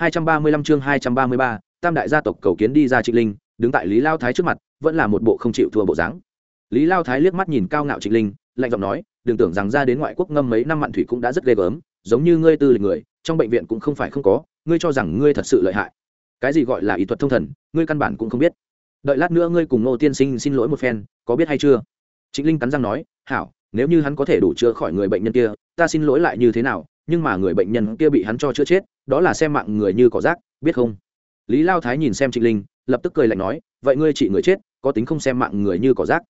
235 chương 233, Tam đại gia tộc cầu kiến đi ra Trịnh Linh, đứng tại Lý Lao Thái trước mặt, vẫn là một bộ không chịu thua bộ dáng. Lý Lao Thái liếc mắt nhìn cao ngạo Trịnh Linh, lạnh giọng nói, đừng tưởng rằng ra đến ngoại quốc ngâm mấy năm mặn thủy cũng đã rất ghê gớm, giống như ngươi tư lịch người, trong bệnh viện cũng không phải không có, ngươi cho rằng ngươi thật sự lợi hại. Cái gì gọi là y thuật thông thần, ngươi căn bản cũng không biết. Đợi lát nữa ngươi cùng Ngô Tiên Sinh xin lỗi một phen, có biết hay chưa? Trịnh Linh cắn răng nói, "Hảo, nếu như hắn có thể đủ chữa khỏi người bệnh nhân kia, ta xin lỗi lại như thế nào, nhưng mà người bệnh nhân kia bị hắn cho chữa chết, đó là xem mạng người như cỏ rác, biết không? Lý lao thái nhìn xem trịnh linh, lập tức cười lạnh nói, vậy ngươi trị người chết, có tính không xem mạng người như cỏ rác?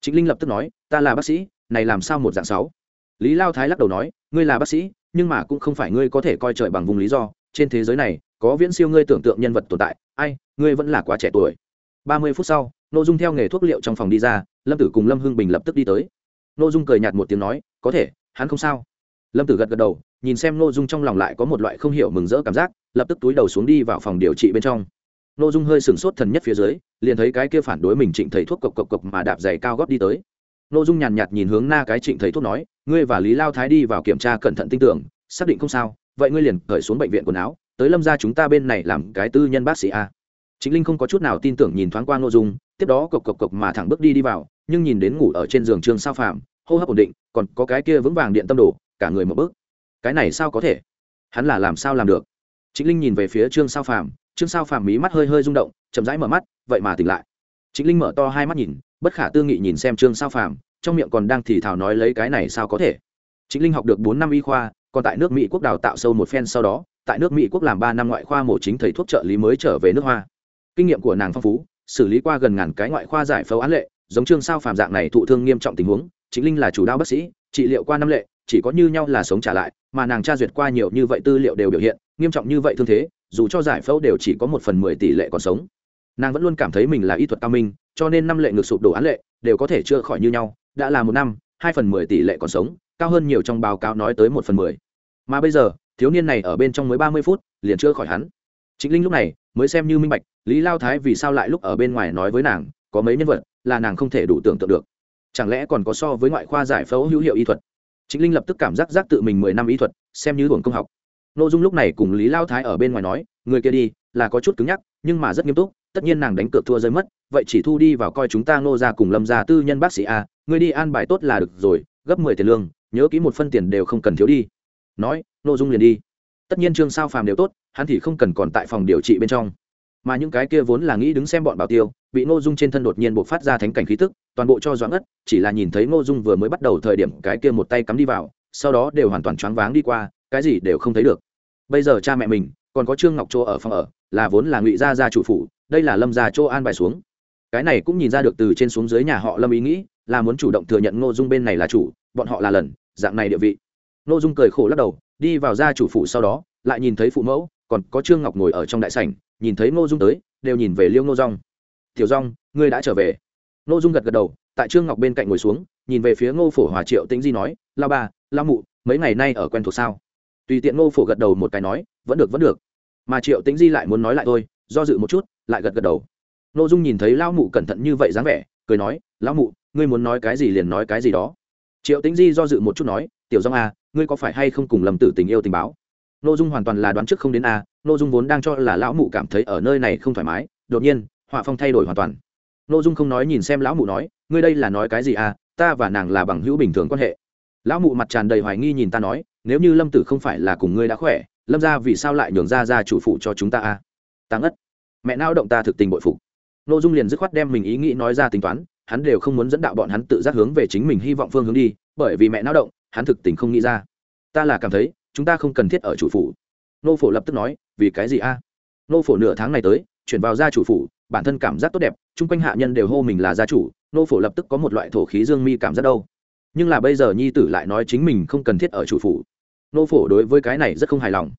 Trịnh linh lập tức nói, ta là bác sĩ, này làm sao một dạng sáu? Lý lao thái lắc đầu nói, ngươi là bác sĩ, nhưng mà cũng không phải ngươi có thể coi trời bằng vùng lý do, trên thế giới này, có viễn siêu ngươi tưởng tượng nhân vật tồn tại, ai, ngươi vẫn là quá trẻ tuổi. Ba mươi phút sau nội dung theo nghề thuốc liệu trong phòng đi ra, lâm tử cùng lâm hưng bình lập tức đi tới. Nội dung cười nhạt một tiếng nói, có thể, hắn không sao. Lâm tử gật gật đầu nhìn xem nội dung trong lòng lại có một loại không hiểu mừng rỡ cảm giác, lập tức túi đầu xuống đi vào phòng điều trị bên trong. Nội dung hơi sừng sốt thần nhất phía dưới, liền thấy cái kia phản đối mình trịnh thầy thuốc cộc cộc cộc mà đạp giày cao góp đi tới. Nội dung nhàn nhạt nhìn hướng na cái trịnh thầy thuốc nói, ngươi và lý lao thái đi vào kiểm tra cẩn thận tin tưởng, xác định không sao, vậy ngươi liền cởi xuống bệnh viện quần áo, tới lâm ra chúng ta bên này làm cái tư nhân bác sĩ a. Chính linh không có chút nào tin tưởng nhìn thoáng qua nội dung, tiếp đó cộc cộc cộc mà thẳng bước đi đi vào, nhưng nhìn đến ngủ ở trên giường trương sao phạm hô hấp ổn định, còn có cái kia vững vàng điện tâm đồ cả người một bước cái này sao có thể? Hắn là làm sao làm được? Chính linh nhìn về phía trương sao phàm, trương sao phàm mí mắt hơi hơi rung động, chậm rãi mở mắt, vậy mà tỉnh lại. Chính linh mở to hai mắt nhìn, bất khả tư nghị nhìn xem trương sao phàm, trong miệng còn đang thì thào nói lấy cái này sao có thể? Chính linh học được bốn năm y khoa, còn tại nước mỹ quốc đào tạo sâu một phen sau đó, tại nước mỹ quốc làm ba năm ngoại khoa mổ chính thầy thuốc trợ lý mới trở về nước hoa. Kinh nghiệm của nàng phong phú, xử lý qua gần ngàn cái ngoại khoa giải phẫu án lệ, giống trương sao phàm dạng này thụ thương nghiêm trọng tình huống chính linh là chủ đao bác sĩ, trị liệu qua năm lệ chỉ có như nhau là sống trả lại, mà nàng tra duyệt qua nhiều như vậy tư liệu đều biểu hiện, nghiêm trọng như vậy thương thế, dù cho giải phẫu đều chỉ có một phần mười tỷ lệ còn sống. Nàng vẫn luôn cảm thấy mình là y thuật cao minh, cho nên năm lệ ngược sụp đổ án lệ, đều có thể chữa khỏi như nhau, đã là một năm, hai phần mười tỷ lệ còn sống, cao hơn nhiều trong báo cáo nói tới một phần mười. Mà bây giờ, thiếu niên này ở bên trong mới ba mươi phút, liền chữa khỏi hắn. Chính linh lúc này mới xem như minh bạch, lý lao thái vì sao lại lúc ở bên ngoài nói với nàng, có mấy nhân vật là nàng không thể đủ tưởng tượng được. Chẳng lẽ còn có so với ngoại khoa giải phẫu hữu hiệu y thuật? Trịnh Linh lập tức cảm giác giác tự mình mười năm ý thuật, xem như hưởng công học. Nội dung lúc này cùng Lý Lao Thái ở bên ngoài nói, người kia đi, là có chút cứng nhắc, nhưng mà rất nghiêm túc, tất nhiên nàng đánh cược thua rơi mất, vậy chỉ thu đi vào coi chúng ta nô ra cùng Lâm gia tư nhân bác sĩ a, người đi an bài tốt là được rồi, gấp mười tiền lương, nhớ kỹ một phân tiền đều không cần thiếu đi. Nói, nội dung liền đi. Tất nhiên Trương Sao Phàm đều tốt, hắn thì không cần còn tại phòng điều trị bên trong. Mà những cái kia vốn là nghĩ đứng xem bọn bảo tiêu, bị Ngô Dung trên thân đột nhiên bộc phát ra thánh cảnh khí tức, toàn bộ cho doãn ất chỉ là nhìn thấy Ngô Dung vừa mới bắt đầu thời điểm cái kia một tay cắm đi vào, sau đó đều hoàn toàn choáng váng đi qua, cái gì đều không thấy được. Bây giờ cha mẹ mình, còn có Trương Ngọc chỗ ở phòng ở, là vốn là Ngụy gia gia chủ phủ, đây là Lâm gia chỗ an bài xuống. Cái này cũng nhìn ra được từ trên xuống dưới nhà họ Lâm ý nghĩ, là muốn chủ động thừa nhận Ngô Dung bên này là chủ, bọn họ là lần, dạng này địa vị. Ngô Dung cười khổ lắc đầu, đi vào gia chủ phủ sau đó, lại nhìn thấy phụ mẫu, còn có Trương Ngọc ngồi ở trong đại sảnh, nhìn thấy Ngô Dung tới, đều nhìn về Liêu Ngô rong tiểu rong ngươi đã trở về. Ngô dung gật gật đầu tại trương ngọc bên cạnh ngồi xuống nhìn về phía ngô phổ hòa triệu tĩnh di nói lao ba lao mụ mấy ngày nay ở quen thuộc sao? Tùy tiện ngô phổ gật đầu một cái nói vẫn được vẫn được. Mà triệu tĩnh di lại muốn nói lại thôi do dự một chút lại gật gật đầu. Ngô dung nhìn thấy lao mụ cẩn thận như vậy dáng vẻ cười nói lão mụ ngươi muốn nói cái gì liền nói cái gì đó. Triệu tĩnh di do dự một chút nói tiểu dong à ngươi có phải hay không cùng lầm tử tình yêu tình báo? N ô dung hoàn toàn là đoán trước không đến a à, n ô dung vốn đang cho là lão mụ cảm thấy ở nơi này không thoải mái đột nhiên họa phong thay đổi hoàn toàn. Nội dung không nói nhìn xem lão mụ nói ngươi đây là nói cái gì à ta và nàng là bằng hữu bình thường quan hệ. Lão mụ mặt tràn đầy hoài nghi nhìn ta nói nếu như lâm tử không phải là cùng ngươi đã khỏe lâm ra vì sao lại nhường ra ra chủ phụ cho chúng ta à tăng ất mẹ não động ta thực tình bội phục. Nội dung liền dứt khoát đem mình ý nghĩ nói ra tính toán hắn đều không muốn dẫn đạo bọn hắn tự giác hướng về chính mình hy vọng phương hướng đi bởi vì mẹ não động hắn thực tình không nghĩ ra. Ta là cảm thấy chúng ta không cần thiết ở chủ phủ. Nô phổ lập tức nói, vì cái gì a? À? nô phổ nửa tháng này tới, chuyển vào gia chủ phủ, bản thân cảm giác tốt đẹp, chung quanh hạ nhân đều hô mình là gia chủ, nô phổ lập tức có một loại thổ khí dương mi cảm giác đâu. Nhưng là bây giờ nhi tử lại nói chính mình không cần thiết ở chủ phủ. Nô phổ đối với cái này rất không hài lòng.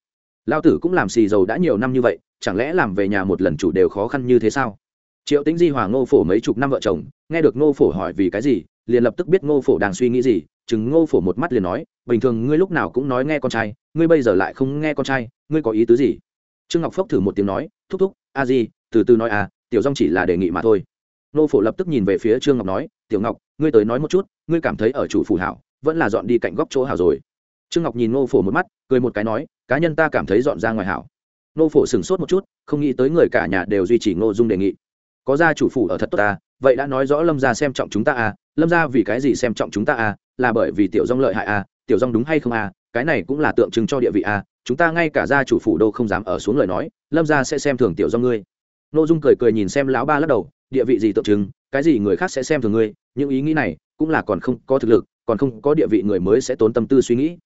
Lao tử cũng làm xì dầu đã nhiều năm như vậy, chẳng lẽ làm về nhà một lần chủ đều khó khăn như thế sao? Triệu tĩnh di hòa ngô phổ mấy chục năm vợ chồng, nghe được ngô phổ hỏi vì cái gì, liền lập tức biết ngô phổ đang suy nghĩ gì chừng ngô phổ một mắt liền nói, bình thường ngươi lúc nào cũng nói nghe con trai, ngươi bây giờ lại không nghe con trai, ngươi có ý tứ gì? Trương ngọc phốc thử một tiếng nói, thúc thúc, a di, từ từ nói à tiểu dong chỉ là đề nghị mà thôi. Nô phổ lập tức nhìn về phía trương ngọc nói, tiểu ngọc, ngươi tới nói một chút, ngươi cảm thấy ở chủ phủ hảo, vẫn là dọn đi cạnh góc chỗ hảo rồi. Trương ngọc nhìn nô phổ một mắt, cười một cái nói, cá nhân ta cảm thấy dọn ra ngoài hảo. Nô phổ sửng sốt một chút, không nghĩ tới người cả nhà đều duy trì ngô dung đề nghị. Có ra chủ phủ ở thật tốt ta, vậy đã nói rõ lâm gia xem trọng chúng ta à lâm gia vì cái gì xem trọng chúng ta à là bởi vì tiểu dong lợi hại à tiểu dong đúng hay không à cái này cũng là tượng trưng cho địa vị à chúng ta ngay cả gia chủ phủ đô không dám ở xuống lời nói, lâm gia sẽ xem thường tiểu dong ngươi. Ngô dung cười cười nhìn xem lão ba lắc đầu, địa vị gì tượng trưng, cái gì người khác sẽ xem thường ngươi, những ý nghĩ này cũng là còn không có thực lực, còn không có địa vị người mới sẽ tốn tâm tư suy nghĩ.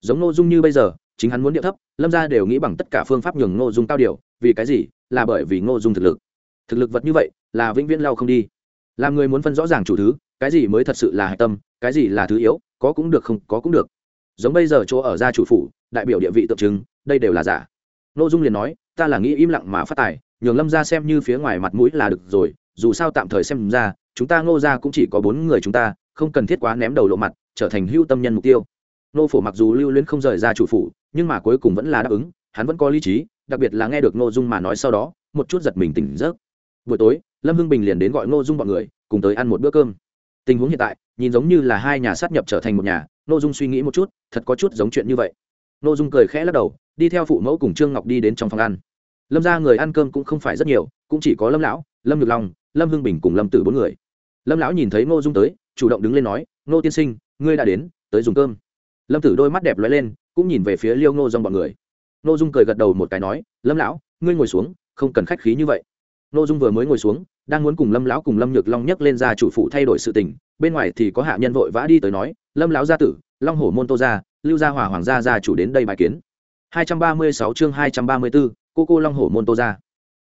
Giống Ngô dung như bây giờ, chính hắn muốn địa thấp, lâm gia đều nghĩ bằng tất cả phương pháp nhường ngô dung cao điều, vì cái gì? Là bởi vì ngô dung thực lực. Thực lực vật như vậy, là vĩnh viễn lao không đi. Làm người muốn phân rõ ràng chủ thứ cái gì mới thật sự là hạch tâm, cái gì là thứ yếu, có cũng được không, có cũng được. Giống bây giờ chỗ ở gia chủ phủ, đại biểu địa vị tượng trưng, đây đều là giả. Ngô dung liền nói, ta là nghĩ im lặng mà phát tài, nhường lâm ra xem như phía ngoài mặt mũi là được rồi, dù sao tạm thời xem ra, chúng ta ngô ra cũng chỉ có bốn người chúng ta, không cần thiết quá ném đầu lộ mặt, trở thành hưu tâm nhân mục tiêu. Nô phổ mặc dù lưu luyến không rời ra chủ phủ, nhưng mà cuối cùng vẫn là đáp ứng, hắn vẫn có lý trí, đặc biệt là nghe được ngô dung mà nói sau đó, một chút giật mình tỉnh giấc. Buổi tối, lâm hưng bình liền đến gọi ngô dung bọn người, cùng tới ăn một bữa cơm tình huống hiện tại, nhìn giống như là hai nhà sát nhập trở thành một nhà, ngô dung suy nghĩ một chút, thật có chút giống chuyện như vậy. Ngô dung cười khẽ lắc đầu, đi theo phụ mẫu cùng trương ngọc đi đến trong phòng ăn. Lâm ra người ăn cơm cũng không phải rất nhiều, cũng chỉ có lâm lão, lâm nhược long, lâm hưng bình cùng lâm tử bốn người. Lâm lão nhìn thấy ngô dung tới, chủ động đứng lên nói, ngô tiên sinh, ngươi đã đến, tới dùng cơm. Lâm tử đôi mắt đẹp lóe lên, cũng nhìn về phía liêu ngô dòng bọn người. Ngô dung cười gật đầu một cái nói, lâm lão, ngươi ngồi xuống, không cần khách khí như vậy. Ngô dung vừa mới ngồi xuống đang muốn cùng lâm lão cùng lâm nhược long nhấc lên ra chủ phụ thay đổi sự tình bên ngoài thì có hạ nhân vội vã đi tới nói lâm lão gia tử long hổ môn tô gia lưu gia hòa hoàng gia gia chủ đến đây bài kiến. 236 chương 234, cô cô long hổ môn tô gia.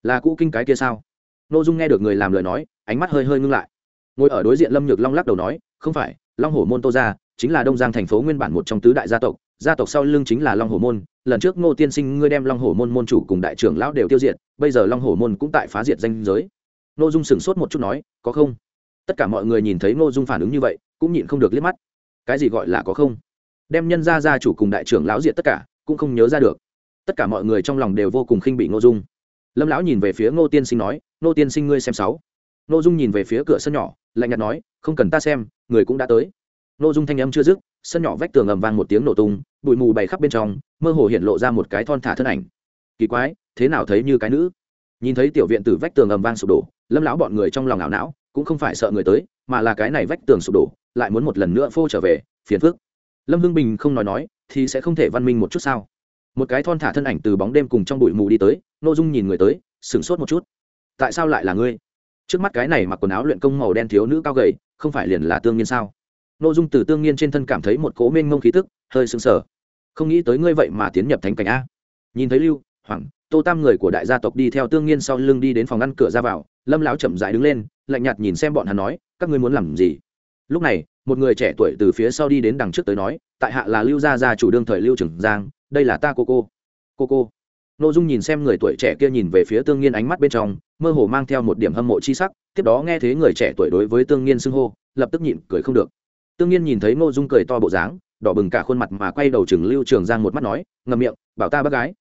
Là cũ kinh cái kia sao? Ngô dung nghe được người làm lời nói ánh mắt hơi hơi ngưng lại. Ngồi ở đối diện lâm nhược long lắc đầu nói không phải long hổ môn tô gia chính là đông giang thành phố nguyên bản một trong tứ đại gia tộc gia tộc sau lưng chính là long hổ môn lần trước ngô tiên sinh ngươi đem long hổ môn môn chủ cùng đại trưởng lão đều tiêu diệt bây giờ long hổ môn cũng tại phá diệt danh giới. Nô dung sửng sốt một chút nói, có không? Tất cả mọi người nhìn thấy Nô dung phản ứng như vậy, cũng nhịn không được liếc mắt. Cái gì gọi là có không? Đem nhân gia gia chủ cùng đại trưởng lão diện tất cả, cũng không nhớ ra được. Tất cả mọi người trong lòng đều vô cùng khinh bị Nô dung. Lâm lão nhìn về phía ngô tiên sinh nói, ngô tiên sinh ngươi xem sáu. Ngô dung nhìn về phía cửa sân nhỏ, lạnh nhạt nói, không cần ta xem, người cũng đã tới. Nô dung thanh âm chưa dứt, sân nhỏ vách tường ầm vang một tiếng nổ tung, bụi mù bày khắp bên trong, mơ hồ hiện lộ ra một cái thon thả thân ảnh. Kỳ quái, thế nào thấy như cái nữ? Nhìn thấy tiểu viện từ vách tường ầm vang sụp đổ lâm lão bọn người trong lòng ảo não, cũng không phải sợ người tới, mà là cái này vách tường sụp đổ, lại muốn một lần nữa phô trở về, phiền phức. Lâm hưng bình không nói nói, thì sẽ không thể văn minh một chút sao? Một cái thon thả thân ảnh từ bóng đêm cùng trong bụi mù đi tới, nô dung nhìn người tới, sửng sốt một chút. Tại sao lại là ngươi? Trước mắt cái này mặc quần áo luyện công màu đen thiếu nữ cao gầy, không phải liền là tương nhiên sao? Nội dung từ tương nhiên trên thân cảm thấy một cỗ mênh mông khí tức, hơi sững sờ. Không nghĩ tới ngươi vậy mà tiến nhập thánh cảnh a. Nhìn thấy lưu hoàng, tô tam người của đại gia tộc đi theo tương nhiên sau lưng đi đến phòng ngăn cửa ra vào, lâm lão chậm dại đứng lên, lạnh nhạt nhìn xem bọn hắn nói, các ngươi muốn làm gì? Lúc này, một người trẻ tuổi từ phía sau đi đến đằng trước tới nói, tại hạ là lưu gia gia chủ đương thời lưu trưởng giang, đây là ta cô cô. Cô cô. N ô dung nhìn xem người tuổi trẻ kia nhìn về phía tương nhiên ánh mắt bên trong, mơ hồ mang theo một điểm hâm mộ chi sắc, tiếp đó nghe thấy người trẻ tuổi đối với tương nhiên xưng hô, lập tức nhịn cười không được. Tương nhiên nhìn thấy ngô dung cười to bộ dáng, đỏ bừng cả khuôn mặt mà quay đầu chừng lưu trường giang một mắt nói ngầm miệng, bảo ta bác gái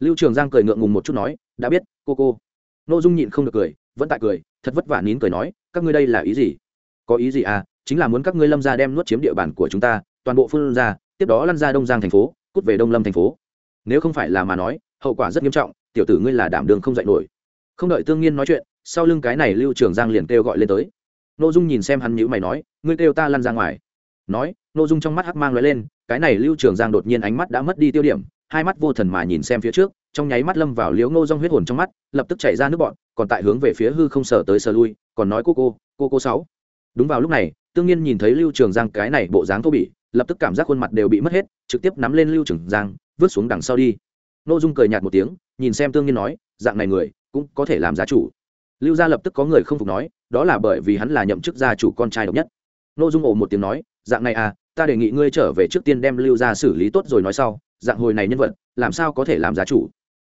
lưu trường giang cười ngượng ngùng một chút nói, đã biết, cô cô. Ngô dung nhịn không được cười, vẫn tại cười, thật vất vả nín cười nói, các ngươi đây là ý gì? Có ý gì à? Chính là muốn các ngươi lâm ra đem nuốt chiếm địa bàn của chúng ta, toàn bộ phương ra, tiếp đó lăn ra đông giang thành phố, cút về đông lâm thành phố. Nếu không phải là mà nói, hậu quả rất nghiêm trọng, tiểu tử ngươi là đảm đường không dạy nổi. Không đợi tương nhiên nói chuyện, sau lưng cái này lưu trường giang liền kêu gọi lên tới. N ô dung nhìn xem hắn nhữ mày nói, ngươi kêu ta lăn ra ngoài. Nói n ô dung trong mắt hắc mang l lên, cái này lưu trường giang đột nhiên ánh mắt đã mất đi tiêu điểm, hai mắt vô thần mà nhìn xem phía trước trong nháy mắt lâm vào liếu ngô rong huyết hồn trong mắt, lập tức chạy ra nước bọn còn tại hướng về phía hư không sờ tới sờ lui, còn nói cô cô cô cô sáu. Đúng vào lúc này, tương nhiên nhìn thấy lưu trường giang cái này bộ dáng thô bỉ, lập tức cảm giác khuôn mặt đều bị mất hết, trực tiếp nắm lên lưu trường giang, vứt xuống đằng sau đi. N ô dung cười nhạt một tiếng, nhìn xem tương nhiên nói, dạng này người, cũng có thể làm giá chủ. Lưu gia lập tức có người không phục nói, đó là bởi vì hắn là nhậm chức gia chủ con trai độc nhất. N ô dung ồ một tiếng nói, dạng này à ta đề nghị ngươi trở về trước tiên đem lưu gia xử lý tốt rồi nói sau, dạng hồi này nhân vật, làm sao có thể làm giá chủ?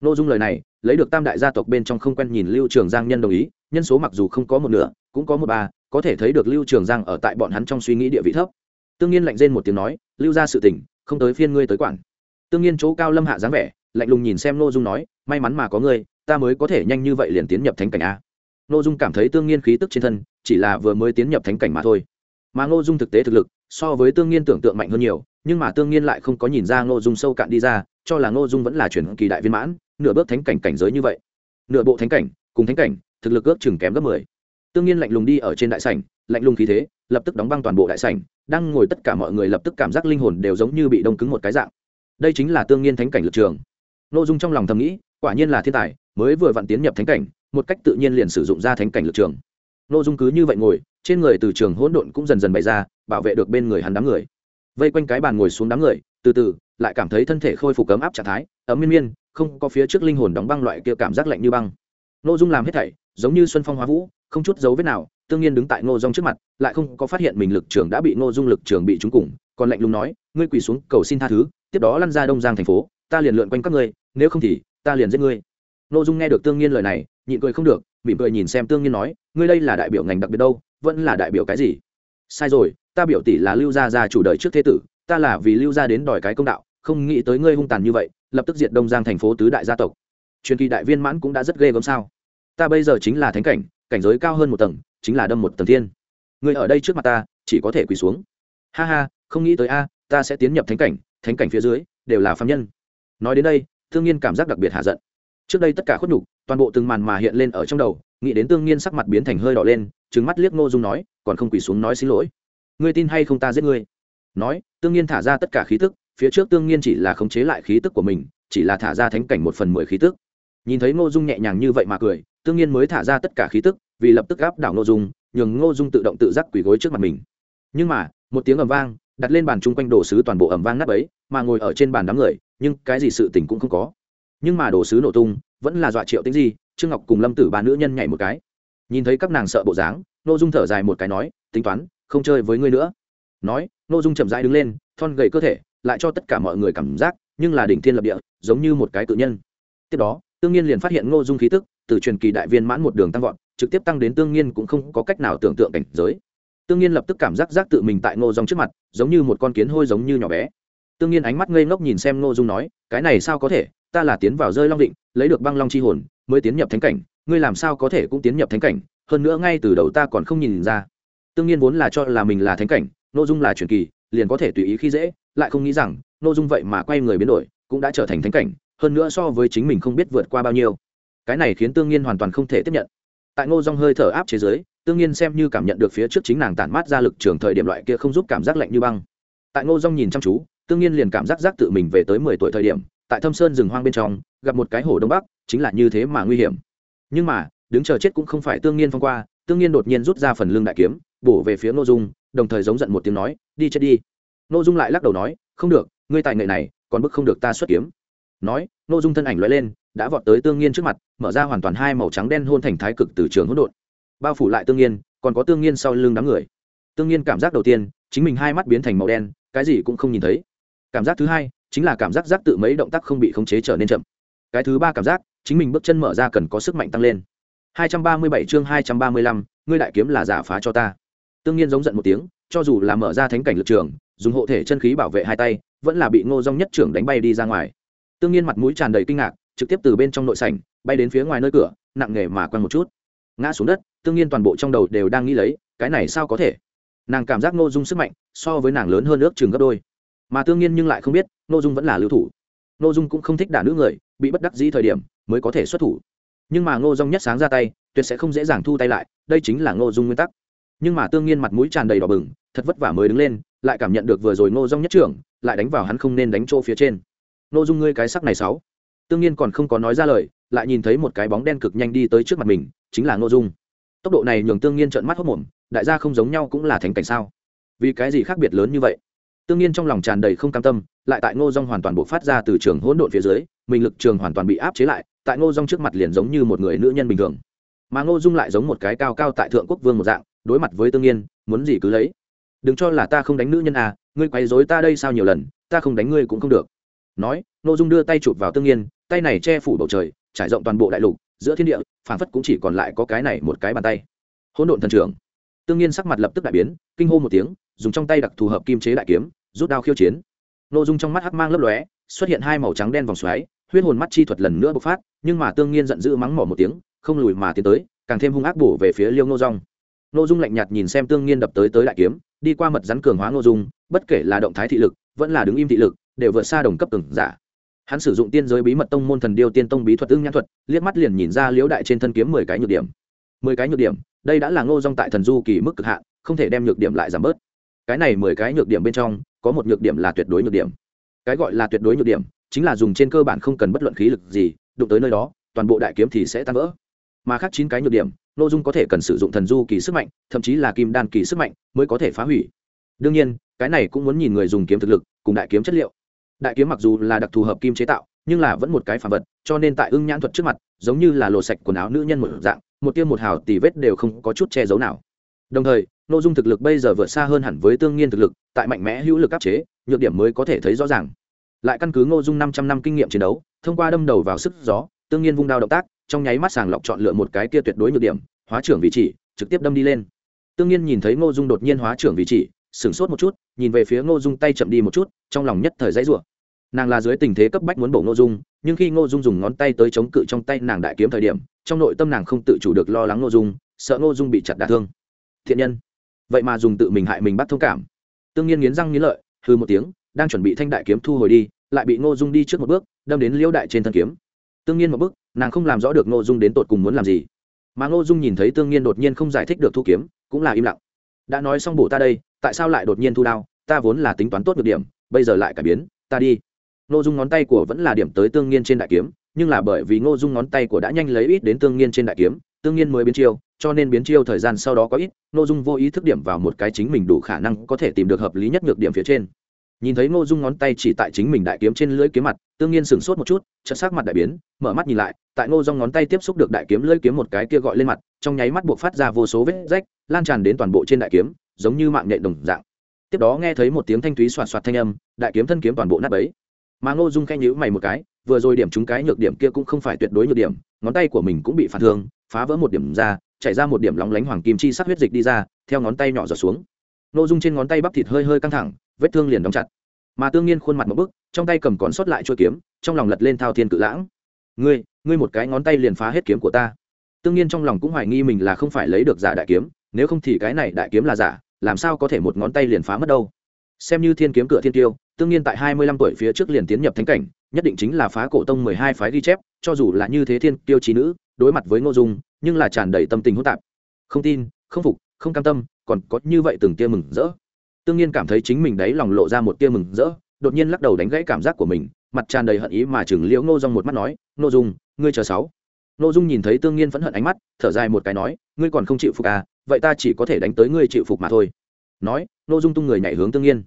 N ô dung lời này, lấy được tam đại gia tộc bên trong không quen nhìn lưu trường giang nhân đồng ý, nhân số mặc dù không có một nửa, cũng có một ba, có thể thấy được lưu trường giang ở tại bọn hắn trong suy nghĩ địa vị thấp. Tương nhiên lạnh rên một tiếng nói, lưu ra sự tỉnh không tới phiên ngươi tới quản. Tương nhiên chỗ cao lâm hạ dáng vẻ, lạnh lùng nhìn xem n ô dung nói, may mắn mà có ngươi, ta mới có thể nhanh như vậy liền tiến nhập thánh cảnh a. N ô dung cảm thấy tương nhiên khí tức trên thân, chỉ là vừa mới tiến nhập thánh cảnh mà thôi. Mà ngô dung thực tế thực lực, so với tương nhiên tưởng tượng mạnh hơn nhiều, nhưng mà tương nhiên lại không có nhìn ra ngô dung sâu cạn đi ra cho là ngô dung vẫn là chuyển kỳ đại viên mãn, nửa bước thánh cảnh cảnh giới như vậy. Nửa bộ thánh cảnh, cùng thánh cảnh, thực lực ước chừng kém gấp mười. Tương nhiên lạnh lùng đi ở trên đại sảnh, lạnh lùng khí thế, lập tức đóng băng toàn bộ đại sảnh, đang ngồi tất cả mọi người lập tức cảm giác linh hồn đều giống như bị đông cứng một cái dạng. Đây chính là tương nhiên thánh cảnh lực trường. Nội dung trong lòng thầm nghĩ, quả nhiên là thiên tài, mới vừa vặn tiến nhập thánh cảnh, một cách tự nhiên liền sử dụng ra thánh cảnh lực trường. Nội dung cứ như vậy ngồi, trên người từ trường hỗn độn cũng dần dần bày ra, bảo vệ được bên người hắn đám người. Vây quanh cái bàn ngồi xuống đám người, từ từ lại cảm thấy thân thể khôi phục ấm áp trạng thái, ấm miên miên, không có phía trước linh hồn đóng băng loại kia cảm giác lạnh như băng. Nội dung làm hết thảy, giống như xuân phong hóa vũ, không chút dấu vết nào, tương nhiên đứng tại ngô dung trước mặt, lại không có phát hiện mình lực trường đã bị ngô dung lực trường bị trúng cùng, còn lạnh lùng nói, ngươi quỳ xuống, cầu xin tha thứ, tiếp đó lăn ra đông giang thành phố, ta liền lượn quanh các ngươi, nếu không thì, ta liền giết ngươi. Ngô dung nghe được tương nhiên lời này, nhịn cười không được, mỉm cười nhìn xem tương nhiên nói, ngươi đây là đại biểu ngành đặc biệt đâu, vẫn là đại biểu cái gì? Sai rồi, ta biểu tỷ là lưu gia gia chủ đời trước thế tử, ta là vì lưu gia đến đòi cái công đạo không nghĩ tới ngươi hung tàn như vậy, lập tức diệt đông giang thành phố tứ đại gia tộc. Truyền kỳ đại viên mãn cũng đã rất ghê gớm sao? Ta bây giờ chính là thánh cảnh cảnh giới cao hơn một tầng, chính là đâm một tầng thiên. Người ở đây trước mặt ta, chỉ có thể quỳ xuống. Ha ha, không nghĩ tới a, ta sẽ tiến nhập thánh cảnh thánh cảnh phía dưới, đều là phạm nhân. Nói đến đây, thương nhiên cảm giác đặc biệt hạ giận. Trước đây tất cả khuất nhục, toàn bộ từng màn mà hiện lên ở trong đầu, nghĩ đến tương nhiên sắc mặt biến thành hơi đỏ lên trứng mắt liếc ngô dung nói, còn không quỳ xuống nói xin lỗi. Ngươi tin hay không ta giết ngươi? Nói tương nhiên thả ra tất cả khí tức phía trước tương nhiên chỉ là khống chế lại khí tức của mình, chỉ là thả ra thánh cảnh một phần mười khí tức. Nhìn thấy ngô dung nhẹ nhàng như vậy mà cười, tương nhiên mới thả ra tất cả khí tức, vì lập tức áp đảo ngô dung, nhường ngô dung tự động tự giác quỳ gối trước mặt mình. Nhưng mà, một tiếng ầm vang, đặt lên bàn chung quanh đồ sứ toàn bộ ầm vang nắp ấy mà ngồi ở trên bàn đám người, nhưng cái gì sự tình cũng không có. Nhưng mà đồ sứ nổ tung, vẫn là dọa triệu tính gì trương ngọc cùng lâm tử ba nữ nhân nhảy một cái. Nhìn thấy các nàng sợ bộ dáng, ngô dung thở dài một cái nói, tính toán, không chơi với ngươi nữa. Nói, ngô dung chậm rãi đứng lên, thon gầy cơ thể lại cho tất cả mọi người cảm giác, nhưng là đỉnh thiên lập địa, giống như một cái tự nhân. Tiếp đó, tương nhiên liền phát hiện ngô dung khí tức, từ truyền kỳ đại viên mãn một đường tăng vọt, trực tiếp tăng đến tương nhiên cũng không có cách nào tưởng tượng cảnh giới. Tương nhiên lập tức cảm giác giác tự mình tại ngô dung trước mặt, giống như một con kiến hôi giống như nhỏ bé. Tương nhiên ánh mắt ngây ngốc nhìn xem ngô dung nói, cái này sao có thể? Ta là tiến vào rơi long định, lấy được băng long chi hồn, mới tiến nhập thánh cảnh. Ngươi làm sao có thể cũng tiến nhập thánh cảnh? Hơn nữa ngay từ đầu ta còn không nhìn ra. Tương nhiên vốn là cho là mình là thánh cảnh, ngô dung là truyền kỳ, liền có thể tùy ý khi dễ lại không nghĩ rằng ngô dung vậy mà quay người biến đổi, cũng đã trở thành thánh cảnh, hơn nữa so với chính mình không biết vượt qua bao nhiêu. Cái này khiến tương nhiên hoàn toàn không thể tiếp nhận. Tại ngô dong hơi thở áp chế giới tương nhiên xem như cảm nhận được phía trước chính nàng tản mát ra lực trường thời điểm loại kia không giúp cảm giác lạnh như băng. Tại ngô dong nhìn chăm chú, tương nhiên liền cảm giác giác tự mình về tới mười tuổi thời điểm, tại thâm sơn rừng hoang bên trong, gặp một cái hổ đông bắc, chính là như thế mà nguy hiểm. Nhưng mà, đứng chờ chết cũng không phải tương nhiên phong qua, tương nhiên đột nhiên rút ra phần lưng đại kiếm, bổ về phía ngô dung, đồng thời giống giận một tiếng nói, đi chết đi ngô dung lại lắc đầu nói không được ngươi tài nghệ này còn bức không được ta xuất kiếm. Nói ngô dung thân ảnh loại lên đã vọt tới tương nhiên trước mặt mở ra hoàn toàn hai màu trắng đen hôn thành thái cực từ trường hỗn độn. Bao phủ lại tương nhiên còn có tương nhiên sau lưng đám người. Tương nhiên cảm giác đầu tiên chính mình hai mắt biến thành màu đen cái gì cũng không nhìn thấy. Cảm giác thứ hai chính là cảm giác giác tự mấy động tác không bị khống chế trở nên chậm. Cái thứ ba cảm giác chính mình bước chân mở ra cần có sức mạnh tăng lên. 237 chương 235, ngươi đại kiếm là giả phá cho ta. Tương nhiên giống giận một tiếng cho dù là mở ra thánh cảnh lực trường dùng hộ thể chân khí bảo vệ hai tay, vẫn là bị ngô dong nhất trưởng đánh bay đi ra ngoài. Tương nhiên mặt mũi tràn đầy kinh ngạc, trực tiếp từ bên trong nội sảnh, bay đến phía ngoài nơi cửa, nặng nề mà quăng một chút. Ngã xuống đất, tương nhiên toàn bộ trong đầu đều đang nghĩ lấy, cái này sao có thể? Nàng cảm giác ngô dung sức mạnh so với nàng lớn hơn ước chừng gấp đôi. Mà tương nhiên nhưng lại không biết, ngô dung vẫn là lưu thủ. Ngô dung cũng không thích đả nữ người, bị bất đắc dĩ thời điểm mới có thể xuất thủ. Nhưng mà ngô dung nhất sáng ra tay, tuyệt sẽ không dễ dàng thu tay lại, đây chính là ngô dung nguyên tắc. Nhưng mà tương nhiên mặt mũi tràn đầy đỏ bừng, thật vất vả mới đứng lên lại cảm nhận được vừa rồi ngô dung nhất trưởng, lại đánh vào hắn không nên đánh chỗ phía trên. Ngô dung ngươi cái sắc này sáu. Tương nhiên còn không có nói ra lời, lại nhìn thấy một cái bóng đen cực nhanh đi tới trước mặt mình, chính là ngô dung. Tốc độ này nhường tương nhiên trợn mắt hốt mồm đại gia không giống nhau cũng là thành cảnh sao? Vì cái gì khác biệt lớn như vậy? Tương nhiên trong lòng tràn đầy không cam tâm, lại tại ngô dung hoàn toàn bộ phát ra từ trường hỗn độn phía dưới, mình lực trường hoàn toàn bị áp chế lại, tại ngô dung trước mặt liền giống như một người nữ nhân bình thường. Mà ngô dung lại giống một cái cao cao tại thượng quốc vương một dạng, đối mặt với tương nhiên, muốn gì cứ lấy đừng cho là ta không đánh nữ nhân à ngươi quấy dối ta đây sao nhiều lần, ta không đánh ngươi cũng không được. Nói nội dung đưa tay chụp vào tương nhiên, tay này che phủ bầu trời, trải rộng toàn bộ đại lục, giữa thiên địa phản phất cũng chỉ còn lại có cái này một cái bàn tay. Hỗn độn thần trưởng. Tương nhiên sắc mặt lập tức đại biến, kinh hô một tiếng, dùng trong tay đặc thù hợp kim chế đại kiếm, rút đao khiêu chiến. Nội dung trong mắt hắc mang lấp lóe, xuất hiện hai màu trắng đen vòng xoáy, huyết hồn mắt chi thuật lần nữa bộc phát, nhưng mà tương nhiên giận dữ mắng mỏ một tiếng, không lùi mà tiến tới, càng thêm hung ác bổ về phía liêu nô dung. Nô dung lạnh nhạt nhìn xem tương nhiên đập tới tới đại kiếm đi qua mật rắn cường hóa nô dung, bất kể là động thái thị lực, vẫn là đứng im thị lực, đều vượt xa đồng cấp từng giả. Hắn sử dụng tiên giới bí mật tông môn thần điêu tiên tông bí thuật ưng nhãn thuật, liếc mắt liền nhìn ra liễu đại trên thân kiếm mười cái nhược điểm. Mười cái nhược điểm, đây đã là ngô dong tại thần du kỳ mức cực hạn, không thể đem nhược điểm lại giảm bớt. Cái này mười cái nhược điểm bên trong, có một nhược điểm là tuyệt đối nhược điểm. Cái gọi là tuyệt đối nhược điểm, chính là dùng trên cơ bản không cần bất luận khí lực gì, đụng tới nơi đó, toàn bộ đại kiếm thì sẽ tan vỡ. Mà khác chín cái nhược điểm nội dung có thể cần sử dụng thần du kỳ sức mạnh, thậm chí là kim đan kỳ sức mạnh mới có thể phá hủy. Đương nhiên, cái này cũng muốn nhìn người dùng kiếm thực lực cùng đại kiếm chất liệu. Đại kiếm mặc dù là đặc thù hợp kim chế tạo, nhưng là vẫn một cái phản vật, cho nên tại ưng nhãn thuật trước mặt, giống như là lột sạch quần áo nữ nhân một dạng, một tiêm một hào tì vết đều không có chút che giấu nào. Đồng thời nội dung thực lực bây giờ vượt xa hơn hẳn với tương nhiên thực lực, tại mạnh mẽ hữu lực áp chế, nhược điểm mới có thể thấy rõ ràng. Lại căn cứ ngô dung năm trăm năm kinh nghiệm chiến đấu, thông qua đâm đầu vào sức gió, tương nhiên vung đao động tác trong nháy mắt sàng lọc chọn lựa một cái kia tuyệt đối nhược điểm, hóa trưởng vị chỉ trực tiếp đâm đi lên. Tương nhiên nhìn thấy ngô dung đột nhiên hóa trưởng vị chỉ sửng sốt một chút, nhìn về phía ngô dung tay chậm đi một chút, trong lòng nhất thời dãy rủa. Nàng là dưới tình thế cấp bách muốn bổ ngô dung, nhưng khi ngô dung dùng ngón tay tới chống cự trong tay nàng đại kiếm thời điểm, trong nội tâm nàng không tự chủ được lo lắng ngô dung, sợ ngô dung bị chặt đả thương. Thiện nhân, vậy mà dùng tự mình hại mình bắt thông cảm. Tương nhiên nghiến răng nghiến lợi hư một tiếng, đang chuẩn bị thanh đại kiếm thu hồi đi, lại bị ngô dung đi trước một bước, đâm đến liễu đại trên thân kiếm tương nhiên một bước, nàng không làm rõ được ngô dung đến tột cùng muốn làm gì. Mà ngô dung nhìn thấy tương nhiên đột nhiên không giải thích được thu kiếm, cũng là im lặng. Đã nói xong bổ ta đây, tại sao lại đột nhiên thu đao? Ta vốn là tính toán tốt được điểm, bây giờ lại cải biến, ta đi. Ngô dung ngón tay của vẫn là điểm tới tương nhiên trên đại kiếm, nhưng là bởi vì ngô dung ngón tay của đã nhanh lấy ít đến tương nhiên trên đại kiếm, tương nhiên mới biến chiêu, cho nên biến chiêu thời gian sau đó có ít, ngô dung vô ý thức điểm vào một cái chính mình đủ khả năng có thể tìm được hợp lý nhất nhược điểm phía trên nhìn thấy ngô dung ngón tay chỉ tại chính mình đại kiếm trên lưỡi kiếm mặt, tương nhiên sửng sốt một chút chất sắc mặt đại biến, mở mắt nhìn lại, tại ngô dung ngón tay tiếp xúc được đại kiếm lưỡi kiếm một cái kia gọi lên mặt, trong nháy mắt buộc phát ra vô số vết rách, lan tràn đến toàn bộ trên đại kiếm, giống như mạng nhện đồng dạng. Tiếp đó nghe thấy một tiếng thanh thúy xoạt xoạt thanh âm, đại kiếm thân kiếm toàn bộ nát bấy. Mà ngô dung khen nhữ mày một cái, vừa rồi điểm chúng cái nhược điểm kia cũng không phải tuyệt đối nhược điểm, ngón tay của mình cũng bị phản thương, phá vỡ một điểm ra, chảy ra một điểm lóng lánh hoàng kim chi sắc huyết dịch đi ra, theo ngón tay nhỏ giọt xuống ngô dung trên ngón tay bắp thịt hơi hơi căng thẳng, vết thương liền đóng chặt. Mà tương nhiên khuôn mặt một bức, trong tay cầm còn sót lại chuôi kiếm, trong lòng lật lên thao thiên cự lãng. Ngươi ngươi một cái ngón tay liền phá hết kiếm của ta. Tương nhiên trong lòng cũng hoài nghi mình là không phải lấy được giả đại kiếm, nếu không thì cái này đại kiếm là giả, làm sao có thể một ngón tay liền phá mất đâu? Xem như thiên kiếm cửa thiên tiêu, tương nhiên tại hai mươi lăm tuổi phía trước liền tiến nhập thánh cảnh, nhất định chính là phá cổ tông mười hai phái ghi chép, cho dù là như thế thiên tiêu trí nữ, đối mặt với ngô dung, nhưng là tràn đầy tâm tình hỗn tạp. Không tin, không phục, không cam tâm còn có như vậy từng tia mừng rỡ. Tương nhiên cảm thấy chính mình đấy lòng lộ ra một tia mừng rỡ, đột nhiên lắc đầu đánh gãy cảm giác của mình, mặt tràn đầy hận ý mà chừng liễu ngô dung một mắt nói, ngô dung, ngươi chờ sáu. Ngô dung nhìn thấy tương nhiên phẫn hận ánh mắt, thở dài một cái nói, ngươi còn không chịu phục à vậy ta chỉ có thể đánh tới ngươi chịu phục mà thôi. Nói, ngô dung tung người nhảy hướng tương nhiên.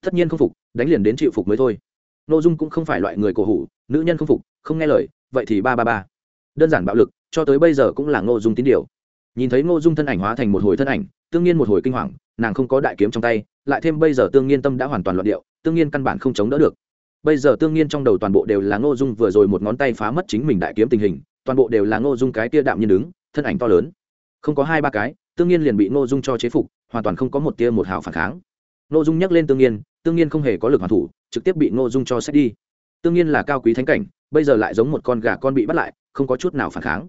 Tất nhiên không phục, đánh liền đến chịu phục mới thôi. Ngô dung cũng không phải loại người cổ hủ, nữ nhân không phục, không nghe lời, vậy thì ba ba ba. Đơn giản bạo lực, cho tới bây giờ cũng là ngô dung tín điều nhìn thấy ngô dung thân ảnh hóa thành một hồi thân ảnh, tương nhiên một hồi kinh hoàng, nàng không có đại kiếm trong tay, lại thêm bây giờ tương nhiên tâm đã hoàn toàn loạn điệu, tương nhiên căn bản không chống đỡ được. Bây giờ tương nhiên trong đầu toàn bộ đều là ngô dung vừa rồi một ngón tay phá mất chính mình đại kiếm tình hình, toàn bộ đều là ngô dung cái tia đạm nhiên đứng, thân ảnh to lớn. Không có hai ba cái, tương nhiên liền bị ngô dung cho chế phục, hoàn toàn không có một tia một hào phản kháng. Ngô dung nhắc lên tương nhiên tương nhiên không hề có lực hoàn thủ, trực tiếp bị ngô dung cho xét đi. Tương nhiên là cao quý thánh cảnh, bây giờ lại giống một con gà con bị bắt lại, không có chút nào phản kháng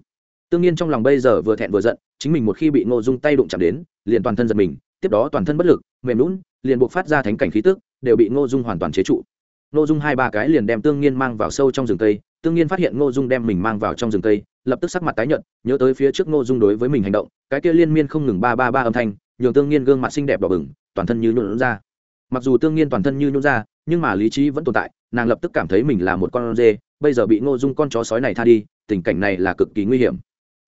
tương nhiên trong lòng bây giờ vừa thẹn vừa giận, chính mình một khi bị ngô dung tay đụng chạm đến, liền toàn thân giật mình, tiếp đó toàn thân bất lực, mềm lún liền buộc phát ra thánh cảnh khí tức, đều bị ngô dung hoàn toàn chế trụ. Ngô dung hai ba cái liền đem tương nhiên mang vào sâu trong rừng cây tương nhiên phát hiện ngô dung đem mình mang vào trong rừng cây lập tức sắc mặt tái nhợt, nhớ tới phía trước ngô dung đối với mình hành động, cái kia liên miên không ngừng ba ba ba âm thanh, nhường tương nhiên gương mặt xinh đẹp đỏ bừng, toàn thân như nhuộn ra. Mặc dù tương nhiên toàn thân như nhuộn ra, nhưng mà lý trí vẫn tồn tại, nàng lập tức cảm thấy mình là một con dê bây giờ bị ngô dung con chó sói này tha đi, tình cảnh này là cực kỳ nguy hiểm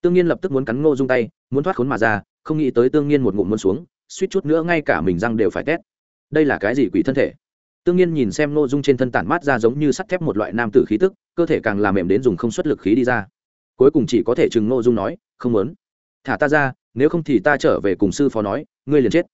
tương nhiên lập tức muốn cắn ngô dung tay, muốn thoát khốn mà ra, không nghĩ tới tương nhiên một ngụm muốn xuống, suýt chút nữa ngay cả mình răng đều phải tét. Đây là cái gì quỷ thân thể? Tương nhiên nhìn xem ngô dung trên thân tản mát ra giống như sắt thép một loại nam tử khí tức, cơ thể càng làm mềm đến dùng không xuất lực khí đi ra. Cuối cùng chỉ có thể chừng ngô dung nói, không muốn. Thả ta ra, nếu không thì ta trở về cùng sư phó nói, ngươi liền chết.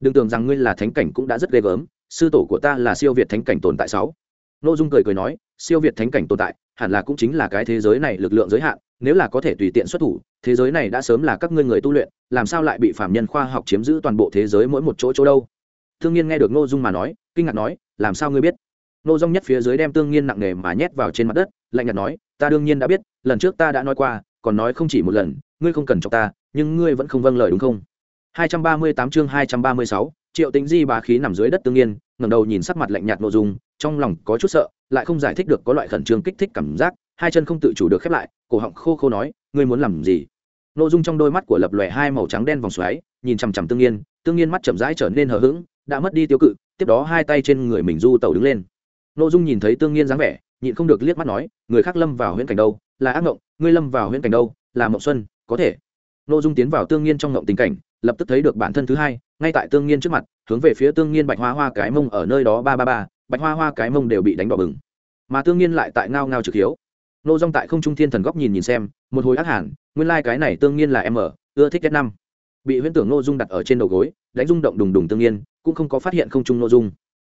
Đừng tưởng rằng ngươi là thánh cảnh cũng đã rất ghê gớm, sư tổ của ta là siêu việt thánh cảnh tồn tại sáu. Ngô dung cười cười nói, siêu việt thánh cảnh tồn tại, hẳn là cũng chính là cái thế giới này lực lượng giới hạn nếu là có thể tùy tiện xuất thủ thế giới này đã sớm là các ngươi người tu luyện làm sao lại bị phạm nhân khoa học chiếm giữ toàn bộ thế giới mỗi một chỗ chỗ đâu? Thương nhiên nghe được ngô dung mà nói kinh ngạc nói làm sao ngươi biết? Ngô dung nhất phía dưới đem tương nhiên nặng nề mà nhét vào trên mặt đất lạnh nhạt nói ta đương nhiên đã biết lần trước ta đã nói qua còn nói không chỉ một lần ngươi không cần cho ta nhưng ngươi vẫn không vâng lời đúng không? 238 chương 236, triệu tính di bá khí nằm dưới đất tương nhiên ngẩng đầu nhìn sắc mặt lạnh nhạt nội dung trong lòng có chút sợ lại không giải thích được có loại khẩn trương kích thích cảm giác hai chân không tự chủ được khép lại, cổ họng khô khô nói, ngươi muốn làm gì? Nội dung trong đôi mắt của lập lòe hai màu trắng đen vòng xoáy, nhìn chằm chằm tương nhiên tương nhiên mắt chậm rãi trở nên hờ hững, đã mất đi tiêu cự, tiếp đó hai tay trên người mình du tẩu đứng lên. Nội dung nhìn thấy tương nhiên dáng vẻ, nhịn không được liếc mắt nói, người khác lâm vào huyễn cảnh đâu? Là ác ngộng, ngươi lâm vào huyễn cảnh đâu? Là mộng xuân, có thể. Nội dung tiến vào tương nhiên trong ngộng tình cảnh, lập tức thấy được bản thân thứ hai, ngay tại tương nhiên trước mặt, hướng về phía tương nhiên bạch hoa hoa cái mông ở nơi đó ba ba ba, bạch hoa hoa cái mông đều bị đánh đỏ bừng. Mà tương nhiên lại tại ngao ngao trực hiếu nô dong tại không trung thiên thần góc nhìn nhìn xem, một hồi ác hẳn nguyên lai、like、cái này tương nhiên là em ở ưa thích nhất năm. Bị huyễn tưởng nô dung đặt ở trên đầu gối, đánh rung động đùng đùng tương nhiên, cũng không có phát hiện không trung nô dung.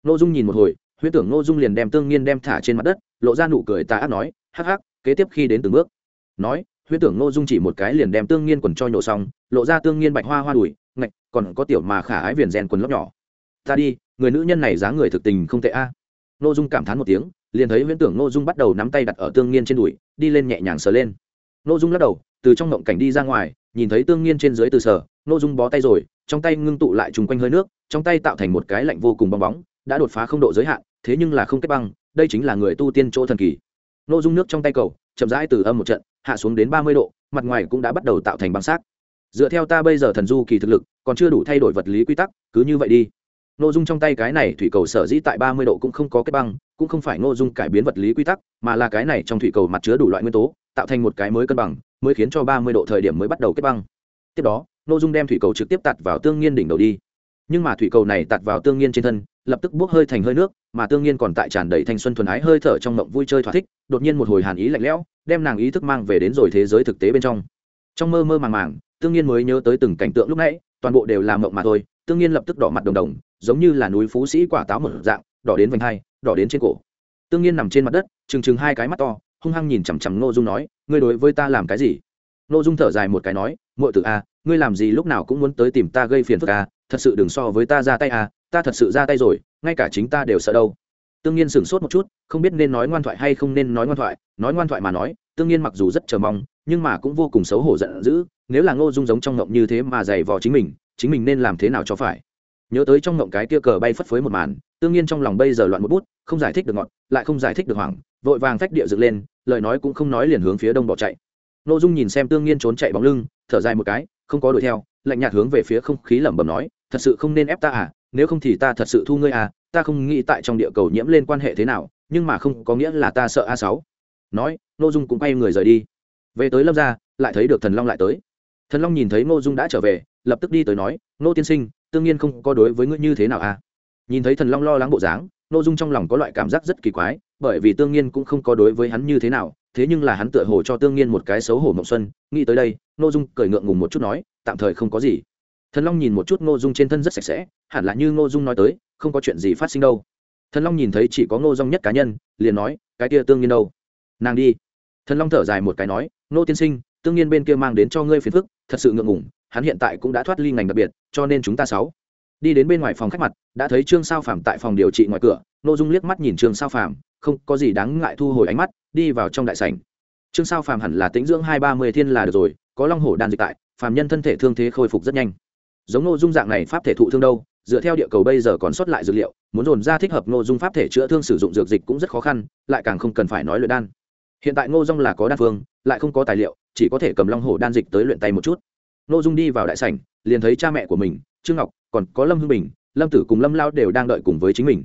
Nô dung nhìn một hồi, huyễn tưởng nô dung liền đem tương nhiên đem thả trên mặt đất, lộ ra nụ cười tà ác nói, hắc hắc, kế tiếp khi đến từng bước. Nói, huyễn tưởng nô dung chỉ một cái liền đem tương nhiên quần cho nhổ xong, lộ ra tương nhiên bạch hoa hoa đùi, ngạch, còn có tiểu mà khả ái viền rèn quần lóc nhỏ. Ta đi, người nữ nhân này dáng người thực tình không tệ a. À. nô dung cảm thán một tiếng liền thấy huyễn tưởng nô dung bắt đầu nắm tay đặt ở tương nhiên trên đùi, đi lên nhẹ nhàng sờ lên. Nô dung lắc đầu, từ trong ngộng cảnh đi ra ngoài, nhìn thấy tương nhiên trên dưới từ sở nô dung bó tay rồi, trong tay ngưng tụ lại chung quanh hơi nước, trong tay tạo thành một cái lạnh vô cùng bong bóng, đã đột phá không độ giới hạn, thế nhưng là không kết băng, đây chính là người tu tiên chỗ thần kỳ. Nô dung nước trong tay cầu, chậm rãi từ âm một trận, hạ xuống đến ba mươi độ, mặt ngoài cũng đã bắt đầu tạo thành băng xác. Dựa theo ta bây giờ thần du kỳ thực lực, còn chưa đủ thay đổi vật lý quy tắc, cứ như vậy đi. Nội dung trong tay cái này thủy cầu sở dĩ tại ba mươi độ cũng không có kết băng cũng không phải nội dung cải biến vật lý quy tắc, mà là cái này trong thủy cầu mặt chứa đủ loại nguyên tố, tạo thành một cái mới cân bằng, mới khiến cho ba mươi độ thời điểm mới bắt đầu kết băng. Tiếp đó nội dung đem thủy cầu trực tiếp tạt vào tương nhiên đỉnh đầu đi. Nhưng mà thủy cầu này tạt vào tương nhiên trên thân, lập tức bốc hơi thành hơi nước, mà tương nhiên còn tại tràn đầy thanh xuân thuần ái hơi thở trong mộng vui chơi thỏa thích, đột nhiên một hồi hàn ý lạnh lẽo, đem nàng ý thức mang về đến rồi thế giới thực tế bên trong. Trong mơ mơ màng màng, tương nhiên mới nhớ tới từng cảnh tượng lúc nãy, toàn bộ đều là mộng mà thôi, tương nhiên lập tức đỏ mặt đồng đồng, giống như là núi phú sĩ quả táo một dạng, đỏ đến vành hai đỏ đến trên cổ. Tương nhiên nằm trên mặt đất, trừng trừng hai cái mắt to, hung hăng nhìn chằm chằm n ô dung nói, ngươi đối với ta làm cái gì? N ô dung thở dài một cái nói, muội Tử a, ngươi làm gì lúc nào cũng muốn tới tìm ta gây phiền phức a, thật sự đừng so với ta ra tay a, ta thật sự ra tay rồi, ngay cả chính ta đều sợ đâu. Tương nhiên sửng sốt một chút, không biết nên nói ngoan thoại hay không nên nói ngoan thoại, nói ngoan thoại mà nói, tương nhiên mặc dù rất chờ mong, nhưng mà cũng vô cùng xấu hổ giận dữ, nếu là ngô dung giống trong ngộng như thế mà giày vò chính mình chính mình nên làm thế nào cho phải? Nhớ tới trong ngộng cái kia cờ bay phất phới một màn tương nhiên trong lòng bây giờ loạn một bút, không giải thích được ngọn, lại không giải thích được hoảng, vội vàng phách địa dựng lên, lời nói cũng không nói liền hướng phía đông bỏ chạy. Ngô dung nhìn xem tương nhiên trốn chạy bóng lưng, thở dài một cái, không có đuổi theo, lạnh nhạt hướng về phía không khí lẩm bẩm nói, thật sự không nên ép ta à nếu không thì ta thật sự thu ngươi à ta không nghĩ tại trong địa cầu nhiễm lên quan hệ thế nào, nhưng mà không có nghĩa là ta sợ a sáu. Nói ngô dung cũng quay người rời đi. Về tới lâm ra lại thấy được thần long lại tới. Thần long nhìn thấy ngô dung đã trở về, lập tức đi tới nói, ngô tiên sinh, tương nhiên không có đối với ngươi như thế nào à? Nhìn thấy thần long lo lắng bộ dáng, ngô dung trong lòng có loại cảm giác rất kỳ quái, bởi vì tương nhiên cũng không có đối với hắn như thế nào, thế nhưng là hắn tựa hồ cho tương nhiên một cái xấu hổ mộng xuân, nghĩ tới đây, ngô dung cười ngượng ngùng một chút nói, tạm thời không có gì. Thần long nhìn một chút ngô dung trên thân rất sạch sẽ, hẳn là như ngô dung nói tới, không có chuyện gì phát sinh đâu. Thần long nhìn thấy chỉ có ngô dung nhất cá nhân, liền nói, cái kia tương nhiên đâu? Nàng đi. Thần long thở dài một cái nói nô tiên sinh, tương nhiên bên kia mang đến cho ngươi phiền phức, thật sự ngượng ngùng, hắn hiện tại cũng đã thoát ly ngành đặc biệt, cho nên chúng ta sáu đi đến bên ngoài phòng khách mặt, đã thấy trương sao phàm tại phòng điều trị ngoài cửa nội dung liếc mắt nhìn trương sao phàm, không có gì đáng ngại thu hồi ánh mắt, đi vào trong đại sảnh. Trương sao phàm hẳn là tính dưỡng hai ba mươi thiên là được rồi, có long hổ đan dịch tại, phàm nhân thân thể thương thế khôi phục rất nhanh. Giống nội dung dạng này pháp thể thụ thương đâu, dựa theo địa cầu bây giờ còn sót lại dược liệu, muốn dồn ra thích hợp nội dung pháp thể chữa thương sử dụng dược dịch cũng rất khó khăn, lại càng không cần phải nói luyện đan. Hiện tại ngô dung là có đan phương, lại không có tài liệu, chỉ có thể cầm long hổ đan dịch tới luyện tay một chút. Nội dung đi vào đại sảnh, liền thấy cha mẹ của mình trương ngọc, còn có lâm hưng bình, lâm tử cùng lâm lao đều đang đợi cùng với chính mình.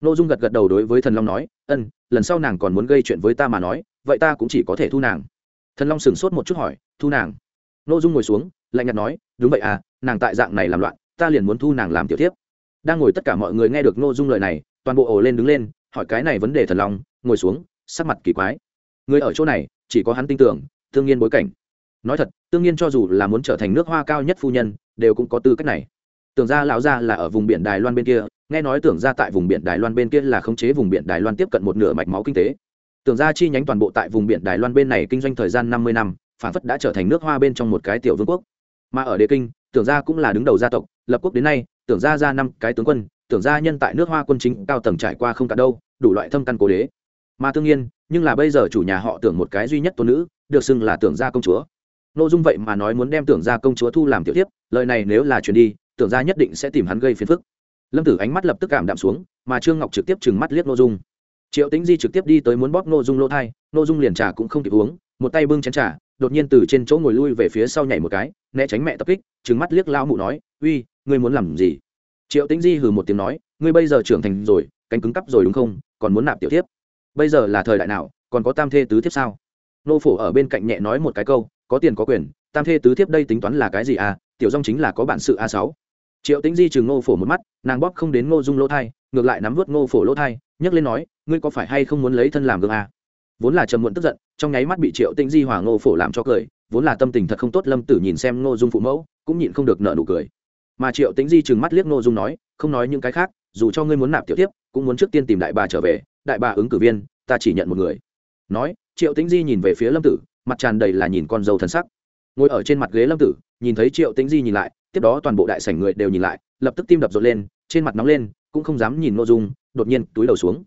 Ngô dung gật gật đầu đối với thần long nói, ân, lần sau nàng còn muốn gây chuyện với ta mà nói, vậy ta cũng chỉ có thể thu nàng. Thần long sửng sốt một chút hỏi, thu nàng? Ngô dung ngồi xuống, lạnh nhạt nói, đúng vậy à nàng tại dạng này làm loạn, ta liền muốn thu nàng làm tiểu tiếp đang ngồi tất cả mọi người nghe được ngô dung lời này, toàn bộ ổ lên đứng lên, hỏi cái này vấn đề thần long, ngồi xuống, sắc mặt kỳ quái. Người ở chỗ này, chỉ có hắn tin tưởng, tương nhiên bối cảnh. Nói thật, tương nhiên cho dù là muốn trở thành nước hoa cao nhất phu nhân, đều cũng có tư cách này tưởng ra lão ra là ở vùng biển đài loan bên kia, nghe nói tưởng ra tại vùng biển đài loan bên kia là khống chế vùng biển đài loan tiếp cận một nửa mạch máu kinh tế. Tưởng ra chi nhánh toàn bộ tại vùng biển đài loan bên này kinh doanh thời gian năm mươi năm, phản phất đã trở thành nước hoa bên trong một cái tiểu vương quốc. Mà ở đế kinh, tưởng ra cũng là đứng đầu gia tộc, lập quốc đến nay, tưởng ra ra năm cái tướng quân, tưởng ra nhân tại nước hoa quân chính cao tầng trải qua không cả đâu, đủ loại thâm căn cố đế. Mà tương nhiên, nhưng là bây giờ chủ nhà họ tưởng một cái duy nhất tôn nữ, được xưng là tưởng gia công chúa. N ô dung vậy mà nói muốn đem tưởng gia công chúa thu làm tiểu tiếp lời này nếu là chuyển đi tưởng ra nhất định sẽ tìm hắn gây phiền phức. Lâm tử ánh mắt lập tức cảm đạm xuống, mà trương ngọc trực tiếp trừng mắt liếc n ô dung. Triệu tính di trực tiếp đi tới muốn bóp n ô dung lỗ thai n ô dung liền trà cũng không kịp uống, một tay bưng chén trà, đột nhiên từ trên chỗ ngồi lui về phía sau nhảy một cái, né tránh mẹ tập kích, trừng mắt liếc lao mụ nói, uy, ngươi muốn làm gì? Triệu tính di hừ một tiếng nói, ngươi bây giờ trưởng thành rồi, cánh cứng cắp rồi đúng không? Còn muốn nạp tiểu tiếp bây giờ là thời đại nào, còn có tam thê tứ thiếp sao? Nô phổ ở bên cạnh nhẹ nói một cái câu, có tiền có quyền, tam thê tứ thiếp đây tính toán là cái gì à? Tiểu dong chính là có bản sự a sáu triệu tính di chừng ngô phổ một mắt, nàng bóp không đến ngô dung lỗ thai, ngược lại nắm vớt ngô phổ lỗ thai, nhấc lên nói, ngươi có phải hay không muốn lấy thân làm gương à? vốn là trầm muộn tức giận, trong nháy mắt bị triệu tĩnh di hòa ngô phổ làm cho cười, vốn là tâm tình thật không tốt, lâm tử nhìn xem ngô dung phụ mẫu, cũng nhịn không được nợ nụ cười. Mà triệu tĩnh di chừng mắt liếc ngô dung nói, không nói những cái khác, dù cho ngươi muốn nạp tiểu tiếp cũng muốn trước tiên tìm đại bà trở về, đại bà ứng cử viên, ta chỉ nhận một người. Nói, triệu tĩnh di nhìn về phía lâm tử, mặt tràn đầy là nhìn con dâu thân sắc. Ngồi ở trên mặt ghế lâm tử nhìn thấy triệu tĩnh di nhìn lại tiếp đó toàn bộ đại sảnh người đều nhìn lại lập tức tim đập rộn lên trên mặt nóng lên cũng không dám nhìn n ô dung đột nhiên túi đầu xuống.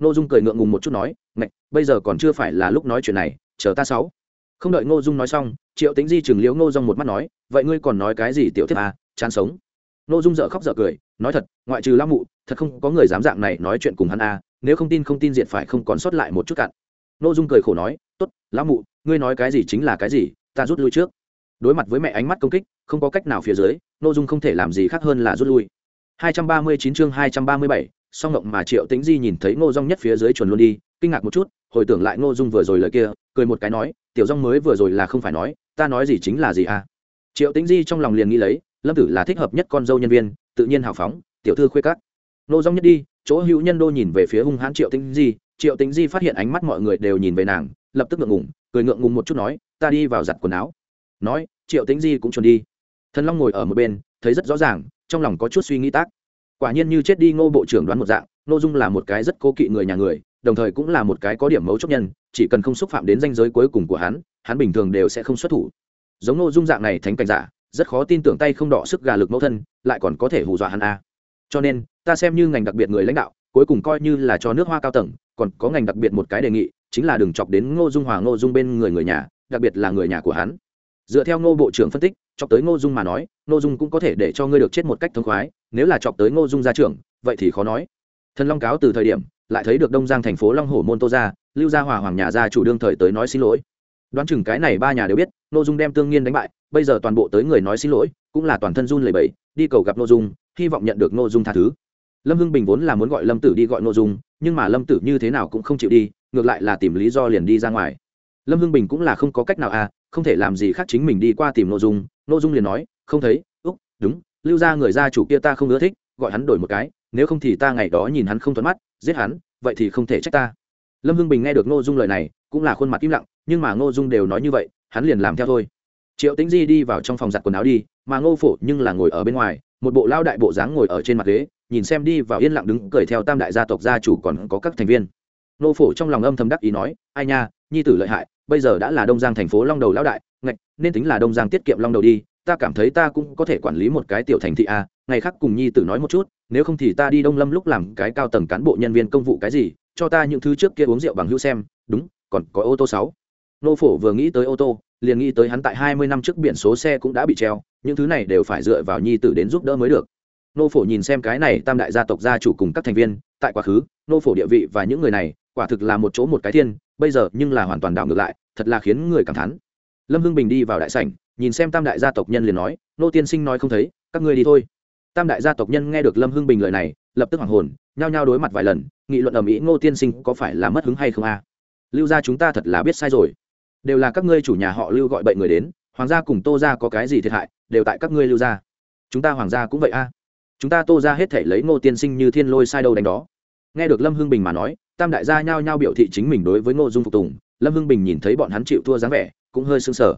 N ô dung cười ngượng ngùng một chút nói ngạch bây giờ còn chưa phải là lúc nói chuyện này chờ ta sáu. Không đợi ngô dung nói xong triệu tính di chừng liếu ngô dung một mắt nói vậy ngươi còn nói cái gì tiểu thiết à chán sống. Ngô dung dợ khóc dợ cười nói thật ngoại trừ lão mụ thật không có người dám dạng này nói chuyện cùng hắn à nếu không tin không tin diện phải không còn sót lại một chút cặn, ngô dung cười khổ nói tốt lão mụ ngươi nói cái gì chính là cái gì ta rút lui trước đối mặt với mẹ ánh mắt công kích không có cách nào phía dưới ngô dung không thể làm gì khác hơn là rút lui 239 chương 237, song ngộng mà Triệu Tĩnh Di nhìn thấy Ngô Dung nhất phía dưới chuẩn luôn đi, kinh ngạc một chút, hồi tưởng lại Ngô Dung vừa rồi lời kia, cười một cái nói, tiểu Dung mới vừa rồi là không phải nói, ta nói gì chính là gì à? Triệu Tĩnh Di trong lòng liền nghĩ lấy, Lâm Tử là thích hợp nhất con dâu nhân viên, tự nhiên hào phóng, tiểu thư khuê cắt Ngô Dung nhất đi, chỗ hữu nhân đô nhìn về phía hung hãn Triệu Tĩnh Di, Triệu Tĩnh Di phát hiện ánh mắt mọi người đều nhìn về nàng, lập tức ngượng ngùng, cười ngượng ngùng một chút nói, ta đi vào giặt quần áo. Nói, Triệu Tĩnh Di cũng chuẩn đi. Thần Long ngồi ở một bên, thấy rất rõ ràng, trong lòng có chút suy nghĩ tác. Quả nhiên như chết đi ngô bộ trưởng đoán một dạng ngô dung là một cái rất cố kỵ người nhà người đồng thời cũng là một cái có điểm mấu chốt nhân chỉ cần không xúc phạm đến danh giới cuối cùng của hắn hắn bình thường đều sẽ không xuất thủ. Giống ngô dung dạng này thánh cảnh giả rất khó tin tưởng tay không đỏ sức gà lực mẫu thân lại còn có thể hù dọa hắn a. Cho nên ta xem như ngành đặc biệt người lãnh đạo cuối cùng coi như là cho nước hoa cao tầng còn có ngành đặc biệt một cái đề nghị chính là đừng chọc đến ngô dung hòa ngô dung bên người người nhà đặc biệt là người nhà của hắn dựa theo ngô bộ trưởng phân tích, chọc tới ngô dung mà nói, ngô dung cũng có thể để cho ngươi được chết một cách thống khoái, nếu là chọc tới ngô dung gia trưởng, vậy thì khó nói. Thần long cáo từ thời điểm, lại thấy được đông giang thành phố long hồ môn tô gia, lưu gia hòa hoàng nhà gia chủ đương thời tới nói xin lỗi. Đoán chừng cái này ba nhà đều biết, ngô dung đem tương nhiên đánh bại, bây giờ toàn bộ tới người nói xin lỗi, cũng là toàn thân run lẩy bẩy, đi cầu gặp ngô dung, hy vọng nhận được ngô dung tha thứ. Lâm hưng bình vốn là muốn gọi lâm tử đi gọi ngô dung, nhưng mà lâm tử như thế nào cũng không chịu đi, ngược lại là tìm lý do liền đi ra ngoài lâm hưng bình cũng là không có cách nào à không thể làm gì khác chính mình đi qua tìm nội dung. Nội dung liền nói, không thấy. Úc, đúng, lưu ra người gia chủ kia ta không ưa thích, gọi hắn đổi một cái, nếu không thì ta ngày đó nhìn hắn không thuận mắt, giết hắn, vậy thì không thể trách ta. Lâm hưng bình nghe được ngô dung lời này, cũng là khuôn mặt im lặng, nhưng mà ngô dung đều nói như vậy, hắn liền làm theo thôi. Triệu tĩnh di đi vào trong phòng giặt quần áo đi, mà ngô phổ nhưng là ngồi ở bên ngoài, một bộ lao đại bộ dáng ngồi ở trên mặt ghế, nhìn xem đi vào yên lặng đứng cười theo tam đại gia tộc gia chủ còn có các thành viên. Nô phổ trong lòng âm thầm đắc ý nói, ai nha, nhi tử lợi hại, bây giờ đã là đông giang thành phố long đầu lão đại, ngạch, nên tính là đông giang tiết kiệm long đầu đi, ta cảm thấy ta cũng có thể quản lý một cái tiểu thành thị a, ngày khác cùng nhi tử nói một chút, nếu không thì ta đi đông lâm lúc làm cái cao tầng cán bộ nhân viên công vụ cái gì, cho ta những thứ trước kia uống rượu bằng hữu xem, đúng, còn có ô tô sáu. Nô phổ vừa nghĩ tới ô tô, liền nghĩ tới hắn tại hai mươi năm trước biển số xe cũng đã bị treo, những thứ này đều phải dựa vào nhi tử đến giúp đỡ mới được. Nô phổ nhìn xem cái này tam đại gia tộc gia chủ cùng các thành viên, tại quá khứ, nô phổ địa vị và những người này quả thực là một chỗ một cái thiên, bây giờ nhưng là hoàn toàn đảo ngược lại, thật là khiến người cảm thán. Lâm hưng bình đi vào đại sảnh, nhìn xem tam đại gia tộc nhân liền nói, nô tiên sinh nói không thấy, các ngươi đi thôi. Tam đại gia tộc nhân nghe được lâm hưng bình lời này, lập tức hoảng hồn, nhao nhao đối mặt vài lần, nghị luận ầm ĩ, ngô tiên sinh có phải là mất hứng hay không a? Lưu gia chúng ta thật là biết sai rồi. Đều là các ngươi chủ nhà họ lưu gọi bậy người đến, hoàng gia cùng tô gia có cái gì thiệt hại, đều tại các ngươi lưu gia. Chúng ta hoàng gia cũng vậy a. Chúng ta tô gia hết thể lấy ngô tiên sinh như thiên lôi sai đâu đánh đó nghe được lâm hưng bình mà nói, tam đại gia nhao nhao biểu thị chính mình đối với ngô dung phục tùng. Lâm hưng bình nhìn thấy bọn hắn chịu thua dáng vẻ, cũng hơi sưng sờ.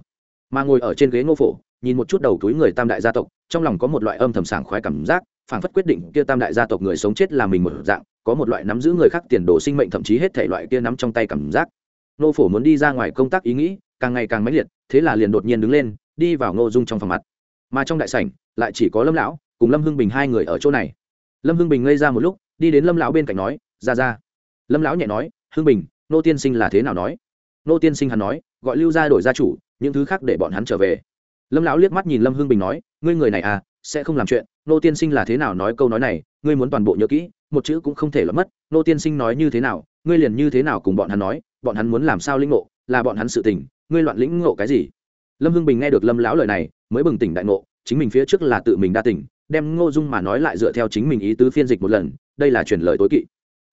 Mà ngồi ở trên ghế ngô phổ, nhìn một chút đầu túi người tam đại gia tộc, trong lòng có một loại âm thầm sảng khoái cảm giác, phảng phất quyết định kia tam đại gia tộc người sống chết là mình một dạng, có một loại nắm giữ người khác tiền đồ sinh mệnh thậm chí hết thể loại kia nắm trong tay cảm giác. Ngô phổ muốn đi ra ngoài công tác ý nghĩ, càng ngày càng mãnh liệt, thế là liền đột nhiên đứng lên, đi vào ngô dung trong phòng mặt. Mà trong đại sảnh, lại chỉ có lâm lão, cùng lâm hưng bình hai người ở chỗ này. Lâm hưng bình ngây ra một lúc đi đến lâm lão bên cạnh nói, ra ra. Lâm lão nhẹ nói, hưng bình, nô tiên sinh là thế nào nói? Nô tiên sinh hắn nói, gọi lưu gia đổi gia chủ, những thứ khác để bọn hắn trở về. Lâm lão liếc mắt nhìn lâm hưng bình nói, ngươi người này à sẽ không làm chuyện. Nô tiên sinh là thế nào nói câu nói này, ngươi muốn toàn bộ nhớ kỹ, một chữ cũng không thể lọt mất. Nô tiên sinh nói như thế nào, ngươi liền như thế nào cùng bọn hắn nói, bọn hắn muốn làm sao lĩnh ngộ, là bọn hắn sự tình, ngươi loạn lĩnh ngộ cái gì? Lâm hưng bình nghe được lâm lão lời này, mới bừng tỉnh đại ngộ, chính mình phía trước là tự mình đa tỉnh, đem ngô dung mà nói lại dựa theo chính mình ý tứ phiên dịch một lần đây là truyền lời tối kỵ.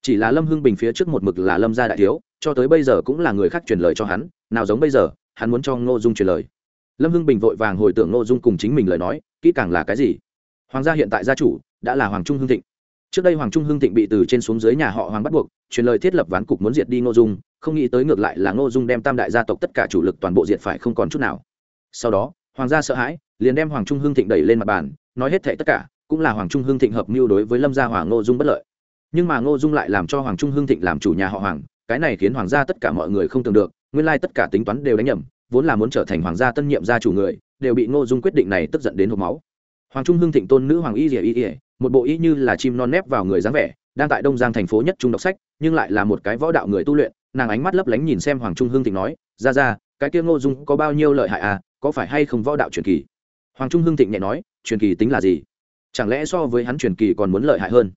Chỉ là lâm hưng bình phía trước một mực là lâm gia đại thiếu, cho tới bây giờ cũng là người khác truyền lời cho hắn, nào giống bây giờ, hắn muốn cho ngô dung truyền lời. Lâm hưng bình vội vàng hồi tưởng ngô dung cùng chính mình lời nói, kỹ càng là cái gì? Hoàng gia hiện tại gia chủ, đã là hoàng trung hưng thịnh. Trước đây hoàng trung hưng thịnh bị từ trên xuống dưới nhà họ hoàng bắt buộc, truyền lời thiết lập ván cục muốn diệt đi ngô dung, không nghĩ tới ngược lại là ngô dung đem tam đại gia tộc tất cả chủ lực toàn bộ diệt phải không còn chút nào. Sau đó, hoàng gia sợ hãi, liền đem hoàng trung hưng thịnh đẩy lên mặt bàn, nói hết thệ tất cả cũng là hoàng trung hưng thịnh hợp mưu đối với lâm gia hoàng ngô dung bất lợi. Nhưng mà ngô dung lại làm cho hoàng trung hưng thịnh làm chủ nhà họ hoàng, cái này khiến hoàng gia tất cả mọi người không tưởng được, nguyên lai tất cả tính toán đều đánh nhầm, vốn là muốn trở thành hoàng gia tân nhiệm gia chủ người, đều bị ngô dung quyết định này tức giận đến hộp máu. Hoàng trung hưng thịnh tôn nữ hoàng y rỉa y ỉa một bộ y như là chim non nép vào người dáng vẻ, đang tại đông giang thành phố nhất trung đọc sách, nhưng lại là một cái võ đạo người tu luyện, nàng ánh mắt lấp lánh nhìn xem hoàng trung hưng thịnh nói, ra ra, cái kia ngô dung có bao nhiêu lợi hại à có phải hay không võ đạo truyền kỳ? Hoàng trung hưng thịnh nhẹ nói, truyền kỳ tính là gì? Chẳng lẽ so với hắn truyền kỳ còn muốn lợi hại hơn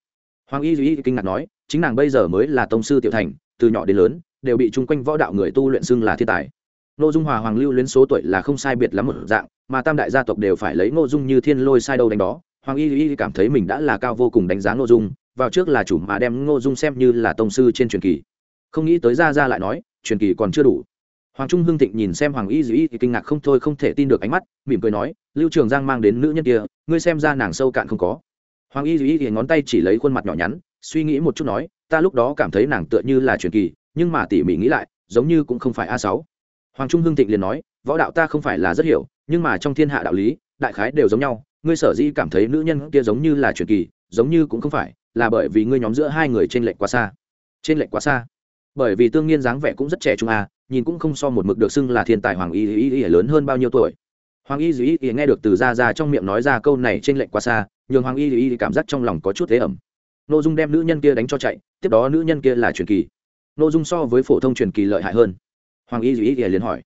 hoàng y duy kinh ngạc nói chính nàng bây giờ mới là tông sư tiểu thành từ nhỏ đến lớn đều bị chung quanh võ đạo người tu luyện xưng là thiên tài Ngô Dung Hòa Hoàng Lưu luyến số tuổi là không sai biệt lắm một dạng, mà tam đại gia tộc đều phải lấy Ngô Dung như thiên lôi sai đâu đánh đó. Hoàng Y Y cảm thấy mình đã là cao vô cùng đánh giá Ngô Dung, vào trước là chủ mà đem Ngô Dung xem như là tông sư trên truyền kỳ. Không nghĩ tới ra ra lại nói, truyền kỳ còn chưa đủ. Hoàng Trung Hưng Thịnh nhìn xem Hoàng Y Dĩ thì kinh ngạc không thôi không thể tin được ánh mắt, mỉm cười nói, Lưu Trường Giang mang đến nữ nhân kia, ngươi xem ra nàng sâu cạn không có. Hoàng Y Dĩ thì ngón tay chỉ lấy khuôn mặt nhỏ nhắn, suy nghĩ một chút nói, ta lúc đó cảm thấy nàng tựa như là truyền kỳ, nhưng mà tỉ mỉ nghĩ lại, giống như cũng không phải a sáu. Hoàng trung hưng thịnh liền nói võ đạo ta không phải là rất hiểu nhưng mà trong thiên hạ đạo lý đại khái đều giống nhau ngươi sở dĩ cảm thấy nữ nhân kia giống như là truyền kỳ giống như cũng không phải là bởi vì ngươi nhóm giữa hai người trên lệch quá xa. Trên lệch quá xa. Bởi vì tương nhiên dáng vẻ cũng rất trẻ trung à nhìn cũng không so một mực được xưng là thiên tài hoàng y y y lớn hơn bao nhiêu tuổi hoàng y y y nghe được từ ra ra trong miệng nói ra câu này trên lệnh quá xa nhường hoàng y y cảm giác trong lòng có chút thế ẩm nội dung đem nữ nhân kia đánh cho chạy tiếp đó nữ nhân kia là truyền kỳ nội dung so với phổ thông truyền kỳ lợi hại hơn hoàng y dĩ y liền hỏi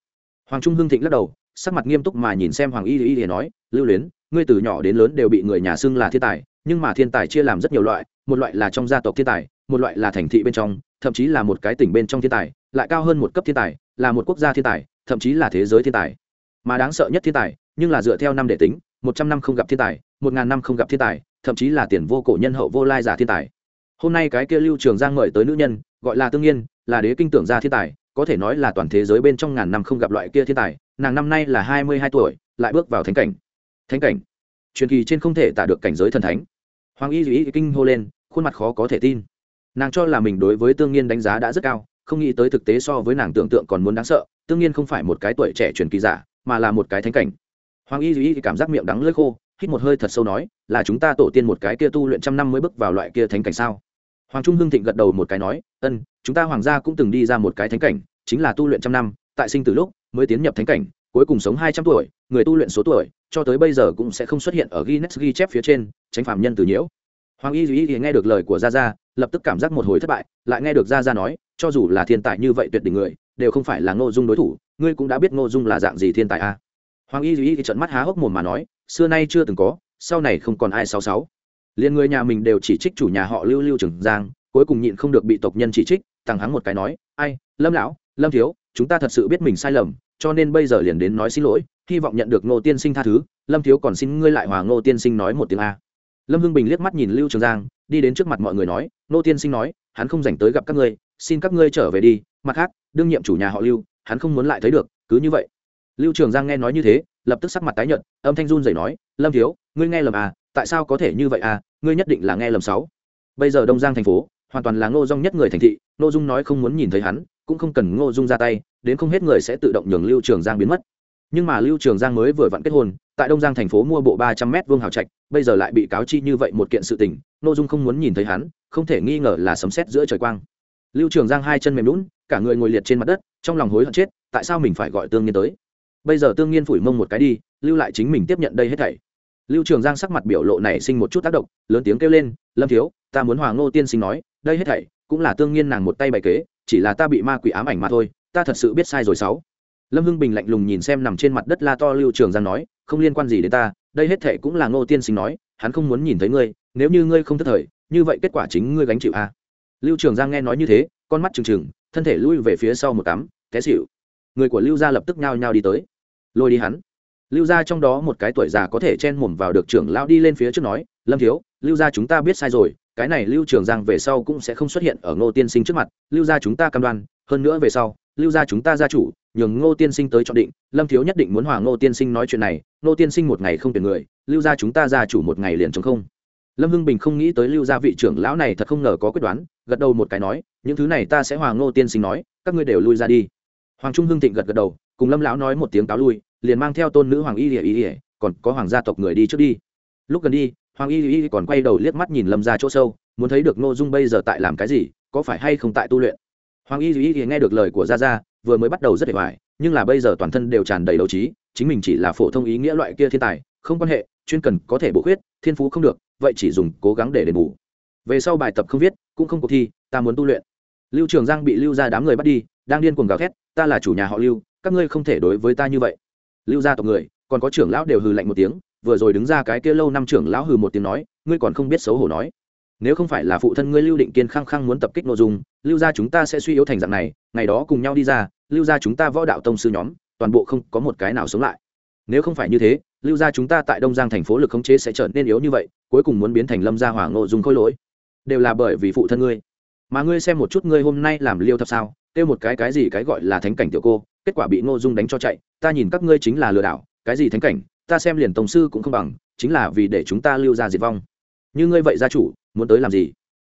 hoàng trung hưng thịnh lắc đầu sắc mặt nghiêm túc mà nhìn xem hoàng y dĩ y nói lưu luyến ngươi từ nhỏ đến lớn đều bị người nhà xưng là thiên tài nhưng mà thiên tài chia làm rất nhiều loại một loại là trong gia tộc thiên tài một loại là thành thị bên trong thậm chí là một cái tỉnh bên trong thiên tài lại cao hơn một cấp thiên tài, là một quốc gia thiên tài, thậm chí là thế giới thiên tài. Mà đáng sợ nhất thiên tài, nhưng là dựa theo năm để tính, một trăm năm không gặp thiên tài, một ngàn năm không gặp thiên tài, thậm chí là tiền vô cổ nhân hậu vô lai giả thiên tài. Hôm nay cái kia lưu trường giang mời tới nữ nhân, gọi là tương nhiên là đế kinh tưởng gia thiên tài, có thể nói là toàn thế giới bên trong ngàn năm không gặp loại kia thiên tài, nàng năm nay là hai mươi hai tuổi, lại bước vào thánh cảnh. Thánh cảnh? Truyền kỳ trên không thể tả được cảnh giới thần thánh. Hoàng y dĩ kinh hô lên, khuôn mặt khó có thể tin. Nàng cho là mình đối với tương nhiên đánh giá đã rất cao không nghĩ tới thực tế so với nàng tưởng tượng còn muốn đáng sợ, tương nhiên không phải một cái tuổi trẻ truyền kỳ giả, mà là một cái thánh cảnh. Hoàng y duy cảm giác miệng đắng lơi khô, hít một hơi thật sâu nói, là chúng ta tổ tiên một cái kia tu luyện trăm năm mới bước vào loại kia thánh cảnh sao? Hoàng trung hưng thịnh gật đầu một cái nói, ân, chúng ta hoàng gia cũng từng đi ra một cái thánh cảnh, chính là tu luyện trăm năm, tại sinh từ lúc mới tiến nhập thánh cảnh, cuối cùng sống hai trăm tuổi, người tu luyện số tuổi, cho tới bây giờ cũng sẽ không xuất hiện ở guinness ghi chép phía trên, tránh phạm nhân từ nhiễu. Hoàng y duy nghe được lời của gia gia lập tức cảm giác một hồi thất bại, lại nghe được gia gia nói, cho dù là thiên tài như vậy tuyệt đỉnh người, đều không phải là ngô dung đối thủ, ngươi cũng đã biết ngô dung là dạng gì thiên tài à. hoàng y duy thì trận mắt há hốc mồm mà nói, xưa nay chưa từng có, sau này không còn ai sáu sáu liền người nhà mình đều chỉ trích chủ nhà họ lưu lưu trường giang, cuối cùng nhịn không được bị tộc nhân chỉ trích, thằng hắn một cái nói, ai, lâm lão, lâm thiếu, chúng ta thật sự biết mình sai lầm, cho nên bây giờ liền đến nói xin lỗi, hy vọng nhận được ngô tiên sinh tha thứ, lâm thiếu còn xin ngươi lại hòa ngô tiên sinh nói một tiếng a lâm hưng bình liếc mắt nhìn lưu trường giang đi đến trước mặt mọi người nói, nô tiên sinh nói, hắn không dành tới gặp các ngươi, xin các ngươi trở về đi, mặt khác, đương nhiệm chủ nhà họ lưu, hắn không muốn lại thấy được, cứ như vậy. Lưu trường giang nghe nói như thế, lập tức sắc mặt tái nhợt, âm thanh run rẩy nói, lâm thiếu, ngươi nghe lầm à tại sao có thể như vậy à ngươi nhất định là nghe lầm sáu. Bây giờ đông giang thành phố, hoàn toàn là ngô dung nhất người thành thị, ngô dung nói không muốn nhìn thấy hắn, cũng không cần ngô dung ra tay, đến không hết người sẽ tự động nhường lưu trường giang biến mất. Nhưng mà lưu trường giang mới vừa vặn kết hôn, tại đông giang thành phố mua bộ ba trăm mét vuông hào trạch, bây giờ lại bị cáo chi như vậy một kiện sự tình Nô dung không muốn nhìn thấy hắn, không thể nghi ngờ là sấm sét giữa trời quang. Lưu trường giang hai chân mềm lún cả người ngồi liệt trên mặt đất, trong lòng hối hận chết, tại sao mình phải gọi tương nhiên tới? Bây giờ tương nhiên phủi mông một cái đi, lưu lại chính mình tiếp nhận đây hết thảy. Lưu trường giang sắc mặt biểu lộ này sinh một chút tác động, lớn tiếng kêu lên, lâm thiếu, ta muốn hòa ngô tiên sinh nói, đây hết thảy cũng là tương nhiên nàng một tay bày kế, chỉ là ta bị ma quỷ ám ảnh mà thôi, ta thật sự biết sai rồi sáu. Lâm hưng bình lạnh lùng nhìn xem nằm trên mặt đất la to lưu trường giang nói, không liên quan gì đến ta, đây hết thệ cũng là ngô tiên sinh nói, hắn không muốn nhìn thấy ngươi nếu như ngươi không thất thời, như vậy kết quả chính ngươi gánh chịu a lưu trường giang nghe nói như thế, con mắt trừng trừng, thân thể lui về phía sau một tắm té xịu người của lưu gia lập tức nhao nhao đi tới. Lôi đi hắn. Lưu gia trong đó một cái tuổi già có thể chen mồm vào được trưởng lão đi lên phía trước nói, lâm thiếu, lưu gia chúng ta biết sai rồi, cái này lưu trường giang về sau cũng sẽ không xuất hiện ở ngô tiên sinh trước mặt, lưu gia chúng ta cam đoan, hơn nữa về sau, lưu gia chúng ta gia chủ, nhường ngô tiên sinh tới chọn định, lâm thiếu nhất định muốn hòa ngô tiên sinh nói chuyện này, ngô tiên sinh một ngày không tuyển người, lưu gia chúng ta gia chủ một ngày liền chống không lâm hưng bình không nghĩ tới lưu gia vị trưởng lão này thật không ngờ có quyết đoán, gật đầu một cái nói, những thứ này ta sẽ hòa ngô tiên sinh nói, các ngươi đều lui ra đi. Hoàng trung hưng thịnh gật gật đầu, cùng lâm lão nói một tiếng cáo lui, liền mang theo tôn nữ hoàng y ỉa y ỉa còn có hoàng gia tộc người đi trước đi. Lúc gần đi, hoàng y ỉa còn quay đầu liếc mắt nhìn lâm ra chỗ sâu, muốn thấy được ngô dung bây giờ tại làm cái gì, có phải hay không tại tu luyện. Hoàng y ỉa nghe được lời của gia gia, vừa mới bắt đầu rất để hoài, nhưng là bây giờ toàn thân đều tràn đầy đấu trí, chính mình chỉ là phổ thông ý nghĩa loại kia thiên tài, không quan hệ, chuyên cần có thể bổ khuyết, thiên phú không được vậy chỉ dùng cố gắng để đền bù. Về sau bài tập không viết, cũng không cuộc thi, ta muốn tu luyện. Lưu trường giang bị lưu ra đám người bắt đi, đang điên cuồng gào thét, ta là chủ nhà họ lưu, các ngươi không thể đối với ta như vậy. Lưu gia tộc người, còn có trưởng lão đều hừ lạnh một tiếng, vừa rồi đứng ra cái kia lâu năm trưởng lão hừ một tiếng nói, ngươi còn không biết xấu hổ nói. Nếu không phải là phụ thân ngươi lưu định kiên khăng khăng muốn tập kích nội dung, lưu gia chúng ta sẽ suy yếu thành dạng này, ngày đó cùng nhau đi ra, lưu gia chúng ta võ đạo tông sư nhóm, toàn bộ không có một cái nào sống lại nếu không phải như thế, lưu gia chúng ta tại đông giang thành phố lực khống chế sẽ trở nên yếu như vậy, cuối cùng muốn biến thành lâm gia hỏa ngộ dùng khôi lỗi. Đều là bởi vì phụ thân ngươi. Mà ngươi xem một chút ngươi hôm nay làm liêu thập sao, kêu một cái cái gì cái gọi là thánh cảnh tiểu cô, kết quả bị ngô dung đánh cho chạy, ta nhìn các ngươi chính là lừa đảo, cái gì thánh cảnh, ta xem liền tổng sư cũng không bằng, chính là vì để chúng ta lưu ra diệt vong. Như ngươi vậy gia chủ, muốn tới làm gì?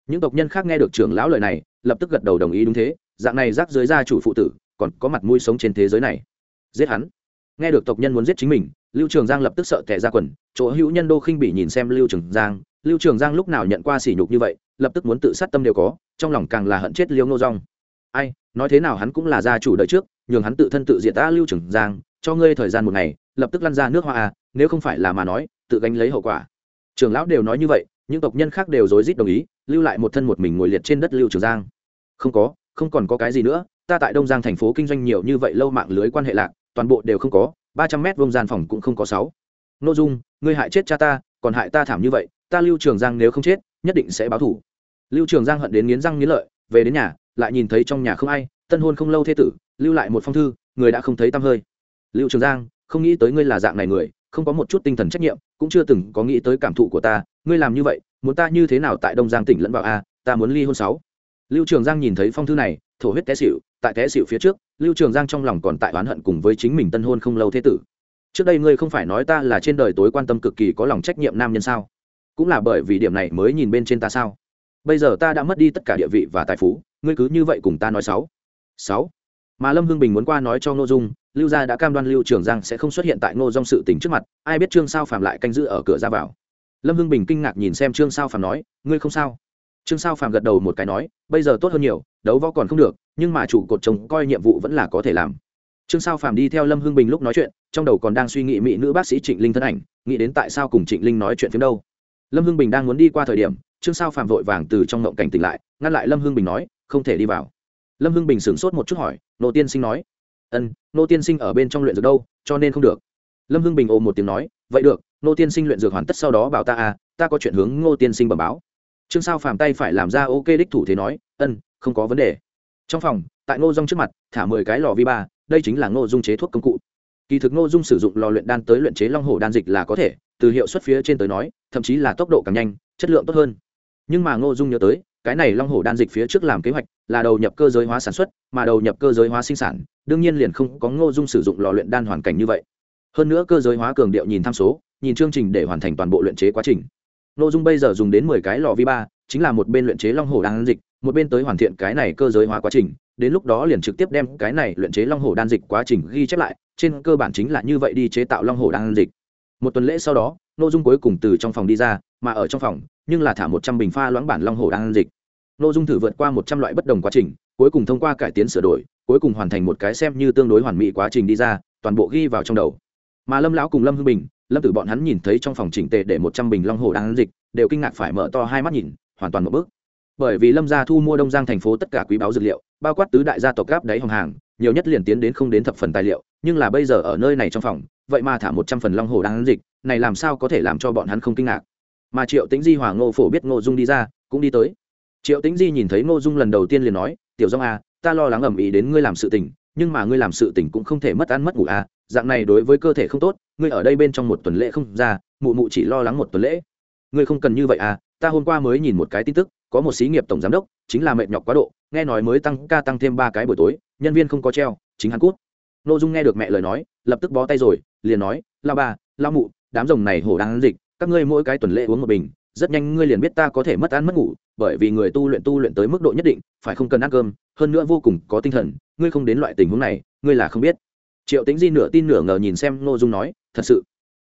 Những tộc nhân khác nghe được trưởng lão lời này, lập tức gật đầu đồng ý đúng thế, dạng này rác dưới gia chủ phụ tử, còn có mặt mũi sống trên thế giới này. Giết hắn nghe được tộc nhân muốn giết chính mình, lưu trường giang lập tức sợ tẻ ra quần, chỗ hữu nhân đô khinh bị nhìn xem lưu trường giang, lưu trường giang lúc nào nhận qua sỉ nhục như vậy, lập tức muốn tự sát tâm đều có, trong lòng càng là hận chết liêu nô rong ai, nói thế nào hắn cũng là gia chủ đời trước, nhường hắn tự thân tự diệt ta lưu trường giang, cho ngươi thời gian một ngày, lập tức lăn ra nước hoa à nếu không phải là mà nói, tự gánh lấy hậu quả. Trường lão đều nói như vậy, những tộc nhân khác đều rối rít đồng ý, lưu lại một thân một mình ngồi liệt trên đất lưu trường giang. Không có, không còn có cái gì nữa, ta tại đông giang thành phố kinh doanh nhiều như vậy lâu mạng lưới quan hệ lạc toàn bộ đều không có, ba trăm mét vông gian phòng cũng không có sáu. N ô dung, ngươi hại chết cha ta, còn hại ta thảm như vậy, ta lưu trường giang nếu không chết, nhất định sẽ báo thủ. Lưu trường giang hận đến nghiến răng nghiến lợi, về đến nhà, lại nhìn thấy trong nhà không ai, tân hôn không lâu thê tử, lưu lại một phong thư, người đã không thấy tăm hơi. Lưu trường giang, không nghĩ tới ngươi là dạng này người, không có một chút tinh thần trách nhiệm, cũng chưa từng có nghĩ tới cảm thụ của ta, ngươi làm như vậy, muốn ta như thế nào tại đông giang tỉnh lẫn vào a, ta muốn ly hôn sáu lưu trường giang nhìn thấy phong thư này, thổ huyết té xịu tại té xịu phía trước, lưu trường giang trong lòng còn tại oán hận cùng với chính mình tân hôn không lâu thế tử. Trước đây ngươi không phải nói ta là trên đời tối quan tâm cực kỳ có lòng trách nhiệm nam nhân sao? Cũng là bởi vì điểm này mới nhìn bên trên ta sao? Bây giờ ta đã mất đi tất cả địa vị và tài phú, ngươi cứ như vậy cùng ta nói sáu. Sáu. Mà lâm hưng bình muốn qua nói cho ngô dung, lưu gia đã cam đoan lưu trường giang sẽ không xuất hiện tại ngô dung sự tình trước mặt, ai biết trương sao phàm lại canh giữ ở cửa ra vào. Lâm hưng bình kinh ngạc nhìn xem trương sao phàm nói, ngươi không sao trương sao phạm gật đầu một cái nói, bây giờ tốt hơn nhiều, đấu võ còn không được, nhưng mà chủ cột chồng coi nhiệm vụ vẫn là có thể làm. Trương sao phạm đi theo lâm hưng bình lúc nói chuyện, trong đầu còn đang suy nghĩ mỹ nữ bác sĩ trịnh linh thân ảnh, nghĩ đến tại sao cùng trịnh linh nói chuyện phía đâu. Lâm hưng bình đang muốn đi qua thời điểm, trương sao phạm vội vàng từ trong ngộng cảnh tỉnh lại, ngăn lại lâm hưng bình nói, không thể đi vào. Lâm hưng bình sửng sốt một chút hỏi, nô tiên sinh nói. Ân nô tiên sinh ở bên trong luyện dược đâu, cho nên không được. Lâm hưng bình ồ một tiếng nói, vậy được, nô tiên sinh luyện dược hoàn tất sau đó bảo ta à ta có chuyện hướng ngô tiên sinh bẩm báo trương sao phàm tay phải làm ra ok đích thủ thế nói, ân, không có vấn đề. Trong phòng, tại ngô dung trước mặt, thả mười cái lò vi ba, đây chính là ngô dung chế thuốc công cụ. Kỳ thực ngô dung sử dụng lò luyện đan tới luyện chế long hổ đan dịch là có thể, từ hiệu suất phía trên tới nói, thậm chí là tốc độ càng nhanh, chất lượng tốt hơn. Nhưng mà ngô dung nhớ tới, cái này long hổ đan dịch phía trước làm kế hoạch, là đầu nhập cơ giới hóa sản xuất, mà đầu nhập cơ giới hóa sinh sản, đương nhiên liền không có ngô dung sử dụng lò luyện đan hoàn cảnh như vậy. Hơn nữa cơ giới hóa cường điệu nhìn tham số, nhìn chương trình để hoàn thành toàn bộ luyện chế quá trình. Nô dung bây giờ dùng đến mười cái lò vi ba, chính là một bên luyện chế long hổ đan dịch, một bên tới hoàn thiện cái này cơ giới hóa quá trình, đến lúc đó liền trực tiếp đem cái này luyện chế long hổ đan dịch quá trình ghi chép lại, trên cơ bản chính là như vậy đi chế tạo long hổ đan dịch. Một tuần lễ sau đó, nội dung cuối cùng từ trong phòng đi ra, mà ở trong phòng, nhưng là thả một trăm bình pha loãng bản long hổ đan dịch. Nội dung thử vượt qua một trăm loại bất đồng quá trình, cuối cùng thông qua cải tiến sửa đổi, cuối cùng hoàn thành một cái xem như tương đối hoàn mỹ quá trình đi ra, toàn bộ ghi vào trong đầu. Mà lâm lão cùng lâm hưng bình lâm tử bọn hắn nhìn thấy trong phòng chỉnh tề để một trăm bình long hồ đang dịch, đều kinh ngạc phải mở to hai mắt nhìn, hoàn toàn một bước. Bởi vì lâm gia thu mua đông giang thành phố tất cả quý báo dược liệu, bao quát tứ đại gia tộc gáp đáy hồng hàng, nhiều nhất liền tiến đến không đến thập phần tài liệu, nhưng là bây giờ ở nơi này trong phòng, vậy mà thả một trăm phần long hồ đang dịch, này làm sao có thể làm cho bọn hắn không kinh ngạc? Mà triệu tĩnh di hòa ngô phổ biết ngô dung đi ra, cũng đi tới. Triệu tĩnh di nhìn thấy ngô dung lần đầu tiên liền nói, tiểu dông à ta lo lắng ầm ĩ đến ngươi làm sự tình, nhưng mà ngươi làm sự tình cũng không thể mất ăn mất ngủ à dạng này đối với cơ thể không tốt, ngươi ở đây bên trong một tuần lễ không ra, mụ mụ chỉ lo lắng một tuần lễ. Ngươi không cần như vậy à ta hôm qua mới nhìn một cái tin tức, có một xí nghiệp tổng giám đốc, chính là mệt nhọc quá độ, nghe nói mới tăng ca tăng thêm ba cái buổi tối, nhân viên không có treo, chính hắn cút. N ô dung nghe được mẹ lời nói, lập tức bó tay rồi, liền nói lao ba lao mụ, đám rồng này hổ đang dịch, các ngươi mỗi cái tuần lễ uống một bình, rất nhanh ngươi liền biết ta có thể mất ăn mất ngủ, bởi vì người tu luyện tu luyện tới mức độ nhất định, phải không cần ăn cơm, hơn nữa vô cùng có tinh thần, ngươi không đến loại tình huống này, ngươi là không biết triệu tính di nửa tin nửa ngờ nhìn xem n ô dung nói, thật sự?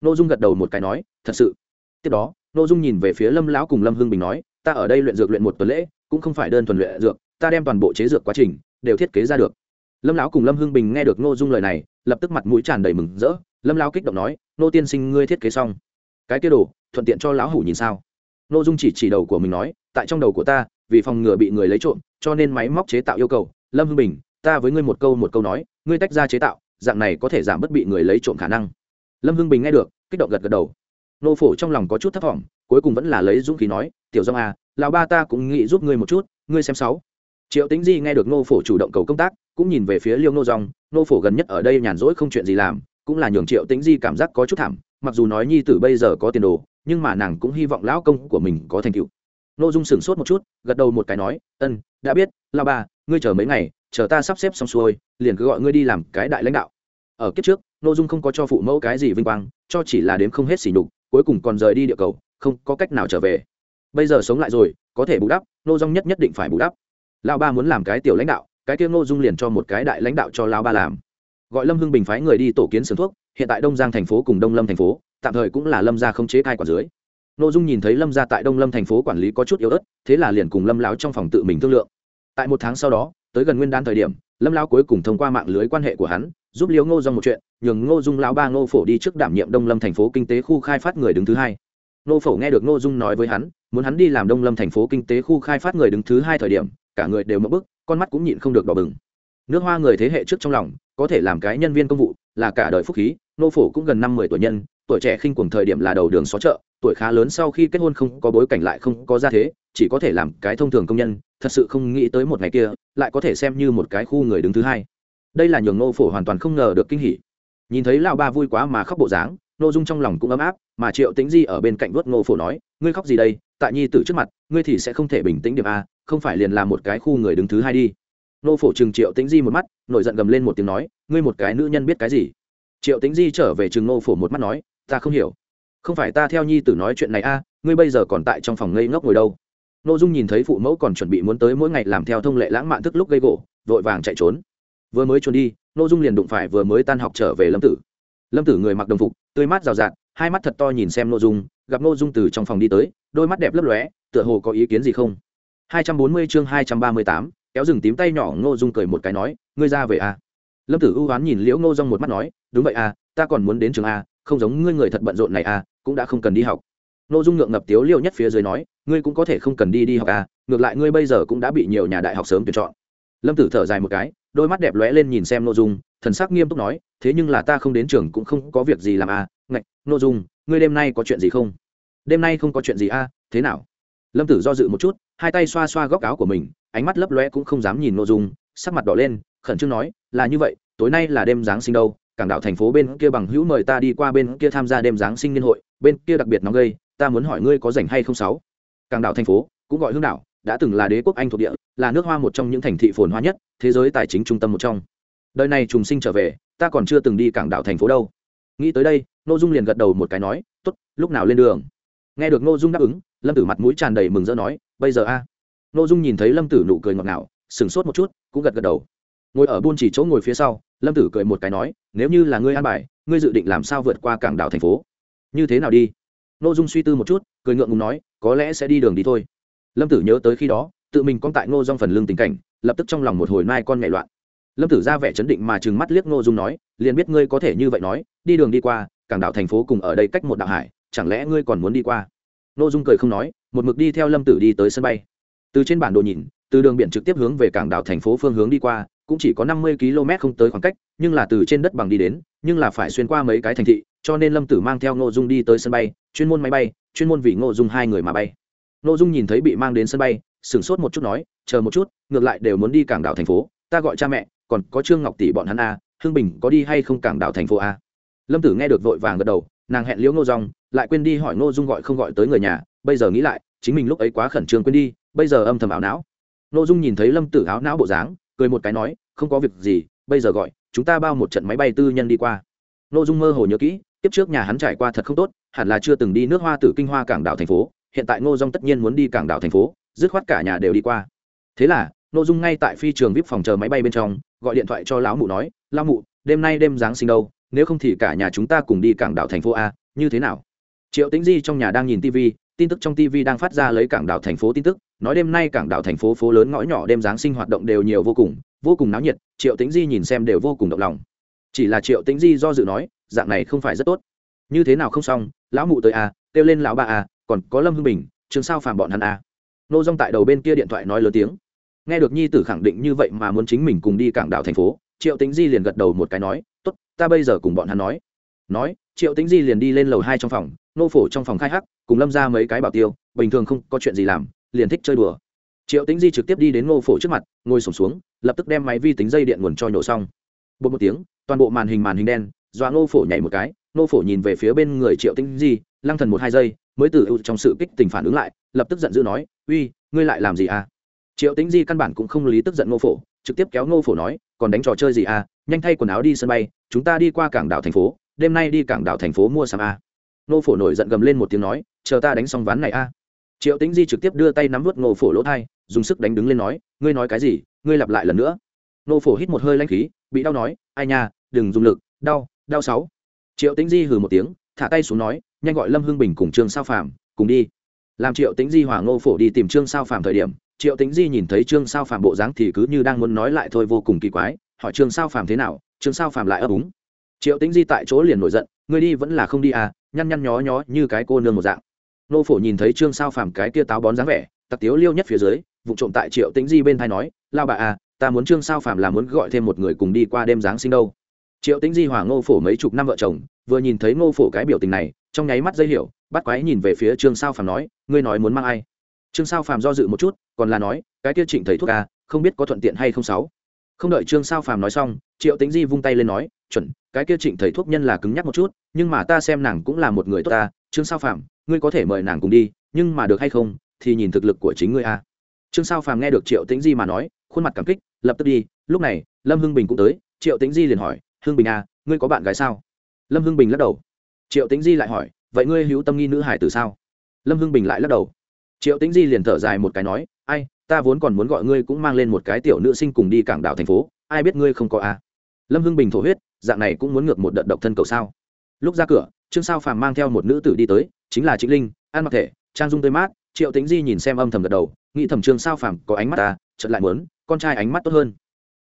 N ô dung gật đầu một cái nói, thật sự. Tiếp đó n ô dung nhìn về phía lâm lão cùng lâm hưng bình nói, ta ở đây luyện dược luyện một tuần lễ, cũng không phải đơn thuần luyện dược, ta đem toàn bộ chế dược quá trình đều thiết kế ra được. Lâm lão cùng lâm hưng bình nghe được n ô dung lời này, lập tức mặt mũi tràn đầy mừng rỡ. Lâm lão kích động nói nô tiên sinh, ngươi thiết kế xong. Cái kia đồ, thuận tiện cho lão hủ nhìn sao? N ô dung chỉ chỉ đầu của mình nói, tại trong đầu của ta, vì phòng ngừa bị người lấy trộm, cho nên máy móc chế tạo yêu cầu. Lâm hưng bình, ta với ngươi một câu một câu nói, ngươi tách ra chế tạo dạng này có thể giảm bớt bị người lấy trộm khả năng. Lâm hưng bình nghe được, kích động gật gật đầu. Nô phổ trong lòng có chút thất vọng cuối cùng vẫn là lấy dũng khí nói, tiểu dông à lão ba ta cũng nghĩ giúp ngươi một chút, ngươi xem sáu. Triệu tính di nghe được nô phổ chủ động cầu công tác, cũng nhìn về phía liêu nô dòng. Nô phổ gần nhất ở đây nhàn rỗi không chuyện gì làm, cũng là nhường triệu tính di cảm giác có chút thảm, mặc dù nói nhi tử bây giờ có tiền đồ, nhưng mà nàng cũng hy vọng lão công của mình có thành tựu. Nô dung sửng sốt một chút, gật đầu một cái nói, ân, đã biết lao ba, ngươi chờ mấy ngày chờ ta sắp xếp xong xuôi, liền cứ gọi ngươi đi làm cái đại lãnh đạo. Ở kiếp trước n ô dung không có cho phụ mẫu cái gì vinh quang, cho chỉ là đếm không hết xỉ nhục, cuối cùng còn rời đi địa cầu, không có cách nào trở về. Bây giờ sống lại rồi, có thể bù đắp n ô dung nhất nhất định phải bù đắp. Lao ba muốn làm cái tiểu lãnh đạo, cái kia n ô dung liền cho một cái đại lãnh đạo cho lao ba làm. Gọi lâm hưng bình phái người đi tổ kiến sưởng thuốc, hiện tại đông giang thành phố cùng đông lâm thành phố, tạm thời cũng là lâm gia không chế cai quản dưới. N ô dung nhìn thấy lâm gia tại đông lâm thành phố quản lý có chút yếu ớt, thế là liền cùng lâm láo trong phòng tự mình thương lượng. Tại một tháng sau đó tới gần nguyên đan thời điểm, lâm lao cuối cùng thông qua mạng lưới quan hệ của hắn, giúp liễu ngô dòng một chuyện, nhường ngô dung lão ba ngô phổ đi trước đảm nhiệm đông lâm thành phố kinh tế khu khai phát người đứng thứ hai. Ngô phổ nghe được ngô dung nói với hắn, muốn hắn đi làm đông lâm thành phố kinh tế khu khai phát người đứng thứ hai thời điểm, cả người đều mất bức, con mắt cũng nhịn không được đỏ bừng. Nước hoa người thế hệ trước trong lòng, có thể làm cái nhân viên công vụ, là cả đời phúc khí, ngô phổ cũng gần năm mươi tuổi nhân, tuổi trẻ khinh cuồng thời điểm là đầu đường xó chợ tuổi khá lớn sau khi kết hôn không có bối cảnh lại không có gia thế, chỉ có thể làm cái thông thường công nhân, thật sự không nghĩ tới một ngày kia, lại có thể xem như một cái khu người đứng thứ hai. Đây là nhường nô phổ hoàn toàn không ngờ được kinh hỉ. Nhìn thấy lão ba vui quá mà khóc bộ dáng nô dung trong lòng cũng ấm áp, mà triệu tĩnh di ở bên cạnh vớt nô phổ nói, ngươi khóc gì đây? Tại nhi tử trước mặt, ngươi thì sẽ không thể bình tĩnh điểm a à, không phải liền là một cái khu người đứng thứ hai đi. Nô phổ chừng triệu tĩnh di một mắt, nổi giận gầm lên một tiếng nói, ngươi một cái nữ nhân biết cái gì? Triệu tĩnh di trở về chừng nô phổ một mắt nói, ta không hiểu không phải ta theo nhi tử nói chuyện này a ngươi bây giờ còn tại trong phòng ngây ngốc ngồi đâu? Nô dung nhìn thấy phụ mẫu còn chuẩn bị muốn tới mỗi ngày làm theo thông lệ lãng mạn thức lúc gây gỗ vội vàng chạy trốn. Vừa mới trốn đi nội dung liền đụng phải vừa mới tan học trở về lâm tử. Lâm tử người mặc đồng phục tươi mát rào rạt hai mắt thật to nhìn xem nội dung gặp nội dung từ trong phòng đi tới đôi mắt đẹp lấp lóe tựa hồ có ý kiến gì không? 240 chương 238, kéo rừng tím tay nhỏ ngô dung cười một cái nói ngươi ra về à. lâm tử ưu oán nhìn liễu ngô dung một mắt nói đúng vậy à ta còn muốn đến trường a không giống ngươi người thật bận rộn này à cũng đã không cần đi học. Ngô dung ngượng ngập tiếu liêu nhất phía dưới nói, ngươi cũng có thể không cần đi đi học à ngược lại ngươi bây giờ cũng đã bị nhiều nhà đại học sớm tuyển chọn. Lâm tử thở dài một cái, đôi mắt đẹp lóe lên nhìn xem nội dung, thần sắc nghiêm túc nói, thế nhưng là ta không đến trường cũng không có việc gì làm à ngạch nội dung, ngươi đêm nay có chuyện gì không? Đêm nay không có chuyện gì à thế nào? Lâm tử do dự một chút, hai tay xoa xoa góc áo của mình, ánh mắt lấp lóe cũng không dám nhìn nội dung, sắc mặt đỏ lên, khẩn trương nói, là như vậy, tối nay là đêm giáng sinh đâu, cảng đạo thành phố bên kia bằng hữu mời ta đi qua bên kia tham gia đêm giáng sinh niên hội bên kia đặc biệt nóng gây, ta muốn hỏi ngươi có rảnh hay không sáu? Cảng đảo thành phố, cũng gọi hương đảo, đã từng là đế quốc anh thuộc địa, là nước hoa một trong những thành thị phồn hoa nhất, thế giới tài chính trung tâm một trong. Đời này trùng sinh trở về, ta còn chưa từng đi cảng đảo thành phố đâu. Nghĩ tới đây nô dung liền gật đầu một cái nói t ố t lúc nào lên đường? Nghe được nô dung đáp ứng, lâm tử mặt mũi tràn đầy mừng rỡ nói, bây giờ a. À. dung nhìn thấy lâm tử nụ cười ngọt ngào, sửng sốt một chút, cũng gật gật đầu. Ngồi ở buôn chỉ chỗ ngồi phía sau, lâm tử cười một cái nói, nếu như là ngươi an bài, ngươi dự định làm sao vượt qua cảng đảo thành phố? Như thế nào đi? N ô dung suy tư một chút, cười ngượng ngùng nói, có lẽ sẽ đi đường đi thôi. Lâm tử nhớ tới khi đó, tự mình con tại ngô dong phần lương tình cảnh, lập tức trong lòng một hồi mai con nhảy loạn. Lâm tử ra vẻ chấn định mà trừng mắt liếc ngô dung nói, liền biết ngươi có thể như vậy nói, đi đường đi qua, cảng đảo thành phố cùng ở đây cách một đạo hải, chẳng lẽ ngươi còn muốn đi qua? Ngô dung cười không nói, một mực đi theo lâm tử đi tới sân bay. Từ trên bản đồ nhìn, từ đường biển trực tiếp hướng về cảng đảo thành phố phương hướng đi qua, cũng chỉ có năm mươi km không tới khoảng cách, nhưng là từ trên đất bằng đi đến, nhưng là phải xuyên qua mấy cái thành thị cho nên lâm tử mang theo ngô dung đi tới sân bay chuyên môn máy bay chuyên môn vì ngô dung hai người mà bay ngô dung nhìn thấy bị mang đến sân bay sửng sốt một chút nói chờ một chút ngược lại đều muốn đi cảng đảo thành phố ta gọi cha mẹ còn có trương ngọc tỷ bọn hắn à, a hương bình có đi hay không cảng đảo thành phố a lâm tử nghe được vội vàng gật đầu nàng hẹn liễu ngô dòng lại quên đi hỏi ngô dung gọi không gọi tới người nhà bây giờ nghĩ lại chính mình lúc ấy quá khẩn trương quên đi bây giờ âm thầm ảo não ngô dung nhìn thấy lâm tử áo não bộ dáng cười một cái nói không có việc gì bây giờ gọi chúng ta bao một trận máy bay tư nhân đi qua ngô dung mơ hồ nhớ kỹ tiếp trước nhà hắn trải qua thật không tốt, hẳn là chưa từng đi nước hoa tử kinh hoa cảng đảo thành phố, hiện tại ngô dung tất nhiên muốn đi cảng đảo thành phố, dứt khoát cả nhà đều đi qua. Thế là, ngô dung ngay tại phi trường vip phòng chờ máy bay bên trong, gọi điện thoại cho lão mụ nói, lão mụ, đêm nay đêm giáng sinh đâu, nếu không thì cả nhà chúng ta cùng đi cảng đảo thành phố a, như thế nào? Triệu tĩnh di trong nhà đang nhìn tv tin tức trong tv đang phát ra lấy cảng đảo thành phố tin tức, nói đêm nay cảng đảo thành phố phố lớn ngõ nhỏ đêm giáng sinh hoạt động đều nhiều vô cùng vô cùng náo nhiệt, triệu tĩnh di nhìn xem đều vô cùng động lòng chỉ là triệu tĩnh di do dự nói, dạng này không phải rất tốt. Như thế nào không xong, lão mụ tới a kêu lên lão ba a à, còn có lâm hưng bình, trường sao phàm bọn hắn a nô dong tại đầu bên kia điện thoại nói lớn tiếng. Nghe được nhi tử khẳng định như vậy mà muốn chính mình cùng đi cảng đảo thành phố, triệu tĩnh di liền gật đầu một cái nói, tốt, ta bây giờ cùng bọn hắn nói. Nói, triệu tĩnh di liền đi lên lầu hai trong phòng, nô phổ trong phòng khai hắc, cùng lâm ra mấy cái bảo tiêu, bình thường không có chuyện gì làm, liền thích chơi đùa. Triệu tĩnh di trực tiếp đi đến nô phổ trước mặt, ngồi sổm xuống, lập tức đem máy vi tính dây điện nguồn cho nhổ xong. Bột một tiếng toàn bộ màn hình màn hình đen, dọa Ngô phổ nhảy một cái, Ngô phổ nhìn về phía bên người triệu tĩnh di, lăng thần một hai giây, mới từ ưu trong sự kích tình phản ứng lại, lập tức giận dữ nói, uy, ngươi lại làm gì à triệu tĩnh di căn bản cũng không lý tức giận Ngô phổ, trực tiếp kéo Ngô phổ nói, còn đánh trò chơi gì à nhanh thay quần áo đi sân bay, chúng ta đi qua cảng đảo thành phố, đêm nay đi cảng đảo thành phố mua sắm à? Ngô phổ nổi giận gầm lên một tiếng nói, chờ ta đánh xong ván này à? triệu tĩnh di trực tiếp đưa tay nắm vớt Ngô phổ lỗ thai, dùng sức đánh đứng lên nói, ngươi nói cái gì ngươi lặp lại lần nữa nô phổ hít một hơi lanh khí, bị đau nói, ai nha, đừng dùng lực, đau đau sáu. Triệu tĩnh di hừ một tiếng, thả tay xuống nói, nhanh gọi lâm hưng bình cùng trương sao phàm, cùng đi. Làm triệu tĩnh di hỏa ngô phổ đi tìm trương sao phàm thời điểm, triệu tĩnh di nhìn thấy trương sao phàm bộ dáng thì cứ như đang muốn nói lại thôi vô cùng kỳ quái, hỏi trương sao phàm thế nào, trương sao phàm lại ấp úng. Triệu tĩnh di tại chỗ liền nổi giận, ngươi đi vẫn là không đi à nhăn nhăn nhó nhó như cái cô nương một dạng. Nô phổ nhìn thấy trương sao phàm cái kia táo bón dáng vẻ, tặc tiếu liêu nhất phía dưới vụ trộm tại triệu tĩnh di bên thai nói, lao bà à ta muốn trương sao phàm là muốn gọi thêm một người cùng đi qua đêm giáng sinh đâu. Triệu tĩnh di hòa ngô phổ mấy chục năm vợ chồng, vừa nhìn thấy ngô phổ cái biểu tình này, trong nháy mắt dây hiểu, bắt quái nhìn về phía trương sao phàm nói, ngươi nói muốn mang ai? Trương sao phàm do dự một chút, còn là nói, cái kia trịnh thầy thuốc à không biết có thuận tiện hay không sáu? Không đợi trương sao phàm nói xong, triệu tính di vung tay lên nói, chuẩn, cái kia trịnh thầy thuốc nhân là cứng nhắc một chút, nhưng mà ta xem nàng cũng là một người tốt ta trương sao phàm, ngươi có thể mời nàng cùng đi, nhưng mà được hay không, thì nhìn thực lực của chính ngươi a trương sao phàm nghe được triệu tính di mà nói, khuôn mặt cảm kích lập tức đi lúc này lâm hưng bình cũng tới triệu tính di liền hỏi hưng bình à, ngươi có bạn gái sao? Lâm hưng bình lắc đầu. Triệu tính di lại hỏi vậy ngươi hữu tâm nghi nữ hải từ sao? Lâm hưng bình lại lắc đầu. Triệu tính di liền thở dài một cái nói ai ta vốn còn muốn gọi ngươi cũng mang lên một cái tiểu nữ sinh cùng đi cảng đảo thành phố ai biết ngươi không có à. lâm hưng bình thổ huyết dạng này cũng muốn ngược một đợt độc thân cầu sao? Lúc ra cửa trương sao phàm mang theo một nữ tử đi tới chính là trịnh linh ăn mặc thể trang dung tươi mát. Triệu tính di nhìn xem âm thầm gật đầu nghĩ thầm trương sao phàm có ánh mắt ta chợt lại muốn con trai ánh mắt tốt hơn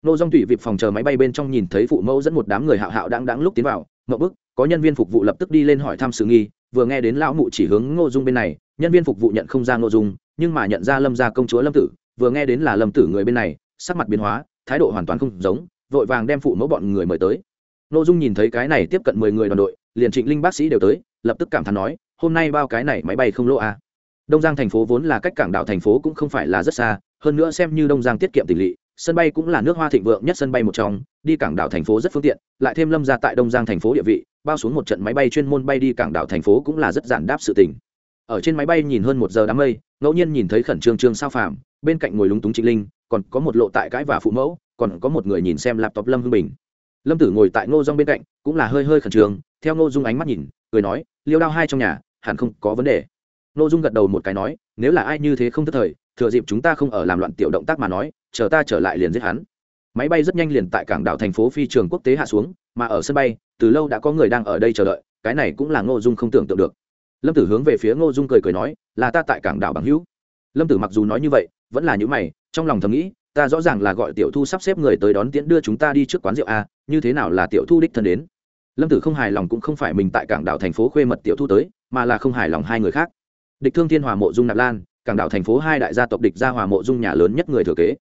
nô dong thủy vịp phòng chờ máy bay bên trong nhìn thấy phụ mẫu dẫn một đám người hạo hạo đang đáng lúc tiến vào, mậu bức, có nhân viên phục vụ lập tức đi lên hỏi thăm sự nghi, vừa nghe đến lão mụ chỉ hướng ngô dung bên này, nhân viên phục vụ nhận không ra ngô dung, nhưng mà nhận ra lâm gia công chúa lâm tử, vừa nghe đến là lâm tử người bên này, sắc mặt biến hóa, thái độ hoàn toàn không giống, vội vàng đem phụ mẫu bọn người mời tới nội dung nhìn thấy cái này tiếp cận mười người đoàn đội, liền trịnh linh bác sĩ đều tới, lập tức cảm thán nói, hôm nay bao cái này máy bay không lỗ à đông giang thành phố vốn là cách cảng đảo thành phố cũng không phải là rất xa, hơn nữa xem như đông giang tiết kiệm tỷ lệ, sân bay cũng là nước hoa thịnh vượng nhất sân bay một trong, đi cảng đảo thành phố rất phương tiện, lại thêm lâm ra tại đông giang thành phố địa vị, bao xuống một trận máy bay chuyên môn bay đi cảng đảo thành phố cũng là rất giản đáp sự tình. Ở trên máy bay nhìn hơn một giờ đám mây, ngẫu nhiên nhìn thấy khẩn trương trương sao phàm, bên cạnh ngồi lúng túng trịnh linh, còn có một lộ tại cãi và phụ mẫu, còn có một người nhìn xem laptop lâm hưng bình. Lâm tử ngồi tại ngô dung bên cạnh, cũng là hơi hơi khẩn trương, theo ngô dung ánh mắt nhìn, cười nói, liêu đao hai trong nhà, hẳn không có vấn đề ngô dung gật đầu một cái nói, nếu là ai như thế không thất thời, thừa dịp chúng ta không ở làm loạn tiểu động tác mà nói, chờ ta trở lại liền giết hắn. Máy bay rất nhanh liền tại cảng đảo thành phố phi trường quốc tế hạ xuống, mà ở sân bay, từ lâu đã có người đang ở đây chờ đợi, cái này cũng là ngô dung không tưởng tượng được. Lâm tử hướng về phía ngô dung cười cười nói, là ta tại cảng đảo bằng hữu. Lâm tử mặc dù nói như vậy, vẫn là những mày, trong lòng thầm nghĩ, ta rõ ràng là gọi tiểu thu sắp xếp người tới đón tiễn đưa chúng ta đi trước quán rượu a như thế nào là tiểu thu đích thân đến? Lâm tử không hài lòng cũng không phải mình tại cảng đảo thành phố khuê mật tiểu thu tới, mà là không hài lòng hai người khác địch thương thiên hòa mộ dung nạp lan, cảng đảo thành phố hai đại gia tộc địch gia hòa mộ dung nhà lớn nhất người thừa kế.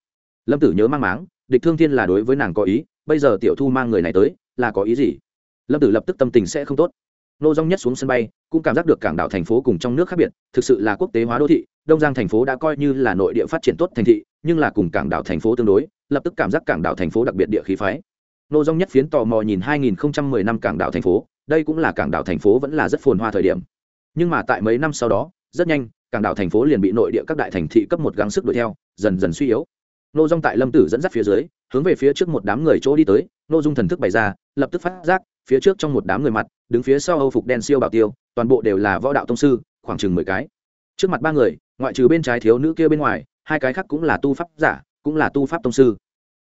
Lâm tử nhớ mang máng, địch thương thiên là đối với nàng có ý, bây giờ tiểu thu mang người này tới, là có ý gì? Lâm tử lập tức tâm tình sẽ không tốt. Nô dong nhất xuống sân bay, cũng cảm giác được cảng đảo thành phố cùng trong nước khác biệt, thực sự là quốc tế hóa đô thị, đông giang thành phố đã coi như là nội địa phát triển tốt thành thị, nhưng là cùng cảng đảo thành phố tương đối, lập tức cảm giác cảng đảo thành phố đặc biệt địa khí phái. Nô dong nhất phiến tò mò nhìn 2010 năm cảng đảo thành phố, đây cũng là cảng đảo thành phố vẫn là rất phồn hoa thời điểm. Nhưng mà tại mấy năm sau đó rất nhanh, cảng đảo thành phố liền bị nội địa các đại thành thị cấp một gắng sức đuổi theo, dần dần suy yếu. Nô dung tại lâm tử dẫn dắt phía dưới, hướng về phía trước một đám người chỗ đi tới, nô dung thần thức bày ra, lập tức phát giác, phía trước trong một đám người mặt, đứng phía sau âu phục đen siêu bảo tiêu, toàn bộ đều là võ đạo tông sư, khoảng chừng mười cái. Trước mặt ba người, ngoại trừ bên trái thiếu nữ kia bên ngoài, hai cái khác cũng là tu pháp giả, cũng là tu pháp tông sư.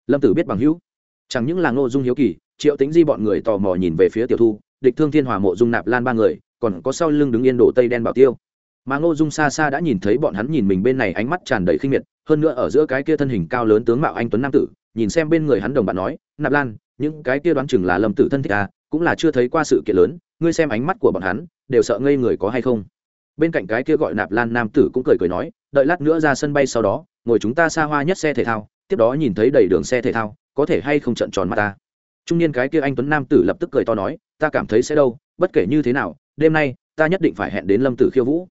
Lâm tử biết bằng hữu. Chẳng những là ngô dung hiếu kỳ, triệu tính di bọn người tò mò nhìn về phía tiểu thu, địch thương thiên hòa mộ dung nạp lan ba người, còn có sau lưng đứng yên đổ tây đen bảo tiêu mà ngô dung xa xa đã nhìn thấy bọn hắn nhìn mình bên này ánh mắt tràn đầy khinh miệt, hơn nữa ở giữa cái kia thân hình cao lớn tướng mạo anh tuấn nam tử, nhìn xem bên người hắn đồng bạn nói, nạp lan, những cái kia đoán chừng là lâm tử thân thích à cũng là chưa thấy qua sự kiện lớn, ngươi xem ánh mắt của bọn hắn, đều sợ ngây người có hay không? Bên cạnh cái kia gọi nạp lan nam tử cũng cười cười nói, đợi lát nữa ra sân bay sau đó, ngồi chúng ta xa hoa nhất xe thể thao, tiếp đó nhìn thấy đầy đường xe thể thao, có thể hay không trận tròn mắt ta? Trung niên cái kia anh tuấn nam tử lập tức cười to nói, ta cảm thấy sẽ đâu, bất kể như thế nào, đêm nay, ta nhất định phải hẹn đến lâm tử khiêu vũ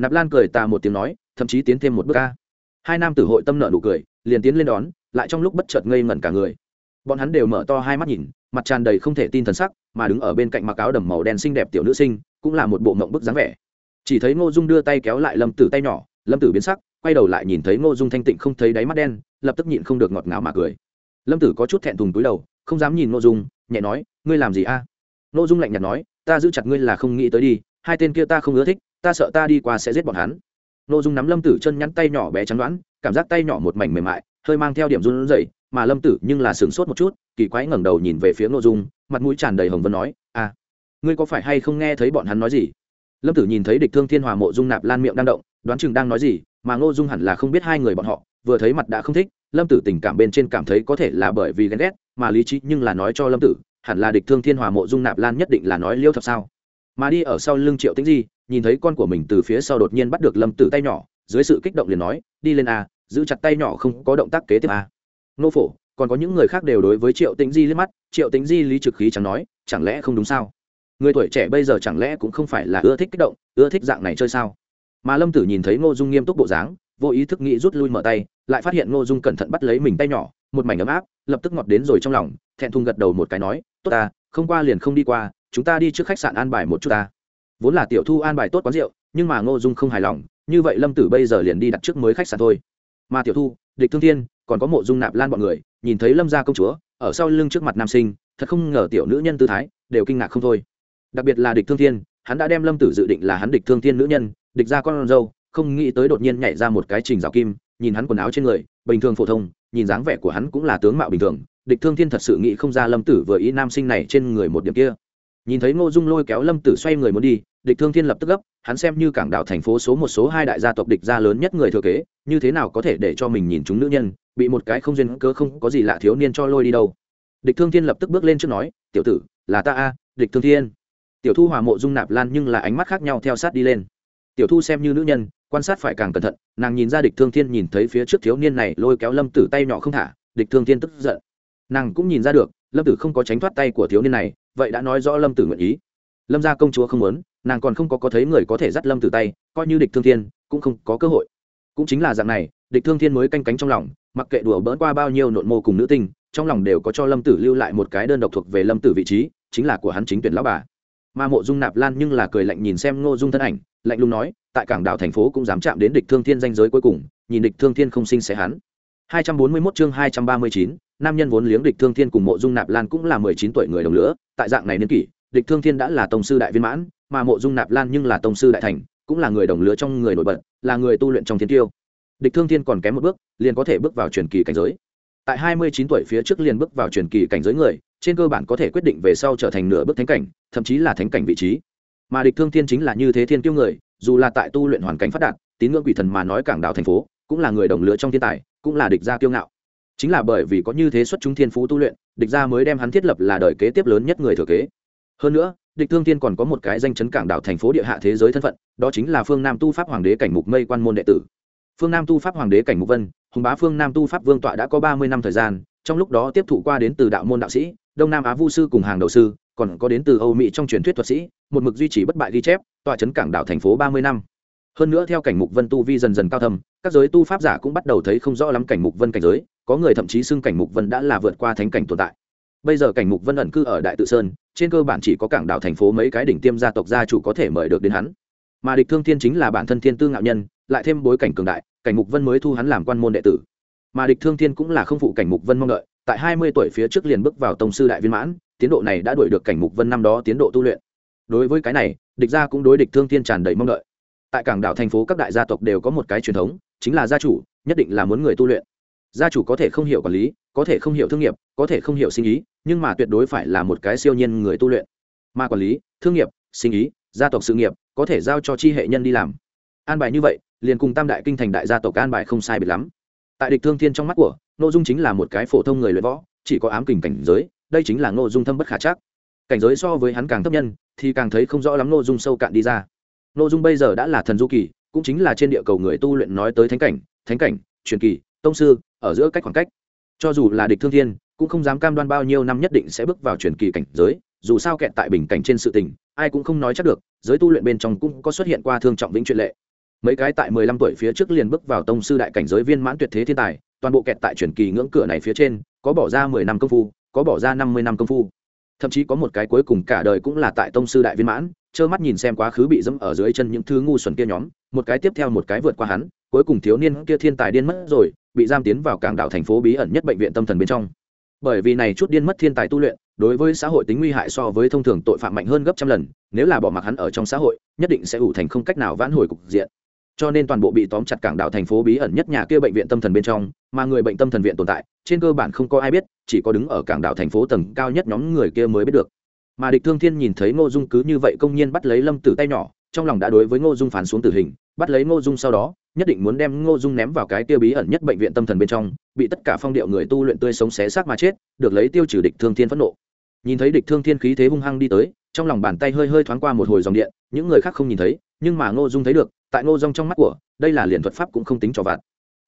nạp lan cười ta một tiếng nói, thậm chí tiến thêm một bước ca. Hai nam tử hội tâm nợ nụ cười, liền tiến lên đón, lại trong lúc bất chợt ngây ngẩn cả người. Bọn hắn đều mở to hai mắt nhìn, mặt tràn đầy không thể tin thần sắc, mà đứng ở bên cạnh mặc áo đầm màu đen xinh đẹp tiểu nữ sinh, cũng là một bộ mộng bức dáng vẻ. Chỉ thấy ngô dung đưa tay kéo lại lâm tử tay nhỏ, lâm tử biến sắc, quay đầu lại nhìn thấy ngô dung thanh tịnh không thấy đáy mắt đen, lập tức nhịn không được ngọt ngào mà cười. Lâm tử có chút thẹn thùng túi đầu, không dám nhìn ngô dung, nhẹ nói, ngươi làm gì a? Ngô dung lạnh nhạt nói, ta giữ chặt ngươi là không nghĩ tới đi, hai tên kia ta không ưa thích ta sợ ta đi qua sẽ giết bọn hắn. Ngô dung nắm lâm tử chân nhắn tay nhỏ bé trắng đoán, cảm giác tay nhỏ một mảnh mềm mại, hơi mang theo điểm run rẩy, mà lâm tử nhưng là sửng sốt một chút, kỳ quái ngẩng đầu nhìn về phía ngô dung, mặt mũi tràn đầy hồng vân nói à ngươi có phải hay không nghe thấy bọn hắn nói gì? Lâm tử nhìn thấy địch thương thiên hòa mộ dung nạp lan miệng đang động, đoán chừng đang nói gì, mà ngô dung hẳn là không biết hai người bọn họ, vừa thấy mặt đã không thích, lâm tử tình cảm bên trên cảm thấy có thể là bởi vì ghen ghét, mà lý trí nhưng là nói cho lâm tử, hẳn là địch thương thiên hòa mộ dung nạp lan nhất định là nói liêu thật sao? Mà đi ở sau lưng triệu tĩnh di, nhìn thấy con của mình từ phía sau đột nhiên bắt được lâm tử tay nhỏ, dưới sự kích động liền nói, đi lên a, giữ chặt tay nhỏ không có động tác kế tiếp a. Nô phổ, còn có những người khác đều đối với triệu tĩnh di liếc mắt, triệu tĩnh di lý trực khí chẳng nói, chẳng lẽ không đúng sao? Người tuổi trẻ bây giờ chẳng lẽ cũng không phải là ưa thích kích động, ưa thích dạng này chơi sao? Mà lâm tử nhìn thấy ngô dung nghiêm túc bộ dáng, vô ý thức nghĩ rút lui mở tay, lại phát hiện ngô dung cẩn thận bắt lấy mình tay nhỏ, một mảnh ấm áp, lập tức ngọt đến rồi trong lòng, thẹn thùng gật đầu một cái nói, tốt ta, không qua liền không đi qua chúng ta đi trước khách sạn an bài một chút ta. Vốn là tiểu thu an bài tốt quán rượu, nhưng mà ngô dung không hài lòng, như vậy lâm tử bây giờ liền đi đặt trước mới khách sạn thôi. Mà tiểu thu, địch thương thiên, còn có mộ dung nạp lan bọn người, nhìn thấy lâm gia công chúa, ở sau lưng trước mặt nam sinh, thật không ngờ tiểu nữ nhân tư thái, đều kinh ngạc không thôi. Đặc biệt là địch thương thiên, hắn đã đem lâm tử dự định là hắn địch thương thiên nữ nhân, địch ra con dâu, không nghĩ tới đột nhiên nhảy ra một cái trình rào kim, nhìn hắn quần áo trên người, bình thường phổ thông, nhìn dáng vẻ của hắn cũng là tướng mạo bình thường. Địch thương thiên thật sự nghĩ không ra lâm tử vừa ý nam sinh này trên người một điểm kia nhìn thấy ngô dung lôi kéo lâm tử xoay người muốn đi, địch thương thiên lập tức gấp, hắn xem như cảng đảo thành phố số một số hai đại gia tộc địch gia lớn nhất người thừa kế, như thế nào có thể để cho mình nhìn chúng nữ nhân, bị một cái không duyên cớ không có gì lạ thiếu niên cho lôi đi đâu. Địch thương thiên lập tức bước lên trước nói, tiểu tử, là ta a, địch thương thiên. Tiểu thu hòa mộ dung nạp lan nhưng là ánh mắt khác nhau theo sát đi lên. Tiểu thu xem như nữ nhân, quan sát phải càng cẩn thận, nàng nhìn ra địch thương thiên nhìn thấy phía trước thiếu niên này lôi kéo lâm tử tay nhỏ không thả, địch thương thiên tức giận. Nàng cũng nhìn ra được, lâm tử không có tránh thoát tay của thiếu niên này vậy đã nói rõ lâm tử nguyện ý. Lâm gia công chúa không muốn nàng còn không có có thấy người có thể dắt lâm tử tay coi như địch thương thiên cũng không có cơ hội. Cũng chính là dạng này địch thương thiên mới canh cánh trong lòng mặc kệ đùa bỡn qua bao nhiêu nộn mô cùng nữ tinh trong lòng đều có cho lâm tử lưu lại một cái đơn độc thuộc về lâm tử vị trí chính là của hắn chính tuyển lão bà. Mà mộ dung nạp lan nhưng là cười lạnh nhìn xem ngô dung thân ảnh lạnh lùng nói tại cảng đảo thành phố cũng dám chạm đến địch thương thiên danh giới cuối cùng nhìn địch thương thiên không sinh sẽ hắn. 241 chương 239, nam nhân vốn liếng địch thương thiên cùng mộ dung nạp lan cũng là 19 tuổi người đồng lửa tại dạng này niên kỷ, địch thương thiên đã là tông sư đại viên mãn, mà mộ dung nạp lan nhưng là tông sư đại thành, cũng là người đồng lứa trong người nổi bật, là người tu luyện trong thiên tiêu. Địch thương thiên còn kém một bước, liền có thể bước vào truyền kỳ cảnh giới. Tại 29 tuổi phía trước liền bước vào truyền kỳ cảnh giới người, trên cơ bản có thể quyết định về sau trở thành nửa bước thánh cảnh, thậm chí là thánh cảnh vị trí. Mà địch thương thiên chính là như thế thiên tiêu người, dù là tại tu luyện hoàn cảnh phát đạt, tín ngưỡng quỷ thần mà nói cảng đảo thành phố, cũng là người đồng lứa trong thiên tài, cũng là địch gia kiêu ngạo chính là bởi vì có như thế xuất chúng thiên phú tu luyện, địch gia mới đem hắn thiết lập là đời kế tiếp lớn nhất người thừa kế. Hơn nữa, địch thương thiên còn có một cái danh chấn cảng đảo thành phố địa hạ thế giới thân phận, đó chính là phương nam tu pháp hoàng đế cảnh mục mây quan môn đệ tử. Phương nam tu pháp hoàng đế cảnh mục vân, hùng bá phương nam tu pháp vương tọa đã có ba mươi năm thời gian, trong lúc đó tiếp thụ qua đến từ đạo môn đạo sĩ, đông nam á vu sư cùng hàng đầu sư, còn có đến từ âu mỹ trong truyền thuyết thuật sĩ, một mực duy trì bất bại ghi chép, tọa chấn cảng đảo thành phố ba mươi năm. Hơn nữa theo cảnh mục vân tu vi dần dần cao thâm, các giới tu pháp giả cũng bắt đầu thấy không rõ lắm cảnh mục vân cảnh giới có người thậm chí xưng cảnh mục vân đã là vượt qua thánh cảnh tồn tại. Bây giờ cảnh mục vân ẩn cư ở đại tự sơn, trên cơ bản chỉ có cảng đảo thành phố mấy cái đỉnh tiêm gia tộc gia chủ có thể mời được đến hắn. Mà địch thương thiên chính là bản thân thiên tư ngạo nhân, lại thêm bối cảnh cường đại, cảnh mục vân mới thu hắn làm quan môn đệ tử. Mà địch thương thiên cũng là không phụ cảnh mục vân mong đợi, tại hai mươi tuổi phía trước liền bước vào tông sư đại viên mãn, tiến độ này đã đuổi được cảnh mục vân năm đó tiến độ tu luyện. Đối với cái này, địch gia cũng đối địch thương thiên tràn đầy mong đợi. Tại cảng đảo thành phố các đại gia tộc đều có một cái truyền thống, chính là gia chủ, nhất định là muốn người tu luyện gia chủ có thể không hiểu quản lý, có thể không hiểu thương nghiệp, có thể không hiểu sinh ý, nhưng mà tuyệt đối phải là một cái siêu nhiên người tu luyện. Mà quản lý, thương nghiệp, sinh ý, gia tộc sự nghiệp, có thể giao cho chi hệ nhân đi làm. An bài như vậy, liền cùng tam đại kinh thành đại gia tộc an bài không sai biệt lắm. Tại địch thương thiên trong mắt của nội dung chính là một cái phổ thông người luyện võ, chỉ có ám kình cảnh giới, đây chính là nội dung thâm bất khả chắc. Cảnh giới so với hắn càng thấp nhân, thì càng thấy không rõ lắm nội dung sâu cạn đi ra. Nội dung bây giờ đã là thần du kỳ, cũng chính là trên địa cầu người tu luyện nói tới thánh cảnh thánh cảnh, truyền kỳ tông sư, ở giữa cách khoảng cách. Cho dù là địch thương thiên, cũng không dám cam đoan bao nhiêu năm nhất định sẽ bước vào truyền kỳ cảnh giới, dù sao kẹt tại bình cảnh trên sự tình, ai cũng không nói chắc được, giới tu luyện bên trong cũng có xuất hiện qua thương trọng vĩnh truyền lệ. Mấy cái tại mười lăm tuổi phía trước liền bước vào tông sư đại cảnh giới viên mãn tuyệt thế thiên tài, toàn bộ kẹt tại truyền kỳ ngưỡng cửa này phía trên, có bỏ ra mười năm công phu, có bỏ ra năm mươi năm công phu. Thậm chí có một cái cuối cùng cả đời cũng là tại tông sư đại viên mãn, trơ mắt nhìn xem quá khứ bị dẫm ở dưới chân những thứ ngu xuẩn kia nhóm, một cái tiếp theo một cái vượt qua hắn, cuối cùng thiếu niên kia thiên tài điên mất rồi bị giam tiến vào cảng đảo thành phố bí ẩn nhất bệnh viện tâm thần bên trong. Bởi vì này chút điên mất thiên tài tu luyện, đối với xã hội tính nguy hại so với thông thường tội phạm mạnh hơn gấp trăm lần, nếu là bỏ mặc hắn ở trong xã hội, nhất định sẽ ủ thành không cách nào vãn hồi cục diện. Cho nên toàn bộ bị tóm chặt cảng đảo thành phố bí ẩn nhất nhà kia bệnh viện tâm thần bên trong, mà người bệnh tâm thần viện tồn tại, trên cơ bản không có ai biết, chỉ có đứng ở cảng đảo thành phố tầng cao nhất nhóm người kia mới biết được. Mà địch thương thiên nhìn thấy ngô dung cứ như vậy công nhiên bắt lấy lâm tử tay nhỏ, trong lòng đã đối với ngô dung phán xuống tử hình, bắt lấy ngô dung sau đó nhất định muốn đem ngô dung ném vào cái tiêu bí ẩn nhất bệnh viện tâm thần bên trong, bị tất cả phong điệu người tu luyện tươi sống xé xác mà chết, được lấy tiêu trừ địch thương thiên phẫn nộ. Nhìn thấy địch thương thiên khí thế hung hăng đi tới, trong lòng bàn tay hơi hơi thoáng qua một hồi dòng điện, những người khác không nhìn thấy, nhưng mà ngô dung thấy được, tại ngô dung trong mắt của, đây là liền thuật pháp cũng không tính cho vặt.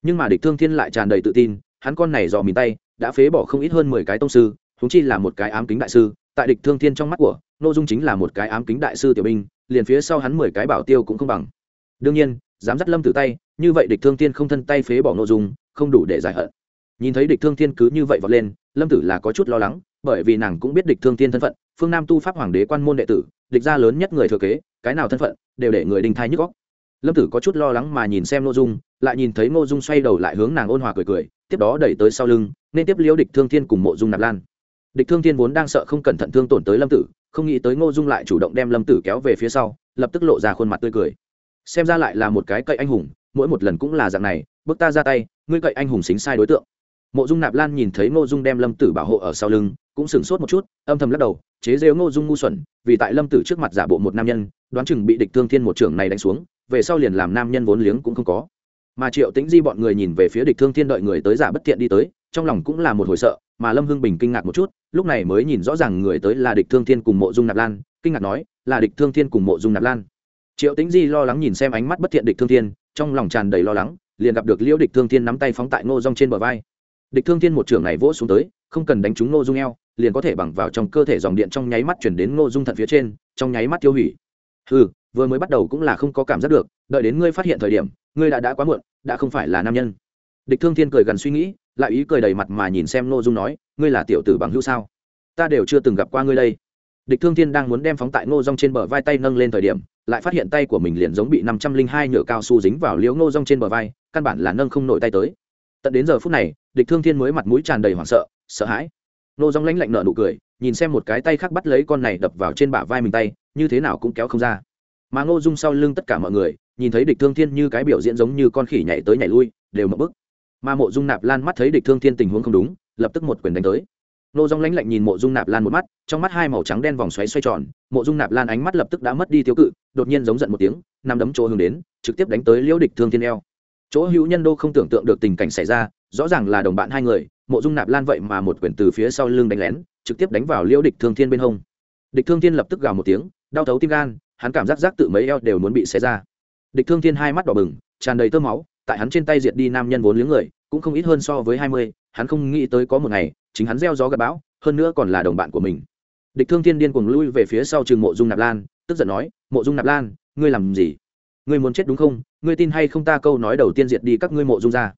Nhưng mà địch thương thiên lại tràn đầy tự tin, hắn con này dò mìn tay, đã phế bỏ không ít hơn mười cái tông sư thúng chi là một cái ám kính đại sư, tại địch thương thiên trong mắt của, ngô dung chính là một cái ám kính đại sư tiểu binh, liền phía sau hắn mười cái bảo tiêu cũng không bằng. Đương nhiên dám dắt lâm tử tay, như vậy địch thương thiên không thân tay phế bỏ nội dung, không đủ để giải hận. Nhìn thấy địch thương thiên cứ như vậy vọt lên, lâm tử là có chút lo lắng, bởi vì nàng cũng biết địch thương thiên thân phận, phương nam tu pháp hoàng đế quan môn đệ tử, địch gia lớn nhất người thừa kế, cái nào thân phận, đều để người đình thai nhức góc lâm tử có chút lo lắng mà nhìn xem nội dung, lại nhìn thấy nội dung xoay đầu lại hướng nàng ôn hòa cười cười, tiếp đó đẩy tới sau lưng, nên tiếp liễu địch thương thiên cùng mộ dung nạp lan. Địch thương thiên vốn đang sợ không cẩn thận thương tổn tới lâm tử, không nghĩ tới ngô dung lại chủ động đem lâm tử kéo về phía sau, lập tức lộ ra khuôn mặt tươi cười xem ra lại là một cái cậy anh hùng, mỗi một lần cũng là dạng này, bước ta ra tay, ngươi cậy anh hùng xính sai đối tượng. Mộ dung nạp lan nhìn thấy ngô dung đem lâm tử bảo hộ ở sau lưng, cũng sửng sốt một chút, âm thầm lắc đầu, chế rêu ngô dung ngu xuẩn, vì tại lâm tử trước mặt giả bộ một nam nhân, đoán chừng bị địch thương thiên một trưởng này đánh xuống, về sau liền làm nam nhân vốn liếng cũng không có. Mà triệu tĩnh di bọn người nhìn về phía địch thương thiên đợi người tới giả bất tiện đi tới, trong lòng cũng là một hồi sợ, mà lâm hưng bình kinh ngạc một chút, lúc này mới nhìn rõ ràng người tới là địch thương thiên cùng mộ dung nạp lan, kinh ngạc nói, là địch thương thiên cùng mộ dung nạp lan triệu tĩnh di lo lắng nhìn xem ánh mắt bất thiện địch thương thiên, trong lòng tràn đầy lo lắng, liền gặp được liễu địch thương thiên nắm tay phóng tại ngô rong trên bờ vai. Địch thương thiên một trưởng này vỗ xuống tới, không cần đánh trúng ngô dung eo, liền có thể bằng vào trong cơ thể dòng điện trong nháy mắt chuyển đến ngô dung thận phía trên, trong nháy mắt tiêu hủy. Ừ vừa mới bắt đầu cũng là không có cảm giác được, đợi đến ngươi phát hiện thời điểm, ngươi đã đã quá muộn, đã không phải là nam nhân. Địch thương thiên cười gần suy nghĩ, lại ý cười đầy mặt mà nhìn xem ngô dung nói, ngươi là tiểu tử bằng hữu sao? Ta đều chưa từng gặp qua ngươi đây. Địch thương thiên đang muốn đem phóng tại ngô rong trên bờ vai tay nâng lên thời điểm lại phát hiện tay của mình liền giống bị năm trăm linh hai nhựa cao su dính vào liếu ngô rong trên bờ vai, căn bản là nâng không nổi tay tới. Tận đến giờ phút này, địch thương thiên mới mặt mũi tràn đầy hoảng sợ sợ hãi. Ngô rong lãnh lạnh nợ nụ cười, nhìn xem một cái tay khác bắt lấy con này đập vào trên bả vai mình tay, như thế nào cũng kéo không ra. Mà ngô dung sau lưng tất cả mọi người, nhìn thấy địch thương thiên như cái biểu diễn giống như con khỉ nhảy tới nhảy lui, đều mập bức. Mà mộ dung nạp lan mắt thấy địch thương thiên tình huống không đúng, lập tức một quyền đánh tới nô dong lãnh lạnh nhìn mộ dung nạp lan một mắt, trong mắt hai màu trắng đen vòng xoáy xoay tròn, mộ dung nạp lan ánh mắt lập tức đã mất đi tiêu cự, đột nhiên giống giận một tiếng, nằm đấm chỗ hướng đến, trực tiếp đánh tới liễu địch thương thiên eo. Chỗ hữu nhân đô không tưởng tượng được tình cảnh xảy ra, rõ ràng là đồng bạn hai người, mộ dung nạp lan vậy mà một quyển từ phía sau lưng đánh lén, trực tiếp đánh vào liễu địch thương thiên bên hông. Địch thương thiên lập tức gào một tiếng, đau thấu tim gan, hắn cảm giác giác tự mấy eo đều muốn bị xé ra. Địch thương thiên hai mắt đỏ bừng, tràn đầy tơ máu, tại hắn trên tay diệt đi nam nhân vốn liếng người, cũng không ít hơn so với hai mươi, hắn không nghĩ tới có một ngày chính hắn gieo gió gặp bão, hơn nữa còn là đồng bạn của mình. Địch thương thiên điên cuồng lui về phía sau trường mộ dung nạp lan, tức giận nói, mộ dung nạp lan, ngươi làm gì? Ngươi muốn chết đúng không? Ngươi tin hay không ta câu nói đầu tiên diệt đi các ngươi mộ dung ra?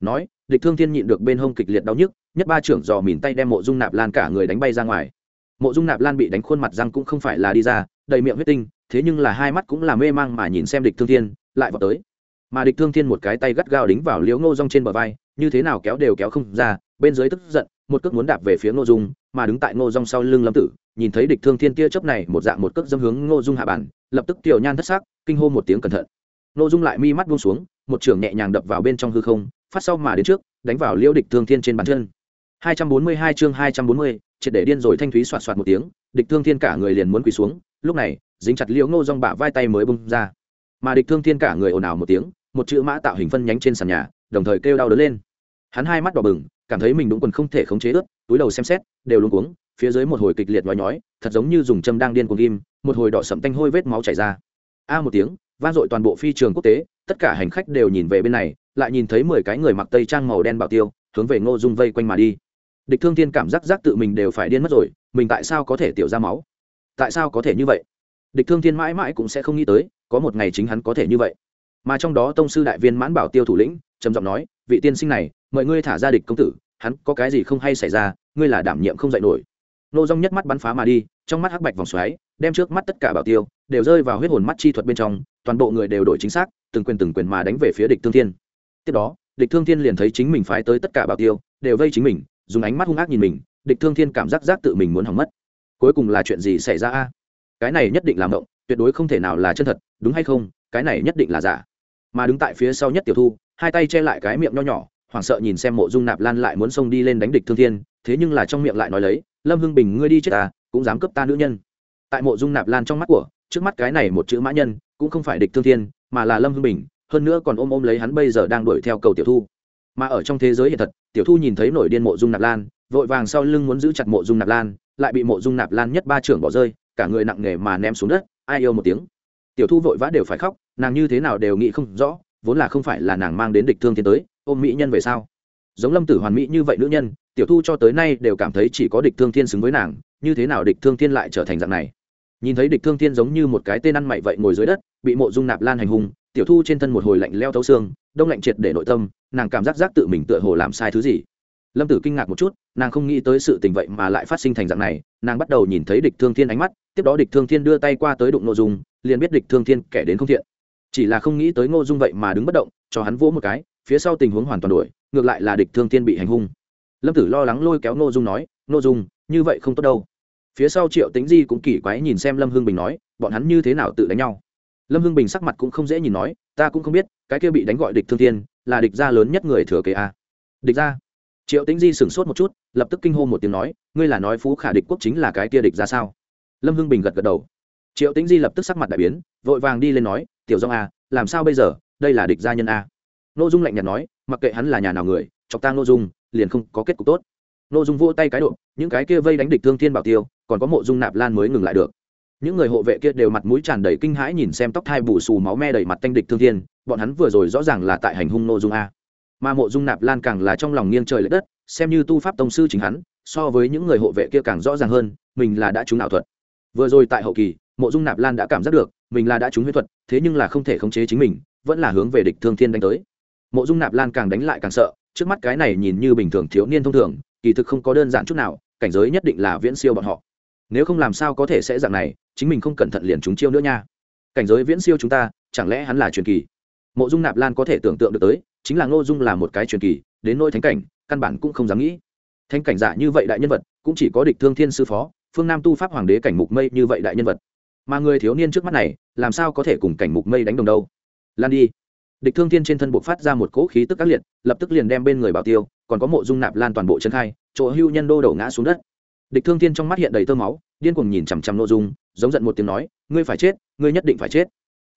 Nói, địch thương thiên nhịn được bên hông kịch liệt đau nhức, nhất ba trưởng dò mìn tay đem mộ dung nạp lan cả người đánh bay ra ngoài. Mộ dung nạp lan bị đánh khuôn mặt răng cũng không phải là đi ra, đầy miệng huyết tinh, thế nhưng là hai mắt cũng là mê mang mà nhìn xem địch thương thiên, lại vào tới. Mà địch thương thiên một cái tay gắt gao đính vào liếu ngô rong trên bờ vai, như thế nào kéo đều kéo không ra bên dưới tức giận một cước muốn đạp về phía ngô dung mà đứng tại ngô Dung sau lưng lâm tử nhìn thấy địch thương thiên tia chớp này một dạng một cước dâm hướng ngô dung hạ bản lập tức tiểu nhan thất xác kinh hô một tiếng cẩn thận. Ngô dung lại mi mắt buông xuống một trường nhẹ nhàng đập vào bên trong hư không phát sau mà đến trước đánh vào liễu địch thương thiên trên bàn chân. 242 chương 240, triệt để điên rồi thanh thúy soạt soạt một tiếng địch thương thiên cả người liền muốn quỳ xuống lúc này dính chặt liễu ngô Dung bả vai tay mới bung ra. Mà địch thương thiên cả người ồn ào một tiếng một chữ mã tạo hình phân nhánh trên sàn nhà đồng thời kêu đau đớn lên. Hắn hai mắt đỏ bừng cảm thấy mình đúng quần không thể khống chế ướt, túi đầu xem xét, đều luôn cuống, phía dưới một hồi kịch liệt nói nhói, thật giống như dùng châm đang điên cuồng kim một hồi đỏ sậm tanh hôi vết máu chảy ra. A một tiếng, vang dội toàn bộ phi trường quốc tế, tất cả hành khách đều nhìn về bên này, lại nhìn thấy mười cái người mặc tây trang màu đen bảo tiêu, hướng về ngô dung vây quanh mà đi. Địch thương thiên cảm giác giác tự mình đều phải điên mất rồi, mình tại sao có thể tiểu ra máu? Tại sao có thể như vậy? Địch thương thiên mãi mãi cũng sẽ không nghĩ tới, có một ngày chính hắn có thể như vậy. Mà trong đó tông sư đại viên mãn bảo tiêu thủ lĩnh, trầm giọng nói vị tiên sinh này, mời ngươi thả ra địch công tử, hắn có cái gì không hay xảy ra, ngươi là đảm nhiệm không dạy nổi. Nô dong nhất mắt bắn phá mà đi, trong mắt hắc bạch vòng xoáy, đem trước mắt tất cả bảo tiêu, đều rơi vào huyết hồn mắt chi thuật bên trong, toàn bộ người đều đổi chính xác, từng quyền từng quyền mà đánh về phía địch thương thiên. Tiếp đó, địch thương thiên liền thấy chính mình phái tới tất cả bảo tiêu, đều vây chính mình, dùng ánh mắt hung ác nhìn mình, địch thương thiên cảm giác giác tự mình muốn hỏng mất. Cuối cùng là chuyện gì xảy ra a? Cái này nhất định là mộng, tuyệt đối không thể nào là chân thật, đúng hay không, cái này nhất định là giả. Mà đứng tại phía sau nhất tiểu thu hai tay che lại cái miệng nho nhỏ, hoảng sợ nhìn xem mộ dung nạp lan lại muốn xông đi lên đánh địch thương thiên, thế nhưng là trong miệng lại nói lấy, lâm hưng bình, ngươi đi chết ta, cũng dám cướp ta nữ nhân. Tại mộ dung nạp lan trong mắt của, trước mắt cái này một chữ mã nhân, cũng không phải địch thương thiên, mà là lâm hưng bình, hơn nữa còn ôm ôm lấy hắn bây giờ đang đuổi theo cầu tiểu thu. Mà ở trong thế giới hiện thật, tiểu thu nhìn thấy nổi điên mộ dung nạp lan, vội vàng sau lưng muốn giữ chặt mộ dung nạp lan, lại bị mộ dung nạp lan nhất ba trưởng bỏ rơi, cả người nặng nề mà ném xuống đất, ai yêu một tiếng. Tiểu thu vội vã đều phải khóc, nàng như thế nào đều nghĩ không rõ vốn là không phải là nàng mang đến địch thương thiên tới, ôm mỹ nhân về sao? Giống lâm tử hoàn mỹ như vậy nữ nhân, tiểu thu cho tới nay đều cảm thấy chỉ có địch thương thiên xứng với nàng, như thế nào địch thương thiên lại trở thành dạng này? Nhìn thấy địch thương thiên giống như một cái tên ăn mày vậy ngồi dưới đất, bị mộ dung nạp lan hành hung, tiểu thu trên thân một hồi lạnh leo thấu xương, đông lạnh triệt để nội tâm, nàng cảm giác giác tự mình tựa hồ làm sai thứ gì. Lâm tử kinh ngạc một chút, nàng không nghĩ tới sự tình vậy mà lại phát sinh thành dạng này, nàng bắt đầu nhìn thấy địch thương thiên ánh mắt, tiếp đó địch thương thiên đưa tay qua tới đụng nội dung, liền biết địch thương thiên kẻ đến không thiện chỉ là không nghĩ tới ngô dung vậy mà đứng bất động, cho hắn vỗ một cái, phía sau tình huống hoàn toàn đổi, ngược lại là địch thương thiên bị hành hung. Lâm tử lo lắng lôi kéo ngô dung nói, ngô dung, như vậy không tốt đâu. Phía sau triệu tính di cũng kỳ quái nhìn xem lâm hương bình nói, bọn hắn như thế nào tự đánh nhau? Lâm hương bình sắc mặt cũng không dễ nhìn nói, ta cũng không biết, cái kia bị đánh gọi địch thương thiên, là địch gia lớn nhất người thừa kế a địch gia? Triệu tính di sửng sốt một chút, lập tức kinh hô một tiếng nói, ngươi là nói phú khả địch quốc chính là cái kia địch ra sao? Lâm hưng bình gật gật đầu. Triệu tính di lập tức sắc mặt đại biến, vội vàng đi lên nói tiểu dung a, làm sao bây giờ? Đây là địch gia nhân a. Nô dung lạnh nhạt nói, mặc kệ hắn là nhà nào người, chọc tang nô dung, liền không có kết cục tốt. Nô dung vỗ tay cái độ, những cái kia vây đánh địch thương thiên bảo tiêu, còn có mộ dung nạp lan mới ngừng lại được. Những người hộ vệ kia đều mặt mũi tràn đầy kinh hãi nhìn xem tóc thai bù xù máu me đầy mặt tanh địch thương thiên, bọn hắn vừa rồi rõ ràng là tại hành hung nô dung a. Mà mộ dung nạp lan càng là trong lòng nghiêng trời l ệ đất, xem như tu pháp tông sư chính hắn, so với những người hộ vệ kia càng rõ ràng hơn, mình là đã trúng ảo thuật. Vừa rồi tại hậu kỳ, mộ dung nạp lan đã cảm giác được mình là đã trúng huyết thuật, thế nhưng là không thể khống chế chính mình, vẫn là hướng về địch thương thiên đánh tới. Mộ dung nạp lan càng đánh lại càng sợ, trước mắt cái này nhìn như bình thường thiếu niên thông thường, kỳ thực không có đơn giản chút nào, cảnh giới nhất định là viễn siêu bọn họ. Nếu không làm sao có thể sẽ dạng này, chính mình không cẩn thận liền chúng chiêu nữa nha. Cảnh giới viễn siêu chúng ta, chẳng lẽ hắn là truyền kỳ? Mộ dung nạp lan có thể tưởng tượng được tới, chính là ngô dung là một cái truyền kỳ, đến nỗi thánh cảnh, căn bản cũng không dám nghĩ. Thánh cảnh giả như vậy đại nhân vật, cũng chỉ có địch thương thiên sư phó, phương nam tu pháp hoàng đế cảnh mục mây như vậy đại nhân vật. Mà người thiếu niên trước mắt này làm sao có thể cùng cảnh mục mây đánh đồng đâu? Lan đi. Địch thương thiên trên thân buộc phát ra một cỗ khí tức ác liệt, lập tức liền đem bên người bảo tiêu, còn có mộ dung nạp lan toàn bộ chân khai, chỗ hưu nhân đô đổ ngã xuống đất. Địch thương thiên trong mắt hiện đầy tơ máu, điên cuồng nhìn chằm chằm nội dung, giống giận một tiếng nói, ngươi phải chết, ngươi nhất định phải chết.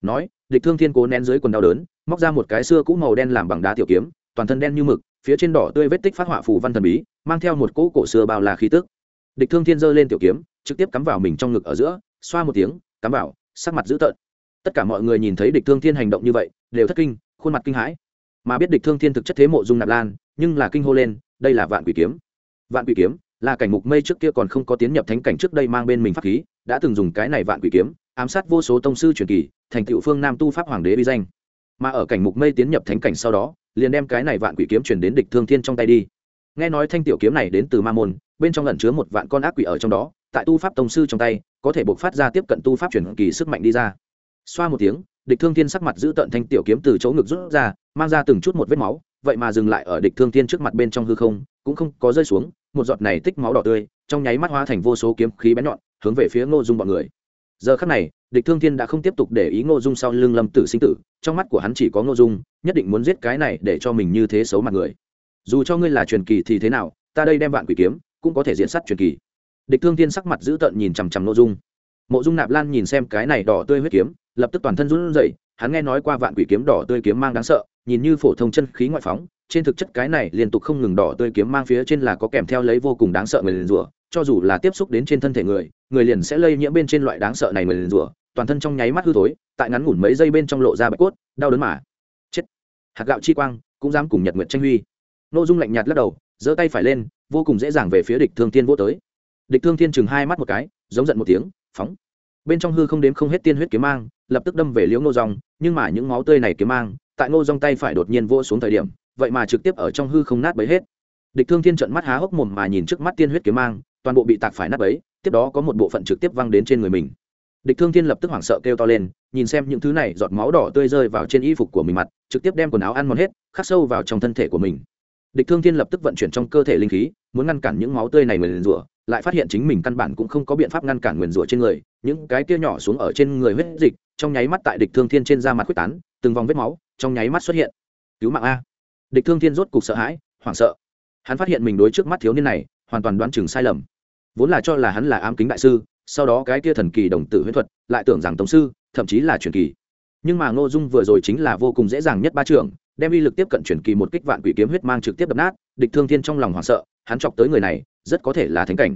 Nói, địch thương thiên cố nén dưới quần đau đớn, móc ra một cái xưa cũ màu đen làm bằng đá tiểu kiếm, toàn thân đen như mực, phía trên đỏ tươi vết tích phát họa phù văn thần bí, mang theo một cỗ cổ xưa bao là khí tức. Địch thương thiên giơ lên tiểu kiếm, trực tiếp cắm vào mình trong ngực ở giữa, xoa một tiếng, cắm vào sắc mặt dữ tợn. Tất cả mọi người nhìn thấy địch thương thiên hành động như vậy, đều thất kinh, khuôn mặt kinh hãi. Mà biết địch thương thiên thực chất thế mộ dung nạp lan, nhưng là kinh hô lên, đây là vạn quỷ kiếm. Vạn quỷ kiếm, là cảnh mục mây trước kia còn không có tiến nhập thánh cảnh trước đây mang bên mình pháp khí, đã từng dùng cái này vạn quỷ kiếm, ám sát vô số tông sư truyền kỳ, thành tựu phương nam tu pháp hoàng đế bi danh. Mà ở cảnh mục mây tiến nhập thánh cảnh sau đó, liền đem cái này vạn quỷ kiếm chuyển đến địch thương thiên trong tay đi. Nghe nói thanh tiểu kiếm này đến từ ma môn, bên trong lẩn chứa một vạn con ác quỷ ở trong đó, tại tu pháp tông sư trong tay có thể buộc phát ra tiếp cận tu pháp truyền kỳ sức mạnh đi ra. Xoa một tiếng, địch thương thiên sắc mặt giữ tận thanh tiểu kiếm từ chỗ ngực rút ra, mang ra từng chút một vết máu, vậy mà dừng lại ở địch thương thiên trước mặt bên trong hư không, cũng không có rơi xuống, một giọt này tích máu đỏ tươi, trong nháy mắt hóa thành vô số kiếm khí bén nhọn, hướng về phía ngô dung bọn người. Giờ khắc này, địch thương thiên đã không tiếp tục để ý ngô dung sau lưng lâm tử sinh tử, trong mắt của hắn chỉ có ngô dung, nhất định muốn giết cái này để cho mình như thế xấu mặt người. Dù cho ngươi là truyền kỳ thì thế nào, ta đây đem vạn quỷ kiếm, cũng có thể diện sát truyền kỳ địch thương thiên sắc mặt giữ tợn nhìn chằm chằm nội dung. Mộ dung nạp lan nhìn xem cái này đỏ tươi huyết kiếm, lập tức toàn thân run rẩy, hắn nghe nói qua vạn quỷ kiếm đỏ tươi kiếm mang đáng sợ, nhìn như phổ thông chân khí ngoại phóng, trên thực chất cái này liên tục không ngừng đỏ tươi kiếm mang phía trên là có kèm theo lấy vô cùng đáng sợ người liền rủa, cho dù là tiếp xúc đến trên thân thể người người liền sẽ lây nhiễm bên trên loại đáng sợ này người liền rủa, toàn thân trong nháy mắt hư thối, tại ngắn ngủn mấy giây bên trong lộ ra bạch cốt, đau đớn mà. Chết. Hạt gạo chi quang, cũng dám cùng nhật nguyện tranh huy. Nội dung lạnh nhạt lắc đầu, giơ tay phải lên, vô cùng dễ dàng về phía địch thương thiên vô tới địch thương thiên chừng hai mắt một cái, giống giận một tiếng, phóng. Bên trong hư không đếm không hết tiên huyết kiếm mang, lập tức đâm về liễu ngô dòng, nhưng mà những máu tươi này kiếm mang, tại ngô dòng tay phải đột nhiên vỗ xuống thời điểm, vậy mà trực tiếp ở trong hư không nát bấy hết. Địch thương thiên trận mắt há hốc mồm mà nhìn trước mắt tiên huyết kiếm mang, toàn bộ bị tạc phải nát bấy, tiếp đó có một bộ phận trực tiếp văng đến trên người mình. Địch thương thiên lập tức hoảng sợ kêu to lên, nhìn xem những thứ này giọt máu đỏ tươi rơi vào trên y phục của mình mặt, trực tiếp đem quần áo ăn mòn hết, khắc sâu vào trong thân thể của mình địch thương thiên lập tức vận chuyển trong cơ thể linh khí, muốn ngăn cản những máu tươi này nguyền rủa, lại phát hiện chính mình căn bản cũng không có biện pháp ngăn cản nguyền rủa trên người, những cái kia nhỏ xuống ở trên người huyết dịch, trong nháy mắt tại địch thương thiên trên da mặt quyết tán, từng vòng vết máu trong nháy mắt xuất hiện. Cứu mạng a. Địch thương thiên rốt cục sợ hãi, hoảng sợ. Hắn phát hiện mình đối trước mắt thiếu niên này, hoàn toàn đoán chừng sai lầm. Vốn là cho là hắn là ám kính đại sư, sau đó cái kia thần kỳ đồng tử huyết thuật, lại tưởng rằng tổng sư, thậm chí là truyền kỳ. Nhưng mà ngô dung vừa rồi chính là vô cùng dễ dàng nhất ba trưởng đem uy lực tiếp cận truyền kỳ một kích vạn quỷ kiếm huyết mang trực tiếp đập nát địch thương thiên trong lòng hoảng sợ hắn chọc tới người này rất có thể là thánh cảnh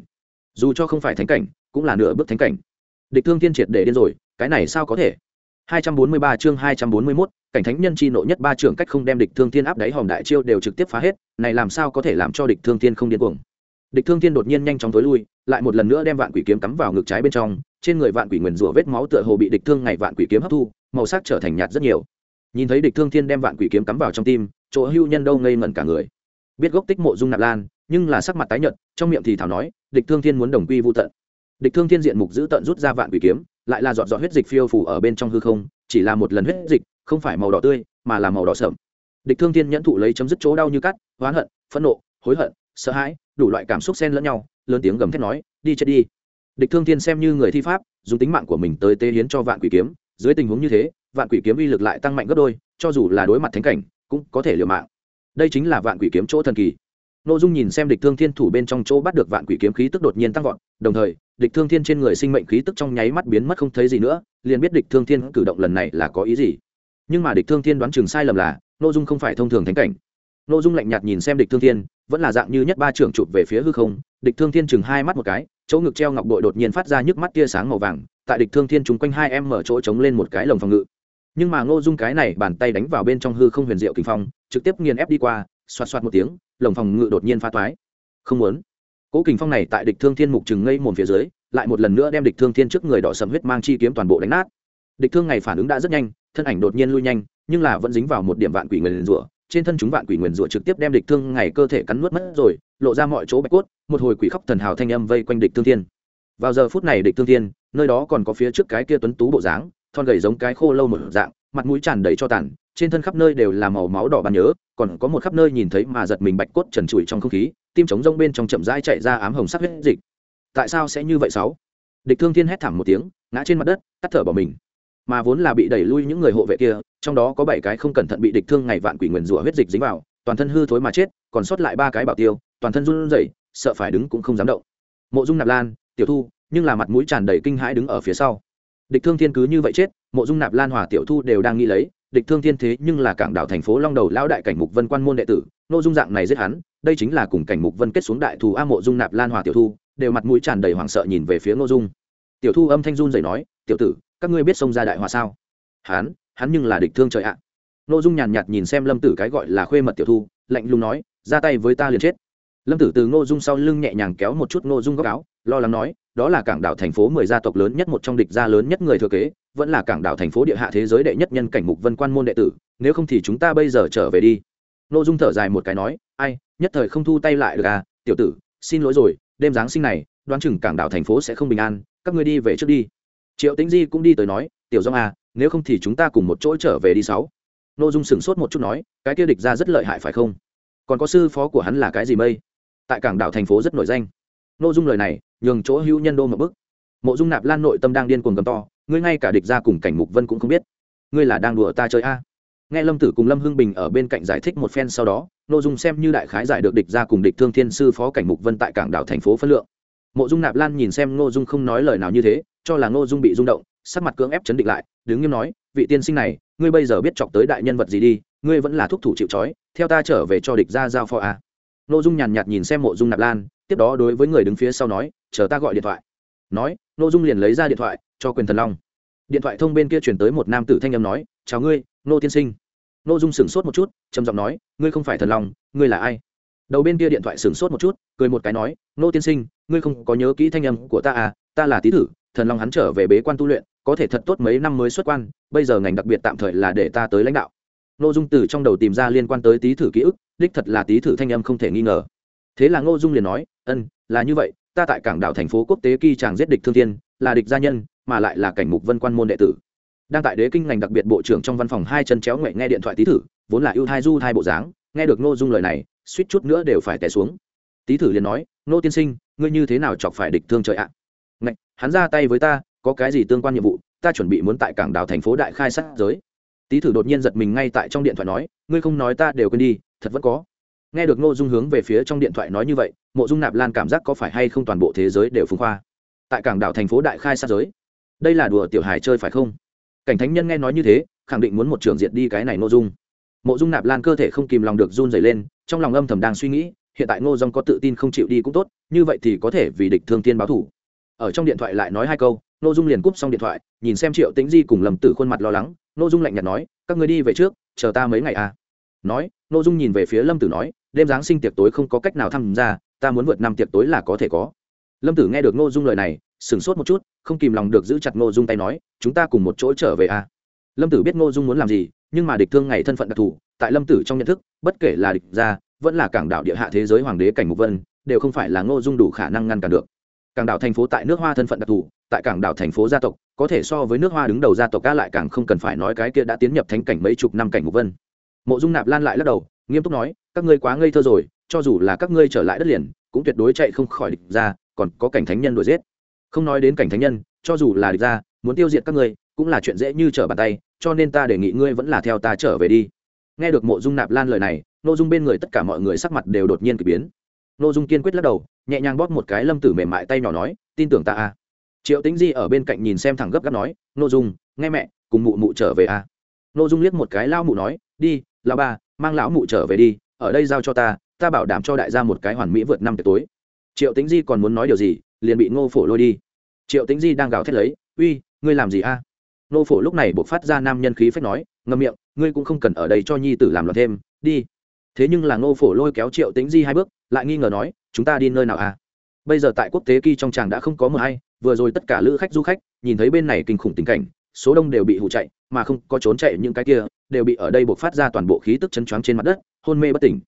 dù cho không phải thánh cảnh cũng là nửa bước thánh cảnh địch thương thiên triệt để điên rồi cái này sao có thể 243 chương 241, cảnh thánh nhân chi nộ nhất ba trưởng cách không đem địch thương thiên áp đáy hòm đại chiêu đều trực tiếp phá hết, này làm sao có thể làm cho địch thương thiên không điên cuồng. Địch thương thiên đột nhiên nhanh chóng tối lui, lại một lần nữa đem vạn quỷ kiếm cắm vào ngực trái bên trong, trên người vạn quỷ nguyên rủa vết máu tựa hồ bị địch thương ngày vạn quỷ kiếm hấp thu, màu sắc trở thành nhạt rất nhiều. Nhìn thấy địch thương thiên đem vạn quỷ kiếm cắm vào trong tim, chỗ hưu nhân đâu ngây ngẩn cả người. Biết gốc tích mộ dung nạp lan, nhưng là sắc mặt tái nhợt, trong miệng thì thảo nói, địch thương thiên muốn đồng quy vu tận. Địch thương thiên diện mục giữ tận rút ra vạn quỷ kiếm, lại là giọt giọt huyết dịch phiêu phủ ở bên trong hư không chỉ là một lần huyết dịch không phải màu đỏ tươi mà là màu đỏ sậm địch thương thiên nhẫn thụ lấy chấm dứt chỗ đau như cắt oán hận phẫn nộ hối hận sợ hãi đủ loại cảm xúc xen lẫn nhau lớn tiếng gầm thét nói đi chết đi địch thương thiên xem như người thi pháp dùng tính mạng của mình tới tế hiến cho vạn quỷ kiếm dưới tình huống như thế, vạn quỷ kiếm uy lực lại tăng mạnh gấp đôi, cho dù là đối mặt thánh cảnh, cũng có thể liều mạng. Đây chính là vạn quỷ kiếm chỗ thần kỳ. N ô dung nhìn xem địch thương thiên thủ bên trong chỗ bắt được vạn quỷ kiếm khí tức đột nhiên tăng vọt, đồng thời, địch thương thiên trên người sinh mệnh khí tức trong nháy mắt biến mất không thấy gì nữa, liền biết địch thương thiên cử động lần này là có ý gì. Nhưng mà địch thương thiên đoán chừng sai lầm là n ô dung không phải thông thường thánh cảnh. N ô dung lạnh nhạt nhìn xem địch thương thiên, vẫn là dạng như nhất ba trưởng chụp về phía hư không địch thương thiên chừng hai mắt một cái, chỗ ngực treo ngọc bội đột nhiên phát ra nhức mắt tia sáng màu vàng, tại địch thương thiên chung quanh hai em mở chỗ trống lên một cái lồng phòng ngự. Nhưng mà ngô dung cái này bàn tay đánh vào bên trong hư không huyền diệu kinh phong, trực tiếp nghiền ép đi qua, xoạt xoạt một tiếng, lồng phòng ngự đột nhiên phá toái. Không muốn. Cố kình phong này tại địch thương thiên mục chừng ngây mồm phía dưới, lại một lần nữa đem địch thương thiên trước người đỏ sầm huyết mang chi kiếm toàn bộ đánh nát. Địch thương ngày phản ứng đã rất nhanh, thân ảnh đột nhiên lui nhanh, nhưng là vẫn dính vào một điểm vạn quỷ người liền rủa trên thân chúng vạn quỷ nguyền rủa trực tiếp đem địch thương ngày cơ thể cắn nuốt mất rồi, lộ ra mọi chỗ bạch cốt, một hồi quỷ khóc thần hào thanh âm vây quanh địch thương thiên. Vào giờ phút này địch thương thiên, nơi đó còn có phía trước cái kia tuấn tú bộ dáng, thon gầy giống cái khô lâu một dạng, mặt mũi tràn đầy cho tàn, trên thân khắp nơi đều là màu máu đỏ bàn nhớ, còn có một khắp nơi nhìn thấy mà giật mình bạch cốt trần trụi trong không khí, tim trống rông bên trong chậm rãi chạy ra ám hồng sắc huyết dịch. Tại sao sẽ như vậy sáu? Địch thương thiên hét thảm một tiếng, ngã trên mặt đất, tắt thở bỏ mình mà vốn là bị đẩy lui những người hộ vệ kia, trong đó có bảy cái không cẩn thận bị địch thương ngày vạn quỷ nguyền rủa huyết dịch dính vào, toàn thân hư thối mà chết, còn sót lại ba cái bảo tiêu, toàn thân run rẩy, sợ phải đứng cũng không dám động. Mộ dung nạp lan, tiểu thu, nhưng là mặt mũi tràn đầy kinh hãi đứng ở phía sau. Địch thương thiên cứ như vậy chết, mộ dung nạp lan hòa tiểu thu đều đang nghĩ lấy, địch thương thiên thế nhưng là cảng đảo thành phố long đầu lão đại cảnh mục vân quan môn đệ tử nô dung dạng này giết hắn, đây chính là cùng cảnh mục vân kết xuống đại thù a mộ dung nạp lan hòa tiểu thu, đều mặt mũi tràn đầy hoảng sợ nhìn về phía nội dung. Tiểu thu âm thanh run dậy nói tiểu tử các ngươi biết xông ra đại hòa sao? Hán, hắn nhưng là địch thương trời ạ. Nội dung nhàn nhạt nhìn xem lâm tử cái gọi là khuê mật tiểu thu lạnh lùng nói ra tay với ta liền chết. Lâm tử từ ngô dung sau lưng nhẹ nhàng kéo một chút ngô dung góc áo lo lắng nói đó là cảng đảo thành phố mười gia tộc lớn nhất một trong địch gia lớn nhất người thừa kế vẫn là cảng đảo thành phố địa hạ thế giới đệ nhất nhân cảnh mục vân quan môn đệ tử nếu không thì chúng ta bây giờ trở về đi. Ngô dung thở dài một cái nói ai nhất thời không thu tay lại được à tiểu tử xin lỗi rồi đêm giáng sinh này đoán chừng cảng đảo thành phố sẽ không bình an các ngươi đi về trước đi triệu tĩnh di cũng đi tới nói, tiểu dông à nếu không thì chúng ta cùng một chỗ trở về đi sáu. Ngô dung sửng sốt một chút nói, cái kia địch ra rất lợi hại phải không? Còn có sư phó của hắn là cái gì mây? Tại cảng đảo thành phố rất nổi danh. Nội dung lời này, nhường chỗ hữu nhân đô một bức mộ dung nạp lan nội tâm đang điên cuồng gầm to, ngươi ngay cả địch ra cùng cảnh mục vân cũng không biết. Ngươi là đang đùa ta chơi a. Nghe lâm tử cùng lâm hưng bình ở bên cạnh giải thích một phen sau đó nội dung xem như đại khái giải được địch ra cùng địch thương thiên sư phó cảnh mục vân tại cảng đảo thành phố phân lượng. Mộ dung nạp lan nhìn xem ngô dung không nói lời nào như thế cho là ngô dung bị rung động, sắc mặt cưỡng ép chấn định lại, đứng nghiêm nói, vị tiên sinh này, ngươi bây giờ biết chọc tới đại nhân vật gì đi, ngươi vẫn là thúc thủ chịu trói, theo ta trở về cho địch ra giao phó a ngô dung nhàn nhạt nhìn xem mộ dung nạp lan, tiếp đó đối với người đứng phía sau nói, chờ ta gọi điện thoại. Nói, ngô dung liền lấy ra điện thoại, cho quyền thần long. Điện thoại thông bên kia chuyển tới một nam tử thanh âm nói, chào ngươi nô tiên sinh. Ngô dung sửng sốt một chút, trầm giọng nói, ngươi không phải thần long, ngươi là ai? Đầu bên kia điện thoại sửng sốt một chút, cười một cái nói nô tiên sinh, ngươi không có nhớ kỹ thanh âm của ta à ta là tý thử thần long hắn trở về bế quan tu luyện, có thể thật tốt mấy năm mới xuất quan, bây giờ ngành đặc biệt tạm thời là để ta tới lãnh đạo. Ngô dung từ trong đầu tìm ra liên quan tới tý thử ký ức, đích thật là tý thử thanh âm không thể nghi ngờ. Thế là ngô dung liền nói, ân, là như vậy, ta tại cảng đảo thành phố quốc tế kỳ tràng giết địch thương thiên, là địch gia nhân, mà lại là cảnh mục vân quan môn đệ tử. Đang tại đế kinh ngành đặc biệt bộ trưởng trong văn phòng hai chân chéo ngoại nghe điện thoại tý thử, vốn là ưu thai du thai bộ dáng, nghe được ngô dung lời này, suýt chút nữa đều phải té xuống. Tý thử liền nói, ngô tiên sinh, ngươi như thế nào chọc phải địch thương trời ạ? à? Hắn ra tay với ta, có cái gì tương quan nhiệm vụ, ta chuẩn bị muốn tại cảng đảo thành phố đại khai sát giới. Tý thử đột nhiên giật mình ngay tại trong điện thoại nói, ngươi không nói ta đều quên đi, thật vẫn có. Nghe được ngô dung hướng về phía trong điện thoại nói như vậy, mộ dung nạp lan cảm giác có phải hay không toàn bộ thế giới đều phùng khoa. Tại cảng đảo thành phố đại khai sát giới, đây là đùa tiểu hài chơi phải không? Cảnh thánh nhân nghe nói như thế, khẳng định muốn một trường diệt đi cái này ngô dung. Mộ dung nạp lan cơ thể không kìm lòng được run dày lên, trong lòng âm thầm đang suy nghĩ, hiện tại ngô dung có tự tin không chịu đi cũng tốt, như vậy thì có thể vì địch thương tiên báo thủ ở trong điện thoại lại nói hai câu Nô dung liền cúp xong điện thoại, nhìn xem triệu tĩnh di cùng lầm tử khuôn mặt lo lắng Nô dung lạnh nhạt nói, các người đi về trước, chờ ta mấy ngày à? Nói nội dung nhìn về phía lâm tử nói, đêm giáng sinh tiệc tối không có cách nào tham gia, ta muốn vượt năm tiệc tối là có thể có. Lâm tử nghe được Nô dung lời này, sửng sốt một chút, không kìm lòng được giữ chặt Nô dung tay nói, chúng ta cùng một chỗ trở về à? lâm tử biết Nô dung muốn làm gì, nhưng mà địch thương ngày thân phận đặc thù, tại lâm tử trong nhận thức, bất kể là địch gia, vẫn là cảng đảo địa hạ thế giới hoàng đế cảnh mục vân, đều không phải là ngô dung đủ khả năng ngăn cản được cảng đảo thành phố tại nước hoa thân phận đặc thù, tại cảng đảo thành phố gia tộc, có thể so với nước hoa đứng đầu gia tộc ca lại càng không cần phải nói cái kia đã tiến nhập thánh cảnh mấy chục năm cảnh ngục vân. Mộ dung nạp lan lại lắc đầu, nghiêm túc nói, các ngươi quá ngây thơ rồi, cho dù là các ngươi trở lại đất liền, cũng tuyệt đối chạy không khỏi địch ra, còn có cảnh thánh nhân đuổi giết. Không nói đến cảnh thánh nhân, cho dù là địch ra, muốn tiêu diệt các ngươi, cũng là chuyện dễ như trở bàn tay, cho nên ta đề nghị ngươi vẫn là theo ta trở về đi. Nghe được mộ dung nạp lan lời này nội dung bên người tất cả mọi người sắc mặt đều đột nhiên k ỳ biến nội dung kiên quyết lắc đầu, nhẹ nhàng bóp một cái lâm tử mềm mại tay nhỏ nói, tin tưởng ta à? Triệu tính di ở bên cạnh nhìn xem thẳng gấp gáp nói nội dung, nghe mẹ, cùng mụ mụ trở về à? Nội dung liếc một cái lao mụ nói, đi, lão ba, mang lão mụ trở về đi, ở đây giao cho ta ta bảo đảm cho đại gia một cái hoàn mỹ vượt năm tiệc tối. Triệu tính di còn muốn nói điều gì, liền bị ngô phổ lôi đi. Triệu tính di đang gào thét lấy, uy, ngươi làm gì a ngô phổ lúc này buộc phát ra nam nhân khí phách nói, ngâm miệng, ngươi cũng không cần ở đây cho nhi tử làm loạn thêm, đi thế nhưng là ngô phổ lôi kéo triệu tính di hai bước, lại nghi ngờ nói, chúng ta đi nơi nào à? Bây giờ tại quốc tế kỳ trong tràng đã không có mờ hay vừa rồi tất cả lữ khách, du khách, nhìn thấy bên này kinh khủng tình cảnh, số đông đều bị hụ chạy, mà không có trốn chạy những cái kia, đều bị ở đây buộc phát ra toàn bộ khí tức chấn choáng trên mặt đất, hôn mê bất tỉnh.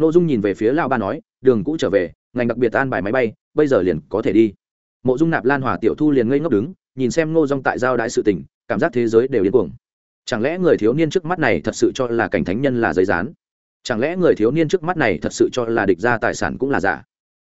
N ô dung nhìn về phía lao ba nói, đường cũ trở về, ngành đặc biệt an bài máy bay, bây giờ liền có thể đi. Mộ dung nạp lan hòa tiểu thu liền ngây ngốc đứng, nhìn xem ngô dung tại giao đại sự tỉnh cảm giác thế giới đều điên cuồng. Chẳng lẽ người thiếu niên trước mắt này thật sự cho là cảnh thánh nhân là giấy rán chẳng lẽ người thiếu niên trước mắt này thật sự cho là địch ra tài sản cũng là giả?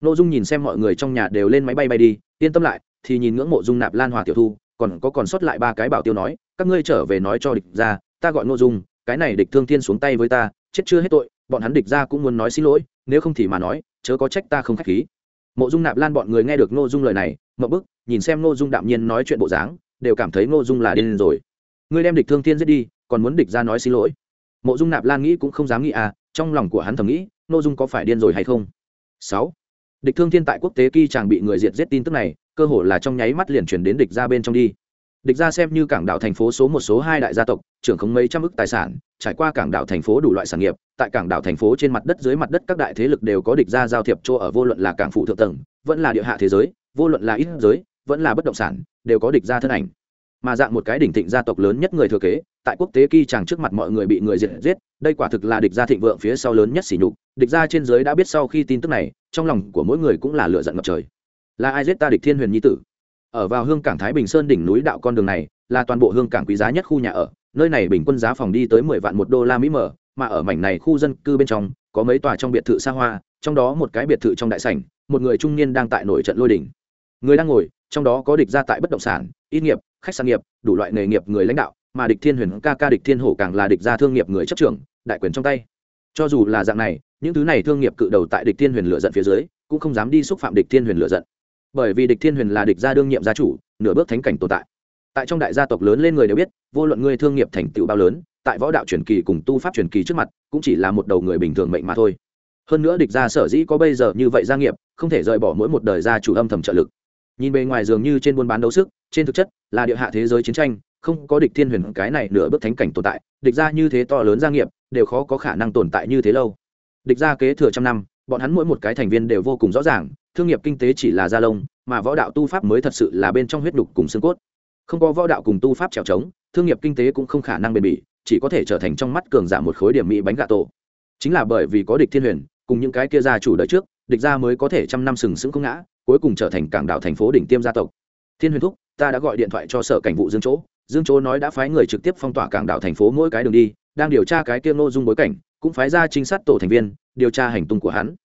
N ô dung nhìn xem mọi người trong nhà đều lên máy bay bay đi, yên tâm lại, thì nhìn ngưỡng mộ dung nạp lan hòa tiểu thu, còn có còn sót lại ba cái bảo tiêu nói, các ngươi trở về nói cho địch ra, ta gọi ngô dung, cái này địch thương thiên xuống tay với ta, chết chưa hết tội, bọn hắn địch ra cũng muốn nói xin lỗi, nếu không thì mà nói, chớ có trách ta không k h á c h khí. Mộ dung nạp lan bọn người nghe được ngô dung lời này mậu bức, nhìn xem ngô dung đạm nhiên nói chuyện bộ dáng, đều cảm thấy ngô dung là điên rồi. Ngươi đem địch thương thiên giết đi, còn muốn địch ra nói xin lỗi. Mộ dung nạp lan nghĩ cũng không dám nghĩ à trong lòng của hắn thầm nghĩ, ngô dung có phải điên rồi hay không? Sáu. Địch thương thiên tại quốc tế kỳ chàng bị người diệt giết tin tức này, cơ hồ là trong nháy mắt liền chuyển đến địch ra bên trong đi. Địch ra xem như cảng đảo thành phố số một, số hai đại gia tộc, trưởng không mấy trăm ức tài sản, trải qua cảng đảo thành phố đủ loại sản nghiệp, tại cảng đảo thành phố trên mặt đất, dưới mặt đất các đại thế lực đều có địch ra giao thiệp, chỗ ở vô luận là cảng phụ thượng tầng, vẫn là địa hạ thế giới, vô luận là ít giới, vẫn là bất động sản, đều có địch ra thân ảnh mà dạng một cái đỉnh thịnh gia tộc lớn nhất người thừa kế, tại quốc tế kỳ chàng trước mặt mọi người bị người diệt giết, đây quả thực là địch gia thịnh vượng phía sau lớn nhất sỉ nhục, địch gia trên giới đã biết sau khi tin tức này, trong lòng của mỗi người cũng là lựa giận ngập trời. Là ai giết ta địch thiên huyền nhi tử? Ở vào hương cảng thái bình sơn đỉnh núi đạo con đường này, là toàn bộ hương cảng quý giá nhất khu nhà ở, nơi này bình quân giá phòng đi tới mười vạn một đô la mỹ mở, mà ở mảnh này khu dân cư bên trong, có mấy tòa trong biệt thự xa hoa, trong đó một cái biệt thự trong đại sảnh, một người trung niên đang tại nổi trận lôi đỉnh người đang ngồi, trong đó có địch gia tại bất động sản ít nghiệp khách sạn nghiệp, đủ loại nghề nghiệp người lãnh đạo, mà địch thiên huyền ca ca địch thiên hổ càng là địch gia thương nghiệp người chấp trưởng, đại quyền trong tay. Cho dù là dạng này, những thứ này thương nghiệp cự đầu tại địch thiên huyền lựa giận phía dưới, cũng không dám đi xúc phạm địch thiên huyền lựa giận. Bởi vì địch thiên huyền là địch gia đương nhiệm gia chủ, nửa bước thánh cảnh tồn tại. Tại trong đại gia tộc lớn lên người đều biết, vô luận ngươi thương nghiệp thành tựu bao lớn, tại võ đạo truyền kỳ cùng tu pháp truyền kỳ trước mặt, cũng chỉ là một đầu người bình thường mệnh mà thôi. Hơn nữa địch gia sở dĩ có bây giờ như vậy gia nghiệp, không thể rời bỏ mỗi một đời gia chủ âm thầm trợ lực nhìn bề ngoài dường như trên buôn bán đấu sức, trên thực chất là địa hạ thế giới chiến tranh, không có địch thiên huyền cái này nửa bước thánh cảnh tồn tại, địch gia như thế to lớn gia nghiệp, đều khó có khả năng tồn tại như thế lâu. Địch gia kế thừa trăm năm, bọn hắn mỗi một cái thành viên đều vô cùng rõ ràng, thương nghiệp kinh tế chỉ là gia lông, mà võ đạo tu pháp mới thật sự là bên trong huyết đục cùng xương cốt. Không có võ đạo cùng tu pháp trèo trống, thương nghiệp kinh tế cũng không khả năng bền bỉ, chỉ có thể trở thành trong mắt cường giả một khối điểm mỹ bánh gà tổ. Chính là bởi vì có địch thiên huyền, cùng những cái kia gia chủ đời trước, địch gia mới có thể trăm năm sừng sững không ngã cuối cùng trở thành cảng đảo thành phố đỉnh tiêm gia tộc. Thiên huyền thúc, ta đã gọi điện thoại cho sở cảnh vụ dương chỗ. Dương chỗ nói đã phái người trực tiếp phong tỏa cảng đảo thành phố mỗi cái đường đi, đang điều tra cái kia nô dung bối cảnh, cũng phái ra trinh sát tổ thành viên, điều tra hành tung của hắn.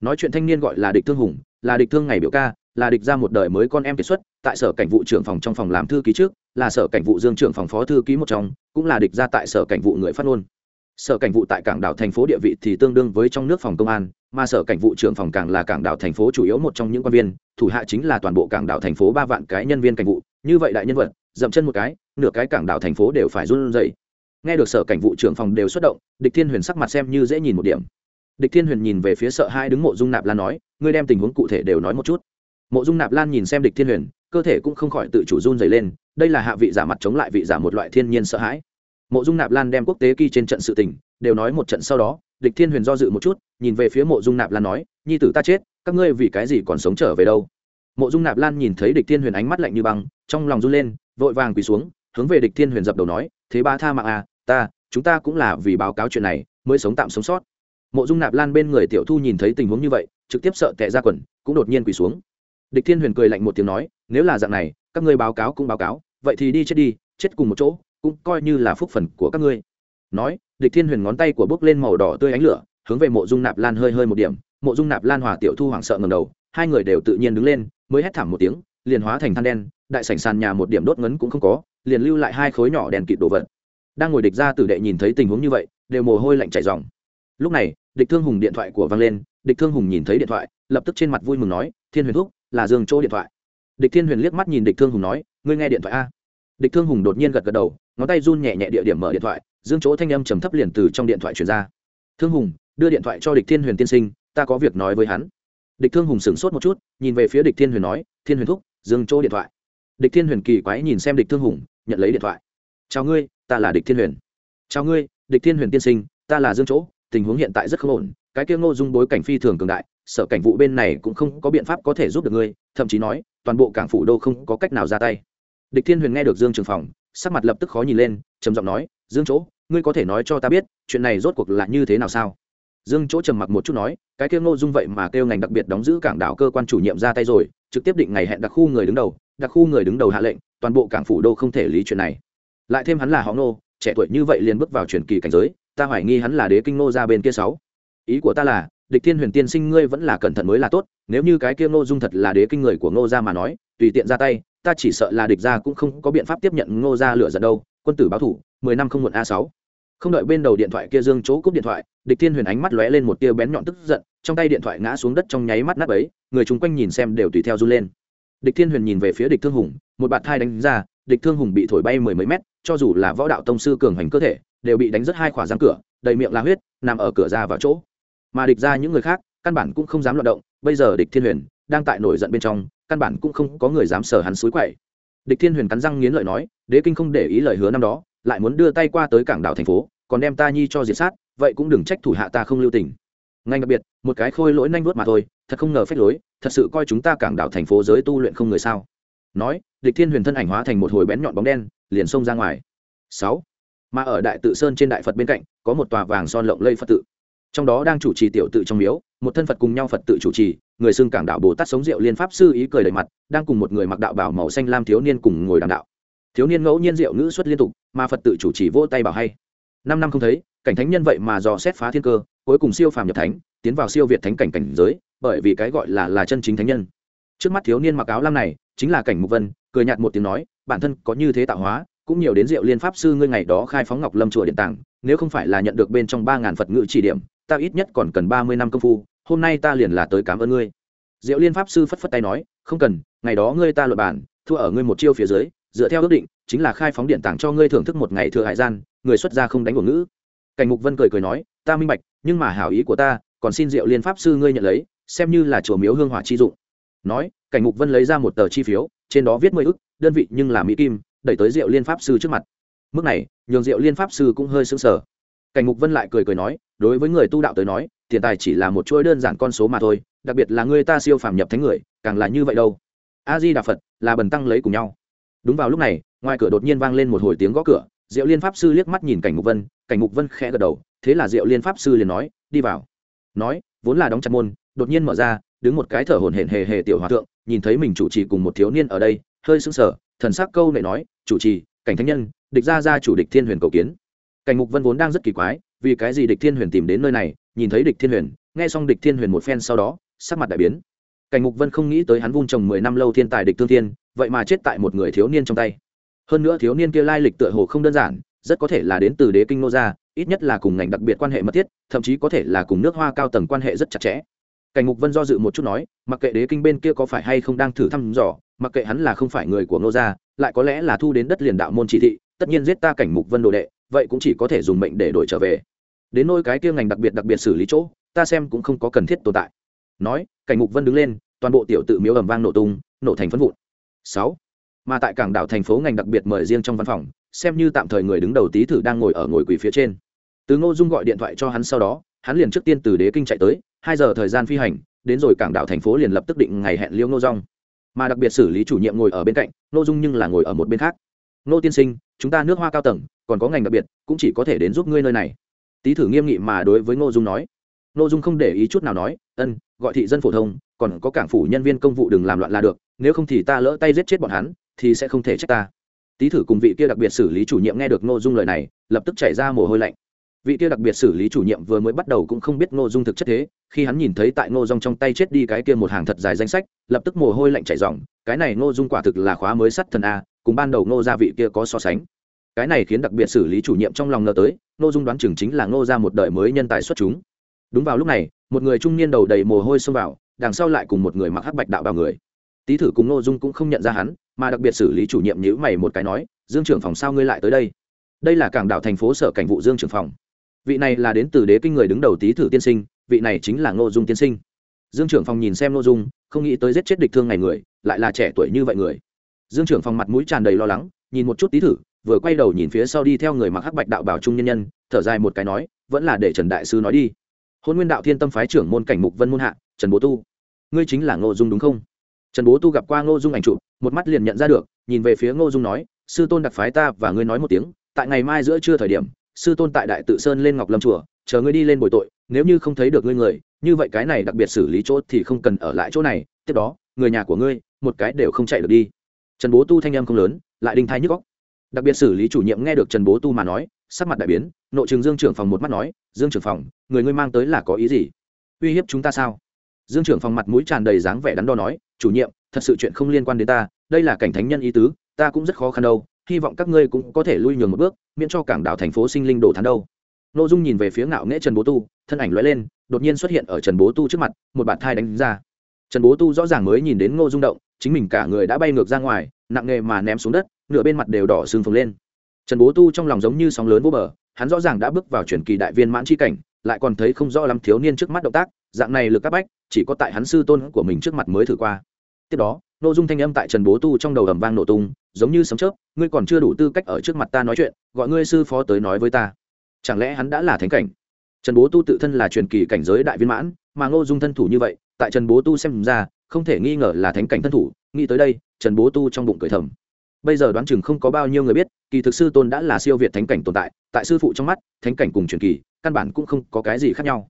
Nói chuyện thanh niên gọi là địch thương hùng, là địch thương ngày biểu ca, là địch ra một đời mới con em kiệt xuất, tại sở cảnh vụ trưởng phòng trong phòng làm thư ký trước, là sở cảnh vụ dương trưởng phòng phó thư ký một trong, cũng là địch ra tại sở cảnh vụ người phát ngôn. Sở cảnh vụ tại cảng đảo thành phố địa vị thì tương đương với trong nước phòng công an mà sở cảnh vụ trưởng phòng càng là cảng đảo thành phố chủ yếu một trong những quan viên, thủ hạ chính là toàn bộ cảng đảo thành phố ba vạn cái nhân viên cảnh vụ. Như vậy đại nhân vật, dậm chân một cái, nửa cái cảng đảo thành phố đều phải run rẩy. Nghe được sở cảnh vụ trưởng phòng đều xuất động, địch thiên huyền sắc mặt xem như dễ nhìn một điểm. Địch thiên huyền nhìn về phía sợ hai đứng mộ dung nạp lan nói, ngươi đem tình huống cụ thể đều nói một chút. Mộ dung nạp lan nhìn xem địch thiên huyền, cơ thể cũng không khỏi tự chủ run dày lên, đây là hạ vị giả mặt chống lại vị giả một loại thiên nhiên sợ hãi. Mộ dung nạp lan đem quốc tế kỳ trên trận sự tình đều nói một trận sau đó, địch thiên huyền do dự một chút, nhìn về phía mộ dung nạp lan nói, nhi tử ta chết, các ngươi vì cái gì còn sống trở về đâu? Mộ dung nạp lan nhìn thấy địch thiên huyền ánh mắt lạnh như băng, trong lòng run lên, vội vàng quỳ xuống, hướng về địch thiên huyền dập đầu nói, thế ba tha mạng à ta, chúng ta cũng là vì báo cáo chuyện này, mới sống tạm sống sót. Mộ dung nạp lan bên người tiểu thu nhìn thấy tình huống như vậy, trực tiếp sợ tệ ra quần, cũng đột nhiên quỳ xuống. Địch thiên huyền cười lạnh một tiếng nói, nếu là dạng này, các ngươi báo cáo cũng báo cáo, vậy thì đi chết đi, chết cùng một chỗ, cũng coi như là phúc phần của các ngươi nói, địch thiên huyền ngón tay của bước lên màu đỏ tươi ánh lửa, hướng về mộ dung nạp lan hơi hơi một điểm. Mộ dung nạp lan hòa tiểu thu hoảng sợ ngầm đầu, hai người đều tự nhiên đứng lên, mới hét thảm một tiếng, liền hóa thành than đen, đại sảnh sàn nhà một điểm đốt ngấn cũng không có, liền lưu lại hai khối nhỏ đèn kịt đồ vật. Đang ngồi địch ra tử đệ nhìn thấy tình huống như vậy, đều mồ hôi lạnh chảy ròng. Lúc này, địch thương hùng điện thoại của vang lên, địch thương hùng nhìn thấy điện thoại, lập tức trên mặt vui mừng nói, thiên huyền thúc, là dương chỗ điện thoại. Địch thiên huyền liếc mắt nhìn địch thương hùng nói, ngươi nghe điện thoại a? Địch thương hùng đột nhiên gật gật đầu ngón tay run nhẹ nhẹ địa điểm mở điện thoại, dương chỗ thanh âm trầm thấp liền từ trong điện thoại truyền ra. Thương hùng, đưa điện thoại cho địch thiên huyền tiên sinh, ta có việc nói với hắn. Địch thương hùng sửng sốt một chút, nhìn về phía địch thiên huyền nói, thiên huyền thúc dương chỗ điện thoại. Địch thiên huyền kỳ quái nhìn xem địch thương hùng, nhận lấy điện thoại. Chào ngươi, ta là địch thiên huyền. Chào ngươi, địch thiên huyền tiên sinh, ta là dương chỗ, tình huống hiện tại rất không ổn, cái kia ngô dung bối cảnh phi thường cường đại, sở cảnh vụ bên này cũng không có biện pháp có thể giúp được ngươi, thậm chí nói, toàn bộ cảng phủ đô không có cách nào ra tay. Địch thiên huyền nghe được dương trường phòng sắc mặt lập tức khó nhìn lên, trầm giọng nói, dương chỗ, ngươi có thể nói cho ta biết, chuyện này rốt cuộc là như thế nào sao? Dương chỗ trầm mặc một chút nói, cái kêu ngô dung vậy mà kêu ngành đặc biệt đóng giữ cảng đảo cơ quan chủ nhiệm ra tay rồi, trực tiếp định ngày hẹn đặc khu người đứng đầu, đặc khu người đứng đầu hạ lệnh, toàn bộ cảng phủ đô không thể lý chuyện này. Lại thêm hắn là họ ngô, trẻ tuổi như vậy liền bước vào truyền kỳ cảnh giới, ta hoài nghi hắn là đế kinh ngô ra bên kia sáu. Ý của ta là, địch thiên huyền tiên sinh ngươi vẫn là cẩn thận mới là tốt, nếu như cái kia ngô dung thật là đế kinh người của ngô gia mà nói, tùy tiện ra tay ta chỉ sợ là địch gia cũng không có biện pháp tiếp nhận ngô gia lửa giận đâu, quân tử báo thủ, mười năm không muộn a sáu. Không đợi bên đầu điện thoại kia dương chỗ cúp điện thoại, địch thiên huyền ánh mắt lóe lên một tia bén nhọn tức giận, trong tay điện thoại ngã xuống đất trong nháy mắt nát ấy người chung quanh nhìn xem đều tùy theo run lên. Địch thiên huyền nhìn về phía địch thương hùng, một bạt thai đánh ra, địch thương hùng bị thổi bay mười mấy mét, cho dù là võ đạo tông sư cường hành cơ thể, đều bị đánh rất hai khỏa răng cửa, đầy miệng la huyết, nằm ở cửa ra vào chỗ. Mà địch ra những người khác, căn bản cũng không dám loạt động, bây giờ địch thiên huyền đang tại nổi giận bên trong căn bản cũng không có người dám sở hắn suối quậy. Địch thiên huyền cắn răng nghiến lợi nói, đế kinh không để ý lời hứa năm đó, lại muốn đưa tay qua tới cảng đảo thành phố, còn đem ta nhi cho diệt sát, vậy cũng đừng trách thủ hạ ta không lưu tình. Ngành đặc biệt, một cái khôi lỗi nhanh vuốt mà thôi, thật không ngờ phép lối, thật sự coi chúng ta cảng đảo thành phố giới tu luyện không người sao. Nói, địch thiên huyền thân ảnh hóa thành một hồi bén nhọn bóng đen, liền xông ra ngoài. Sáu. Mà ở đại tự sơn trên đại phật bên cạnh, có một tòa vàng son lộng lây phật tự trong đó đang chủ trì tiểu tự trong miếu, một thân phật cùng nhau phật tự chủ trì, người xưng cảng đạo bồ tát sống rượu liên pháp sư ý cười đầy mặt, đang cùng một người mặc đạo bảo màu xanh lam thiếu niên cùng ngồi đàm đạo. Thiếu niên ngẫu nhiên rượu ngữ xuất liên tục, mà phật tự chủ trì vỗ tay bảo hay. Năm năm không thấy, cảnh thánh nhân vậy mà dò xét phá thiên cơ, cuối cùng siêu phàm nhập thánh, tiến vào siêu việt thánh cảnh cảnh giới, bởi vì cái gọi là là chân chính thánh nhân. Trước mắt thiếu niên mặc áo lam này, chính là cảnh mục vân, cười nhạt một tiếng nói, bản thân có như thế tạo hóa, cũng nhiều đến rượu liên pháp sư ngươi ngày đó khai phóng ngọc lâm chùa điện tàng nếu không phải là nhận được bên trong ba ngàn phật ngự chỉ điểm, ta ít nhất còn cần ba mươi năm công phu, hôm nay ta liền là tới cảm ơn ngươi. Diệu liên pháp sư phất phất tay nói, không cần, ngày đó ngươi ta luật bản thua ở ngươi một chiêu phía dưới, dựa theo ước định, chính là khai phóng điện tảng cho ngươi thưởng thức một ngày thừa hải gian, người xuất gia không đánh của ngữ. Cảnh mục vân cười cười nói, ta minh bạch, nhưng mà hảo ý của ta, còn xin diệu liên pháp sư ngươi nhận lấy, xem như là chùa miếu hương hỏa chi dụng. Nói, cảnh mục vân lấy ra một tờ chi phiếu, trên đó viết mười ức, đơn vị nhưng là mỹ kim, đẩy tới diệu liên pháp sư trước mặt. Mức này nhường diệu liên pháp sư cũng hơi sững sờ. Cảnh mục vân lại cười cười nói, đối với người tu đạo tới nói, tiền tài chỉ là một chuỗi đơn giản con số mà thôi, đặc biệt là người ta siêu phàm nhập thánh người, càng là như vậy đâu. A di đà phật là bần tăng lấy cùng nhau. Đúng vào lúc này, ngoài cửa đột nhiên vang lên một hồi tiếng gõ cửa, diệu liên pháp sư liếc mắt nhìn cảnh mục vân, cảnh mục vân khẽ gật đầu, thế là diệu liên pháp sư liền nói, đi vào. Nói, vốn là đóng chặt môn, đột nhiên mở ra, đứng một cái thở hổn hển hề hề tiểu hòa thượng, nhìn thấy mình chủ trì cùng một thiếu niên ở đây, hơi sững sờ, thần sắc câu này nói, chủ trì cảnh thánh nhân, địch gia gia chủ địch thiên huyền cầu kiến. Cảnh mục vân vốn đang rất kỳ quái, vì cái gì địch thiên huyền tìm đến nơi này, nhìn thấy địch thiên huyền, nghe xong địch thiên huyền một phen sau đó, sắc mặt đại biến. Cảnh mục vân không nghĩ tới hắn vun trồng mười năm lâu thiên tài địch thương thiên, vậy mà chết tại một người thiếu niên trong tay. Hơn nữa thiếu niên kia lai lịch tựa hồ không đơn giản, rất có thể là đến từ đế kinh nô gia, ít nhất là cùng ngành đặc biệt quan hệ mật thiết, thậm chí có thể là cùng nước hoa cao tầng quan hệ rất chặt chẽ. Cảnh mục vân do dự một chút nói, mặc kệ đế kinh bên kia có phải hay không đang thử thăm dò mặc kệ hắn là không phải người của nô gia, lại có lẽ là thu đến đất liền đạo môn chỉ thị, tất nhiên giết ta cảnh mục vân đồ đệ, vậy cũng chỉ có thể dùng mệnh để đổi trở về. Đến nôi cái kia ngành đặc biệt đặc biệt xử lý chỗ, ta xem cũng không có cần thiết tồn tại. Nói, cảnh mục vân đứng lên, toàn bộ tiểu tự miếu ầm vang nổ tung, nổ thành phân vụn. Sáu, mà tại cảng đảo thành phố ngành đặc biệt mời riêng trong văn phòng, xem như tạm thời người đứng đầu tý thử đang ngồi ở ngồi quỳ phía trên. Từ ngô dung gọi điện thoại cho hắn sau đó, hắn liền trước tiên từ đế kinh chạy tới, hai giờ thời gian phi hành, đến rồi cảng đảo thành phố liền lập tức định ngày hẹn liêu ngô rong mà đặc biệt xử lý chủ nhiệm ngồi ở bên cạnh, ngô dung nhưng là ngồi ở một bên khác. Ngô tiên sinh, chúng ta nước hoa cao tầng, còn có ngành đặc biệt, cũng chỉ có thể đến giúp ngươi nơi này. Tý thử nghiêm nghị mà đối với ngô dung nói. Ngô dung không để ý chút nào nói, ân, gọi thị dân phổ thông, còn có cảng phủ nhân viên công vụ đừng làm loạn là được, nếu không thì ta lỡ tay giết chết bọn hắn, thì sẽ không thể trách ta. Tý thử cùng vị kia đặc biệt xử lý chủ nhiệm nghe được ngô dung lời này, lập tức chảy ra mồ hôi lạnh vị kia đặc biệt xử lý chủ nhiệm vừa mới bắt đầu cũng không biết ngô dung thực chất thế, khi hắn nhìn thấy tại ngô dung trong tay chết đi cái kia một hàng thật dài danh sách, lập tức mồ hôi lạnh chảy ròng. cái này ngô dung quả thực là khóa mới sắt thần a, cùng ban đầu ngô gia vị kia có so sánh. Cái này khiến đặc biệt xử lý chủ nhiệm trong lòng ngờ tới, ngô dung đoán chừng chính là ngô gia một đời mới nhân tài xuất chúng. Đúng vào lúc này, một người trung niên đầu đầy mồ hôi xông vào, đằng sau lại cùng một người mặc hắc bạch đạo vào người. Tý thử cùng ngô dung cũng không nhận ra hắn, mà đặc biệt xử lý chủ nhiệm nhữ mày một cái nói, dương trưởng phòng sao ngươi lại tới đây? Đây là cảng đảo thành phố sở cảnh vụ dương trưởng phòng vị này là đến từ đế kinh người đứng đầu tý thử tiên sinh, vị này chính là ngô dung tiên sinh. Dương trưởng phòng nhìn xem ngô dung, không nghĩ tới giết chết địch thương ngày người, lại là trẻ tuổi như vậy người. Dương trưởng phòng mặt mũi tràn đầy lo lắng, nhìn một chút tý thử, vừa quay đầu nhìn phía sau đi theo người mặc hắc bạch đạo bảo trung nhân nhân, thở dài một cái nói, vẫn là để trần đại sư nói đi. Hôn nguyên đạo thiên tâm phái trưởng môn cảnh mục vân môn hạ, trần bố tu. Ngươi chính là ngô dung đúng không? Trần bố tu gặp qua ngô dung ảnh chụp, một mắt liền nhận ra được, nhìn về phía ngô dung nói, sư tôn đặc phái ta và ngươi nói một tiếng, tại ngày mai giữa trưa thời điểm sư tôn tại đại tự sơn lên ngọc lâm chùa, chờ ngươi đi lên bồi tội, nếu như không thấy được ngươi người, như vậy cái này đặc biệt xử lý chỗ thì không cần ở lại chỗ này, tiếp đó, người nhà của ngươi, một cái đều không chạy được đi. Trần bố tu thanh em không lớn, lại đinh thai nhức góc đặc biệt xử lý chủ nhiệm nghe được trần bố tu mà nói, sắc mặt đại biến, nội trường dương trưởng phòng một mắt nói, dương trưởng phòng, người ngươi mang tới là có ý gì? Uy hiếp chúng ta sao? Dương trưởng phòng mặt mũi tràn đầy dáng vẻ đắn đo nói, chủ nhiệm, thật sự chuyện không liên quan đến ta, đây là cảnh thánh nhân ý tứ, ta cũng rất khó khăn đâu hy vọng các ngươi cũng có thể lui nhường một bước, miễn cho cảng đảo thành phố sinh linh đổ thán đâu. N ô dung nhìn về phía ngạo nghễ trần bố tu, thân ảnh l lên, đột nhiên xuất hiện ở trần bố tu trước mặt, một bạt thai đánh ra. Trần bố tu rõ ràng mới nhìn đến ngô dung động, chính mình cả người đã bay ngược ra ngoài, nặng nề mà ném xuống đất, nửa bên mặt đều đỏ sưng phồng lên. Trần bố tu trong lòng giống như sóng lớn vô bờ, hắn rõ ràng đã bước vào truyền kỳ đại viên mãn c h i cảnh, lại còn thấy không rõ lắm thiếu niên trước mắt động tác, dạng này lực các bách, chỉ có tại hắn sư tôn của mình trước mặt mới thử qua. Tiếp đó nội dung thanh âm tại trần bố tu trong đầu ầm vang nổ tung, giống như sấm chớp, ngươi còn chưa đủ tư cách ở trước mặt ta nói chuyện, gọi ngươi sư phó tới nói với ta. Chẳng lẽ hắn đã là thánh cảnh? Trần bố tu tự thân là truyền kỳ cảnh giới đại viên mãn, mà ngô dung thân thủ như vậy, tại trần bố tu xem ra, không thể nghi ngờ là thánh cảnh thân thủ, nghĩ tới đây, trần bố tu trong bụng cười thầm. Bây giờ đoán chừng không có bao nhiêu người biết, kỳ thực sư tôn đã là siêu việt thánh cảnh tồn tại tại sư phụ trong mắt, thánh cảnh cùng truyền kỳ, căn bản cũng không có cái gì khác nhau.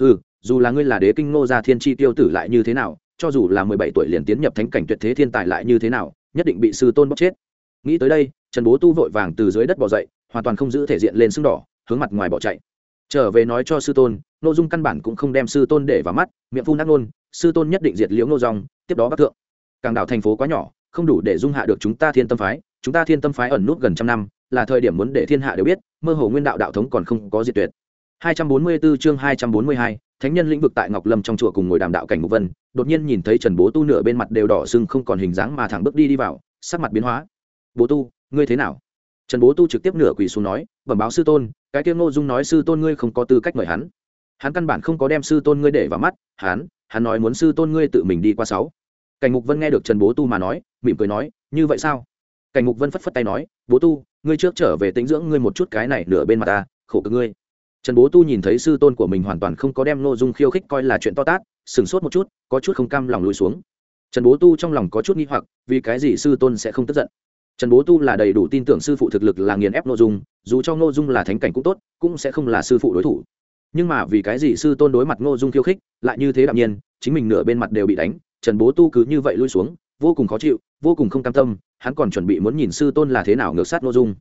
Ừ dù là ngươi là đế kinh ngô gia thiên tri tiêu tử lại như thế nào cho dù là mười bảy tuổi liền tiến nhập thánh cảnh tuyệt thế thiên tài lại như thế nào, nhất định bị sư tôn bóc chết. Nghĩ tới đây, trần bố tu vội vàng từ dưới đất bỏ dậy, hoàn toàn không giữ thể diện lên sưng đỏ, hướng mặt ngoài bỏ chạy. Trở về nói cho sư tôn n ô dung căn bản cũng không đem sư tôn để vào mắt, miệng phun nát nôn sư tôn nhất định diệt liễu nô dòng tiếp đó bắc thượng. Càng đảo thành phố quá nhỏ, không đủ để dung hạ được chúng ta thiên tâm phái, chúng ta thiên tâm phái ẩn nút gần trăm năm, là thời điểm muốn để thiên hạ đều biết, mơ hồ nguyên đạo đạo thống còn không có diệt tuyệt. 244 chương 242, thánh nhân lĩnh vực tại ngọc lâm trong chùa cùng ngồi đàm đạo cảnh mục vân đột nhiên nhìn thấy trần bố tu nửa bên mặt đều đỏ sưng không còn hình dáng mà thẳng bước đi đi vào sắc mặt biến hóa. Bố tu ngươi thế nào? Trần bố tu trực tiếp nửa quỳ xuống nói bẩm báo sư tôn cái kia ngô dung nói sư tôn ngươi không có tư cách mời hắn. Hắn căn bản không có đem sư tôn ngươi để vào mắt hắn hắn nói muốn sư tôn ngươi tự mình đi qua sáu. Cảnh mục vân nghe được trần bố tu mà nói mỉm cười nói như vậy sao? Cảnh mục vân phất phất tay nói bố tu ngươi trước trở về tĩnh dưỡng ngươi một chút cái này nửa bên mặt ta khổ cực ngươi trần bố tu nhìn thấy sư tôn của mình hoàn toàn không có đem Ngô dung khiêu khích coi là chuyện to tát, sửng sốt một chút, có chút không cam lòng lùi xuống. Trần bố tu trong lòng có chút nghi hoặc, vì cái gì sư tôn sẽ không tức giận? Trần bố tu là đầy đủ tin tưởng sư phụ thực lực là nghiền ép Ngô dung, dù cho Ngô dung là thánh cảnh cũng tốt, cũng sẽ không là sư phụ đối thủ. Nhưng mà vì cái gì sư tôn đối mặt Ngô dung khiêu khích, lại như thế đạm nhiên, chính mình nửa bên mặt đều bị đánh, trần bố tu cứ như vậy lui xuống, vô cùng khó chịu, vô cùng không cam tâm, hắn còn chuẩn bị muốn nhìn sư tôn là thế nào ngược sát Ngô dung.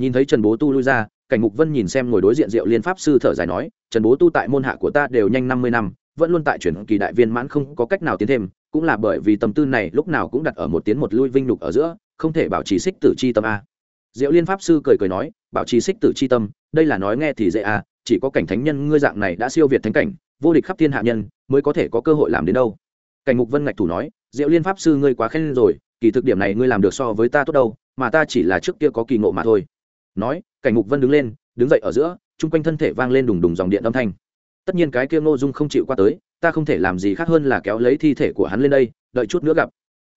Nhìn thấy trần bố tu lui ra cảnh mục vân nhìn xem ngồi đối diện diệu liên pháp sư thở dài nói, trần bố tu tại môn hạ của ta đều nhanh năm mươi năm, vẫn luôn tại chuyển kỳ đại viên mãn không có cách nào tiến thêm, cũng là bởi vì tâm tư này lúc nào cũng đặt ở một tiến một lui vinh lục ở giữa, không thể bảo trì xích tử c h i tâm a. Diệu liên pháp sư cười cười nói, bảo trì xích tử c h i tâm, đây là nói nghe thì dễ a, chỉ có cảnh thánh nhân ngươi dạng này đã siêu việt thánh cảnh, vô địch khắp thiên hạ nhân, mới có thể có cơ hội làm đến đâu. Cảnh mục vân ngạch thủ nói, diệu liên pháp sư ngươi quá khen rồi, kỳ thực điểm này ngươi làm được so với ta tốt đâu, mà ta chỉ là trước kia có kỳ ngộ mà thôi. Nói cảnh mục vân đứng lên, đứng dậy ở giữa, chung quanh thân thể vang lên đùng đùng dòng điện âm thanh. Tất nhiên cái kia ngô dung không chịu qua tới, ta không thể làm gì khác hơn là kéo lấy thi thể của hắn lên đây, đợi chút nữa gặp.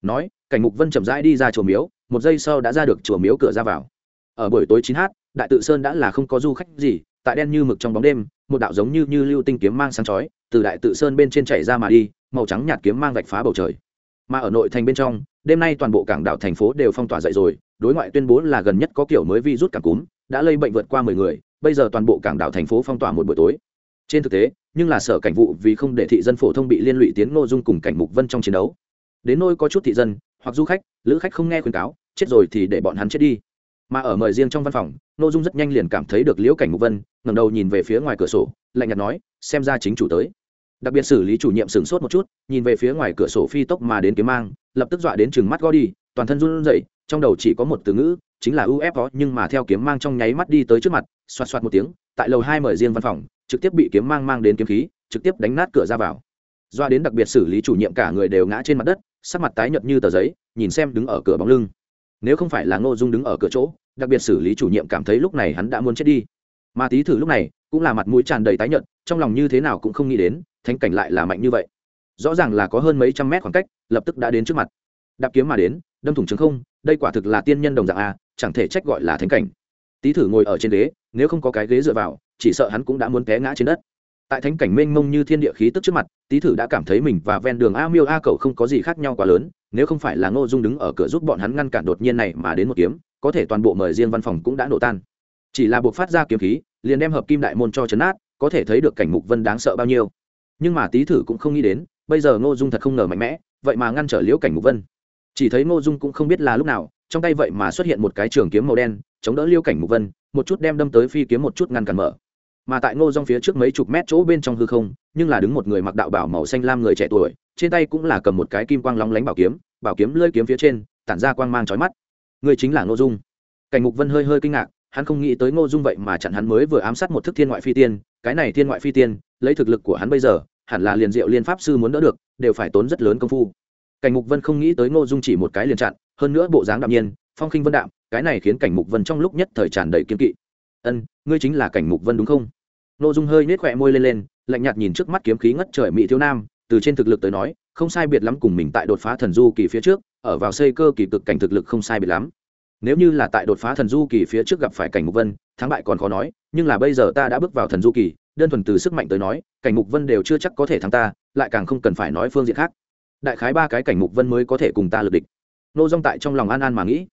Nói, cảnh mục vân chậm rãi đi ra chùa miếu, một giây sau đã ra được chùa miếu cửa ra vào. Ở buổi tối chín h đại tự sơn đã là không có du khách gì, tại đen như mực trong bóng đêm, một đạo giống như như lưu tinh kiếm mang sáng chói, từ đại tự sơn bên trên chảy ra mà đi, màu trắng nhạt kiếm mang vạch phá bầu trời. Mà ở nội thành bên trong, đêm nay toàn bộ cảng đảo thành phố đều phong tỏa dậy rồi, đối ngoại tuyên bố là gần nhất có kiểu mới virus cảng cúm đã lây bệnh vượt qua mười người, bây giờ toàn bộ cảng đảo thành phố phong tỏa một buổi tối. Trên thực tế, nhưng là sở cảnh vụ vì không để thị dân phổ thông bị liên lụy tiến ngô dung cùng cảnh mục vân trong chiến đấu. Đến nôi có chút thị dân, hoặc du khách, lữ khách không nghe khuyên cáo, chết rồi thì để bọn hắn chết đi. Mà ở mời riêng trong văn phòng, ngô dung rất nhanh liền cảm thấy được liễu cảnh mục vân ngẩng đầu nhìn về phía ngoài cửa sổ, lạnh nhạt nói, xem ra chính chủ tới. Đặc biệt xử lý chủ nhiệm sửng sốt một chút, nhìn về phía ngoài cửa sổ phi tốc mà đến kiếm mang, lập tức dọa đến chừng mắt go đi, toàn thân run rẩy, trong đầu chỉ có một từ ngữ chính là ufo nhưng mà theo kiếm mang trong nháy mắt đi tới trước mặt, xoạt xoạt một tiếng, tại lầu hai mời riêng văn phòng, trực tiếp bị kiếm mang mang đến kiếm khí, trực tiếp đánh nát cửa ra vào. Doa đến đặc biệt xử lý chủ nhiệm cả người đều ngã trên mặt đất, sắc mặt tái nhợt như tờ giấy, nhìn xem đứng ở cửa bóng lưng. Nếu không phải là ngô dung đứng ở cửa chỗ, đặc biệt xử lý chủ nhiệm cảm thấy lúc này hắn đã muốn chết đi. Mà tí thử lúc này cũng là mặt mũi tràn đầy tái nhợt, trong lòng như thế nào cũng không nghĩ đến, thánh cảnh lại là mạnh như vậy. Rõ ràng là có hơn mấy trăm mét khoảng cách, lập tức đã đến trước mặt. Đạp kiếm mà đến, đâm thủng trứng không, đây quả thực là tiên nhân đồng dạng a chẳng thể trách gọi là thánh cảnh. Tý thử ngồi ở trên ghế, nếu không có cái ghế dựa vào, chỉ sợ hắn cũng đã muốn té ngã trên đất. Tại thánh cảnh mênh mông như thiên địa khí tức trước mặt, tý thử đã cảm thấy mình và ven đường a miêu a cầu không có gì khác nhau quá lớn, nếu không phải là ngô dung đứng ở cửa giúp bọn hắn ngăn cản đột nhiên này mà đến một kiếm, có thể toàn bộ mời riêng văn phòng cũng đã nổ tan. Chỉ là buộc phát ra kiếm khí, liền đem hợp kim đại môn cho chấn át, có thể thấy được cảnh mục vân đáng sợ bao nhiêu. Nhưng mà tý thử cũng không nghĩ đến, bây giờ ngô dung thật không ngờ mạnh mẽ, vậy mà ngăn trở liễu cảnh mục vân. Chỉ thấy ngô dung cũng không biết là lúc nào trong tay vậy mà xuất hiện một cái trường kiếm màu đen, chống đỡ liêu cảnh mục vân, một chút đem đâm tới phi kiếm một chút ngăn cản mở. Mà tại ngô dung phía trước mấy chục mét chỗ bên trong hư không, nhưng là đứng một người mặc đạo bảo màu xanh lam người trẻ tuổi, trên tay cũng là cầm một cái kim quang lóng lánh bảo kiếm bảo kiếm lơi kiếm phía trên, tản ra quang mang chói mắt. Người chính là ngô dung. Cảnh mục vân hơi hơi kinh ngạc, hắn không nghĩ tới ngô dung vậy mà chặn hắn mới vừa ám sát một thức thiên ngoại phi tiên, cái này thiên ngoại phi tiên, lấy thực lực của hắn bây giờ, hẳn là liền diệu liên pháp sư muốn đỡ được, đều phải tốn rất lớn công phu cảnh mục vân không nghĩ tới ngô dung chỉ một cái liền chặn, hơn nữa bộ dáng đạm nhiên, phong khinh vân đạm, cái này khiến cảnh mục vân trong lúc nhất thời tràn đầy kiên kỵ. Ân, ngươi chính là cảnh mục vân đúng không? Ngô dung hơi nết khỏe môi lên lên, lạnh nhạt nhìn trước mắt kiếm khí ngất trời mỹ thiếu nam, từ trên thực lực tới nói, không sai biệt lắm cùng mình tại đột phá thần du kỳ phía trước, ở vào xây cơ kỳ cực cảnh thực lực không sai biệt lắm. Nếu như là tại đột phá thần du kỳ phía trước gặp phải cảnh mục vân, thắng bại còn khó nói, nhưng là bây giờ ta đã bước vào thần du kỳ, đơn thuần từ sức mạnh tới nói, cảnh mục vân đều chưa chắc có thể thắng ta, lại càng không cần phải nói phương diện khác đại khái ba cái cảnh mục vân mới có thể cùng ta lực địch. Nô dong tại trong lòng an an mà nghĩ.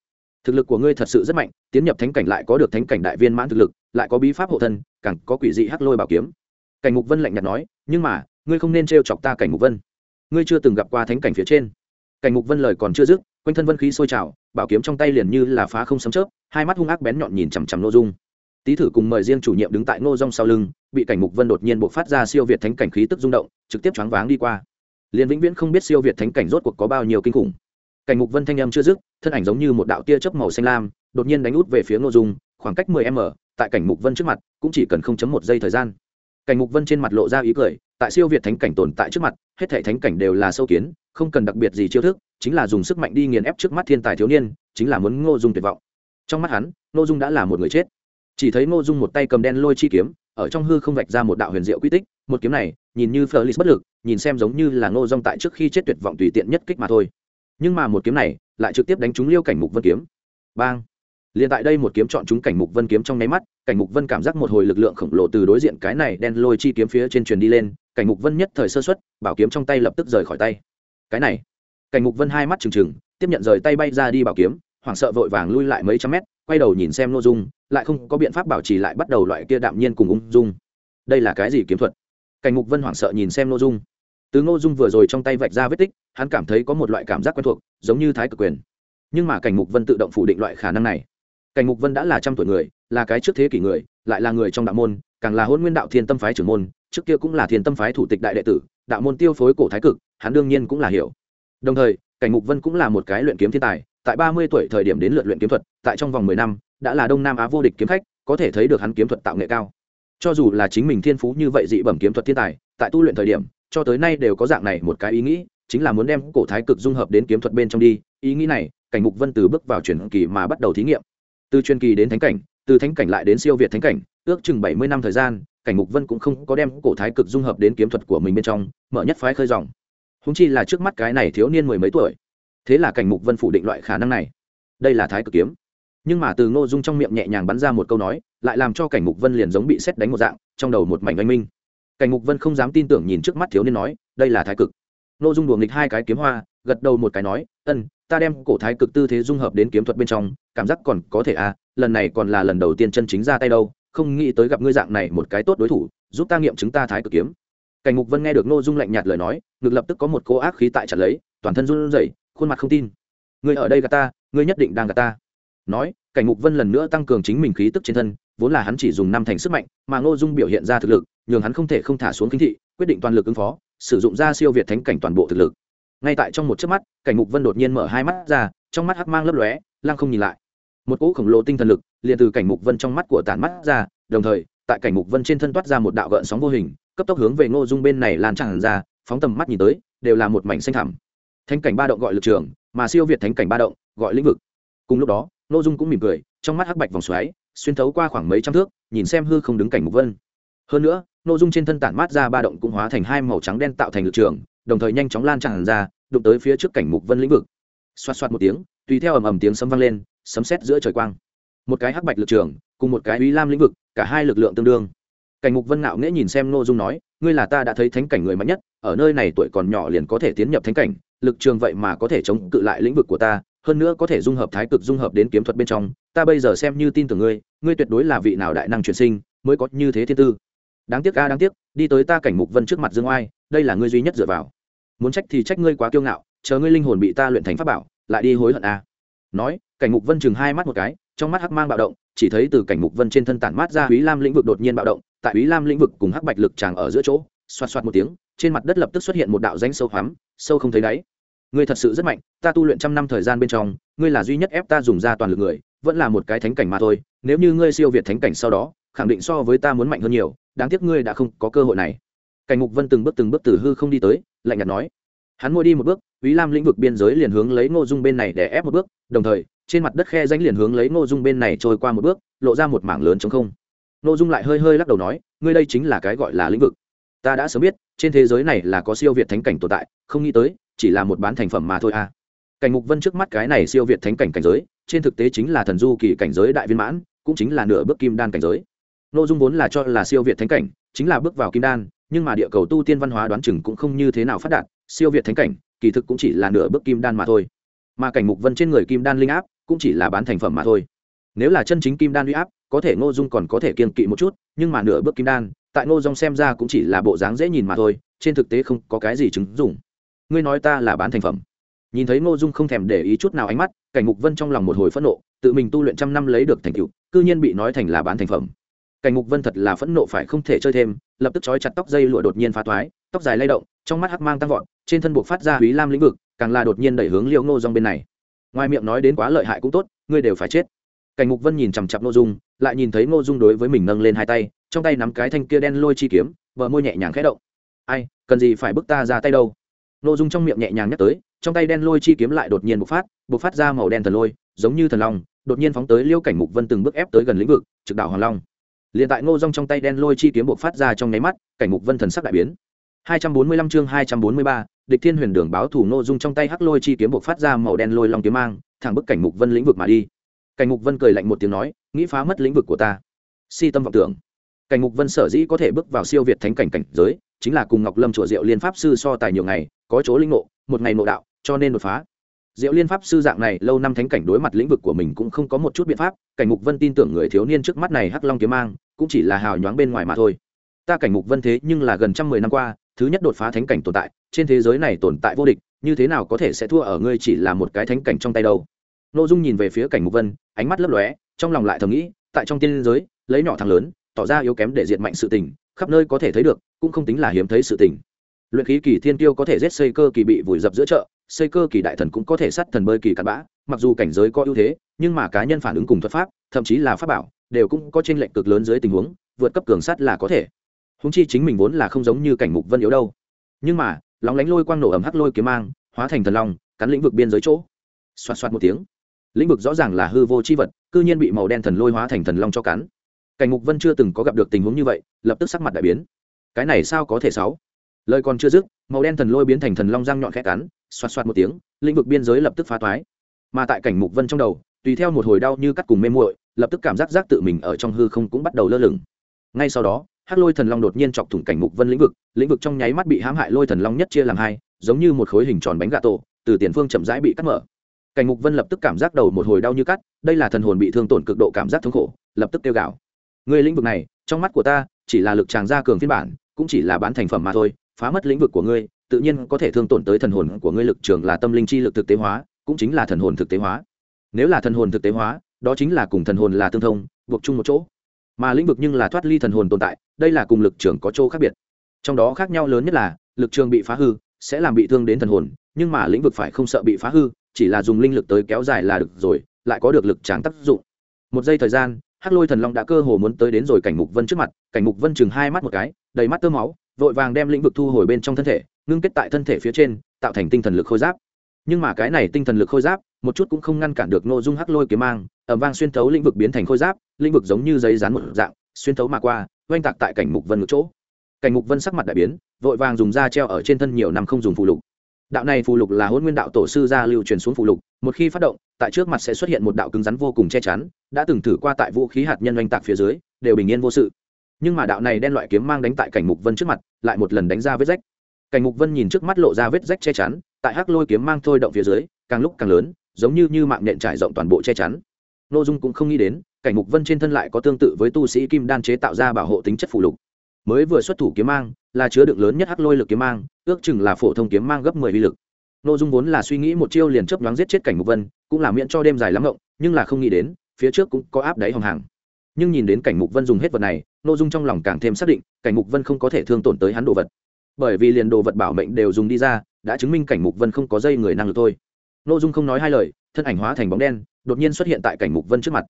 Thực lực của ngươi thật sự rất mạnh, tiến nhập thánh cảnh lại có được thánh cảnh đại viên mãn thực lực, lại có bí pháp hộ thân, càng có quỷ dị hắc lôi bảo kiếm. Cảnh mục vân lạnh nhạt nói, nhưng mà, ngươi không nên t chọc ta cảnh mục vân. Ngươi chưa từng gặp qua thánh cảnh phía trên. Cảnh mục vân lời còn chưa dứt, quanh thân vân khí sôi trào, bảo kiếm trong tay liền như là phá không sấm chớp, hai mắt hung ác bén nhọn nhìn chằm chằm n ô dung. Tý thử cùng mời riêng chủ nhiệm đứng tại ngô rong sau lưng, bị cảnh mục vân đột nhiên buộc phát ra siêu việt thánh cảnh khí tức rung động, trực tiếp choáng váng đi qua liền vĩnh viễn không biết siêu việt thánh cảnh rốt cuộc có bao nhiêu kinh khủng. Cảnh mục vân thanh âm chưa dứt, thân ảnh giống như một đạo tia chớp màu xanh lam, đột nhiên đánh út về phía ngô dung, khoảng cách 10 m, tại cảnh mục vân trước mặt, cũng chỉ cần không chấm một giây thời gian. Cảnh mục vân trên mặt lộ ra ý cười, tại siêu việt thánh cảnh tồn tại trước mặt, hết thể thánh cảnh đều là sâu kiến, không cần đặc biệt gì chiêu thức, chính là dùng sức mạnh đi nghiền ép trước mắt thiên tài thiếu niên, chính là muốn ngô dung tuyệt vọng. Trong mắt hắn, ngô dung đã là một người chết chỉ thấy ngô dung một tay cầm đen lôi chi kiếm, ở trong hư không vạch ra một đạo huyền diệu quy tích, một kiếm này, nhìn như phờ bất lực, nhìn xem giống như là ngô dung tại trước khi chết tuyệt vọng tùy tiện nhất kích mà thôi. Nhưng mà một kiếm này, lại trực tiếp đánh trúng liêu cảnh mục vân kiếm. Bang! Liền tại đây một kiếm chọn trúng cảnh mục vân kiếm trong nháy mắt, cảnh mục vân cảm giác một hồi lực lượng khổng lồ từ đối diện cái này đen lôi chi kiếm phía trên truyền đi lên, cảnh mục vân nhất thời sơ xuất bảo kiếm trong tay lập tức rời khỏi tay. Cái này! Cảnh mục vân hai mắt trừng trừng, tiếp nhận rời tay bay ra đi bảo kiếm, hoảng sợ vội vàng lui lại mấy trăm mét, quay đầu nhìn xem n dung lại không có biện pháp bảo trì lại bắt đầu loại kia đạm nhiên cùng ung dung. Đây là cái gì kiếm thuật? Cảnh ngục vân hoảng sợ nhìn xem n ô dung. Từ ngô dung vừa rồi trong tay vạch ra vết tích, hắn cảm thấy có một loại cảm giác quen thuộc, giống như thái cực quyền. Nhưng mà cảnh ngục vân tự động phủ định loại khả năng này. Cảnh ngục vân đã là trăm tuổi người, là cái trước thế kỷ người, lại là người trong đạo môn, càng là hôn nguyên đạo thiên tâm phái trưởng môn, trước kia cũng là thiên tâm phái thủ tịch đại đệ tử, đạo môn tiêu phối cổ thái cực, hắn đương nhiên cũng là hiểu. Đồng thời, cảnh ngục vân cũng là một cái luyện kiếm thiên tài tại ba mươi tuổi thời điểm đến lượt luyện kiếm thuật, tại trong vòng mười năm, đã là đông nam á vô địch kiếm khách, có thể thấy được hắn kiếm thuật tạo nghệ cao. Cho dù là chính mình thiên phú như vậy dị bẩm kiếm thuật thiên tài, tại tu luyện thời điểm, cho tới nay đều có dạng này một cái ý nghĩ, chính là muốn đem cổ thái cực dung hợp đến kiếm thuật bên trong đi. Ý nghĩ này, cảnh mục vân từ bước vào truyền kỳ mà bắt đầu thí nghiệm. Từ truyền kỳ đến thánh cảnh, từ thánh cảnh lại đến siêu việt thánh cảnh, ước chừng bảy mươi năm thời gian, cảnh mục vân cũng không có đem cổ thái cực dung hợp đến kiếm thuật của mình bên trong, mở nhất phái khơi dòng. Húng chi là trước mắt cái này thiếu niên mười mấy tuổi thế là cảnh mục vân phủ định loại khả năng này. Đây là thái cực kiếm. Nhưng mà từ ngô dung trong miệng nhẹ nhàng bắn ra một câu nói, lại làm cho cảnh mục vân liền giống bị xét đánh một dạng, trong đầu một mảnh oanh minh. Cảnh mục vân không dám tin tưởng nhìn trước mắt thiếu niên nói, đây là thái cực. Ngô dung đùa nghịch hai cái kiếm hoa, gật đầu một cái nói, ân, ta đem cổ thái cực tư thế dung hợp đến kiếm thuật bên trong, cảm giác còn có thể à lần này còn là lần đầu tiên chân chính ra tay đâu, không nghĩ tới gặp ngươi dạng này một cái tốt đối thủ, giúp ta nghiệm chứng ta thái cực kiếm. Cảnh mục vân nghe được ngô dung lạnh nhạt lời nói, ngực lập tức có một cô ác khí tại chặt lấy, toàn thân run rẩy khuôn mặt không tin. Ngươi ở đây gà ta, ngươi nhất định đang gà ta. Nói, cảnh ngục vân lần nữa tăng cường chính mình khí tức trên thân, vốn là hắn chỉ dùng năm thành sức mạnh, mà ngô dung biểu hiện ra thực lực, nhường hắn không thể không thả xuống kinh thị, quyết định toàn lực ứng phó, sử dụng ra siêu việt thánh cảnh toàn bộ thực lực. Ngay tại trong một chớp mắt, cảnh ngục vân đột nhiên mở hai mắt ra, trong mắt hắc mang lấp lóe, lăng không nhìn lại. Một cỗ khổng lồ tinh thần lực, liền từ cảnh ngục vân trong mắt của tản mắt ra, đồng thời, tại cảnh ngục vân trên thân toát ra một đạo gợn sóng vô hình, cấp tốc hướng về ngô dung bên này lan tràn ra, phóng tầm mắt nhìn tới, đều là một mảnh xanh thẳm thánh cảnh ba động gọi lực trường, mà siêu việt thánh cảnh ba động gọi lĩnh vực. Cùng lúc đó, ngô dung cũng mỉm cười, trong mắt hắc bạch vòng xoáy, xuyên thấu qua khoảng mấy trăm thước, nhìn xem hư không đứng cảnh mục vân. Hơn nữa, ngô dung trên thân tản mát ra ba động cũng hóa thành hai màu trắng đen tạo thành lực trường, đồng thời nhanh chóng lan tràn ra, đụng tới phía trước cảnh mục vân lĩnh vực. Xoát xoát một tiếng, tùy theo ầm ầm tiếng sấm vang lên, sấm sét giữa trời quang. Một cái hắc bạch lực trường, cùng một cái uy lam lĩnh vực, cả hai lực lượng tương đương cảnh mục vân ngạo nghễ nhìn xem ngô dung nói, ngươi là ta đã thấy thánh cảnh người mạnh nhất, ở nơi này tuổi còn nhỏ liền có thể tiến nhập thánh cảnh, lực trường vậy mà có thể chống cự lại lĩnh vực của ta, hơn nữa có thể dung hợp thái cực dung hợp đến kiếm thuật bên trong, ta bây giờ xem như tin tưởng ngươi ngươi tuyệt đối là vị nào đại năng truyền sinh, mới có như thế thiên tư. Đáng tiếc a, đáng tiếc, đi tới ta cảnh mục vân trước mặt dương oai, đây là ngươi duy nhất dựa vào. Muốn trách thì trách ngươi quá kiêu ngạo, chờ ngươi linh hồn bị ta luyện thành pháp bảo, lại đi hối hận a. Nói, cảnh mục vân chừng hai mắt một cái, trong mắt hắc mang bạo động chỉ thấy từ cảnh mục vân trên thân tản mát ra Úy Lam lĩnh vực đột nhiên bạo động, tại Úy Lam lĩnh vực cùng hắc bạch lực tràng ở giữa chỗ, xoạt xoạt một tiếng, trên mặt đất lập tức xuất hiện một đạo rãnh sâu hoắm, sâu không thấy đáy. Ngươi thật sự rất mạnh, ta tu luyện trăm năm thời gian bên trong, ngươi là duy nhất ép ta dùng ra toàn lực người, vẫn là một cái thánh cảnh mà thôi, nếu như ngươi siêu việt thánh cảnh sau đó, khẳng định so với ta muốn mạnh hơn nhiều, đáng tiếc ngươi đã không có cơ hội này. Cảnh Mục Vân từng bước từng bước từ hư không đi tới, lạnh nhạt nói. Hắn môi đi một bước, ý Lam lĩnh vực biên giới liền hướng lấy Ngô Dung bên này để ép một bước, đồng thời, trên mặt đất khe danh liền hướng lấy Ngô Dung bên này trôi qua một bước, lộ ra một mảng lớn chống không. Ngô Dung lại hơi hơi lắc đầu nói, ngươi đây chính là cái gọi là lĩnh vực. ta đã sớm biết trên thế giới này là có siêu việt thánh cảnh tồn tại không nghĩ tới chỉ là một bán thành phẩm mà thôi à cảnh mục vân trước mắt cái này siêu việt thánh cảnh cảnh giới trên thực tế chính là thần du kỳ cảnh giới đại viên mãn cũng chính là nửa bước kim đan cảnh giới nội dung vốn là cho là siêu việt thánh cảnh chính là bước vào kim đan nhưng mà địa cầu tu tiên văn hóa đoán chừng cũng không như thế nào phát đạt siêu việt thánh cảnh, kỳ thực cũng chỉ là nửa bước kim đan mà thôi. Mà cảnh mục vân trên người kim đan linh áp cũng chỉ là bán thành phẩm mà thôi. Nếu là chân chính kim đan uy áp, có thể ngô dung còn có thể kiên kỵ một chút, nhưng mà nửa bước kim đan, tại ngô dung xem ra cũng chỉ là bộ dáng dễ nhìn mà thôi, trên thực tế không có cái gì chứng dụng. Ngươi nói ta là bán thành phẩm. Nhìn thấy ngô dung không thèm để ý chút nào ánh mắt, cảnh mục vân trong lòng một hồi phẫn nộ, tự mình tu luyện trăm năm lấy được thành tựu, cư nhiên bị nói thành là bán thành phẩm. Cảnh mục vân thật là phẫn nộ phải không thể chơi thêm, lập tức trói chặt tóc dây lụa đột nhiên phá thoái, tóc dài lay động, trong mắt hắc mang tăng vọt trên thân buộc phát ra húy lam lĩnh vực, càng là đột nhiên đẩy hướng liêu ngô dong bên này. Ngoài miệng nói đến quá lợi hại cũng tốt, ngươi đều phải chết. Cảnh mục vân nhìn chằm chặp ngô dung, lại nhìn thấy ngô dung đối với mình nâng lên hai tay, trong tay nắm cái thanh kia đen lôi chi kiếm vợ môi nhẹ nhàng khẽ động. Ai, cần gì phải bước ta ra tay đâu? Ngô dung trong miệng nhẹ nhàng nhắc tới, trong tay đen lôi chi kiếm lại đột nhiên bộc phát bộc phát ra màu đen thần lôi, giống như thần long, đột nhiên phóng tới liêu cảnh mục vân từng bước ép tới gần lĩnh vực, trực đạo hoàng long. Liền tại ngô dung trong tay đen lôi chi kiếm bộc phát ra trong nháy mắt, cảnh mục vân thần sắc đại biến. 245 chương 243, địch thiên huyền đường báo thủ ngô dung trong tay hắc lôi chi kiếm bộc phát ra màu đen lôi long kiếm mang thẳng bức cảnh mục vân lĩnh vực mà đi. Cảnh mục vân cười lạnh một tiếng nói nghĩ phá mất lĩnh vực của ta. Si tâm vọng tưởng. Cảnh mục vân sở dĩ có thể bước vào siêu việt thánh cảnh cảnh giới chính là cùng ngọc lâm chùa diệu liên pháp sư so tài nhiều ngày có chỗ linh ngộ một ngày ngộ đạo cho nên đột phá. Diệu liên pháp sư dạng này lâu năm thánh cảnh đối mặt lĩnh vực của mình cũng không có một chút biện pháp cảnh mục vân tin tưởng người thiếu niên trước mắt này hắc long kiếm mang cũng chỉ là hào nhoáng bên ngoài mà thôi. Ta cảnh mục vân thế nhưng là gần trăm mười năm qua thứ nhất đột phá thánh cảnh tồn tại, trên thế giới này tồn tại vô địch, như thế nào có thể sẽ thua ở ngươi chỉ là một cái thánh cảnh trong tay đâu? Nội dung nhìn về phía cảnh mục vân, ánh mắt lấp lóe, trong lòng lại thầm nghĩ, tại trong tiên giới, lấy nhỏ thằng lớn, tỏ ra yếu kém để diệt mạnh sự tình, khắp nơi có thể thấy được, cũng không tính là hiếm thấy sự tình. Luyện khí kỳ thiên tiêu có thể giết xây cơ kỳ bị vùi dập giữa chợ xây cơ kỳ đại thần cũng có thể sát thần bơi kỳ cặn bã, mặc dù cảnh giới có ưu thế, nhưng mà cá nhân phản ứng cùng thuật pháp, thậm chí là pháp bảo, đều cũng có trên lệnh cực lớn dưới tình huống, vượt cấp cường sát là có thể húng chi chính mình vốn là không giống như cảnh mục vân yếu đâu. Nhưng mà, lóng lánh lôi quang nổ ẩm hắc lôi kiếm mang, hóa thành thần long, cắn lĩnh vực biên giới chỗ. Xoạt xoạt một tiếng, lĩnh vực rõ ràng là hư vô c h i vật, cư nhiên bị màu đen thần lôi hóa thành thần long cho cắn. Cảnh mục vân chưa từng có gặp được tình huống như vậy, lập tức sắc mặt đại biến. Cái này sao có thể sáu? Lời còn chưa dứt, màu đen thần lôi biến thành thần long răng nhọn khẽ cắn, xoạt xoạt một tiếng, lĩnh vực biên giới lập tức phá toái. Mà tại cảnh mục vân trong đầu, tùy theo một hồi đau như cắt cùng mê muội, lập tức cảm giác giác tự mình ở trong hư không cũng bắt đầu lơ lửng. Ngay sau đó hắc lôi thần long đột nhiên chọc thủng cảnh mục vân lĩnh vực lĩnh vực trong nháy mắt bị hãm hại lôi thần long nhất chia làm hai, giống như một khối hình tròn bánh gà tổ, từ tiền phương chậm rãi bị cắt mở. Cảnh mục vân lập tức cảm giác đầu một hồi đau như cắt, đây là thần hồn bị thương tổn cực độ cảm giác thống khổ, lập tức kêu gạo người lĩnh vực này, trong mắt của ta, chỉ là lực tràng gia cường phiên bản, cũng chỉ là bán thành phẩm mà thôi, phá mất lĩnh vực của ngươi, tự nhiên có thể thương tổn tới thần hồn của ngươi lực trường là tâm linh chi lực thực tế hóa, cũng chính là thần hồn thực tế hóa. Nếu là thần hồn thực tế hóa, đó chính là cùng thần hồn là tương thông, buộc chung một chỗ mà lĩnh vực nhưng là thoát ly thần hồn tồn tại, đây là cùng lực trường có chỗ khác biệt. Trong đó khác nhau lớn nhất là, lực trường bị phá hư, sẽ làm bị thương đến thần hồn, nhưng mà lĩnh vực phải không sợ bị phá hư, chỉ là dùng linh lực tới kéo dài là được rồi, lại có được lực tráng tác dụng. Một giây thời gian, hắc lôi thần long đã cơ hồ muốn tới đến rồi cảnh mục vân trước mặt, cảnh mục vân chừng hai mắt một cái, đầy mắt tơ máu, vội vàng đem lĩnh vực thu hồi bên trong thân thể, ngưng kết tại thân thể phía trên, tạo thành tinh thần lực khôi giáp. Nhưng mà cái này tinh thần lực khôi giáp, một chút cũng không ngăn cản được nội dung hắc lôi kiếm mang ẩm vang xuyên thấu lĩnh vực biến thành khôi giáp lĩnh vực giống như giấy dán một dạng, xuyên thấu mà qua, oanh tạc tại cảnh mục vân ngược chỗ. Cảnh mục vân sắc mặt đại biến, vội vàng dùng da treo ở trên thân nhiều năm không dùng phù lục. Đạo này phù lục là hôn nguyên đạo tổ sư gia lưu truyền xuống phù lục, một khi phát động, tại trước mặt sẽ xuất hiện một đạo cứng rắn vô cùng che chắn, đã từng thử qua tại vũ khí hạt nhân oanh tạc phía dưới, đều bình yên vô sự. Nhưng mà đạo này đen loại kiếm mang đánh tại cảnh mục vân trước mặt, lại một lần đánh ra vết rách. Cảnh mục vân nhìn trước mắt lộ ra vết rách che chắn, tại hắc lôi kiếm mang thôi động phía dưới, càng lúc càng lớn, giống như như mạng nhện trải rộng toàn bộ che chắn. N ô dung cũng không nghĩ đến cảnh mục vân trên thân lại có tương tự với tu sĩ kim đan chế tạo ra bảo hộ tính chất phụ lục. Mới vừa xuất thủ kiếm mang, là chứa đựng lớn nhất hắc lôi lực kiếm mang, ước chừng là phổ thông kiếm mang gấp mười vi lực. Nội dung vốn là suy nghĩ một chiêu liền chấp nhoáng giết chết cảnh mục vân, cũng là miễn cho đêm dài lắm ngộng, nhưng là không nghĩ đến, phía trước cũng có áp đáy hòng hàng. Nhưng nhìn đến cảnh mục vân dùng hết vật này nội dung trong lòng càng thêm xác định, cảnh mục vân không có thể thương tổn tới hắn đồ vật. Bởi vì liền đồ vật bảo mệnh đều dùng đi ra, đã chứng minh cảnh mục vân không có dây người năng lực thôi. Nội dung không nói hai lời, thân ảnh hóa thành bóng đen, đột nhiên xuất hiện tại cảnh mục vân trước mặt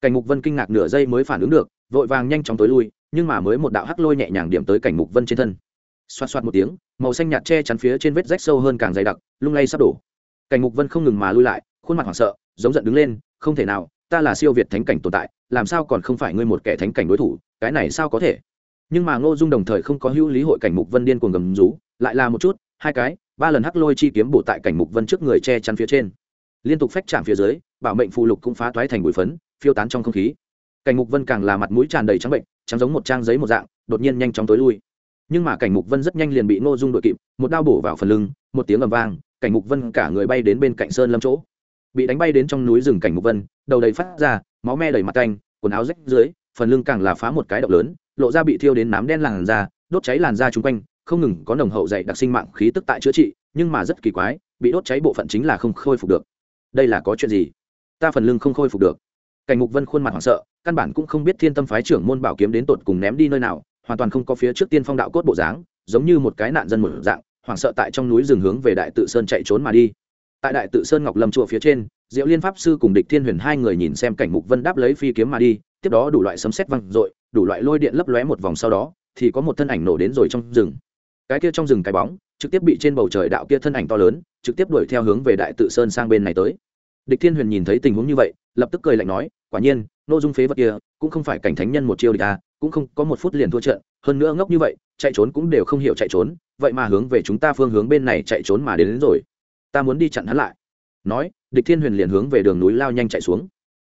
cảnh mục vân kinh ngạc nửa giây mới phản ứng được, vội vàng nhanh chóng tối lui, nhưng mà mới một đạo hắc lôi nhẹ nhàng điểm tới cảnh mục vân trên thân. Xoạt xoạt một tiếng, màu xanh nhạt che chắn phía trên vết rách sâu hơn càng dày đặc, lung lay sắp đổ. Cảnh mục vân không ngừng mà lui lại, khuôn mặt hoảng sợ, giống giận đứng lên, không thể nào, ta là siêu việt thánh cảnh tồn tại, làm sao còn không phải ngươi một kẻ thánh cảnh đối thủ, cái này sao có thể? Nhưng mà ngô dung đồng thời không có hữu lý hội cảnh mục vân điên cuồng gầm rú, lại là một chút, hai cái, ba lần hắc lôi chi kiếm bổ tại cảnh mục vân trước người che chắn phía trên. Liên tục phách chạm phía dưới, bảo mệnh phù lục cũng phá toái thành bụi phấn phiêu tán trong không khí. Cảnh mục vân càng là mặt mũi tràn đầy trắng bệnh, trắng giống một trang giấy một dạng, đột nhiên nhanh chóng tối lui. Nhưng mà cảnh mục vân rất nhanh liền bị ngô dung đội kịp, một đao bổ vào phần lưng, một tiếng ầm vang, cảnh mục vân cả người bay đến bên cạnh sơn lâm chỗ. Bị đánh bay đến trong núi rừng cảnh mục vân, đầu đầy phát ra, máu me đầy mặt canh, quần áo rách dưới, phần lưng càng là phá một cái động lớn, lộ ra bị thiêu đến nám đen làn da, đốt cháy làn da chung quanh, không ngừng có nồng hậu dày đặc sinh mạng khí tức tại chữa trị, nhưng mà rất kỳ quái, bị đốt cháy bộ phận chính là không khôi phục được. Đây là có chuyện gì? Ta phần lưng không khôi phục được cảnh mục vân khuôn mặt hoảng sợ, căn bản cũng không biết thiên tâm phái trưởng môn bảo kiếm đến tột cùng ném đi nơi nào, hoàn toàn không có phía trước tiên phong đạo cốt bộ dáng, giống như một cái nạn dân một dạng, hoảng sợ tại trong núi rừng hướng về đại tự sơn chạy trốn mà đi. Tại đại tự sơn ngọc lâm chùa phía trên, diệu liên pháp sư cùng địch thiên huyền hai người nhìn xem cảnh mục vân đáp lấy phi kiếm mà đi, tiếp đó đủ loại sấm sét văng dội, đủ loại lôi điện lấp lóe một vòng sau đó, thì có một thân ảnh nổ đến rồi trong rừng. Cái kia trong rừng cái bóng, trực tiếp bị trên bầu trời đạo kia thân ảnh to lớn, trực tiếp đuổi theo hướng về đại tự sơn sang bên này tới. Địch thiên huyền nhìn thấy tình huống như vậy, lập tức cười lạnh nói quả nhiên nô dung phế vật kia cũng không phải cảnh thánh nhân một chiêu địch ta cũng không có một phút liền thua trận hơn nữa ngốc như vậy chạy trốn cũng đều không hiểu chạy trốn vậy mà hướng về chúng ta phương hướng bên này chạy trốn mà đến, đến rồi. Ta muốn đi chặn hắn lại. Nói địch thiên huyền liền hướng về đường núi lao nhanh chạy xuống.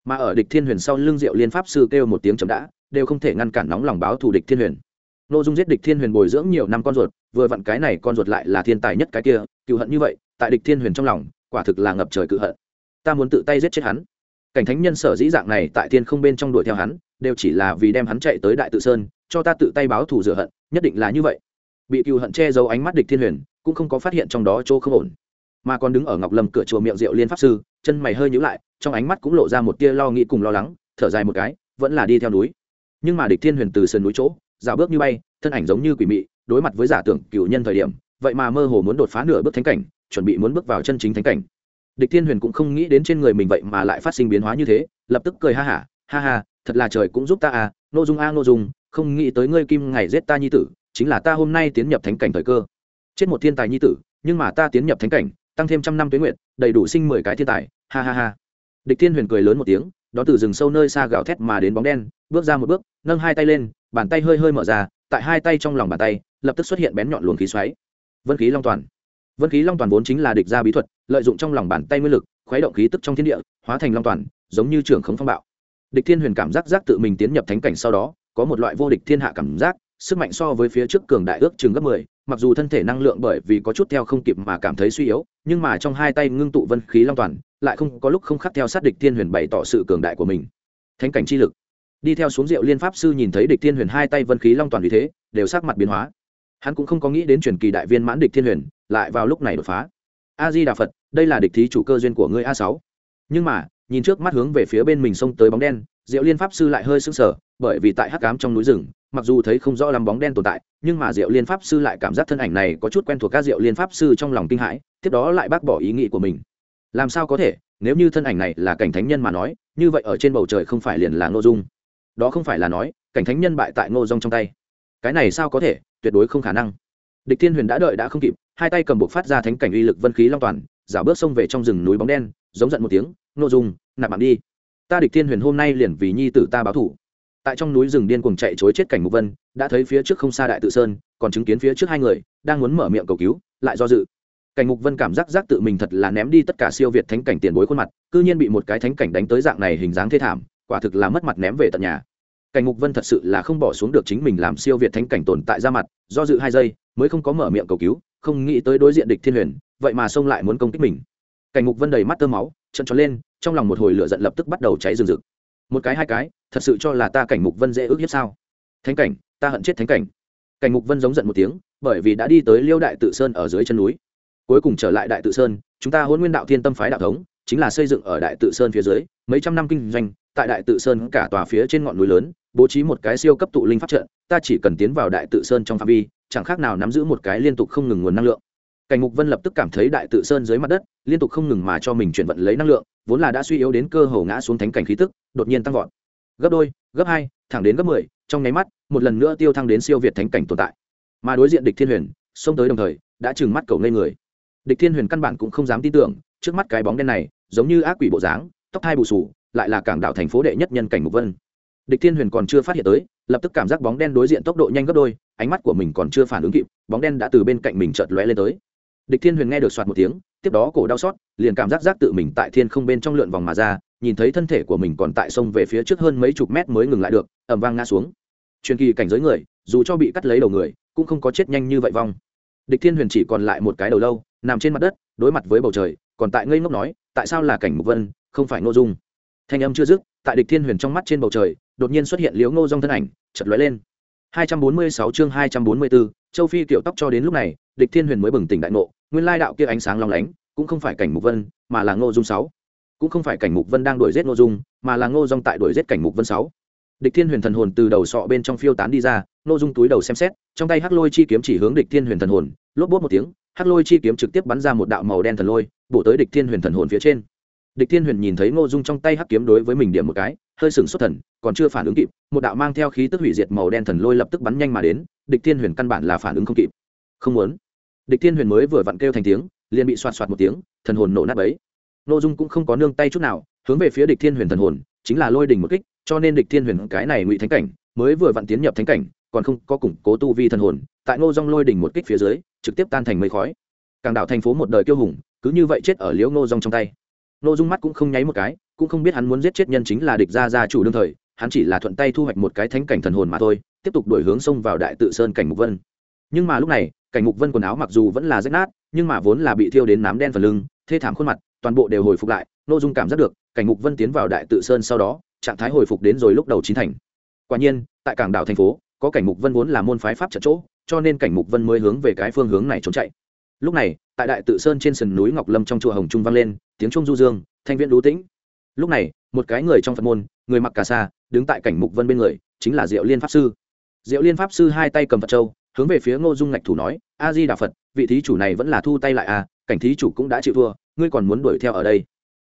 Mà ở địch thiên huyền sau lưng diệu liên pháp sư kêu một tiếng chấm đã đều không thể ngăn cản nóng lòng báo thù địch thiên huyền. Nội dung giết địch thiên huyền bồi dưỡng nhiều năm con ruột vừa vặn cái này con ruột lại là thiên tài nhất cái kia cựu hận như vậy tại địch thiên huyền trong lòng quả thực là ngập trời cự hận. Ta muốn tự tay giết chết hắn cảnh thánh nhân sở dĩ dạng này tại thiên không bên trong đuổi theo hắn, đều chỉ là vì đem hắn chạy tới đại tự sơn, cho ta tự tay báo thù rửa hận, nhất định là như vậy. Bị cựu hận che giấu ánh mắt địch thiên huyền, cũng không có phát hiện trong đó chỗ không ổn. Mà còn đứng ở ngọc lâm cửa chùa miệng rượu liên pháp sư, chân mày hơi nhíu lại, trong ánh mắt cũng lộ ra một tia lo nghĩ cùng lo lắng, thở dài một cái, vẫn là đi theo núi. Nhưng mà địch thiên huyền từ sườn núi chỗ, dạo bước như bay, thân ảnh giống như quỷ mị, đối mặt với giả tưởng cựu nhân thời điểm, vậy mà mơ hồ muốn đột phá nửa bước thánh cảnh, chuẩn bị muốn bước vào chân chính thánh cảnh địch thiên huyền cũng không nghĩ đến trên người mình vậy mà lại phát sinh biến hóa như thế lập tức cười ha hả ha, ha ha thật là trời cũng giúp ta à nô dung a à, nô dung không nghĩ tới ngươi kim ngày giết ta nhi tử chính là ta hôm nay tiến nhập thánh cảnh thời cơ. Chết một thiên tài nhi tử nhưng mà ta tiến nhập thánh cảnh tăng thêm trăm năm tuế nguyện đầy đủ sinh mười cái thiên tài ha ha ha. Địch thiên huyền cười lớn một tiếng đó từ rừng sâu nơi xa gào thét mà đến bóng đen bước ra một bước nâng hai tay lên bàn tay hơi hơi mở ra tại hai tay trong lòng bàn tay lập tức xuất hiện bén nhọn luồng khí xoáy. Vân khí long toàn vân khí long toàn vốn chính là địch gia bí thuật, lợi dụng trong lòng bàn tay nguyên lực, khuấy động khí tức trong thiên địa, hóa thành long toàn, giống như trường khống phong bạo. Địch thiên huyền cảm giác giác tự mình tiến nhập thánh cảnh sau đó, có một loại vô địch thiên hạ cảm giác, sức mạnh so với phía trước cường đại ước chừng gấp mười, mặc dù thân thể năng lượng bởi vì có chút theo không kịp mà cảm thấy suy yếu, nhưng mà trong hai tay ngưng tụ vân khí long toàn, lại không có lúc không khắc theo sát địch thiên huyền bày tỏ sự cường đại của mình. Thánh cảnh chi lực. Đi theo xuống rượu liên pháp sư nhìn thấy địch thiên huyền hai tay vân khí long toàn vì thế, đều sắc mặt biến hóa. Hắn cũng không có nghĩ đến truyền kỳ đại viên mãn địch thiên huyền lại vào lúc này đột phá. A di đà phật đây là địch thí chủ cơ duyên của ngươi a sáu. Nhưng mà, nhìn trước mắt hướng về phía bên mình xông tới bóng đen, diệu liên pháp sư lại hơi sững sờ, bởi vì tại hắc cám trong núi rừng, mặc dù thấy không rõ lắm bóng đen tồn tại, nhưng mà diệu liên pháp sư lại cảm giác thân ảnh này có chút quen thuộc các diệu liên pháp sư trong lòng kinh hãi, tiếp đó lại bác bỏ ý nghĩ của mình. Làm sao có thể? Nếu như thân ảnh này là cảnh thánh nhân mà nói, như vậy ở trên bầu trời không phải liền là ngô dung. Đó không phải là nói, cảnh thánh nhân bại tại ngô dung trong tay. Cái này sao có thể? Tuyệt đối không khả năng. Địch thiên huyền đã đợi đã không kịp hai tay cầm buộc phát ra thánh cảnh uy lực vân khí long toàn giả bước xông về trong rừng núi bóng đen, giống giận một tiếng nô dung, nạp mạng đi. Ta địch thiên huyền hôm nay liền vì nhi tử ta báo thủ. Tại trong núi rừng điên cuồng chạy chối chết cảnh mục vân, đã thấy phía trước không xa đại tự sơn, còn chứng kiến phía trước hai người, đang muốn mở miệng cầu cứu, lại do dự. Cảnh mục vân cảm giác giác tự mình thật là ném đi tất cả siêu việt thánh cảnh tiền bối khuôn mặt, cư nhiên bị một cái thánh cảnh đánh tới dạng này hình dáng thê thảm, quả thực là mất mặt ném về tận nhà. Cảnh mục vân thật sự là không bỏ xuống được chính mình làm siêu việt thánh cảnh tồn tại ra mặt, do dự hai giây, mới không có mở miệng cầu cứu không nghĩ tới đối diện địch thiên huyền, vậy mà xông lại muốn công kích mình. Cảnh Ngục vân đầy mắt tơ máu trận tròn lên, trong lòng một hồi lửa giận lập tức bắt đầu cháy rừng rực. Một cái hai cái, thật sự cho là ta cảnh Ngục vân dễ ước hiếp sao? Thánh cảnh, ta hận chết thánh cảnh. Cảnh Ngục vân giống giận một tiếng, bởi vì đã đi tới liêu đại tự sơn ở dưới chân núi. Cuối cùng trở lại đại tự sơn, chúng ta hôn nguyên đạo thiên tâm phái đạo thống, chính là xây dựng ở đại tự sơn phía dưới, mấy trăm năm kinh doanh, tại đại tự sơn cả tòa phía trên ngọn núi lớn, bố trí một cái siêu cấp tụ linh pháp trận, ta chỉ cần tiến vào đại tự sơn trong phạm vi chẳng khác nào nắm giữ một cái liên tục không ngừng nguồn năng lượng. Cảnh mục vân lập tức cảm thấy đại tự sơn dưới mặt đất, liên tục không ngừng mà cho mình chuyển vận lấy năng lượng, vốn là đã suy yếu đến cơ hồ ngã xuống thánh cảnh khí tức, đột nhiên tăng vọt. Gấp đôi, gấp hai, thẳng đến gấp mười, trong nháy mắt, một lần nữa tiêu thăng đến siêu việt thánh cảnh tồn tại. Mà đối diện địch thiên huyền, xông tới đồng thời, đã trừng mắt cầu ngây người. Địch thiên huyền căn bản cũng không dám tin tưởng, trước mắt cái bóng đen này, giống như ác quỷ bộ dáng, tóc thai bù sù lại là cảng đạo thành phố đệ nhất nhân cảnh mục vân. Địch thiên huyền còn chưa phát hiện tới, lập tức cảm giác bóng đen đối diện tốc độ nhanh gấp đôi ánh mắt của mình còn chưa phản ứng kịp, bóng đen đã từ bên cạnh mình chợt lóe lên tới. Địch thiên huyền nghe được soạt một tiếng, tiếp đó cổ đau xót, liền cảm giác giác tự mình tại thiên không bên trong lượn vòng mà ra, nhìn thấy thân thể của mình còn tại sông về phía trước hơn mấy chục mét mới ngừng lại được ẩm vang ngã xuống. Truyền kỳ cảnh giới người, dù cho bị cắt lấy đầu người, cũng không có chết nhanh như vậy vong. Địch thiên huyền chỉ còn lại một cái đầu lâu, nằm trên mặt đất, đối mặt với bầu trời, còn tại ngây ngốc nói, tại sao là cảnh mục vân, không phải ngô dung? Thanh âm chưa dứt, tại địch thiên huyền trong mắt trên bầu trời, đột nhiên xuất hiện liếu ngô dung thân ảnh chật lóe lên. 246 chương 244, châu phi tiểu tóc cho đến lúc này địch thiên huyền mới bừng tỉnh đại ngộ nguyên lai đạo kia ánh sáng long lánh cũng không phải cảnh mục vân mà là ngô dung sáu. Cũng không phải cảnh mục vân đang đuổi giết ngô dung mà là ngô dung tại đuổi giết cảnh mục vân sáu. Địch thiên huyền thần hồn từ đầu sọ bên trong phiêu tán đi ra ngô dung túi đầu xem xét trong tay hắc lôi chi kiếm chỉ hướng địch thiên huyền thần hồn lốp bốt một tiếng hắc lôi chi kiếm trực tiếp bắn ra một đạo màu đen thần lôi bổ tới địch thiên huyền thần hồn phía trên. Địch thiên huyền nhìn thấy ngô dung trong tay hắc kiếm đối với mình điểm một cái hơi sừng xuất thần, còn chưa phản ứng kịp, một đạo mang theo khí tức hủy diệt màu đen thần lôi lập tức bắn nhanh mà đến, địch thiên huyền căn bản là phản ứng không kịp. Không muốn. Địch thiên huyền mới vừa vặn kêu thành tiếng, liền bị soạt soạt một tiếng, thần hồn nổ nát ấy ngô dung cũng không có nương tay chút nào, hướng về phía địch thiên huyền thần hồn, chính là lôi đỉnh một kích, cho nên địch thiên huyền cái này ngụy thánh cảnh, mới vừa vặn tiến nhập thánh cảnh, còn không có củng cố tu vi thần hồn, tại ngô dung lôi đỉnh một kích phía dưới, trực tiếp tan thành mây khói. Càng đảo thành phố một đời kiêu hùng, cứ như vậy chết ở liễu ngô dung trong tay. Ngô dung mắt cũng không nháy một cái cũng không biết hắn muốn giết chết nhân chính là địch gia gia chủ đương thời, hắn chỉ là thuận tay thu hoạch một cái thánh cảnh thần hồn mà thôi, tiếp tục đổi hướng xông vào đại tự sơn cảnh mục vân. Nhưng mà lúc này, cảnh mục vân quần áo mặc dù vẫn là rách nát, nhưng mà vốn là bị thiêu đến nám đen phần lưng, thê thảm khuôn mặt, toàn bộ đều hồi phục lại Ngô dung cảm giác được, cảnh mục vân tiến vào đại tự sơn sau đó, trạng thái hồi phục đến rồi lúc đầu chín thành. Quả nhiên, tại cảng đảo thành phố, có cảnh mục vân vốn là môn phái pháp trận chỗ, cho nên cảnh mục vân mới hướng về cái phương hướng này trốn chạy. Lúc này, tại đại tự sơn trên sườn núi ngọc lâm trong chùa hồng trung vang lên, tiếng trung du dương, thanh viễn đú tĩnh lúc này, một cái người trong phật môn, người mặc cà sa, đứng tại cảnh mục vân bên người, chính là diệu liên pháp sư. Diệu liên pháp sư hai tay cầm phật châu, hướng về phía ngô dung ngạch thủ nói, a di đà phật, vị thí chủ này vẫn là thu tay lại à cảnh thí chủ cũng đã chịu thua, ngươi còn muốn đuổi theo ở đây?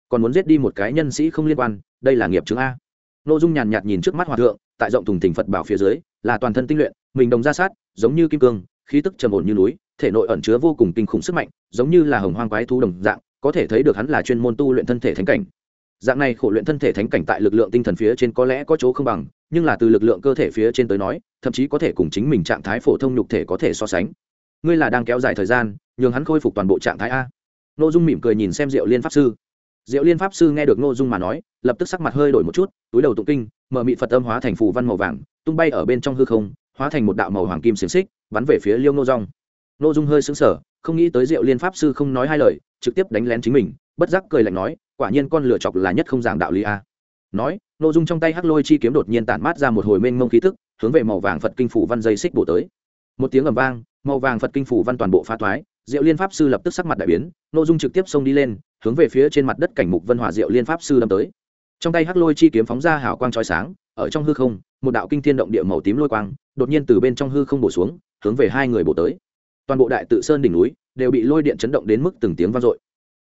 Còn muốn giết đi một cái nhân sĩ không liên quan, đây là nghiệp chứng a. Ngô dung nhàn nhạt nhìn trước mắt hòa thượng, tại rộng thùng thỉnh phật bảo phía dưới, là toàn thân tinh luyện, mình đồng ra sát, giống như kim cương, khí tức trầm ổn như núi, thể nội ẩn chứa vô cùng kinh khủng sức mạnh, giống như là hồng hoang quái thú đồng dạng, có thể thấy được hắn là chuyên môn tu luyện thân thể thánh cảnh dạng này khổ luyện thân thể thánh cảnh tại lực lượng tinh thần phía trên có lẽ có chỗ không bằng, nhưng là từ lực lượng cơ thể phía trên tới nói, thậm chí có thể cùng chính mình trạng thái phổ thông nhục thể có thể so sánh. Ngươi là đang kéo dài thời gian, nhường hắn khôi phục toàn bộ trạng thái a. N ô dung mỉm cười nhìn xem diệu liên pháp sư. Diệu liên pháp sư nghe được n ô dung mà nói, lập tức sắc mặt hơi đổi một chút, túi đầu tụng kinh, mở mị phật âm hóa thành phù văn màu vàng, tung bay ở bên trong hư không, hóa thành một đạo màu hoàng kim xiềng xích, bắn về phía liêu nô rong nô dung hơi sững sờ, không nghĩ tới diệu liên pháp sư không nói hai lời, trực tiếp đánh lén chính mình bất giác cười lạnh nói, quả nhiên con lựa chọc là nhất không giảng đạo lý a. Nói nô dung trong tay hắc lôi chi kiếm đột nhiên tản mát ra một hồi mênh mông khí tức, hướng về màu vàng phật kinh phủ văn dây xích bổ tới. Một tiếng ầm vang, màu vàng phật kinh phủ văn toàn bộ phá thoái, diệu liên pháp sư lập tức sắc mặt đại biến nô dung trực tiếp xông đi lên, hướng về phía trên mặt đất cảnh mục vân hòa diệu liên pháp sư đâm tới. Trong tay hắc lôi chi kiếm phóng ra hào quang trói sáng, ở trong hư không, một đạo kinh thiên động địa màu tím lôi quang, đột nhiên từ bên trong hư không bổ xuống, hướng về hai người bổ tới. Toàn bộ đại tự sơn đỉnh núi, đều bị lôi điện chấn động đến mức từng tiếng vang dội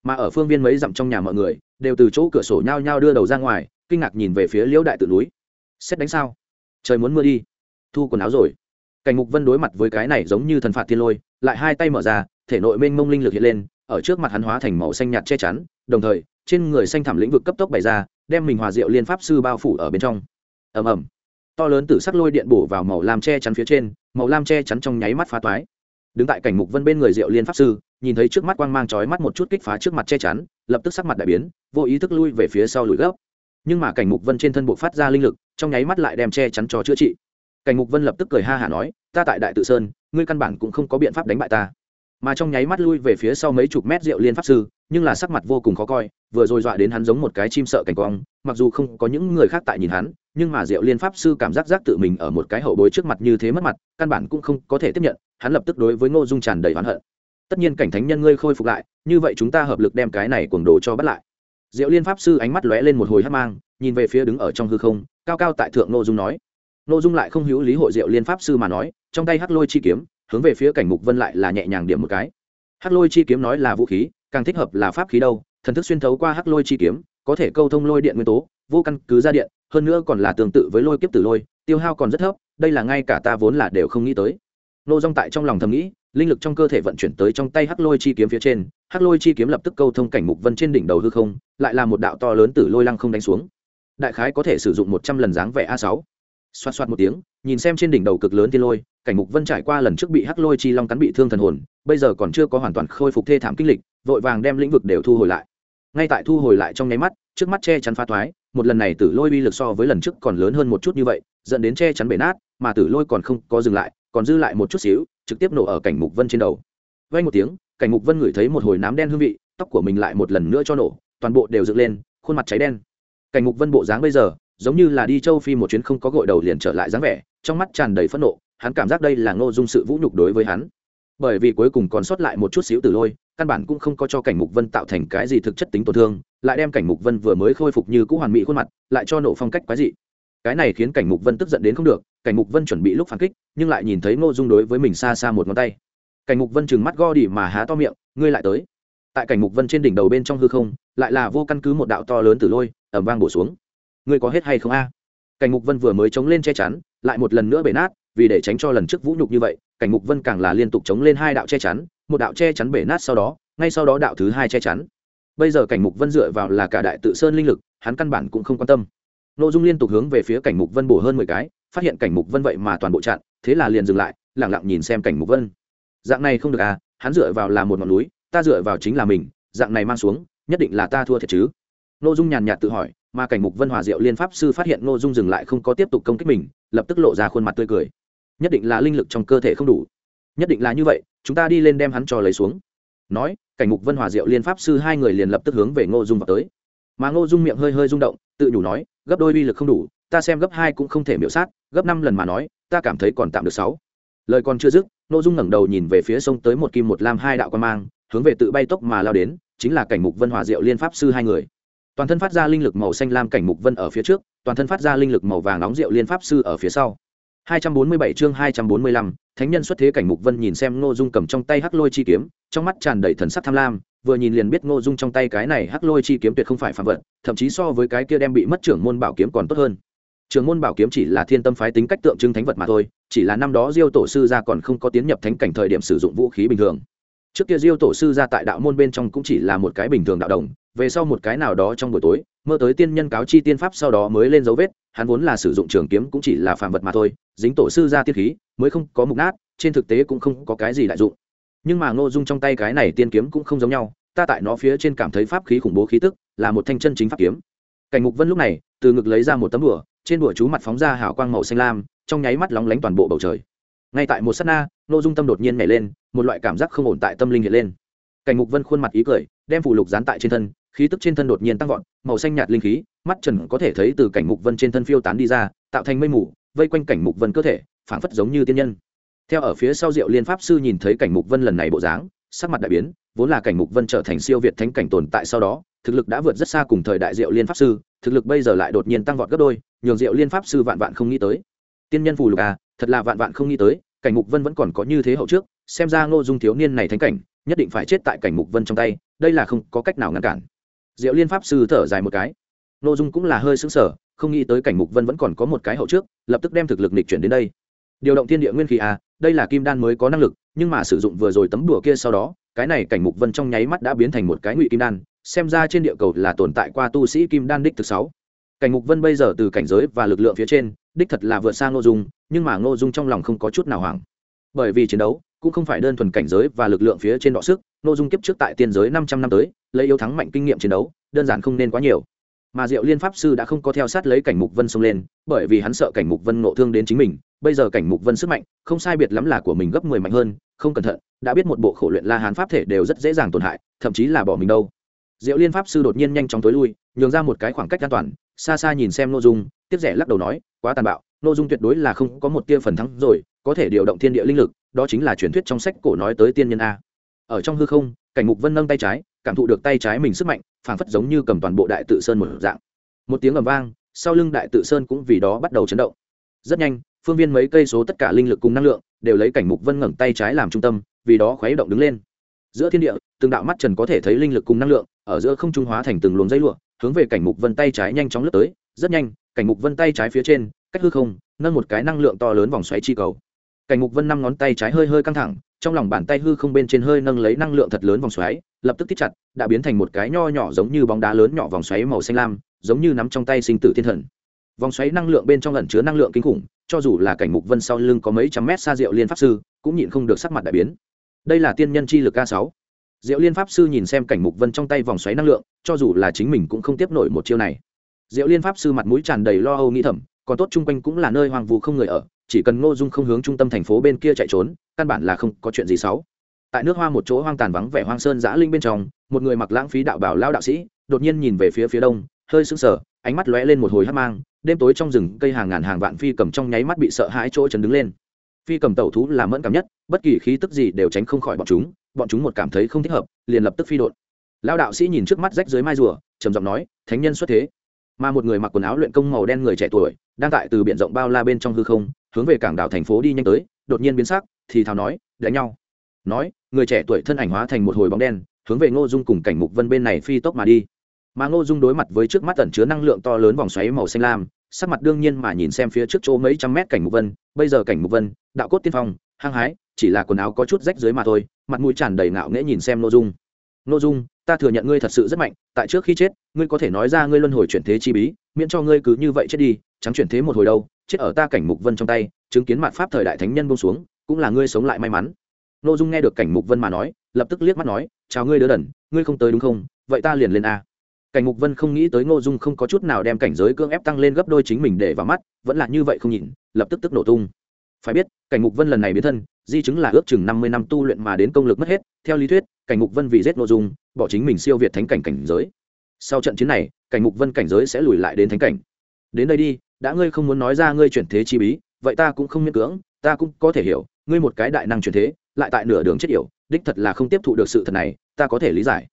mà ở phương viên mấy dặm trong nhà mọi người, đều từ chỗ cửa sổ nhao nhao đưa đầu ra ngoài, kinh ngạc nhìn về phía liễu đại tự núi. Xét đánh sao? Trời muốn mưa đi. Thu quần áo rồi. Cảnh mục vân đối mặt với cái này giống như thần phạt thiên lôi, lại hai tay mở ra, thể nội mênh mông linh lực hiện lên, ở trước mặt hắn hóa thành màu xanh nhạt che chắn, đồng thời, trên người xanh thảm lĩnh vực cấp tốc bày ra, đem mình hòa diệu liên pháp sư bao phủ ở bên trong. Ầm ầm. To lớn từ sắc lôi điện bổ vào màu lam che chắn phía trên, màu lam che chắn trong nháy mắt phá toái. Đứng tại cảnh mục vân bên người diệu liên pháp sư nhìn thấy trước mắt quang mang chói mắt một chút kích phá trước mặt che chắn, lập tức sắc mặt đại biến, vô ý thức lui về phía sau lùi gấp. Nhưng mà cảnh mục vân trên thân bộ phát ra linh lực, trong nháy mắt lại đem che chắn cho chữa trị. Cảnh mục vân lập tức cười ha hả nói, ta tại đại tự sơn, ngươi căn bản cũng không có biện pháp đánh bại ta. Mà trong nháy mắt lui về phía sau mấy chục mét rượu liên pháp sư, nhưng là sắc mặt vô cùng khó coi, vừa rồi dọa đến hắn giống một cái chim sợ cảnh quang, mặc dù không có những người khác tại nhìn hắn, nhưng mà diệu liên pháp sư cảm giác giác tự mình ở một cái hậu bối trước mặt như thế mất mặt, căn bản cũng không có thể tiếp nhận, hắn lập tức đối với ngô dung tràn đầy oán hận tất nhiên cảnh thánh nhân ngươi khôi phục lại, như vậy chúng ta hợp lực đem cái này cuồng đồ cho bắt lại. Diệu liên pháp sư ánh mắt lóe lên một hồi hát mang, nhìn về phía đứng ở trong hư không, cao cao tại thượng ngô dung nói. Ngô dung lại không hữu lý hội diệu liên pháp sư mà nói, trong tay hắc lôi chi kiếm, hướng về phía cảnh mục vân lại là nhẹ nhàng điểm một cái. Hắc lôi chi kiếm nói là vũ khí, càng thích hợp là pháp khí đâu, thần thức xuyên thấu qua hắc lôi chi kiếm, có thể câu thông lôi điện nguyên tố, vô căn cứ ra điện, hơn nữa còn là tương tự với lôi kiếp tử lôi, tiêu hao còn rất thấp, đây là ngay cả ta vốn là đều không nghĩ tới. Nô dong tại trong lòng thầm nghĩ linh lực trong cơ thể vận chuyển tới trong tay hắc lôi chi kiếm phía trên, hắc lôi chi kiếm lập tức câu thông cảnh mục vân trên đỉnh đầu hư không, lại là một đạo to lớn tử lôi lăng không đánh xuống. Đại khái có thể sử dụng một trăm lần dáng vẻ a sáu. Xoát xoát một tiếng, nhìn xem trên đỉnh đầu cực lớn tiên lôi, cảnh mục vân trải qua lần trước bị hắc lôi chi long cắn bị thương thần hồn, bây giờ còn chưa có hoàn toàn khôi phục thê thảm kinh lịch, vội vàng đem lĩnh vực đều thu hồi lại. Ngay tại thu hồi lại trong nháy mắt, trước mắt che chắn phá thoái, một lần này tử lôi uy lực so với lần trước còn lớn hơn một chút như vậy, dẫn đến che chắn bể nát, mà tử lôi còn không có dừng lại, còn dư lại một chút xíu trực tiếp nổ ở cảnh mục vân trên đầu. Vay một tiếng, cảnh mục vân ngửi thấy một hồi nám đen hương vị, tóc của mình lại một lần nữa cho nổ, toàn bộ đều dựng lên, khuôn mặt cháy đen. Cảnh mục vân bộ dáng bây giờ, giống như là đi châu phi một chuyến không có gội đầu liền trở lại dáng vẻ, trong mắt tràn đầy phẫn nộ, hắn cảm giác đây là ngô dung sự vũ nhục đối với hắn. Bởi vì cuối cùng còn sót lại một chút xíu từ lôi, căn bản cũng không có cho cảnh mục vân tạo thành cái gì thực chất tính tổn thương, lại đem cảnh mục vân vừa mới khôi phục như cũ hoàn mỹ khuôn mặt, lại cho nổ phong cách quái dị cái này khiến cảnh mục vân tức giận đến không được, cảnh mục vân chuẩn bị lúc phản kích, nhưng lại nhìn thấy ngô dung đối với mình xa xa một ngón tay. Cảnh mục vân chừng mắt go đi mà há to miệng, ngươi lại tới. Tại cảnh mục vân trên đỉnh đầu bên trong hư không, lại là vô căn cứ một đạo to lớn từ lôi ẩm vang bổ xuống. Ngươi có hết hay không a? Cảnh mục vân vừa mới chống lên che chắn, lại một lần nữa bể nát, vì để tránh cho lần trước vũ nhục như vậy, cảnh mục vân càng là liên tục chống lên hai đạo che chắn, một đạo che chắn bể nát sau đó, ngay sau đó đạo thứ hai che chắn. Bây giờ cảnh mục vân dựa vào là cả đại tự sơn linh lực, hắn căn bản cũng không quan tâm n ô dung liên tục hướng về phía cảnh mục vân bổ hơn mười cái, phát hiện cảnh mục vân vậy mà toàn bộ chặn, thế là liền dừng lại lẳng lặng nhìn xem cảnh mục vân. Dạng này không được à hắn dựa vào là một ngọn núi, ta dựa vào chính là mình, dạng này mang xuống, nhất định là ta thua thiệt chứ. N ô dung nhàn nhạt tự hỏi, mà cảnh mục vân hòa diệu liên pháp sư phát hiện n ô dung dừng lại không có tiếp tục công kích mình, lập tức lộ ra khuôn mặt tươi cười. Nhất định là linh lực trong cơ thể không đủ. Nhất định là như vậy, chúng ta đi lên đem hắn cho lấy xuống. Nói, cảnh mục vân hòa diệu liên pháp sư hai người liền lập tức hướng về ngô dung vào tới mà ngô dung miệng hơi hơi rung động, tự nhủ nói, gấp đôi uy lực không đủ, ta xem gấp hai cũng không thể miễu sát, gấp năm lần mà nói, ta cảm thấy còn tạm được sáu. Lời còn chưa dứt, ngô dung ngẩng đầu nhìn về phía sông tới một kim một lam hai đạo quan mang, hướng về tự bay tốc mà lao đến, chính là cảnh mục vân hòa diệu liên pháp sư hai người. Toàn thân phát ra linh lực màu xanh lam cảnh mục vân ở phía trước, toàn thân phát ra linh lực màu vàng nóng diệu liên pháp sư ở phía sau. 247 chương 245, thánh nhân xuất thế cảnh mục vân nhìn xem Ngô Dung cầm trong tay hắc lôi chi kiếm, trong mắt tràn đầy thần sắc tham lam, vừa nhìn liền biết Ngô Dung trong tay cái này hắc lôi chi kiếm tuyệt không phải phàm vật, thậm chí so với cái kia đem bị mất trưởng môn bảo kiếm còn tốt hơn. Trưởng môn bảo kiếm chỉ là thiên tâm phái tính cách tượng trưng thánh vật mà thôi, chỉ là năm đó Diêu tổ sư gia còn không có tiến nhập thánh cảnh thời điểm sử dụng vũ khí bình thường. Trước kia Diêu tổ sư gia tại đạo môn bên trong cũng chỉ là một cái bình thường đạo đồng, về sau một cái nào đó trong buổi tối, mơ tới tiên nhân cáo chi tiên pháp sau đó mới lên dấu vết, hắn vốn là sử dụng trường kiếm cũng chỉ là phàm vật mà thôi, dính tổ sư gia tiên khí, mới không có mục nát, trên thực tế cũng không có cái gì đại dụng. Nhưng mà Ngô Dung trong tay cái này tiên kiếm cũng không giống nhau, ta tại nó phía trên cảm thấy pháp khí khủng bố khí tức, là một thanh chân chính pháp kiếm. Cảnh Ngục Vân lúc này, từ ngực lấy ra một tấm đùa, trên đùa chú mặt phóng ra hào quang màu xanh lam, trong nháy mắt lóng lánh toàn bộ bầu trời. Ngay tại một sát na, Ngô Dung tâm đột nhiên nhảy lên, một loại cảm giác không ổn tại tâm linh hiện lên. Cảnh Ngục Vân khuôn mặt ý cười, đem phù lục dán tại trên thân, khí tức trên thân đột nhiên tăng vọt, màu xanh nhạt linh khí, mắt trần có thể thấy từ cảnh mục Vân trên thân phiêu tán đi ra, tạo thành mây mù, vây quanh cảnh mục Vân cơ thể, phảng phất giống như tiên nhân. Theo ở phía sau Diệu Liên pháp sư nhìn thấy cảnh mục Vân lần này bộ dáng, sắc mặt đại biến, vốn là cảnh mục vân trở thành siêu việt thánh cảnh tồn tại sau đó thực lực đã vượt rất xa cùng thời đại diệu liên pháp sư thực lực bây giờ lại đột nhiên tăng vọt gấp đôi nhường diệu liên pháp sư vạn vạn không nghĩ tới tiên nhân phù lục à thật là vạn vạn không nghĩ tới cảnh mục vân vẫn còn có như thế hậu trước xem ra ngô dung thiếu niên này thánh cảnh nhất định phải chết tại cảnh mục vân trong tay đây là không có cách nào ngăn cản diệu liên pháp sư thở dài một cái. Nội dung cũng là hơi xứng sở không nghĩ tới cảnh mục vân vẫn còn có một cái hậu trước, lập tức đem thực lực nịch chuyển đến đây. Điều động thiên địa nguyên khí à đây là kim đan mới có năng lực, nhưng mà sử dụng vừa rồi tấm đùa kia sau đó, cái này cảnh mục vân trong nháy mắt đã biến thành một cái ngụy kim đan, xem ra trên địa cầu là tồn tại qua tu sĩ kim đan đích thực sáu. Cảnh mục vân bây giờ từ cảnh giới và lực lượng phía trên, đích thật là vượt xa ngô dung, nhưng mà ngô dung trong lòng không có chút nào hoảng. Bởi vì chiến đấu cũng không phải đơn thuần cảnh giới và lực lượng phía trên đọ sức nội dung kiếp trước tại tiên giới năm trăm năm tới, lấy yếu thắng mạnh kinh nghiệm chiến đấu, đơn giản không nên quá nhiều. Mà diệu liên pháp sư đã không có theo sát lấy cảnh mục vân xông lên, bởi vì hắn sợ cảnh mục vân nộ thương đến chính mình, bây giờ cảnh mục vân sức mạnh, không sai biệt lắm là của mình gấp mười mạnh hơn, không cẩn thận, đã biết một bộ khổ luyện la hán pháp thể đều rất dễ dàng tổn hại, thậm chí là bỏ mình đâu. Diệu liên pháp sư đột nhiên nhanh chóng tối lui, nhường ra một cái khoảng cách an toàn, xa xa nhìn xem nội dung, tiếp rẻ lắc đầu nói, quá tàn bạo nội dung tuyệt đối là không có một tia phần thắng rồi, có thể điều động thiên địa linh lực đó chính là truyền thuyết trong sách cổ nói tới tiên nhân a. Ở trong hư không, cảnh mục vân nâng tay trái, cảm thụ được tay trái mình sức mạnh, phảng phất giống như cầm toàn bộ đại tự sơn một dạng. Một tiếng ầm vang, sau lưng đại tự sơn cũng vì đó bắt đầu chấn động. Rất nhanh, phương viên mấy cây số tất cả linh lực cùng năng lượng đều lấy cảnh mục vân ngẩng tay trái làm trung tâm, vì đó khuấy động đứng lên. Giữa thiên địa, từng đạo mắt trần có thể thấy linh lực cùng năng lượng, ở giữa không trung hóa thành từng luồng dây lụa, hướng về cảnh mục vân tay trái nhanh chóng lướt tới. Rất nhanh, cảnh mục vân tay trái phía trên, cách hư không, nâng một cái năng lượng to lớn vòng xoáy chi cầu cảnh mục vân năm ngón tay trái hơi hơi căng thẳng, trong lòng bàn tay hư không bên trên hơi nâng lấy năng lượng thật lớn vòng xoáy, lập tức thích chặt, đã biến thành một cái nho nhỏ giống như bóng đá lớn nhỏ vòng xoáy màu xanh lam, giống như nắm trong tay sinh tử thiên thần. Vòng xoáy năng lượng bên trong ẩn chứa năng lượng kinh khủng, cho dù là cảnh mục vân sau lưng có mấy trăm mét xa diệu liên pháp sư, cũng nhịn không được sắc mặt đại biến. Đây là tiên nhân chi lực k sáu. Diệu liên pháp sư nhìn xem cảnh mục vân trong tay vòng xoáy năng lượng, cho dù là chính mình cũng không tiếp nổi một chiêu này. Diệu liên pháp sư mặt mũi tràn đầy lo âu nghĩ thầm còn tốt chung quanh cũng là nơi hoàng vu không người ở, chỉ cần ngô dung không hướng trung tâm thành phố bên kia chạy trốn, căn bản là không có chuyện gì xấu. Tại nước hoa một chỗ hoang tàn vắng vẻ hoang sơn giã linh bên trong, một người mặc lãng phí đạo bảo lao đạo sĩ, đột nhiên nhìn về phía phía đông, hơi sững sờ, ánh mắt lóe lên một hồi hắt mang, đêm tối trong rừng cây hàng ngàn hàng vạn phi cầm trong nháy mắt bị sợ hãi chỗ chấn đứng lên. Phi cầm tẩu thú là mẫn cảm nhất, bất kỳ khí tức gì đều tránh không khỏi bọn chúng bọn chúng một cảm thấy không thích hợp, liền lập tức phi đột lao đạo sĩ nhìn trước mắt rách dưới mai rùa, trầm giọng nói, thánh nhân xuất thế mà một người mặc quần áo luyện công màu đen người trẻ tuổi, đang tại từ biển rộng bao la bên trong hư không, hướng về cảng đảo thành phố đi nhanh tới, đột nhiên biến sắc, thì thào nói, đánh nhau. Nói, người trẻ tuổi thân ảnh hóa thành một hồi bóng đen, hướng về ngô dung cùng cảnh mục vân bên này phi tốc mà đi. Mà ngô dung đối mặt với trước mắt tẩn chứa năng lượng to lớn vòng xoáy màu xanh lam, sắc mặt đương nhiên mà nhìn xem phía trước chỗ mấy trăm mét cảnh mục vân, bây giờ cảnh mục vân, đạo cốt tiên phong, hăng hái, chỉ là quần áo có chút rách dưới mà thôi, mặt mũi tràn đầy ngạo nghễ nhìn xem ngô dung. Ngô dung, ta thừa nhận ngươi thật sự rất mạnh, tại trước khi chết ngươi có thể nói ra ngươi luân hồi chuyển thế chi bí, miễn cho ngươi cứ như vậy chết đi, trắng chuyển thế một hồi đâu, chết ở ta cảnh mục vân trong tay, chứng kiến mặt pháp thời đại thánh nhân bông xuống, cũng là ngươi sống lại may mắn. Ngô dung nghe được cảnh mục vân mà nói, lập tức liếc mắt nói, chào ngươi đứa đần, ngươi không tới đúng không? Vậy ta liền lên a. Cảnh mục vân không nghĩ tới ngô dung không có chút nào đem cảnh giới cưỡng ép tăng lên gấp đôi chính mình để vào mắt, vẫn là như vậy không nhìn lập tức tức nổ tung. Phải biết, cảnh mục vân lần này biến thân, di chứng là ước chừng năm mươi năm tu luyện mà đến công lực mất hết. Theo lý thuyết, cảnh mục vân vì giết ngô dung, bỏ chính mình siêu việt thánh cảnh cảnh giới sau trận chiến này, cảnh mục vân cảnh giới sẽ lùi lại đến thánh cảnh. Đến đây đi, đã ngươi không muốn nói ra ngươi chuyển thế chi bí, vậy ta cũng không miễn cưỡng, ta cũng có thể hiểu, ngươi một cái đại năng chuyển thế, lại tại nửa đường chết yểu, đích thật là không tiếp thụ được sự thật này, ta có thể lý giải.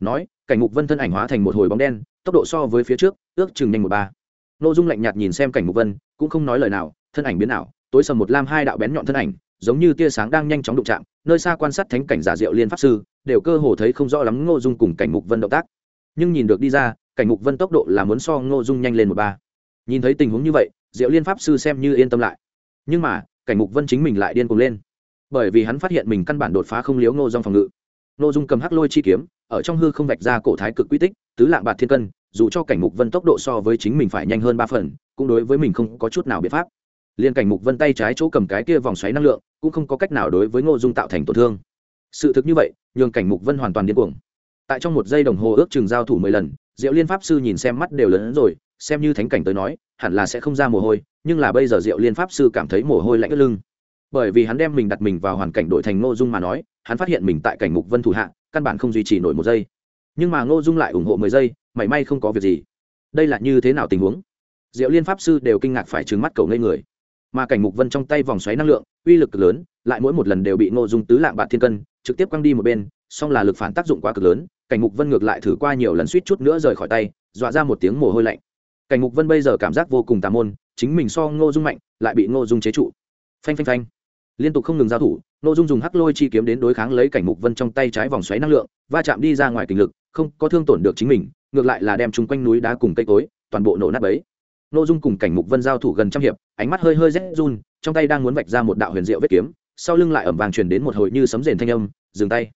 Nói, cảnh mục vân thân ảnh hóa thành một hồi bóng đen, tốc độ so với phía trước, ước chừng nhanh một ba. N ô dung lạnh nhạt nhìn xem cảnh mục vân, cũng không nói lời nào, thân ảnh biến ảo, tối sầm một lam hai đạo bén nhọn thân ảnh, giống như tia sáng đang nhanh chóng đụng chạm, nơi xa quan sát thánh cảnh giả diệu liên pháp sư, đều cơ hồ thấy không rõ lắm ngô dung cùng cảnh mục vân động tác nhưng nhìn được đi ra, cảnh mục vân tốc độ là muốn so ngô dung nhanh lên một ba. Nhìn thấy tình huống như vậy, diệu liên pháp sư xem như yên tâm lại. Nhưng mà, cảnh mục vân chính mình lại điên cuồng lên. Bởi vì hắn phát hiện mình căn bản đột phá không liếu ngô dung phòng ngự. Ngô dung cầm hắc lôi chi kiếm, ở trong hư không vạch ra cổ thái cực quy tích, tứ lạng bạt thiên cân, dù cho cảnh mục vân tốc độ so với chính mình phải nhanh hơn ba phần, cũng đối với mình không có chút nào biện pháp. Liên cảnh mục vân tay trái chỗ cầm cái kia vòng xoáy năng lượng, cũng không có cách nào đối với ngô dung tạo thành tổn thương. Sự thực như vậy, nhường cảnh mục vân hoàn toàn điên cuồng tại trong một giây đồng hồ ước chừng giao thủ mười lần, diệu liên pháp sư nhìn xem mắt đều lớn hơn rồi, xem như thánh cảnh tới nói, hẳn là sẽ không ra mồ hôi, nhưng là bây giờ diệu liên pháp sư cảm thấy mồ hôi lạnh ướt lưng. Bởi vì hắn đem mình đặt mình vào hoàn cảnh đổi thành ngô dung mà nói, hắn phát hiện mình tại cảnh mục vân thủ hạ, căn bản không duy trì nổi một giây. Nhưng mà ngô dung lại ủng hộ mười giây, mảy may không có việc gì. Đây là như thế nào tình huống? Diệu liên pháp sư đều kinh ngạc phải trứng mắt cầu ngây người. Mà cảnh mục vân trong tay vòng xoáy năng lượng, uy lực lớn, lại mỗi một lần đều bị ngô dung tứ lạng bạc thiên cân, trực tiếp quăng đi một bên song là lực phản tác dụng quá cực lớn, cảnh mục vân ngược lại thử qua nhiều lần suýt chút nữa rời khỏi tay, dọa ra một tiếng mồ hôi lạnh. Cảnh mục vân bây giờ cảm giác vô cùng tà môn, chính mình so ngô dung mạnh, lại bị ngô dung chế trụ. Phanh phanh phanh. Liên tục không ngừng giao thủ, ngô dung dùng hắc lôi chi kiếm đến đối kháng lấy cảnh mục vân trong tay trái vòng xoáy năng lượng, va chạm đi ra ngoài kinh lực, không có thương tổn được chính mình, ngược lại là đem chung quanh núi đá cùng cây cối, toàn bộ nổ nát bấy. Ngô dung cùng cảnh mục vân giao thủ gần trăm hiệp, ánh mắt hơi hơi rét run, trong tay đang muốn vạch ra một đạo huyền diệu vết kiếm, sau lưng lại ẩm vàng truyền đến một hồi như sấm rền thanh âm, dừng tay.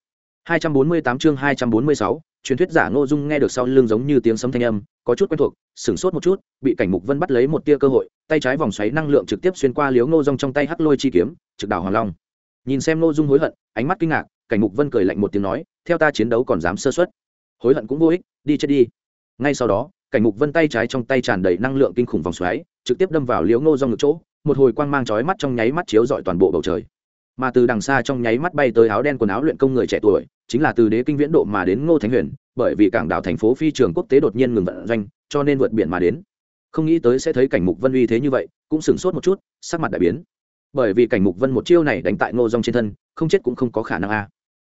248 chương 246, truyền thuyết giả Ngô Dung nghe được sau lưng giống như tiếng sấm thanh âm, có chút quen thuộc, sửng sốt một chút, bị Cảnh Mục Vân bắt lấy một tia cơ hội, tay trái vòng xoáy năng lượng trực tiếp xuyên qua liếu Ngô Dung trong tay hắc lôi chi kiếm, trực đảo Hoàng Long. Nhìn xem Ngô Dung hối hận, ánh mắt kinh ngạc, Cảnh Mục Vân cười lạnh một tiếng nói, theo ta chiến đấu còn dám sơ suất, hối hận cũng vô ích, đi chết đi. Ngay sau đó, Cảnh Mục Vân tay trái trong tay tràn đầy năng lượng kinh khủng vòng xoáy, trực tiếp đâm vào liếu Ngô Dung ngực chỗ, một hồi quang mang chói mắt trong nháy mắt chiếu rọi toàn bộ bầu trời mà từ đằng xa trong nháy mắt bay tới áo đen quần áo luyện công người trẻ tuổi, chính là từ đế kinh viễn độ mà đến ngô thánh huyền, bởi vì cảng đảo thành phố phi trường quốc tế đột nhiên ngừng vận doanh, cho nên vượt biển mà đến. Không nghĩ tới sẽ thấy cảnh mục vân uy thế như vậy, cũng sửng sốt một chút, sắc mặt đại biến. Bởi vì cảnh mục vân một chiêu này đánh tại ngô rong trên thân, không chết cũng không có khả năng a.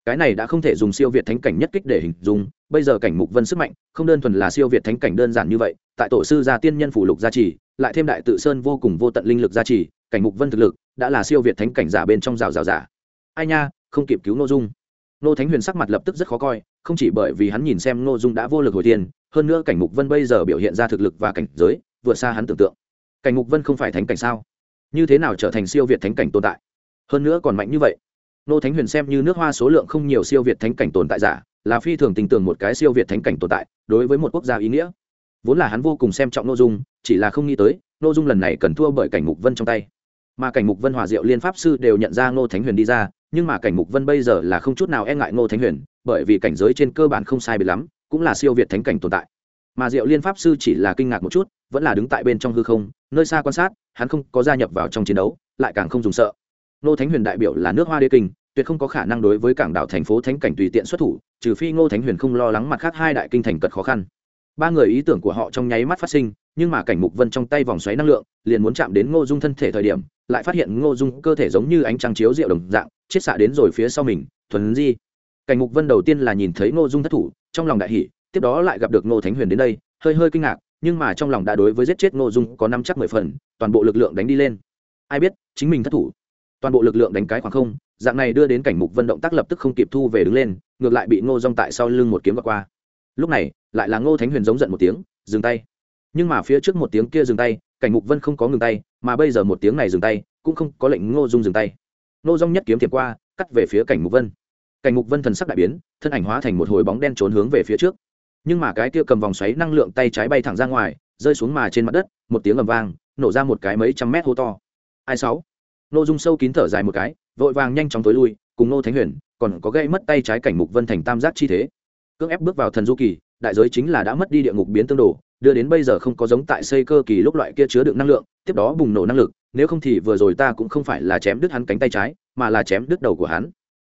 Cái này đã không thể dùng siêu việt thánh cảnh nhất kích để hình dung, bây giờ cảnh mục vân sức mạnh, không đơn thuần là siêu việt thánh cảnh đơn giản như vậy, tại tổ sư gia tiên nhân phủ lục gia trì, lại thêm đại tự sơn vô cùng vô tận linh lực gia trì cảnh mục vân thực lực đã là siêu việt thánh cảnh giả bên trong rào rào giả. Ai nha, không kịp cứu n ô dung. Nô thánh huyền sắc mặt lập tức rất khó coi, không chỉ bởi vì hắn nhìn xem n ô dung đã vô lực hồi tiền hơn nữa cảnh mục vân bây giờ biểu hiện ra thực lực và cảnh giới vượt xa hắn tưởng tượng. Cảnh mục vân không phải thánh cảnh sao? Như thế nào trở thành siêu việt thánh cảnh tồn tại? Hơn nữa còn mạnh như vậy. Nô thánh huyền xem như nước hoa số lượng không nhiều siêu việt thánh cảnh tồn tại giả, là phi thường tình tưởng một cái siêu việt thánh cảnh tồn tại, đối với một quốc gia ý nghĩa. Vốn là hắn vô cùng xem trọng n ô dung, chỉ là không nghĩ tới n ô dung lần này cần thua bởi cảnh mục vân trong tay mà cảnh mục vân hòa diệu liên pháp sư đều nhận ra ngô thánh huyền đi ra, nhưng mà cảnh mục vân bây giờ là không chút nào e ngại ngô thánh huyền, bởi vì cảnh giới trên cơ bản không sai biệt lắm, cũng là siêu việt thánh cảnh tồn tại. Mà diệu liên pháp sư chỉ là kinh ngạc một chút, vẫn là đứng tại bên trong hư không, nơi xa quan sát, hắn không có gia nhập vào trong chiến đấu, lại càng không dùng sợ. Ngô thánh huyền đại biểu là nước hoa đê kinh, tuyệt không có khả năng đối với cảng đảo thành phố thánh cảnh tùy tiện xuất thủ, trừ phi ngô thánh huyền không lo lắng mặt khác hai đại kinh thành cật khó khăn ba người ý tưởng của họ trong nháy mắt phát sinh, nhưng mà cảnh mục vân trong tay vòng xoáy năng lượng, liền muốn chạm đến ngô dung thân thể thời điểm, lại phát hiện ngô dung cơ thể giống như ánh trăng chiếu rượu đồng dạng chiết xạ đến rồi phía sau mình, thuần di. Cảnh mục vân đầu tiên là nhìn thấy ngô dung thất thủ, trong lòng đại hỷ tiếp đó lại gặp được ngô thánh huyền đến đây, hơi hơi kinh ngạc, nhưng mà trong lòng đã đối với giết chết ngô dung có năm chắc mười phần, toàn bộ lực lượng đánh đi lên. Ai biết, chính mình thất thủ. Toàn bộ lực lượng đánh cái khoảng không, dạng này đưa đến cảnh mục vân động tác lập tức không kịp thu về đứng lên, ngược lại bị ngô dung tại sau lưng một kiếm vượt qua lúc này, lại là ngô thánh huyền giống giận một tiếng, dừng tay. Nhưng mà phía trước một tiếng kia dừng tay, cảnh mục vân không có ngừng tay, mà bây giờ một tiếng này dừng tay, cũng không có lệnh ngô dung dừng tay. Ngô dung nhất kiếm thiệp qua, cắt về phía cảnh mục vân. Cảnh mục vân thần sắc đại biến, thân ảnh hóa thành một hồi bóng đen trốn hướng về phía trước. Nhưng mà cái kia cầm vòng xoáy năng lượng tay trái bay thẳng ra ngoài, rơi xuống mà trên mặt đất, một tiếng ầm vang, nổ ra một cái mấy trăm mét hô to. Ai sáu? Ngô dung sâu kín thở dài một cái, vội vàng nhanh chóng tối lui, cùng ngô thánh huyền, còn có gây mất tay trái cảnh mục vân thành tam giác chi thế cưỡng ép bước vào thần du kỳ, đại giới chính là đã mất đi địa ngục biến tương đồ, đưa đến bây giờ không có giống tại xây cơ kỳ lúc loại kia chứa đựng năng lượng, tiếp đó bùng nổ năng lực, nếu không thì vừa rồi ta cũng không phải là chém đứt hắn cánh tay trái, mà là chém đứt đầu của hắn.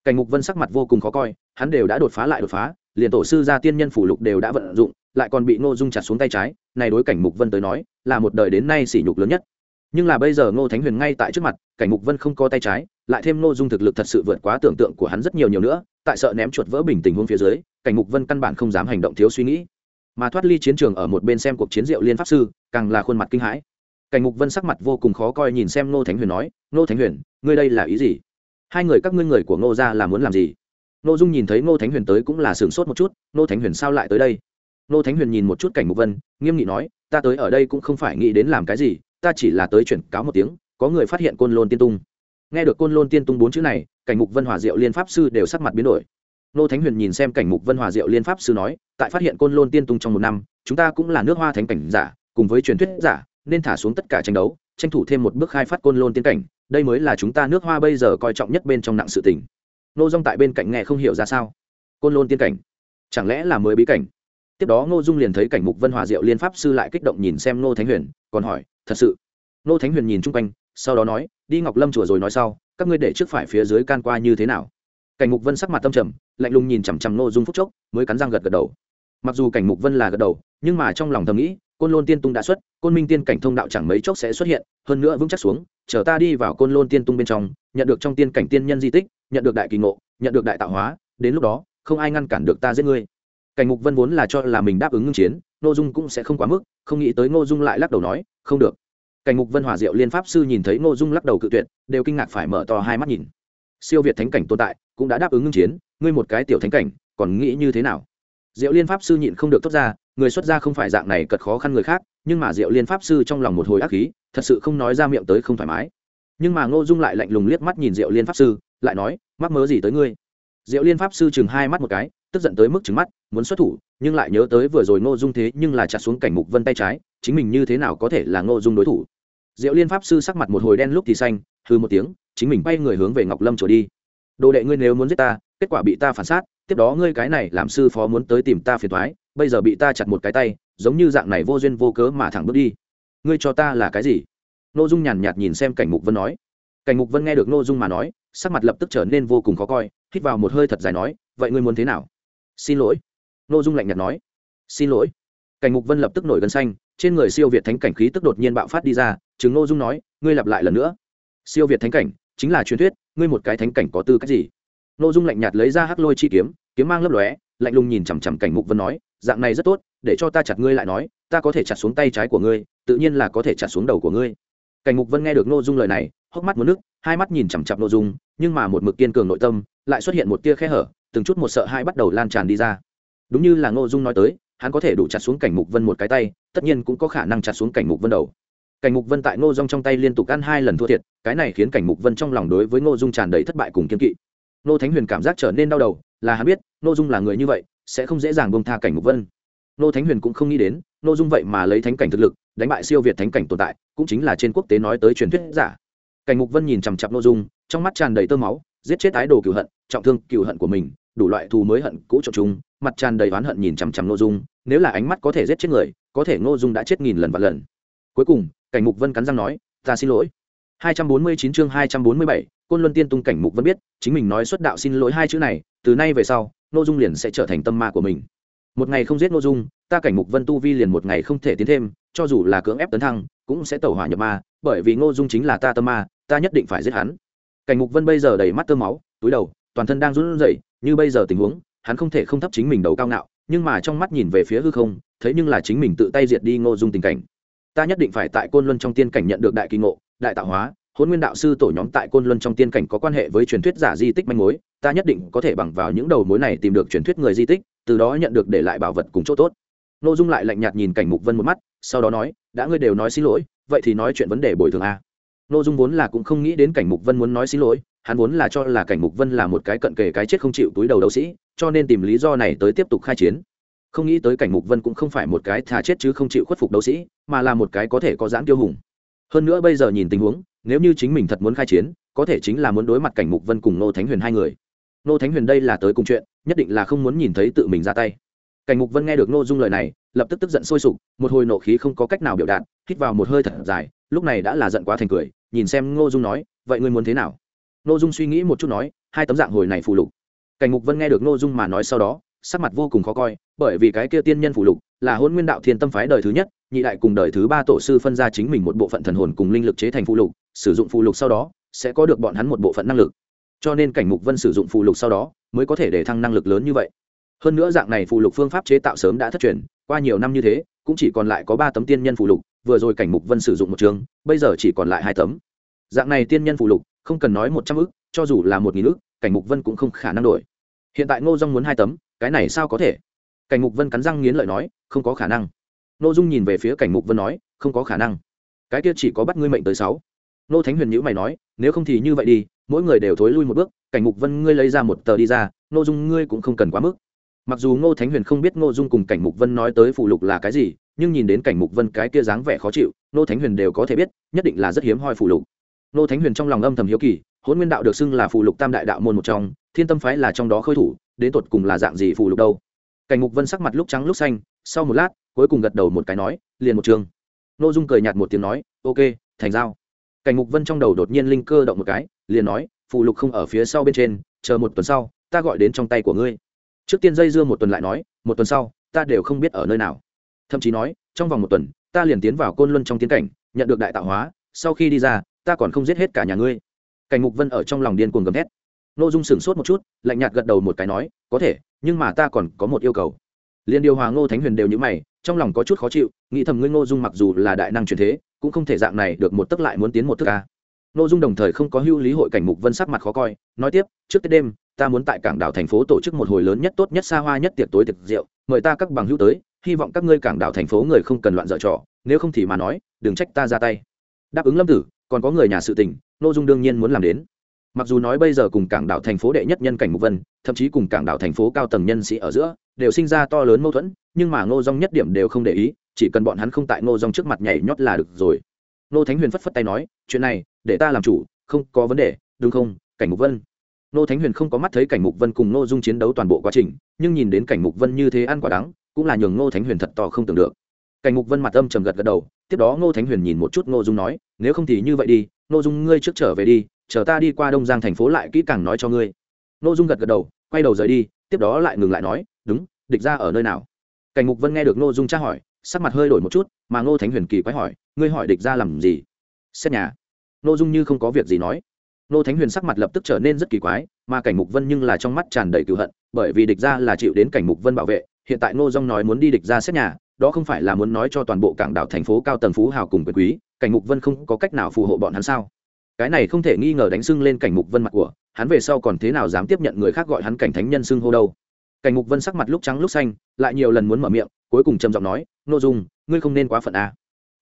Cảnh ngục vân sắc mặt vô cùng khó coi, hắn đều đã đột phá lại đột phá, liền tổ sư gia tiên nhân phủ lục đều đã vận dụng, lại còn bị ngô dung chặt xuống tay trái, này đối cảnh mục vân tới nói, là một đời đến nay sỉ nhục lớn nhất. Nhưng là bây giờ ngô thánh huyền ngay tại trước mặt, cảnh mục vân không có tay trái, lại thêm ngô dung thực lực thật sự vượt quá tưởng tượng của hắn rất nhiều nhiều nữa, tại sợ ném chuột vỡ bình tình huống phía dưới cảnh mục vân căn bản không dám hành động thiếu suy nghĩ, mà thoát ly chiến trường ở một bên xem cuộc chiến diệu liên pháp sư, càng là khuôn mặt kinh hãi. Cảnh mục vân sắc mặt vô cùng khó coi nhìn xem ngô thánh huyền nói, ngô thánh huyền, ngươi đây là ý gì? Hai người các ngươi người của ngô ra là muốn làm gì? Ngô dung nhìn thấy ngô thánh huyền tới cũng là sửng sốt một chút, ngô thánh huyền sao lại tới đây? Ngô thánh huyền nhìn một chút cảnh mục vân, nghiêm nghị nói, ta tới ở đây cũng không phải nghĩ đến làm cái gì, ta chỉ là tới chuyển cáo một tiếng, có người phát hiện côn lôn tiên tung. Nghe được côn lôn tiên tung bốn chữ này, cảnh mục vân hòa diệu liên pháp sư đều sắc mặt biến đổi nô thánh huyền nhìn xem cảnh mục vân hòa diệu liên pháp sư nói, tại phát hiện côn lôn tiên tung trong một năm, chúng ta cũng là nước hoa thánh cảnh giả, cùng với truyền thuyết giả, nên thả xuống tất cả tranh đấu, tranh thủ thêm một bước khai phát côn lôn tiên cảnh, đây mới là chúng ta nước hoa bây giờ coi trọng nhất bên trong nặng sự tình. Nô dung tại bên cạnh nghe không hiểu ra sao. Côn lôn tiên cảnh? Chẳng lẽ là mới bí cảnh? Tiếp đó ngô dung liền thấy cảnh mục vân hòa diệu liên pháp sư lại kích động nhìn xem nô thánh huyền, còn hỏi, thật sự? Nô thánh huyền nhìn chung quanh, sau đó nói, đi ngọc lâm chùa rồi nói sau, các ngươi để trước phải phía dưới can qua như thế nào? Cảnh mục vân sắc mặt tâm trầm, lạnh lùng nhìn chằm chằm nô dung phúc chốc, mới cắn răng gật gật đầu. Mặc dù cảnh mục vân là gật đầu, nhưng mà trong lòng thầm nghĩ, côn lôn tiên tung đã xuất, côn minh tiên cảnh thông đạo chẳng mấy chốc sẽ xuất hiện, hơn nữa vững chắc xuống, chờ ta đi vào côn lôn tiên tung bên trong, nhận được trong tiên cảnh tiên nhân di tích, nhận được đại kỳ ngộ, nhận được đại tạo hóa, đến lúc đó, không ai ngăn cản được ta giết ngươi. Cảnh mục vân vốn là cho là mình đáp ứng ngưng chiến n ô dung cũng sẽ không quá mức, không nghĩ tới n ô dung lại lắc đầu nói, không được. Cảnh mục vân hòa diệu liên pháp sư nhìn thấy n ô dung lắc đầu cự tuyệt, đều kinh ngạc phải mở to hai mắt nhìn. Siêu việt thánh cảnh tồn tại cũng đã đáp ứng ngưng chiến, ngươi một cái tiểu thánh cảnh, còn nghĩ như thế nào? Diệu liên pháp sư nhịn không được thốt ra, người xuất gia không phải dạng này cật khó khăn người khác, nhưng mà diệu liên pháp sư trong lòng một hồi ác khí, thật sự không nói ra miệng tới không thoải mái. Nhưng mà ngô dung lại lạnh lùng liếc mắt nhìn diệu liên pháp sư, lại nói, mắc mớ gì tới ngươi? Diệu liên pháp sư chừng hai mắt một cái, tức giận tới mức trừng mắt, muốn xuất thủ, nhưng lại nhớ tới vừa rồi ngô dung thế nhưng là chặt xuống cảnh mục vân tay trái, chính mình như thế nào có thể là ngô dung đối thủ? Diệu liên pháp sư sắc mặt một hồi đen lúc thì xanh hư một tiếng, chính mình bay người hướng về ngọc lâm trở đi đồ đệ ngươi nếu muốn giết ta, kết quả bị ta phản sát, tiếp đó ngươi cái này làm sư phó muốn tới tìm ta phiền thoái bây giờ bị ta chặt một cái tay, giống như dạng này vô duyên vô cớ mà thẳng bước đi. Ngươi cho ta là cái gì? N ô dung nhàn nhạt nhìn xem cảnh mục vân nói. Cảnh mục vân nghe được n ô dung mà nói, sắc mặt lập tức trở nên vô cùng khó coi, hít vào một hơi thật dài nói, vậy ngươi muốn thế nào? Xin lỗi. N ô dung lạnh nhạt nói. Xin lỗi. Cảnh mục vân lập tức nổi gân xanh, trên người siêu việt thánh cảnh khí tức đột nhiên bạo phát đi ra chứng n ô dung nói, ngươi lặp lại lần nữa. Siêu việt thánh cảnh, chính là truyền thuyết ngươi một cái thánh cảnh có tư cách gì? Nội dung lạnh nhạt lấy ra hắc lôi chi kiếm kiếm mang lấp lóe, lạnh lùng nhìn chằm chằm cảnh mục vân nói, dạng này rất tốt, để cho ta chặt ngươi lại nói, ta có thể chặt xuống tay trái của ngươi, tự nhiên là có thể chặt xuống đầu của ngươi. Cảnh mục vân nghe được nội dung lời này, hốc mắt một nước, hai mắt nhìn chằm chặp nội dung, nhưng mà một mực kiên cường nội tâm, lại xuất hiện một tia khe hở, từng chút một sợ hai bắt đầu lan tràn đi ra. Đúng như là nội dung nói tới, hắn có thể đủ chặt xuống cảnh mục vân một cái tay, tất nhiên cũng có khả năng chặt xuống cảnh mục vân đầu cảnh mục vân tại ngô dung trong tay liên tục ăn hai lần thua thiệt, cái này khiến cảnh mục vân trong lòng đối với ngô dung tràn đầy thất bại cùng kiên kỵ. Ngô thánh huyền cảm giác trở nên đau đầu, là hắn biết, ngô dung là người như vậy, sẽ không dễ dàng bông tha cảnh mục vân. Nô thánh huyền cũng không nghĩ đến, Ngô dung vậy mà lấy thánh cảnh thực lực, đánh bại siêu việt thánh cảnh tồn tại, cũng chính là trên quốc tế nói tới truyền thuyết giả. Cảnh mục vân nhìn chằm chặp Ngô dung, trong mắt tràn đầy tơ máu, giết chết ái đồ cựu hận, trọng thương cựu hận của mình, đủ loại thù mới hận cũ trộn chung mặt tràn đầy oán hận nhìn chằm chằm Ngô dung, nếu là ánh mắt có thể giết chết người, có thể Ngô dung đã chết nghìn lần và lần cuối cùng cảnh mục vân cắn răng nói ta xin lỗi. 249 chương 247, côn luân tiên tung cảnh mục vân biết chính mình nói xuất đạo xin lỗi hai chữ này từ nay về sau Ngô dung liền sẽ trở thành tâm ma của mình. Một ngày không giết Ngô dung ta cảnh mục vân tu vi liền một ngày không thể tiến thêm cho dù là cưỡng ép tấn thăng cũng sẽ tẩu hỏa nhập ma bởi vì ngô dung chính là ta tâm ma ta nhất định phải giết hắn. Cảnh mục vân bây giờ đầy mắt tơ máu túi đầu toàn thân đang run rẩy như bây giờ tình huống hắn không thể không thấp chính mình đầu cao ngạo nhưng mà trong mắt nhìn về phía hư không thấy nhưng là chính mình tự tay diệt đi ngô dung tình cảnh ta nhất định phải tại côn luân trong tiên cảnh nhận được đại kỳ ngộ, đại tạo hóa hôn nguyên đạo sư tổ nhóm tại côn luân trong tiên cảnh có quan hệ với truyền thuyết giả di tích manh mối, ta nhất định có thể bằng vào những đầu mối này tìm được truyền thuyết người di tích, từ đó nhận được để lại bảo vật cùng chỗ tốt. N ô dung lại lạnh nhạt nhìn cảnh mục vân một mắt, sau đó nói, đã ngươi đều nói xin lỗi, vậy thì nói chuyện vấn đề bồi thường a. N ô dung vốn là cũng không nghĩ đến cảnh mục vân muốn nói xin lỗi, hắn vốn là cho là cảnh mục vân là một cái cận kề cái chết không chịu túi đầu đấu sĩ, cho nên tìm lý do này tới tiếp tục khai chiến không nghĩ tới cảnh mục vân cũng không phải một cái thà chết chứ không chịu khuất phục đấu sĩ, mà là một cái có thể có giãn tiêu hùng. Hơn nữa bây giờ nhìn tình huống, nếu như chính mình thật muốn khai chiến, có thể chính là muốn đối mặt cảnh mục vân cùng nô thánh huyền hai người. Nô thánh huyền đây là tới cùng chuyện, nhất định là không muốn nhìn thấy tự mình ra tay. Cảnh mục vân nghe được nô dung lời này, lập tức tức giận sôi sục, một hồi nộ khí không có cách nào biểu đạt, hít vào một hơi thật dài, lúc này đã là giận quá thành cười, nhìn xem ngô dung nói, vậy ngươi muốn thế nào? Ngô dung suy nghĩ một chút nói, hai tấm dạng hồi này phụ lục. Cảnh mục vân nghe được ngô dung mà nói sau đó sắc mặt vô cùng khó coi, bởi vì cái kia tiên nhân phụ lục là hôn nguyên đạo thiên tâm phái đời thứ nhất, nhị đại cùng đời thứ ba tổ sư phân ra chính mình một bộ phận thần hồn cùng linh lực chế thành phụ lục, sử dụng phụ lục sau đó, sẽ có được bọn hắn một bộ phận năng lực. Cho nên cảnh mục vân sử dụng phụ lục sau đó, mới có thể để thăng năng lực lớn như vậy. Hơn nữa dạng này phụ lục phương pháp chế tạo sớm đã thất truyền, qua nhiều năm như thế, cũng chỉ còn lại có ba tấm tiên nhân phụ lục, vừa rồi cảnh mục vân sử dụng một trường bây giờ chỉ còn lại hai tấm. Dạng này tiên nhân phụ lục, không cần nói một trăm ức, cho dù là một nghìn ức, cảnh mục vân cũng không khả năng đổi hiện tại ngô dung muốn hai tấm, cái này sao có thể? Cảnh mục vân cắn răng nghiến lợi nói, không có khả năng. Ngô dung nhìn về phía cảnh mục vân nói, không có khả năng. Cái kia chỉ có bắt ngươi mệnh tới sáu. Nô thánh huyền nhữ mày nói, nếu không thì như vậy đi, mỗi người đều thối lui một bước, cảnh mục vân ngươi lấy ra một tờ đi ra, ngô dung ngươi cũng không cần quá mức. Mặc dù ngô thánh huyền không biết ngô dung cùng cảnh mục vân nói tới phụ lục là cái gì, nhưng nhìn đến cảnh mục vân cái kia dáng vẻ khó chịu, ngô thánh huyền đều có thể biết, nhất định là rất hiếm hoi phụ lục. Ngô thánh huyền trong lòng âm thầm hiếu kỳ hôn nguyên đạo được xưng là phụ lục tam đại đạo môn một trong, thiên tâm phái là trong đó khôi thủ, đến tột cùng là dạng gì phụ lục đâu? Cảnh mục vân sắc mặt lúc trắng lúc xanh, sau một lát, cuối cùng gật đầu một cái nói, liền một trường. Ngô dung cười nhạt một tiếng nói, ok, thành giao. Cảnh mục vân trong đầu đột nhiên linh cơ động một cái, liền nói phụ lục không ở phía sau bên trên, chờ một tuần sau, ta gọi đến trong tay của ngươi. Trước tiên dây dưa một tuần lại nói, một tuần sau, ta đều không biết ở nơi nào. Thậm chí nói, trong vòng một tuần, ta liền tiến vào côn luân trong tiến cảnh, nhận được đại tạo hóa, sau khi đi ra, ta còn không giết hết cả nhà ngươi cảnh mục vân ở trong lòng điên cuồng gầm thét. N ô dung sửng sốt một chút, lạnh nhạt gật đầu một cái nói, có thể, nhưng mà ta còn có một yêu cầu. Liền điều hòa ngô thánh huyền đều như mày, trong lòng có chút khó chịu, nghĩ thầm ngươi ngô dung mặc dù là đại năng truyền thế, cũng không thể dạng này được một tấc lại muốn tiến một thức ca ngô dung đồng thời không có hưu lý hội cảnh mục vân sắc mặt khó coi, nói tiếp, trước tết đêm, ta muốn tại cảng đảo thành phố tổ chức một hồi lớn nhất tốt nhất xa hoa nhất tiệc tối tiệc rượu, mời ta các bằng hữu tới, hy vọng các ngươi cảng đảo thành phố người không cần loạn dở trò, nếu không thì mà nói, đừng trách ta ra tay. Đáp ứng lâm tử còn có người nhà sự tình nội dung đương nhiên muốn làm đến. Mặc dù nói bây giờ cùng cảng đảo thành phố đệ nhất nhân cảnh mục vân, thậm chí cùng cảng đảo thành phố cao tầng nhân sĩ ở giữa, đều sinh ra to lớn mâu thuẫn, nhưng mà ngô dong nhất điểm đều không để ý, chỉ cần bọn hắn không tại ngô dong trước mặt nhảy nhót là được rồi. Ngô thánh huyền phất phất tay nói, chuyện này, để ta làm chủ, không có vấn đề, đúng không, cảnh mục vân? Ngô thánh huyền không có mắt thấy cảnh mục vân cùng Ngô dung chiến đấu toàn bộ quá trình, nhưng nhìn đến cảnh mục vân như thế ăn quả đắng, cũng là nhường Ngô thánh huyền thật to không tưởng được cảnh Ngục vân mặt âm trầm gật gật đầu, tiếp đó Ngô thánh huyền nhìn một chút Ngô dung nói, nếu không thì như vậy đi, Ngô dung ngươi trước trở về đi, chờ ta đi qua đông giang thành phố lại kỹ càng nói cho ngươi. Ngô dung gật gật đầu, quay đầu rời đi, tiếp đó lại ngừng lại nói, đúng, địch ra ở nơi nào? Cảnh Ngục vân nghe được Ngô dung tra hỏi, sắc mặt hơi đổi một chút, mà ngô thánh huyền kỳ quái hỏi, ngươi hỏi địch ra làm gì? Xét nhà. Ngô dung như không có việc gì nói. Ngô thánh huyền sắc mặt lập tức trở nên rất kỳ quái, mà cảnh mục vân nhưng là trong mắt tràn đầy cựu hận, bởi vì địch ra là chịu đến cảnh mục vân bảo vệ, hiện tại ngô Dung nói muốn đi địch ra xét nhà đó không phải là muốn nói cho toàn bộ cảng đảo thành phố cao tầng phú hào cùng quyền quý, cảnh mục vân không có cách nào phù hộ bọn hắn sao? Cái này không thể nghi ngờ đánh sưng lên cảnh mục vân mặt của, hắn về sau còn thế nào dám tiếp nhận người khác gọi hắn cảnh thánh nhân sưng hô đâu? Cảnh mục vân sắc mặt lúc trắng lúc xanh, lại nhiều lần muốn mở miệng, cuối cùng trầm giọng nói nội dung, ngươi không nên quá phận a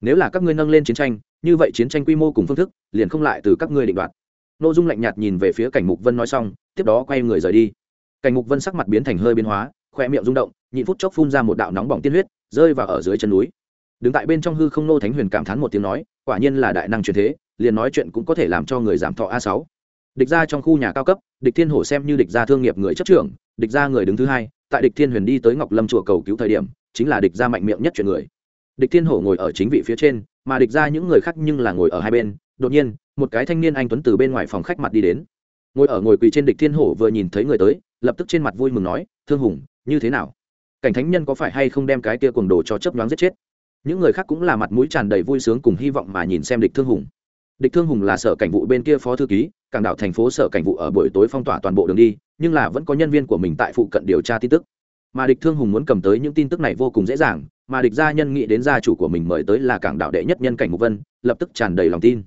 nếu là các ngươi nâng lên chiến tranh, như vậy chiến tranh quy mô cùng phương thức, liền không lại từ các ngươi định đoạt. N ô dung lạnh nhạt nhìn về phía cảnh mục vân nói xong, tiếp đó quay người rời đi. Cảnh mục vân sắc mặt biến thành hơi biến hóa khoe miệng rung động, nhịn phút chốc phun ra một đạo nóng bỏng tiên huyết rơi vào ở dưới chân núi. Đứng tại bên trong hư không nô thánh huyền cảm thán một tiếng nói, quả nhiên là đại năng truyền thế, liền nói chuyện cũng có thể làm cho người giảm thọ a sáu. Địch ra trong khu nhà cao cấp, địch thiên hổ xem như địch ra thương nghiệp người chấp trưởng, địch ra người đứng thứ hai, tại địch thiên huyền đi tới ngọc lâm chùa cầu cứu thời điểm, chính là địch ra mạnh miệng nhất chuyện người. Địch thiên hổ ngồi ở chính vị phía trên, mà địch ra những người khác nhưng là ngồi ở hai bên, đột nhiên, một cái thanh niên anh tuấn từ bên ngoài phòng khách mặt đi đến. Ngồi ở ngồi quỳ trên địch thiên hổ vừa nhìn thấy người tới, lập tức trên mặt vui mừng nói, thương hùng, như thế nào? Cảnh thánh nhân có phải hay không đem cái kia cuồng đồ cho chấp nhoáng giết chết? Những người khác cũng là mặt mũi tràn đầy vui sướng cùng hy vọng mà nhìn xem địch thương hùng. Địch thương hùng là sở cảnh vụ bên kia phó thư ký, cảng đảo thành phố sở cảnh vụ ở buổi tối phong tỏa toàn bộ đường đi, nhưng là vẫn có nhân viên của mình tại phụ cận điều tra tin tức. Mà địch thương hùng muốn cầm tới những tin tức này vô cùng dễ dàng, mà địch gia nhân nghĩ đến gia chủ của mình mời tới là cảng đạo đệ nhất nhân cảnh mục vân, lập tức tràn đầy lòng tin.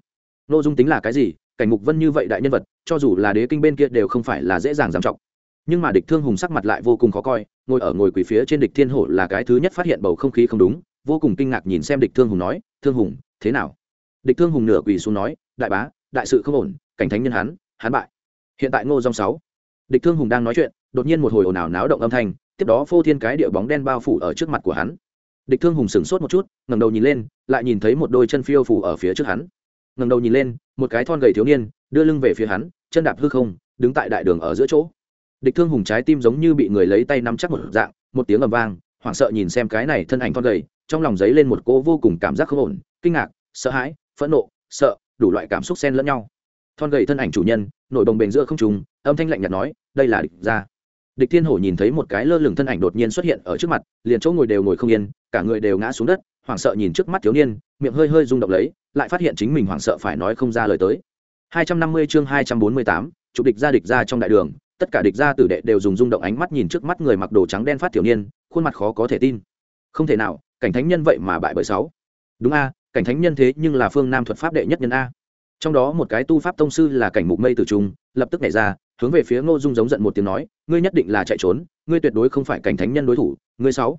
Nội dung tính là cái gì? Cảnh mục vân như vậy đại nhân vật, cho dù là đế kinh bên kia đều không phải là dễ dàng giảm trọng. Nhưng mà địch thương hùng sắc mặt lại vô cùng khó coi ngồi ở ngồi quỳ phía trên địch thiên hổ là cái thứ nhất phát hiện bầu không khí không đúng, vô cùng kinh ngạc nhìn xem địch thương hùng nói, thương hùng, thế nào? Địch thương hùng nửa quỳ xuống nói, đại bá, đại sự không ổn, cảnh thánh nhân hắn hắn bại. Hiện tại ngô dòng sáu, địch thương hùng đang nói chuyện, đột nhiên một hồi ồn ào náo động âm thanh, tiếp đó phô thiên cái địa bóng đen bao phủ ở trước mặt của hắn. Địch thương hùng sửng sốt một chút, ngẩng đầu nhìn lên, lại nhìn thấy một đôi chân phiêu phủ ở phía trước hắn. Ngẩng đầu nhìn lên, một cái thon gầy thiếu niên, đưa lưng về phía hắn, chân đạp hư không, đứng tại đại đường ở giữa chỗ địch thương hùng trái tim giống như bị người lấy tay nắm chắc một dạng một tiếng ầm vang hoảng sợ nhìn xem cái này thân ảnh con gầy trong lòng dấy lên một cỗ vô cùng cảm giác không ổn kinh ngạc sợ hãi phẫn nộ sợ đủ loại cảm xúc xen lẫn nhau. Thon gầy thân ảnh chủ nhân nổi đồng bền giữa không trùng âm thanh lạnh nhạt nói đây là địch gia. Địch thiên hổ nhìn thấy một cái lơ lửng thân ảnh đột nhiên xuất hiện ở trước mặt liền chỗ ngồi đều ngồi không yên cả người đều ngã xuống đất hoảng sợ nhìn trước mắt thiếu niên miệng hơi hơi rung động lấy lại phát hiện chính mình hoảng sợ phải nói không ra lời tới. 250 chương 248, chủ địch gia địch gia trong đại đường tất cả địch gia tử đệ đều dùng rung động ánh mắt nhìn trước mắt người mặc đồ trắng đen phát tiểu niên, khuôn mặt khó có thể tin. Không thể nào, cảnh thánh nhân vậy mà bại bởi sáu. Đúng a, cảnh thánh nhân thế nhưng là phương nam thuật pháp đệ nhất nhân a. Trong đó một cái tu pháp tông sư là cảnh mục mây tử trung, lập tức nhảy ra, hướng về phía ngô dung giống giận một tiếng nói, ngươi nhất định là chạy trốn, ngươi tuyệt đối không phải cảnh thánh nhân đối thủ, ngươi sáu.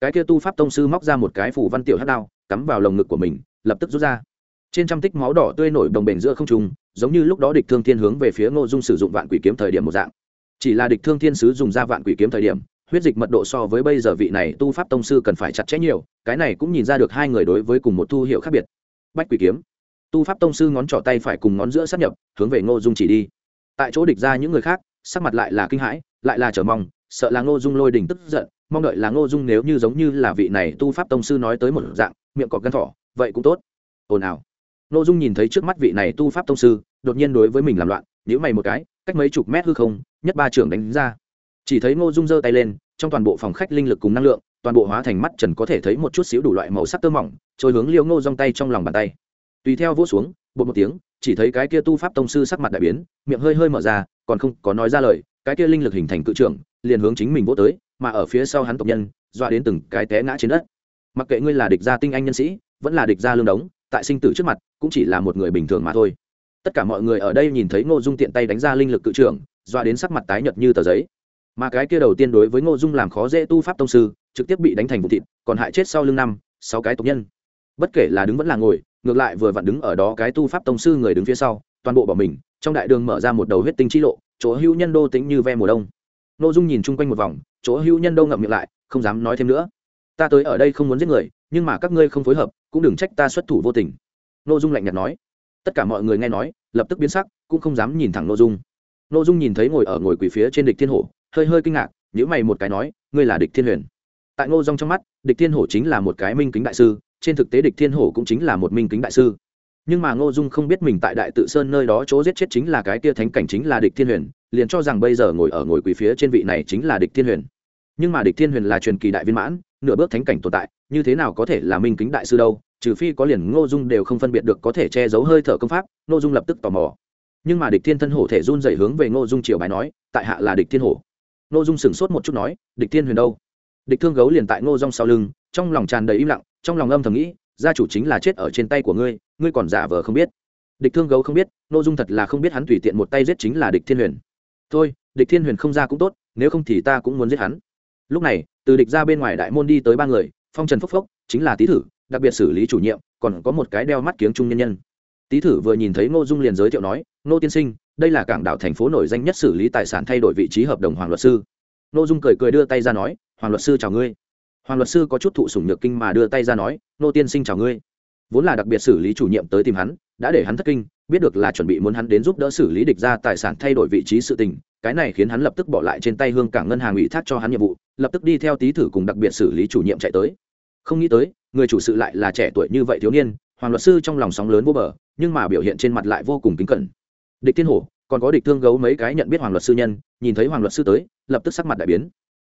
Cái kia tu pháp tông sư móc ra một cái phủ văn tiểu hát đao, cắm vào lồng ngực của mình, lập tức rút ra. Trên trăm tích máu đỏ tươi nổi đồng bền giữa không trung, giống như lúc đó địch thương thiên hướng về phía ngô dung sử dụng vạn quỷ kiếm thời điểm một dạng chỉ là địch thương thiên sứ dùng ra vạn quỷ kiếm thời điểm, huyết dịch mật độ so với bây giờ vị này tu pháp tông sư cần phải chặt chẽ nhiều, cái này cũng nhìn ra được hai người đối với cùng một thu hiệu khác biệt. Bách quỷ kiếm. Tu pháp tông sư ngón trỏ tay phải cùng ngón giữa sát nhập, hướng về ngô dung chỉ đi. Tại chỗ địch ra những người khác, sắc mặt lại là kinh hãi, lại là chờ mong, sợ là ngô dung lôi đình tức giận, mong đợi là ngô dung nếu như giống như là vị này tu pháp tông sư nói tới một dạng, miệng cọc gân thỏ, vậy cũng tốt. Ồn ào. Ngô dung nhìn thấy trước mắt vị này tu pháp tông sư, đột nhiên đối với mình làm loạn nhữ mày một cái, cách mấy chục mét hư không nhất ba trưởng đánh ra. Chỉ thấy ngô dung giơ tay lên, trong toàn bộ phòng khách linh lực cùng năng lượng, toàn bộ hóa thành mắt trần có thể thấy một chút xíu đủ loại màu sắc tơ mỏng, trôi hướng liêu ngô dong tay trong lòng bàn tay. Tùy theo vỗ xuống, bột một tiếng, chỉ thấy cái kia tu pháp tông sư sắc mặt đại biến, miệng hơi hơi mở ra, còn không có nói ra lời, cái kia linh lực hình thành cự trưởng, liền hướng chính mình vỗ tới, mà ở phía sau hắn tộc nhân, dọa đến từng cái té ngã trên đất. Mặc kệ ngươi là địch gia tinh anh nhân sĩ, vẫn là địch gia lương đống, tại sinh tử trước mặt, cũng chỉ là một người bình thường mà thôi. Tất cả mọi người ở đây nhìn thấy ngô dung tiện tay đánh ra linh lực cự trưởng dọa đến sắc mặt tái nhợt như tờ giấy. Mà cái kia đầu tiên đối với ngô dung làm khó dễ tu pháp tông sư, trực tiếp bị đánh thành vụ thịt, còn hại chết sau lưng năm, sáu cái tộc nhân. Bất kể là đứng vẫn là ngồi, ngược lại vừa vặn đứng ở đó cái tu pháp tông sư người đứng phía sau, toàn bộ bỏ mình, trong đại đường mở ra một đầu huyết tinh chi lộ, chỗ hữu nhân đô tính như ve mùa đông. Ngô dung nhìn chung quanh một vòng, chỗ hữu nhân đô ngậm miệng lại, không dám nói thêm nữa. Ta tới ở đây không muốn giết người, nhưng mà các ngươi không phối hợp, cũng đừng trách ta xuất thủ vô tình. Ngô dung lạnh nhạt nói. Tất cả mọi người nghe nói, lập tức biến sắc, cũng không dám nhìn thẳng Ngô dung. Nô dung nhìn thấy ngồi ở ngồi quỷ phía trên địch thiên hổ, hơi hơi kinh ngạc nhữ mày một cái nói, ngươi là địch thiên huyền? Tại ngô dung trong mắt, địch thiên hổ chính là một cái minh kính đại sư, trên thực tế địch thiên hổ cũng chính là một minh kính đại sư. Nhưng mà ngô dung không biết mình tại đại tự sơn nơi đó chỗ giết chết chính là cái tia thánh cảnh chính là địch thiên huyền, liền cho rằng bây giờ ngồi ở ngồi quỳ phía trên vị này chính là địch thiên huyền. Nhưng mà địch thiên huyền là truyền kỳ đại viên mãn, nửa bước thánh cảnh tồn tại, như thế nào có thể là minh kính đại sư đâu, trừ phi có liền ngô dung đều không phân biệt được có thể che giấu hơi thở công pháp, ngô dung lập tức tò mò nhưng mà địch thiên thân hổ thể run dậy hướng về ngô dung triều bài nói, tại hạ là địch thiên hổ. Ngô dung sửng sốt một chút nói, địch thiên huyền đâu? Địch thương gấu liền tại ngô dung sau lưng, trong lòng tràn đầy im lặng, trong lòng âm thầm nghĩ, gia chủ chính là chết ở trên tay của ngươi ngươi còn giả vờ không biết. Địch thương gấu không biết, ngô dung thật là không biết hắn tùy tiện một tay giết chính là địch thiên huyền. Thôi, địch thiên huyền không ra cũng tốt, nếu không thì ta cũng muốn giết hắn. Lúc này, từ địch ra bên ngoài đại môn đi tới ba người, phong trần phốc phốc chính là tý thử, đặc biệt xử lý chủ nhiệm, còn có một cái đeo mắt kiếng trung nhân nhân. Tý thử vừa nhìn thấy ngô dung liền giới thiệu nói Nô tiên sinh, đây là cảng đảo thành phố nổi danh nhất xử lý tài sản thay đổi vị trí hợp đồng hoàng luật sư. Nô dung cười cười đưa tay ra nói, hoàng luật sư chào ngươi. Hoàng luật sư có chút thụ sủng nhược kinh mà đưa tay ra nói, nô tiên sinh chào ngươi. Vốn là đặc biệt xử lý chủ nhiệm tới tìm hắn, đã để hắn thất kinh, biết được là chuẩn bị muốn hắn đến giúp đỡ xử lý địch ra tài sản thay đổi vị trí sự tình, cái này khiến hắn lập tức bỏ lại trên tay hương cảng ngân hàng ủy thác cho hắn nhiệm vụ, lập tức đi theo tý thử cùng đặc biệt xử lý chủ nhiệm chạy tới. Không nghĩ tới, người chủ sự lại là trẻ tuổi như vậy thiếu niên, hoàng luật sư trong lòng sóng lớn vô bờ, nhưng mà biểu hiện trên mặt lại vô cùng kính cẩn địch thiên hổ, còn có địch thương gấu mấy cái nhận biết hoàng luật sư nhân, nhìn thấy hoàng luật sư tới, lập tức sắc mặt đại biến.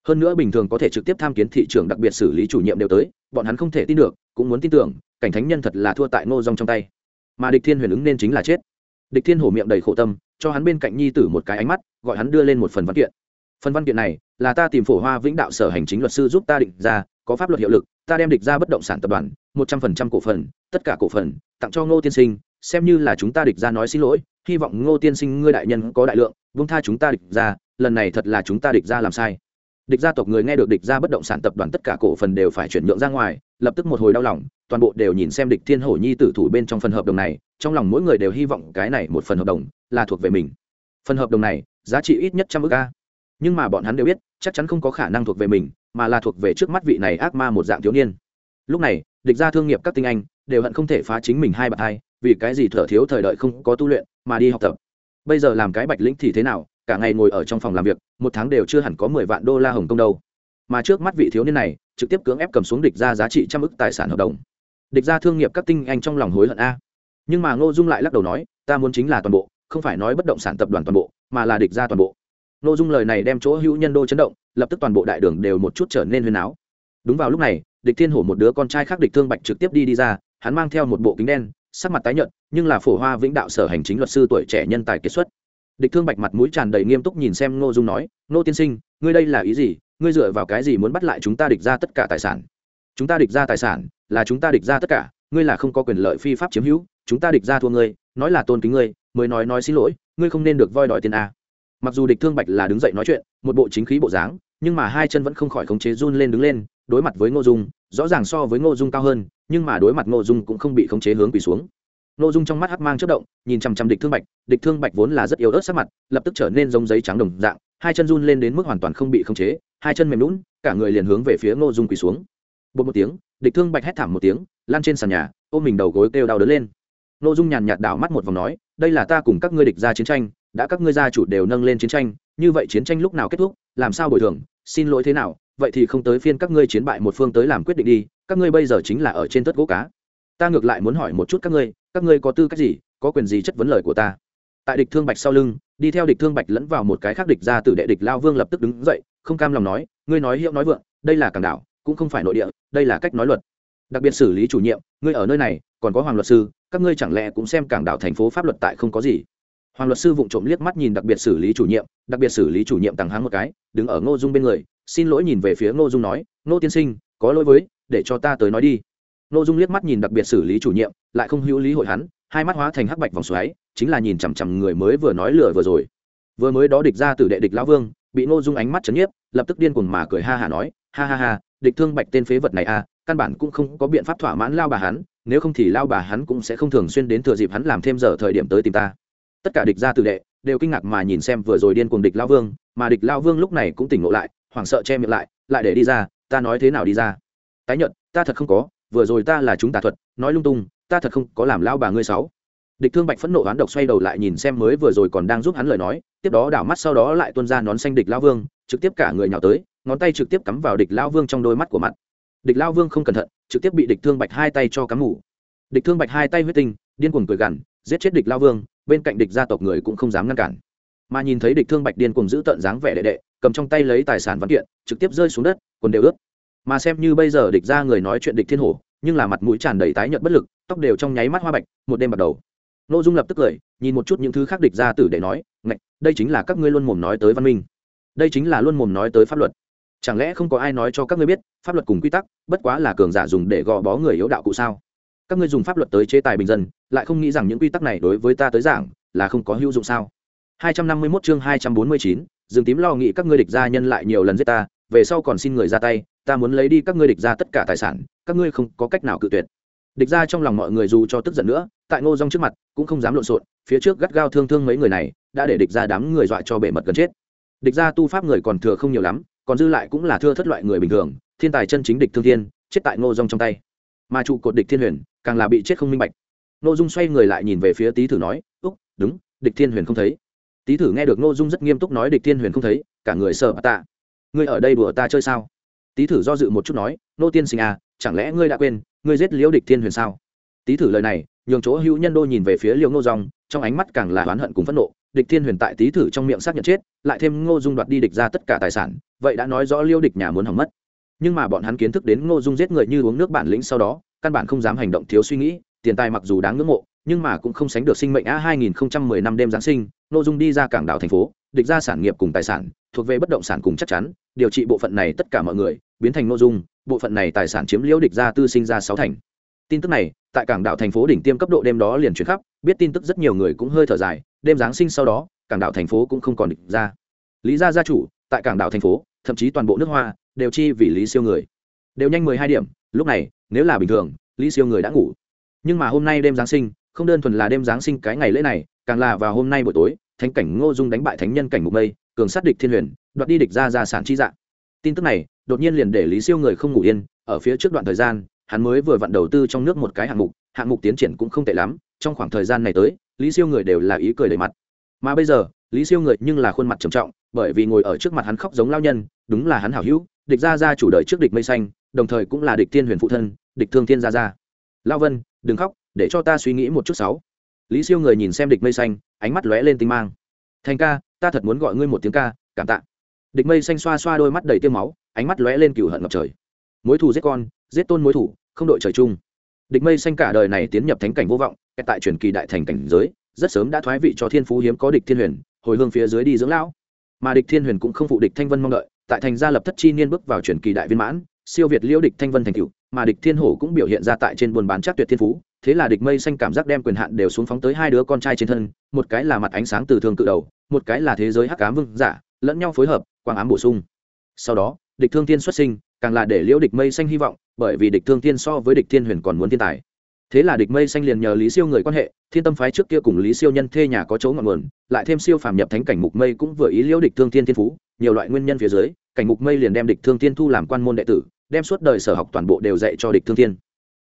Hơn nữa bình thường có thể trực tiếp tham kiến thị trường đặc biệt xử lý chủ nhiệm đều tới, bọn hắn không thể tin được, cũng muốn tin tưởng, cảnh thánh nhân thật là thua tại ngô rong trong tay. Mà địch thiên huyền ứng nên chính là chết. Địch thiên hổ miệng đầy khổ tâm, cho hắn bên cạnh nhi tử một cái ánh mắt, gọi hắn đưa lên một phần văn kiện. Phần văn kiện này, là ta tìm phổ hoa vĩnh đạo sở hành chính luật sư giúp ta định ra, có pháp luật hiệu lực, ta đem địch ra bất động sản tập đoàn, một trăm phần trăm cổ phần, tất cả cổ phần, tặng cho ngô tiên sinh xem như là chúng ta địch ra nói xin lỗi, hy vọng ngô tiên sinh ngươi đại nhân có đại lượng vung tha chúng ta địch ra, lần này thật là chúng ta địch ra làm sai. Địch gia tộc người nghe được địch gia bất động sản tập đoàn tất cả cổ phần đều phải chuyển nhượng ra ngoài, lập tức một hồi đau lòng, toàn bộ đều nhìn xem địch thiên hổ nhi tử thủ bên trong phần hợp đồng này, trong lòng mỗi người đều hy vọng cái này một phần hợp đồng là thuộc về mình. Phần hợp đồng này, giá trị ít nhất trăm ước ca nhưng mà bọn hắn đều biết, chắc chắn không có khả năng thuộc về mình, mà là thuộc về trước mắt vị này ác ma một dạng thiếu niên. Lúc này, địch gia thương nghiệp các tinh anh đều hận không thể phá chính mình hai bàn hai vì cái gì thở thiếu thời đợi không có tu luyện, mà đi học tập? Bây giờ làm cái bạch lĩnh thì thế nào? Cả ngày ngồi ở trong phòng làm việc, một tháng đều chưa hẳn có mười vạn đô la hồng kông đâu. Mà trước mắt vị thiếu niên này, trực tiếp cưỡng ép cầm xuống địch ra giá trị trăm ức tài sản hợp đồng. Địch ra thương nghiệp các tinh anh trong lòng hối hận a. Nhưng mà ngô dung lại lắc đầu nói, ta muốn chính là toàn bộ, không phải nói bất động sản tập đoàn toàn bộ, mà là địch ra toàn bộ. Ngô dung lời này đem chỗ hữu nhân đô chấn động, lập tức toàn bộ đại đường đều một chút trở nên huyền áo. Đúng vào lúc này, địch thiên hổ một đứa con trai khác địch thương bạch trực tiếp đi đi ra, hắn mang theo một bộ kính đen sắc mặt tái nhợt, nhưng là phổ hoa vĩnh đạo sở hành chính luật sư tuổi trẻ nhân tài kiệt xuất. Địch thương bạch mặt mũi tràn đầy nghiêm túc nhìn xem ngô dung nói, ngô tiên sinh, ngươi đây là ý gì? Ngươi dựa vào cái gì muốn bắt lại chúng ta địch ra tất cả tài sản? Chúng ta địch ra tài sản là chúng ta địch ra tất cả, ngươi là không có quyền lợi phi pháp chiếm hữu, chúng ta địch ra thua ngươi, nói là tôn kính ngươi, mới nói nói xin lỗi, ngươi không nên được voi đòi tiền a. Mặc dù địch thương bạch là đứng dậy nói chuyện, một bộ chính khí bộ dáng, nhưng mà hai chân vẫn không khỏi khống chế run lên đứng lên, đối mặt với ngô dung, rõ ràng so với ngô dung cao hơn nhưng mà đối mặt ngô dung cũng không bị khống chế hướng quỳ xuống. Ngô dung trong mắt hắc mang chất động, nhìn chằm chằm địch thương bạch, địch thương bạch vốn là rất yếu ớt sắc mặt, lập tức trở nên giống giấy trắng đồng dạng, hai chân run lên đến mức hoàn toàn không bị khống chế, hai chân mềm lún cả người liền hướng về phía ngô dung quỳ xuống. Bột một tiếng, địch thương bạch hét thảm một tiếng, lan trên sàn nhà, ôm mình đầu gối kêu đau đớn lên. Ngô dung nhàn nhạt đảo mắt một vòng nói, đây là ta cùng các ngươi địch ra chiến tranh, đã các ngươi gia chủ đều nâng lên chiến tranh, như vậy chiến tranh lúc nào kết thúc, làm sao bồi thường, xin lỗi thế nào, vậy thì không tới phiên các ngươi chiến bại một phương tới làm quyết định đi các ngươi bây giờ chính là ở trên tất gỗ cá. Ta ngược lại muốn hỏi một chút các ngươi các ngươi có tư cách gì, có quyền gì chất vấn lời của ta? Tại địch thương bạch sau lưng, đi theo địch thương bạch lẫn vào một cái khác địch ra từ đệ địch lao vương lập tức đứng dậy, không cam lòng nói, ngươi nói hiệu nói vượng, đây là cảng đảo, cũng không phải nội địa, đây là cách nói luật. Đặc biệt xử lý chủ nhiệm, ngươi ở nơi này, còn có hoàng luật sư, các ngươi chẳng lẽ cũng xem cảng đảo thành phố pháp luật tại không có gì? Hoàng luật sư vụng trộm liếc mắt nhìn đặc biệt xử lý chủ nhiệm, đặc biệt xử lý chủ nhiệm tàng háng một cái, đứng ở ngô dung bên người, xin lỗi nhìn về phía ngô dung nói, ngô tiên sinh, có lỗi với để cho ta tới nói đi Nô Dung liếc mắt nhìn đặc biệt xử lý chủ nhiệm, lại không hữu lý hội hắn, hai mắt hóa thành hắc bạch vòng xoáy, chính là nhìn chằm chằm người mới vừa nói lừa vừa rồi. Vừa mới đó địch ra tử đệ địch lão vương, bị Nô Dung ánh mắt chấn nhiếp, lập tức điên cuồng mà cười ha hà nói, ha ha ha, địch thương bạch tên phế vật này a, à, căn bản cũng không có biện pháp thỏa mãn lao bà hắn, nếu không thì lao bà hắn cũng sẽ không thường xuyên đến thừa dịp hắn làm thêm giờ thời điểm tới tìm ta. Tất cả địch gia tử đệ đều kinh ngạc mà nhìn xem vừa rồi điên cuồng địch lao vương, mà địch lao vương lúc này cũng tỉnh ngộ lại, hoảng sợ che miệng lại, lại để đi ra, ta nói thế nào đi ra? Tái nhận, ta thật không có, vừa rồi ta là chúng tà thuật nói lung tung ta thật không có làm lao bà ngươi sáu địch thương bạch phẫn nộ hoán độc xoay đầu lại nhìn xem mới vừa rồi còn đang giúp hắn lời nói tiếp đó đảo mắt sau đó lại tuôn ra nón xanh địch lao vương trực tiếp cả người nhào tới ngón tay trực tiếp cắm vào địch lao vương trong đôi mắt của mặt. Địch lao vương không cẩn thận trực tiếp bị địch thương bạch hai tay cho cắm ngủ. Địch thương bạch hai tay huyết tinh điên cuồng cười gằn giết chết địch lao vương bên cạnh địch gia tộc người cũng không dám ngăn cản. Mà nhìn thấy địch thương bạch điên cuồng giữ tận dáng vẻ đệ đệ cầm trong tay lấy tài sản văn kiện trực tiếp rơi xuống đất quần đều ướt mà xem như bây giờ địch ra người nói chuyện địch thiên hổ nhưng là mặt mũi tràn đầy tái nhợt bất lực tóc đều trong nháy mắt hoa bạch một đêm bắt đầu. Nội dung lập tức cười nhìn một chút những thứ khác địch ra tử để nói ngạch đây chính là các ngươi luôn mồm nói tới văn minh. Đây chính là luôn mồm nói tới pháp luật. Chẳng lẽ không có ai nói cho các ngươi biết pháp luật cùng quy tắc bất quá là cường giả dùng để gò bó người yếu đạo cụ sao? Các ngươi dùng pháp luật tới chế tài bình dân lại không nghĩ rằng những quy tắc này đối với ta tới giảng là không có hữu dụng sao? 251 chương 249, Dương Tím lo nghĩ các ngươi địch gia nhân lại nhiều lần giết ta, về sau còn xin người ra tay, ta muốn lấy đi các ngươi địch gia tất cả tài sản, các ngươi không có cách nào cự tuyệt. Địch ra trong lòng mọi người dù cho tức giận nữa tại ngô rong trước mặt cũng không dám lộn xộn phía trước gắt gao thương thương mấy người này đã để địch ra đám người dọa cho bể mật gần chết. Địch ra tu pháp người còn thừa không nhiều lắm còn dư lại cũng là thưa thất loại người bình thường thiên tài chân chính địch thương thiên chết tại ngô dung trong tay. Mà trụ cột địch thiên huyền càng là bị chết không minh bạch. Ngô dung xoay người lại nhìn về phía tý thử nói úc đúng địch thiên huyền không thấy. Tý thử nghe được ngô dung rất nghiêm túc nói địch thiên huyền không thấy cả người sợ tạ ngươi ở đây đùa ta chơi sao? Tý thử do dự một chút nói, nô tiên sinh à chẳng lẽ ngươi đã quên, ngươi giết liễu địch thiên huyền sao? Tý thử lời này, nhường chỗ hữu nhân đô nhìn về phía liễu ngô dòng, trong ánh mắt càng là oán hận cùng phẫn nộ. Địch thiên huyền tại tý thử trong miệng xác nhận chết, lại thêm ngô dung đoạt đi địch ra tất cả tài sản, vậy đã nói rõ liêu địch nhà muốn hỏng mất. Nhưng mà bọn hắn kiến thức đến ngô dung giết người như uống nước bản lĩnh sau đó, căn bản không dám hành động thiếu suy nghĩ, tiền tài mặc dù đáng ngưỡng mộ nhưng mà cũng không sánh được sinh mệnh a 2010 năm đêm giáng sinh, ngô dung đi ra cảng đảo thành phố, địch ra sản nghiệp cùng tài sản, thuộc về bất động sản cùng chắc chắn, điều trị bộ phận này tất cả mọi người, biến thành ngô dung, bộ phận này tài sản chiếm liễu địch ra tư sinh ra sáu thành. Tin tức này, tại cảng đảo thành phố đỉnh tiêm cấp độ đêm đó liền chuyển khắp, biết tin tức rất nhiều người cũng hơi thở dài, đêm giáng sinh sau đó, cảng đảo thành phố cũng không còn địch ra. Lý gia gia chủ, tại cảng đảo thành phố, thậm chí toàn bộ nước hoa, đều chi vì lý siêu người. Đều nhanh mười hai điểm, lúc này, nếu là bình thường, lý siêu người đã ngủ. Nhưng mà hôm nay đêm giáng sinh không đơn thuần là đêm giáng sinh cái ngày lễ này, càng là vào hôm nay buổi tối, thánh cảnh ngô dung đánh bại thánh nhân cảnh mục mây, cường sát địch thiên huyền, đoạt đi địch ra gia sản chi dạng. Tin tức này, đột nhiên liền để lý siêu người không ngủ yên, ở phía trước đoạn thời gian, hắn mới vừa vặn đầu tư trong nước một cái hạng mục hạng mục tiến triển cũng không tệ lắm, trong khoảng thời gian này tới, lý siêu người đều là ý cười đầy mặt. Mà bây giờ, lý siêu người nhưng là khuôn mặt trầm trọng, bởi vì ngồi ở trước mặt hắn khóc giống lao nhân, đúng là hắn hảo hữu, địch gia gia chủ đời trước địch mây xanh, đồng thời cũng là địch thiên huyền phụ thân, địch thương thiên gia gia. Lao vân, đừng khóc để cho ta suy nghĩ một chút sáu. Lý siêu người nhìn xem địch mây xanh, ánh mắt lóe lên tinh mang. Thành ca, ta thật muốn gọi ngươi một tiếng ca, cảm tạ. Địch mây xanh xoa xoa đôi mắt đầy tiêu máu, ánh mắt lóe lên cửu hận ngập trời. Mối thù giết con, giết tôn mối thù, không đội trời chung. Địch mây xanh cả đời này tiến nhập thánh cảnh vô vọng tại truyền kỳ đại thành cảnh giới, rất sớm đã thoái vị cho thiên phú hiếm có địch thiên huyền, hồi hương phía dưới đi dưỡng lão. Mà địch thiên huyền cũng không phụ địch thanh vân mong đợi, tại thành gia lập thất chi niên bước vào truyền kỳ đại viên mãn, siêu việt liễu địch thanh vân thành cựu mà địch thiên hổ cũng biểu hiện ra tại trên buôn bán chắc tuyệt thiên phú, thế là địch mây xanh cảm giác đem quyền hạn đều xuống phóng tới hai đứa con trai trên thân, một cái là mặt ánh sáng từ thương cự đầu, một cái là thế giới hắc cám vương giả, lẫn nhau phối hợp, quang ám bổ sung. Sau đó, địch thương thiên xuất sinh, càng là để liễu địch mây xanh hy vọng, bởi vì địch thương thiên so với địch thiên huyền còn muốn thiên tài. Thế là địch mây xanh liền nhờ lý siêu người quan hệ, thiên tâm phái trước kia cùng lý siêu nhân thê nhà có chỗ ngọn nguồn, lại thêm siêu phàm nhập thánh cảnh mục mây cũng vừa ý liễu địch thương thiên thiên phú, nhiều loại nguyên nhân phía dưới, cảnh mục mây liền đem địch thương thiên thu làm quan môn đệ tử đem suốt đời sở học toàn bộ đều dạy cho địch thương thiên.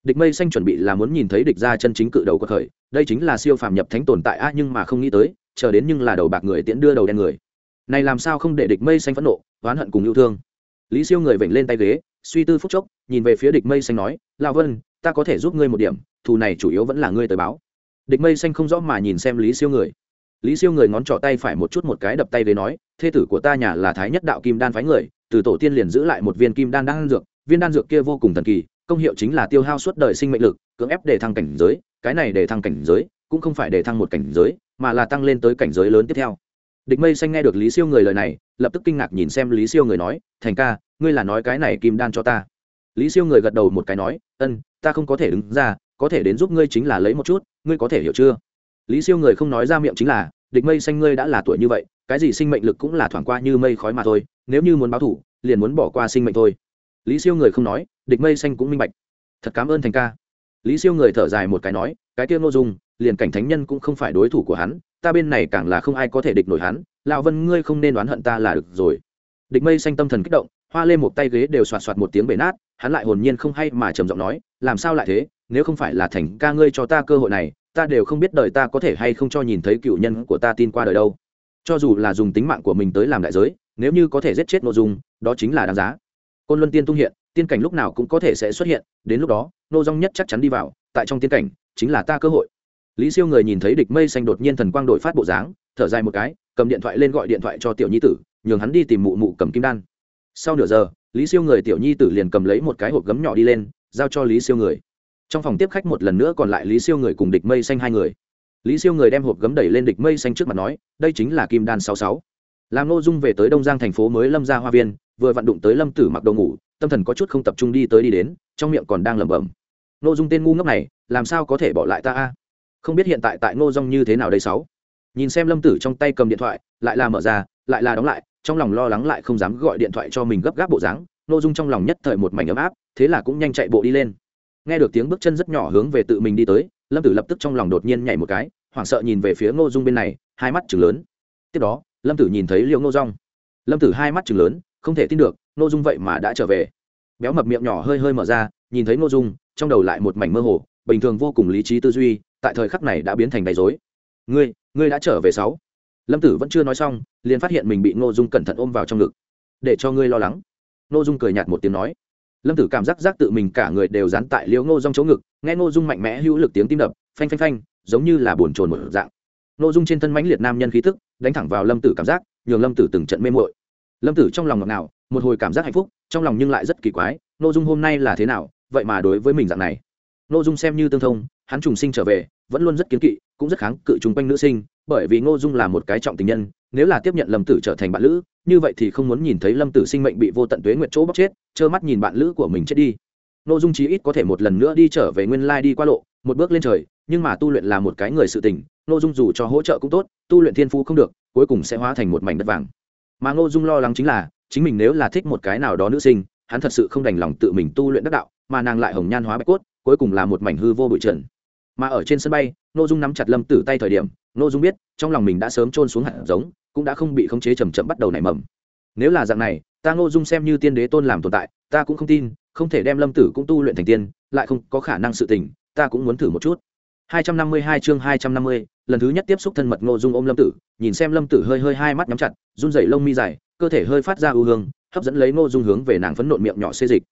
địch mây xanh chuẩn bị là muốn nhìn thấy địch ra chân chính cự đầu của khởi, đây chính là siêu phàm nhập thánh tồn tại a nhưng mà không nghĩ tới, chờ đến nhưng là đầu bạc người tiễn đưa đầu đen người. Này làm sao không để địch mây xanh phẫn nộ, oán hận cùng yêu thương. Lý siêu người vểnh lên tay ghế, suy tư phúc chốc, nhìn về phía địch mây xanh nói lao vân, ta có thể giúp ngươi một điểm, thù này chủ yếu vẫn là ngươi tới báo. Địch mây xanh không rõ mà nhìn xem lý siêu người. Lý siêu người ngón trỏ tay phải một chút một cái đập tay ghế nói thê tử của ta nhà là thái nhất đạo kim đan phái người từ tổ tiên liền giữ lại một viên kim đan đan dược, viên đan dược kia vô cùng thần kỳ, công hiệu chính là tiêu hao suốt đời sinh mệnh lực, cưỡng ép để thăng cảnh giới, cái này để thăng cảnh giới, cũng không phải để thăng một cảnh giới, mà là tăng lên tới cảnh giới lớn tiếp theo. Địch mây xanh nghe được lý siêu người lời này, lập tức kinh ngạc nhìn xem lý siêu người nói, thành ca, ngươi là nói cái này kim đan cho ta? Lý siêu người gật đầu một cái nói, ân, ta không có thể đứng ra, có thể đến giúp ngươi chính là lấy một chút, ngươi có thể hiểu chưa? Lý siêu người không nói ra miệng chính là, địch mây xanh ngươi đã là tuổi như vậy, cái gì sinh mệnh lực cũng là thoảng qua như mây khói mà thôi nếu như muốn báo thủ, liền muốn bỏ qua sinh mệnh thôi. Lý siêu người không nói, địch mây xanh cũng minh bạch. Thật cảm ơn thành ca. Lý siêu người thở dài một cái nói, cái tiêu ngô dung, liền cảnh thánh nhân cũng không phải đối thủ của hắn, ta bên này càng là không ai có thể địch nổi hắn, lão vân ngươi không nên đoán hận ta là được rồi. Địch mây xanh tâm thần kích động, hoa lên một tay ghế đều soạt soạt một tiếng bể nát, hắn lại hồn nhiên không hay mà trầm giọng nói, làm sao lại thế, nếu không phải là thành ca ngươi cho ta cơ hội này, ta đều không biết đời ta có thể hay không cho nhìn thấy cựu nhân của ta tin qua đời đâu. Cho dù là dùng tính mạng của mình tới làm đại giới nếu như có thể giết chết nội dung, đó chính là đáng giá. Côn luân tiên tung hiện, tiên cảnh lúc nào cũng có thể sẽ xuất hiện, đến lúc đó nô dung nhất chắc chắn đi vào, tại trong tiên cảnh, chính là ta cơ hội. Lý siêu người nhìn thấy địch mây xanh đột nhiên thần quang đội phát bộ dáng, thở dài một cái, cầm điện thoại lên gọi điện thoại cho tiểu nhi tử, nhường hắn đi tìm mụ mụ cầm kim đan. Sau nửa giờ, lý siêu người tiểu nhi tử liền cầm lấy một cái hộp gấm nhỏ đi lên, giao cho lý siêu người. Trong phòng tiếp khách một lần nữa còn lại lý siêu người cùng địch mây xanh hai người. Lý siêu người đem hộp gấm đẩy lên địch mây xanh trước mặt nói, đây chính là kim đan sáu sáu làm n ô dung về tới đông giang thành phố mới lâm ra hoa viên, vừa vặn đụng tới lâm tử mặc đồ ngủ, tâm thần có chút không tập trung đi tới đi đến, trong miệng còn đang lẩm bẩm. N ô dung tên ngu ngốc này, làm sao có thể bỏ lại ta a? Không biết hiện tại tại ngô dung như thế nào đây sáu? Nhìn xem lâm tử trong tay cầm điện thoại, lại là mở ra, lại là đóng lại, trong lòng lo lắng lại không dám gọi điện thoại cho mình gấp gáp bộ dáng, Ngô dung trong lòng nhất thời một mảnh ấm áp, thế là cũng nhanh chạy bộ đi lên. Nghe được tiếng bước chân rất nhỏ hướng về tự mình đi tới, lâm tử lập tức trong lòng đột nhiên nhảy một cái, hoảng sợ nhìn về phía ngô dung bên này, hai mắt chừng lớn. Tiếp đó lâm tử nhìn thấy liệu ngô dung lâm tử hai mắt chừng lớn, không thể tin được nội dung vậy mà đã trở về. Béo mập miệng nhỏ hơi hơi mở ra, nhìn thấy nội dung, trong đầu lại một mảnh mơ hồ, bình thường vô cùng lý trí tư duy, tại thời khắc này đã biến thành đầy dối ngươi ngươi đã trở về sáu? Lâm tử vẫn chưa nói xong, liền phát hiện mình bị ngô dung cẩn thận ôm vào trong ngực. Để cho ngươi lo lắng. Ngô dung cười nhạt một tiếng nói. Lâm tử cảm giác giác tự mình cả người đều dán tại liễu ngô dung chỗ ngực, nghe ngô dung mạnh mẽ hữu lực tiếng tim đập, phanh phanh phanh, giống như là buồn trồn một dạng. Nội dung trên thân mãnh liệt nam nhân khí tức, đánh thẳng vào lâm tử cảm giác, nhường lâm tử từng trận mê mội lâm tử trong lòng ngọt nào một hồi cảm giác hạnh phúc, trong lòng nhưng lại rất kỳ quái ngô dung hôm nay là thế nào, vậy mà đối với mình dạng này. Ngô dung xem như tương thông, hắn trùng sinh trở về, vẫn luôn rất kiến kỵ, cũng rất kháng cự chung quanh nữ sinh, bởi vì ngô dung là một cái trọng tình nhân, nếu là tiếp nhận lâm tử trở thành bạn lữ, như vậy thì không muốn nhìn thấy lâm tử sinh mệnh bị vô tận tuế nguyệt chỗ bóc chết, trơ mắt nhìn bạn lữ của mình chết đi. Ngô dung chí ít có thể một lần nữa đi trở về nguyên lai đi qua lộ một bước lên trời, nhưng mà tu luyện là một cái người sự tình, ngô dung dù cho hỗ trợ cũng tốt, tu luyện thiên phú không được, cuối cùng sẽ hóa thành một mảnh đất vàng. Mà ngô dung lo lắng chính là, chính mình nếu là thích một cái nào đó nữ sinh, hắn thật sự không đành lòng tự mình tu luyện đắc đạo, mà nàng lại hồng nhan hóa bạch cốt, cuối cùng là một mảnh hư vô bụi trần. Mà ở trên sân bay n ô dung nắm chặt lâm tử tay thời điểm n ô dung biết, trong lòng mình đã sớm trôn xuống hạt giống, cũng đã không bị khống chế chầm chậm bắt đầu nảy mầm. Nếu là dạng này, ta n dung xem như tiên đế tôn làm tồn tại, ta cũng không tin, không thể đem lâm tử cũng tu luyện thành tiên, lại không có khả năng sự tình ta cũng muốn thử một chút 252 chương 250, lần thứ nhất tiếp xúc thân mật Ngô Dung ôm Lâm Tử, nhìn xem Lâm Tử hơi hơi hai mắt nhắm chặt, run rẩy lông mi dài, cơ thể hơi phát ra ưu hương, hấp dẫn lấy Ngô Dung hướng về nàng phấn nộn miệng nhỏ xê dịch.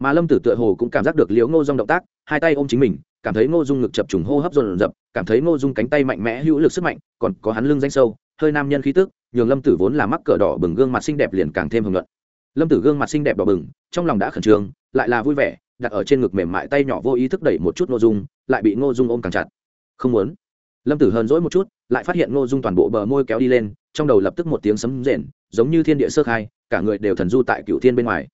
Mà Lâm Tử tựa hồ cũng cảm giác được Liễu Ngô Dung động tác, hai tay ôm chính mình, cảm thấy ngô dung ngực chập trùng hô hấp dồn dập cảm thấy ngô dung cánh tay mạnh mẽ hữu lực sức mạnh còn có hắn lưng danh sâu hơi nam nhân khí tức nhường lâm tử vốn là mắc cỡ đỏ bừng gương mặt xinh đẹp liền càng thêm hưởng nhuận. lâm tử gương mặt xinh đẹp đỏ bừng trong lòng đã khẩn trương lại là vui vẻ đặt ở trên ngực mềm mại tay nhỏ vô ý thức đẩy một chút ngô dung, lại bị ngô dung ôm càng chặt. Không muốn. Lâm tử hờn dỗi một chút, lại phát hiện ngô dung toàn bộ bờ môi kéo đi lên, trong đầu lập tức một tiếng sấm rền, giống như thiên địa sơ khai, cả người đều thần du tại cựu thiên bên ngoài.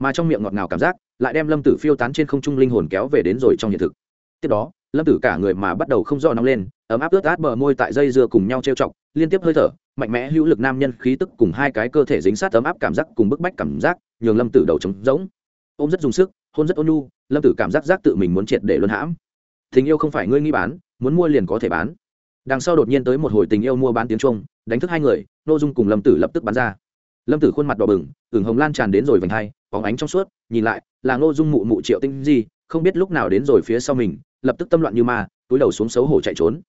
Mà trong miệng ngọt ngào cảm giác, lại đem lâm tử phiêu tán trên không trung linh hồn kéo về đến rồi trong hiện thực. Tiếp đó, lâm tử cả người mà bắt đầu không do nóng lên, ấm áp ướt át bờ môi tại dây dưa cùng nhau trêu chọc, liên tiếp hơi thở, mạnh mẽ hữu lực nam nhân khí tức cùng hai cái cơ thể dính sát ấm áp cảm giác cùng bức bách cảm giác, nhường lâm tử đầu trống rỗng. Ôm rất dùng sức hôn rất ôn nhu, lâm tử cảm giác giác tự mình muốn triệt để luân hãm. Tình yêu không phải ngươi nghi bán, muốn mua liền có thể bán. Đằng sau đột nhiên tới một hồi tình yêu mua bán tiếng trung, đánh thức hai người n ô dung cùng lâm tử lập tức bán ra. Lâm tử khuôn mặt đỏ bừng, ửng hồng lan tràn đến rồi vành hai, bóng ánh trong suốt, nhìn lại, là n ô dung mụ mụ triệu tinh di, không biết lúc nào đến rồi phía sau mình, lập tức tâm loạn như ma, túi đầu xuống xấu hổ chạy trốn.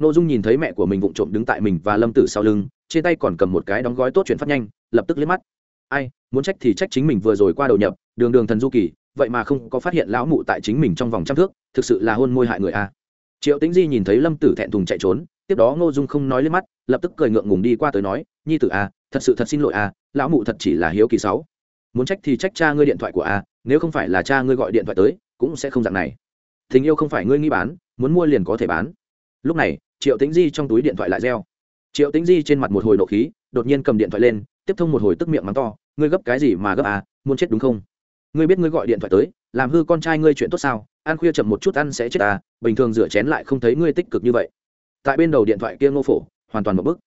N ô dung nhìn thấy mẹ của mình vụng trộm đứng tại mình và lâm tử sau lưng, trên tay còn cầm một cái đóng gói tốt chuyện phát nhanh, lập tức liếc mắt. Ai, muốn trách thì trách chính mình vừa rồi qua đầu nhập, đường đường thần du kỳ vậy mà không có phát hiện lão mụ tại chính mình trong vòng trăm thước, thực sự là hôn môi hại người a. Triệu tĩnh di nhìn thấy lâm tử thẹn thùng chạy trốn, tiếp đó ngô dung không nói lên mắt, lập tức cười ngượng ngùng đi qua tới nói, nhi tử a, thật sự thật xin lỗi a, lão mụ thật chỉ là hiếu kỳ sáu muốn trách thì trách cha ngươi điện thoại của a, nếu không phải là cha ngươi gọi điện thoại tới, cũng sẽ không dạng này. Tình yêu không phải ngươi nghi bán, muốn mua liền có thể bán. Lúc này, triệu tĩnh di trong túi điện thoại lại reo. Triệu tĩnh di trên mặt một hồi nộ khí, đột nhiên cầm điện thoại lên, tiếp thông một hồi tức miệng mắng to, ngươi gấp cái gì mà gấp à muốn chết đúng không? Ngươi biết ngươi gọi điện thoại tới, làm hư con trai ngươi chuyện tốt sao? Ăn khuya chậm một chút ăn sẽ chết à bình thường rửa chén lại không thấy ngươi tích cực như vậy. Tại bên đầu điện thoại kia ngô phổ, hoàn toàn một bức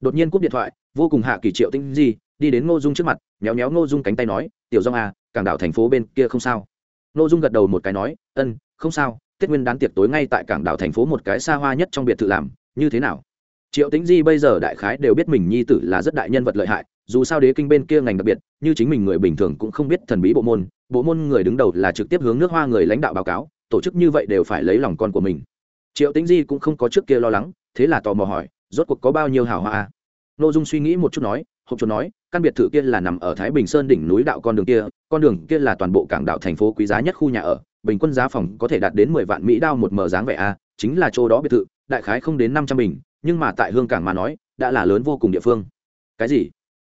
đột nhiên cúp điện thoại, vô cùng hạ kỳ triệu tinh di, đi đến ngô dung trước mặt, méo méo ngô dung cánh tay nói, tiểu dông à cảng đảo thành phố bên kia không sao? Ngô dung gật đầu một cái nói, ân, không sao, tết nguyên đán tiệc tối ngay tại cảng đảo thành phố một cái xa hoa nhất trong biệt thự làm, như thế nào? Triệu tính di bây giờ đại khái đều biết mình nhi tử là rất đại nhân vật lợi hại dù sao đế kinh bên kia ngành đặc biệt, như chính mình người bình thường cũng không biết thần bí bộ môn bộ môn người đứng đầu là trực tiếp hướng nước hoa người lãnh đạo báo cáo, tổ chức như vậy đều phải lấy lòng con của mình. Triệu tính di cũng không có trước kia lo lắng, thế là tò mò hỏi, rốt cuộc có bao nhiêu hào hoa à? nội dung suy nghĩ một chút nói, hộp chuột nói, căn biệt thự kia là nằm ở thái bình sơn đỉnh núi đạo con đường kia, con đường kia là toàn bộ cảng đạo thành phố quý giá nhất khu nhà ở, bình quân giá phòng có thể đạt đến mười vạn mỹ đao một mờ dáng vẻ a chính là chỗ đó biệt thự, đại khái không đến năm trăm bình, nhưng mà tại hương cảng mà nói, đã là lớn vô cùng địa phương. Cái gì?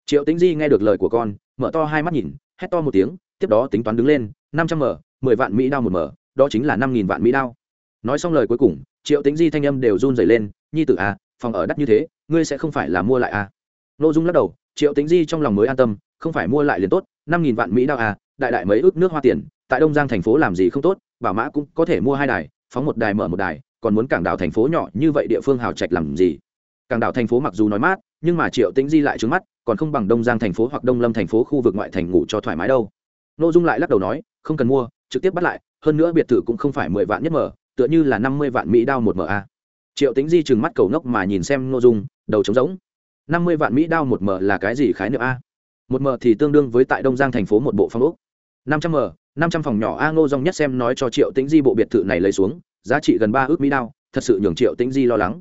Triệu tĩnh di nghe được lời của con mở to hai mắt nhìn hét to một tiếng tiếp đó tính toán đứng lên năm trăm m mười vạn mỹ đao một m đó chính là năm nghìn vạn mỹ đao. Nói xong lời cuối cùng triệu tĩnh di thanh âm đều run rẩy lên nhi tử à, phòng ở đắt như thế ngươi sẽ không phải là mua lại à? N ô dung lắc đầu triệu tĩnh di trong lòng mới an tâm không phải mua lại liền tốt năm nghìn vạn mỹ đao à, đại đại mấy ước nước hoa tiền tại đông giang thành phố làm gì không tốt bảo mã cũng có thể mua hai đài phóng một đài mở một đài còn muốn cảng đảo thành phố nhỏ như vậy địa phương hào trạch làm gì? Cảng đảo thành phố mặc dù nói mát nhưng mà triệu tĩnh di lại trứng mắt còn không bằng đông giang thành phố hoặc đông lâm thành phố khu vực ngoại thành ngủ cho thoải mái đâu. N ô dung lại lắc đầu nói, không cần mua, trực tiếp bắt lại, hơn nữa biệt thự cũng không phải mười vạn nhất mở, tựa như là năm mươi vạn mỹ đao một mở a. Triệu tĩnh di trừng mắt cầu ngốc mà nhìn xem n ô dung, đầu trống rỗng. Năm mươi vạn mỹ đao một mở là cái gì khái niệm a? Một mở thì tương đương với tại đông giang thành phố một bộ phong úc năm trăm m năm trăm phòng nhỏ a, ngô dong nhất xem nói cho triệu tĩnh di bộ biệt thự này lấy xuống, giá trị gần ba ước mỹ đao, thật sự nhường triệu tĩnh di lo lắng.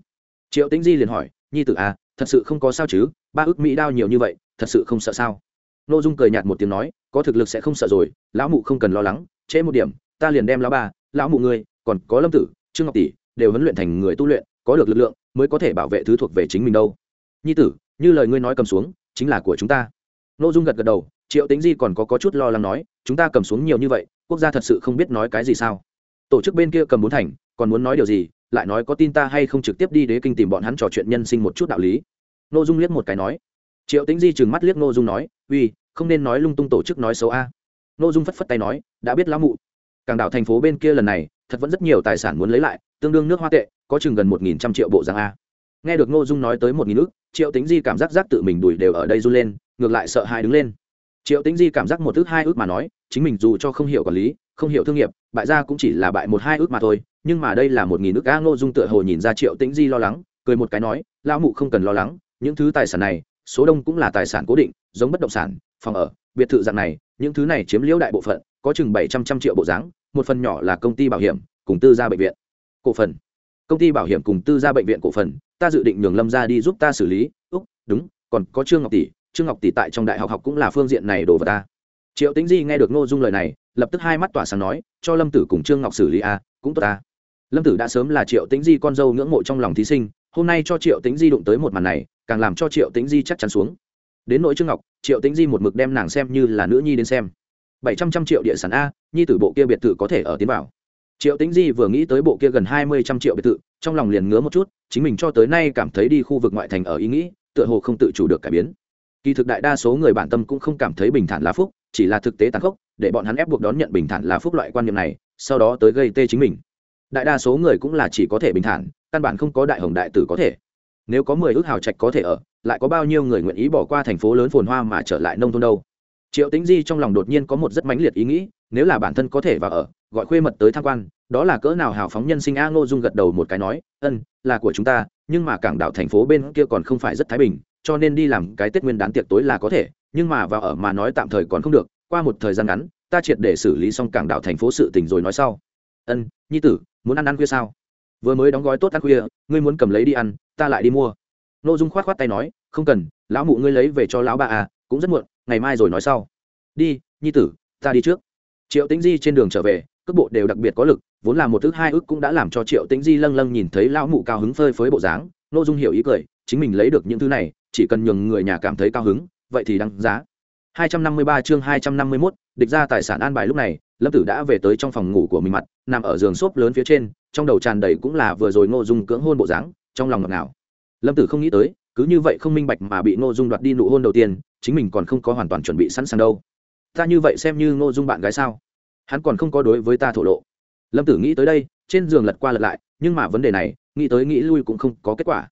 Triệu tĩnh di liền hỏi, nhi tử a thật sự không có sao chứ? Ba ước mỹ đao nhiều như vậy thật sự không sợ sao? N ô dung cười nhạt một tiếng nói có thực lực sẽ không sợ rồi lão mụ không cần lo lắng trễ một điểm ta liền đem lão ba lão mụ ngươi còn có lâm tử trương ngọc tỷ đều huấn luyện thành người tu luyện có được lực lượng mới có thể bảo vệ thứ thuộc về chính mình đâu. Nhi tử như lời ngươi nói cầm xuống chính là của chúng ta. N ô dung gật gật đầu triệu tính di còn có, có chút lo lắng nói chúng ta cầm xuống nhiều như vậy quốc gia thật sự không biết nói cái gì sao? Tổ chức bên kia cầm bốn thành còn muốn nói điều gì lại nói có tin ta hay không trực tiếp đi đế kinh tìm bọn hắn trò chuyện nhân sinh một chút đạo lý n dung liếc một cái nói. Triệu tính di trừng mắt liếc n dung nói, uy, không nên nói lung tung tổ chức nói xấu a. N dung phất phất tay nói, đã biết lão mụ. Cảng đảo thành phố bên kia lần này, thật vẫn rất nhiều tài sản muốn lấy lại, tương đương nước hoa tệ, có chừng gần một nghìn trăm triệu bộ giang a. Nghe được n dung nói tới một nghìn ước triệu tính di cảm giác giác tự mình đùi đều ở đây run lên, ngược lại sợ hãi đứng lên. Triệu tính di cảm giác một ước hai ước mà nói, chính mình dù cho không hiểu quản lý, không hiểu thương nghiệp, bại ra cũng chỉ là bại một hai ước mà thôi, nhưng mà đây là một nghìn ước a, ngô dung tựa hồ nhìn ra triệu tính di lo lắng, cười một cái nói, lão mụ không cần lo lắng những thứ tài sản này số đông cũng là tài sản cố định giống bất động sản phòng ở biệt thự dạng này những thứ này chiếm liễu đại bộ phận có chừng bảy trăm trăm triệu bộ dáng một phần nhỏ là công ty bảo hiểm cùng tư gia bệnh viện. Cổ phần. Công ty bảo hiểm cùng tư gia bệnh viện cổ phần ta dự định nhường lâm ra đi giúp ta xử lý. Úc đúng còn có trương ngọc tỷ. Trương ngọc tỷ tại trong đại học học cũng là phương diện này đổ vào ta. Triệu tính di nghe được ngô dung lời này lập tức hai mắt tỏa sáng nói cho lâm tử cùng trương ngọc xử lý a à, cũng tốt ta. Lâm tử đã sớm là triệu tính di con dâu ngưỡng mộ trong lòng thí sinh hôm nay cho triệu tính di đụng tới một màn này, càng làm cho triệu tính di chắc chắn xuống. Đến nỗi trương ngọc, triệu tính di một mực đem nàng xem như là nữ nhi đến xem. bảy trăm trăm triệu địa sản a, nhi tử bộ kia biệt thự có thể ở tiến bảo triệu tính di vừa nghĩ tới bộ kia gần hai mươi trăm triệu biệt thự, trong lòng liền ngứa một chút, chính mình cho tới nay cảm thấy đi khu vực ngoại thành ở ý nghĩ, tựa hồ không tự chủ được cải biến. Kỳ thực đại đa số người bản tâm cũng không cảm thấy bình thản là phúc, chỉ là thực tế tàn khốc, để bọn hắn ép buộc đón nhận bình thản là phúc loại quan niệm này, sau đó tới gây tê chính mình. Đại đa số người cũng là chỉ có thể bình thản căn bản không có đại hồng đại tử có thể. Nếu có mười ước hào trạch có thể ở, lại có bao nhiêu người nguyện ý bỏ qua thành phố lớn phồn hoa mà trở lại nông thôn đâu? Triệu tính di trong lòng đột nhiên có một rất mãnh liệt ý nghĩ, nếu là bản thân có thể vào ở, gọi khuê mật tới tham quan, đó là cỡ nào hào phóng nhân sinh a ngô dung gật đầu một cái nói, ân, là của chúng ta, nhưng mà cảng đảo thành phố bên kia còn không phải rất thái bình, cho nên đi làm cái tết nguyên đán tiệc tối là có thể, nhưng mà vào ở mà nói tạm thời còn không được, qua một thời gian ngắn, ta triệt để xử lý xong cảng đảo thành phố sự tình rồi nói sau. Ân, nhi tử, muốn ăn ăn khuya sao? Vừa mới đóng gói tốt ăn khuya, ngươi muốn cầm lấy đi ăn, ta lại đi mua. N ô dung k h o á t k h o á t tay nói, không cần, lão mụ ngươi lấy về cho lão bà à cũng rất muộn, ngày mai rồi nói sau. Đi, nhi tử, ta đi trước. Triệu tĩnh di trên đường trở về, cước bộ đều đặc biệt có lực, vốn là một thứ hai ước cũng đã làm cho triệu tĩnh di lâng lâng nhìn thấy lão mụ cao hứng phơi phới bộ dáng. N ô dung hiểu ý cười, chính mình lấy được những thứ này, chỉ cần nhường người nhà cảm thấy cao hứng, vậy thì đáng giá. 253 chương 251, địch ra tài sản an bài lúc này lâm tử đã về tới trong phòng ngủ của mình mặt nằm ở giường xốp lớn phía trên trong đầu tràn đầy cũng là vừa rồi ngô dung cưỡng hôn bộ dáng trong lòng ngọt ngào. Lâm tử không nghĩ tới cứ như vậy không minh bạch mà bị ngô dung đoạt đi nụ hôn đầu tiên chính mình còn không có hoàn toàn chuẩn bị sẵn sàng đâu. Ta như vậy xem như ngô dung bạn gái sao? Hắn còn không có đối với ta thổ lộ. Lâm tử nghĩ tới đây trên giường lật qua lật lại nhưng mà vấn đề này nghĩ tới nghĩ lui cũng không có kết quả.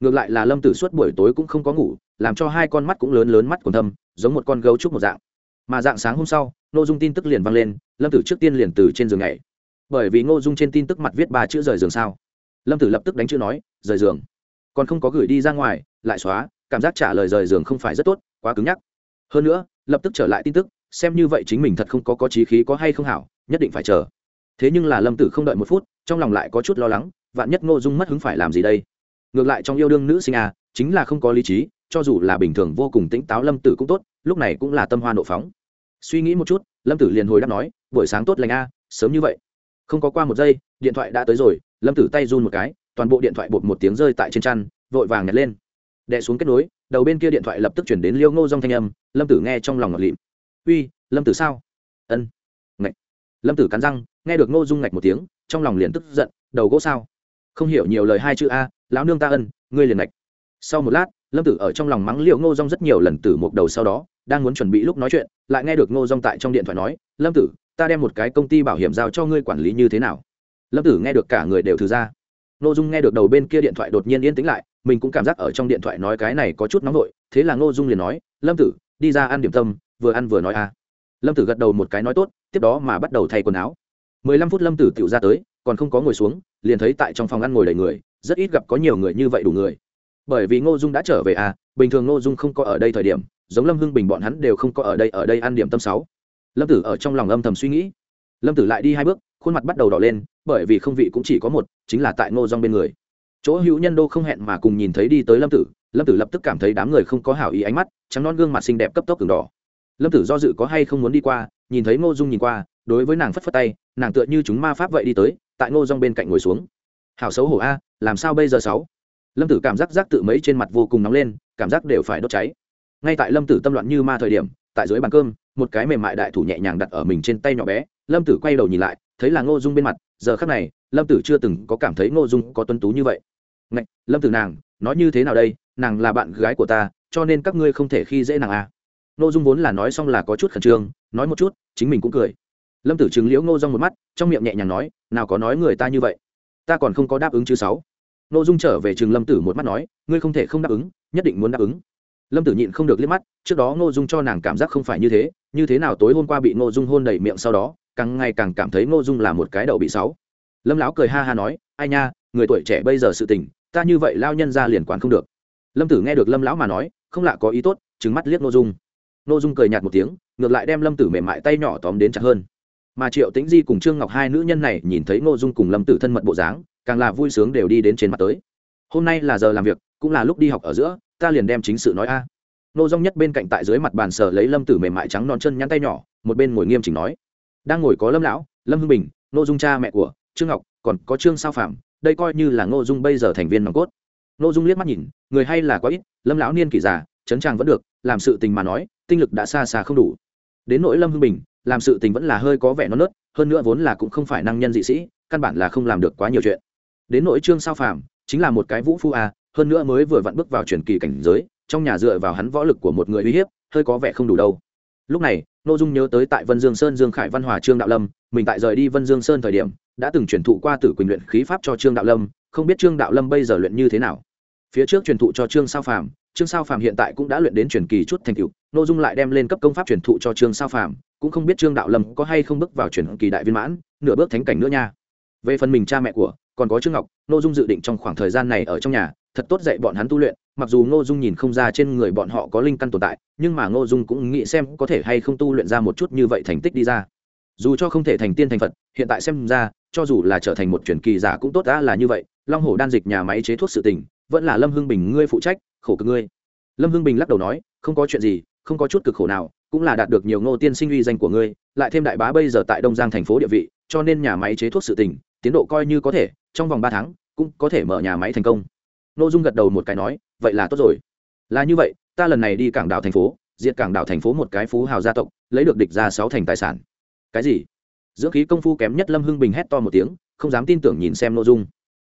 Ngược lại là lâm tử suốt buổi tối cũng không có ngủ làm cho hai con mắt cũng lớn lớn mắt còn thâm, giống một con gấu trúc một dạng. Mà dạng sáng hôm sau n ô dung tin tức liền vang lên, lâm tử trước tiên liền từ trên giường nhảy. Bởi vì ngô dung trên tin tức mặt viết ba chữ rời giường sao? Lâm tử lập tức đánh chữ nói, rời giường. Còn không có gửi đi ra ngoài, lại xóa, cảm giác trả lời rời giường không phải rất tốt, quá cứng nhắc. Hơn nữa, lập tức trở lại tin tức, xem như vậy chính mình thật không có có trí khí có hay không hảo, nhất định phải chờ. Thế nhưng là lâm tử không đợi một phút, trong lòng lại có chút lo lắng, vạn nhất ngô dung mất hứng phải làm gì đây? Ngược lại trong yêu đương nữ sinh a chính là không có lý trí cho dù là bình thường vô cùng tỉnh táo lâm tử cũng tốt, lúc này cũng là tâm hoa nộ phóng. Suy nghĩ một chút, lâm tử liền hồi đáp nói, buổi sáng tốt lành a, sớm như vậy. Không có qua một giây, điện thoại đã tới rồi, lâm tử tay run một cái, toàn bộ điện thoại bột một tiếng rơi tại trên chăn, vội vàng nhặt lên. Đè xuống kết nối, đầu bên kia điện thoại lập tức chuyển đến liêu ngô dong thanh âm, lâm tử nghe trong lòng ngọt lịm. Uy, lâm tử sao? Ân. Ngạch. Lâm tử cắn răng, nghe được ngô dung ngạch một tiếng, trong lòng liền tức giận, đầu gỗ sao? Không hiểu nhiều lời hai chữ a, lão nương ta ân, ngươi liền ngạch. Sau một lát lâm tử ở trong lòng mắng liệu ngô dong rất nhiều lần từ một đầu sau đó, đang muốn chuẩn bị lúc nói chuyện, lại nghe được ngô dong tại trong điện thoại nói, lâm tử, ta đem một cái công ty bảo hiểm giao cho ngươi quản lý như thế nào? Lâm tử nghe được cả người đều thử ra. Ngô dung nghe được đầu bên kia điện thoại đột nhiên yên tĩnh lại, mình cũng cảm giác ở trong điện thoại nói cái này có chút nóng vội, thế là ngô dung liền nói, lâm tử, đi ra ăn điểm tâm, vừa ăn vừa nói a lâm tử gật đầu một cái nói tốt, tiếp đó mà bắt đầu thay quần áo. Mười lăm phút lâm tử tự ra tới, còn không có ngồi xuống, liền thấy tại trong phòng ăn ngồi đầy người, rất ít gặp có nhiều người như vậy đủ người bởi vì ngô dung đã trở về à bình thường ngô dung không có ở đây thời điểm, giống lâm hưng bình bọn hắn đều không có ở đây ở đây ăn điểm tâm sáu. Lâm tử ở trong lòng âm thầm suy nghĩ. Lâm tử lại đi hai bước, khuôn mặt bắt đầu đỏ lên, bởi vì không vị cũng chỉ có một, chính là tại ngô Dung bên người. Chỗ hữu nhân đô không hẹn mà cùng nhìn thấy đi tới lâm tử lâm tử lập tức cảm thấy đám người không có hảo ý ánh mắt, trắng non gương mặt xinh đẹp cấp tốc cường đỏ. Lâm tử do dự có hay không muốn đi qua, nhìn thấy ngô dung nhìn qua, đối với nàng phất phất tay, nàng tựa như chúng ma pháp vậy đi tới, tại ngô Dung bên cạnh ngồi xuống. Hảo xấu hổ a, làm sao bây giờ sáu? Lâm tử cảm giác rác tự mấy trên mặt vô cùng nóng lên cảm giác đều phải đốt cháy. Ngay tại lâm tử tâm loạn như ma thời điểm tại dưới bàn cơm một cái mềm mại đại thủ nhẹ nhàng đặt ở mình trên tay nhỏ bé lâm tử quay đầu nhìn lại thấy là ngô dung bên mặt giờ khắc này lâm tử chưa từng có cảm thấy ngô dung có tuân tú như vậy. Ngạch, lâm tử nàng nói như thế nào đây? Nàng là bạn gái của ta cho nên các ngươi không thể khi dễ nàng à. ngô dung vốn là nói xong là có chút khẩn trương nói một chút chính mình cũng cười. Lâm tử chứng liễu ngô dung một mắt trong miệng nhẹ nhàng nói nào có nói người ta như vậy? Ta còn không có đáp ứng chứ sáu ngô dung trở về trường lâm tử một mắt nói, ngươi không thể không đáp ứng, nhất định muốn đáp ứng. Lâm tử nhịn không được liếc mắt, trước đó ngô dung cho nàng cảm giác không phải như thế như thế nào tối hôm qua bị ngô dung hôn đầy miệng sau đó, càng ngày càng cảm thấy ngô dung là một cái đậu bị sáu. Lâm lão cười ha ha nói, ai nha, người tuổi trẻ bây giờ sự tình, ta như vậy lao nhân ra liền quản không được. Lâm tử nghe được lâm lão mà nói, không lạ có ý tốt trứng mắt liếc ngô dung. Ngô dung cười nhạt một tiếng, ngược lại đem lâm tử mềm mại tay nhỏ tóm đến chặt hơn. Mà triệu tĩnh di cùng trương ngọc hai nữ nhân này nhìn thấy ngô dung cùng lâm tử thân mật bộ dáng càng là vui sướng đều đi đến trên mặt tới. Hôm nay là giờ làm việc, cũng là lúc đi học ở giữa, ta liền đem chính sự nói a. Nô dung nhất bên cạnh tại dưới mặt bàn sở lấy lâm tử mềm mại trắng non chân nhăn tay nhỏ, một bên ngồi nghiêm chỉnh nói. Đang ngồi có lâm lão, lâm hưng bình, nô dung cha mẹ của, trương ngọc, còn có trương sao phạm, đây coi như là ngô dung bây giờ thành viên nòng cốt. Ngô dung liếc mắt nhìn, người hay là quá ít, lâm lão niên kỷ già, chấn trang vẫn được, làm sự tình mà nói, tinh lực đã xa xa không đủ. Đến nỗi lâm hưng bình, làm sự tình vẫn là hơi có vẻ non nớt, hơn nữa vốn là cũng không phải năng nhân dị sĩ, căn bản là không làm được quá nhiều chuyện đến nội trương sao phàm, chính là một cái vũ phu a, hơn nữa mới vừa vặn bước vào truyền kỳ cảnh giới, trong nhà dựa vào hắn võ lực của một người uy hiếp, hơi có vẻ không đủ đâu. Lúc này n ô dung nhớ tới tại vân dương sơn dương khải văn hòa trương đạo lâm, mình tại rời đi vân dương sơn thời điểm, đã từng truyền thụ qua tử quỳnh luyện khí pháp cho trương đạo lâm, không biết trương đạo lâm bây giờ luyện như thế nào. Phía trước truyền thụ cho trương sao phàm, trương sao phàm hiện tại cũng đã luyện đến truyền kỳ chút thành cựu n ô dung lại đem lên cấp công pháp truyền thụ cho trương sao phàm, cũng không biết trương đạo lâm có hay không bước vào truyền kỳ đại viên mãn, nửa bước thánh cảnh nữa nha. Về phần mình cha mẹ của còn có trương ngọc nô dung dự định trong khoảng thời gian này ở trong nhà, thật tốt dạy bọn hắn tu luyện, mặc dù ngô dung nhìn không ra trên người bọn họ có linh căn tồn tại, nhưng mà ngô dung cũng nghĩ xem có thể hay không tu luyện ra một chút như vậy thành tích đi ra. Dù cho không thể thành tiên thành phật, hiện tại xem ra, cho dù là trở thành một truyền kỳ giả cũng tốt đã là như vậy, long hồ đan dịch nhà máy chế thuốc sự tình, vẫn là lâm hưng bình ngươi phụ trách, khổ cực ngươi. Lâm hưng bình lắc đầu nói, không có chuyện gì, không có chút cực khổ nào, cũng là đạt được nhiều ngô tiên sinh uy danh của ngươi, lại thêm đại bá bây giờ tại đông giang thành phố địa vị, cho nên nhà máy chế thuốc sự tình, tiến độ coi như có thể trong vòng ba tháng, cũng có thể mở nhà máy thành công. Nội dung gật đầu một cái nói, vậy là tốt rồi. Là như vậy, ta lần này đi cảng đảo thành phố, diệt cảng đảo thành phố một cái phú hào gia tộc, lấy được địch ra sáu thành tài sản. Cái gì? Dưỡng khí công phu kém nhất lâm hưng bình hét to một tiếng, không dám tin tưởng nhìn xem nội dung.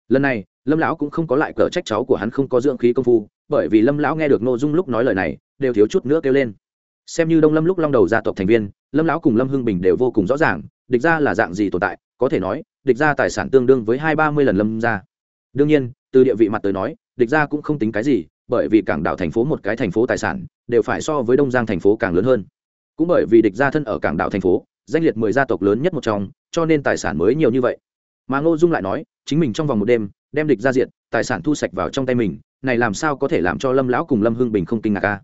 Lần này, lâm lão cũng không có lại cờ trách cháu của hắn không có dưỡng khí công phu, bởi vì lâm lão nghe được nội dung lúc nói lời này, đều thiếu chút nữa kêu lên. Xem như đông lâm lúc long đầu gia tộc thành viên, lâm lão cùng lâm hưng bình đều vô cùng rõ ràng, địch ra là dạng gì tồn tại có thể nói, địch ra tài sản tương đương với hai ba mươi lần lâm ra đương nhiên, từ địa vị mặt tới nói, địch ra cũng không tính cái gì, bởi vì cảng đảo thành phố một cái thành phố tài sản, đều phải so với đông giang thành phố càng lớn hơn. Cũng bởi vì địch ra thân ở cảng đảo thành phố, danh liệt mười gia tộc lớn nhất một trong, cho nên tài sản mới nhiều như vậy. Mà ngô dung lại nói, chính mình trong vòng một đêm, đem địch ra diện tài sản thu sạch vào trong tay mình, này làm sao có thể làm cho lâm lão cùng lâm hưng bình không kinh ngạc ca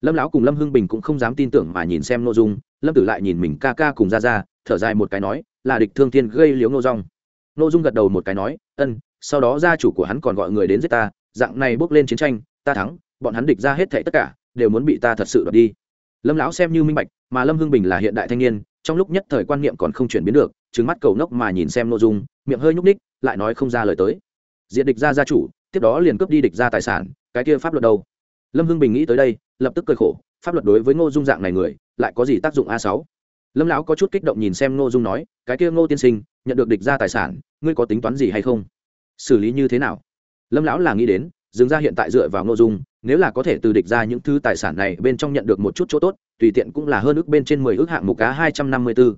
lâm lão cùng lâm hưng bình cũng không dám tin tưởng mà nhìn xem ngô dung, lâm tử lại nhìn mình ca ca cùng ra ra thở dài một cái nói, là địch thương thiên gây liếu ngô rong ngô dung gật đầu một cái nói, ân, sau đó gia chủ của hắn còn gọi người đến giết ta, dạng này bước lên chiến tranh, ta thắng, bọn hắn địch ra hết thảy tất cả, đều muốn bị ta thật sự đoạt đi. Lâm lão xem như minh bạch, mà lâm hưng bình là hiện đại thanh niên, trong lúc nhất thời quan niệm còn không chuyển biến được trứng mắt cầu nốc mà nhìn xem nội dung, miệng hơi nhúc ních lại nói không ra lời tới. Diện địch ra gia chủ, tiếp đó liền cướp đi địch ra tài sản, cái kia pháp luật đâu? Lâm hưng bình nghĩ tới đây, lập tức cười khổ, pháp luật đối với ngô dung dạng này người, lại có gì tác dụng a sáu? Lâm lão có chút kích động nhìn xem ngô dung nói cái kia ngô tiên sinh nhận được địch ra tài sản ngươi có tính toán gì hay không xử lý như thế nào lâm lão là nghĩ đến dừng ra hiện tại dựa vào ngô dung nếu là có thể từ địch ra những thứ tài sản này bên trong nhận được một chút chỗ tốt tùy tiện cũng là hơn ước bên trên mười ước hạng mục cá hai trăm năm mươi 254.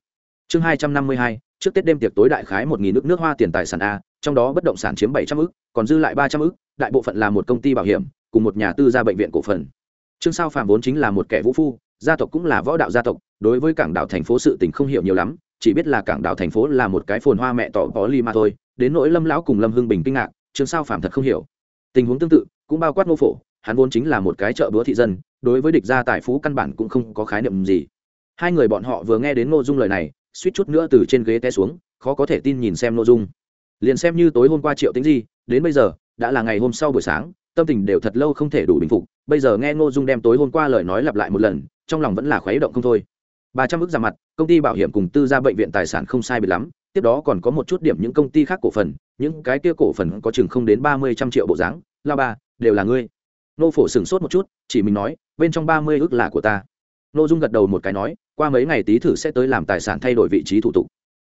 chương hai trăm năm mươi hai trước tết đêm tiệc tối đại khái một nghìn nước nước hoa tiền tài sản a trong đó bất động sản chiếm bảy trăm ước còn dư lại ba trăm ước đại bộ phận là một công ty bảo hiểm cùng một nhà tư gia bệnh viện cổ phần trương sao phạm vốn chính là một kẻ vũ phu gia tộc cũng là võ đạo gia tộc đối với cảng đảo thành phố sự tình không hiểu nhiều lắm, chỉ biết là cảng đảo thành phố là một cái phồn hoa mẹ tỏ có ly mà thôi, đến nỗi lâm lão cùng lâm hưng bình kinh ngạc chương sao phạm thật không hiểu. Tình huống tương tự, cũng bao quát ngô phổ, hắn vốn chính là một cái chợ búa thị dân, đối với địch gia tài phú căn bản cũng không có khái niệm gì. Hai người bọn họ vừa nghe đến ngô dung lời này, suýt chút nữa từ trên ghế té xuống, khó có thể tin nhìn xem ngô dung. Liền xem như tối hôm qua triệu tính gì đến bây giờ, đã là ngày hôm sau buổi sáng, tâm tình đều thật lâu không thể đủ bình phục, bây giờ nghe ngô dung đem tối hôm qua lời nói lặp lại một lần, trong lòng vẫn là khuấy động không thôi ba trăm ước ra mặt, công ty bảo hiểm cùng tư gia bệnh viện tài sản không sai biệt lắm, tiếp đó còn có một chút điểm những công ty khác cổ phần, những cái kia cổ phần có chừng không đến ba mươi trăm triệu bộ dáng. La ba, đều là ngươi. Nô phổ sửng sốt một chút, chỉ mình nói, bên trong ba mươi ước là của ta. Nô dung gật đầu một cái nói, qua mấy ngày tí thử sẽ tới làm tài sản thay đổi vị trí thủ tục.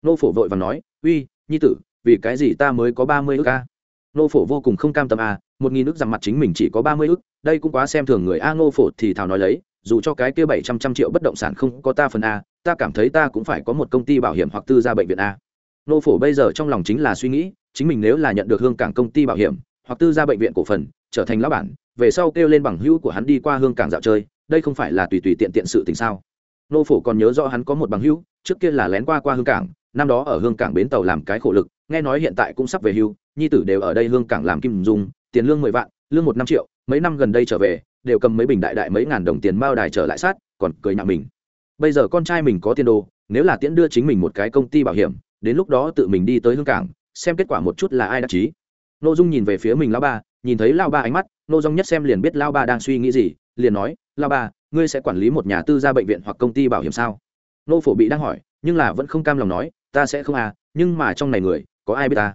Nô phổ vội và nói, uy, nhi tử, vì cái gì ta mới có ba mươi ước a? Nô phổ vô cùng không cam tâm a, một nghìn ước rằng mặt chính mình chỉ có ba mươi ước, đây cũng quá xem thường người a, nô phổ thì thào nói lấy dù cho cái kia bảy trăm trăm triệu bất động sản không có ta phần a, ta cảm thấy ta cũng phải có một công ty bảo hiểm hoặc tư gia bệnh viện a. Nô phổ bây giờ trong lòng chính là suy nghĩ, chính mình nếu là nhận được hương cảng công ty bảo hiểm, hoặc tư gia bệnh viện cổ phần, trở thành lão bản, về sau kêu lên bằng hữu của hắn đi qua hương cảng dạo chơi, đây không phải là tùy tùy tiện tiện sự tình sao? Nô phổ còn nhớ rõ hắn có một bằng hữu, trước kia là lén qua qua hương cảng, năm đó ở hương cảng bến tàu làm cái khổ lực, nghe nói hiện tại cũng sắp về hưu, nhi tử đều ở đây hương cảng làm kim dung, tiền lương mười vạn, lương một năm triệu, mấy năm gần đây trở về đều cầm mấy bình đại đại mấy ngàn đồng tiền mao đài trở lại sát, còn cười nhạo mình. Bây giờ con trai mình có tiền đồ, nếu là tiễn đưa chính mình một cái công ty bảo hiểm, đến lúc đó tự mình đi tới hương cảng, xem kết quả một chút là ai đắc chí n ô dung nhìn về phía mình lao ba, nhìn thấy lao ba ánh mắt n ô dung nhất xem liền biết lao ba đang suy nghĩ gì, liền nói lao ba, ngươi sẽ quản lý một nhà tư gia bệnh viện hoặc công ty bảo hiểm sao? Nô phổ bị đang hỏi, nhưng là vẫn không cam lòng nói, ta sẽ không à nhưng mà trong này người, có ai biết ta?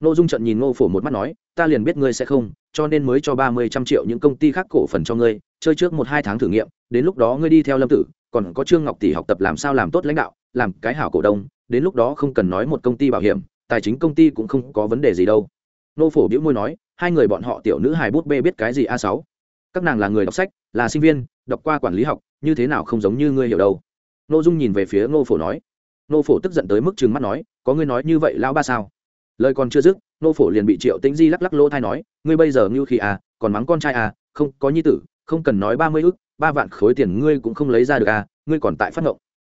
Ngô dung trận nhìn ngô phổ một mắt nói, ta liền biết ngươi sẽ không, cho nên mới cho ba mươi trăm triệu những công ty khác cổ phần cho ngươi, chơi trước một hai tháng thử nghiệm, đến lúc đó ngươi đi theo lâm tử, còn có trương ngọc tỷ học tập làm sao làm tốt lãnh đạo, làm cái hảo cổ đông, đến lúc đó không cần nói một công ty bảo hiểm, tài chính công ty cũng không có vấn đề gì đâu. Ngô phổ bĩu môi nói, hai người bọn họ tiểu nữ hài bút bê biết cái gì a sáu? Các nàng là người đọc sách, là sinh viên, đọc qua quản lý học, như thế nào không giống như ngươi hiểu đâu. Nô dung nhìn về phía ngô phổ nói. Ngô phổ tức giận tới mức trừng mắt nói, có ngươi nói như vậy, lão ba sao? Lời còn chưa dứt, nô phổ liền bị triệu tĩnh di lắc lắc lỗ thai nói, ngươi bây giờ ngưu khi à còn mắng con trai à không, có nhi tử, không cần nói ba mươi ức, ba vạn khối tiền ngươi cũng không lấy ra được à ngươi còn tại phát ngộng.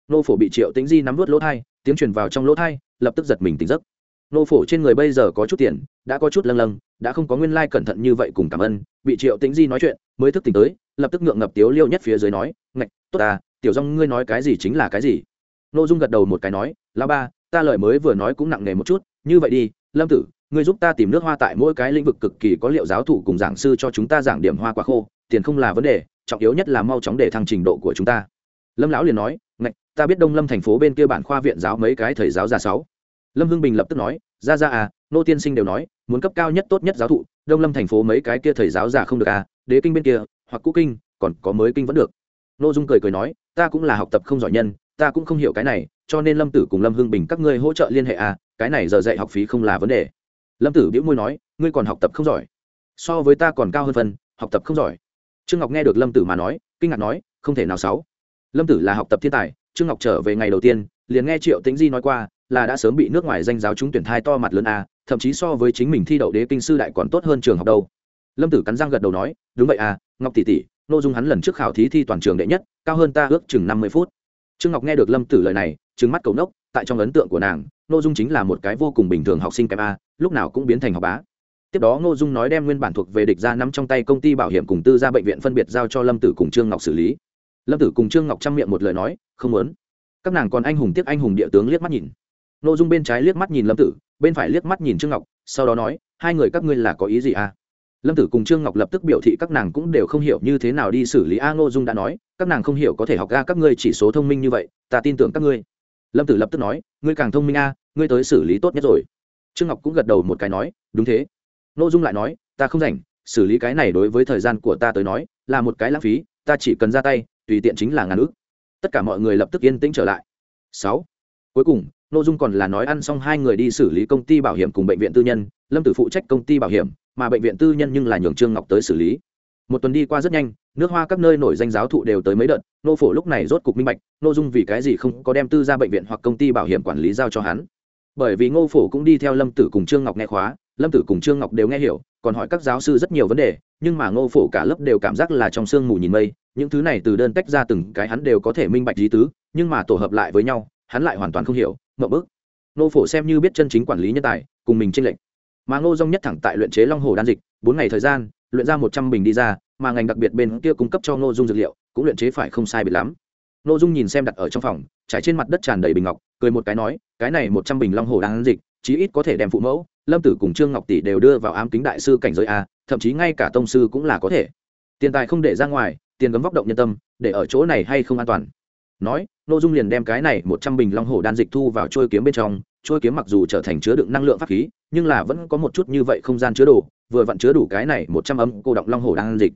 Nô phổ bị triệu tĩnh di nắm vớt lỗ thai, tiếng truyền vào trong lỗ thai, lập tức giật mình tỉnh giấc. Nô phổ trên người bây giờ có chút tiền, đã có chút lâng lâng, đã không có nguyên lai cẩn thận như vậy cùng cảm ơn, bị triệu tĩnh di nói chuyện, mới thức tỉnh tới, lập tức ngượng ngập tiếu liêu nhất phía dưới nói, ngạch, tốt à tiểu dong ngươi nói cái gì chính là cái gì? Nô dung gật đầu một cái nói la ba, ta lời mới vừa nói cũng nặng nề một chút như vậy đi, lâm tử, ngươi giúp ta tìm nước hoa tại mỗi cái lĩnh vực cực kỳ có liệu giáo thủ cùng giảng sư cho chúng ta giảng điểm hoa quả khô, tiền không là vấn đề, trọng yếu nhất là mau chóng để thăng trình độ của chúng ta. Lâm lão liền nói, ngạch, ta biết đông lâm thành phố bên kia bản khoa viện giáo mấy cái thầy giáo già sáu. Lâm hưng bình lập tức nói, ra ra à nô tiên sinh đều nói, muốn cấp cao nhất tốt nhất giáo thụ, đông lâm thành phố mấy cái kia thầy giáo già không được à đế kinh bên kia, hoặc cũ kinh, còn có mới kinh vẫn được. Nô dung cười cười nói, ta cũng là học tập không giỏi nhân, ta cũng không hiểu cái này, cho nên lâm tử cùng lâm hưng bình các ngươi hỗ trợ liên hệ à cái này giờ dạy học phí không là vấn đề. Lâm tử biễu môi nói, ngươi còn học tập không giỏi. So với ta còn cao hơn phần, học tập không giỏi. Trương ngọc nghe được lâm tử mà nói, kinh ngạc nói, không thể nào sáu. Lâm tử là học tập thiên tài, trương ngọc trở về ngày đầu tiên, liền nghe triệu tĩnh di nói qua, là đã sớm bị nước ngoài danh giáo trúng tuyển thai to mặt lớn a, thậm chí so với chính mình thi đậu đế kinh sư đại còn tốt hơn trường học đâu. Lâm tử cắn răng gật đầu nói, đúng vậy à ngọc tỷ tỷ, nội dung hắn lần trước khảo thí thi toàn trường đệ nhất, cao hơn ta ước chừng năm mươi phút. Trương ngọc nghe được lâm tử lời này, trừng mắt cầu nốc, tại trong ấn tượng của nàng nội dung chính là một cái vô cùng bình thường học sinh kém a, lúc nào cũng biến thành học bá. Tiếp đó ngô dung nói đem nguyên bản thuộc về địch ra nắm trong tay công ty bảo hiểm cùng tư gia bệnh viện phân biệt giao cho lâm tử cùng trương ngọc xử lý. Lâm tử cùng trương ngọc chăm miệng một lời nói, không muốn. Các nàng còn anh hùng tiếc anh hùng địa tướng liếc mắt nhìn. Nội dung bên trái liếc mắt nhìn lâm tử, bên phải liếc mắt nhìn trương ngọc, sau đó nói, hai người các ngươi là có ý gì à lâm tử cùng trương ngọc lập tức biểu thị các nàng cũng đều không hiểu như thế nào đi xử lý a. Ngô dung đã nói, các nàng không hiểu có thể học ra các ngươi chỉ số thông minh như vậy, ta tin tưởng các ngươi. Lâm tử lập tức nói, ngươi càng thông minh a ngươi tới xử lý tốt nhất rồi. Trương ngọc cũng gật đầu một cái nói, đúng thế. Ngô dung lại nói, ta không rảnh, xử lý cái này đối với thời gian của ta tới nói, là một cái lãng phí, ta chỉ cần ra tay, tùy tiện chính là ngàn ước tất cả mọi người lập tức yên tĩnh trở lại. Sáu. Cuối cùng nội dung còn là nói ăn xong hai người đi xử lý công ty bảo hiểm cùng bệnh viện tư nhân, lâm tử phụ trách công ty bảo hiểm, mà bệnh viện tư nhân nhưng là nhường trương ngọc tới xử lý. Một tuần đi qua rất nhanh, nước hoa các nơi nổi danh giáo thụ đều tới mấy đợt, nô phổ lúc này rốt cục minh bạch nội dung vì cái gì không có đem tư ra bệnh viện hoặc công ty bảo hiểm quản lý giao cho hắn bởi vì ngô phổ cũng đi theo lâm tử cùng trương ngọc nghe khóa, lâm tử cùng trương ngọc đều nghe hiểu, còn hỏi các giáo sư rất nhiều vấn đề, nhưng mà ngô phổ cả lớp đều cảm giác là trong sương mù nhìn mây, những thứ này từ đơn tách ra từng cái hắn đều có thể minh bạch lý tứ, nhưng mà tổ hợp lại với nhau, hắn lại hoàn toàn không hiểu mậu bức. Ngô phổ xem như biết chân chính quản lý nhân tài, cùng mình tranh lệch. Mà ngô dông nhất thẳng tại luyện chế long hồ đan dịch, bốn ngày thời gian, luyện ra một trăm bình đi ra, mà ngành đặc biệt bên kia cung cấp cho ngô dung dược liệu, cũng luyện chế phải không sai biệt lắm. Ngô dung nhìn xem đặt ở trong phòng, trải trên mặt đất tràn đầy bình ngọc cười một cái nói, cái này một trăm bình long hồ đang dịch, chí ít có thể đem phụ mẫu, lâm tử cùng trương ngọc tỷ đều đưa vào ám kính đại sư cảnh giới a, thậm chí ngay cả tông sư cũng là có thể. Tiền tài không để ra ngoài, tiền gấm vóc động nhân tâm, để ở chỗ này hay không an toàn. Nói n ô dung liền đem cái này một trăm bình long hồ đan dịch thu vào trôi kiếm bên trong, trôi kiếm mặc dù trở thành chứa đựng năng lượng pháp khí, nhưng là vẫn có một chút như vậy không gian chứa đồ, vừa vặn chứa đủ cái này một trăm ấm cô động long hồ đan dịch.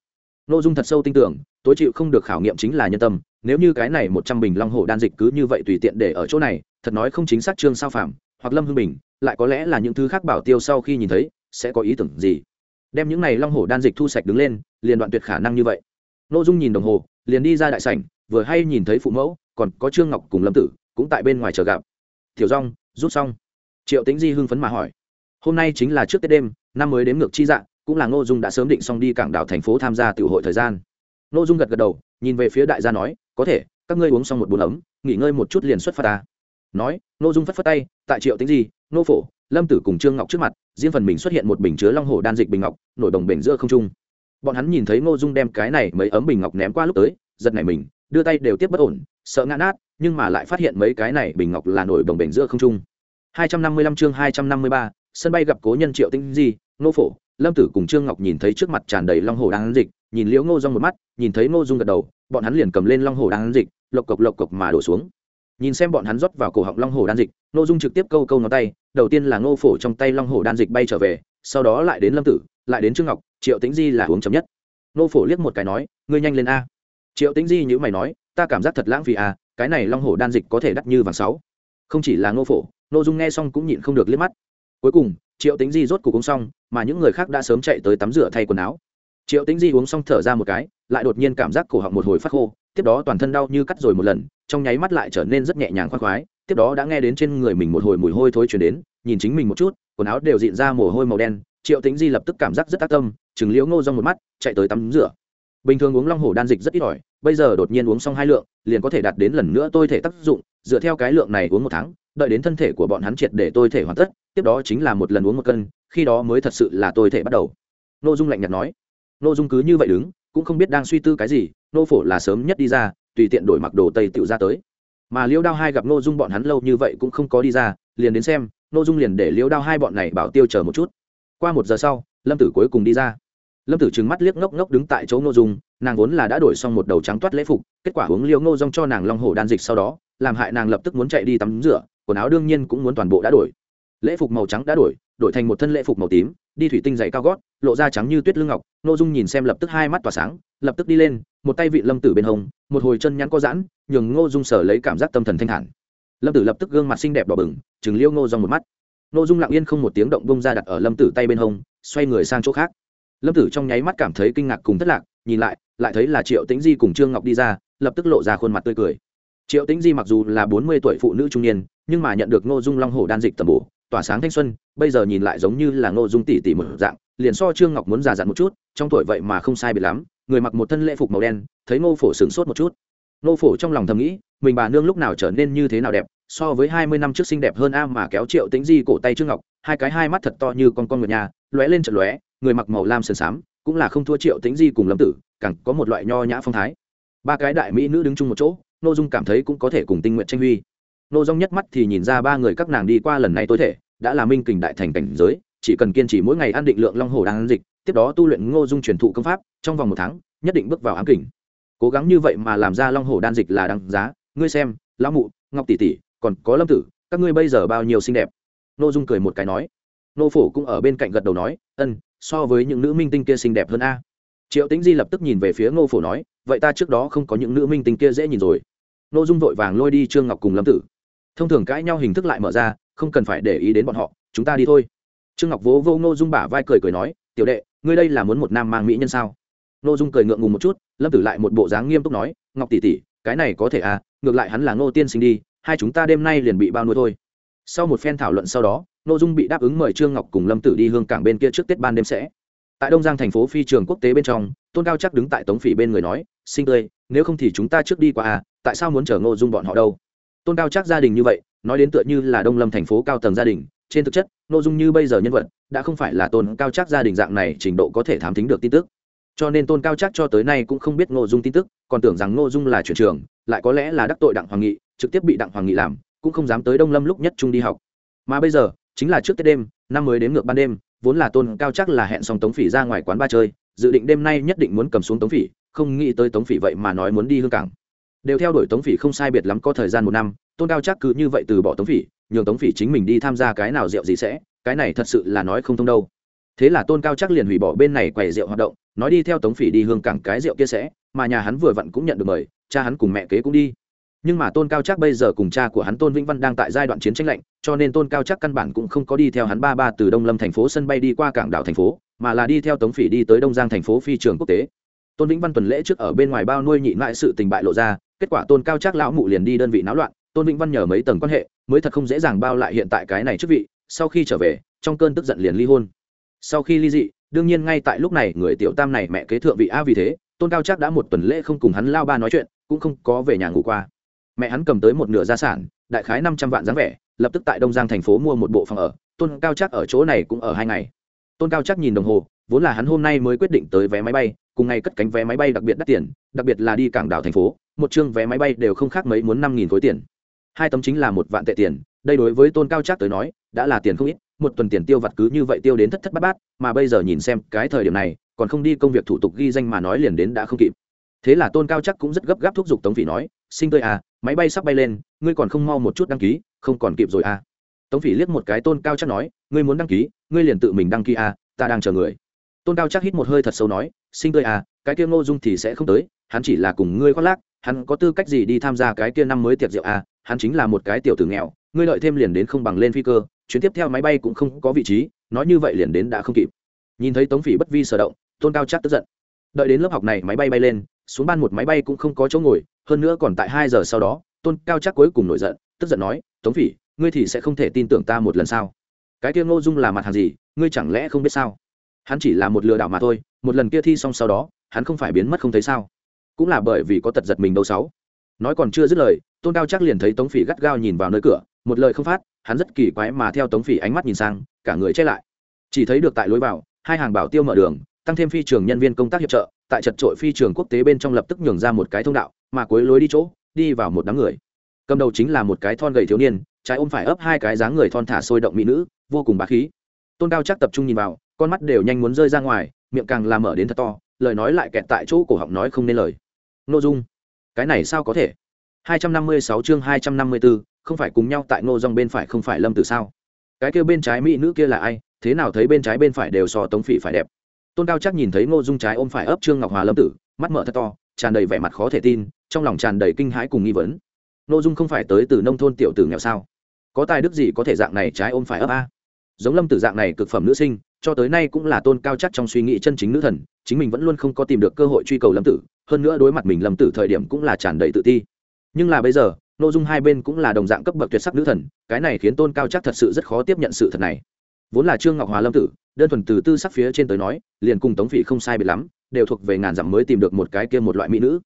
N ô dung thật sâu tin tưởng, tối chịu không được khảo nghiệm chính là nhân tâm, nếu như cái này một trăm bình long hồ đan dịch cứ như vậy tùy tiện để ở chỗ này thật nói không chính xác trương sao phạm hoặc lâm hưng bình, lại có lẽ là những thứ khác bảo tiêu sau khi nhìn thấy, sẽ có ý tưởng gì? Đem những này long hổ đan dịch thu sạch đứng lên, liền đoạn tuyệt khả năng như vậy. N ô dung nhìn đồng hồ, liền đi ra đại sảnh, vừa hay nhìn thấy phụ mẫu, còn có trương ngọc cùng lâm tử, cũng tại bên ngoài chờ gặp. Thiểu rong rút xong. Triệu tính di hưng phấn mà hỏi. Hôm nay chính là trước tết đêm, năm mới đếm ngược chi dạng cũng là ngô dung đã sớm định xong đi cảng đảo thành phố tham gia tiểu hội thời gian. Ngô dung gật gật đầu, nhìn về phía đại gia nói, có thể, các ngươi uống xong một bồn ấm, nghỉ ngơi một chút liền xuất phát ta nói ngô dung phất phất tay tại triệu tính di ngô phổ lâm tử cùng trương ngọc trước mặt riêng phần mình xuất hiện một bình chứa long hồ đan dịch bình ngọc nổi đồng bể giữa không trung. Bọn hắn nhìn thấy ngô dung đem cái này mấy ấm bình ngọc ném qua lúc tới giật này mình đưa tay đều tiếp bất ổn sợ ngã nát nhưng mà lại phát hiện mấy cái này bình ngọc là nổi đồng bể giữa không trung. 255 chương 253, sân bay gặp cố nhân triệu tinh di ngô phổ lâm tử cùng trương ngọc nhìn thấy trước mặt tràn đầy long hồ đan dịch nhìn liễu ngô dung một mắt nhìn thấy ngô dung gật đầu bọn hắn liền cầm lên long hồ đan dịch lộc cộc lộc cộc mà đổ xuống nhìn xem bọn hắn rót vào cổ họng long hồ đan dịch, ngô dung trực tiếp câu câu ngón tay, đầu tiên là ngô phổ trong tay long hồ đan dịch bay trở về, sau đó lại đến lâm tử, lại đến trương ngọc, triệu tĩnh di là uống chấm nhất. Ngô phổ liếc một cái nói, ngươi nhanh lên a. Triệu tĩnh di như mày nói, ta cảm giác thật lãng phí a, cái này long hồ đan dịch có thể đắt như vàng sáu. Không chỉ là ngô phổ, ngô dung nghe xong cũng nhịn không được liếc mắt. Cuối cùng, triệu tĩnh di rốt cuộc uống xong, mà những người khác đã sớm chạy tới tắm rửa thay quần áo. Triệu tĩnh di uống xong thở ra một cái, lại đột nhiên cảm giác cổ họng một hồi phát khô, tiếp đó toàn thân đau như cắt rồi một lần trong nháy mắt lại trở nên rất nhẹ nhàng khoan khoái, tiếp đó đã nghe đến trên người mình một hồi mùi hôi thối chuyển đến, nhìn chính mình một chút, quần áo đều dịn ra mồ hôi màu đen, triệu tính di lập tức cảm giác rất tác tâm chừng liễu ngô rong một mắt, chạy tới tắm rửa. Bình thường uống long hổ đan dịch rất ít ỏi, bây giờ đột nhiên uống xong hai lượng, liền có thể đạt đến lần nữa tôi thể tác dụng, dựa theo cái lượng này uống một tháng, đợi đến thân thể của bọn hắn triệt để tôi thể hoàn tất, tiếp đó chính là một lần uống một cân, khi đó mới thật sự là tôi thể bắt đầu. N ô dung lạnh nhạt nói. N ô dung cứ như vậy đứng, cũng không biết đang suy tư cái gì nô phổ là sớm nhất đi ra tùy tiện đổi mặc đồ tây tựu ra tới. Mà liêu đao hai gặp n ô dung bọn hắn lâu như vậy cũng không có đi ra, liền đến xem n ô dung liền để liêu đao hai bọn này bảo tiêu chờ một chút. Qua một giờ sau, lâm tử cuối cùng đi ra. Lâm tử trừng mắt liếc ngốc ngốc đứng tại chỗ n ô dung, nàng vốn là đã đổi xong một đầu trắng toát lễ phục, kết quả uống liêu ngô dung cho nàng long hổ đan dịch sau đó, làm hại nàng lập tức muốn chạy đi tắm rửa, quần áo đương nhiên cũng muốn toàn bộ đã đổi. Lễ phục màu trắng đã đổi đổi thành một thân lễ phục màu tím, đi thủy tinh dày cao gót, lộ ra trắng như tuyết lưng ngọc n ô dung nhìn xem lập tức hai mắt tỏa sáng, lập tức đi lên một tay vị lâm tử bên hông, một hồi chân nhắn có giãn, nhường ngô dung sở lấy cảm giác tâm thần thanh thản. Lâm tử lập tức gương mặt xinh đẹp đỏ bừng, chừng liêu ngô dòng một mắt. N ô dung lặng yên không một tiếng động bông ra đặt ở lâm tử tay bên hông, xoay người sang chỗ khác. Lâm tử trong nháy mắt cảm thấy kinh ngạc cùng thất lạc, nhìn lại lại thấy là triệu tĩnh di cùng trương ngọc đi ra, lập tức lộ ra khuôn mặt tươi cười. Triệu tĩnh di mặc dù là bốn mươi tuổi phụ nữ trung niên, nhưng mà nhận được ngô dung long hổ đan dịch tầm bổ, tỏa sáng thanh xuân, bây giờ nhìn lại giống như là ngô dung tỷ tỷ một dạng, liền so trương ngọc muốn già dặn một chút, trong tuổi vậy mà không sai bị lắm người mặc một thân lễ phục màu đen, thấy ngô phổ sửng sốt một chút. Ngô phổ trong lòng thầm nghĩ, mình bà nương lúc nào trở nên như thế nào đẹp, so với hai mươi năm trước xinh đẹp hơn a mà kéo triệu tính di cổ tay trương ngọc, hai cái hai mắt thật to như con con người nhà, lóe lên trận lóe, người mặc màu lam sườn xám, cũng là không thua triệu tính di cùng lâm tử, càng có một loại nho nhã phong thái. Ba cái đại mỹ nữ đứng chung một chỗ nô dung cảm thấy cũng có thể cùng tinh nguyện tranh huy. Nô dung nhất mắt thì nhìn ra ba người các nàng đi qua lần này tối thể, đã là minh kình đại thành cảnh giới, chỉ cần kiên trì mỗi ngày ăn định lượng long hồ đang dịch tiếp đó tu luyện ngô dung truyền thụ công pháp, trong vòng một tháng, nhất định bước vào ám kình. Cố gắng như vậy mà làm ra long hồ đan dịch là đăng giá. Ngươi xem, lão mụ, ngọc tỷ tỷ, còn có lâm tử, các ngươi bây giờ bao nhiêu xinh đẹp? Ngô dung cười một cái nói. Nô phổ cũng ở bên cạnh gật đầu nói, ân, so với những nữ minh tinh kia xinh đẹp hơn a. Triệu tĩnh di lập tức nhìn về phía ngô phổ nói, vậy ta trước đó không có những nữ minh tinh kia dễ nhìn rồi. Ngô dung vội vàng lôi đi trương ngọc cùng lâm tử. Thông thường cãi nhau hình thức lại mở ra, không cần phải để ý đến bọn họ, chúng ta đi thôi. Trương ngọc vỗ vô ngô dung bả vai cười cười nói, tiểu đệ ngươi đây là muốn một nam mang mỹ nhân sao? Ngô dung cười ngượng ngùng một chút, lâm tử lại một bộ dáng nghiêm túc nói, ngọc tỷ tỷ, cái này có thể à ngược lại hắn là ngô tiên sinh đi, hai chúng ta đêm nay liền bị bao nuôi thôi. Sau một phen thảo luận sau đó, ngô dung bị đáp ứng mời trương ngọc cùng lâm tử đi hương cảng bên kia trước tết ban đêm sẽ. Tại đông giang thành phố phi trường quốc tế bên trong, tôn cao chắc đứng tại tống phỉ bên người nói, sinh tươi, nếu không thì chúng ta trước đi qua à tại sao muốn chở ngô dung bọn họ đâu? Tôn cao chắc gia đình như vậy, nói đến tựa như là đông lâm thành phố cao tầng gia đình trên thực chất nội dung như bây giờ nhân vật, đã không phải là tôn cao chắc gia đình dạng này trình độ có thể thám tính được tin tức. Cho nên tôn cao chắc cho tới nay cũng không biết nội dung tin tức, còn tưởng rằng nội dung là chuyển trường, lại có lẽ là đắc tội đặng hoàng nghị, trực tiếp bị đặng hoàng nghị làm, cũng không dám tới đông lâm lúc nhất trung đi học. Mà bây giờ, chính là trước tết đêm, năm mới đến ngược ban đêm, vốn là tôn cao chắc là hẹn xong tống phỉ ra ngoài quán ba chơi, dự định đêm nay nhất định muốn cầm xuống tống phỉ, không nghĩ tới tống phỉ vậy mà nói muốn đi hương cảng. Đều theo đuổi tống phỉ không sai biệt lắm có thời gian một năm tôn cao chắc cứ như vậy từ bỏ tống phỉ, nhường tống phỉ chính mình đi tham gia cái nào rượu gì sẽ, cái này thật sự là nói không thông đâu. Thế là tôn cao chắc liền hủy bỏ bên này quầy rượu hoạt động, nói đi theo tống phỉ đi hương cảng cái rượu kia sẽ, mà nhà hắn vừa vặn cũng nhận được mời, cha hắn cùng mẹ kế cũng đi. Nhưng mà tôn cao chắc bây giờ cùng cha của hắn tôn vĩnh văn đang tại giai đoạn chiến tranh lạnh, cho nên tôn cao chắc căn bản cũng không có đi theo hắn ba ba từ đông lâm thành phố sân bay đi qua cảng đảo thành phố, mà là đi theo tống phỉ đi tới đông giang thành phố phi trường quốc tế. Tôn vĩnh văn tuần lễ trước ở bên ngoài bao nuôi nhịn lại sự tình bại lộ ra, kết quả tôn cao chắc lão mụ liền đi đơn vị náo loạn tôn vĩnh văn nhờ mấy tầng quan hệ mới thật không dễ dàng bao lại hiện tại cái này chức vị sau khi trở về trong cơn tức giận liền ly hôn sau khi ly dị đương nhiên ngay tại lúc này người tiểu tam này mẹ kế thượng vị a vì thế tôn cao chắc đã một tuần lễ không cùng hắn lao ba nói chuyện cũng không có về nhà ngủ qua mẹ hắn cầm tới một nửa gia sản đại khái năm trăm vạn dáng vẻ lập tức tại đông giang thành phố mua một bộ phòng ở tôn cao chắc ở chỗ này cũng ở hai ngày tôn cao chắc nhìn đồng hồ vốn là hắn hôm nay mới quyết định tới vé máy bay cùng ngày cất cánh vé máy bay đặc biệt đắt tiền đặc biệt là đi cảng đảo thành phố một chương vé máy bay đều không khác mấy muốn năm nghìn khối tiền hai tấm chính là một vạn tệ tiền, đây đối với tôn cao chắc tới nói, đã là tiền không ít, một tuần tiền tiêu vặt cứ như vậy tiêu đến thất thất bát bát, mà bây giờ nhìn xem, cái thời điểm này, còn không đi công việc thủ tục ghi danh mà nói liền đến đã không kịp. Thế là tôn cao chắc cũng rất gấp gáp thúc giục tống phỉ nói, sinh tươi à máy bay sắp bay lên, ngươi còn không mau một chút đăng ký, không còn kịp rồi à. Tống phỉ liếc một cái tôn cao chắc nói, ngươi muốn đăng ký, ngươi liền tự mình đăng ký à ta đang chờ người. Tôn cao chắc hít một hơi thật sâu nói, sinh tươi à cái kia ngô dung thì sẽ không tới, hắn chỉ là cùng ngươi khoác lác, hắn có tư cách gì đi tham gia cái kia năm mới tiệc rượu à hắn chính là một cái tiểu tử nghèo, ngươi lợi thêm liền đến không bằng lên phi cơ, chuyến tiếp theo máy bay cũng không có vị trí, nói như vậy liền đến đã không kịp. Nhìn thấy tống phỉ bất vi sở động, tôn cao chắc tức giận. Đợi đến lớp học này máy bay bay lên, xuống ban một máy bay cũng không có chỗ ngồi, hơn nữa còn tại hai giờ sau đó, tôn cao chắc cuối cùng nổi giận, tức giận nói, tống phỉ, ngươi thì sẽ không thể tin tưởng ta một lần sao? Cái kia ngô dung là mặt hàng gì, ngươi chẳng lẽ không biết sao? Hắn chỉ là một lừa đảo mà thôi, một lần kia thi xong sau đó, hắn không phải biến mất không thấy sao? Cũng là bởi vì có tật giật mình đâu sáu. Nói còn chưa dứt lời tôn cao chắc liền thấy tống phỉ gắt gao nhìn vào nơi cửa, một lời không phát, hắn rất kỳ quái mà theo tống phỉ ánh mắt nhìn sang, cả người che lại. Chỉ thấy được tại lối vào, hai hàng bảo tiêu mở đường, tăng thêm phi trường nhân viên công tác hiệp trợ, tại chật trội phi trường quốc tế bên trong lập tức nhường ra một cái thông đạo, mà cuối lối đi chỗ, đi vào một đám người. Cầm đầu chính là một cái thon gầy thiếu niên, trái ôm phải ấp hai cái dáng người thon thả sôi động mỹ nữ, vô cùng bá khí. Tôn cao chắc tập trung nhìn vào, con mắt đều nhanh muốn rơi ra ngoài, miệng càng làm mở đến thật to, lời nói lại kẹt tại chỗ cổ họng nói không nên lời. Nội dung. Cái này sao có thể? 256 chương 254, không phải cùng nhau tại ngô Dung bên phải không phải lâm tử sao? Cái kia bên trái mỹ nữ kia là ai? Thế nào thấy bên trái bên phải đều so tống phỉ phải đẹp? Tôn cao chắc nhìn thấy ngô dung trái ôm phải ấp trương ngọc hòa lâm tử mắt mở thật to tràn đầy vẻ mặt khó thể tin trong lòng tràn đầy kinh hãi cùng nghi vấn. Ngô dung không phải tới từ nông thôn tiểu tử nghèo sao? Có tài đức gì có thể dạng này trái ôm phải ấp a? Giống lâm tử dạng này cực phẩm nữ sinh cho tới nay cũng là tôn cao chắc trong suy nghĩ chân chính nữ thần chính mình vẫn luôn không có tìm được cơ hội truy cầu lâm tử hơn nữa đối mặt mình lâm tử thời điểm cũng là tràn đầy tự ti nhưng là bây giờ, nội dung hai bên cũng là đồng dạng cấp bậc tuyệt sắc nữ thần, cái này khiến tôn cao chắc thật sự rất khó tiếp nhận sự thật này. Vốn là trương ngọc hòa lâm tử, đơn thuần từ tư sắc phía trên tới nói, liền cùng tống phỉ không sai biệt lắm, đều thuộc về ngàn dặm mới tìm được một cái kia một loại mỹ nữ.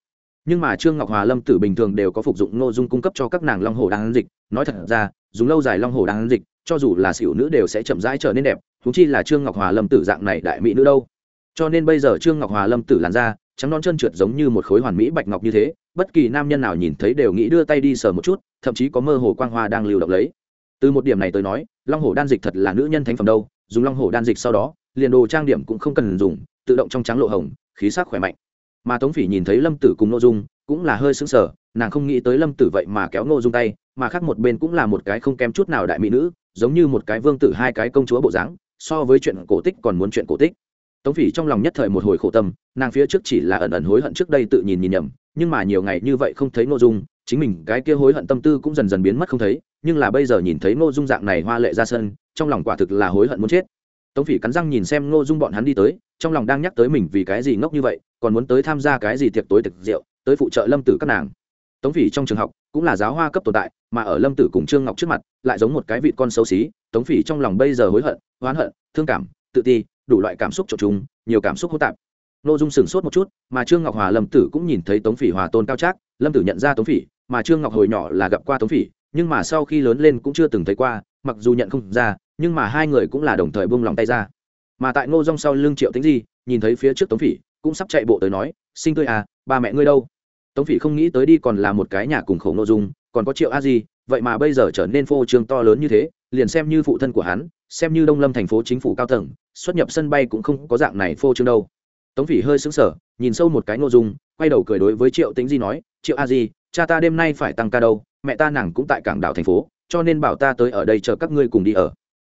Nhưng mà trương ngọc hòa lâm tử bình thường đều có phục dụng nội dung cung cấp cho các nàng long hồ đang dịch, nói thật ra, dùng lâu dài long hồ đang dịch, cho dù là xỉu nữ đều sẽ chậm rãi trở nên đẹp thú chi là trương ngọc hòa lâm tử dạng này đại mỹ nữ đâu. Cho nên bây giờ trương ngọc hòa lâm tử làn ra trắng non chân trượt giống như một khối hoàn mỹ bạch ngọc như thế, bất kỳ nam nhân nào nhìn thấy đều nghĩ đưa tay đi sờ một chút, thậm chí có mơ hồ quang hoa đang lưu động lấy. Từ một điểm này tới nói, long hồ đan dịch thật là nữ nhân thánh phẩm đâu, dùng long hồ đan dịch sau đó, liền đồ trang điểm cũng không cần dùng, tự động trong trắng lộ hồng, khí sắc khỏe mạnh. Mà tống phỉ nhìn thấy lâm tử cùng nội dung, cũng là hơi xứng sờ, nàng không nghĩ tới lâm tử vậy mà kéo nội dung tay, mà khác một bên cũng là một cái không kém chút nào đại mỹ nữ, giống như một cái vương tử hai cái công chúa bộ dáng, so với chuyện cổ tích còn muốn chuyện cổ tích tống phỉ trong lòng nhất thời một hồi khổ tâm, nàng phía trước chỉ là ẩn ẩn hối hận trước đây tự nhìn nhìn nhầm, nhưng mà nhiều ngày như vậy không thấy ngô dung, chính mình cái kia hối hận tâm tư cũng dần dần biến mất không thấy, nhưng là bây giờ nhìn thấy ngô dung dạng này hoa lệ ra sân, trong lòng quả thực là hối hận muốn chết. Tống phỉ cắn răng nhìn xem ngô dung bọn hắn đi tới, trong lòng đang nhắc tới mình vì cái gì ngốc như vậy, còn muốn tới tham gia cái gì tiệc tối tiệc rượu, tới phụ trợ lâm tử các nàng. Tống phỉ trong trường học cũng là giáo hoa cấp tồn tại, mà ở lâm tử cùng trương ngọc trước mặt, lại giống một cái vị con xấu xí, tống phỉ trong lòng bây giờ hối hận, oán hận, thương cảm, tự ti đủ loại cảm xúc trộn chúng nhiều cảm xúc hỗn tạp. Nô Dung sửng sốt một chút, mà Trương Ngọc Hòa Lâm Tử cũng nhìn thấy Tống Phỉ Hòa tôn cao trác, Lâm Tử nhận ra Tống Phỉ, mà Trương Ngọc hồi nhỏ là gặp qua Tống Phỉ, nhưng mà sau khi lớn lên cũng chưa từng thấy qua, mặc dù nhận không ra, nhưng mà hai người cũng là đồng thời buông lòng tay ra. Mà tại Ngô Dung sau lưng Triệu tính Di, nhìn thấy phía trước Tống Phỉ, cũng sắp chạy bộ tới nói sinh tươi à ba mẹ ngươi đâu? Tống phỉ không nghĩ tới đi còn là một cái nhà cùng khổ nội dung còn có triệu a di vậy mà bây giờ trở nên phô trương to lớn như thế liền xem như phụ thân của hắn xem như đông lâm thành phố chính phủ cao tầng, xuất nhập sân bay cũng không có dạng này phô trương đâu. Tống phỉ hơi xứng sở nhìn sâu một cái nội dung, quay đầu cười đối với triệu tính di nói, triệu a di, cha ta đêm nay phải tăng ca đâu, mẹ ta nàng cũng tại cảng đảo thành phố, cho nên bảo ta tới ở đây chờ các ngươi cùng đi ở.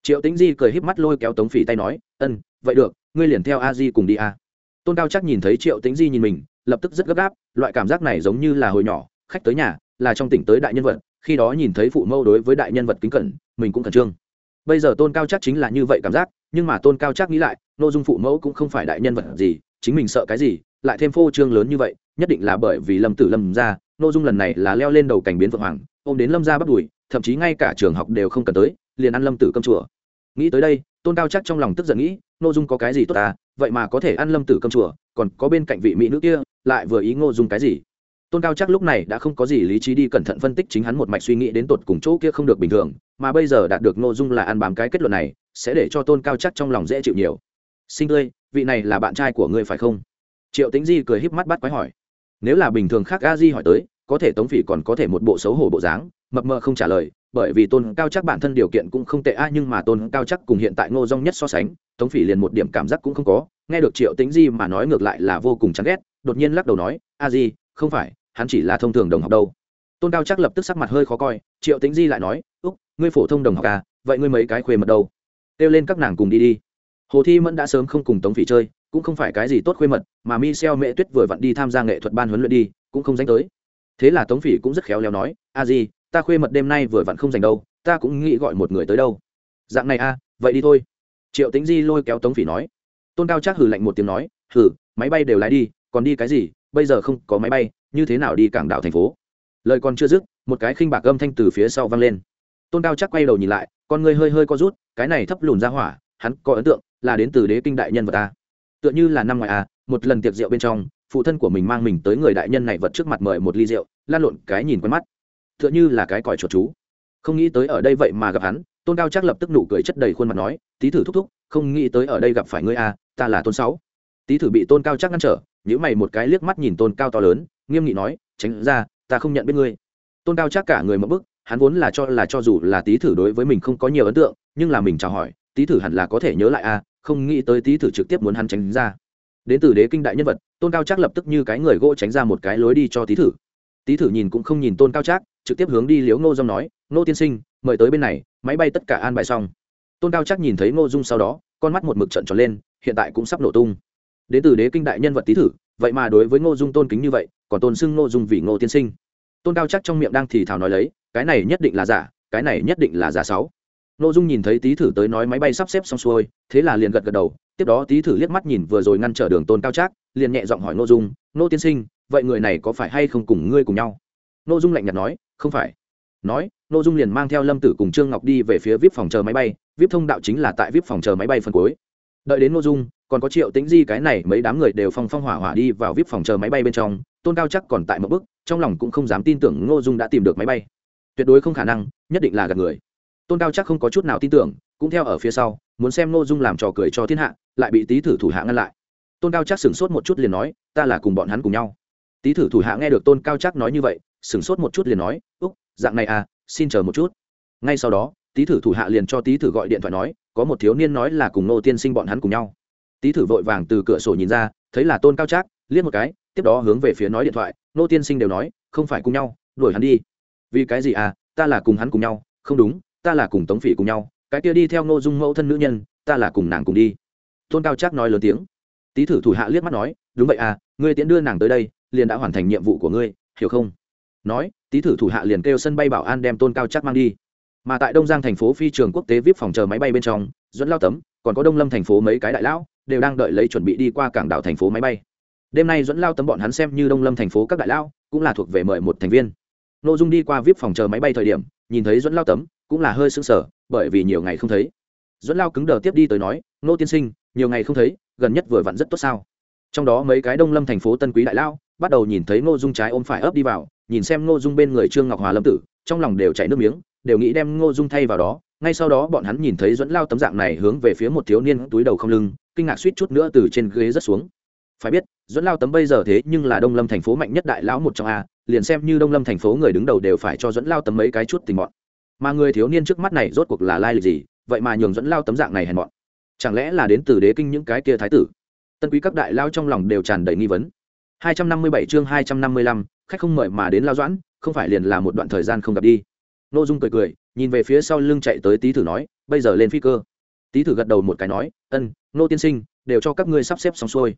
Triệu tính di cười híp mắt lôi kéo tống phỉ tay nói, ân, vậy được, ngươi liền theo a di cùng đi a. Tôn cao chắc nhìn thấy triệu tính di nhìn mình, lập tức rất gấp gáp, loại cảm giác này giống như là hồi nhỏ, khách tới nhà, là trong tỉnh tới đại nhân vật, khi đó nhìn thấy phụ mâu đối với đại nhân vật kính cẩn, mình cũng khẩn trương bây giờ tôn cao chắc chính là như vậy cảm giác, nhưng mà tôn cao chắc nghĩ lại n ô dung phụ mẫu cũng không phải đại nhân vật gì, chính mình sợ cái gì, lại thêm phô trương lớn như vậy, nhất định là bởi vì lâm tử lâm ra n ô dung lần này là leo lên đầu cảnh biến vượng hoàng, ôm đến lâm ra bắt đùi, thậm chí ngay cả trường học đều không cần tới, liền ăn lâm tử cơm chùa. Nghĩ tới đây, tôn cao chắc trong lòng tức giận nghĩ n ô dung có cái gì tốt ta vậy mà có thể ăn lâm tử cơm chùa, còn có bên cạnh vị mỹ nữ kia, lại vừa ý ngô dung cái gì tôn cao chắc lúc này đã không có gì lý trí đi cẩn thận phân tích chính hắn một mạch suy nghĩ đến tột cùng chỗ kia không được bình thường, mà bây giờ đạt được nội dung là ăn bám cái kết luận này, sẽ để cho tôn cao chắc trong lòng dễ chịu nhiều. Sinh tươi vị này là bạn trai của ngươi phải không? Triệu tính di cười híp mắt bắt quái hỏi. Nếu là bình thường khác, a di hỏi tới, có thể tống phỉ còn có thể một bộ xấu hổ bộ dáng? Mập mờ không trả lời, bởi vì tôn cao chắc bản thân điều kiện cũng không tệ a, nhưng mà tôn cao chắc cùng hiện tại ngô dong nhất so sánh, tống phỉ liền một điểm cảm giác cũng không có. Nghe được triệu tính di mà nói ngược lại là vô cùng chán ghét, đột nhiên lắc đầu nói, a di, không phải hắn chỉ là thông thường đồng học đâu. Tôn cao chắc lập tức sắc mặt hơi khó coi, triệu tính di lại nói, úc, ngươi phổ thông đồng học à vậy ngươi mấy cái khuê mật đâu? Kêu lên các nàng cùng đi đi. Hồ thi mẫn đã sớm không cùng tống phỉ chơi, cũng không phải cái gì tốt khuê mật, mà mi xeo mẹ tuyết vừa vặn đi tham gia nghệ thuật ban huấn luyện đi, cũng không dành tới. Thế là tống phỉ cũng rất khéo léo nói, a gì ta khuê mật đêm nay vừa vặn không dành đâu, ta cũng nghĩ gọi một người tới đâu. Dạng này a vậy đi thôi. Triệu tính di lôi kéo tống phỉ nói. Tôn cao chắc hử lạnh một tiếng nói hử máy bay đều lái đi, còn đi cái gì, bây giờ không có máy bay như thế nào đi cảng đảo thành phố? Lời còn chưa dứt, một cái khinh bạc âm thanh từ phía sau vang lên. Tôn cao chắc quay đầu nhìn lại, con người hơi hơi co rút, cái này thấp lùn ra hỏa, hắn có ấn tượng là đến từ đế kinh đại nhân vật ta. Tựa như là năm ngoài à một lần tiệc rượu bên trong, phụ thân của mình mang mình tới người đại nhân này vật trước mặt mời một ly rượu, lan lộn cái nhìn quen mắt. Tựa như là cái còi chuột chú. Không nghĩ tới ở đây vậy mà gặp hắn, tôn cao chắc lập tức nụ cười chất đầy khuôn mặt nói, tý thử thúc thúc, không nghĩ tới ở đây gặp phải ngươi à ta là tôn sáu. Tý thử bị tôn cao chắc ngăn trở nhữ mày một cái liếc mắt nhìn tôn cao to lớn nghiêm nghị nói, tránh ra, ta không nhận biết ngươi. Tôn cao chắc cả người mất bức, hắn vốn là cho là cho dù là tý thử đối với mình không có nhiều ấn tượng, nhưng là mình chào hỏi, tý thử hẳn là có thể nhớ lại a không nghĩ tới tý thử trực tiếp muốn hắn tránh ra. Đến từ đế kinh đại nhân vật, tôn cao chắc lập tức như cái người gỗ tránh ra một cái lối đi cho tý thử. Tý thử nhìn cũng không nhìn tôn cao chắc trực tiếp hướng đi liếu ngô dung nói, ngô tiên sinh, mời tới bên này, máy bay tất cả an bài xong. Tôn cao chắc nhìn thấy ngô dung sau đó, con mắt một mực trận tròn lên, hiện tại cũng sắp nổ tung. Đến từ đế kinh đại nhân vật tý thử vậy mà đối với ngô dung tôn kính như vậy, còn tôn xưng ngô dung vì ngô tiên sinh. Tôn cao chắc trong miệng đang thì thào nói lấy, cái này nhất định là giả, cái này nhất định là giả sáu. Ngô dung nhìn thấy tý thử tới nói máy bay sắp xếp xong xuôi, thế là liền gật gật đầu, tiếp đó tý thử liếc mắt nhìn vừa rồi ngăn trở đường tôn cao trác liền nhẹ giọng hỏi Ngô dung, Ngô tiên sinh, vậy người này có phải hay không cùng ngươi cùng nhau? Ngô dung lạnh nhạt nói, không phải. Nói, Ngô dung liền mang theo lâm tử cùng trương ngọc đi về phía vip phòng chờ máy bay vip thông đạo chính là tại vip phòng chờ máy bay phân cuối đợi đến nội dung, còn có triệu tính di cái này mấy đám người đều phong phong hỏa hỏa đi vào vip phòng chờ máy bay bên trong, tôn cao chắc còn tại một bước, trong lòng cũng không dám tin tưởng ngô dung đã tìm được máy bay. Tuyệt đối không khả năng, nhất định là gặp người. Tôn cao chắc không có chút nào tin tưởng, cũng theo ở phía sau, muốn xem ngô dung làm trò cười cho thiên hạ, lại bị tý thử thủ hạ ngăn lại. Tôn cao chắc sửng sốt một chút liền nói, ta là cùng bọn hắn cùng nhau. Tý thử thủ hạ nghe được tôn cao chắc nói như vậy, sửng sốt một chút liền nói, úc, dạng này à xin chờ một chút. Ngay sau đó tý thử thủ hạ liền cho tý thử gọi điện thoại nói, có một thiếu niên nói là cùng nô tiên sinh bọn hắn cùng nhau. Tý thử vội vàng từ cửa sổ nhìn ra, thấy là tôn cao trác, liếc một cái, tiếp đó hướng về phía nói điện thoại nô tiên sinh đều nói, không phải cùng nhau, đuổi hắn đi. Vì cái gì à ta là cùng hắn cùng nhau, không đúng, ta là cùng tống phỉ cùng nhau, cái kia đi theo ngô dung mẫu thân nữ nhân, ta là cùng nàng cùng đi. Tôn cao trác nói lớn tiếng. Tý thử thủ hạ liếc mắt nói, đúng vậy à ngươi tiễn đưa nàng tới đây, liền đã hoàn thành nhiệm vụ của ngươi, hiểu không? Nói, tý thử thủ hạ liền kêu sân bay bảo an đem tôn cao trác mang đi mà tại đông giang thành phố phi trường quốc tế vip phòng chờ máy bay bên trong, dẫn lao tấm, còn có đông lâm thành phố mấy cái đại lão, đều đang đợi lấy chuẩn bị đi qua cảng đảo thành phố máy bay. Đêm nay dẫn lao tấm bọn hắn xem như đông lâm thành phố các đại lão, cũng là thuộc về mời một thành viên. Nội dung đi qua vip phòng chờ máy bay thời điểm, nhìn thấy dẫn lao tấm, cũng là hơi sững sờ, bởi vì nhiều ngày không thấy. Dẫn lao cứng đờ tiếp đi tới nói, nô tiên sinh, nhiều ngày không thấy, gần nhất vừa vặn rất tốt sao? Trong đó mấy cái đông lâm thành phố tân quý đại lao bắt đầu nhìn thấy ngô dung trái ôm phải ấp đi vào, nhìn xem ngô dung bên người trương ngọc hòa lâm tử, trong lòng đều chảy nước miếng đều nghĩ đem ngô dung thay vào đó. Ngay sau đó bọn hắn nhìn thấy dẫn lao tấm dạng này hướng về phía một thiếu niên túi đầu không lưng kinh ngạc suýt chút nữa từ trên ghế rất xuống. Phải biết dẫn lao tấm bây giờ thế nhưng là đông lâm thành phố mạnh nhất đại lão một trong a liền xem như đông lâm thành phố người đứng đầu đều phải cho dẫn lao tấm mấy cái chút tình bọn. Mà người thiếu niên trước mắt này rốt cuộc là lai lịch gì vậy mà nhường dẫn lao tấm dạng này hèn bọn. Chẳng lẽ là đến từ đế kinh những cái kia thái tử? Tân quý các đại lao trong lòng đều tràn đầy nghi vấn. 257 chương 255, khách không mời mà đến lao doãn không phải liền là một đoạn thời gian không gặp đi n ô dung cười cười, nhìn về phía sau lưng chạy tới tý thử nói, bây giờ lên phi cơ. Tý thử gật đầu một cái nói, ân, nô tiên sinh, đều cho các ngươi sắp xếp xong xuôi.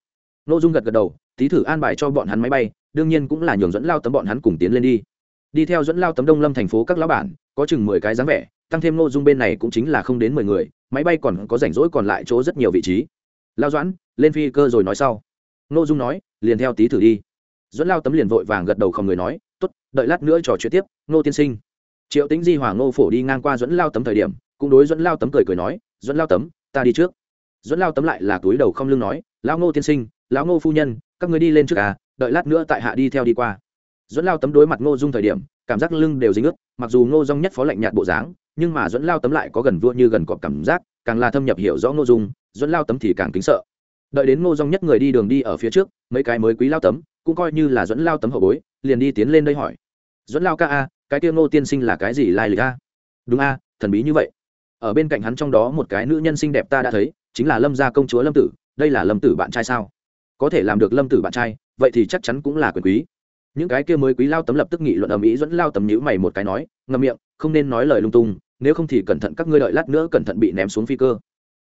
N ô dung gật gật đầu, tý thử an bài cho bọn hắn máy bay, đương nhiên cũng là nhường dẫn lao tấm bọn hắn cùng tiến lên đi. Đi theo dẫn lao tấm đông lâm thành phố các lão bản, có chừng mười cái dáng vẻ, tăng thêm n ô dung bên này cũng chính là không đến mười người, máy bay còn có rảnh rỗi còn lại chỗ rất nhiều vị trí. Lao doãn, lên phi cơ rồi nói sau. N ô dung nói, liền theo tý thử đi. Dẫn lao tấm liền vội vàng gật đầu không người nói t ố t đợi lát nữa trò chuyện tiếp, nô tiên sinh triệu tính di Hòa ngô phổ đi ngang qua dẫn lao tấm thời điểm, cũng đối dẫn lao tấm cười cười nói dẫn lao tấm, ta đi trước. Dẫn lao tấm lại là túi đầu không lưng nói, lão ngô tiên sinh, lão ngô phu nhân, các người đi lên trước à đợi lát nữa tại hạ đi theo đi qua. Dẫn lao tấm đối mặt ngô dung thời điểm, cảm giác lưng đều dính ướt, mặc dù ngô dung nhất phó lạnh nhạt bộ dáng, nhưng mà dẫn lao tấm lại có gần vua như gần cọp cảm giác, càng là thâm nhập hiểu rõ ngô dung dẫn lao tấm thì càng kính sợ. Đợi đến ngô dung nhất người đi đường đi ở phía trước, mấy cái mới quý lao tấm, cũng coi như là dẫn lao tấm hậu bối, liền đi tiến lên đây hỏi. Dẫn lao ca a cái kia ngô tiên sinh là cái gì lai lịch a? Đúng a, thần bí như vậy. Ở bên cạnh hắn trong đó một cái nữ nhân xinh đẹp ta đã thấy, chính là lâm gia công chúa lâm tử, đây là lâm tử bạn trai sao? Có thể làm được lâm tử bạn trai, vậy thì chắc chắn cũng là quyền quý. Những cái kia mới quý lao tấm lập tức nghị luận ở mỹ dẫn lao tấm nhữ mày một cái nói, ngậm miệng, không nên nói lời lung tung, nếu không thì cẩn thận các ngươi đợi lát nữa cẩn thận bị ném xuống phi cơ.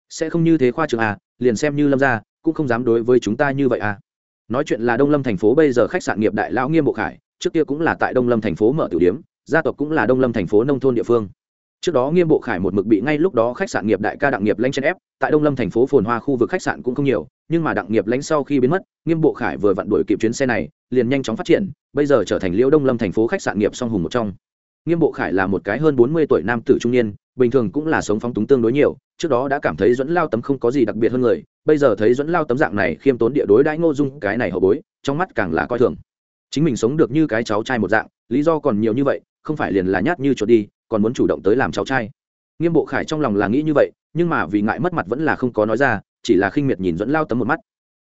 Sẽ không như thế khoa trường à liền xem như lâm gia, cũng không dám đối với chúng ta như vậy à. Nói chuyện là đông lâm thành phố bây giờ khách sạn nghiệp đại lão nghiêm bộ khải, trước kia cũng là tại đông lâm thành phố mở tiểu điếm gia tộc cũng là đông lâm thành phố nông thôn địa phương. Trước đó nghiêm bộ khải một mực bị ngay lúc đó khách sạn nghiệp đại ca đặng nghiệp lãnh chen ép, tại đông lâm thành phố phồn hoa khu vực khách sạn cũng không nhiều, nhưng mà đặng nghiệp lãnh sau khi biến mất, nghiêm bộ khải vừa vặn đuổi kịp chuyến xe này, liền nhanh chóng phát triển, bây giờ trở thành liễu đông lâm thành phố khách sạn nghiệp song hùng một trong. Nghiêm bộ khải là một cái hơn bốn mươi tuổi nam tử trung niên, bình thường cũng là sống phóng túng tương đối nhiều, trước đó đã cảm thấy dẫn lao tấm không có gì đặc biệt hơn người, bây giờ thấy dẫn lao tấm dạng này khiêm tốn địa đối đãi ngô dung, cái này hậu bối, trong mắt càng là coi thường chính mình sống được như cái cháu trai một dạng, lý do còn nhiều như vậy, không phải liền là nhát như chuột đi, còn muốn chủ động tới làm cháu trai. Nghiêm bộ khải trong lòng là nghĩ như vậy, nhưng mà vì ngại mất mặt vẫn là không có nói ra, chỉ là khinh miệt nhìn dẫn lao tấm một mắt.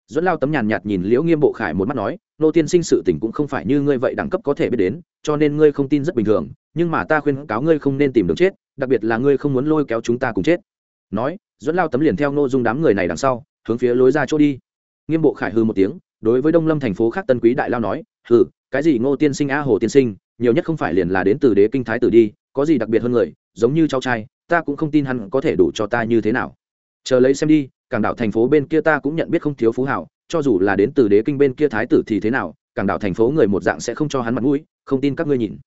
Dẫn lao tấm nhàn nhạt nhìn liễu nghiêm bộ khải một mắt nói, nô tiên sinh sự tình cũng không phải như ngươi vậy đẳng cấp có thể biết đến, cho nên ngươi không tin rất bình thường, nhưng mà ta khuyên cáo ngươi không nên tìm đường chết, đặc biệt là ngươi không muốn lôi kéo chúng ta cùng chết. Nói dẫn lao tấm liền theo nô dung đám người này đằng sau, hướng phía lối ra chỗ đi. Nghiêm bộ khải hư một tiếng đối với đông lâm thành phố khác tân quý đại lao nói, hừ, cái gì ngô tiên sinh, a hồ tiên sinh, nhiều nhất không phải liền là đến từ đế kinh thái tử đi, có gì đặc biệt hơn người, giống như cháu trai, ta cũng không tin hắn có thể đủ cho ta như thế nào. Chờ lấy xem đi, cảng đảo thành phố bên kia ta cũng nhận biết không thiếu phú hảo, cho dù là đến từ đế kinh bên kia thái tử thì thế nào, cảng đảo thành phố người một dạng sẽ không cho hắn mặt mũi, không tin các ngươi nhìn.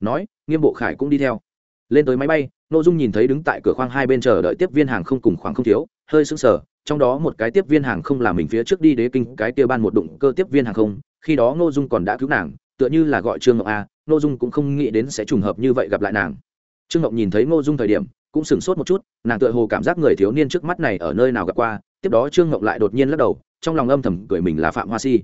Nói, nghiêm bộ khải cũng đi theo. Lên tới máy bay nội dung nhìn thấy đứng tại cửa khoang hai bên chờ đợi tiếp viên hàng không cùng khoảng không thiếu, hơi sững sờ trong đó một cái tiếp viên hàng không là mình phía trước đi đế kinh, cái kia ban một đụng cơ tiếp viên hàng không, khi đó ngô dung còn đã cứu nàng, tựa như là gọi trương ngọc a, ngô dung cũng không nghĩ đến sẽ trùng hợp như vậy gặp lại nàng. Trương ngọc nhìn thấy ngô dung thời điểm, cũng sửng sốt một chút, nàng tựa hồ cảm giác người thiếu niên trước mắt này ở nơi nào gặp qua, tiếp đó trương ngọc lại đột nhiên lắc đầu, trong lòng âm thầm cười mình là phạm hoa si.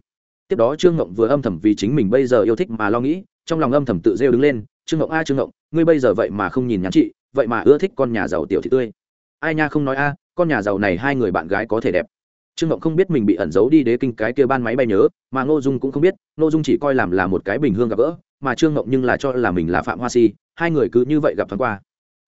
Tiếp đó trương ngọc vừa âm thầm vì chính mình bây giờ yêu thích mà lo nghĩ, trong lòng âm thầm tự rêu đứng lên, trương ngọc a, trương ngọc, ngươi bây giờ vậy mà không nhìn nhắn chị, vậy mà ưa thích con nhà giàu tiểu thị tươi. Ai nha, không nói a con nhà giàu này hai người bạn gái có thể đẹp. Trương ngộng không biết mình bị ẩn giấu đi đế kinh cái kia ban máy bay nhớ, mà ngô dung cũng không biết, ngô dung chỉ coi làm là một cái bình hương gặp gỡ, mà trương ngộng nhưng là cho là mình là phạm hoa si, hai người cứ như vậy gặp thoáng qua.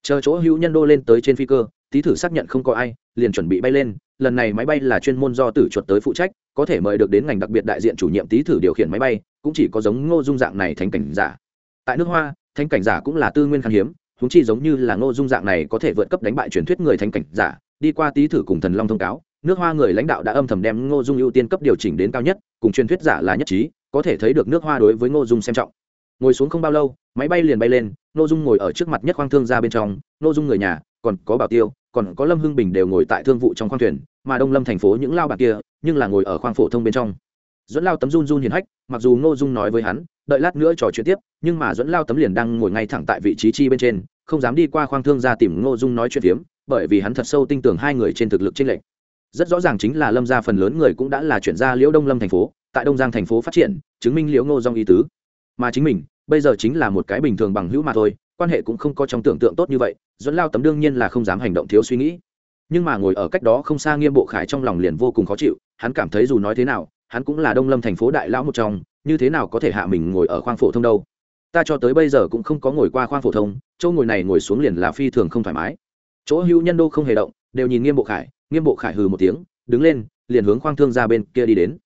Chờ chỗ hữu nhân đô lên tới trên phi cơ tý thử xác nhận không có ai, liền chuẩn bị bay lên, lần này máy bay là chuyên môn do tử chuột tới phụ trách, có thể mời được đến ngành đặc biệt đại diện chủ nhiệm tý thử điều khiển máy bay, cũng chỉ có giống ngô dung dạng này thành cảnh giả. Tại nước hoa thanh cảnh giả cũng là tư nguyên khan hiếm húng chi giống như là ngô dung dạng này có thể vượt cấp đánh bại truyền thuyết người thanh cảnh giả đi qua tý thử cùng thần long thông cáo, nước hoa người lãnh đạo đã âm thầm đem ngô dung ưu tiên cấp điều chỉnh đến cao nhất, cùng truyền thuyết giả là nhất trí, có thể thấy được nước hoa đối với ngô dung xem trọng. Ngồi xuống không bao lâu, máy bay liền bay lên, ngô dung ngồi ở trước mặt nhất khoang thương ra bên trong, ngô dung người nhà, còn có bảo tiêu, còn có lâm hưng bình đều ngồi tại thương vụ trong khoang thuyền, mà đông lâm thành phố những lao bạc kia, nhưng là ngồi ở khoang phổ thông bên trong. Dẫn lao tấm run run hiền hách, mặc dù ngô dung nói với hắn, đợi lát nữa trò chuyện tiếp, nhưng mà dẫn lao tấm liền đang ngồi ngay thẳng tại vị trí chi bên trên không dám đi qua khoang thương ra tìm ngô dung nói chuyện phiếm, bởi vì hắn thật sâu tin tưởng hai người trên thực lực trên lệnh rất rõ ràng chính là lâm gia phần lớn người cũng đã là chuyển ra liễu đông lâm thành phố, tại đông giang thành phố phát triển, chứng minh liễu ngô dong y tứ. Mà chính mình, bây giờ chính là một cái bình thường bằng hữu mà thôi, quan hệ cũng không có trong tưởng tượng tốt như vậy dẫn lao tấm đương nhiên là không dám hành động thiếu suy nghĩ. Nhưng mà ngồi ở cách đó không xa nghiêm bộ khải trong lòng liền vô cùng khó chịu, hắn cảm thấy dù nói thế nào, hắn cũng là đông lâm thành phố đại lão một trong, như thế nào có thể hạ mình ngồi ở khoang phổ thông đâu? Ta cho tới bây giờ cũng không có ngồi qua khoang phổ thông, chỗ ngồi này ngồi xuống liền là phi thường không thoải mái. Chỗ hữu nhân đô không hề động, đều nhìn nghiêm bộ khải, nghiêm bộ khải hừ một tiếng, đứng lên, liền hướng khoang thương ra bên kia đi đến.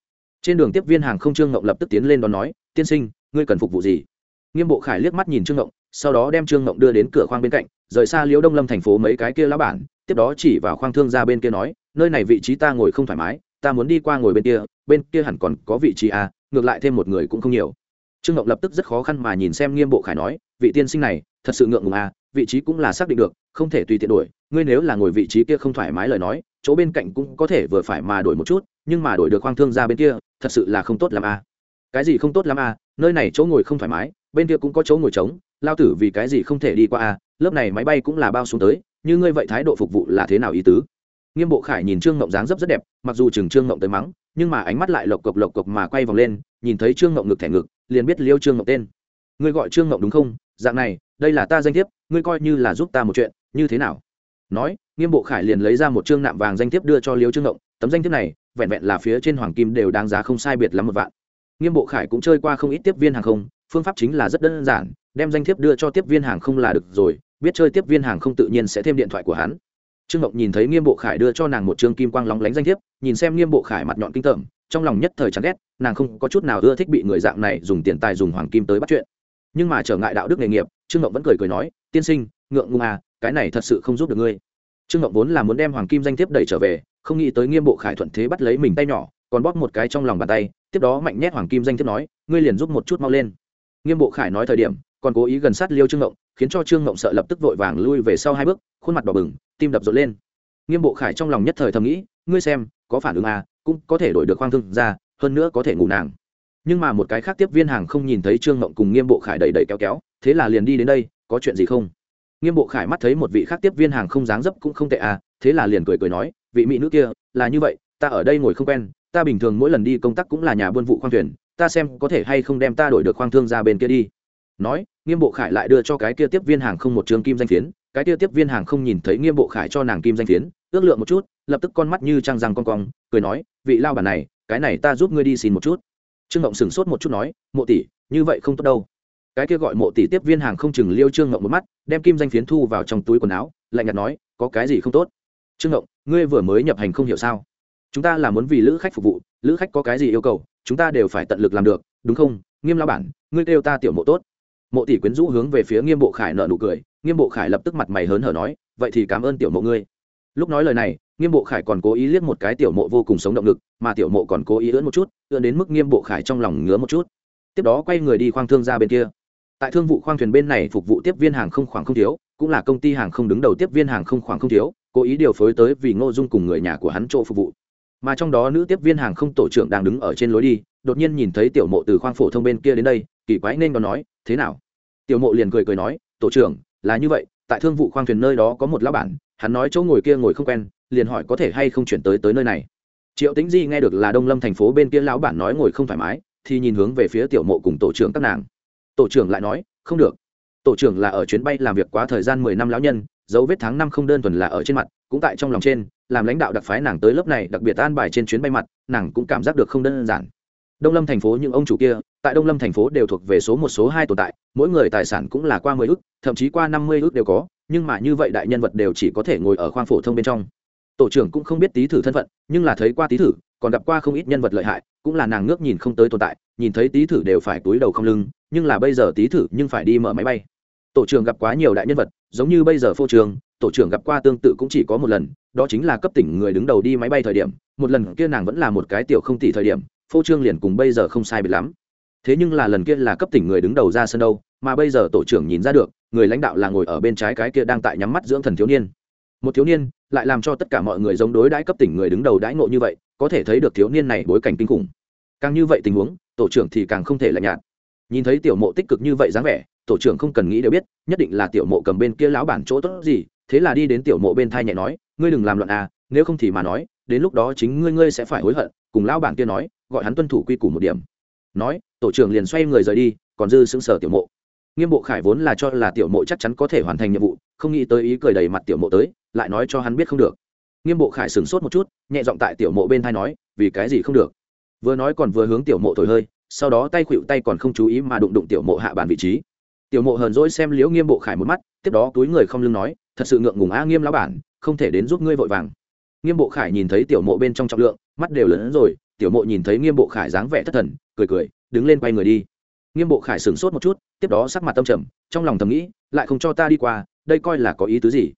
Trên đường tiếp viên hàng không trương ngộng lập tức tiến lên đón nói, tiên sinh, ngươi cần phục vụ gì? Nghiêm bộ khải liếc mắt nhìn trương ngộng, sau đó đem trương ngộng đưa đến cửa khoang bên cạnh, rời xa liễu đông lâm thành phố mấy cái kia lá bản, tiếp đó chỉ vào khoang thương ra bên kia nói, nơi này vị trí ta ngồi không thoải mái, ta muốn đi qua ngồi bên kia bên kia hẳn còn có vị trí à ngược lại thêm một người cũng không nhiều trương ngộng lập tức rất khó khăn mà nhìn xem nghiêm bộ khải nói, vị tiên sinh này, thật sự ngượng ngùng à vị trí cũng là xác định được, không thể tùy tiện đổi, ngươi nếu là ngồi vị trí kia không thoải mái lời nói, chỗ bên cạnh cũng có thể vừa phải mà đổi một chút, nhưng mà đổi được khoang thương ra bên kia, thật sự là không tốt lắm à. Cái gì không tốt lắm à nơi này chỗ ngồi không thoải mái, bên kia cũng có chỗ ngồi trống, lao tử vì cái gì không thể đi qua à lớp này máy bay cũng là bao xuống tới, như ngươi vậy thái độ phục vụ là thế nào ý tứ? Nghiêm bộ khải nhìn trương ngộng dáng dấp rất đẹp, mặc dù chừng trương ngộng tới mắng nhưng mà ánh mắt lại lộc cộc lộc cộc mà quay vòng lên, nhìn thấy trương ngộng ngực thẻ ngực, liền biết liêu trương ngộng tên. Ngươi gọi trương ngộng đúng không? Dạng này, đây là ta danh thiếp, ngươi coi như là giúp ta một chuyện, như thế nào? Nói, nghiêm bộ khải liền lấy ra một trương nạm vàng danh thiếp đưa cho liêu trương ngộng, tấm danh thiếp này, vẹn vẹn là phía trên hoàng kim đều đáng giá không sai biệt lắm một vạn. Nghiêm bộ khải cũng chơi qua không ít tiếp viên hàng không, phương pháp chính là rất đơn giản, đem danh thiếp đưa cho tiếp viên hàng không là được rồi, biết chơi tiếp viên hàng không tự nhiên sẽ thêm điện thoại của hắn trương ngọc nhìn thấy nghiêm bộ khải đưa cho nàng một trương kim quang lóng lánh danh thiếp, nhìn xem nghiêm bộ khải mặt nhọn kinh tởm, trong lòng nhất thời chán ghét, nàng không có chút nào ưa thích bị người dạng này dùng tiền tài dùng hoàng kim tới bắt chuyện. Nhưng mà trở ngại đạo đức nghề nghiệp, trương ngọc vẫn cười cười nói, tiên sinh, ngượng ngùng à cái này thật sự không giúp được ngươi. Trương ngọc vốn là muốn đem hoàng kim danh thiếp đẩy trở về, không nghĩ tới nghiêm bộ khải thuận thế bắt lấy mình tay nhỏ, còn bóp một cái trong lòng bàn tay, tiếp đó mạnh nhét hoàng kim danh thiếp nói, ngươi liền giúp một chút mau lên. Nghiêm bộ khải nói thời điểm còn cố ý gần sát liêu trương ngộng, khiến cho trương ngộng sợ lập tức vội vàng lui về sau hai bước, khuôn mặt đỏ bừng, tim đập rộn lên. Nghiêm bộ khải trong lòng nhất thời thầm nghĩ, ngươi xem, có phản ứng à cũng có thể đổi được khoang thương ra, hơn nữa có thể ngủ nàng. Nhưng mà một cái khác tiếp viên hàng không nhìn thấy trương ngộng cùng nghiêm bộ khải đẩy đẩy kéo kéo, thế là liền đi đến đây, có chuyện gì không? Nghiêm bộ khải mắt thấy một vị khác tiếp viên hàng không dáng dấp cũng không tệ à thế là liền cười cười nói, vị mỹ nữ kia, là như vậy, ta ở đây ngồi không quen, ta bình thường mỗi lần đi công tác cũng là nhà buôn vụ khoang thuyền, ta xem có thể hay không đem ta đổi được khoang thương ra bên kia đi nói, nghiêm bộ khải lại đưa cho cái kia tiếp viên hàng không một trường kim danh phiến. Cái kia tiếp viên hàng không nhìn thấy nghiêm bộ khải cho nàng kim danh phiến, ước lượng một chút, lập tức con mắt như trăng răng con cong, cười nói, vị lao bản này, cái này ta giúp ngươi đi xin một chút. Trương ngộng sửng sốt một chút nói, mộ tỷ, như vậy không tốt đâu. Cái kia gọi mộ tỷ tiếp viên hàng không chừng liêu trương ngộng một mắt, đem kim danh phiến thu vào trong túi quần áo, lạnh nhạt nói, có cái gì không tốt? Trương ngộng, ngươi vừa mới nhập hành không hiểu sao? Chúng ta là muốn vì lữ khách phục vụ, lữ khách có cái gì yêu cầu, chúng ta đều phải tận lực làm được, đúng không? Nghiêm lao bản, ngươi kêu ta tiểu mộ tốt mộ tỷ quyến rũ hướng về phía nghiêm bộ khải nợ nụ cười, nghiêm bộ khải lập tức mặt mày hớn hở nói, vậy thì cảm ơn tiểu mộ ngươi. Lúc nói lời này, nghiêm bộ khải còn cố ý liếc một cái tiểu mộ vô cùng sống động lực mà tiểu mộ còn cố ý ưỡn một chút, ưỡn đến mức nghiêm bộ khải trong lòng ngứa một chút. Tiếp đó quay người đi khoang thương ra bên kia. Tại thương vụ khoang thuyền bên này phục vụ tiếp viên hàng không khoảng không thiếu, cũng là công ty hàng không đứng đầu tiếp viên hàng không khoảng không thiếu, cố ý điều phối tới vì ngô dung cùng người nhà của hắn chỗ phục vụ. Mà trong đó nữ tiếp viên hàng không tổ trưởng đang đứng ở trên lối đi, đột nhiên nhìn thấy tiểu mộ từ khoang phổ thông bên kia đến đây, kỳ quái nên còn nói thế nào? Tiểu mộ liền cười cười nói, tổ trưởng, là như vậy, tại thương vụ khoang thuyền nơi đó có một lão bản, hắn nói chỗ ngồi kia ngồi không quen, liền hỏi có thể hay không chuyển tới tới nơi này. Triệu tính di nghe được là đông lâm thành phố bên kia lão bản nói ngồi không thoải mái, thì nhìn hướng về phía tiểu mộ cùng tổ trưởng các nàng. Tổ trưởng lại nói, không được. Tổ trưởng là ở chuyến bay làm việc quá thời gian mười năm lão nhân, dấu vết tháng năm không đơn thuần là ở trên mặt, cũng tại trong lòng trên, làm lãnh đạo đặc phái nàng tới lớp này đặc biệt an bài trên chuyến bay mặt, nàng cũng cảm giác được không đơn giản đông lâm thành phố những ông chủ kia, tại đông lâm thành phố đều thuộc về số một, số hai tồn tại, mỗi người tài sản cũng là qua mười ước, thậm chí qua năm mươi ước đều có, nhưng mà như vậy đại nhân vật đều chỉ có thể ngồi ở khoang phổ thông bên trong. Tổ trưởng cũng không biết tý thử thân phận, nhưng là thấy qua tý thử, còn gặp qua không ít nhân vật lợi hại, cũng là nàng ngước nhìn không tới tồn tại, nhìn thấy tý thử đều phải túi đầu không lưng, nhưng là bây giờ tý thử nhưng phải đi mở máy bay. Tổ trưởng gặp quá nhiều đại nhân vật, giống như bây giờ phô trường, tổ trưởng gặp qua tương tự cũng chỉ có một lần, đó chính là cấp tỉnh người đứng đầu đi máy bay thời điểm, một lần kia nàng vẫn là một cái tiểu không tỷ thời điểm phô trương liền cùng bây giờ không sai biệt lắm. Thế nhưng là lần kia là cấp tỉnh người đứng đầu ra sân đâu, mà bây giờ tổ trưởng nhìn ra được, người lãnh đạo là ngồi ở bên trái cái kia đang tại nhắm mắt dưỡng thần thiếu niên. Một thiếu niên, lại làm cho tất cả mọi người giống đối đãi cấp tỉnh người đứng đầu đãi ngộ như vậy, có thể thấy được thiếu niên này bối cảnh kinh khủng. Càng như vậy tình huống, tổ trưởng thì càng không thể lạnh nhạt. Nhìn thấy tiểu mộ tích cực như vậy dáng vẻ, tổ trưởng không cần nghĩ đều biết, nhất định là tiểu mộ cầm bên kia lão bản chỗ tốt gì, thế là đi đến tiểu mộ bên thai nhẹ nói, ngươi đừng làm loạn à nếu không thì mà nói đến lúc đó chính ngươi ngươi sẽ phải hối hận, cùng lão bản kia nói, gọi hắn tuân thủ quy củ một điểm. Nói, tổ trưởng liền xoay người rời đi, còn dư xứng sở tiểu mộ. Nghiêm bộ khải vốn là cho là tiểu mộ chắc chắn có thể hoàn thành nhiệm vụ, không nghĩ tới ý cười đầy mặt tiểu mộ tới, lại nói cho hắn biết không được. Nghiêm bộ khải sửng sốt một chút, nhẹ giọng tại tiểu mộ bên thai nói, vì cái gì không được? Vừa nói còn vừa hướng tiểu mộ thổi hơi, sau đó tay khuỵu tay còn không chú ý mà đụng đụng tiểu mộ hạ bàn vị trí. Tiểu mộ hờn dỗi xem liễu nghiêm bộ khải một mắt, tiếp đó túi người không lưng nói, thật sự ngượng ngùng a nghiêm lão bản, không thể đến giúp ngươi vội vàng nghiêm bộ khải nhìn thấy tiểu mộ bên trong trọng lượng, mắt đều lớn hơn rồi, tiểu mộ nhìn thấy nghiêm bộ khải dáng vẻ thất thần, cười cười, đứng lên quay người đi. Nghiêm bộ khải sửng sốt một chút, tiếp đó sắc mặt tâm trầm, trong lòng thầm nghĩ, lại không cho ta đi qua, đây coi là có ý tứ gì?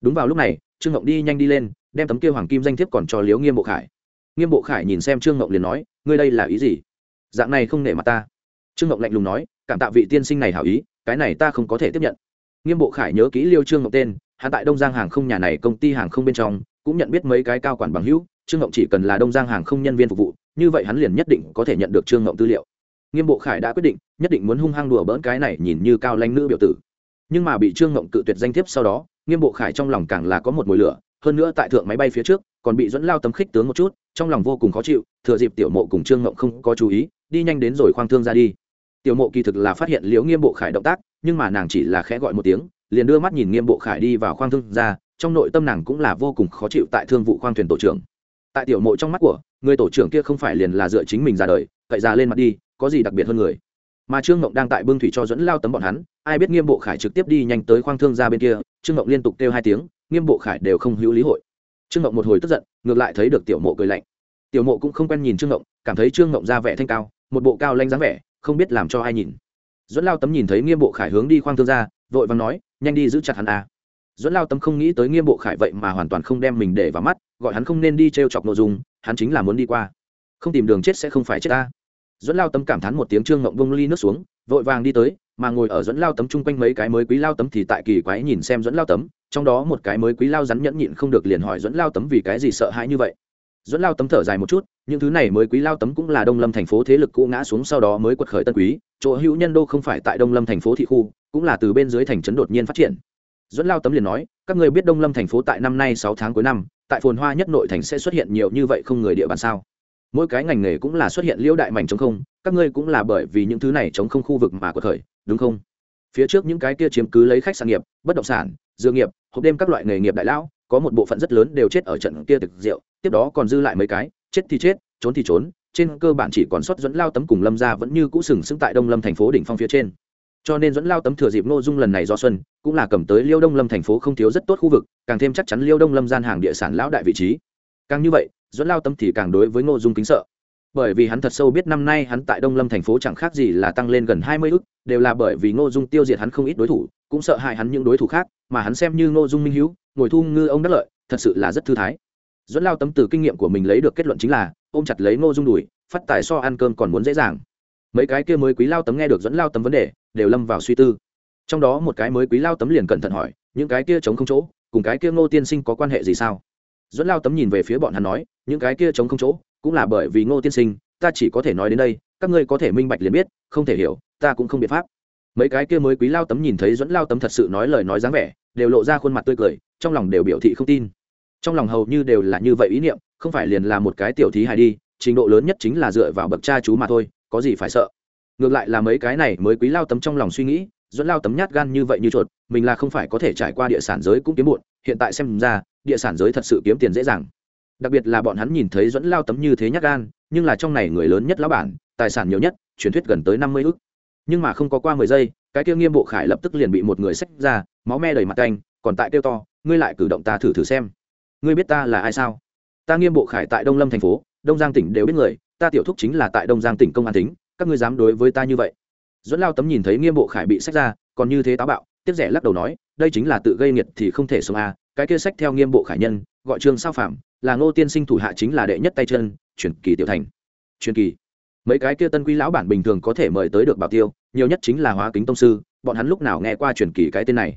Đúng vào lúc này, trương ngộng đi nhanh đi lên, đem tấm kia hoàng kim danh thiếp còn cho liếu nghiêm bộ khải. Nghiêm bộ khải nhìn xem trương ngộng liền nói, ngươi đây là ý gì? Dạng này không nể mặt ta. Trương ngộng lạnh lùng nói, cảm tạ vị tiên sinh này hảo ý, cái này ta không có thể tiếp nhận. Nghiêm bộ khải nhớ kỹ liêu trương ngộng tên hạ tại đông giang hàng không nhà này công ty hàng không bên trong cũng nhận biết mấy cái cao quản bằng hữu, trương ngộng chỉ cần là đông giang hàng không nhân viên phục vụ, như vậy hắn liền nhất định có thể nhận được trương ngộng tư liệu. Nghiêm bộ khải đã quyết định, nhất định muốn hung hăng đùa bỡn cái này nhìn như cao lanh nữ biểu tử. Nhưng mà bị trương ngộng cự tuyệt danh thiếp sau đó, nghiêm bộ khải trong lòng càng là có một mùi lửa, hơn nữa tại thượng máy bay phía trước, còn bị dẫn lao tấm khích tướng một chút, trong lòng vô cùng khó chịu, thừa dịp tiểu mộ cùng trương ngộng không có chú ý, đi nhanh đến rồi khoang thương ra đi. Tiểu mộ kỳ thực là phát hiện liễu nghiêm bộ khải động tác, nhưng mà nàng chỉ là khẽ gọi một tiếng, liền đưa mắt nhìn nghiêm bộ khải đi vào khoang thương ra trong nội tâm nàng cũng là vô cùng khó chịu tại thương vụ khoang thuyền tổ trưởng. Tại tiểu mộ trong mắt của, người tổ trưởng kia không phải liền là dựa chính mình ra đời, cậy ra lên mặt đi, có gì đặc biệt hơn người? Mà trương ngộng đang tại bưng thủy cho dẫn lao tấm bọn hắn, ai biết nghiêm bộ khải trực tiếp đi nhanh tới khoang thương ra bên kia, trương ngộng liên tục kêu hai tiếng, nghiêm bộ khải đều không hữu lý hội. Trương ngộng một hồi tức giận, ngược lại thấy được tiểu mộ cười lạnh. Tiểu mộ cũng không quen nhìn trương ngộng cảm thấy trương ngộng ra vẻ thanh cao, một bộ cao lanh dáng vẻ, không biết làm cho ai nhìn. Dẫn lao tấm nhìn thấy nghiêm bộ khải hướng đi khoang thương ra vội vàng nói, nhanh đi giữ chặt hắn à dẫn lao tấm không nghĩ tới nghiêm bộ khải vậy mà hoàn toàn không đem mình để vào mắt, gọi hắn không nên đi t r e o chọc nội dung, hắn chính là muốn đi qua. Không tìm đường chết sẽ không phải chết ta. Dẫn lao tấm cảm thán một tiếng trương ngộng bông ly nước xuống, vội vàng đi tới, mà ngồi ở dẫn lao tấm chung quanh mấy cái mới quý lao tấm thì tại kỳ quái nhìn xem dẫn lao tấm trong đó một cái mới quý lao rắn nhẫn nhịn không được liền hỏi dẫn lao tấm vì cái gì sợ hãi như vậy. Dẫn lao tấm thở dài một chút, những thứ này mới quý lao tấm cũng là đông lâm thành phố thế lực cũ ngã xuống sau đó mới quật khởi tân quý, chỗ hữu nhân đô không phải tại đông lâm thành phố thị khu, cũng là từ bên dưới thành trấn đột nhiên phát triển dẫn lao tấm liền nói, các người biết đông lâm thành phố tại năm nay sáu tháng cuối năm, tại phồn hoa nhất nội thành sẽ xuất hiện nhiều như vậy không người địa bàn sao? Mỗi cái ngành nghề cũng là xuất hiện liễu đại mảnh chống không, các ngươi cũng là bởi vì những thứ này chống không khu vực mà của khởi, đúng không? Phía trước những cái kia chiếm cứ lấy khách sạn nghiệp, bất động sản, dược nghiệp, hộp đêm các loại nghề nghiệp đại lão, có một bộ phận rất lớn đều chết ở trận kia thực rượu, tiếp đó còn dư lại mấy cái, chết thì chết, trốn thì trốn, trên cơ bản chỉ còn xuất dẫn lao tấm cùng lâm ra vẫn như cũ sừng sững tại đông lâm thành phố đỉnh phong phía trên cho nên dẫn lao tấm thừa dịp nội dung lần này do xuân cũng là cầm tới liêu đông lâm thành phố không thiếu rất tốt khu vực càng thêm chắc chắn liêu đông lâm gian hàng địa sản lão đại vị trí. Càng như vậy dẫn lao tấm thì càng đối với nội dung kính sợ. Bởi vì hắn thật sâu biết năm nay hắn tại đông lâm thành phố chẳng khác gì là tăng lên gần hai mươi ức, đều là bởi vì ngô dung tiêu diệt hắn không ít đối thủ cũng sợ hại hắn những đối thủ khác mà hắn xem như ngô dung minh hữu ngồi thu ngư ông đắc lợi thật sự là rất thư thái. Dẫn lao tấm từ kinh nghiệm của mình lấy được kết luận chính là ôm chặt lấy ngô dung đùi phát tài so ăn cơm còn muốn dễ dàng. Mấy cái kia mới quý lao tấm nghe được dẫn lao tấm vấn đề đều lâm vào suy tư. Trong đó một cái mới quý lao tấm liền cẩn thận hỏi, những cái kia chống không chỗ, cùng cái kia ngô tiên sinh có quan hệ gì sao? Dẫn lao tấm nhìn về phía bọn hắn nói, những cái kia chống không chỗ, cũng là bởi vì ngô tiên sinh, ta chỉ có thể nói đến đây, các ngươi có thể minh bạch liền biết, không thể hiểu, ta cũng không biện pháp. Mấy cái kia mới quý lao tấm nhìn thấy dẫn lao tấm thật sự nói lời nói dáng vẻ, đều lộ ra khuôn mặt tươi cười, trong lòng đều biểu thị không tin. Trong lòng hầu như đều là như vậy ý niệm, không phải liền là một cái tiểu thí hài đi, trình độ lớn nhất chính là dựa vào bậc cha chú mà thôi, có gì phải sợ? Ngược lại là mấy cái này mới quý lao tấm trong lòng suy nghĩ, dẫn lao tấm nhát gan như vậy như chuột, mình là không phải có thể trải qua địa sản giới cũng kiếm muộn, hiện tại xem ra, địa sản giới thật sự kiếm tiền dễ dàng. Đặc biệt là bọn hắn nhìn thấy dẫn lao tấm như thế nhát gan, nhưng là trong này người lớn nhất lão bản, tài sản nhiều nhất, truyền thuyết gần tới năm mươi ước nhưng mà không có qua mười giây, cái kia nghiêm bộ khải lập tức liền bị một người xách ra, máu me đầy mặt canh, còn tại kêu to, ngươi lại cử động ta thử thử xem. Ngươi biết ta là ai sao? Ta nghiêm bộ khải tại đông lâm thành phố, đông giang tỉnh đều biết người, ta tiểu thúc chính là tại đông giang tỉnh công an tính các ngươi dám đối với ta như vậy? Dẫn lao tấm nhìn thấy nghiêm bộ khải bị sách ra, còn như thế táo bạo, tiếp rẻ lắc đầu nói, đây chính là tự gây nghiệt thì không thể sống a cái kia sách theo nghiêm bộ khải nhân, gọi trương sao phạm, là ngô tiên sinh thủ hạ chính là đệ nhất tay chân truyền kỳ tiểu thành. Truyền kỳ. Mấy cái kia tân quý lão bản bình thường có thể mời tới được bảo tiêu, nhiều nhất chính là hóa kính tông sư, bọn hắn lúc nào nghe qua truyền kỳ cái tên này?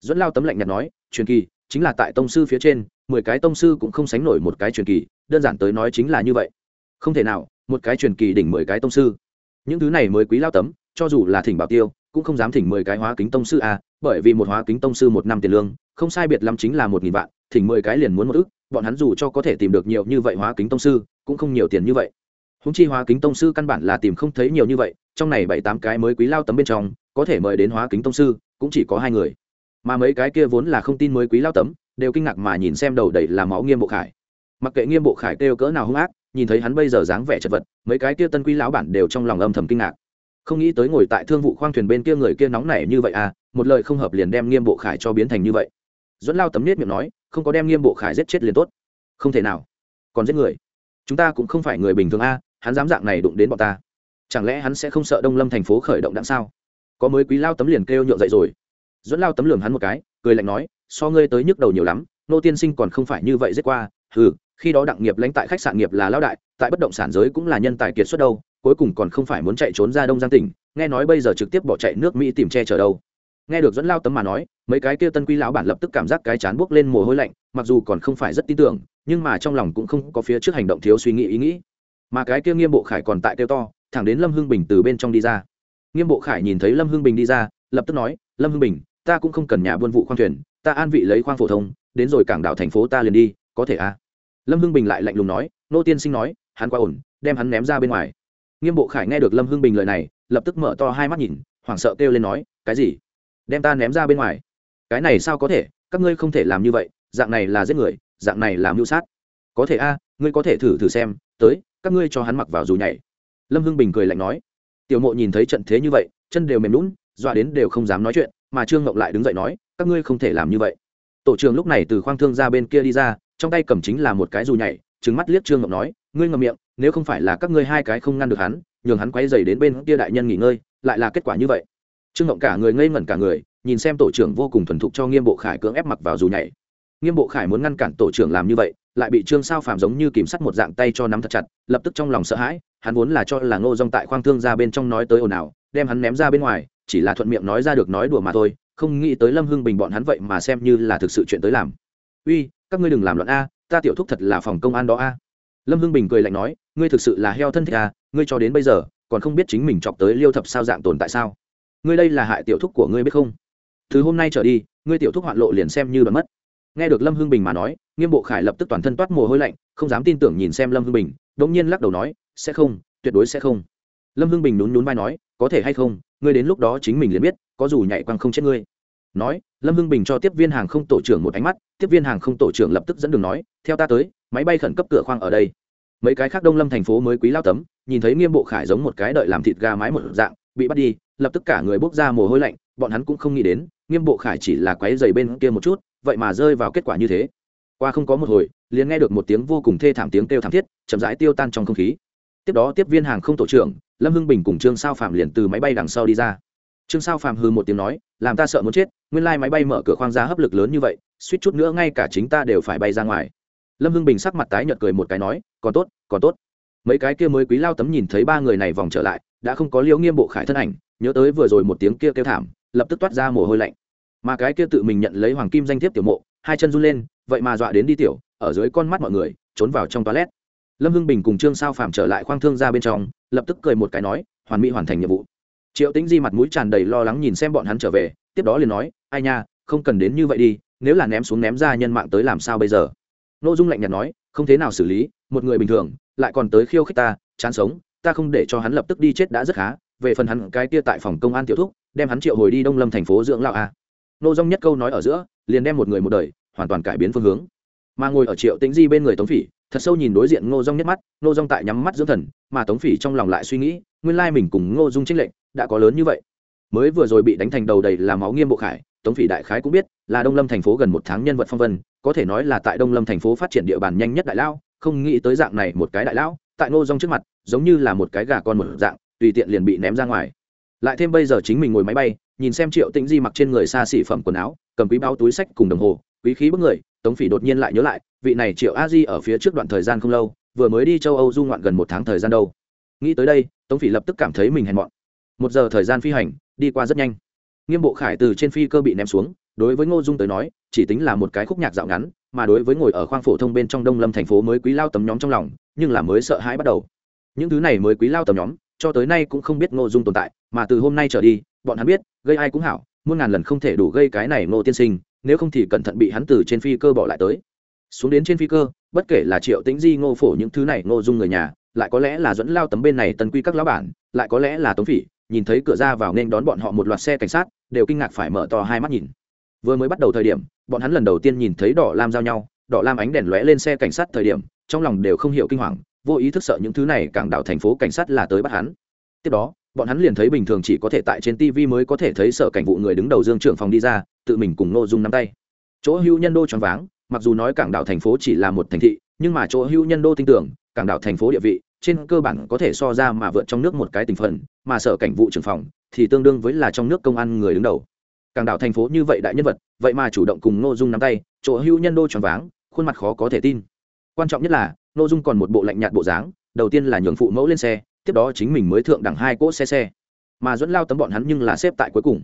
Dẫn lao tấm lạnh nhạt nói truyền kỳ, chính là tại tông sư phía trên, mười cái tông sư cũng không sánh nổi một cái truyền kỳ, đơn giản tới nói chính là như vậy. Không thể nào, một cái truyền kỳ đỉnh mười cái tông sư những thứ này mới quý lao tấm, cho dù là thỉnh bảo tiêu, cũng không dám thỉnh mười cái hóa kính tông sư à bởi vì một hóa kính tông sư một năm tiền lương, không sai biệt lắm chính là một nghìn vạn, thỉnh mười cái liền muốn một ức, bọn hắn dù cho có thể tìm được nhiều như vậy hóa kính tông sư, cũng không nhiều tiền như vậy. Húng chi hóa kính tông sư căn bản là tìm không thấy nhiều như vậy, trong này bảy tám cái mới quý lao tấm bên trong, có thể mời đến hóa kính tông sư, cũng chỉ có hai người. Mà mấy cái kia vốn là không tin mới quý lao tấm, đều kinh ngạc mà nhìn xem đầu đầy là máu nghiêm bộ khải. Mặc kệ nghiêm bộ khải kêu cỡ nào hung ác nhìn thấy hắn bây giờ dáng vẻ chật vật, mấy cái kia tân quý lão bản đều trong lòng âm thầm kinh ngạc. Không nghĩ tới ngồi tại thương vụ khoang thuyền bên kia người kia nóng nảy như vậy à một lời không hợp liền đem nghiêm bộ khải cho biến thành như vậy. Dẫn lao tấm nết miệng nói, không có đem nghiêm bộ khải giết chết liền tốt. Không thể nào. Còn giết người. Chúng ta cũng không phải người bình thường a, hắn dám dạng này đụng đến bọn ta. Chẳng lẽ hắn sẽ không sợ đông lâm thành phố khởi động đặng sao? Có mới quý lao tấm liền kêu nhượng dậy rồi. Dẫn lao tấm lường hắn một cái, cười lạnh nói, so ngươi tới nhức đầu nhiều lắm, nô tiên sinh còn không phải như vậy giết qua ừ khi đó đặng nghiệp lãnh tại khách sạn nghiệp là lao đại, tại bất động sản giới cũng là nhân tài kiệt xuất đâu, cuối cùng còn không phải muốn chạy trốn ra đông giang tỉnh, nghe nói bây giờ trực tiếp bỏ chạy nước mỹ tìm che chở đâu. Nghe được dẫn lao tấm mà nói, mấy cái kia tân quy lão bản lập tức cảm giác cái chán buốc lên mồ hôi lạnh, mặc dù còn không phải rất tin tưởng, nhưng mà trong lòng cũng không có phía trước hành động thiếu suy nghĩ ý nghĩ. Mà cái kia nghiêm bộ khải còn tại kêu to, thẳng đến lâm hưng bình từ bên trong đi ra. Nghiêm bộ khải nhìn thấy lâm hưng bình đi ra, lập tức nói, lâm hưng bình, ta cũng không cần nhà buôn vụ khoang thuyền, ta an vị lấy khoang phổ thông, đến rồi cảng đảo thành phố ta liền đi có thể à? Lâm hưng bình lại lạnh lùng nói, nô tiên sinh nói, hắn quá ổn, đem hắn ném ra bên ngoài. Nghiêm bộ khải nghe được lâm hưng bình lời này, lập tức mở to hai mắt nhìn, hoảng sợ kêu lên nói, cái gì? Đem ta ném ra bên ngoài? Cái này sao có thể? Các ngươi không thể làm như vậy, dạng này là giết người, dạng này là mưu sát. Có thể a, ngươi có thể thử thử xem, tới, các ngươi cho hắn mặc vào dù nhảy. Lâm hưng bình cười lạnh nói. Tiểu mộ nhìn thấy trận thế như vậy, chân đều mềm lún dọa đến đều không dám nói chuyện, mà trương ngọc lại đứng dậy nói, các ngươi không thể làm như vậy. Tổ trưởng lúc này từ khoang thương ra bên kia đi ra trong tay cầm chính là một cái dù nhảy trứng mắt liếc trương ngọc nói, ngươi ngậm miệng, nếu không phải là các ngươi hai cái không ngăn được hắn, nhường hắn quay dày đến bên kia đại nhân nghỉ ngơi, lại là kết quả như vậy. Trương ngọc cả người ngây ngẩn cả người, nhìn xem tổ trưởng vô cùng thuần thục cho nghiêm bộ khải cưỡng ép mặc vào dù nhảy. Nghiêm bộ khải muốn ngăn cản tổ trưởng làm như vậy, lại bị trương sao phàm giống như kìm sắt một dạng tay cho nắm thật chặt, lập tức trong lòng sợ hãi, hắn vốn là cho là ngô dong tại khoang thương ra bên trong nói tới ồn ào, đem hắn ném ra bên ngoài, chỉ là thuận miệng nói ra được nói đùa mà thôi, không nghĩ tới lâm hưng bình bọn hắn vậy mà xem như là thực sự chuyện tới làm. Uy các ngươi đừng làm loạn a, ta tiểu thúc thật là phòng công an đó a. Lâm hưng bình cười lạnh nói, ngươi thực sự là heo thân thích a, ngươi cho đến bây giờ, còn không biết chính mình chọc tới liêu thập sao dạng tồn tại sao? Ngươi đây là hại tiểu thúc của ngươi biết không? Từ hôm nay trở đi, ngươi tiểu thúc hoạn lộ liền xem như bật mất. Nghe được lâm hưng bình mà nói, nghiêm bộ khải lập tức toàn thân toát mồ hôi lạnh, không dám tin tưởng nhìn xem lâm hưng bình đ ỗ n g nhiên lắc đầu nói, sẽ không, tuyệt đối sẽ không. Lâm hưng bình nhún nhún vai nói, có thể hay không, ngươi đến lúc đó chính mình liền biết, có dù nhảy quăng không chết ngươi nói, lâm hưng bình cho tiếp viên hàng không tổ trưởng một ánh mắt, tiếp viên hàng không tổ trưởng lập tức dẫn đường nói, theo ta tới, máy bay khẩn cấp cửa khoang ở đây. Mấy cái khác đông lâm thành phố mới quý lao tấm, nhìn thấy nghiêm bộ khải giống một cái đợi làm thịt gà mái một dạng, bị bắt đi, lập tức cả người bốc ra mồ hôi lạnh, bọn hắn cũng không nghĩ đến, nghiêm bộ khải chỉ là quáy dày bên kia một chút, vậy mà rơi vào kết quả như thế. Qua không có một hồi, liền nghe được một tiếng vô cùng thê thảm tiếng kêu thảm thiết, chậm rãi tiêu tan trong không khí. Tiếp đó tiếp viên hàng không tổ trưởng, lâm hưng bình cùng trương sao phạm liền từ máy bay đằng sau đi ra. Trương sao phạm hư một tiếng nói, làm ta sợ muốn chết nguyên lai máy bay mở cửa khoang ra hấp lực lớn như vậy, suýt chút nữa ngay cả chính ta đều phải bay ra ngoài. Lâm hưng bình sắc mặt tái nhợt cười một cái nói, còn tốt còn tốt. Mấy cái kia mới quý lao tấm nhìn thấy ba người này vòng trở lại, đã không có liễu nghiêm bộ khải thân ảnh, nhớ tới vừa rồi một tiếng kia kêu thảm, lập tức toát ra mồ hôi lạnh. Mà cái kia tự mình nhận lấy hoàng kim danh thiếp tiểu mộ, hai chân run lên, vậy mà dọa đến đi tiểu, ở dưới con mắt mọi người, trốn vào trong toilet. Lâm hưng bình cùng trương sao phàm trở lại khoang thương ra bên trong, lập tức cười một cái nói, hoàn mỹ hoàn thành nhiệm vụ. Triệu tĩnh di mặt mũi tràn đầy lo lắng nhìn xem bọn hắn trở về tiếp đó liền nói, ai nha, không cần đến như vậy đi, nếu là ném xuống ném ra nhân mạng tới làm sao bây giờ? N ô dung lạnh nhạt nói, không thế nào xử lý, một người bình thường, lại còn tới khiêu khích ta, chán sống, ta không để cho hắn lập tức đi chết đã rất khá, về phần hắn cái kia tại phòng công an tiểu thúc, đem hắn triệu hồi đi đông lâm thành phố dưỡng lão a. Nô dung nhất câu nói ở giữa, liền đem một người một đời, hoàn toàn cải biến phương hướng. Mà ngồi ở triệu tĩnh di bên người tống phỉ, thật sâu nhìn đối diện ngô dung nhất mắt, ngô dung tại nhắm mắt dưỡng thần, mà tống phỉ trong lòng lại suy nghĩ, nguyên lai mình cùng ngô dung trinh lệnh đã có lớn như vậy mới vừa rồi bị đánh thành đầu đầy là máu nghiêm bộ khải, tống phỉ đại khái cũng biết, là đông lâm thành phố gần một tháng nhân vật phong vân, có thể nói là tại đông lâm thành phố phát triển địa bàn nhanh nhất đại lao không nghĩ tới dạng này một cái đại lao tại ngô rong trước mặt, giống như là một cái gà con một dạng, tùy tiện liền bị ném ra ngoài. Lại thêm bây giờ chính mình ngồi máy bay, nhìn xem triệu tĩnh di mặc trên người xa xỉ phẩm quần áo, cầm quý bao túi sách cùng đồng hồ, quý khí bức người, tống phỉ đột nhiên lại nhớ lại, vị này triệu a di ở phía trước đoạn thời gian không lâu, vừa mới đi châu âu du ngoạn gần một tháng thời gian đâu. Nghĩ tới đây, tống phỉ lập tức cảm thấy mình hèn mọn. Một giờ thời gian phi hành đi qua rất nhanh. Nghiêm bộ khải từ trên phi cơ bị ném xuống, đối với ngô dung tới nói, chỉ tính là một cái khúc nhạc dạo ngắn, mà đối với ngồi ở khoang phổ thông bên trong đông lâm thành phố mới quý lao tấm nhóm trong lòng, nhưng là mới sợ hãi bắt đầu. Những thứ này mới quý lao tấm nhóm, cho tới nay cũng không biết ngô dung tồn tại, mà từ hôm nay trở đi, bọn hắn biết, gây ai cũng hảo, muôn ngàn lần không thể đủ gây cái này ngô tiên sinh, nếu không thì cẩn thận bị hắn từ trên phi cơ bỏ lại tới. Xuống đến trên phi cơ, bất kể là triệu tĩnh di, ngô phổ những thứ này ngô dung người nhà, lại có lẽ là dẫn lao tấm bên này tân quy các lão bản, lại có lẽ là tống phỉ nhìn thấy cửa ra vào nên đón bọn họ một loạt xe cảnh sát, đều kinh ngạc phải mở to hai mắt nhìn. Vừa mới bắt đầu thời điểm, bọn hắn lần đầu tiên nhìn thấy đỏ lam giao nhau, đỏ lam ánh đèn lóe lên xe cảnh sát thời điểm, trong lòng đều không hiểu kinh hoàng, vô ý thức sợ những thứ này cảng đảo thành phố cảnh sát là tới bắt hắn. Tiếp đó, bọn hắn liền thấy bình thường chỉ có thể tại trên tv mới có thể thấy sở cảnh vụ người đứng đầu dương trưởng phòng đi ra, tự mình cùng nội dung nắm tay. Chỗ hưu nhân đô choáng váng, mặc dù nói cảng đảo thành phố chỉ là một thành thị, nhưng mà chỗ hưu nhân đô tin tưởng, cảng đảo thành phố địa vị trên cơ bản có thể so ra mà vượt trong nước một cái tình phần, mà sở cảnh vụ trưởng phòng thì tương đương với là trong nước công an người đứng đầu. Cảng đảo thành phố như vậy đại nhân vật, vậy mà chủ động cùng nội dung nắm tay, chỗ hữu nhân đô tròn váng, khuôn mặt khó có thể tin. Quan trọng nhất là nội dung còn một bộ lạnh nhạt bộ dáng, đầu tiên là nhường phụ mẫu lên xe, tiếp đó chính mình mới thượng đẳng hai cỗ xe xe. Mà dẫn lao tấm bọn hắn nhưng là xếp tại cuối cùng.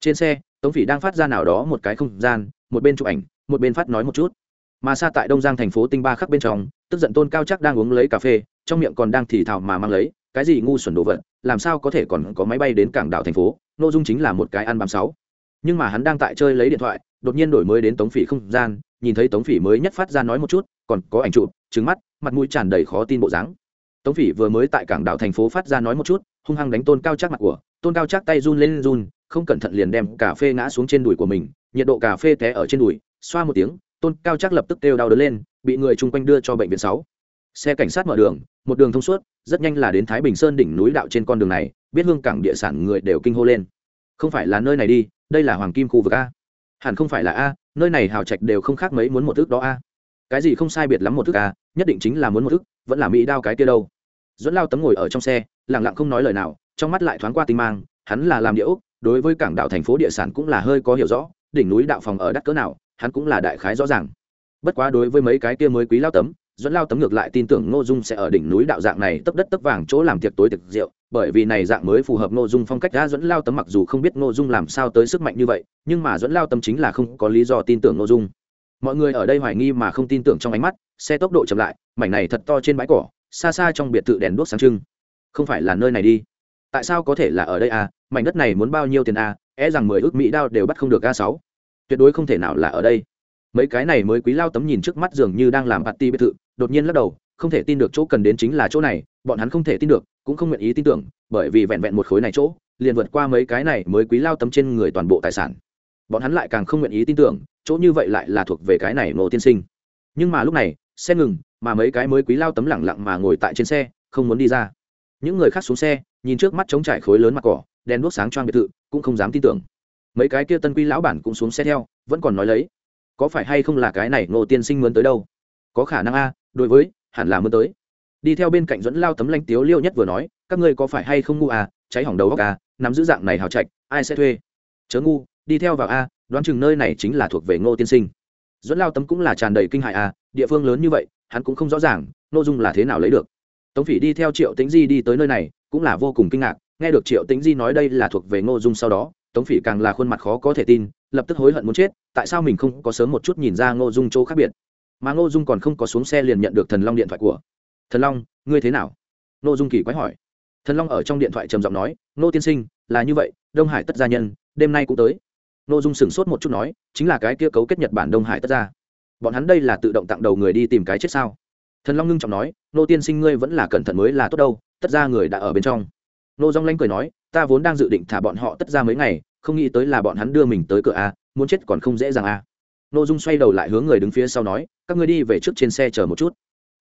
Trên xe, tống phỉ đang phát ra nào đó một cái không gian, một bên chụp ảnh, một bên phát nói một chút. Mà xa tại đông giang thành phố tinh ba khắc bên trong, tức giận tôn cao chắc đang uống lấy cà phê trong miệng còn đang thì thào mà mang lấy, cái gì ngu xuẩn đồ vật, làm sao có thể còn có máy bay đến cảng đảo thành phố, nội dung chính là một cái ăn bám sáu. Nhưng mà hắn đang tại chơi lấy điện thoại, đột nhiên đổi mới đến tống phỉ không gian, nhìn thấy tống phỉ mới nhất phát ra nói một chút, còn có ảnh chụp trứng mắt, mặt mũi tràn đầy khó tin bộ dáng. Tống phỉ vừa mới tại cảng đảo thành phố phát ra nói một chút, hung hăng đánh tôn cao chắc mặt của, tôn cao chắc tay run lên run, không cẩn thận liền đem cà phê ngã xuống trên đùi của mình, nhiệt độ cà phê té ở trên đùi, xoa một tiếng, tôn cao chắc lập tức kêu đau đớn lên, bị người chung quanh đưa cho bệnh viện sáu. Xe cảnh sát mở đường một đường thông suốt rất nhanh là đến thái bình sơn đỉnh núi đạo trên con đường này biết hương cảng địa sản người đều kinh hô lên. Không phải là nơi này đi đây là hoàng kim khu vực a. Hẳn không phải là a nơi này hào trạch đều không khác mấy muốn một thước đó a. Cái gì không sai biệt lắm một thước a nhất định chính là muốn một thước, vẫn là mỹ đao cái kia đâu. Dẫn lao tấm ngồi ở trong xe lẳng lặng không nói lời nào trong mắt lại thoáng qua tinh mang hắn là làm địa ốc đối với cảng đạo thành phố địa sản cũng là hơi có hiểu rõ đỉnh núi đạo phòng ở đắt cỡ nào hắn cũng là đại khái rõ ràng. Bất quá đối với mấy cái kia mới quý lao tấm dẫn lao tấm ngược lại tin tưởng ngô dung sẽ ở đỉnh núi đạo dạng này tấp đất tấp vàng chỗ làm tiệc tối tiệc rượu, bởi vì này dạng mới phù hợp ngô dung phong cách. Đã dẫn lao tấm mặc dù không biết ngô dung làm sao tới sức mạnh như vậy, nhưng mà dẫn lao tấm chính là không có lý do tin tưởng ngô dung. Mọi người ở đây hoài nghi mà không tin tưởng trong ánh mắt, xe tốc độ chậm lại, mảnh này thật to trên bãi cỏ, xa xa trong biệt thự đèn đuốc sáng trưng. Không phải là nơi này đi. Tại sao có thể là ở đây à? Mảnh đất này muốn bao nhiêu tiền à? E rằng mười ước mỹ đao đều bắt không được a sáu. Tuyệt đối không thể nào là ở đây. Mấy cái này mới quý lao tấm nhìn trước mắt dường như đang làm bạt ti biệt thự đột nhiên lắc đầu, không thể tin được chỗ cần đến chính là chỗ này, bọn hắn không thể tin được, cũng không nguyện ý tin tưởng, bởi vì vẹn vẹn một khối này chỗ, liền vượt qua mấy cái này mới quý lao tấm trên người toàn bộ tài sản. Bọn hắn lại càng không nguyện ý tin tưởng, chỗ như vậy lại là thuộc về cái này ngô tiên sinh. Nhưng mà lúc này, xe ngừng, mà mấy cái mới quý lao tấm lẳng lặng mà ngồi tại trên xe, không muốn đi ra. Những người khác xuống xe, nhìn trước mắt trống trải khối lớn mặt cỏ, đèn đuốc sáng choang biệt thự, cũng không dám tin tưởng. Mấy cái kia tân quy lão bản cũng xuống xe theo, vẫn còn nói lấy, có phải hay không là cái này ngô tiên sinh mướn tới đâu? Có khả năng a, đối với, hẳn là mưa tới. Đi theo bên cạnh dẫn lao tấm lanh tiếu liêu nhất vừa nói, các ngươi có phải hay không ngu à cháy hỏng đầu góc à nắm giữ dạng này hào trạch, ai sẽ thuê? Chớ ngu, đi theo vào a, đoán chừng nơi này chính là thuộc về ngô tiên sinh. Dẫn lao tấm cũng là tràn đầy kinh hại a địa phương lớn như vậy, hắn cũng không rõ ràng nội dung là thế nào lấy được. Tống phỉ đi theo triệu tĩnh di đi tới nơi này, cũng là vô cùng kinh ngạc, nghe được triệu tĩnh di nói đây là thuộc về ngô dung sau đó, tống phỉ càng là khuôn mặt khó có thể tin, lập tức hối hận muốn chết, tại sao mình không có sớm một chút nhìn ra ngô dung chỗ khác biệt mà ngô dung còn không có xuống xe liền nhận được thần long điện thoại của. Thần long, ngươi thế nào? Ngô dung kỳ quái hỏi. Thần long ở trong điện thoại trầm giọng nói, ngô tiên sinh, là như vậy, đông hải tất gia nhân, đêm nay cũng tới. Ngô dung sửng sốt một chút nói, chính là cái kia cấu kết nhật bản đông hải tất gia. Bọn hắn đây là tự động tặng đầu người đi tìm cái chết sao? Thần long ngưng trọng nói, Ngô tiên sinh ngươi vẫn là cẩn thận mới là tốt đâu, tất ra người đã ở bên trong. Ngô dong lanh cười nói, ta vốn đang dự định thả bọn họ tất ra mấy ngày, không nghĩ tới là bọn hắn đưa mình tới cửa a, muốn chết còn không dễ dàng a nô dung xoay đầu lại hướng người đứng phía sau nói các ngươi đi về trước trên xe chờ một chút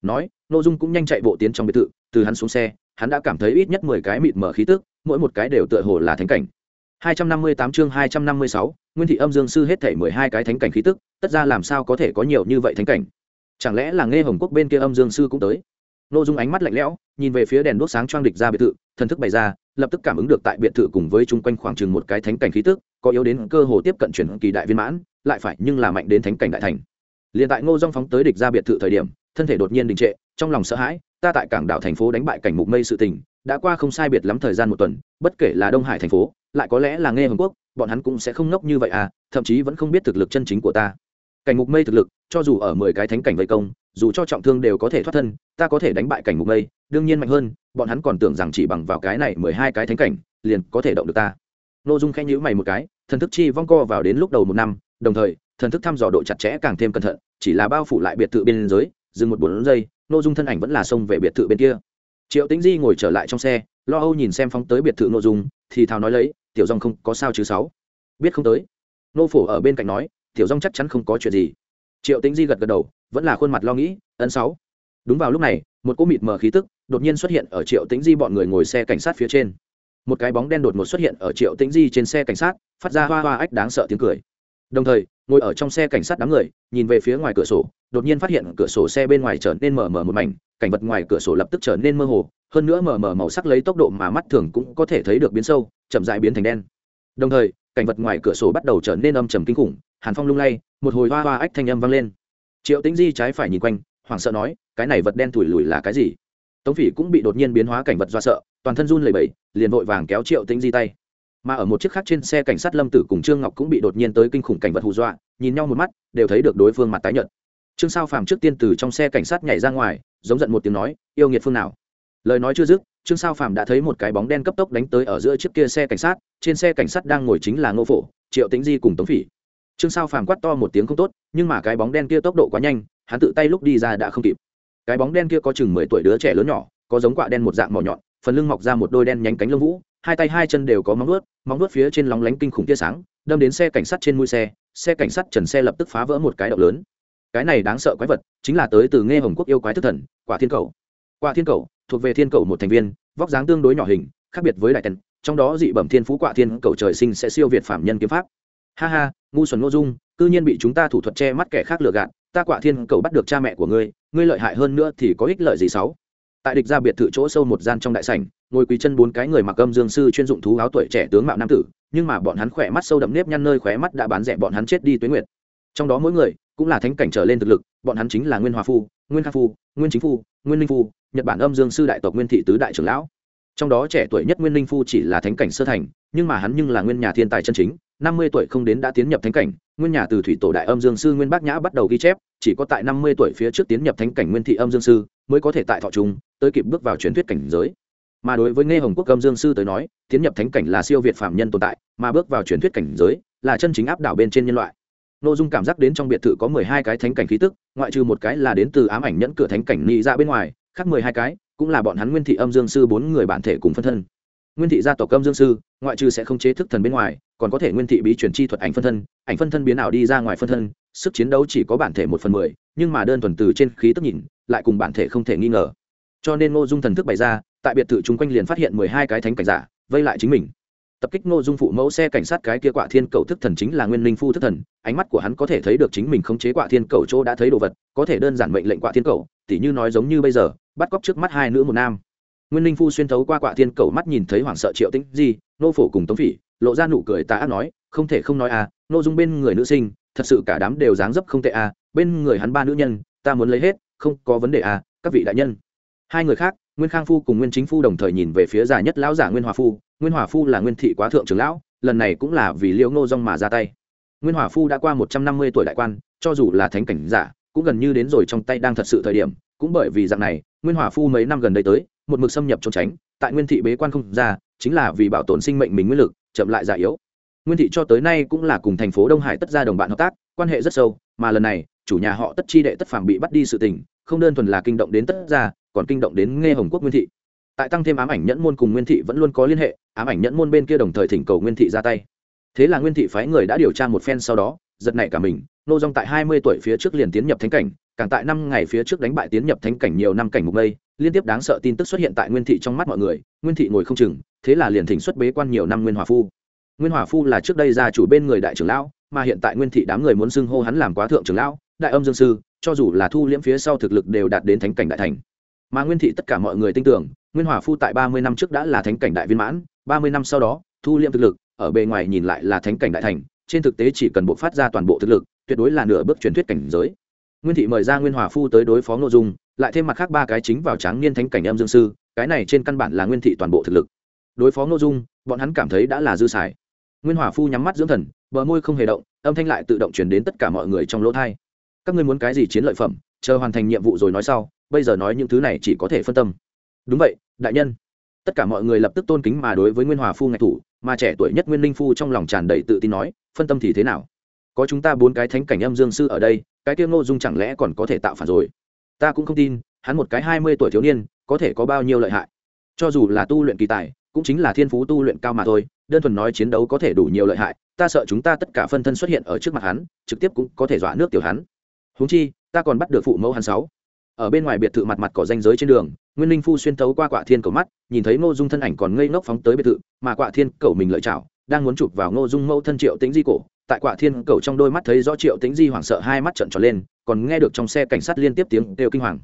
nói nô dung cũng nhanh chạy bộ tiến trong biệt thự từ hắn xuống xe hắn đã cảm thấy ít nhất mười cái mịt mở khí tức mỗi một cái đều tựa hồ là thánh cảnh 258 chương 256, Nguyên thị âm dương sư hết thảy 12 cái thánh cảnh khí tức, tất ra làm sao có thể có nhiều như vậy thánh cảnh? Chẳng lẽ là Nghe Hồng Quốc bên kia âm dương sư cũng tới? Nô Dung ánh mắt lạnh lẽo, nhìn về phía đèn đuốc sáng choang địch ra biệt thự, thần thức bày ra, lập tức cảm ứng được tại biệt thự cùng với chung quanh khoảng chừng một cái thánh cảnh khí tức, có yếu đến cơ hồ tiếp cận chuyển kỳ đại viên mãn, lại phải nhưng là mạnh đến thánh cảnh đại thành. Liên tại Ngô Dung phóng tới địch ra biệt thự thời điểm, thân thể đột nhiên đình trệ, trong lòng sợ hãi, ta tại cảng đảo thành phố đánh bại cảnh mục mây sự tình, đã qua không sai biệt lắm thời gian một tuần, bất kể là Đông Hải thành phố, lại có lẽ là nghe hồng quốc bọn hắn cũng sẽ không nốc như vậy à thậm chí vẫn không biết thực lực chân chính của ta cảnh mục mây thực lực cho dù ở mười cái thánh cảnh vây công dù cho trọng thương đều có thể thoát thân, ta có thể đánh bại cảnh mục mây, đương nhiên mạnh hơn, bọn hắn còn tưởng rằng chỉ bằng vào cái này mười hai cái thánh cảnh, liền có thể động được ta. N ô dung khẽ nhữ mày một cái, thần thức chi vong co vào đến lúc đầu một năm, đồng thời, thần thức thăm dò độ chặt chẽ càng thêm cẩn thận, chỉ là bao phủ lại biệt thự bên giới dừng một bốn giây n ô dung thân ảnh vẫn là xông về biệt thự bên kia. Triệu tĩnh di ngồi trở lại trong xe, lo âu nhìn xem phóng tới biệt thự n dung, thì thào nói lấy, tiểu dòng không có sao chứ sáu? Biết không tới. Nô phổ ở bên cạnh nói, tiểu dòng chắc chắn không có chuyện gì triệu tính di gật gật đầu, vẫn là khuôn mặt lo nghĩ, ấn sáu. Đúng vào lúc này, một cỗ mịt mờ khí tức đột nhiên xuất hiện ở triệu tĩnh di bọn người ngồi xe cảnh sát phía trên. Một cái bóng đen đột ngột xuất hiện ở triệu tĩnh di trên xe cảnh sát, phát ra hoa hoa ách đáng sợ tiếng cười. Đồng thời, ngồi ở trong xe cảnh sát đám người, nhìn về phía ngoài cửa sổ, đột nhiên phát hiện cửa sổ xe bên ngoài trở nên mờ mờ một mảnh, cảnh vật ngoài cửa sổ lập tức trở nên mơ hồ, hơn nữa mờ mờ màu sắc lấy tốc độ mà mắt thường cũng có thể thấy được biến sâu, chậm dại biến thành đen. Đồng thời, cảnh vật ngoài cửa sổ bắt đầu trở nên âm trầm kinh khủng hàn phong lung lay, một hồi hoa hoa ách thanh âm vang lên. Triệu tĩnh di trái phải nhìn quanh, hoảng sợ nói, cái này vật đen thủi lùi là cái gì? Tống phỉ cũng bị đột nhiên biến hóa cảnh vật do sợ, toàn thân run lẩy bẩy, liền vội vàng kéo triệu tĩnh di tay. Mà ở một chiếc khác trên xe cảnh sát lâm tử cùng trương ngọc cũng bị đột nhiên tới kinh khủng cảnh vật hù dọa, nhìn nhau một mắt, đều thấy được đối phương mặt tái nhợt. Trương sao phàm trước tiên từ trong xe cảnh sát nhảy ra ngoài, giống giận một tiếng nói, yêu nghiệt phương nào? Lời nói chưa dứt, trương sao phàm đã thấy một cái bóng đen cấp tốc đánh tới ở giữa chiếc kia xe cảnh sát, trên xe cảnh sát đang ngồi chính là ngô phổ, triệu tĩnh di cùng tống phỉ trương sao phàm quát to một tiếng không tốt, nhưng mà cái bóng đen kia tốc độ quá nhanh, hắn tự tay lúc đi ra đã không kịp. Cái bóng đen kia có chừng mười tuổi đứa trẻ lớn nhỏ, có giống quạ đen một dạng mỏ nhọn, phần lưng mọc ra một đôi đen nhánh cánh lông vũ, hai tay hai chân đều có móng vuốt móng vuốt phía trên lóng lánh kinh khủng tia sáng, đâm đến xe cảnh sát trên mũi xe xe cảnh sát trần xe lập tức phá vỡ một cái động lớn. Cái này đáng sợ quái vật, chính là tới từ nghe hồng quốc yêu quái thức thần, quả thiên cầu. Quả thiên cầu, thuộc về thiên cầu một thành viên, vóc dáng tương đối nhỏ hình, khác biệt với đại tần, trong đó dị bẩm thiên phú quả thiên cầu trời sinh sẽ siêu việt phạm nhân kiếm pháp ha ha, ngu xuẩn ngô dung, cư nhiên bị chúng ta thủ thuật che mắt kẻ khác lừa gạt, ta quả thiên cầu bắt được cha mẹ của ngươi ngươi lợi hại hơn nữa thì có ích lợi gì sáu? Tại địch ra biệt thự chỗ sâu một gian trong đại sảnh, ngồi quỳ chân bốn cái người mặc âm dương sư chuyên dụng thú áo tuổi trẻ tướng mạo nam tử, nhưng mà bọn hắn khỏe mắt sâu đậm nếp nhăn nơi khóe mắt đã bán rẻ bọn hắn chết đi tuyến nguyệt. Trong đó mỗi người cũng là thánh cảnh trở lên thực lực, bọn hắn chính là nguyên hòa phu, nguyên khang phu, nguyên chính phu, nguyên linh phu, nhật bản âm dương sư đại tộc nguyên thị tứ đại trưởng lão. Trong đó trẻ tuổi nhất nguyên linh phu chỉ là thánh cảnh sơ thành, nhưng mà hắn nhưng là nguyên nhà thiên tài chân chính năm mươi tuổi không đến đã tiến nhập thánh cảnh, nguyên nhà từ thủy tổ đại âm dương sư nguyên bác nhã bắt đầu ghi chép, chỉ có tại năm mươi tuổi phía trước tiến nhập thánh cảnh nguyên thị âm dương sư mới có thể tại thọ trung, tới kịp bước vào truyền thuyết cảnh giới. Mà đối với nghe hồng quốc âm dương sư tới nói, tiến nhập thánh cảnh là siêu việt phạm nhân tồn tại, mà bước vào truyền thuyết cảnh giới là chân chính áp đảo bên trên nhân loại. N ô dung cảm giác đến trong biệt thự có mười hai cái thánh cảnh khí tức, ngoại trừ một cái là đến từ ám ảnh nhẫn cửa thánh cảnh nị ra bên ngoài, khác mười hai cái cũng là bọn hắn nguyên thị âm dương sư bốn người bản thể cùng phân thân nguyên thị gia tộc âm dương sư, ngoại trừ sẽ không chế thức thần bên ngoài, còn có thể nguyên thị bí chuyển chi thuật ảnh phân thân, ảnh phân thân biến ảo đi ra ngoài phân thân, sức chiến đấu chỉ có bản thể một phần mười, nhưng mà đơn thuần từ trên khí tức nhìn, lại cùng bản thể không thể nghi ngờ. Cho nên ngô dung thần thức bày ra, tại biệt thự chung quanh liền phát hiện mười hai cái thánh cảnh giả, vây lại chính mình. Tập kích ngô dung phụ mẫu xe cảnh sát cái kia quả thiên cầu thức thần chính là nguyên linh phu thức thần, ánh mắt của hắn có thể thấy được chính mình khống chế quả thiên cầu chỗ đã thấy đồ vật, có thể đơn giản mệnh lệnh quả thiên cầu, tỉ như nói giống như bây giờ, bắt cóc trước mắt hai nữ một nam nguyên linh phu xuyên thấu qua quạ thiên cầu mắt nhìn thấy hoảng sợ triệu tĩnh di, nô phổ cùng tống phỉ, lộ ra nụ cười tà ác nói, không thể không nói à nô dung bên người nữ sinh, thật sự cả đám đều dáng dấp không tệ à bên người hắn ba nữ nhân, ta muốn lấy hết, không có vấn đề à các vị đại nhân. Hai người khác, nguyên khang phu cùng nguyên chính phu đồng thời nhìn về phía già nhất lão giả nguyên hòa phu, nguyên hòa phu là nguyên thị quá thượng trưởng lão, lần này cũng là vì liễu ngô Dung mà ra tay. Nguyên hòa phu đã qua một trăm năm mươi tuổi đại quan, cho dù là thánh cảnh giả, cũng gần như đến rồi trong tay đang thật sự thời điểm, cũng bởi vì dạng này, nguyên hòa phu mấy năm gần đây tới một mực xâm nhập trốn tránh, tại nguyên thị bế quan không ra, chính là vì bảo tồn sinh mệnh mình nguyên lực, chậm lại già yếu. Nguyên thị cho tới nay cũng là cùng thành phố đông hải tất ra đồng bạn hợp tác, quan hệ rất sâu, mà lần này, chủ nhà họ tất chi đệ tất phàm bị bắt đi sự tình, không đơn thuần là kinh động đến tất ra còn kinh động đến nghe hồng quốc nguyên thị. Tại tăng thêm ám ảnh nhẫn môn cùng nguyên thị vẫn luôn có liên hệ, ám ảnh nhẫn môn bên kia đồng thời thỉnh cầu nguyên thị ra tay. Thế là nguyên thị phái người đã điều tra một phen sau đó, giật nảy cả mình, nô dong tại hai mươi tuổi phía trước liền tiến nhập thánh cảnh, càng tại năm ngày phía trước đánh bại tiến nhập thánh cảnh nhiều năm cảnh mục mây liên tiếp đáng sợ tin tức xuất hiện tại nguyên thị trong mắt mọi người, nguyên thị ngồi không chừng, thế là liền thỉnh xuất bế quan nhiều năm nguyên hòa phu. Nguyên hòa phu là trước đây gia chủ bên người đại trưởng lão, mà hiện tại nguyên thị đám người muốn xưng hô hắn làm quá thượng trưởng lão, đại âm dương sư, cho dù là thu liễm phía sau thực lực đều đạt đến thánh cảnh đại thành. Mà nguyên thị tất cả mọi người tin tưởng, nguyên hòa phu tại ba mươi năm trước đã là thánh cảnh đại viên mãn, ba mươi năm sau đó, thu liễm thực lực, ở bề ngoài nhìn lại là thánh cảnh đại thành, trên thực tế chỉ cần bộ phát ra toàn bộ thực lực, tuyệt đối là nửa bước truyền thuyết cảnh giới. Nguyên thị mời ra nguyên hòa phu tới đối phó nội dung lại thêm mặt khác ba cái chính vào tráng niên thánh cảnh âm dương sư, cái này trên căn bản là nguyên thị toàn bộ thực lực. Đối phó nội dung, bọn hắn cảm thấy đã là dư xài. Nguyên hòa phu nhắm mắt dưỡng thần, bờ môi không hề động, âm thanh lại tự động chuyển đến tất cả mọi người trong lỗ thai các ngươi muốn cái gì chiến lợi phẩm, chờ hoàn thành nhiệm vụ rồi nói sau, bây giờ nói những thứ này chỉ có thể phân tâm. Đúng vậy, đại nhân. Tất cả mọi người lập tức tôn kính mà đối với nguyên hòa phu ngạch thủ, mà trẻ tuổi nhất nguyên linh phu trong lòng tràn đầy tự tin nói, phân tâm thì thế nào? Có chúng ta bốn cái thánh cảnh âm dương sư ở đây, cái tiêu ngô dung chẳng lẽ còn có thể tạo phản rồi? Ta cũng không tin, hắn một cái hai mươi tuổi thiếu niên, có thể có bao nhiêu lợi hại. Cho dù là tu luyện kỳ tài, cũng chính là thiên phú tu luyện cao mà thôi, đơn thuần nói chiến đấu có thể đủ nhiều lợi hại, ta sợ chúng ta tất cả phân thân xuất hiện ở trước mặt hắn, trực tiếp cũng có thể dọa nước tiểu hắn. Húng chi, ta còn bắt được phụ mẫu hắn sáu. Ở bên ngoài biệt thự mặt mặt cỏ danh giới trên đường, nguyên linh phu xuyên tấu qua quạ thiên cầu mắt, nhìn thấy ngô dung thân ảnh còn ngây ngốc phóng tới biệt thự, mà quạ thiên cầu mình lợi chảo, đang muốn chụp vào ngô dung mẫu thân triệu tính di cổ tại quạ thiên cầu trong đôi mắt thấy rõ triệu tính di hoảng sợ hai mắt trận tròn lên, còn nghe được trong xe cảnh sát liên tiếp tiếng đều kinh hoàng.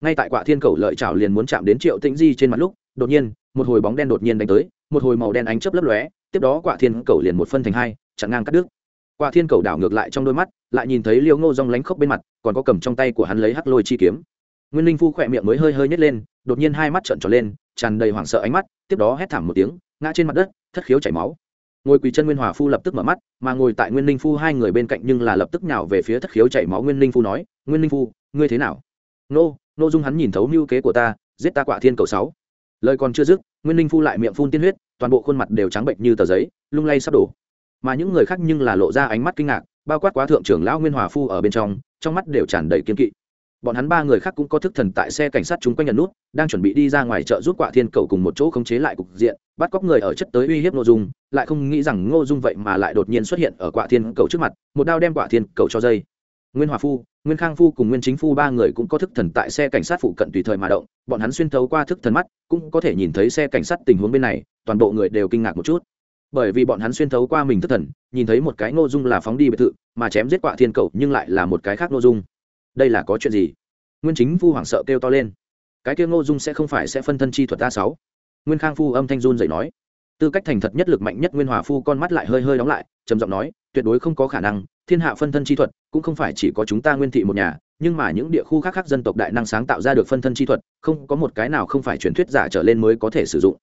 Ngay tại quạ thiên cầu lợi chảo liền muốn chạm đến triệu tĩnh di trên mặt lúc, đột nhiên, một hồi bóng đen đột nhiên đánh tới, một hồi màu đen ánh chớp lấp lóe, tiếp đó quạ thiên cầu liền một phân thành hai, chặn ngang cắt đứt. Quạ thiên cầu đảo ngược lại trong đôi mắt, lại nhìn thấy liêu ngô rong lánh khóc bên mặt, còn có cầm trong tay của hắn lấy hắc lôi chi kiếm. Nguyên linh phu khỏe miệng mới hơi hơi nhét lên, đột nhiên hai mắt trợn tròn lên, tràn đầy hoảng sợ ánh mắt, tiếp đó hét thảm một tiếng, ngã trên mặt đất, thất khiếu chảy máu ngồi quỳ chân nguyên hòa phu lập tức mở mắt, mà ngồi tại nguyên linh phu hai người bên cạnh nhưng là lập tức nhào về phía thất khiếu chảy máu nguyên linh phu nói, nguyên linh phu, ngươi thế nào? Nô nô dung hắn nhìn thấu mưu kế của ta, giết ta quả thiên cầu sáu. Lời còn chưa dứt, nguyên linh phu lại miệng phun tiên huyết, toàn bộ khuôn mặt đều trắng bệnh như tờ giấy, lung lay sắp đổ. Mà những người khác nhưng là lộ ra ánh mắt kinh ngạc, bao quát quá thượng trưởng lão nguyên hòa phu ở bên trong trong mắt đều tràn đầy kiên kỵ bọn hắn ba người khác cũng có thức thần tại xe cảnh sát chúng quanh nhận nút, đang chuẩn bị đi ra ngoài chợ giúp quạ thiên cầu cùng một chỗ khống chế lại cục diện, bắt cóc người ở chất tới uy hiếp nội dung, lại không nghĩ rằng ngô dung vậy mà lại đột nhiên xuất hiện ở quạ thiên cầu trước mặt, một đao đem quạ thiên cầu cho dây. Nguyên hòa phu, nguyên khang phu cùng nguyên chính phu ba người cũng có thức thần tại xe cảnh sát phụ cận tùy thời mà động, bọn hắn xuyên thấu qua thức thần mắt, cũng có thể nhìn thấy xe cảnh sát tình huống bên này, toàn bộ người đều kinh ngạc một chút. Bởi vì bọn hắn xuyên thấu qua mình thức thần, nhìn thấy một cái ngô dung là phóng đi biệt thự, mà chém giết quạ thiên cầu nhưng lại là một cái khác ngô dung đây là có chuyện gì? Nguyên chính phu hoảng sợ kêu to lên. Cái kia ngô dung sẽ không phải sẽ phân thân chi thuật a sáu. Nguyên khang phu âm thanh run dậy nói. Tư cách thành thật nhất, lực mạnh nhất nguyên hòa phu con mắt lại hơi hơi đóng lại, trầm giọng nói, tuyệt đối không có khả năng, thiên hạ phân thân chi thuật, cũng không phải chỉ có chúng ta nguyên thị một nhà, nhưng mà những địa khu khác khác dân tộc đại năng sáng tạo ra được phân thân chi thuật, không có một cái nào không phải truyền thuyết giả trở lên mới có thể sử dụng.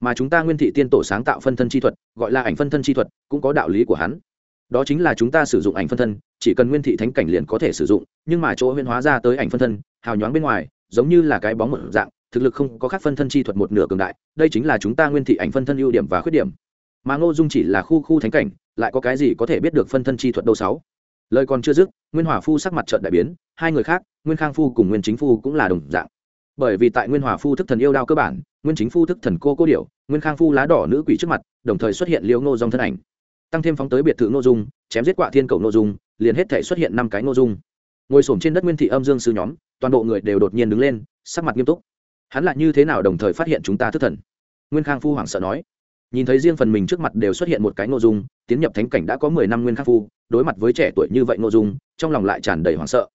Mà chúng ta nguyên thị tiên tổ sáng tạo phân thân chi thuật, gọi là ảnh phân thân chi thuật, cũng có đạo lý của hắn. Đó chính là chúng ta sử dụng ảnh phân thân chỉ cần nguyên thị thánh cảnh liền có thể sử dụng, nhưng mà chỗ huyên hóa ra tới ảnh phân thân, hào nhoáng bên ngoài, giống như là cái bóng một dạng, thực lực không có khác phân thân chi thuật một nửa cường đại, đây chính là chúng ta nguyên thị ảnh phân thân ưu điểm và khuyết điểm. Mà ngô dung chỉ là khu khu thánh cảnh, lại có cái gì có thể biết được phân thân chi thuật đâu sáu? Lời còn chưa dứt, nguyên hòa phu sắc mặt trận đại biến, hai người khác, nguyên khang phu cùng nguyên chính phu cũng là đồng dạng. Bởi vì tại nguyên hòa phu thức thần yêu đao cơ bản, nguyên chính phu thức thần cô cô điểu, nguyên khang phu lá đỏ nữ quỷ trước mặt, đồng thời xuất hiện liễu ngô dòng thân ảnh. Tăng thêm phóng tới biệt thự nội dung, chém giết quạ thiên cầu nội dung liền hết thể xuất hiện năm cái ngô dung. Ngồi s trên đất nguyên thị âm dương sư nhóm, toàn bộ người đều đột nhiên đứng lên, sắc mặt nghiêm túc. Hắn lại như thế nào đồng thời phát hiện chúng ta thức thần? Nguyên khang phu hoảng sợ nói. Nhìn thấy riêng phần mình trước mặt đều xuất hiện một cái nội dung, tiến nhập thánh cảnh đã có mười năm nguyên khang phu, đối mặt với trẻ tuổi như vậy nội dung, trong lòng lại tràn đầy hoảng sợ.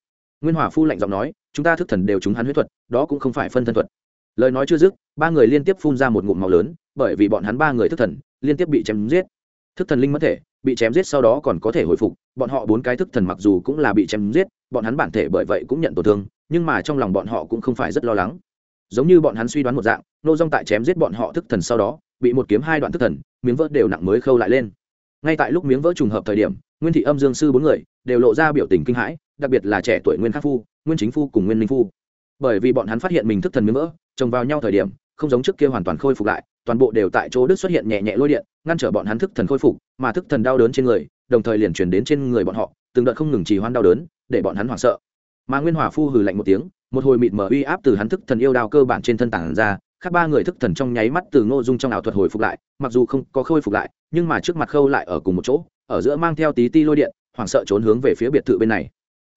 Nguyên hòa phu lạnh giọng nói, chúng ta thức thần đều chúng hắn huyết thuật, đó cũng không phải phân thân thuật. Lời nói chưa dứt, ba người liên tiếp phun ra một ngụm màu lớn, bởi vì bọn hắn ba người thức thần, liên tiếp bị chém giết thức thần linh mất thể, bị chém giết sau đó còn có thể hồi phục, bọn họ bốn cái thức thần mặc dù cũng là bị chém giết, bọn hắn bản thể bởi vậy cũng nhận tổn thương, nhưng mà trong lòng bọn họ cũng không phải rất lo lắng. Giống như bọn hắn suy đoán một dạng, nô dong tại chém giết bọn họ thức thần sau đó, bị một kiếm hai đoạn thức thần, miếng vỡ đều nặng mới khâu lại lên. Ngay tại lúc miếng vỡ trùng hợp thời điểm, nguyên thị âm dương sư bốn người đều lộ ra biểu tình kinh hãi, đặc biệt là trẻ tuổi nguyên khắc phu, nguyên chính phu cùng nguyên minh phu. Bởi vì bọn hắn phát hiện mình thức thần miếng vỡ chồng vào nhau thời điểm, không giống trước kia hoàn toàn khôi phục lại toàn bộ đều tại chỗ đức xuất hiện nhẹ nhẹ lôi điện, ngăn trở bọn hắn thức thần khôi phục, mà thức thần đau đớn trên người, đồng thời liền chuyển đến trên người bọn họ, từng đợt không ngừng trì hoãn đau đớn, để bọn hắn hoảng sợ. Mà nguyên hòa phu hừ lạnh một tiếng, một hồi mịt mờ uy áp từ hắn thức thần yêu đao cơ bản trên thân tảng ra, khác ba người thức thần trong nháy mắt từ ngô dung trong ảo thuật hồi phục lại, mặc dù không có khôi phục lại, nhưng mà trước mặt khâu lại ở cùng một chỗ, ở giữa mang theo tí ti lôi điện, hoảng sợ trốn hướng về phía biệt thự bên này.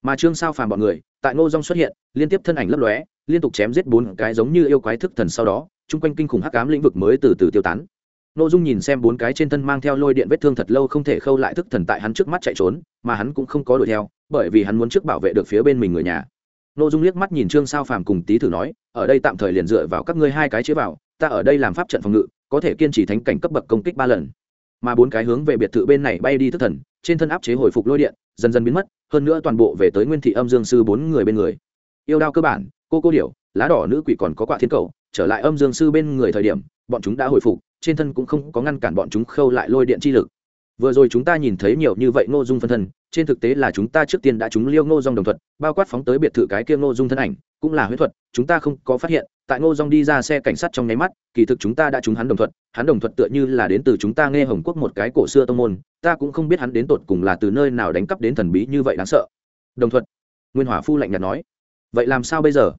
Mà trương sao phàm bọn người, tại ngô dung xuất hiện, liên tiếp thân ảnh lấp lóe liên tục chém giết bốn cái giống như yêu quái thức thần sau đó chung quanh kinh khủng hắc ám lĩnh vực mới từ từ tiêu tán Ngô Dung nhìn xem bốn cái trên thân mang theo lôi điện vết thương thật lâu không thể khâu lại thức thần tại hắn trước mắt chạy trốn, mà hắn cũng không có đuổi theo, bởi vì hắn muốn trước bảo vệ được phía bên mình người nhà. Ngô Dung liếc mắt nhìn Trương Sao Phàm cùng Tý Thử nói, ở đây tạm thời liền dựa vào các ngươi hai cái chế vào, ta ở đây làm pháp trận phòng ngự, có thể kiên trì thánh cảnh cấp bậc công kích ba lần. Mà bốn cái hướng về biệt thự bên này bay đi thức thần, trên thân áp chế hồi phục lôi điện, dần dần biến mất, hơn nữa toàn bộ về tới Nguyên Thị Âm Dương sư bốn người bên người. Yêu đao cơ bản, cô cô điểu, lá đỏ nữ quỷ còn có quạ thiên cầu, trở lại Âm Dương sư bên người thời điểm, bọn chúng đã hồi phục, trên thân cũng không có ngăn cản bọn chúng khâu lại lôi điện chi lực. Vừa rồi chúng ta nhìn thấy nhiều như vậy ngô dung phân thân trên thực tế là chúng ta trước tiên đã chúng liêu ngô Dung đồng thuật bao quát phóng tới biệt thự cái kia ngô dung thân ảnh cũng là huyết thuật chúng ta không có phát hiện tại ngô Dung đi ra xe cảnh sát trong nháy mắt kỳ thực chúng ta đã chúng hắn đồng thuật hắn đồng thuật tựa như là đến từ chúng ta nghe hồng quốc một cái cổ xưa tông môn ta cũng không biết hắn đến tột cùng là từ nơi nào đánh cắp đến thần bí như vậy đáng sợ. Đồng thuật. Nguyên hỏa phu lạnh nhạt nói vậy làm sao bây giờ?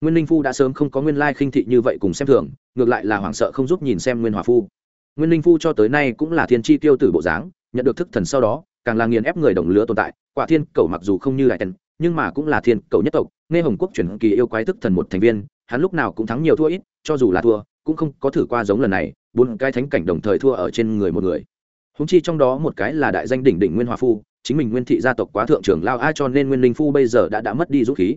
Nguyên ninh phu đã sớm không có nguyên lai khinh thị như vậy cùng xem thường, ngược lại là hoảng sợ không giúp nhìn xem nguyên hòa phu. Nguyên ninh phu cho tới nay cũng là thiên tri tiêu tử bộ dáng, nhận được thức thần sau đó, càng là nghiền ép người đồng lứa tồn tại, quả thiên cầu mặc dù không như đại tần nhưng mà cũng là thiên cầu nhất tộc, nghe hồng quốc chuyển kỳ yêu quái thức thần một thành viên, hắn lúc nào cũng thắng nhiều thua ít, cho dù là thua, cũng không có thử qua giống lần này, bốn cái thánh cảnh đồng thời thua ở trên người một người. Húng chi trong đó một cái là đại danh đỉnh đỉnh nguyên hòa phu, chính mình nguyên thị gia tộc quá thượng trưởng lao ai cho nên nguyên linh phu bây giờ đã đã mất đi dũng khí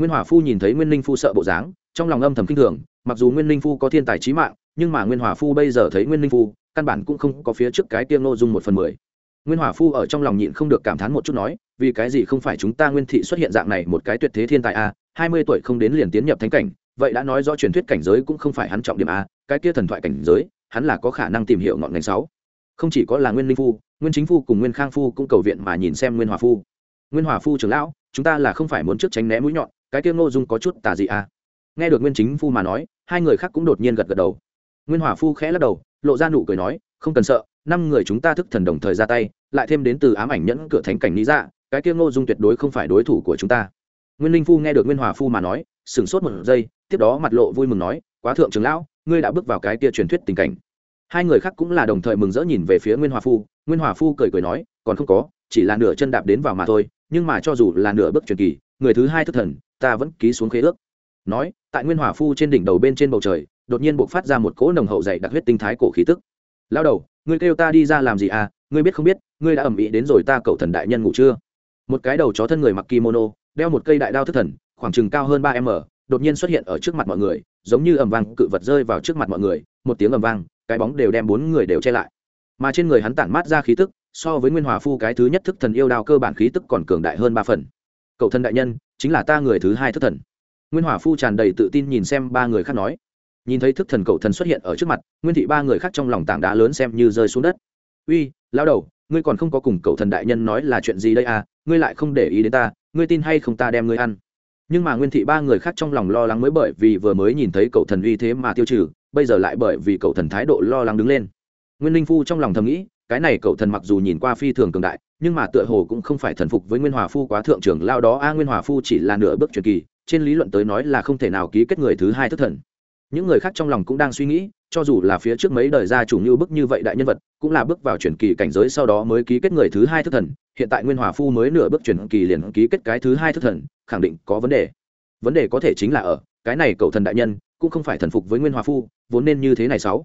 nguyên hòa phu nhìn thấy nguyên linh phu sợ bộ dáng, trong lòng âm thầm kinh thường, mặc dù nguyên linh phu có thiên tài trí mạng, nhưng mà nguyên hòa phu bây giờ thấy nguyên linh phu, căn bản cũng không có phía trước cái tiêm nô dung một phần mười. Nguyên hòa phu ở trong lòng nhịn không được cảm thán một chút nói, vì cái gì không phải chúng ta nguyên thị xuất hiện dạng này một cái tuyệt thế thiên tài a, hai mươi tuổi không đến liền tiến nhập thánh cảnh, vậy đã nói rõ truyền thuyết cảnh giới cũng không phải hắn trọng điểm a, cái kia thần thoại cảnh giới, hắn là có khả năng tìm hiểu ngọn ngành sáu. Không chỉ có là nguyên linh phu, nguyên chính phu cùng nguyên khang phu cũng cầu viện mà nhìn xem nguyên hòa phu. Nguyên hòa phu trưởng lão, chúng ta là không phải muốn trước tránh né mũi nhọn cái kia ngô dung có chút tà dị à? nghe được nguyên chính phu mà nói, hai người khác cũng đột nhiên gật gật đầu. Nguyên hòa phu khẽ lắc đầu, lộ ra nụ cười nói, không cần sợ, năm người chúng ta thức thần đồng thời ra tay, lại thêm đến từ ám ảnh nhẫn cửa thánh cảnh lý dạ cái kia ngô dung tuyệt đối không phải đối thủ của chúng ta. Nguyên linh phu nghe được nguyên hòa phu mà nói, sửng sốt một giây, tiếp đó mặt lộ vui mừng nói, quá thượng trưởng lão, ngươi đã bước vào cái kia truyền thuyết tình cảnh. Hai người khác cũng là đồng thời mừng rỡ nhìn về phía nguyên hòa phu. Nguyên hòa phu cười cười nói, còn không có, chỉ là nửa chân đạp đến vào mà thôi, nhưng mà cho dù là nửa bước truyền kỳ, người thứ hai thức thần ta vẫn ký xuống khế ước. Nói, tại nguyên hòa phu trên đỉnh đầu bên trên bầu trời, đột nhiên buộc phát ra một cỗ nồng hậu dày đặc huyết tinh thái cổ khí tức. Lao đầu, ngươi kêu ta đi ra làm gì à? Ngươi biết không biết, ngươi đã ẩm ĩ đến rồi ta cậu thần đại nhân ngủ chưa? Một cái đầu chó thân người mặc kimono, đeo một cây đại đao thất thần, khoảng chừng cao hơn ba m, đột nhiên xuất hiện ở trước mặt mọi người, giống như ẩm vang cự vật rơi vào trước mặt mọi người, một tiếng ẩm vang, cái bóng đều đem bốn người đều che lại. Mà trên người hắn tản mát ra khí tức, so với nguyên hòa phu cái thứ nhất thức thần yêu đao cơ bản khí tức còn cường đại hơn ba phần. Cậu thân đại nhân chính là ta người thứ hai thức thần. Nguyên hỏa phu tràn đầy tự tin nhìn xem ba người khác nói. Nhìn thấy thức thần cậu thần xuất hiện ở trước mặt, nguyên thị ba người khác trong lòng tảng đá lớn xem như rơi xuống đất. Uy lao đầu, ngươi còn không có cùng cậu thần đại nhân nói là chuyện gì đây à? Ngươi lại không để ý đến ta, ngươi tin hay không ta đem ngươi ăn? Nhưng mà nguyên thị ba người khác trong lòng lo lắng mới bởi vì vừa mới nhìn thấy cậu thần uy thế mà tiêu trừ, bây giờ lại bởi vì cậu thần thái độ lo lắng đứng lên. Nguyên linh phu trong lòng thầm nghĩ, cái này cậu thần mặc dù nhìn qua phi thường cường đại nhưng mà tựa hồ cũng không phải thần phục với nguyên hòa phu quá thượng trưởng lao đó. A, nguyên hòa phu chỉ là nửa bước truyền kỳ, trên lý luận tới nói là không thể nào ký kết người thứ hai thất thần. Những người khác trong lòng cũng đang suy nghĩ, cho dù là phía trước mấy đời gia chủ như bức như vậy đại nhân vật, cũng là bước vào truyền kỳ cảnh giới sau đó mới ký kết người thứ hai thất thần. Hiện tại nguyên hòa phu mới nửa bước truyền kỳ liền ký kết cái thứ hai thất thần, khẳng định có vấn đề. Vấn đề có thể chính là ở, cái này cậu thần đại nhân, cũng không phải thần phục với nguyên hòa phu, vốn nên như thế này sáu.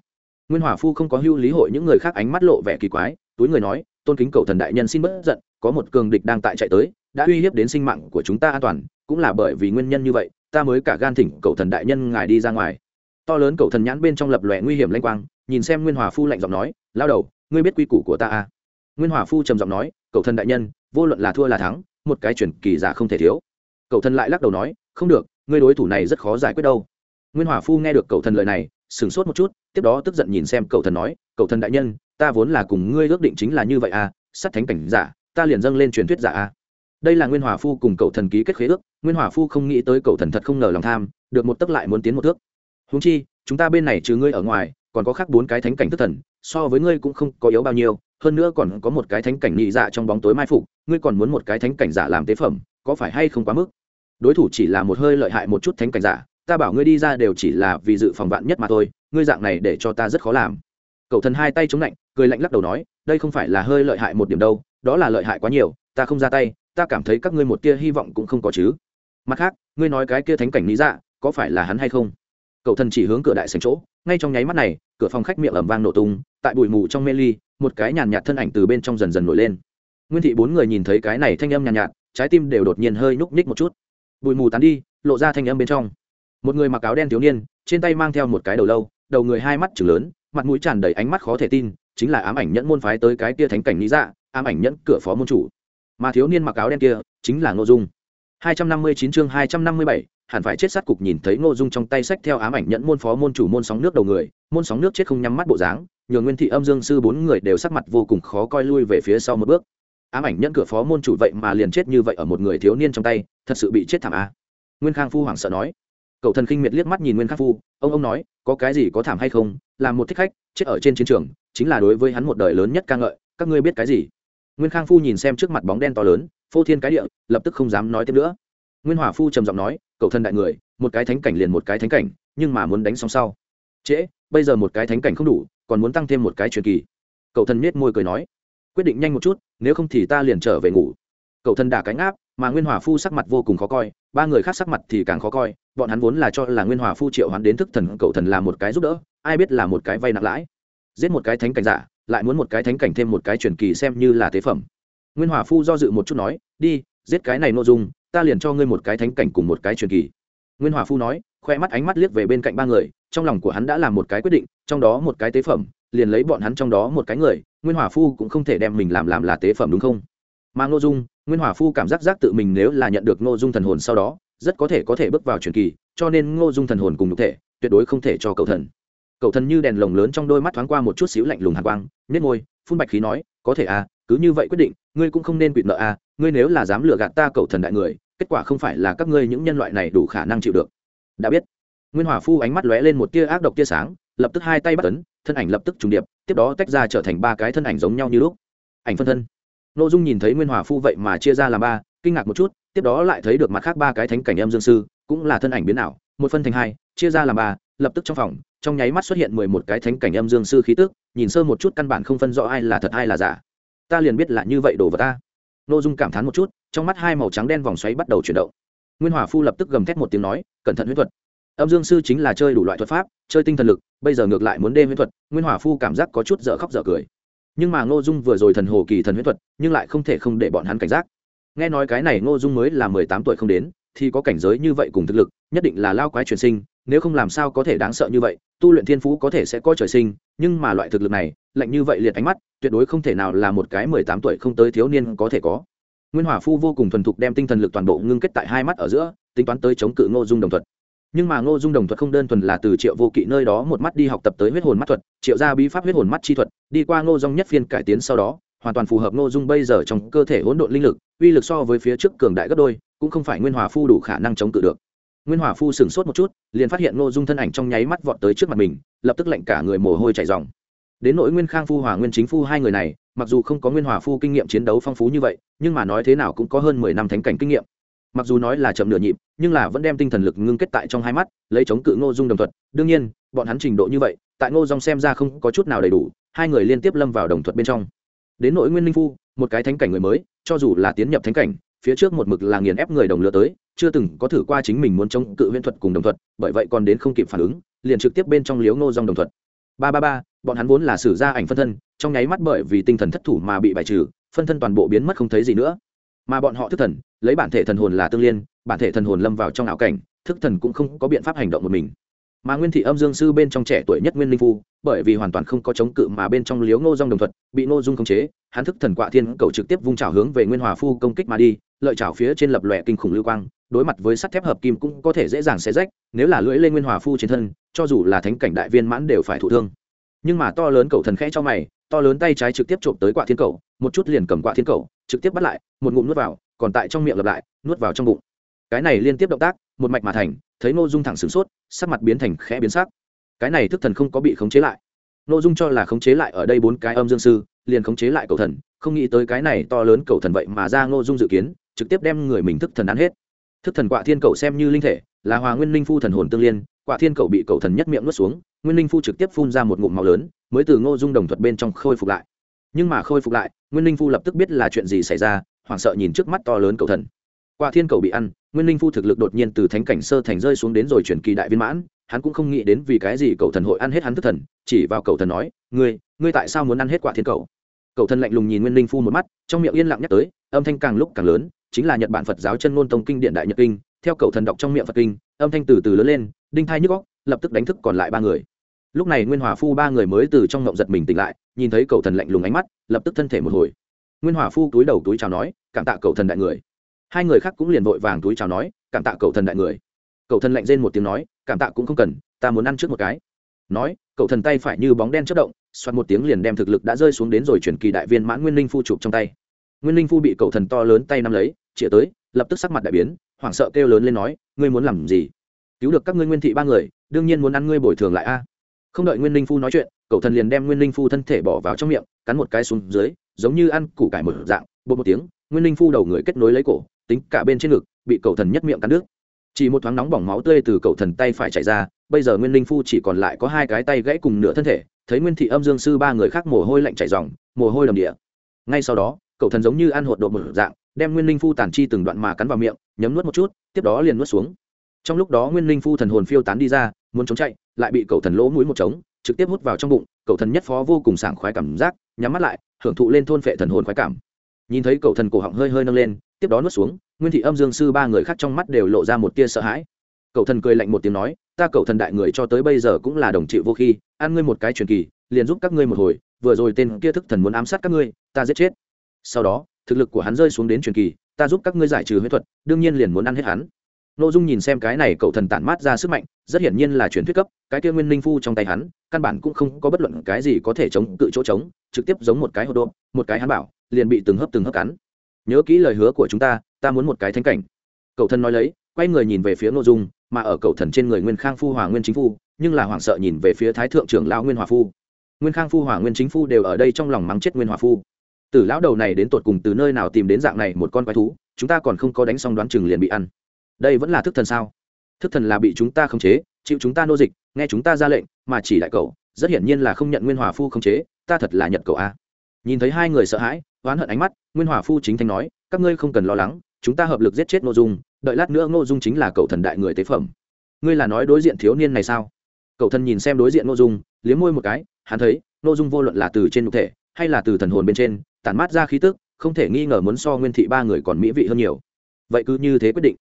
Nguyên hòa phu không có hưu lý hội những người khác ánh mắt lộ vẻ kỳ quái, túi người nói tôn kính cầu thần đại nhân xin bất giận, có một cường địch đang tại chạy tới, đã uy hiếp đến sinh mạng của chúng ta an toàn, cũng là bởi vì nguyên nhân như vậy, ta mới cả gan thỉnh cầu thần đại nhân ngài đi ra ngoài. To lớn cầu thần nhãn bên trong lập lòe nguy hiểm lanh quang, nhìn xem nguyên hòa phu lạnh giọng nói, lao đầu, ngươi biết quy củ của ta à? nguyên hòa phu trầm giọng nói, cầu thần đại nhân, vô luận là thua là thắng, một cái chuyển kỳ giả không thể thiếu. Cầu thần lại lắc đầu nói, không được, ngươi đối thủ này rất khó giải quyết đâu. Nguyên hòa phu nghe được cầu thần lời này, sửng sốt một chút, tiếp đó tức giận nhìn xem cầu thần nói, cầu thần đại nhân ta vốn là cùng ngươi ước định chính là như vậy à sắt thánh cảnh giả, ta liền dâng lên truyền thuyết giả à. Đây là nguyên hòa phu cùng cậu thần ký kết khế ước, nguyên hòa phu không nghĩ tới cậu thần thật không ngờ lòng tham, được một tấc lại muốn tiến một thước. Húng chi, chúng ta bên này trừ ngươi ở ngoài, còn có khác bốn cái thánh cảnh thất thần, so với ngươi cũng không có yếu bao nhiêu, hơn nữa còn có một cái thánh cảnh nhị dạ trong bóng tối mai phục, ngươi còn muốn một cái thánh cảnh giả làm tế phẩm, có phải hay không quá mức? Đối thủ chỉ là một hơi lợi hại một chút thánh cảnh giả, ta bảo ngươi đi ra đều chỉ là vì dự phòng vạn nhất mà thôi, ngươi dạng này để cho ta rất khó làm. Cậu thần hai tay chống lạnh cười lạnh lắc đầu nói đây không phải là hơi lợi hại một điểm đâu đó là lợi hại quá nhiều ta không ra tay ta cảm thấy các ngươi một tia hy vọng cũng không có chứ. Mặt khác ngươi nói cái kia thánh cảnh lý dạ có phải là hắn hay không? Cậu thần chỉ hướng cửa đại sành chỗ ngay trong nháy mắt này cửa phòng khách miệng ẩm vang nổ tung tại bụi mù trong mê ly một cái nhàn nhạt thân ảnh từ bên trong dần dần nổi lên. Nguyên thị bốn người nhìn thấy cái này thanh âm nhàn nhạt, nhạt trái tim đều đột nhiên hơi nhúc nhích một chút. Bụi mù tán đi lộ ra thanh âm bên trong. Một người mặc áo đen thiếu niên trên tay mang theo một cái đầu lâu đầu người hai mắt chừng lớn mặt mũi tràn đầy ánh mắt khó thể tin chính là ám ảnh nhẫn môn phái tới cái kia thánh cảnh lý dạ ám ảnh nhẫn cửa phó môn chủ. Mà thiếu niên mặc áo đen kia chính là ngô dung. 259 chương 257, hẳn phải chết sát cục nhìn thấy ngô dung trong tay sách theo ám ảnh nhẫn môn phó môn chủ môn sóng nước đầu người môn sóng nước chết không nhắm mắt bộ dáng nhờ nguyên thị âm dương sư bốn người đều sắc mặt vô cùng khó coi lui về phía sau một bước. Ám ảnh nhẫn cửa phó môn chủ vậy mà liền chết như vậy ở một người thiếu niên trong tay thật sự bị chết thảm à nguyên khang phu hoảng sợ nói. Cậu thần khinh miệt liếc mắt nhìn nguyên khang phu ông ông nói có cái gì có thảm hay không làm một thích khách chết ở trên chiến trường chính là đối với hắn một đời lớn nhất ca ngợi, các ngươi biết cái gì? Nguyên khang phu nhìn xem trước mặt bóng đen to lớn, phô thiên cái địa, lập tức không dám nói tiếp nữa. Nguyên hòa phu trầm giọng nói, cậu thân đại người, một cái thánh cảnh liền một cái thánh cảnh, nhưng mà muốn đánh xong sau. Trễ, bây giờ một cái thánh cảnh không đủ, còn muốn tăng thêm một cái truyền kỳ. Cậu thân nết môi cười nói, quyết định nhanh một chút, nếu không thì ta liền trở về ngủ. Cậu thân đả cánh áp mà nguyên hòa phu sắc mặt vô cùng khó coi, ba người khác sắc mặt thì càng khó coi, bọn hắn vốn là cho là nguyên hòa phu triệu hắn đến thức thần, cậu thần là một cái giúp đỡ, ai biết là một cái vay nặng lãi giết một cái thánh cảnh giả, lại muốn một cái thánh cảnh thêm một cái truyền kỳ xem như là tế phẩm. Nguyên hòa phu do dự một chút nói, đi, giết cái này nội dung, ta liền cho ngươi một cái thánh cảnh cùng một cái truyền kỳ. Nguyên hòa phu nói, khoe mắt ánh mắt liếc về bên cạnh ba người, trong lòng của hắn đã làm một cái quyết định, trong đó một cái tế phẩm, liền lấy bọn hắn trong đó một cái người, nguyên hòa phu cũng không thể đem mình làm làm là tế phẩm đúng không? Mà ngô dung, nguyên hòa phu cảm giác giác tự mình nếu là nhận được ngô dung thần hồn sau đó, rất có thể có thể bước vào truyền kỳ, cho nên ngô dung thần hồn cùng nhục thể, tuyệt đối không thể cho cầu thần cậu thần như đèn lồng lớn trong đôi mắt thoáng qua một chút xíu lạnh lùng hàn quang nhét môi, phun bạch khí nói, có thể à cứ như vậy quyết định, ngươi cũng không nên quỵt nợ à ngươi nếu là dám lừa gạt ta cậu thần đại người, kết quả không phải là các ngươi những nhân loại này đủ khả năng chịu được. Đã biết, nguyên hòa phu ánh mắt lóe lên một tia ác độc tia sáng, lập tức hai tay bắt tấn thân ảnh lập tức trùng điệp, tiếp đó tách ra trở thành ba cái thân ảnh giống nhau như lúc. Ảnh phân thân. N ô dung nhìn thấy nguyên hòa phu vậy mà chia ra làm ba, kinh ngạc một chút, tiếp đó lại thấy được mặt khác ba cái thánh cảnh âm dương sư, cũng là thân ảnh biến ảo, một phân thành hai, chia ra làm ba lập tức trong phòng, trong nháy mắt xuất hiện mười một cái thánh cảnh âm dương sư khí tức, nhìn sơ một chút căn bản không phân rõ ai là thật ai là giả. Ta liền biết là như vậy đồ vật ta. N ô dung cảm thán một chút, trong mắt hai màu trắng đen vòng xoáy bắt đầu chuyển động. Nguyên hòa phu lập tức gầm thét một tiếng nói, cẩn thận huyết thuật. Âm dương sư chính là chơi đủ loại thuật pháp, chơi tinh thần lực, bây giờ ngược lại muốn đêm huyết thuật. Nguyên hòa phu cảm giác có chút dở khóc dở cười. Nhưng mà ngô dung vừa rồi thần hồ kỳ thần huyết thuật, nhưng lại không thể không để bọn hắn cảnh giác. Nghe nói cái này ngô dung mới là mười tám tuổi không đến, thì có cảnh giới như vậy cùng thực lực, nhất định là lao quái truyền sinh nếu không làm sao có thể đáng sợ như vậy, tu luyện thiên phú có thể sẽ có trời sinh, nhưng mà loại thực lực này, lạnh như vậy liệt ánh mắt, tuyệt đối không thể nào là một cái mười tám tuổi không tới thiếu niên có thể có. Nguyên hòa phu vô cùng thuần thục đem tinh thần lực toàn bộ ngưng kết tại hai mắt ở giữa, tính toán tới chống cự ngô dung đồng thuật. Nhưng mà ngô dung đồng thuật không đơn thuần là từ triệu vô kỵ nơi đó một mắt đi học tập tới huyết hồn mắt thuật, triệu ra bí pháp huyết hồn mắt chi thuật, đi qua ngô dung nhất phiên cải tiến sau đó, hoàn toàn phù hợp ngô dung bây giờ trong cơ thể hỗn độn linh lực, uy lực so với phía trước cường đại gấp đôi, cũng không phải nguyên hòa phu đủ khả năng chống cự được nguyên hòa phu sửng sốt một chút, liền phát hiện ngô dung thân ảnh trong nháy mắt vọt tới trước mặt mình, lập tức lệnh cả người mồ hôi chảy dòng đến nỗi nguyên khang phu hòa nguyên chính phu hai người này, mặc dù không có nguyên hòa phu kinh nghiệm chiến đấu phong phú như vậy, nhưng mà nói thế nào cũng có hơn mười năm thánh cảnh kinh nghiệm. Mặc dù nói là chậm nửa nhịp, nhưng là vẫn đem tinh thần lực ngưng kết tại trong hai mắt, lấy chống cự ngô dung đồng thuật. Đương nhiên, bọn hắn trình độ như vậy, tại ngô Dung xem ra không có chút nào đầy đủ, hai người liên tiếp lâm vào đồng thuật bên trong. Đến nội nguyên linh phu, một cái thánh cảnh người mới, cho dù là tiến nhập thánh cảnh phía trước một mực là nghiền ép người đồng lứa tới, chưa từng có thử qua chính mình muốn chống cự huyễn thuật cùng đồng thuật, bởi vậy còn đến không kịp phản ứng, liền trực tiếp bên trong liếu ngô dòng đồng thuật. Ba ba ba, bọn hắn vốn là sử gia ảnh phân thân, trong nháy mắt bởi vì tinh thần thất thủ mà bị bài trừ, phân thân toàn bộ biến mất không thấy gì nữa. Mà bọn họ thức thần, lấy bản thể thần hồn là tương liên, bản thể thần hồn lâm vào trong ảo cảnh, thức thần cũng không có biện pháp hành động một mình. Mà nguyên thị âm dương sư bên trong trẻ tuổi nhất nguyên linh phu, bởi vì hoàn toàn không có chống cự mà bên trong liếu ngô dong đồng thuật, bị ngô dung khống chế, hắn thức thần quạ thiên cầu trực tiếp vung trào hướng về nguyên hòa phu công kích mà đi lợi chảo phía trên lập lòe kinh khủng lưu quang, đối mặt với sắt thép hợp kim cũng có thể dễ dàng xé rách, nếu là lưỡi lên nguyên hòa phu trên thân, cho dù là thánh cảnh đại viên mãn đều phải thụ thương. Nhưng mà to lớn cầu thần khẽ cho mày, to lớn tay trái trực tiếp trộm tới quạ thiên cầu một chút liền cầm quạ thiên cầu trực tiếp bắt lại, một ngụm nuốt vào, còn tại trong miệng lặp lại, nuốt vào trong bụng. Cái này liên tiếp động tác, một mạch mà thành, thấy ngô dung thẳng sửng sốt, sắc mặt biến thành khẽ biến sắc. Cái này thức thần không có bị khống chế lại. Ngô dung cho là khống chế lại ở đây bốn cái âm dương sư, liền khống chế lại cầu thần, không nghĩ tới cái này to lớn cầu thần vậy mà ra ngô dung dự kiến trực tiếp đem người mình thức thần ăn hết. Thức thần quạ thiên cầu xem như linh thể, là hòa nguyên linh phu thần hồn tương liên quạ thiên cầu bị cầu thần nhất miệng nuốt xuống, nguyên linh phu trực tiếp phun ra một ngụm máu lớn, mới từ ngô dung đồng thuật bên trong khôi phục lại. Nhưng mà khôi phục lại, nguyên linh phu lập tức biết là chuyện gì xảy ra, hoảng sợ nhìn trước mắt to lớn cầu thần. Quả thiên cầu bị ăn, nguyên linh phu thực lực đột nhiên từ thánh cảnh sơ thành rơi xuống đến rồi chuyển kỳ đại viên mãn, hắn cũng không nghĩ đến vì cái gì cầu thần hội ăn hết hắn thức thần, chỉ vào cầu thần nói, ngươi ngươi tại sao muốn ăn hết quả thiên cầu cầu thần lạnh lùng nhìn nguyên linh phu một mắt, trong miệng yên lặng nhắc tới, âm thanh càng lúc càng lớn chính là nhật bản phật giáo chân ngôn tông kinh điện đại nhật kinh, theo cầu thần đọc trong miệng phật kinh, âm thanh từ từ lớn lên, đinh thai nhức góc lập tức đánh thức còn lại ba người. Lúc này nguyên hòa phu ba người mới từ trong ngộng giật mình tỉnh lại, nhìn thấy cầu thần lạnh lùng ánh mắt, lập tức thân thể một hồi. Nguyên hòa phu túi đầu túi chào nói, cảm tạ cầu thần đại người. Hai người khác cũng liền vội vàng túi chào nói, cảm tạ cầu thần đại người. Cầu thần lạnh rên một tiếng nói, cảm tạ cũng không cần, ta muốn ăn trước một cái. Nói cậu thần tay phải như bóng đen chất động xoát một tiếng liền đem thực lực đã rơi xuống đến rồi chuyển kỳ đại viên mãn nguyên linh phu chụp trong tay. Nguyên linh phu bị cậu thần to lớn tay nắm lấy chĩa tới, lập tức sắc mặt đại biến, hoảng sợ kêu lớn lên nói, ngươi muốn làm gì? Cứu được các ngươi nguyên thị ba người, đương nhiên muốn ăn ngươi bồi thường lại a. Không đợi nguyên linh phu nói chuyện, cậu thần liền đem nguyên linh phu thân thể bỏ vào trong miệng, cắn một cái xuống dưới, giống như ăn củ cải một dạng bộ một tiếng, nguyên linh phu đầu người kết nối lấy cổ, tính cả bên trên ngực, bị cầu thần nhất miệng cắn nước chỉ một thoáng nóng bỏng máu tươi từ cầu thần tay phải chảy ra, bây giờ nguyên linh phu chỉ còn lại có hai cái tay gãy cùng nửa thân thể, thấy nguyên thị âm dương sư ba người khác mồ hôi lạnh chảy dòng mồ hôi đầm địa. Ngay sau đó, cậu thần giống như ăn hột độ một dạng đem nguyên linh phu tàn chi từng đoạn mà cắn vào miệng, nhấm nuốt một chút, tiếp đó liền nuốt xuống. Trong lúc đó nguyên linh phu thần hồn phiêu tán đi ra, muốn trốn chạy, lại bị cậu thần lỗ mũi một trống, trực tiếp hút vào trong bụng, cậu thần nhất phó vô cùng sảng khoái cảm giác, nhắm mắt lại, hưởng thụ lên thôn phệ thần hồn khoái cảm. Nhìn thấy cậu thần cổ họng hơi hơi nâng lên, tiếp đó nuốt xuống, nguyên thị âm dương sư ba người khác trong mắt đều lộ ra một tia sợ hãi. Cậu thần cười lạnh một tiếng nói, ta cậu thần đại người cho tới bây giờ cũng là đồng chịu vô khi, ăn ngươi một cái truyền kỳ, liền giúp các ngươi một hồi, vừa rồi tên kia thức thần muốn ám sát các ngươi, ta giết chết. Sau đó thực lực của hắn rơi xuống đến truyền kỳ, ta giúp các ngươi giải trừ huyết thuật, đương nhiên liền muốn ăn hết hắn. Nội dung nhìn xem cái này cậu thần tản mát ra sức mạnh, rất hiển nhiên là truyền thuyết cấp, cái kia nguyên linh phu trong tay hắn, căn bản cũng không có bất luận cái gì có thể chống cự chỗ trống trực tiếp giống một cái hộp đô một cái hắn bảo, liền bị từng hấp từng hấp cắn. Nhớ kỹ lời hứa của chúng ta ta muốn một cái thánh cảnh. Cậu thần nói lấy, quay người nhìn về phía nội dung, mà ở cậu thần trên người nguyên khang phu hòa nguyên chính phu, nhưng là hoảng sợ nhìn về phía thái thượng trưởng lão nguyên hòa phu. Nguyên khang phu hòa nguyên chính phu đều ở đây trong lòng mắng chết nguyên hòa phu từ lão đầu này đến tột cùng từ nơi nào tìm đến dạng này một con quái thú, chúng ta còn không có đánh xong đoán chừng liền bị ăn. Đây vẫn là thức thần sao? Thức thần là bị chúng ta khống chế, chịu chúng ta nô dịch, nghe chúng ta ra lệnh, mà chỉ đại cậu, rất hiển nhiên là không nhận nguyên hòa phu khống chế, ta thật là nhận cậu a. Nhìn thấy hai người sợ hãi, oán hận ánh mắt, nguyên hòa phu chính thanh nói, các ngươi không cần lo lắng, chúng ta hợp lực giết chết nội dung, đợi lát nữa ngô dung chính là cậu thần đại người tế phẩm. Ngươi là nói đối diện thiếu niên này sao? Cậu thần nhìn xem đối diện ngô dung, liếm môi một cái, hắn thấy, ngô dung vô luận là từ trên nhục thể, hay là từ thần hồn bên trên tản mát ra khí tức, không thể nghi ngờ muốn so nguyên thị ba người còn mỹ vị hơn nhiều. Vậy cứ như thế quyết định.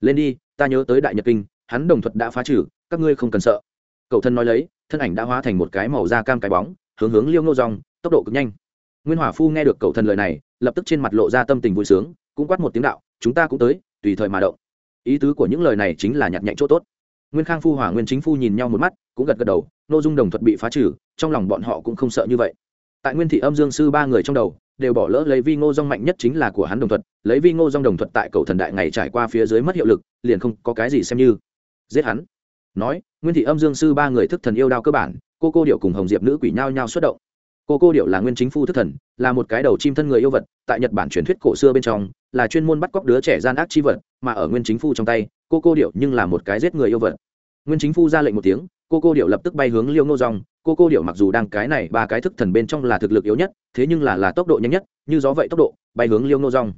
Lên đi, ta nhớ tới đại nhật kinh, hắn đồng thuật đã phá trừ, các ngươi không cần sợ. Cậu thân nói lấy, thân ảnh đã hóa thành một cái màu da cam cái bóng, hướng hướng liêu ngô rong tốc độ cực nhanh. Nguyên hỏa phu nghe được cậu thân lời này, lập tức trên mặt lộ ra tâm tình vui sướng, cũng quát một tiếng đạo, chúng ta cũng tới, tùy thời mà động. Ý tứ của những lời này chính là nhặt nhạnh chỗ tốt. Nguyên khang phu, hỏa nguyên chính phu nhìn nhau một mắt, cũng gật gật đầu n ô dung đồng thuật bị phá trừ, trong lòng bọn họ cũng không sợ như vậy. Tại nguyên thị âm dương sư ba người trong đầu đều bỏ lỡ lấy vi ngô dong mạnh nhất chính là của hắn đồng thuật, lấy vi ngô dong đồng thuật tại cầu thần đại ngày trải qua phía dưới mất hiệu lực, liền không có cái gì xem như. Giết hắn. Nói, nguyên thị âm dương sư ba người thức thần yêu đao cơ bản, cô cô điệu cùng hồng diệp nữ quỷ nhao nhao xuất động. Cô cô điệu là nguyên chính phu thức thần, là một cái đầu chim thân người yêu vật, tại nhật bản truyền thuyết cổ xưa bên trong, là chuyên môn bắt cóc đứa trẻ gian ác chi vật, mà ở nguyên chính phu trong tay, cô cô điệu nhưng là một cái giết người yêu vật. Nguyên chính phu ra lệnh một tiếng, cô cô điệu lập tức bay hướng liêu ngô rong cô cô điệu mặc dù đang cái này ba cái thức thần bên trong là thực lực yếu nhất, thế nhưng là là tốc độ nhanh nhất, như gió vậy tốc độ, bay hướng liêu nô rong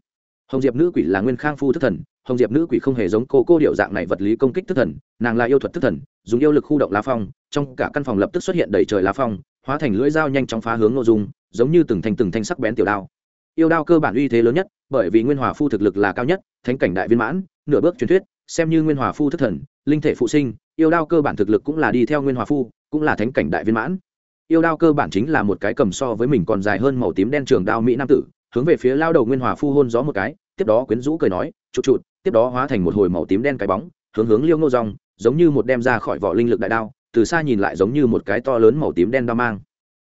hồng diệp nữ quỷ là nguyên khang phu thức thần, hồng diệp nữ quỷ không hề giống cô cô điệu dạng này vật lý công kích thức thần, nàng là yêu thuật thức thần, dùng yêu lực khu động lá phong, trong cả căn phòng lập tức xuất hiện đầy trời lá phong, hóa thành lưỡi dao nhanh chóng phá hướng nội dung, giống như từng thanh từng thanh sắc bén tiểu đao. Yêu đao cơ bản uy thế lớn nhất, bởi vì nguyên hòa phu thực lực là cao nhất, thánh cảnh đại viên mãn, nửa bước truyền thuyết, xem như nguyên hòa phu thức thần linh thể phụ sinh, yêu đao cơ bản thực lực cũng là đi theo nguyên hòa phu, cũng là thánh cảnh đại viên mãn. Yêu đao cơ bản chính là một cái cầm so với mình còn dài hơn màu tím đen trường đao mỹ nam tử, hướng về phía lao đầu nguyên hòa phu hôn gió một cái, tiếp đó quyến rũ cười nói, chụt chụt. Tiếp đó hóa thành một hồi màu tím đen cái bóng, hướng hướng liêu ngô rong giống như một đem ra khỏi vỏ linh lực đại đao, từ xa nhìn lại giống như một cái to lớn màu tím đen đao mang.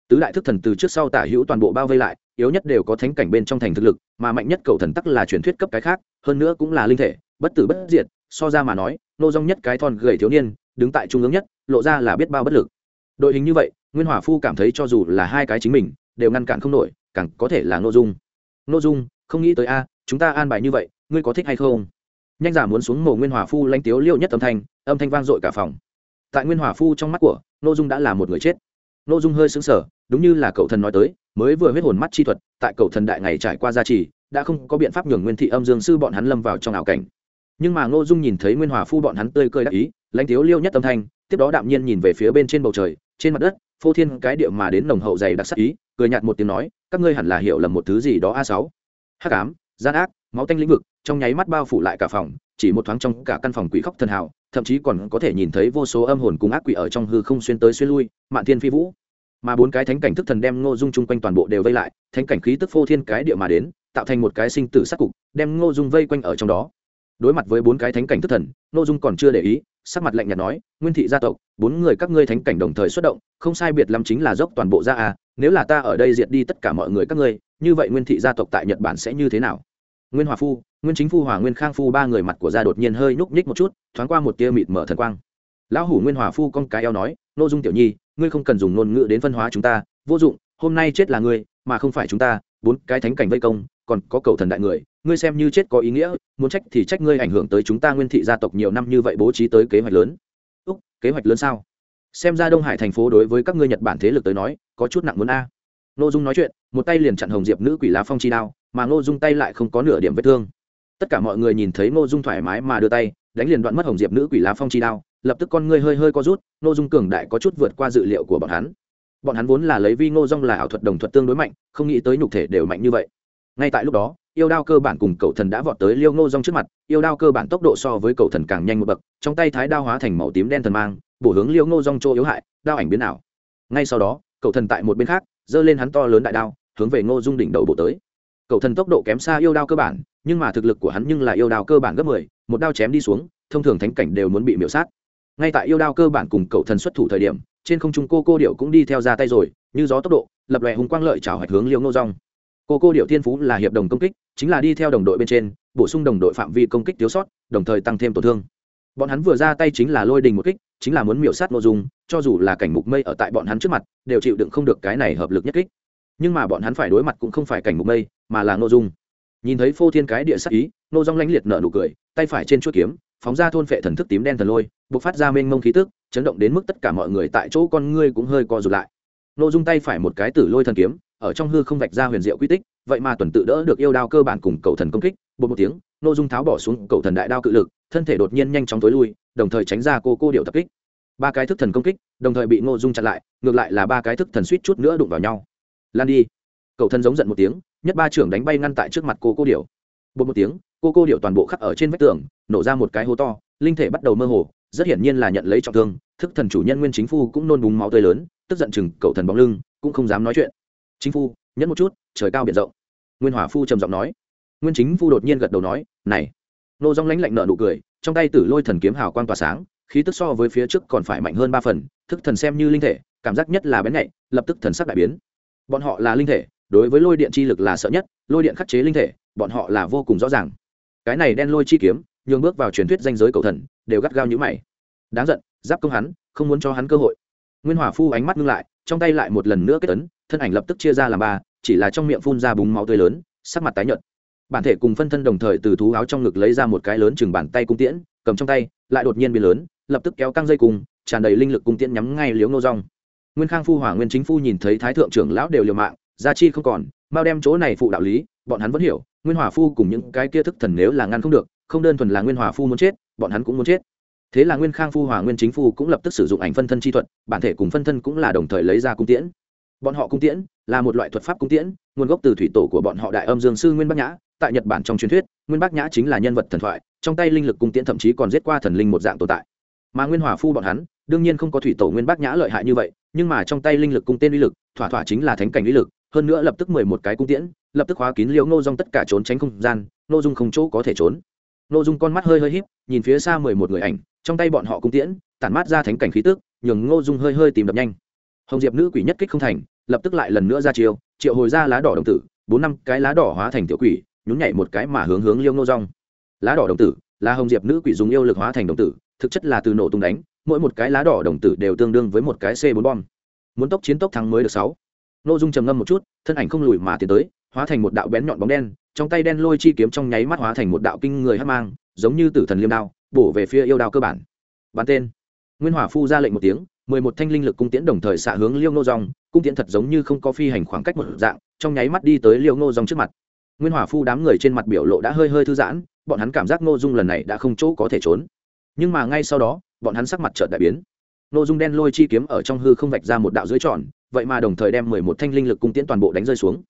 Tứ đại thức thần từ trước sau tả hữu toàn bộ bao vây lại, yếu nhất đều có thánh cảnh bên trong thành thực lực, mà mạnh nhất cầu thần tắc là truyền thuyết cấp cái khác, hơn nữa cũng là linh thể, bất tử bất diệt so ra mà nói, nô dong nhất cái thon gầy thiếu niên, đứng tại trung ương nhất, lộ ra là biết bao bất lực. Đội hình như vậy, nguyên hỏa phu cảm thấy cho dù là hai cái chính mình, đều ngăn cản không nổi, càng có thể là nội dung. Nội dung, không nghĩ tới a, chúng ta an bài như vậy, ngươi có thích hay không? Nhanh giả muốn xuống mồ nguyên hỏa phu lanh tiếu liêu nhất âm thanh âm thanh vang dội cả phòng. Tại nguyên hỏa phu trong mắt của nội dung đã là một người chết. Nội dung hơi xứng sở đúng như là cậu thần nói tới, mới vừa huyết hồn mắt chi thuật, tại cậu thần đại ngày trải qua gia trì, đã không có biện pháp nhường nguyên thị âm dương sư bọn hắn lâm vào trong ảo cảnh nhưng mà ngô dung nhìn thấy nguyên hòa phu bọn hắn tươi cười đắc ý, lãnh thiếu liêu nhất âm thanh, tiếp đó đạm nhiên nhìn về phía bên trên bầu trời, trên mặt đất, phô thiên cái địa mà đến nồng hậu dày đặc sắc ý, cười nhạt một tiếng nói, các ngươi hẳn là hiểu lầm một thứ gì đó a sáu. Hắc ám, gian ác, máu tanh lĩnh vực, trong nháy mắt bao phủ lại cả phòng, chỉ một thoáng trong cả căn phòng quỷ khóc thần hào, thậm chí còn có thể nhìn thấy vô số âm hồn cùng ác quỷ ở trong hư không xuyên tới xuyên lui, mạn thiên phi vũ. Mà bốn cái thánh cảnh thức thần đem ngô dung chung quanh toàn bộ đều vây lại, thánh cảnh khí tức phô thiên cái địa mà đến, tạo thành một cái sinh tử sát cục, đem ngô dung vây quanh ở trong đó đối mặt với bốn cái thánh cảnh thức thần nội dung còn chưa để ý, sắc mặt lạnh nhạt nói, nguyên thị gia tộc, bốn người các ngươi thánh cảnh đồng thời xuất động, không sai biệt lắm chính là dốc toàn bộ gia a, nếu là ta ở đây diệt đi tất cả mọi người các ngươi, như vậy nguyên thị gia tộc tại nhật bản sẽ như thế nào? Nguyên hòa phu, nguyên chính phu hòa nguyên khang phu ba người mặt của gia đột nhiên hơi nhúc nhích một chút, thoáng qua một tia mịt mở thần quang. Lão hủ nguyên hòa phu con cái eo nói, nô dung tiểu nhi, ngươi không cần dùng ngôn ngữ đến phân hóa chúng ta, vô dụng, hôm nay chết là ngươi, mà không phải chúng ta, bốn cái thánh cảnh vây công còn có cầu thần đại người, ngươi xem như chết có ý nghĩa, muốn trách thì trách ngươi ảnh hưởng tới chúng ta nguyên thị gia tộc nhiều năm như vậy bố trí tới kế hoạch lớn. Úc, kế hoạch lớn sao? Xem ra đông hải thành phố đối với các ngươi nhật bản thế lực tới nói, có chút nặng muốn a. Ngô dung nói chuyện, một tay liền chặn hồng diệp nữ quỷ lá phong chi đao, mà ngô dung tay lại không có nửa điểm vết thương. Tất cả mọi người nhìn thấy ngô dung thoải mái mà đưa tay, đánh liền đoạn mất hồng diệp nữ quỷ lá phong chi đao, lập tức con ngươi hơi hơi có rút, ngô dung cường đại có chút vượt qua dự liệu của bọn hắn. Bọn hắn vốn là lấy vi ngô dung là ảo thuật đồng thuật tương đối mạnh, không nghĩ tới nhục thể đều mạnh như vậy ngay tại lúc đó, yêu đao cơ bản cùng cậu thần đã vọt tới liêu ngô dung trước mặt, yêu đao cơ bản tốc độ so với cậu thần càng nhanh một bậc, trong tay thái đao hóa thành màu tím đen thần mang, bổ hướng liêu ngô dung chỗ yếu hại, đao ảnh biến ảo. Ngay sau đó, cậu thần tại một bên khác, giơ lên hắn to lớn đại đao, hướng về ngô dung đỉnh đầu bộ tới. Cậu thần tốc độ kém xa yêu đao cơ bản, nhưng mà thực lực của hắn nhưng là yêu đao cơ bản gấp mười, một đao chém đi xuống, thông thường thánh cảnh đều muốn bị miễu sát. Ngay tại yêu đao cơ bản cùng cậu thần xuất thủ thời điểm, trên không trung cô cô điệu cũng đi theo ra tay rồi, như gió tốc độ, lập lòe hùng quang lợi trào hạch hướng liêu ngô rong cô cô điệu thiên phú là hiệp đồng công kích, chính là đi theo đồng đội bên trên, bổ sung đồng đội phạm vi công kích thiếu sót, đồng thời tăng thêm tổn thương. Bọn hắn vừa ra tay chính là lôi đình một kích, chính là muốn miểu sát nội dung, cho dù là cảnh mục mây ở tại bọn hắn trước mặt, đều chịu đựng không được cái này hợp lực nhất kích. Nhưng mà bọn hắn phải đối mặt cũng không phải cảnh mục mây, mà là nội dung. Nhìn thấy phô thiên cái địa sắc ý, nô dong lãnh liệt nở nụ cười, tay phải trên chuỗi kiếm, phóng ra thôn phệ thần thức tím đen thần lôi, bộc phát ra mênh mông khí tức, chấn động đến mức tất cả mọi người tại chỗ con ngươi cũng hơi co rụt lại. Nô dung tay phải một cái tử lôi thần kiếm ở trong hư không vạch ra huyền diệu quy tích, vậy mà tuần tự đỡ được yêu đao cơ bản cùng cầu thần công kích, bột một tiếng nô dung tháo bỏ xuống cầu thần đại đao cự lực, thân thể đột nhiên nhanh chóng tối lui, đồng thời tránh ra cô cô điệu tập kích. Ba cái thức thần công kích, đồng thời bị ngô dung chặn lại, ngược lại là ba cái thức thần suýt chút nữa đụng vào nhau. Lan đi. Cầu thần giống giận một tiếng, nhất ba trưởng đánh bay ngăn tại trước mặt cô cô điệu. Bột một tiếng, cô cô điệu toàn bộ khắc ở trên vách tường, nổ ra một cái hố to, linh thể bắt đầu mơ hồ, rất hiển nhiên là nhận lấy trọng thương, thức thần chủ nhân nguyên chính phu cũng nôn búng máu tươi lớn, tức giận chừng cậu thần bóng lưng, cũng không dám nói chuyện chính phu nhẫn một chút trời cao biển rộng nguyên hỏa phu trầm giọng nói nguyên chính phu đột nhiên gật đầu nói này nô dong lánh lạnh nợ nụ cười trong tay tử lôi thần kiếm hào quang tỏa sáng khí tức so với phía trước còn phải mạnh hơn ba phần thức thần xem như linh thể cảm giác nhất là bén nhạy lập tức thần sắc đại biến bọn họ là linh thể đối với lôi điện chi lực là sợ nhất lôi điện khắc chế linh thể bọn họ là vô cùng rõ ràng cái này đen lôi chi kiếm nhường bước vào truyền thuyết danh giới cầu thần đều gắt gao như mày đáng giận giáp công hắn không muốn cho hắn cơ hội nguyên Hòa phu ánh mắt ngưng lại trong tay lại một lần nữa kết tấn thân ảnh lập tức chia ra làm ba, chỉ là trong miệng phun ra búng máu tươi lớn, sắc mặt tái nhợt. Bản thể cùng phân thân đồng thời từ thú áo trong ngực lấy ra một cái lớn chừng bàn tay cung tiễn, cầm trong tay, lại đột nhiên biến lớn, lập tức kéo căng dây cung, tràn đầy linh lực cung tiễn nhắm ngay liếu nô rong nguyên khang phu hỏa, nguyên chính phu nhìn thấy thái thượng trưởng lão đều liều mạng gia chi không còn, mau đem chỗ này phụ đạo lý, bọn hắn vẫn hiểu, nguyên hỏa phu cùng những cái kia thức thần nếu là ngăn không được, không đơn thuần là nguyên hỏa phu muốn chết, bọn hắn cũng muốn chết thế là nguyên khang phu hòa nguyên chính phu cũng lập tức sử dụng ảnh phân thân chi thuật, bản thể cùng phân thân cũng là đồng thời lấy ra cung tiễn. Bọn họ cung tiễn là một loại thuật pháp cung tiễn, nguồn gốc từ thủy tổ của bọn họ đại âm dương sư nguyên bắc nhã. Tại nhật bản trong truyền thuyết, nguyên bắc nhã chính là nhân vật thần thoại, trong tay linh lực cung tiễn thậm chí còn giết qua thần linh một dạng tồn tại. Mà nguyên hòa phu bọn hắn, đương nhiên không có thủy tổ nguyên bắc nhã lợi hại như vậy, nhưng mà trong tay linh lực cung tên uy lực, thỏa thỏa chính là thánh cảnh uy lực, hơn nữa lập tức mười một cái cung tiễn, lập tức khóa kín liễu ngô dung tất cả trốn tránh không gian, ngô dung không chỗ có thể trốn ngô dung con mắt hơi hơi híp, nhìn phía xa mười một người ảnh, trong tay bọn họ cung tiễn, tản mát ra thánh cảnh khí tức, nhường ngô dung hơi hơi tìm đập nhanh. Hồng diệp nữ quỷ nhất kích không thành, lập tức lại lần nữa ra chiêu, triệu hồi ra lá đỏ đồng tử, bốn năm cái lá đỏ hóa thành tiểu quỷ, nhún nhảy một cái mà hướng hướng liêu nô rong lá đỏ đồng tử, là hồng diệp nữ quỷ dùng yêu lực hóa thành đồng tử, thực chất là từ nổ tung đánh, mỗi một cái lá đỏ đồng tử đều tương đương với một cái c bốn bom. Muốn tốc chiến tốc thắng mới được sáu. Nô dung trầm ngâm một chút, thân ảnh không lùi mà tiến tới hóa thành một đạo bén nhọn bóng đen, trong tay đen lôi chi kiếm trong nháy mắt hóa thành một đạo kinh người hát mang, giống như tử thần liêm đao, bổ về phía yêu đao cơ bản. Bắn tên. Nguyên hỏa phu ra lệnh một tiếng, mười một thanh linh lực cung tiễn đồng thời xạ hướng liêu nô dòng, cung tiễn thật giống như không có phi hành khoảng cách một dạng, trong nháy mắt đi tới liêu nô dòng trước mặt. Nguyên hỏa phu đám người trên mặt biểu lộ đã hơi hơi thư giãn, bọn hắn cảm giác nô dung lần này đã không chỗ có thể trốn. Nhưng mà ngay sau đó, bọn hắn sắc mặt chợt đại biến. Nô dung đen lôi chi kiếm ở trong hư không vạch ra một đạo dưới tròn, vậy mà đồng thời đem mười một thanh linh lực cung tiễn toàn bộ đánh rơi xuống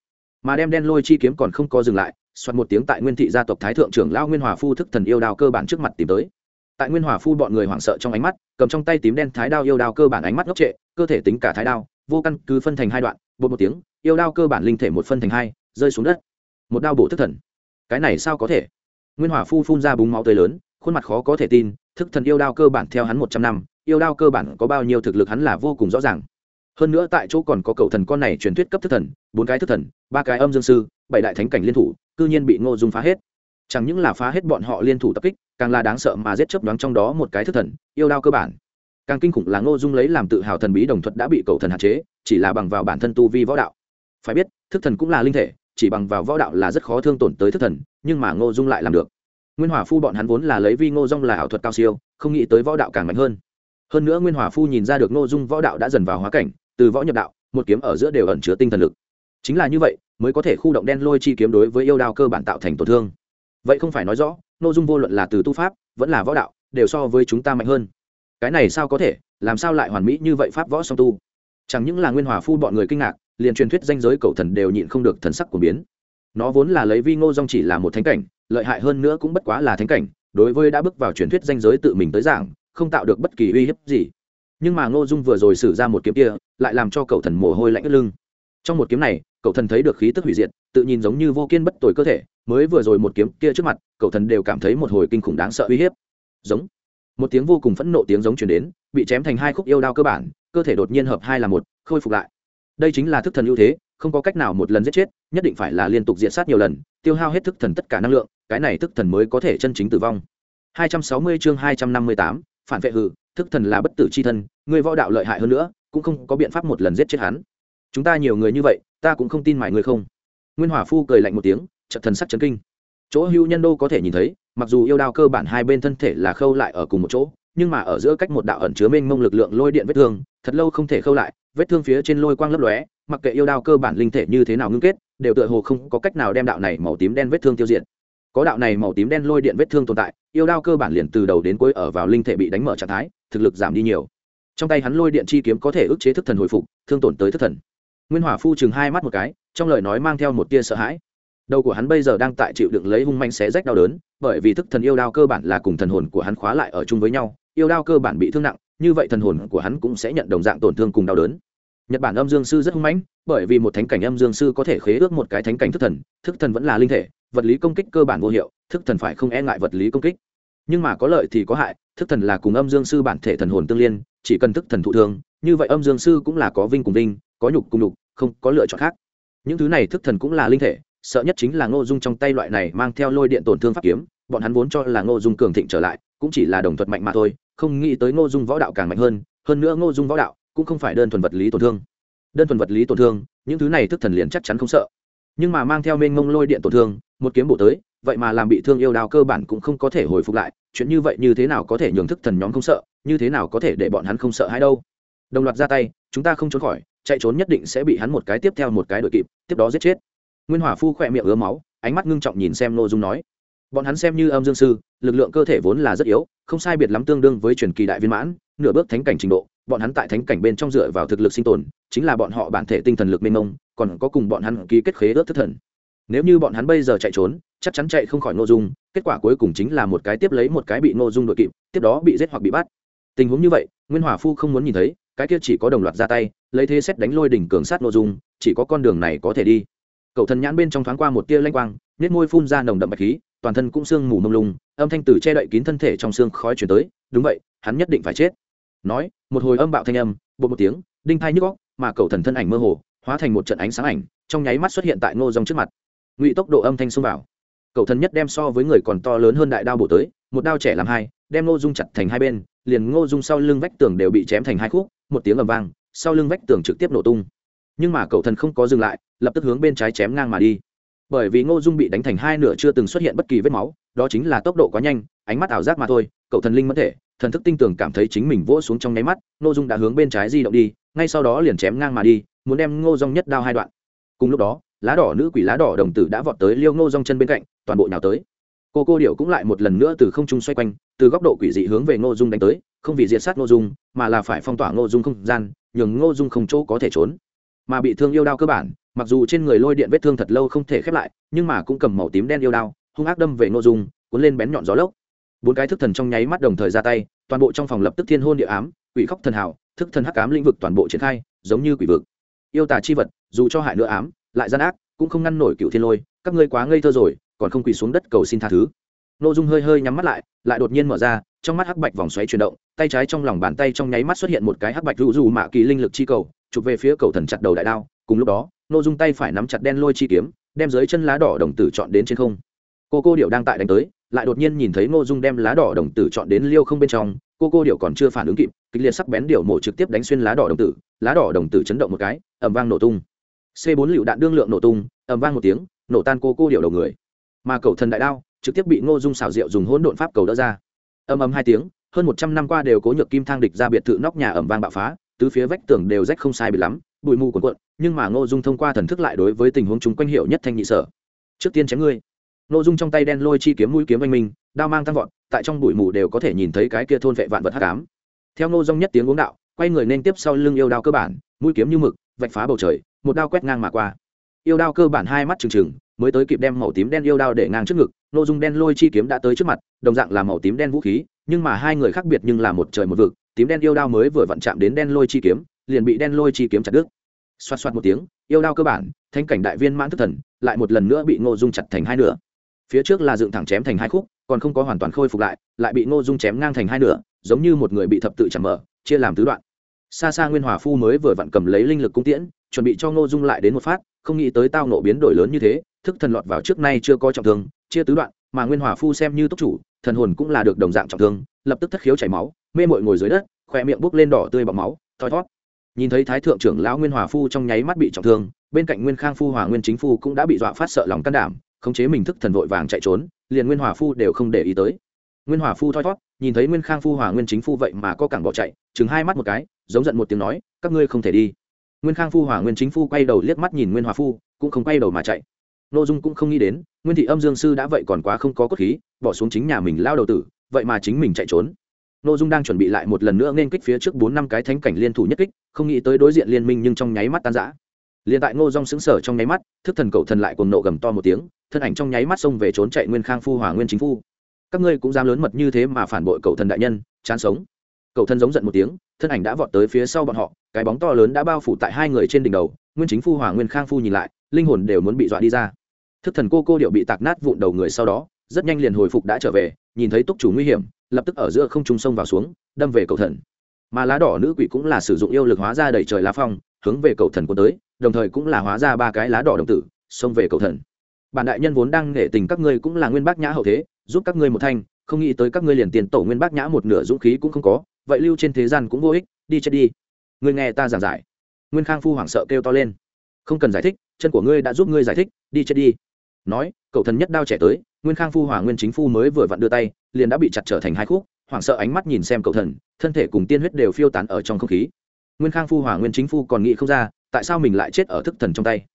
mà đem đen lôi chi kiếm còn không có dừng lại xoát một tiếng tại nguyên thị gia tộc thái thượng trưởng lao nguyên hòa phu thức thần yêu đao cơ bản trước mặt tìm tới. Tại nguyên hòa phu bọn người hoảng sợ trong ánh mắt, cầm trong tay tím đen thái đao yêu đao cơ bản ánh mắt ngốc trệ, cơ thể tính cả thái đao, vô căn cứ phân thành hai đoạn, bột một tiếng, yêu đao cơ bản linh thể một phân thành hai, rơi xuống đất. Một đao bổ thức thần. Cái này sao có thể? Nguyên hòa phu phun ra búng máu tươi lớn, khuôn mặt khó có thể tin, thức thần yêu đao cơ bản theo hắn một trăm năm, yêu đao cơ bản có bao nhiêu thực lực hắn là vô cùng rõ ràng hơn nữa tại chỗ còn có cậu thần con này truyền thuyết cấp thức thần, bốn cái thức thần, ba cái âm dương sư, bảy đại thánh cảnh liên thủ, cư nhiên bị ngô dung phá hết. Chẳng những là phá hết bọn họ liên thủ tập kích, càng là đáng sợ mà giết chấp đoán trong đó một cái thức thần, yêu đao cơ bản. Càng kinh khủng là ngô dung lấy làm tự hào thần bí đồng thuật đã bị cậu thần hạn chế, chỉ là bằng vào bản thân tu vi võ đạo. Phải biết, thức thần cũng là linh thể, chỉ bằng vào võ đạo là rất khó thương tổn tới thức thần, nhưng mà ngô dung lại làm được. Nguyên hòa phu bọn hắn vốn là lấy vi ngô dung là ảo thuật cao siêu, không nghĩ tới võ đạo càng mạnh hơn. Hơn nữa nguyên hòa phu nhìn ra được ngô dung võ đạo đã dần vào hóa cảnh từ võ nhập đạo, một kiếm ở giữa đều ẩn chứa tinh thần lực. Chính là như vậy, mới có thể khu động đen lôi chi kiếm đối với yêu đao cơ bản tạo thành tổn thương. Vậy không phải nói rõ, nội dung vô luận là từ tu pháp, vẫn là võ đạo, đều so với chúng ta mạnh hơn. Cái này sao có thể, làm sao lại hoàn mỹ như vậy pháp võ song tu? Chẳng những là nguyên hòa phu bọn người kinh ngạc, liền truyền thuyết danh giới cầu thần đều nhịn không được thần sắc của biến. Nó vốn là lấy vi ngô dong chỉ là một thánh cảnh, lợi hại hơn nữa cũng bất quá là thánh cảnh, đối với đã bước vào truyền thuyết danh giới tự mình tới giảng, không tạo được bất kỳ uy hiếp gì nhưng mà ngô dung vừa rồi xử ra một kiếm kia lại làm cho cậu thần mồ hôi lạnh ướt lưng. Trong một kiếm này cậu thần thấy được khí tức hủy diệt tự nhìn giống như vô kiên bất tồi cơ thể mới vừa rồi một kiếm kia trước mặt cậu thần đều cảm thấy một hồi kinh khủng đáng sợ uy hiếp. Giống. Một tiếng vô cùng phẫn nộ tiếng giống chuyển đến bị chém thành hai khúc yêu đao cơ bản cơ thể đột nhiên hợp hai là một khôi phục lại. Đây chính là thức thần ưu thế không có cách nào một lần giết chết nhất định phải là liên tục diện sát nhiều lần tiêu hao hết thức thần tất cả năng lượng cái này thức thần mới có thể chân chính tử vong. 260 chương 258, phản vệ hự thức thần là bất tử c h i thân người võ đạo lợi hại hơn nữa, cũng không có biện pháp một lần giết chết hắn. Chúng ta nhiều người như vậy, ta cũng không tin mải người không. Nguyên hỏa phu cười lạnh một tiếng chật thần sắc chấn kinh. Chỗ hưu nhân đô có thể nhìn thấy, mặc dù yêu đao cơ bản hai bên thân thể là khâu lại ở cùng một chỗ, nhưng mà ở giữa cách một đạo ẩn chứa mênh mông lực lượng lôi điện vết thương, thật lâu không thể khâu lại, vết thương phía trên lôi quang lấp lóe, mặc kệ yêu đao cơ bản linh thể như thế nào ngưng kết, đều tựa hồ không có cách nào đem đạo này màu tím đen vết thương tiêu diệt. Có đạo này màu tím đen lôi điện vết thương tồn tại, yêu đao cơ bản liền từ đầu đến cuối ở vào linh thể bị đánh mở trạng thái thực lực giảm đi nhiều. Trong tay hắn lôi điện chi kiếm có thể ức chế thức thần hồi phục, thương tổn tới thức thần. Nguyên hỏa phu chừng hai mắt một cái, trong lời nói mang theo một tia sợ hãi. Đầu của hắn bây giờ đang tại chịu đựng lấy hung manh xé rách đau đớn, bởi vì thức thần yêu đao cơ bản là cùng thần hồn của hắn khóa lại ở chung với nhau, yêu đao cơ bản bị thương nặng, như vậy thần hồn của hắn cũng sẽ nhận đồng dạng tổn thương cùng đau đớn. Nhật bản âm dương sư rất hung mãnh, bởi vì một thánh cảnh âm dương sư có thể khế ước một cái thánh cảnh thức thần thức thần vẫn là linh thể, vật lý công kích cơ bản vô hiệu, thức thần phải không e ngại vật lý công kích nhưng mà có lợi thì có hại, thức thần là cùng âm dương sư bản thể thần hồn tương liên, chỉ cần thức thần thụ thương, như vậy âm dương sư cũng là có vinh cùng vinh, có nhục cùng nhục, không có lựa chọn khác. Những thứ này thức thần cũng là linh thể, sợ nhất chính là ngô dung trong tay loại này mang theo lôi điện tổn thương pháp kiếm, bọn hắn vốn cho là ngô dung cường thịnh trở lại, cũng chỉ là đồng thuật mạnh mà thôi, không nghĩ tới ngô dung võ đạo càng mạnh hơn hơn nữa ngô dung võ đạo cũng không phải đơn thuần vật lý tổn thương. Đơn thuần vật lý tổn thương, những thứ này thức thần liền chắc chắn không sợ. Nhưng mà mang theo mênh mông lôi điện tổn thương, một kiếm bổ tới, vậy mà làm bị thương yêu đào cơ bản cũng không có thể hồi phục lại chuyện như vậy như thế nào có thể nhường thức thần nhóm không sợ, như thế nào có thể để bọn hắn không sợ hay đâu? Đồng loạt ra tay, chúng ta không trốn khỏi, chạy trốn nhất định sẽ bị hắn một cái tiếp theo một cái đội kịp, tiếp đó giết chết. Nguyên hỏa phu khỏe miệng ứa máu, ánh mắt ngưng trọng nhìn xem nội dung nói. Bọn hắn xem như âm dương sư, lực lượng cơ thể vốn là rất yếu, không sai biệt lắm tương đương với truyền kỳ đại viên mãn, nửa bước thánh cảnh trình độ, bọn hắn tại thánh cảnh bên trong dựa vào thực lực sinh tồn, chính là bọn họ bản thể tinh thần lực mênh mông, còn có cùng bọn hắn ký kết khế ước thất thần. Nếu như bọn hắn bây giờ chạy trốn chắc chắn chạy không khỏi nội dung, kết quả cuối cùng chính là một cái tiếp lấy một cái bị nội dung đội kịp, tiếp đó bị giết hoặc bị bắt. Tình huống như vậy, nguyên hỏa phu không muốn nhìn thấy, cái kia chỉ có đồng loạt ra tay, lấy thế xét đánh lôi đỉnh cường sát nội dung, chỉ có con đường này có thể đi. Cậu thần nhãn bên trong thoáng qua một tia lanh quang nết môi phun ra nồng đậm bạch khí, toàn thân cũng sương mù mông lung, âm thanh tử che đậy kín thân thể trong xương khói chuyển tới, đúng vậy, hắn nhất định phải chết. Nói, một hồi âm bạo thanh âm, bột một tiếng, đinh thai nhức góc mà cậu thần thân ảnh mơ hồ, hóa thành một trận ánh sáng ảnh, trong nháy mắt xuất hiện tại ngô dòng trước mặt. Ngụy tốc độ âm thanh xông vào cậu thần nhất đem so với người còn to lớn hơn đại đao bổ tới, một đao trẻ làm hai, đem ngô dung chặt thành hai bên, liền ngô dung sau lưng vách tường đều bị chém thành hai khúc, một tiếng ầm vang, sau lưng vách tường trực tiếp nổ tung. Nhưng mà cậu thần không có dừng lại, lập tức hướng bên trái chém ngang mà đi. Bởi vì ngô dung bị đánh thành hai nửa chưa từng xuất hiện bất kỳ vết máu, đó chính là tốc độ quá nhanh, ánh mắt ảo giác mà thôi cậu thần linh mất thể, thần thức tinh tường cảm thấy chính mình vỗ xuống trong nháy mắt, ngô dung đã hướng bên trái di động đi, ngay sau đó liền chém ngang mà đi, muốn đem ngô dung nhất đao hai đoạn. Cùng lúc đó, lá đỏ nữ quỷ lá đỏ đồng tử đã vọt tới liêu ngô dung chân bên cạnh toàn bộ nhào tới. Cô cô điệu cũng lại một lần nữa từ không trung xoay quanh, từ góc độ quỷ dị hướng về ngô dung đánh tới, không vì diệt sát ngô dung, mà là phải phong tỏa ngô dung không gian, nhường ngô dung không chỗ có thể trốn. Mà bị thương yêu đao cơ bản, mặc dù trên người lôi điện vết thương thật lâu không thể khép lại, nhưng mà cũng cầm màu tím đen yêu đao, hung ác đâm về ngô dung, cuốn lên bén nhọn gió lốc. Bốn cái thức thần trong nháy mắt đồng thời ra tay, toàn bộ trong phòng lập tức thiên hôn địa ám, quỷ khóc thần hảo thức thần hắc ám lĩnh vực toàn bộ triển khai, giống như quỷ vực. Yêu tà chi vật, dù cho hại nữa ám, lại gian ác, cũng không ngăn nổi cựu thiên lôi, các ngươi quá ngây thơ rồi còn không quỳ xuống đất cầu xin tha thứ. Nội dung hơi hơi nhắm mắt lại lại đột nhiên mở ra, trong mắt hắc bạch vòng xoáy chuyển động, tay trái trong lòng bàn tay trong nháy mắt xuất hiện một cái hắc bạch rũ rù mạ kỳ linh lực chi cầu, chụp về phía cầu thần chặt đầu đại đao, cùng lúc đó nội dung tay phải nắm chặt đen lôi chi kiếm, đem dưới chân lá đỏ đồng tử chọn đến trên không. Cô cô điệu đang tại đánh tới, lại đột nhiên nhìn thấy ngô dung đem lá đỏ đồng tử chọn đến liêu không bên trong, cô cô điệu còn chưa phản ứng kịp, kịch liệt sắc bén điệu mổ trực tiếp đánh xuyên lá đỏ đồng tử, lá đỏ đồng tử chấn động một cái ẩm vang nổ tung. C Bốn lựu đạn đương lượng nổ tung ẩm vang một tiếng, nổ tan cô cô điệu đầu người mà cầu thần đại đao trực tiếp bị ngô dung xảo diệu dùng hỗn độn pháp cầu đỡ ra. Âm âm hai tiếng, hơn một trăm năm qua đều cố nhược kim thang địch ra biệt thự nóc nhà ẩm vang bạo phá, tứ phía vách tường đều rách không sai bị lắm, bụi mù cuồn cuộn, nhưng mà ngô dung thông qua thần thức lại đối với tình huống chúng quanh hiệu nhất thanh nhị sở. Trước tiên chém ngươi. Ngô dung trong tay đen lôi chi kiếm mũi kiếm anh minh, đao mang tăng vọt, tại trong bụi mù đều có thể nhìn thấy cái kia thôn vệ vạn vật hắc ám. Theo ngô dung nhất tiếng uống đạo, quay người nên tiếp sau lưng yêu đao cơ bản, mũi kiếm như mực, vạch phá bầu trời, một đao quét ngang mà qua. Yêu đao cơ bản hai mắt trừng trừng mới tới kịp đem màu tím đen yêu đao để ngang trước ngực nội dung đen lôi chi kiếm đã tới trước mặt, đồng dạng là màu tím đen vũ khí, nhưng mà hai người khác biệt nhưng là một trời một vực, tím đen yêu đao mới vừa vặn chạm đến đen lôi chi kiếm, liền bị đen lôi chi kiếm chặt đứt. Xoát xoát một tiếng, yêu đao cơ bản, thanh cảnh đại viên mãn thức thần, lại một lần nữa bị ngô dung chặt thành hai nửa. Phía trước là dựng thẳng chém thành hai khúc, còn không có hoàn toàn khôi phục lại lại bị ngô dung chém ngang thành hai nửa, giống như một người bị thập tự chạm mở, chia làm tứ đoạn. Xa xa nguyên hòa phu mới vừa vặn cầm lấy linh lực cung tiễn, chuẩn bị cho ngô dung lại đến một phát, không nghĩ tới tao nộ biến đổi lớn như thế thức thần lọt vào trước nay chưa có trọng thương, chia tứ đoạn, mà nguyên hòa phu xem như túc chủ, thần hồn cũng là được đồng dạng trọng thương, lập tức thất khiếu chảy máu, mê mội ngồi dưới đất khỏe miệng bốc lên đỏ tươi bọc máu, thoi thót. Nhìn thấy thái thượng trưởng lão nguyên hòa phu trong nháy mắt bị trọng thương, bên cạnh nguyên khang phu, hòa nguyên chính phu cũng đã bị dọa phát sợ lòng can đảm, khống chế mình thức thần vội vàng chạy trốn, liền nguyên hòa phu đều không để ý tới. Nguyên hòa phu thoi thót, nhìn thấy nguyên khang phu, hòa nguyên chính phu vậy mà có cẳng bỏ chạy chừng hai mắt một cái, giống giận một tiếng nói, các ngươi không thể đi. Nguyên khang phu, hòa nguyên chính phu quay đầu liếc mắt nhìn nguyên hòa phu, cũng không quay đầu mà chạy nội dung cũng không nghĩ đến, nguyên thị âm dương sư đã vậy còn quá không có cốt khí, bỏ xuống chính nhà mình lao đầu tử, vậy mà chính mình chạy trốn. Nội dung đang chuẩn bị lại một lần nữa nên kích phía trước bốn năm cái thánh cảnh liên thủ nhất kích, không nghĩ tới đối diện liên minh nhưng trong nháy mắt tan rã. Liền tại ngô dung xứng sở trong nháy mắt, thức thần cậu thần lại cùng nộ gầm to một tiếng, thân ảnh trong nháy mắt xông về trốn chạy nguyên khang phu hòa nguyên chính phu. Các ngươi cũng dám lớn mật như thế mà phản bội cậu thần đại nhân, chán sống. Cậu thân giống giận một tiếng, thân ảnh đã vọt tới phía sau bọn họ, cái bóng to lớn đã bao phủ tại hai người trên đỉnh đầu, nguyên chính phu hòa nguyên khang phu nhìn lại, linh hồn đều muốn bị dọa đi ra thức thần cô cô điệu bị tạc nát vụn đầu người sau đó, rất nhanh liền hồi phục đã trở về, nhìn thấy túc chủ nguy hiểm, lập tức ở giữa không trung sông vào xuống, đâm về cầu thần. Mà lá đỏ nữ quỷ cũng là sử dụng yêu lực hóa ra đầy trời lá phong, hướng về cầu thần quân tới, đồng thời cũng là hóa ra ba cái lá đỏ đồng tử, xông về cầu thần. Bản đại nhân vốn đang nể tình các ngươi cũng là nguyên bác nhã hậu thế, giúp các ngươi một thanh, không nghĩ tới các ngươi liền tiền tổ nguyên bác nhã một nửa dũng khí cũng không có, vậy lưu trên thế gian cũng vô ích, đi chết đi. Ngươi nghe ta giảng giải. Nguyên khang phu hoảng sợ kêu to lên. Không cần giải thích, chân của ngươi đã giúp ngươi giải thích, đi chết đi nói, cậu thần nhất đao trẻ tới, nguyên khang phu hỏa nguyên chính phu mới vừa vặn đưa tay, liền đã bị chặt trở thành hai khúc, hoảng sợ ánh mắt nhìn xem cậu thần, thân thể cùng tiên huyết đều phiêu tán ở trong không khí. Nguyên khang phu hỏa nguyên chính phu còn nghĩ không ra, tại sao mình lại chết ở thức thần trong tay.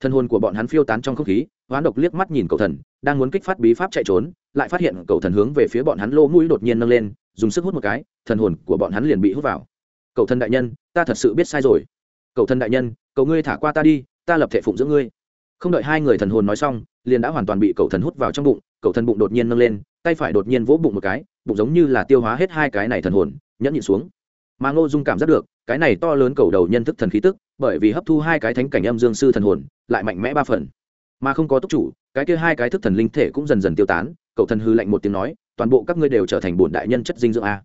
Thân hồn của bọn hắn phiêu tán trong không khí, hoán độc liếc mắt nhìn cậu thần, đang muốn kích phát bí pháp chạy trốn, lại phát hiện cậu thần hướng về phía bọn hắn lô mũi đột nhiên nâng lên, dùng sức hút một cái, thần hồn của bọn hắn liền bị hút vào. Cậu thần đại nhân, ta thật sự biết sai rồi. Cậu thần đại nhân, cậu ngươi thả qua ta đi, ta lập thể phụng giữa ngươi không đợi hai người thần hồn nói xong, liền đã hoàn toàn bị cậu thần hút vào trong bụng, cậu thần bụng đột nhiên nâng lên, tay phải đột nhiên vỗ bụng một cái, bụng giống như là tiêu hóa hết hai cái này thần hồn, nhẫn nhịn xuống. Mà ngô dung cảm giác được, cái này to lớn cầu đầu nhân thức thần khí tức, bởi vì hấp thu hai cái thánh cảnh âm dương sư thần hồn, lại mạnh mẽ ba phần. Mà không có túc chủ, cái kia hai cái thức thần linh thể cũng dần dần tiêu tán, cậu thần hư lạnh một tiếng nói, toàn bộ các ngươi đều trở thành bổn đại nhân chất dinh dưỡng a.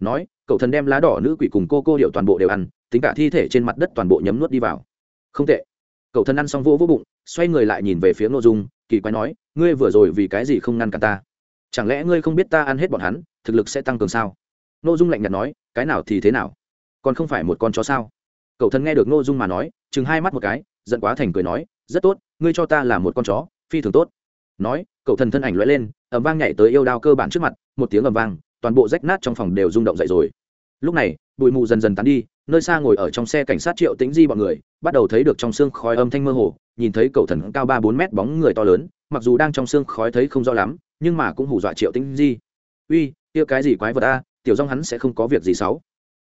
Nói, cậu thần đem lá đỏ nữ quỷ cùng cô cô điệu toàn bộ đều ăn, tính cả thi thể trên mặt đất toàn bộ nhấm nuốt đi vào. Không tệ. Cậu thần ăn xong vỗ vỗ bụng xoay người lại nhìn về phía nội dung, kỳ quái nói, ngươi vừa rồi vì cái gì không ngăn cản ta? Chẳng lẽ ngươi không biết ta ăn hết bọn hắn, thực lực sẽ tăng cường sao? Nội dung lạnh nhạt nói, cái nào thì thế nào? Còn không phải một con chó sao? Cậu Thân nghe được nội dung mà nói, chừng hai mắt một cái, giận quá thành cười nói, rất tốt, ngươi cho ta là một con chó, phi thường tốt. Nói, cậu thần thân ảnh lóe lên ẩm vang nhảy tới yêu đao cơ bản trước mặt, một tiếng ẩm vang, toàn bộ rách nát trong phòng đều rung động dậy rồi. Lúc này, bụi mù dần dần tán đi, nơi xa ngồi ở trong xe cảnh sát triệu tĩnh di bọn người, bắt đầu thấy được trong xương khói âm thanh mơ hồ nhìn thấy cầu thần cao ba bốn mét bóng người to lớn, mặc dù đang trong xương khói thấy không rõ lắm, nhưng mà cũng hù dọa triệu tĩnh di. Uy, kia cái gì quái vật a, tiểu dong hắn sẽ không có việc gì xấu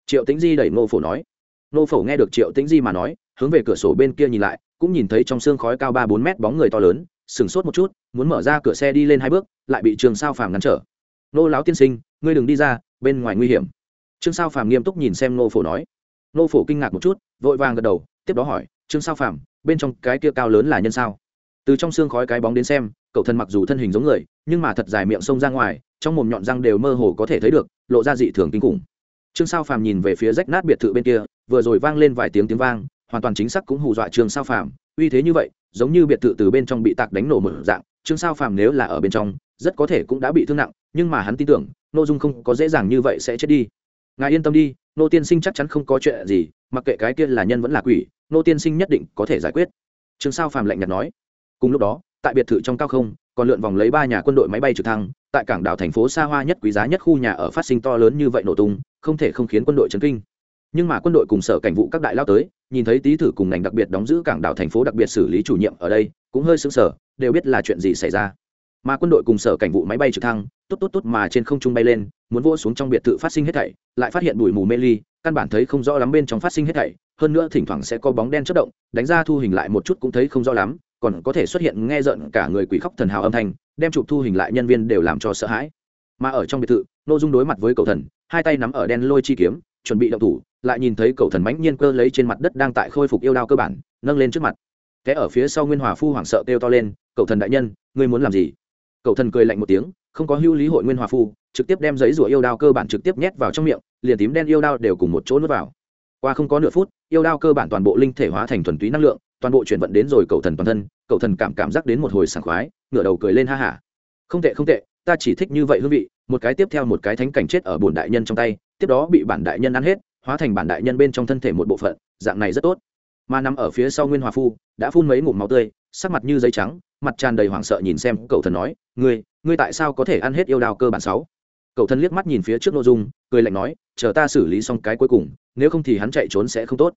triệu tĩnh di đẩy nô phổ nói. Nô phổ nghe được triệu tĩnh di mà nói, hướng về cửa sổ bên kia nhìn lại, cũng nhìn thấy trong xương khói cao ba bốn mét bóng người to lớn, sừng sốt một chút, muốn mở ra cửa xe đi lên hai bước, lại bị trường sao phàm ngăn trở. Nô láo tiên sinh, ngươi đừng đi ra, bên ngoài nguy hiểm. Trương sao phàm nghiêm túc nhìn xem nô phổ nói. Nô phổ kinh ngạc một chút, vội vàng gật đầu, tiếp đó hỏi, trương sao phàm bên trong cái kia cao lớn là nhân sao? Từ trong xương khói cái bóng đến xem, cậu thân mặc dù thân hình giống người, nhưng mà thật dài miệng sông ra ngoài, trong mồm nhọn răng đều mơ hồ có thể thấy được, lộ ra dị thường kinh khủng. Trương sao phàm nhìn về phía rách nát biệt thự bên kia, vừa rồi vang lên vài tiếng tiếng vang, hoàn toàn chính xác cũng hù dọa trương sao phàm. Uy thế như vậy, giống như biệt thự từ bên trong bị tạc đánh nổ mở dạng, trương sao phàm nếu là ở bên trong, rất có thể cũng đã bị thương nặng, nhưng mà hắn tin tưởng nội dung không có dễ dàng như vậy sẽ chết đi. Ngài yên tâm đi, nô tiên sinh chắc chắn không có chuyện gì, mặc kệ cái kia là nhân vẫn là quỷ nô tiên sinh nhất định có thể giải quyết. Trường sao phàm lạnh nhạt nói. Cùng lúc đó, tại biệt thự trong cao không, còn lượn vòng lấy ba nhà quân đội máy bay trực thăng, tại cảng đảo thành phố xa hoa nhất quý giá nhất khu nhà ở phát sinh to lớn như vậy nổ tung, không thể không khiến quân đội chấn kinh. Nhưng mà quân đội cùng sở cảnh vụ các đại lao tới, nhìn thấy tý thử cùng ngành đặc biệt đóng giữ cảng đảo thành phố đặc biệt xử lý chủ nhiệm ở đây, cũng hơi sững sờ, đều biết là chuyện gì xảy ra. Mà quân đội cùng sở cảnh vụ máy bay trực thăng, tốt tốt tốt mà trên không trung bay lên, muốn vỗ xuống trong biệt thự phát sinh hết thảy, lại phát hiện bụi mù mê ly căn bản thấy không rõ lắm bên trong phát sinh hết thảy, hơn nữa thỉnh thoảng sẽ có bóng đen chất động, đánh ra thu hình lại một chút cũng thấy không rõ lắm, còn có thể xuất hiện nghe rợn cả người quỷ khóc thần hào âm thanh, đem chụp thu hình lại nhân viên đều làm cho sợ hãi. Mà ở trong biệt thự nội dung đối mặt với cậu thần, hai tay nắm ở đen lôi chi kiếm, chuẩn bị động thủ, lại nhìn thấy cậu thần mãnh nhiên cơ lấy trên mặt đất đang tại khôi phục yêu đao cơ bản, nâng lên trước mặt. Thế ở phía sau nguyên hòa phu hoảng sợ kêu to lên, cậu thần đại nhân, ngươi muốn làm gì? Cậu thần cười lạnh một tiếng, không có hưu lý hội nguyên hòa phu trực tiếp đem giấy rủa yêu đao cơ bản trực tiếp nhét vào trong miệng, liền tím đen yêu đao đều cùng một chỗ nuốt vào. Qua không có nửa phút, yêu đao cơ bản toàn bộ linh thể hóa thành thuần túy năng lượng, toàn bộ chuyển vận đến rồi cậu thần toàn thân cậu thần cảm cảm giác đến một hồi sảng khoái, ngửa đầu cười lên ha hả. Không tệ không tệ, ta chỉ thích như vậy hương vị, một cái tiếp theo một cái thánh cảnh chết ở bồn đại nhân trong tay, tiếp đó bị bản đại nhân ăn hết, hóa thành bản đại nhân bên trong thân thể một bộ phận, dạng này rất tốt. Mà nằm ở phía sau nguyên hòa phu, đã phun mấy ngụm máu tươi, sắc mặt như giấy trắng, mặt tràn đầy hoảng sợ nhìn xem cậu thần nói, ngươi ngươi tại sao có thể ăn hết yêu đao cơ bản sáu? Cậu thần liếc mắt nhìn phía trước nội dung, cười lạnh nói, chờ ta xử lý xong cái cuối cùng, nếu không thì hắn chạy trốn sẽ không tốt.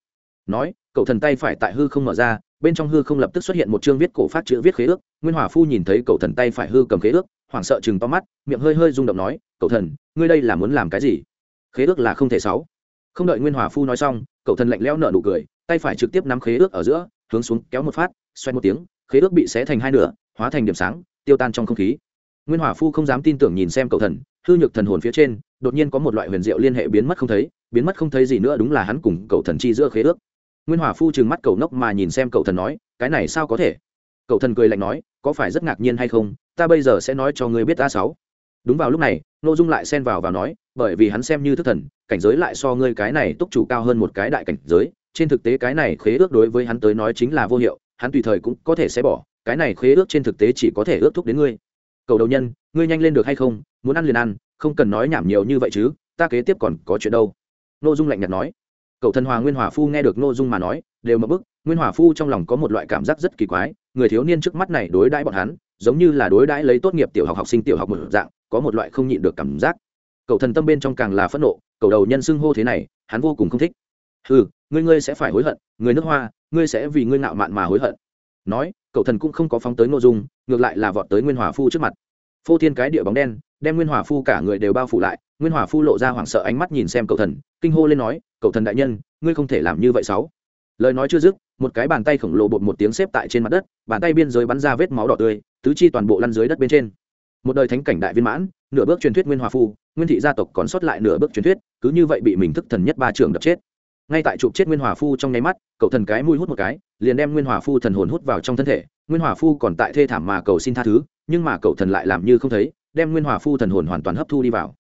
Nói cậu thần tay phải tại hư không mở ra, bên trong hư không lập tức xuất hiện một chương viết cổ phát chữ viết khế ước. Nguyên hòa phu nhìn thấy cậu thần tay phải hư cầm khế ước, hoảng sợ chừng to mắt, miệng hơi hơi rung động nói cậu thần, ngươi đây là muốn làm cái gì? Khế ước là không thể sáu. Không đợi nguyên hòa phu nói xong cậu thần lạnh lẽo nở nụ cười, tay phải trực tiếp nắm khế ước ở giữa, hướng xuống kéo một phát xoay một tiếng, khế ước bị xé thành hai nửa, hóa thành điểm sáng, tiêu tan trong không khí. Nguyên hòa phu không dám tin tưởng nhìn xem cậu thần hư nhược thần hồn phía trên, đột nhiên có một loại huyền diệu liên hệ biến mất không thấy, biến mất không thấy gì nữa đúng là hắn cùng cậu thần chi giữa khế ước. Nguyên hòa phu trừng mắt cậu nốc mà nhìn xem cậu thần nói, cái này sao có thể? Cậu thần cười lạnh nói, có phải rất ngạc nhiên hay không? Ta bây giờ sẽ nói cho ngươi biết ta sáu. Đúng vào lúc này n ô dung lại xen vào và nói, bởi vì hắn xem như thức thần, cảnh giới lại so ngươi cái này túc chủ cao hơn một cái đại cảnh giới. Trên thực tế cái này khế ước đối với hắn tới nói chính là vô hiệu, hắn tùy thời cũng có thể sẽ bỏ, cái này khế ước trên thực tế chỉ có thể ước thúc đến ngươi cầu đầu nhân, ngươi nhanh lên được hay không? Muốn ăn liền ăn, không cần nói nhảm nhiều như vậy chứ, ta kế tiếp còn có chuyện đâu. N ô dung lạnh nhạt nói. Cậu thần hòa nguyên hòa phu nghe được n ô dung mà nói, đều mập bức, nguyên hòa phu trong lòng có một loại cảm giác rất kỳ quái, người thiếu niên trước mắt này đối đãi bọn hắn, giống như là đối đãi lấy tốt nghiệp tiểu học học sinh tiểu học một dạng, có một loại không nhịn được cảm giác. Cậu thần tâm bên trong càng là phẫn nộ cậu đầu nhân xưng hô thế này, hắn vô cùng không thích. Ừ ngươi ngươi sẽ phải hối hận người nước hoa, ngươi sẽ vì ngươi ngạo mạn mà hối hận. Nói cậu thần cũng không có phóng tới nội dung, ngược lại là vọt tới nguyên hòa phu trước mặt. Phô thiên cái địa bóng đen, đem nguyên hòa phu cả người đều bao phủ lại, nguyên hòa phu lộ ra hoảng sợ ánh mắt nhìn xem cậu thần, kinh hô lên nói cậu thần đại nhân, ngươi không thể làm như vậy sáu. Lời nói chưa dứt, một cái bàn tay khổng lồ bột một tiếng xếp tại trên mặt đất, bàn tay biên giới bắn ra vết máu đỏ tươi, tứ chi toàn bộ lăn dưới đất bên trên. Một đời thánh cảnh đại viên mãn, nửa bước truyền thuyết nguyên hòa phu, nguyên thị gia tộc còn sót lại nửa bước truyền thuyết, cứ như vậy bị mình thức thần nhất ba trường đập chết ngay tại chụp chết nguyên hòa phu trong nháy mắt, cậu thần cái mũi hút một cái, liền đem nguyên hòa phu thần hồn hút vào trong thân thể. Nguyên hòa phu còn tại thê thảm mà cầu xin tha thứ, nhưng mà cậu thần lại làm như không thấy, đem nguyên hòa phu thần hồn hoàn toàn hấp thu đi vào.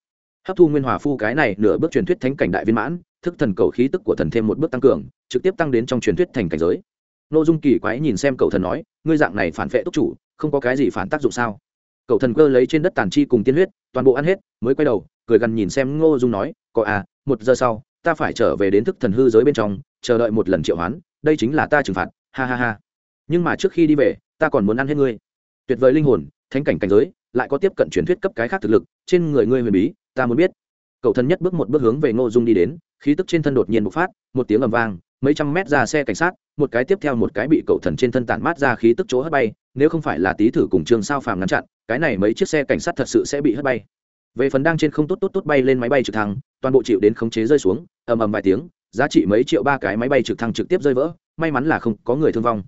Hấp thu nguyên hòa phu cái này nửa bước truyền thuyết thánh cảnh đại viên mãn, thức thần cầu khí tức của thần thêm một bước tăng cường, trực tiếp tăng đến trong truyền thuyết thành cảnh giới. N ô dung kỳ quái nhìn xem cậu thần nói, ngươi dạng này phản vệ túc chủ, không có cái gì phản tác dụng sao? Cậu thần cơ lấy trên đất tàn chi cùng tiên huyết, toàn bộ ăn hết, mới quay đầu, cười gần nhìn xem ngô dung nói, có à một giờ sau ta phải trở về đến thức thần hư giới bên trong, chờ đợi một lần triệu hoán, đây chính là ta trừng phạt, ha ha ha. Nhưng mà trước khi đi về, ta còn muốn ăn hết ngươi. Tuyệt vời linh hồn, thánh cảnh cảnh giới, lại có tiếp cận truyền thuyết cấp cái khác thực lực, trên người ngươi huyền bí, ta muốn biết. Cậu thần nhất bước một bước hướng về ngô dung đi đến, khí tức trên thân đột nhiên bộc phát, một tiếng ầm vang, mấy trăm mét ra xe cảnh sát, một cái tiếp theo một cái bị cậu thần trên thân tản mát ra khí tức chỗ hất bay, nếu không phải là tí thử cùng trường sao phàm ngăn chặn, cái này mấy chiếc xe cảnh sát thật sự sẽ bị hất bay về phần đang trên không tốt tốt tốt bay lên máy bay trực thăng, toàn bộ chịu đến khống chế rơi xuống, ầm ầm vài tiếng, giá trị mấy triệu ba cái máy bay trực thăng trực tiếp rơi vỡ, may mắn là không có người thương vong.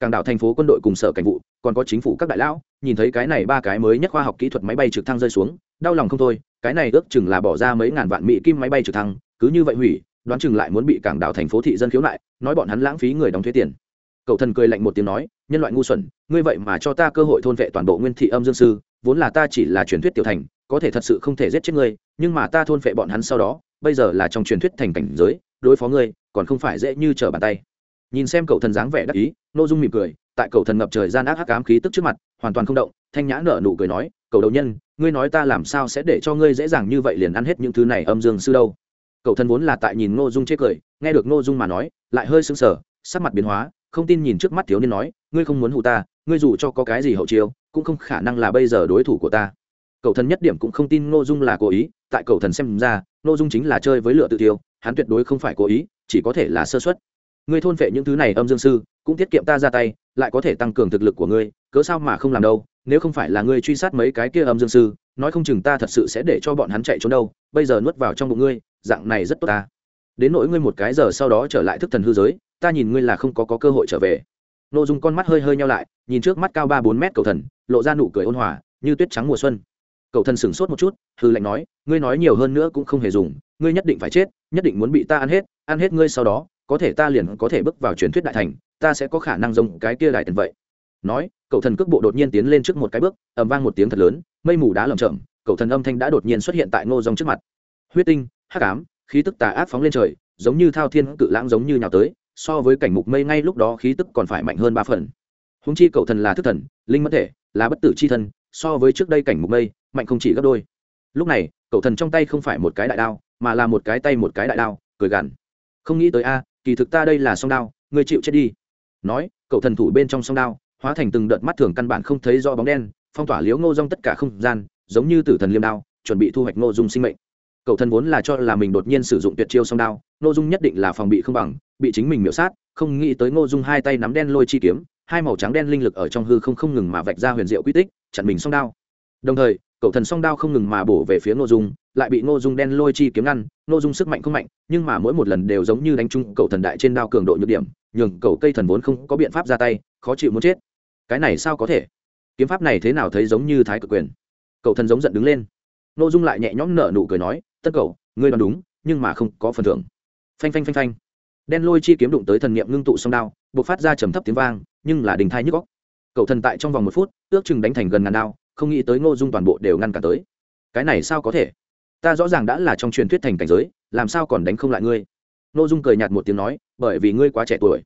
Cảng đảo thành phố quân đội cùng sở cảnh vụ, còn có chính phủ các đại lão, nhìn thấy cái này ba cái mới nhất khoa học kỹ thuật máy bay trực thăng rơi xuống, đau lòng không thôi, cái này ước chừng là bỏ ra mấy ngàn vạn mỹ kim máy bay trực thăng, cứ như vậy hủy, đoán chừng lại muốn bị cảng đảo thành phố thị dân khiếu nại, nói bọn hắn lãng phí người đóng thuế tiền. Cậu thần cười lạnh một tiếng nói, nhân loại ngu xuẩn, ngươi vậy mà cho ta cơ hội thôn vệ toàn bộ nguyên thị âm dương sư, vốn là ta chỉ là truyền thuyết tiểu thành có thể thật sự không thể giết chết ngươi, nhưng mà ta thôn phệ bọn hắn sau đó, bây giờ là trong truyền thuyết thành cảnh giới, đối phó ngươi, còn không phải dễ như trở bàn tay. Nhìn xem cậu thần dáng vẻ đắc ý n ô dung mỉm cười, tại cậu thần ngập trời gian ác hắc ám khí tức trước mặt, hoàn toàn không động, thanh nhã nở nụ cười nói, cậu đầu nhân, ngươi nói ta làm sao sẽ để cho ngươi dễ dàng như vậy liền ăn hết những thứ này âm dương sư đâu? Cậu thần vốn là tại nhìn n ô dung chê cười, nghe được n ô dung mà nói, lại hơi sững sờ, sắc mặt biến hóa, không tin nhìn trước mắt thiếu niên nói, ngươi không muốn hụ ta, ngươi dù cho có cái gì hậu chiêu, cũng không khả năng là bây giờ đối thủ của ta cậu thần nhất điểm cũng không tin ngô dung là cố ý tại cậu thần xem ra ngô dung chính là chơi với lựa tự tiêu hắn tuyệt đối không phải cố ý chỉ có thể là sơ xuất ngươi thôn phệ những thứ này âm dương sư cũng tiết kiệm ta ra tay lại có thể tăng cường thực lực của ngươi cớ sao mà không làm đâu nếu không phải là ngươi truy sát mấy cái kia âm dương sư nói không chừng ta thật sự sẽ để cho bọn hắn chạy trốn đâu bây giờ nuốt vào trong bụng ngươi dạng này rất tốt ta. Đến nỗi ngươi một cái giờ sau đó trở lại thức thần hư giới ta nhìn ngươi là không có, có cơ hội trở về. N ô dung con mắt hơi hơi nhau lại nhìn trước mắt cao ba bốn mét cầu thần lộ ra nụ cười ôn hòa như tuyết trắng mùa xuân cầu thần sửng sốt một chút, hư lạnh nói, ngươi nói nhiều hơn nữa cũng không hề dùng, ngươi nhất định phải chết, nhất định muốn bị ta ăn hết ăn hết ngươi sau đó, có thể ta liền có thể bước vào truyền thuyết đại thành, ta sẽ có khả năng giống cái kia đại tần vậy. Nói cậu thần cước bộ đột nhiên tiến lên trước một cái bước, ầm vang một tiếng thật lớn, mây mù đá lầm chậm cậu thần âm thanh đã đột nhiên xuất hiện tại ngô dòng trước mặt. Huyết tinh, hắc ám, khí tức tà ác phóng lên trời, giống như thao thiên cự lãng giống như nhào tới, so với cảnh mục mây ngay lúc đó khí tức còn phải mạnh hơn ba phần. Húng chi cậu thần là thức thần, linh mất thể, là bất tử c h i thân, so với trước đây cảnh mục mây mạnh không chỉ gấp đôi. Lúc này, cậu thần trong tay không phải một cái đại đao, mà là một cái tay một cái đại đao, cười gằn. Không nghĩ tới a, kỳ thực ta đây là song đao, ngươi chịu chết đi. Nói, cậu thần thủ bên trong song đao, hóa thành từng đợt mắt thường căn bản không thấy do bóng đen, phong tỏa liếu ngô rong tất cả không gian, giống như tử thần liêm đao, chuẩn bị thu hoạch ngô dung sinh mệnh. Cậu thần vốn là cho là mình đột nhiên sử dụng tuyệt chiêu song đao, ngô dung nhất định là phòng bị không bằng, bị chính mình miễu sát, không nghĩ tới ngô dung hai tay nắm đen lôi chi kiếm, hai màu trắng đen linh lực ở trong hư không không ngừng mà vạch ra huyền diệu quy tích, chặn mình song đao. Đồng thời cậu thần song đao không ngừng mà bổ về phía ngô dung, lại bị ngô dung đen lôi chi kiếm ngăn. Ngô dung sức mạnh không mạnh, nhưng mà mỗi một lần đều giống như đánh trúng cậu thần đại trên đao cường độ nhược điểm, nhường cậu cây thần vốn không có biện pháp ra tay, khó chịu muốn chết. Cái này sao có thể? Kiếm pháp này thế nào thấy giống như thái cực quyền? Cậu thần giống giận đứng lên. Ngô dung lại nhẹ nhõm nở nụ cười nói, tất cậu, ngươi đoán đúng, nhưng mà không có phần thưởng. Phanh phanh phanh phanh. Đen lôi chi kiếm đụng tới thần niệm ngưng tụ song đao buộc phát ra trầm thấp tiếng vang, nhưng là đình thai nhức góc cậu thần tại trong vòng một phút, ước chừng đánh thành gần ngàn đao không nghĩ tới ngô dung toàn bộ đều ngăn cả tới. Cái này sao có thể? Ta rõ ràng đã là trong truyền thuyết thành cảnh giới, làm sao còn đánh không lại ngươi? Ngô dung cười nhạt một tiếng nói, bởi vì ngươi quá trẻ tuổi.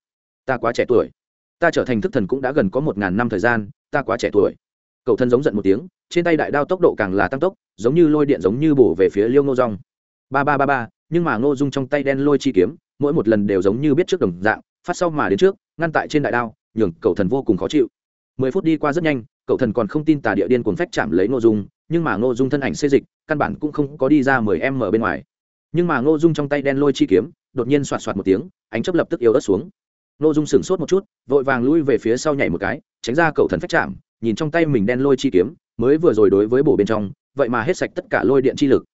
Ta quá trẻ tuổi. Ta trở thành thức thần cũng đã gần có một ngàn năm thời gian, ta quá trẻ tuổi. Cậu thân giống giận một tiếng, trên tay đại đao tốc độ càng là tăng tốc, giống như lôi điện giống như bổ về phía liêu ngô rong ba ba ba ba, nhưng mà ngô dung trong tay đen lôi chi kiếm, mỗi một lần đều giống như biết trước đồng dạng, phát sau mà đến trước, ngăn tại trên đại đao, nhường cậu thần vô cùng khó chịu. Mười phút đi qua rất nhanh cậu thần còn không tin tà địa điên cuồng phách chạm lấy ngô dung, nhưng mà ngô dung thân ảnh xê dịch, căn bản cũng không có đi ra mười em mở bên ngoài. Nhưng mà ngô dung trong tay đen lôi chi kiếm, đột nhiên soạt soạt một tiếng, ánh chấp lập tức yếu đất xuống. Ngô dung sửng sốt một chút, vội vàng lui về phía sau nhảy một cái, tránh ra cậu thần phách chạm, nhìn trong tay mình đen lôi chi kiếm, mới vừa rồi đối với bổ bên trong, vậy mà hết sạch tất cả lôi điện chi lực.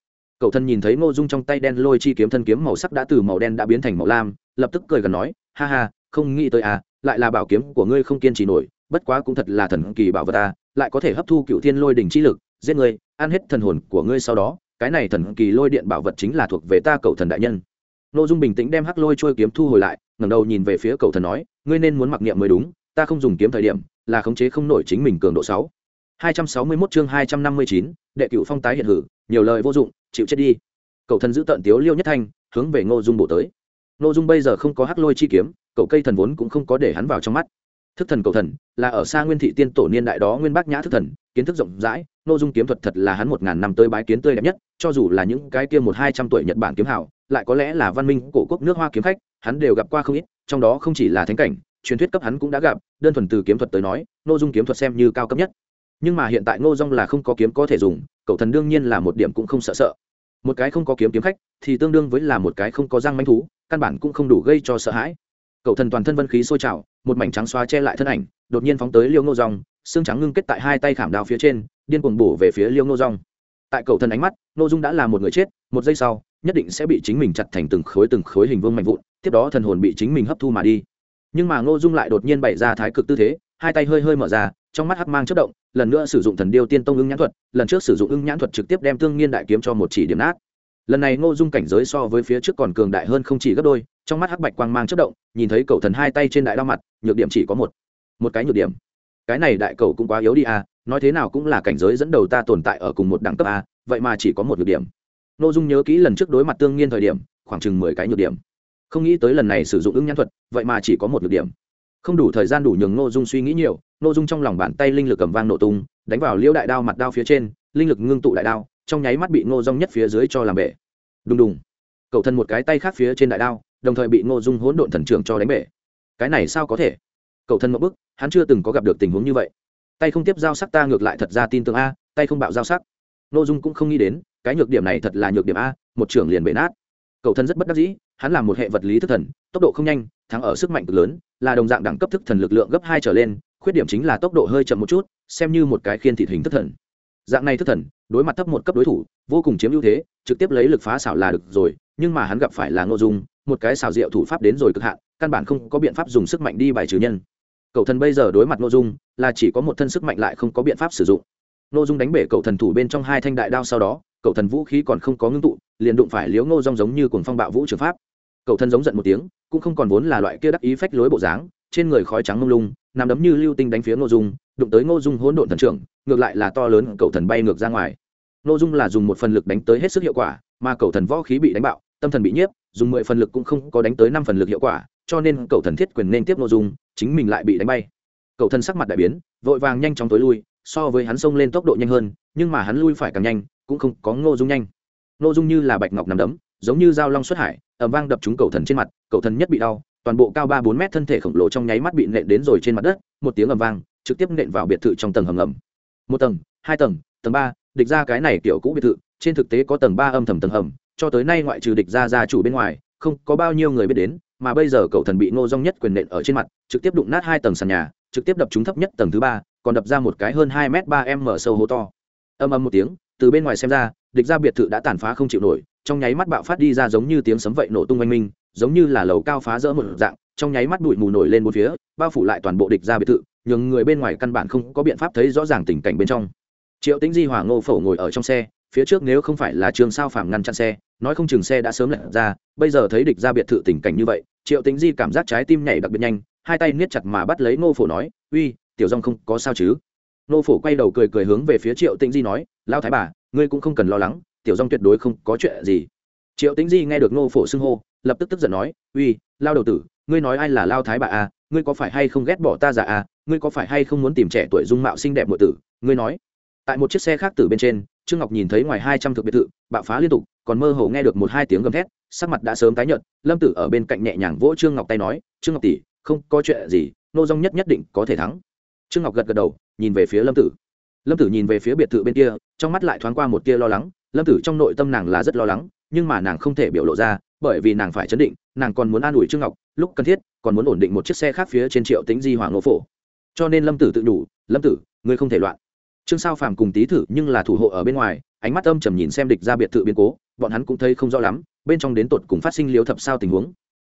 Cậu thần nhìn thấy ngô dung trong tay đen lôi chi kiếm thân kiếm màu sắc đã từ màu đen đã biến thành màu lam, lập tức cười gần nói, ha ha, không nghĩ tới à lại là bảo kiếm của ngươi không kiên trì nổi bất quá cũng thật là thần kỳ bảo vật ta, lại có thể hấp thu cựu thiên lôi đỉnh chi lực, giết ngươi, ăn hết thần hồn của ngươi sau đó, cái này thần kỳ lôi điện bảo vật chính là thuộc về ta cậu thần đại nhân. N ô dung bình tĩnh đem hắc lôi trôi kiếm thu hồi lại, ngẩng đầu nhìn về phía cậu thần nói, ngươi nên muốn mặc niệm mới đúng, ta không dùng kiếm thời điểm, là khống chế không nổi chính mình cường độ sáu. Hai trăm sáu mươi mốt chương hai trăm năm mươi chín, đệ cựu phong tái hiện hử, nhiều lời vô dụng, chịu chết đi. Cậu thần giữ tận tiếu liêu nhất thanh, hướng về ngô dung bổ tới. Ngô dung bây giờ không có hắc lôi chi kiếm, cậu cây thần vốn cũng không có để hắn vào trong mắt thức thần cầu thần, là ở xa nguyên thị tiên tổ niên đại đó nguyên bác nhã thức thần, kiến thức rộng rãi nội dung kiếm thuật thật là hắn một ngàn năm tới bái kiến tươi đẹp nhất, cho dù là những cái kia một hai trăm tuổi nhật bản kiếm hảo lại có lẽ là văn minh cổ quốc nước hoa kiếm khách, hắn đều gặp qua không ít, trong đó không chỉ là thánh cảnh, truyền thuyết cấp hắn cũng đã gặp, đơn thuần từ kiếm thuật tới nói nội dung kiếm thuật xem như cao cấp nhất. Nhưng mà hiện tại ngô dung là không có kiếm có thể dùng cậu thần đương nhiên là một điểm cũng không sợ sợ. Một cái không có kiếm kiếm khách, thì tương đương với là một cái không có răng manh thú, căn bản cũng không đủ gây cho sợ hãi cậu thần toàn thân vân khí sôi trào, một mảnh trắng xóa che lại thân ảnh, đột nhiên phóng tới liêu ngô rong xương trắng ngưng kết tại hai tay khảm đao phía trên, điên cuồng bổ về phía liêu ngô rong tại cậu thần ánh mắt, ngô dung đã là một người chết, một giây sau, nhất định sẽ bị chính mình chặt thành từng khối từng khối hình vương mạnh vụn, tiếp đó thần hồn bị chính mình hấp thu mà đi. Nhưng mà ngô dung lại đột nhiên bày ra thái cực tư thế, hai tay hơi hơi mở ra, trong mắt hắc mang chất động, lần nữa sử dụng thần điêu tiên tông ưng nhãn thuật, lần trước sử dụng ưng nhãn thuật trực tiếp đem tương nhiên đại kiếm cho một chỉ điểm nát lần này ngô dung cảnh giới so với phía trước còn cường đại hơn không chỉ gấp đôi, trong mắt hắc bạch quang mang chất động, nhìn thấy cậu thần hai tay trên đại đao mặt, nhược điểm chỉ có một. Một cái nhược điểm. Cái này đại cầu cũng quá yếu đi à nói thế nào cũng là cảnh giới dẫn đầu ta tồn tại ở cùng một đẳng cấp à vậy mà chỉ có một nhược điểm. Ngô dung nhớ kỹ lần trước đối mặt tương nhiên thời điểm, khoảng chừng mười cái nhược điểm. Không nghĩ tới lần này sử dụng ứng nhãn thuật, vậy mà chỉ có một nhược điểm. Không đủ thời gian đủ nhường ngô dung suy nghĩ nhiều, ngô dung trong lòng bàn tay linh lực cầm vang nổ tung, đánh vào liễu đại đao mặt đao phía trên, linh lực ngưng tụ đại đao trong nháy mắt bị ngô rong nhất phía dưới cho làm bể. Đùng đùng. Cậu thân một cái tay khác phía trên đại đao, đồng thời bị ngô dung hỗn độn thần trưởng cho đánh bể. Cái này sao có thể? Cậu thân một bức hắn chưa từng có gặp được tình huống như vậy. Tay không tiếp giao sắc ta ngược lại thật ra tin tưởng a, tay không bạo giao sắc. Ngô dung cũng không nghĩ đến, cái nhược điểm này thật là nhược điểm a, một trưởng liền bể nát. Cậu thân rất bất đắc dĩ, hắn là một hệ vật lý thức thần, tốc độ không nhanh, thắng ở sức mạnh cực lớn, là đồng dạng đẳng cấp thức thần lực lượng gấp hai trở lên, khuyết điểm chính là tốc độ hơi chậm một chút, xem như một cái khiên thịt hình thức thần dạng này thức thần, đối mặt thấp một cấp đối thủ, vô cùng chiếm ưu thế, trực tiếp lấy lực phá xảo là được rồi, nhưng mà hắn gặp phải là nội dung, một cái xảo diệu thủ pháp đến rồi cực hạn, căn bản không có biện pháp dùng sức mạnh đi bài trừ nhân. Cậu thần bây giờ đối mặt nội dung, là chỉ có một thân sức mạnh lại không có biện pháp sử dụng. Nội dung đánh bể cậu thần thủ bên trong hai thanh đại đao sau đó cậu thần vũ khí còn không có ngưng tụ, liền đụng phải liếu ngô rong giống như cuồng phong bạo vũ trường pháp. Cậu thần giống giận một tiếng, cũng không còn vốn là loại kia đắc ý phách lối bộ dáng, trên người khói trắng mông lung, nằm đấm như lưu tinh đánh phía nội dung đụng tới ngô dung hỗn độn thần trưởng, ngược lại là to lớn cậu thần bay ngược ra ngoài. Ngô dung là dùng một phần lực đánh tới hết sức hiệu quả, mà cậu thần võ khí bị đánh bạo, tâm thần bị nhiếp, dùng mười phần lực cũng không có đánh tới năm phần lực hiệu quả, cho nên cậu thần thiết quyền nên tiếp ngô dung, chính mình lại bị đánh bay. Cậu thần sắc mặt đại biến, vội vàng nhanh chóng tối lui, so với hắn xông lên tốc độ nhanh hơn, nhưng mà hắn lui phải càng nhanh, cũng không có ngô dung nhanh. Ngô dung như là bạch ngọc nằm đấm, giống như dao long xuất hải ẩm vang đập trúng cầu thần trên mặt, cầu thần nhất bị đau, toàn bộ cao ba bốn mét thân thể khổng lồ trong nháy mắt bị nện đến rồi trên mặt đất, một tiếng ầm vang trực tiếp nện vào biệt thự trong tầng hầm ngầm. Một tầng, hai tầng tầng ba, địch ra cái này kiểu cũ biệt thự, trên thực tế có tầng ba âm thầm tầng hầm, cho tới nay ngoại trừ địch ra gia chủ bên ngoài, không có bao nhiêu người biết đến, mà bây giờ cậu thần bị ngô rong nhất quyền nện ở trên mặt, trực tiếp đụng nát hai tầng sàn nhà, trực tiếp đập trúng thấp nhất tầng thứ ba, còn đập ra một cái hơn hai m ba m mở sâu hố to. Âm âm một tiếng, từ bên ngoài xem ra, địch ra biệt thự đã tàn phá không chịu nổi, trong nháy mắt bạo phát đi ra giống như tiếng sấm vậy nổ tung oanh minh, giống như là lầu cao phá rỡ một dạng, trong nháy mắt bụi mù nổi lên một phía, bao phủ lại toàn bộ địch ra biệt thự nhường người bên ngoài căn bản không có biện pháp thấy rõ ràng tình cảnh bên trong. Triệu tĩnh di hòa ngô phổ ngồi ở trong xe, phía trước nếu không phải là trường sao phàm ngăn chặn xe, nói không chừng xe đã sớm lật ra, bây giờ thấy địch ra biệt thự tình cảnh như vậy, triệu tĩnh di cảm giác trái tim nhảy đặc biệt nhanh, hai tay niết chặt mà bắt lấy ngô phổ nói, uy, tiểu dong không, có sao chứ? Ngô phổ quay đầu cười cười hướng về phía triệu tĩnh di nói lao thái bà, ngươi cũng không cần lo lắng, tiểu dong tuyệt đối không có chuyện gì. Triệu tĩnh di nghe được ngô phổ xưng hô, lập tức tức giận nói, uy lao đầu tử, ngươi nói ai là lao thái bà à? Ngươi có phải hay không ghét bỏ ta già à? Ngươi có phải hay không muốn tìm trẻ tuổi dung mạo xinh đẹp nội tử? Ngươi nói. Tại một chiếc xe khác từ bên trên, trương ngọc nhìn thấy ngoài hai trăm thực biệt thự, bạo phá liên tục, còn mơ hồ nghe được một hai tiếng gầm thét, sắc mặt đã sớm tái nhợt, lâm tử ở bên cạnh nhẹ nhàng vỗ trương ngọc tay nói, trương ngọc tỷ, không có chuyện gì, nô dong nhất nhất định có thể thắng. Trương ngọc gật gật đầu, nhìn về phía lâm tử. Lâm tử nhìn về phía biệt thự bên kia, trong mắt lại thoáng qua một tia lo lắng, lâm tử trong nội tâm nàng là rất lo lắng, nhưng mà nàng không thể biểu lộ ra bởi vì nàng phải chấn định, nàng còn muốn an ủi trương ngọc, lúc cần thiết, còn muốn ổn định một chiếc xe khác phía trên triệu tính di hoàng ngô phổ. Cho nên lâm tử tự đủ, lâm tử, ngươi không thể loạn. Trương sao phàm cùng tý thử nhưng là thủ hộ ở bên ngoài, ánh mắt âm trầm nhìn xem địch ra biệt thự biến cố, bọn hắn cũng thấy không rõ lắm, bên trong đến tột cùng phát sinh liếu thập sao tình huống.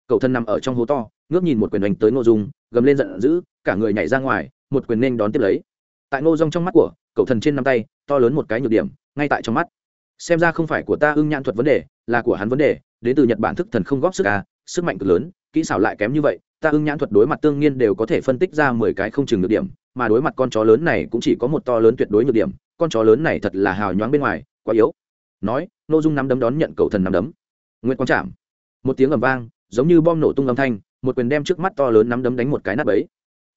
Cậu thân nằm ở trong hố to, ngước nhìn một quyền đánh tới ngô dung, gầm lên giận dữ, cả người nhảy ra ngoài, một quyền nên đón tiếp lấy. Tại ngô dung trong mắt của cậu thần trên năm tay, to lớn một cái nhược điểm, ngay tại trong mắt. Xem ra không phải của ta ưng nhãn thuật vấn đề, là của hắn vấn đề đến từ nhật bản thức thần không góp sức à sức mạnh cực lớn, kỹ xảo lại kém như vậy, ta ưng nhãn thuật đối mặt tương nhiên đều có thể phân tích ra mười cái không chừng được điểm, mà đối mặt con chó lớn này cũng chỉ có một to lớn tuyệt đối nhược điểm, con chó lớn này thật là hào nhoáng bên ngoài, quá yếu. Nói n ô dung nắm đấm đón nhận cầu thần nắm đấm. Nguyễn quang chạm. Một tiếng ầm vang, giống như bom nổ tung âm thanh, một quyền đem trước mắt to lớn nắm đấm đánh một cái nắp ấy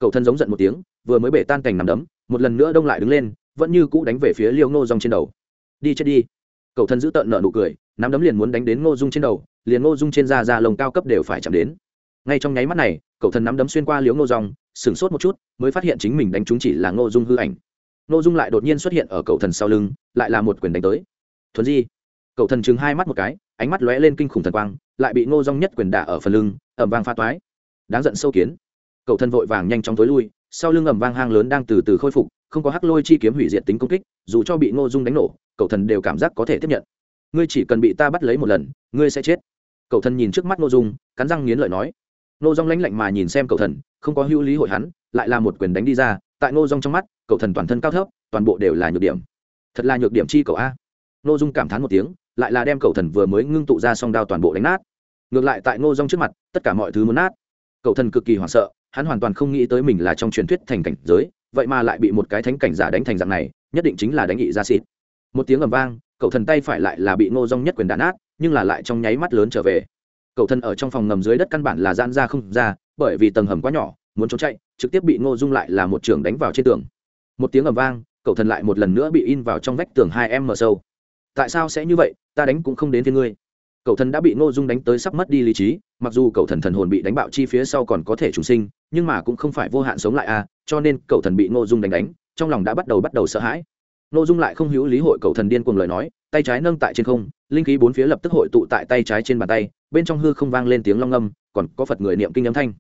cầu thần giống giận một tiếng, vừa mới bể tan cành nắm đấm, một lần nữa đông lại đứng lên, vẫn như cũ đánh về phía liêu ngô rong trên đầu. Đi chết đi. Cầu thần giữ tợn nợ nụ cười nắm đấm liền muốn đánh đến ngô dung trên đầu liền ngô dung trên da da lồng cao cấp đều phải chạm đến. Ngay trong nháy mắt này cậu thần nắm đấm xuyên qua liếu ngô Dòng, sửng sốt một chút mới phát hiện chính mình đánh chúng chỉ là ngô dung hư ảnh. Ngô dung lại đột nhiên xuất hiện ở cậu thần sau lưng lại là một quyền đánh tới. Thuần di cậu thần chừng hai mắt một cái ánh mắt lóe lên kinh khủng thần quang lại bị ngô dung nhất quyền đả ở phần lưng ẩm vang pha toái. Đáng giận sâu kiến. Cậu thần vội vàng nhanh chóng tối lui sau lưng ẩm vang hang lớn đang từ từ khôi phục không có hắc lôi chi kiếm hủy diệt tính công kích dù cho bị ngô dung đánh nổ cậu thần đều cảm giác có thể tiếp nhận ngươi chỉ cần bị ta bắt lấy một lần, ngươi sẽ chết. Cậu thần nhìn trước mắt ngô dung, cắn răng nghiến lợi nói. Nô dung lãnh lạnh mà nhìn xem cậu thần, không có hữu lý hội hắn, lại là một quyền đánh đi ra, tại Nô dung trong mắt cậu thần toàn thân cao thấp, toàn bộ đều là nhược điểm. Thật là nhược điểm chi cậu a. Nô dung cảm thán một tiếng, lại là đem cậu thần vừa mới ngưng tụ ra song đao toàn bộ đánh nát. Ngược lại tại Nô dung trước mặt, tất cả mọi thứ muốn nát. Cậu thần cực kỳ hoảng sợ, hắn hoàn toàn không nghĩ tới mình là trong truyền thuyết thành cảnh giới, vậy mà lại bị một cái thánh cảnh giả đánh thành dạng này, nhất định chính là đánh nghị ra xịt. Một tiếng ầm vang cậu thần tay phải lại là bị ngô dung nhất quyền đàn át nhưng là lại trong nháy mắt lớn trở về. Cậu thần ở trong phòng ngầm dưới đất căn bản là gian ra không ra, bởi vì tầng hầm quá nhỏ, muốn trốn chạy, trực tiếp bị ngô dung lại là một trường đánh vào trên tường. Một tiếng ầm vang cậu thần lại một lần nữa bị in vào trong vách tường hai em mở sâu. Tại sao sẽ như vậy, ta đánh cũng không đến thiên ngươi. Cậu thần đã bị ngô dung đánh tới sắp mất đi lý trí, mặc dù cậu thần thần hồn bị đánh bạo chi phía sau còn có thể trùng sinh, nhưng mà cũng không phải vô hạn sống lại à? cho nên cậu thần bị ngô dung đánh đánh, trong lòng đã bắt đầu bắt đầu sợ hãi nội dung lại không hữu lý hội cầu thần điên cuồng lời nói, tay trái nâng tại trên không, linh khí bốn phía lập tức hội tụ tại tay trái trên bàn tay, bên trong hư không vang lên tiếng long âm còn có phật người niệm kinh âm thanh.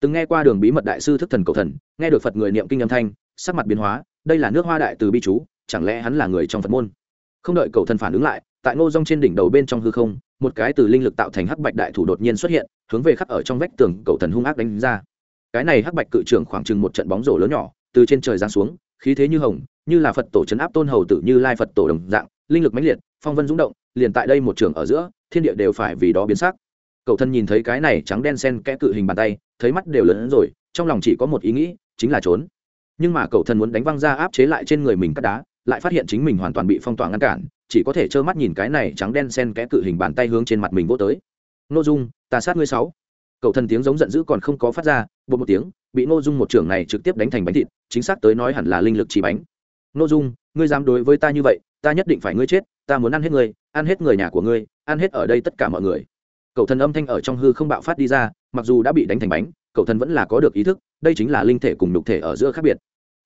Từng nghe qua đường bí mật đại sư thức thần cầu thần, nghe được phật người niệm kinh âm thanh, sắc mặt biến hóa, đây là nước hoa đại từ bi chú, chẳng lẽ hắn là người trong phật môn? Không đợi cầu thần phản ứng lại, tại ngô rong trên đỉnh đầu bên trong hư không, một cái từ linh lực tạo thành hắc bạch đại thủ đột nhiên xuất hiện, hướng về khắc ở trong vách tường cầu thần hung ác đánh ra. Cái này hắc bạch cự trưởng khoảng chừng một trận bóng rổ lớn nhỏ, từ trên trời giáng xuống khí thế như hồng, như là phật tổ trấn áp tôn hầu tử như lai phật tổ đồng dạng, linh lực mãnh liệt, phong vân dũng động, liền tại đây một trường ở giữa, thiên địa đều phải vì đó biến sắc. Cậu thân nhìn thấy cái này trắng đen sen kẽ cự hình bàn tay, thấy mắt đều lớn hơn rồi, trong lòng chỉ có một ý nghĩ, chính là trốn. Nhưng mà cậu thân muốn đánh văng ra áp chế lại trên người mình cắt đá, lại phát hiện chính mình hoàn toàn bị phong tỏa ngăn cản, chỉ có thể trơ mắt nhìn cái này trắng đen sen kẽ cự hình bàn tay hướng trên mặt mình vô tới. N ô dung, ta sát ngươi sáu. Cậu thân tiếng giống giận dữ còn không có phát ra bột một tiếng, bị n ô dung một trưởng này trực tiếp đánh thành bánh thịt, chính xác tới nói hẳn là linh lực chỉ bánh. N ô dung, ngươi dám đối với ta như vậy, ta nhất định phải ngươi chết, ta muốn ăn hết ngươi, ăn hết người nhà của ngươi, ăn hết ở đây tất cả mọi người. Cậu thần âm thanh ở trong hư không bạo phát đi ra, mặc dù đã bị đánh thành bánh cậu thần vẫn là có được ý thức, đây chính là linh thể cùng đục thể ở giữa khác biệt.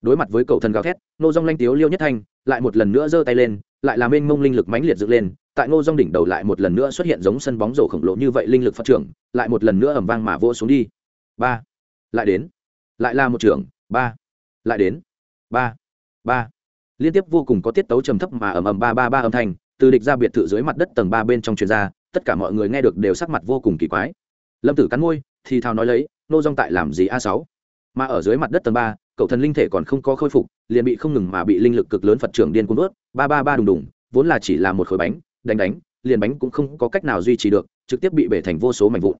Đối mặt với cậu thần gào thét nô dong lanh tiếu liêu nhất thanh, lại một lần nữa giơ tay lên, lại làm mênh mông linh lực mãnh liệt dựng lên, tại ngô dong đỉnh đầu lại một lần nữa xuất hiện giống sân bóng rổ khổng lồ như vậy linh lực phát trưởng, lại một lần nữa ẩm vang mà vô xuống đi. Ba lại đến. Lại là một trưởng. Ba. Lại đến. Ba. Ba. Liên tiếp vô cùng có tiết tấu trầm thấp mà ầm ầm ba ba ba âm thanh, từ địch ra biệt thự dưới mặt đất tầng ba bên trong truyền ra, tất cả mọi người nghe được đều sắc mặt vô cùng kỳ quái. Lâm tử cắn môi, thì thào nói lấy, nô dong tại làm gì a sáu? Mà ở dưới mặt đất tầng ba, cậu thần linh thể còn không có khôi phục, liền bị không ngừng mà bị linh lực cực lớn phật trưởng điên cuốn vớt ba ba ba đùng đùng, vốn là chỉ là một khối bánh, đánh đánh, liền bánh cũng không có cách nào duy trì được, trực tiếp bị bể thành vô số mảnh vụn.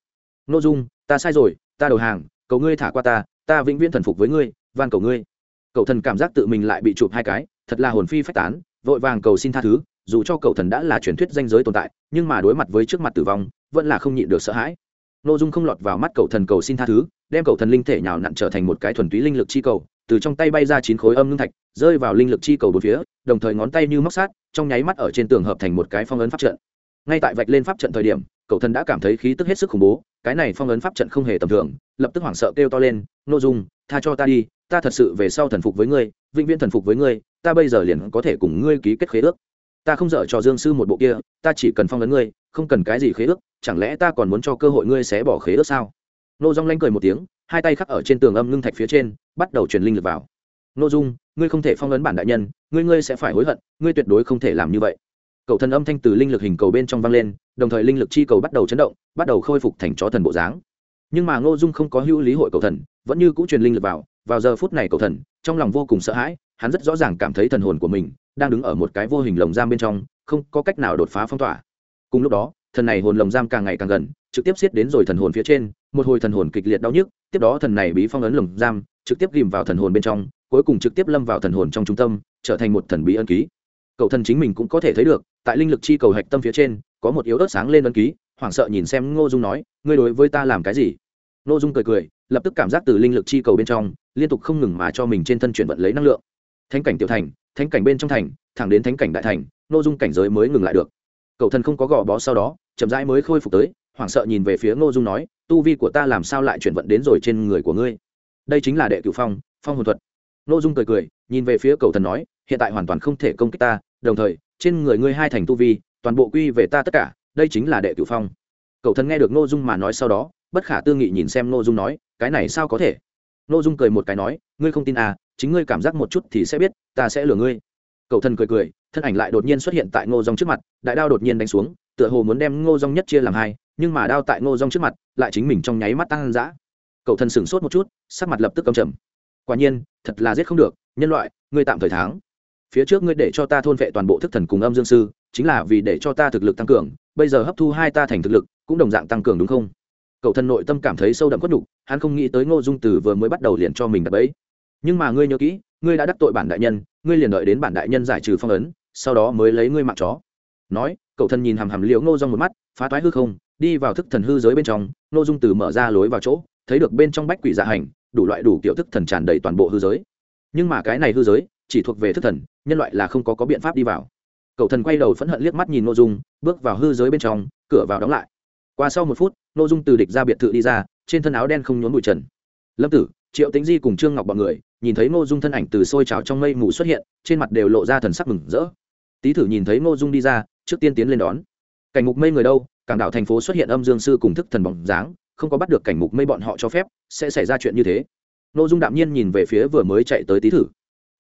N ô dung, ta sai rồi, ta đầu hàng cầu ngươi thả qua ta ta vĩnh viễn thần phục với ngươi, van cầu ngươi. Cậu thần cảm giác tự mình lại bị chụp hai cái, thật là hồn phi phách tán, vội vàng cầu xin tha thứ, dù cho cậu thần đã là truyền thuyết danh giới tồn tại, nhưng mà đối mặt với trước mặt tử vong, vẫn là không nhịn được sợ hãi. Nội dung không lọt vào mắt cậu thần cầu xin tha thứ, đem cậu thần linh thể nhào nặn trở thành một cái thuần túy linh lực chi cầu, từ trong tay bay ra chín khối âm ngưng thạch, rơi vào linh lực chi cầu bốn phía, đồng thời ngón tay như móc sát, trong nháy mắt ở trên tường hợp thành một cái phong ấn pháp trận. Ngay tại vạch lên pháp trận thời điểm cậu thần đã cảm thấy khí tức hết sức khủng bố, cái này phong ấn pháp trận không hề tầm thường, lập tức hoảng sợ kêu to lên n ô dung, tha cho ta đi, ta thật sự về sau thần phục với ngươi, vĩnh viễn thần phục với ngươi, ta bây giờ liền có thể cùng ngươi ký kết khế ước. Ta không dở cho dương sư một bộ kia, ta chỉ cần phong ấn ngươi, không cần cái gì khế ước, chẳng lẽ ta còn muốn cho cơ hội ngươi sẽ bỏ khế ước sao? Nô dung lanh cười một tiếng, hai tay khắc ở trên tường âm ngưng thạch phía trên, bắt đầu truyền linh lực vào. Nô dung, ngươi không thể phong ấn bản đại nhân, ngươi ngươi sẽ phải hối hận, ngươi tuyệt đối không thể làm như vậy cậu thần âm thanh từ linh lực hình cầu bên trong vang lên, đồng thời linh lực chi cầu bắt đầu chấn động, bắt đầu khôi phục thành chó thần bộ dáng. Nhưng mà ngô dung không có hữu lý hội cầu thần, vẫn như cũ truyền linh lực vào vào giờ phút này cầu thần, trong lòng vô cùng sợ hãi, hắn rất rõ ràng cảm thấy thần hồn của mình đang đứng ở một cái vô hình lồng giam bên trong, không có cách nào đột phá phong tỏa. Cùng lúc đó, thần này hồn lồng giam càng ngày càng gần, trực tiếp xiết đến rồi thần hồn phía trên, một hồi thần hồn kịch liệt đau nhức, tiếp đó thần này bí phong ấn lồng giam trực tiếp ghìm vào thần hồn bên trong, cuối cùng trực tiếp lâm vào thần hồn trong trung tâm, trở thành một thần bí ân ký. Cậu thần chính mình cũng có thể thấy được tại linh lực chi cầu hạch tâm phía trên, có một yếu ớt sáng lên ấn ký, hoảng sợ nhìn xem ngô dung nói, ngươi đối với ta làm cái gì? Ngô dung cười cười, lập tức cảm giác từ linh lực chi cầu bên trong, liên tục không ngừng mà cho mình trên thân chuyển vận lấy năng lượng. Thánh cảnh tiểu thành, thánh cảnh bên trong thành, thẳng đến thánh cảnh đại thành, ngô dung cảnh giới mới ngừng lại được. Cậu thần không có gò bó sau đó, chậm rãi mới khôi phục tới, hoảng sợ nhìn về phía ngô dung nói, tu vi của ta làm sao lại chuyển vận đến rồi trên người của ngươi? Đây chính là đệ cửu phong phong hồn thuật. Ngô dung cười cười, nhìn về phía cầu thần nói, hiện tại hoàn toàn không thể công kích ta, đồng thời trên người ngươi hai thành tu vi, toàn bộ quy về ta tất cả, đây chính là đệ cửu phong. Cậu thần nghe được ngô dung mà nói sau đó, bất khả tư nghị nhìn xem ngô dung nói, cái này sao có thể? Ngô dung cười một cái nói, ngươi không tin à chính ngươi cảm giác một chút thì sẽ biết, ta sẽ lừa ngươi. Cậu thần cười cười, thân ảnh lại đột nhiên xuất hiện tại ngô dung trước mặt, đại đao đột nhiên đánh xuống, tựa hồ muốn đem ngô dung nhất chia làm hai, nhưng mà đao tại ngô dung trước mặt, lại chính mình trong nháy mắt tăng dã. Cậu thần sửng sốt một chút, sắc mặt lập tức cầm trầm. Quả nhiên, thật là giết không được, nhân loại, ngươi tạm thời tháng phía trước ngươi để cho ta thôn vệ toàn bộ thức thần cùng âm dương sư, chính là vì để cho ta thực lực tăng cường, bây giờ hấp thu hai ta thành thực lực, cũng đồng dạng tăng cường đúng không? Cậu thần nội tâm cảm thấy sâu đậm quất nhục, hắn không nghĩ tới ngô dung từ vừa mới bắt đầu liền cho mình đập ấy nhưng mà ngươi nhớ kỹ, ngươi đã đắc tội bản đại nhân, ngươi liền đợi đến bản đại nhân giải trừ phong ấn, sau đó mới lấy ngươi mạng chó. Nói, cậu thần nhìn hằm hằm liễu ngô dung một mắt, phá toái hư không, đi vào thức thần hư giới bên trong, ngô dung từ mở ra lối vào chỗ, thấy được bên trong bách quỷ dạ hành, đủ loại đủ kiểu thức thần tràn đầy toàn bộ hư giới. Nhưng mà cái này hư giới chỉ thuộc về thức thần, nhân loại là không có có biện pháp đi vào. Cậu thần quay đầu phẫn hận liếc mắt nhìn nội dung, bước vào hư giới bên trong, cửa vào đóng lại. Qua sau một phút nội dung từ địch ra biệt thự đi ra, trên thân áo đen không nhốn bụi trần. Lâm tử, triệu tính di cùng trương ngọc bọn người, nhìn thấy nội dung thân ảnh từ sôi trào trong mây mù xuất hiện, trên mặt đều lộ ra thần sắc mừng rỡ. Tý thử nhìn thấy nội dung đi ra, trước tiên tiến lên đón. Cảnh mục mây người đâu? Cảng đảo thành phố xuất hiện âm dương sư cùng thức thần bóng dáng, không có bắt được cảnh mục mây bọn họ cho phép, sẽ xảy ra chuyện như thế. Nội dung đạm nhiên nhìn về phía vừa mới chạy tới tý thử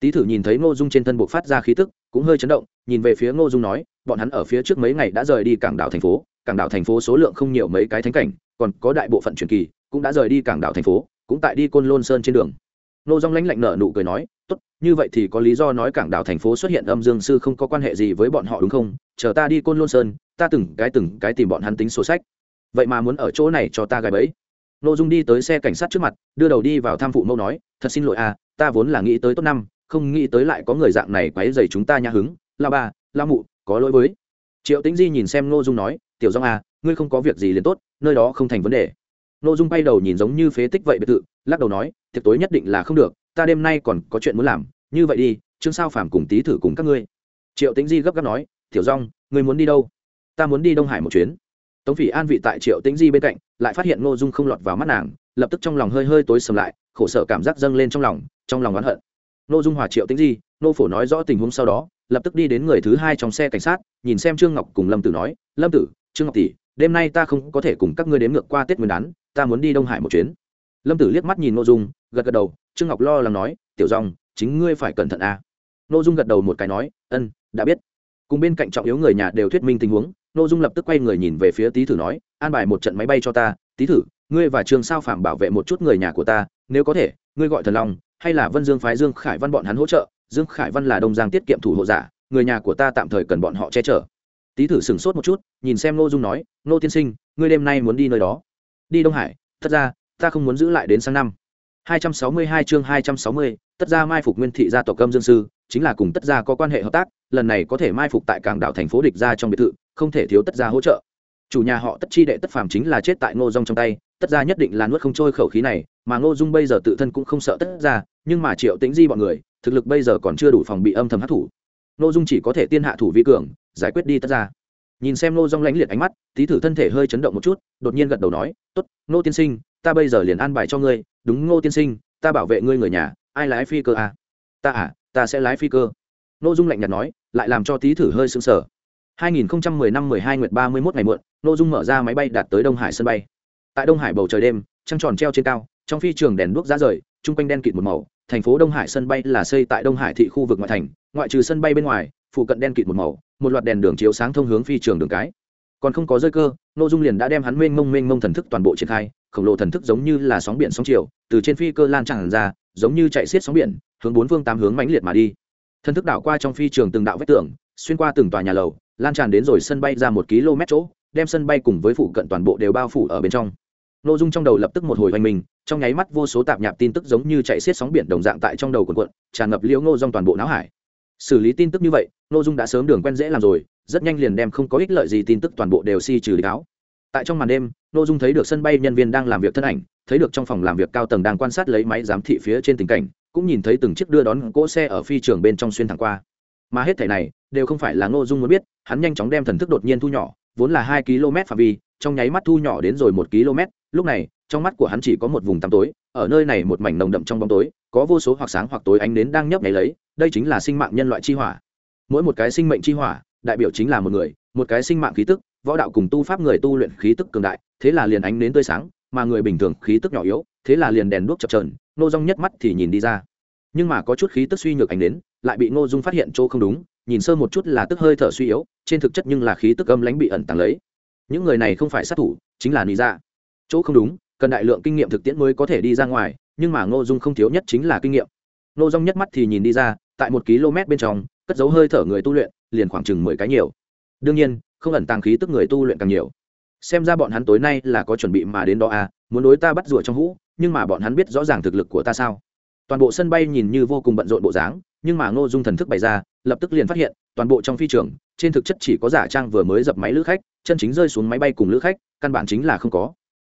tý thử nhìn thấy ngô dung trên thân buộc phát ra khí tức, cũng hơi chấn động, nhìn về phía ngô dung nói, bọn hắn ở phía trước mấy ngày đã rời đi cảng đảo thành phố, cảng đảo thành phố số lượng không nhiều mấy cái thánh cảnh, còn có đại bộ phận truyền kỳ cũng đã rời đi cảng đảo thành phố, cũng tại đi côn lôn sơn trên đường. Ngô Dung lãnh lạnh nở nụ cười nói, tốt, như vậy thì có lý do nói cảng đảo thành phố xuất hiện âm dương sư không có quan hệ gì với bọn họ, đúng không? Chờ ta đi côn lôn sơn, ta từng cái từng cái tìm bọn hắn tính sổ sách. Vậy mà muốn ở chỗ này cho ta gài bẫy. Ngô dung đi tới xe cảnh sát trước mặt, đưa đầu đi vào tham phụ mẫu nói, thật xin lỗi à ta vốn là nghĩ tới tốt năm không nghĩ tới lại có người dạng này quấy dày chúng ta nhã hứng. La ba la mụ, có lỗi với. Triệu tĩnh di nhìn xem nô dung nói, tiểu dong à ngươi không có việc gì liền tốt, nơi đó không thành vấn đề. Nô dung bay đầu nhìn giống như phế tích vậy biệt thự, lắc đầu nói tiệc tối nhất định là không được, ta đêm nay còn có chuyện muốn làm, như vậy đi chương sao phàm cùng tí thử cùng các ngươi. Triệu tĩnh di gấp gáp nói, tiểu rong ngươi muốn đi đâu? Ta muốn đi đông hải một chuyến. Tống phỉ an vị tại triệu tĩnh di bên cạnh, lại phát hiện ngô dung không lọt vào mắt nàng, lập tức trong lòng hơi hơi tối sầm lại, khổ sở cảm giác dâng lên trong lòng trong lòng oán hận. Nô dung hòa triệu tĩnh di, nô phổ nói rõ tình huống sau đó, lập tức đi đến người thứ hai trong xe cảnh sát, nhìn xem trương ngọc cùng lâm tử nói, lâm tử, trương ngọc tỷ, đêm nay ta không có thể cùng các ngươi đến ngược qua tết nguyên đán, ta muốn đi đông hải một chuyến lâm tử liếc mắt nhìn nội dung, gật gật đầu, trương ngọc lo lắng nói, tiểu dòng chính ngươi phải cẩn thận a à. nội dung gật đầu một cái nói, ân, đã biết cùng bên cạnh trọng yếu người nhà đều thuyết minh tình huống nội dung lập tức quay người nhìn về phía tý thử nói, an bài một trận máy bay cho ta, tý thử, ngươi và trường sao phạm bảo vệ một chút người nhà của ta, nếu có thể, ngươi gọi thần long hay là vân dương phái dương khải văn bọn hắn hỗ trợ dương khải văn là đông giang tiết kiệm thủ hộ giả người nhà của ta tạm thời cần bọn họ che chở. Tý thử sửng sốt một chút nhìn xem Nô dung nói nô tiên sinh ngươi đêm nay muốn đi nơi đó? Đi đông hải thật ra ta không muốn giữ lại đến sang năm. 262 chương 260, tất gia mai phục nguyên thị gia tộc âm dương sư chính là cùng tất gia có quan hệ hợp tác lần này có thể mai phục tại cảng đảo thành phố địch gia trong biệt thự không thể thiếu tất gia hỗ trợ. Chủ nhà họ tất chi đệ tất phàm chính là chết tại ngô dung trong tay tất gia nhất định là nuốt không trôi khẩu khí này mà ngô dung bây giờ tự thân cũng không sợ tất gia nhưng mà triệu tĩnh di bọn người, thực lực bây giờ còn chưa đủ phòng bị âm thầm hấp thủ ngô dung chỉ có thể tiên hạ thủ vi cường, giải quyết đi tất ra. Nhìn xem ngô dung lãnh liệt ánh mắt tí thử thân thể hơi chấn động một chút, đột nhiên gật đầu nói, tốt, ngô tiên sinh, ta bây giờ liền an bài cho ngươi, đúng ngô tiên sinh, ta bảo vệ ngươi người nhà, ai lái phi cơ à? ta à ta sẽ lái phi cơ. N dung lạnh nhạt nói, lại làm cho tí thử hơi sững sờ. 2010 năm 12 nguyệt 31 ngày muộn n dung mở ra máy bay đạt tới đông hải sân bay. Tại đông hải bầu trời đêm, trăng tròn treo trên cao, trong phi trường đèn đuốc ra rời, chung quanh đen kịt một màu thành phố đông hải sân bay là xây tại đông hải thị khu vực ngoại thành, ngoại trừ sân bay bên ngoài, phụ cận đen kịt một màu, một loạt đèn đường chiếu sáng thông hướng phi trường đường cái. Còn không có rơi cơ nội dung liền đã đem hắn mênh mông mênh mông thần thức toàn bộ triển khai, khổng lồ thần thức giống như là sóng biển sóng chiều, từ trên phi cơ lan tràn ra, giống như chạy xiết sóng biển, hướng bốn phương tám hướng mãnh liệt mà đi. Thần thức đảo qua trong phi trường từng đạo vách tường, xuyên qua từng tòa nhà lầu, lan tràn đến rồi sân bay ra một km chỗ, đem sân bay cùng với phụ cận toàn bộ đều bao phủ ở bên trong nội dung trong đầu lập tức một hồi hoành mình, trong nháy mắt vô số tạp nhạp tin tức giống như chạy xiết sóng biển đồng dạng tại trong đầu quần quận tràn ngập liễu ngô dòng toàn bộ não hải. Xử lý tin tức như vậy nội dung đã sớm đường quen dễ làm rồi, rất nhanh liền đem không có ích lợi gì tin tức toàn bộ đều si trừ lý áo tại trong màn đêm nội dung thấy được sân bay nhân viên đang làm việc thân ảnh, thấy được trong phòng làm việc cao tầng đang quan sát lấy máy giám thị phía trên tình cảnh, cũng nhìn thấy từng chiếc đưa đón cỗ xe ở phi trường bên trong xuyên thẳng qua. Mà hết thảy này, đều không phải là ngô dung muốn biết, hắn nhanh chóng đem thần thức đột nhiên thu nhỏ, vốn là hai km phạm vi, trong nháy mắt thu nhỏ đến rồi một km lúc này, trong mắt của hắn chỉ có một vùng tăm tối, ở nơi này một mảnh nồng đậm trong bóng tối, có vô số hoặc sáng hoặc tối ánh nến đang nhấp nháy lấy, đây chính là sinh mạng nhân loại chi hỏa. Mỗi một cái sinh mệnh chi hỏa, đại biểu chính là một người, một cái sinh mạng khí tức, võ đạo cùng tu pháp người tu luyện khí tức cường đại, thế là liền ánh nến tươi sáng, mà người bình thường khí tức nhỏ yếu, thế là liền đèn đuốc chập trờn nô dung nhất mắt thì nhìn đi ra. Nhưng mà có chút khí tức suy nhược ánh nến, lại bị ngô dung phát hiện chỗ không đúng, nhìn sơ một chút là tức hơi thở suy yếu, trên thực chất nhưng là khí tức âm lãnh bị ẩn tàng lấy. Những người này không phải sát thủ, chính là lý ra dạ chỗ không đúng, cần đại lượng kinh nghiệm thực tiễn mới có thể đi ra ngoài, nhưng mà ngô dung không thiếu nhất chính là kinh nghiệm. Ngô dung nhất mắt thì nhìn đi ra, tại một km bên trong, cất dấu hơi thở người tu luyện, liền khoảng chừng mười cái nhiều. Đương nhiên, không ẩn tàng khí tức người tu luyện càng nhiều. Xem ra bọn hắn tối nay là có chuẩn bị mà đến đó à muốn đối ta bắt rùa trong hũ, nhưng mà bọn hắn biết rõ ràng thực lực của ta sao. Toàn bộ sân bay nhìn như vô cùng bận rộn bộ dáng, nhưng mà ngô dung thần thức bày ra, lập tức liền phát hiện, toàn bộ trong phi trường, trên thực chất chỉ có giả trang vừa mới dập máy lữ khách, chân chính rơi xuống máy bay cùng lữ khách, căn bản chính là không có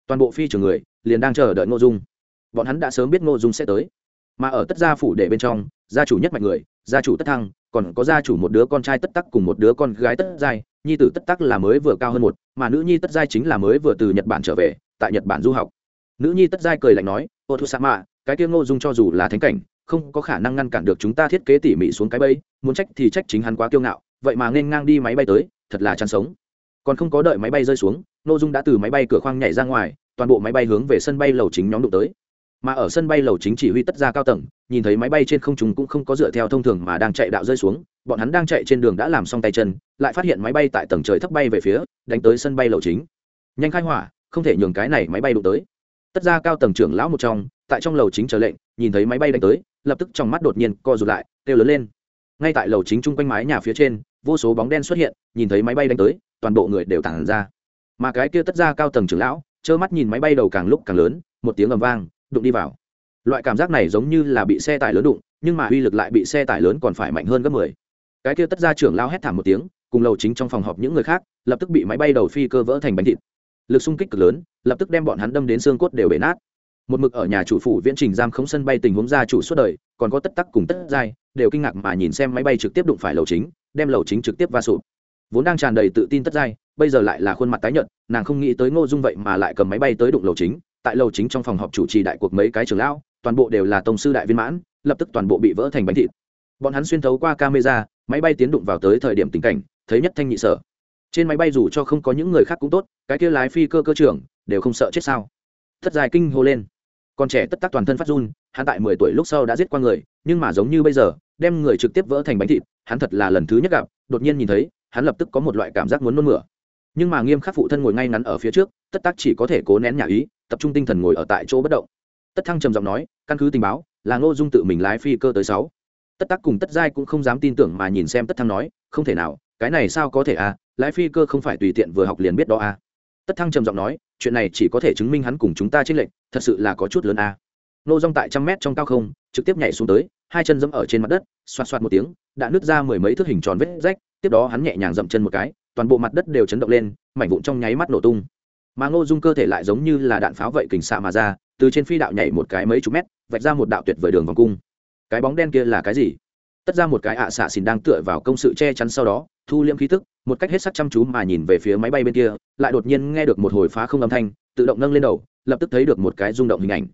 toàn bộ phi trường người liền đang chờ đợi ngô dung. Bọn hắn đã sớm biết ngô dung sẽ tới. Mà ở tất gia phủ để bên trong, gia chủ nhất mạch người, gia chủ tất thăng, còn có gia chủ một đứa con trai tất tắc cùng một đứa con gái tất giai, nhi tử tất tắc là mới vừa cao hơn một, mà nữ nhi tất giai chính là mới vừa từ nhật bản trở về, tại nhật bản du học. Nữ nhi tất giai cười lạnh nói, ô thu sa mạ cái kia ngô dung cho dù là thánh cảnh, không có khả năng ngăn cản được chúng ta thiết kế tỉ mỉ xuống cái bẫy, muốn trách thì trách chính hắn quá kiêu ngạo, vậy mà nên ngang đi máy bay tới, thật là chăn sống. Còn không có đợi máy bay rơi xuống Nô dung đã từ máy bay cửa khoang nhảy ra ngoài, toàn bộ máy bay hướng về sân bay lầu chính nhóm đụng tới. Mà ở sân bay lầu chính chỉ huy tất ra cao tầng, nhìn thấy máy bay trên không trung cũng không có dựa theo thông thường mà đang chạy đạo rơi xuống, bọn hắn đang chạy trên đường đã làm xong tay chân, lại phát hiện máy bay tại tầng trời thấp bay về phía, đánh tới sân bay lầu chính. Nhanh khai hỏa, không thể nhường cái này máy bay đụng tới. Tất ra cao tầng trưởng lão một trong, tại trong lầu chính chờ lệnh, nhìn thấy máy bay đánh tới, lập tức trong mắt đột nhiên co rụt lại, kêu lớn lên. Ngay tại lầu chính chung quanh mái nhà phía trên, vô số bóng đen xuất hiện, nhìn thấy máy bay đánh tới, toàn bộ người đều tản ra mà cái kia tất ra cao tầng trưởng lão, trơ mắt nhìn máy bay đầu càng lúc càng lớn, một tiếng ầm vang, đụng đi vào. Loại cảm giác này giống như là bị xe tải lớn đụng, nhưng mà uy lực lại bị xe tải lớn còn phải mạnh hơn gấp mười. Cái kia tất ra trưởng lao hét thảm một tiếng, cùng lầu chính trong phòng họp những người khác, lập tức bị máy bay đầu phi cơ vỡ thành bánh thịt. Lực xung kích cực lớn, lập tức đem bọn hắn đâm đến xương cốt đều bể nát. Một mực ở nhà chủ phủ viễn trình giam khống sân bay tình huống gia chủ suốt đời, còn có tất tắc cùng tất giai, đều kinh ngạc mà nhìn xem máy bay trực tiếp đụng phải lầu chính, đem lầu chính trực tiếp va sụp. Vốn đang tràn đầy tự tin tất giai bây giờ lại là khuôn mặt tái nhợt, nàng không nghĩ tới ngô dung vậy mà lại cầm máy bay tới đụng lầu chính, tại lầu chính trong phòng họp chủ trì đại cuộc mấy cái trưởng lão, toàn bộ đều là tông sư đại viên mãn, lập tức toàn bộ bị vỡ thành bánh thịt. Bọn hắn xuyên thấu qua camera, máy bay tiến đụng vào tới thời điểm tình cảnh, thấy nhất thanh nhị sở. Trên máy bay dù cho không có những người khác cũng tốt, cái kia lái phi cơ cơ trưởng, đều không sợ chết sao. Thất dài kinh hô lên. Con trẻ tất tắc toàn thân phát run, hắn tại mười tuổi lúc sau đã giết qua người, nhưng mà giống như bây giờ, đem người trực tiếp vỡ thành bánh thịt, hắn thật là lần thứ nhất gặp, đột nhiên nhìn thấy, hắn lập tức có một loại cảm giác muốn nôn mửa nhưng mà nghiêm khắc phụ thân ngồi ngay ngắn ở phía trước, tất tác chỉ có thể cố nén nhà ý, tập trung tinh thần ngồi ở tại chỗ bất động. Tất thăng trầm giọng nói, căn cứ tình báo, là ngô dung tự mình lái phi cơ tới sáu. Tất tác cùng tất giai cũng không dám tin tưởng mà nhìn xem tất thăng nói, không thể nào, cái này sao có thể à lái phi cơ không phải tùy tiện vừa học liền biết đó à. Tất thăng trầm giọng nói, chuyện này chỉ có thể chứng minh hắn cùng chúng ta chênh lệch, thật sự là có chút lớn à. Nô dung tại trăm mét trong cao không, trực tiếp nhảy xuống tới, hai chân dẫm ở trên mặt đất, xoạt xoạt một tiếng, đã nứt ra mười mấy thước hình tròn vết rách, tiếp đó hắn nhẹ nhàng dậm chân một cái toàn bộ mặt đất đều chấn động lên, mảnh vụn trong nháy mắt nổ tung. Mà ngô dung cơ thể lại giống như là đạn pháo vậy kình xạ mà ra, từ trên phi đạo nhảy một cái mấy chục mét, vạch ra một đạo tuyệt vời đường vòng cung. Cái bóng đen kia là cái gì? Tất ra một cái ạ xạ xìn đang tựa vào công sự che chắn sau đó, thu liễm khí tức, một cách hết sắc chăm chú mà nhìn về phía máy bay bên kia, lại đột nhiên nghe được một hồi phá không âm thanh, tự động nâng lên đầu, lập tức thấy được một cái rung động hình ảnh.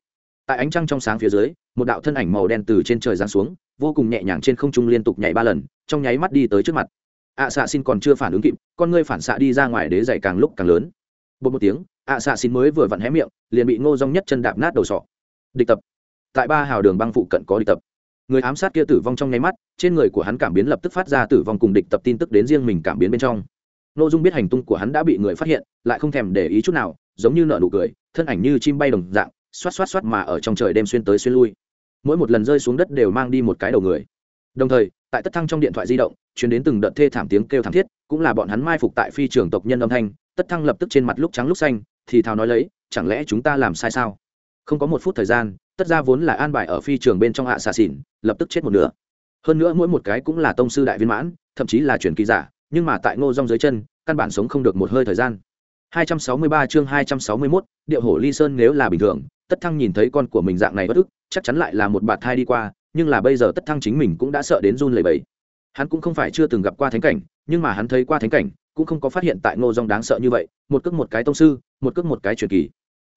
Tại ánh trăng trong sáng phía dưới, một đạo thân ảnh màu đen từ trên trời giáng xuống, vô cùng nhẹ nhàng trên không trung liên tục nhảy ba lần, trong nháy mắt đi tới trước mặt ạ xạ xin còn chưa phản ứng kịp, con ngươi phản xạ đi ra ngoài đế dày càng lúc càng lớn. Bột một tiếng ạ xạ xin mới vừa vặn hé miệng, liền bị ngô rong nhất chân đạp nát đầu sọ. Địch tập. Tại ba hào đường băng phụ cận có địch tập. Người ám sát kia tử vong trong nháy mắt, trên người của hắn cảm biến lập tức phát ra tử vong cùng địch tập tin tức đến riêng mình cảm biến bên trong. Nội dung biết hành tung của hắn đã bị người phát hiện, lại không thèm để ý chút nào, giống như nợ nụ cười, thân ảnh như chim bay đồng dạng, xoát xoát xoát mà ở trong trời đêm xuyên tới xuyên lui. Mỗi một lần rơi xuống đất đều mang đi một cái đầu người đồng thời tại tất thăng trong điện thoại di động chuyển đến từng đợt thê thảm tiếng kêu thảm thiết cũng là bọn hắn mai phục tại phi trường tộc nhân âm thanh tất thăng lập tức trên mặt lúc trắng lúc xanh thì thào nói lấy chẳng lẽ chúng ta làm sai sao? Không có một phút thời gian tất ra vốn là an bài ở phi trường bên trong hạ xà xỉn lập tức chết một nửa. Hơn nữa mỗi một cái cũng là tông sư đại viên mãn thậm chí là truyền kỳ giả nhưng mà tại ngô rong dưới chân căn bản sống không được một hơi thời gian. 263 chương 261, điệu hổ ly sơn nếu là bình thường tất thăng nhìn thấy con của mình dạng này bất ức chắc chắn lại là một bạt thai đi qua nhưng là bây giờ tất thăng chính mình cũng đã sợ đến run lẩy bẩy. Hắn cũng không phải chưa từng gặp qua thánh cảnh, nhưng mà hắn thấy qua thánh cảnh, cũng không có phát hiện tại ngô Dung đáng sợ như vậy, một cước một cái tông sư, một cước một cái truyền kỳ.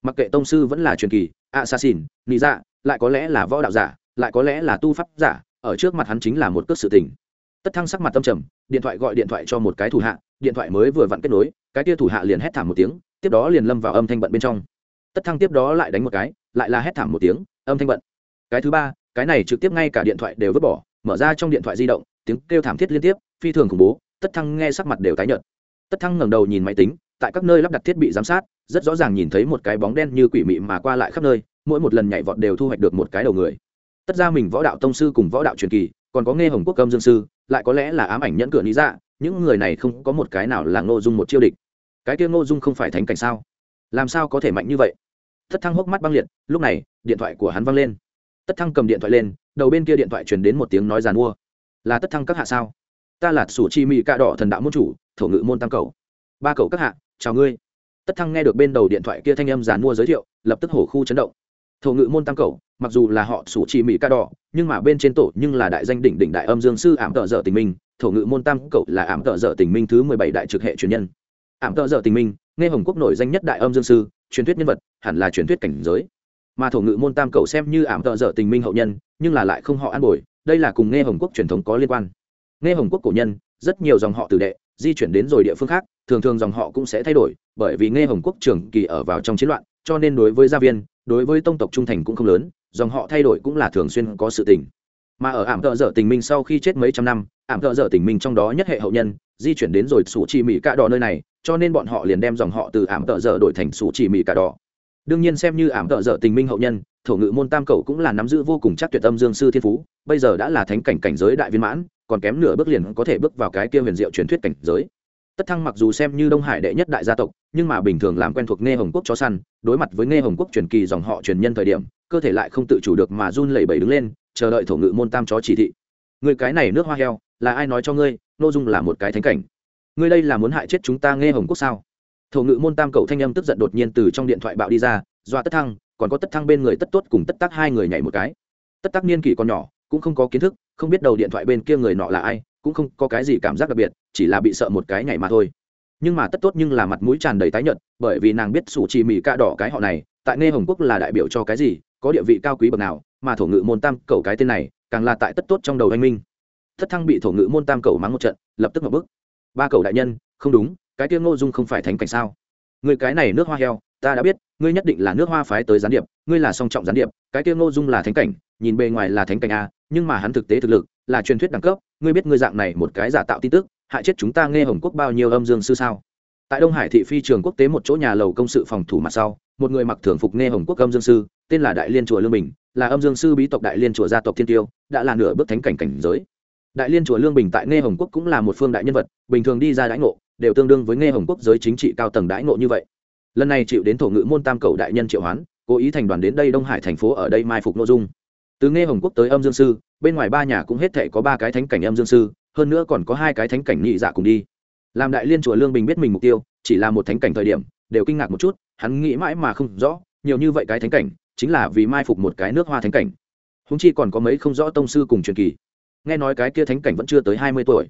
Mặc kệ tông sư vẫn là truyền kỳ, assassin, nị dạ lại có lẽ là võ đạo giả, lại có lẽ là tu pháp giả, ở trước mặt hắn chính là một cước sự tình. Tất thăng sắc mặt tâm trầm, điện thoại gọi điện thoại cho một cái thủ hạ, điện thoại mới vừa vặn kết nối, cái kia thủ hạ liền hét thảm một tiếng, tiếp đó liền lâm vào âm thanh bận bên trong. Tất thăng tiếp đó lại đánh một cái, lại là hét thảm một tiếng, âm thanh bận. Cái thứ ba cái này trực tiếp ngay cả điện thoại đều vứt bỏ, mở ra trong điện thoại di động, tiếng kêu thảm thiết liên tiếp, phi thường khủng bố, tất thăng nghe sắc mặt đều tái nhợt. Tất thăng ngẩng đầu nhìn máy tính, tại các nơi lắp đặt thiết bị giám sát, rất rõ ràng nhìn thấy một cái bóng đen như quỷ mị mà qua lại khắp nơi, mỗi một lần nhảy vọt đều thu hoạch được một cái đầu người. Tất ra mình võ đạo tông sư cùng võ đạo truyền kỳ, còn có nghe hồng quốc công dương sư, lại có lẽ là ám ảnh nhẫn cửa lý dạ những người này không có một cái nào là ngô dung một chiêu địch. Cái kia ngô dung không phải thánh cảnh sao? Làm sao có thể mạnh như vậy? Tất thăng hốc mắt băng liệt, lúc này, điện thoại của hắn văng lên tất thăng cầm điện thoại lên, đầu bên kia điện thoại truyền đến một tiếng nói giàn mua. Là tất thăng các hạ sao? Ta là sủ chi mỹ cạ đỏ thần đạo môn chủ, thổ ngự môn tam cầu. Ba cầu các hạ, chào ngươi. Tất thăng nghe được bên đầu điện thoại kia thanh âm giàn mua giới thiệu, lập tức hổ khu chấn động. Thổ ngự môn tam cầu, mặc dù là họ sủ chi mỹ ca đỏ, nhưng mà bên trên tổ nhưng là đại danh đỉnh đỉnh đại âm dương sư ảm tợ dở tình minh, thổ ngự môn tam cầu là ảm tợ dở tình minh thứ mười bảy đại trực hệ truyền nhân. Ảm tợ dở tình minh, nghe hồng quốc nổi danh nhất đại âm dương sư, truyền thuyết nhân vật, hẳn là truyền thuyết cảnh giới mà thổ ngự môn tam cầu xem như ảm tợ dở tình minh hậu nhân, nhưng là lại không họ an bồi, đây là cùng nghe hồng quốc truyền thống có liên quan. Nghe hồng quốc cổ nhân, rất nhiều dòng họ tử đệ, di chuyển đến rồi địa phương khác, thường thường dòng họ cũng sẽ thay đổi, bởi vì nghe hồng quốc trường kỳ ở vào trong chiến loạn, cho nên đối với gia viên, đối với tông tộc trung thành cũng không lớn, dòng họ thay đổi cũng là thường xuyên có sự tình. Mà ở ảm thợ dở tình minh sau khi chết mấy trăm năm, ảm thợ dở tình minh trong đó nhất hệ hậu nhân, di chuyển đến rồi sủ chi mỹ cạ đỏ nơi này, cho nên bọn họ liền đem dòng họ từ ảm thợ dở đổi thành sủ chi mỹ cạ đỏ đương nhiên xem như ảm tợ dở tình minh hậu nhân, thổ ngự môn tam cầu cũng là nắm giữ vô cùng chắc tuyệt âm dương sư thiên phú, bây giờ đã là thánh cảnh cảnh giới đại viên mãn, còn kém nửa bước liền có thể bước vào cái kia huyền diệu truyền thuyết cảnh giới. Tất thăng mặc dù xem như đông hải đệ nhất đại gia tộc, nhưng mà bình thường làm quen thuộc nghe hồng quốc chó săn, đối mặt với nghe hồng quốc truyền kỳ dòng họ truyền nhân thời điểm, cơ thể lại không tự chủ được mà run lẩy bẩy đứng lên, chờ đợi thổ ngự môn tam chó chỉ thị. Người cái này nước hoa heo, là ai nói cho ngươi, nô dung là một cái thánh cảnh. Ngươi đây là muốn hại chết chúng ta nghe hồng quốc sao? Thổ ngự môn tam cầu thanh âm tức giận đột nhiên từ trong điện thoại bạo đi ra doa tất thăng, còn có tất thăng bên người tất tốt cùng tất tác hai người nhảy một cái. Tất tác niên kỷ còn nhỏ, cũng không có kiến thức, không biết đầu điện thoại bên kia người nọ là ai, cũng không có cái gì cảm giác đặc biệt, chỉ là bị sợ một cái nhảy mà thôi. Nhưng mà tất tốt nhưng là mặt mũi tràn đầy tái nhợt, bởi vì nàng biết sủ trì mì ca đỏ cái họ này, tại nghe hồng quốc là đại biểu cho cái gì, có địa vị cao quý bậc nào, mà thổ ngự môn tam cầu cái tên này, càng là tại tất tốt trong đầu anh minh. Thất thăng bị thổ ngự môn tam cầu mắng một trận, lập tức ngập bức. Ba cầu đại nhân, không đúng cái tiêu ngô dung không phải thánh cảnh sao? Người cái này nước hoa heo, ta đã biết, ngươi nhất định là nước hoa phái tới gián điệp, ngươi là song trọng gián điệp, cái tiêu ngô dung là thánh cảnh, nhìn bề ngoài là thánh cảnh a, nhưng mà hắn thực tế thực lực là truyền thuyết đẳng cấp, ngươi biết ngươi dạng này một cái giả tạo tin tức, hại chết chúng ta nghe hồng quốc bao nhiêu âm dương sư sao? Tại đông hải thị phi trường quốc tế một chỗ nhà lầu công sự phòng thủ mặt sau, một người mặc thường phục nghe hồng quốc âm dương sư, tên là đại liên chùa lương bình, là âm dương sư bí tộc đại liên chùa gia tộc thiên tiêu, đã là nửa bước thánh cảnh cảnh giới. Đại liên chùa lương bình tại nghe hồng quốc cũng là một phương đại nhân vật, bình thường đi ra đãi ngộ đều tương đương với nghe hồng quốc giới chính trị cao tầng đãi ngộ như vậy. Lần này chịu đến thổ ngữ môn tam cầu đại nhân triệu hoán, cố ý thành đoàn đến đây đông hải thành phố ở đây mai phục nội dung. Từ nghe hồng quốc tới âm dương sư, bên ngoài ba nhà cũng hết thể có ba cái thánh cảnh âm dương sư, hơn nữa còn có hai cái thánh cảnh nhị dạ cùng đi. Làm đại liên chùa lương bình biết mình mục tiêu, chỉ là một thánh cảnh thời điểm, đều kinh ngạc một chút, hắn nghĩ mãi mà không rõ, nhiều như vậy cái thánh cảnh, chính là vì mai phục một cái nước hoa thánh cảnh. Húng chi còn có mấy không rõ tông sư cùng truyền kỳ. Nghe nói cái kia thánh cảnh vẫn chưa tới hai mươi tuổi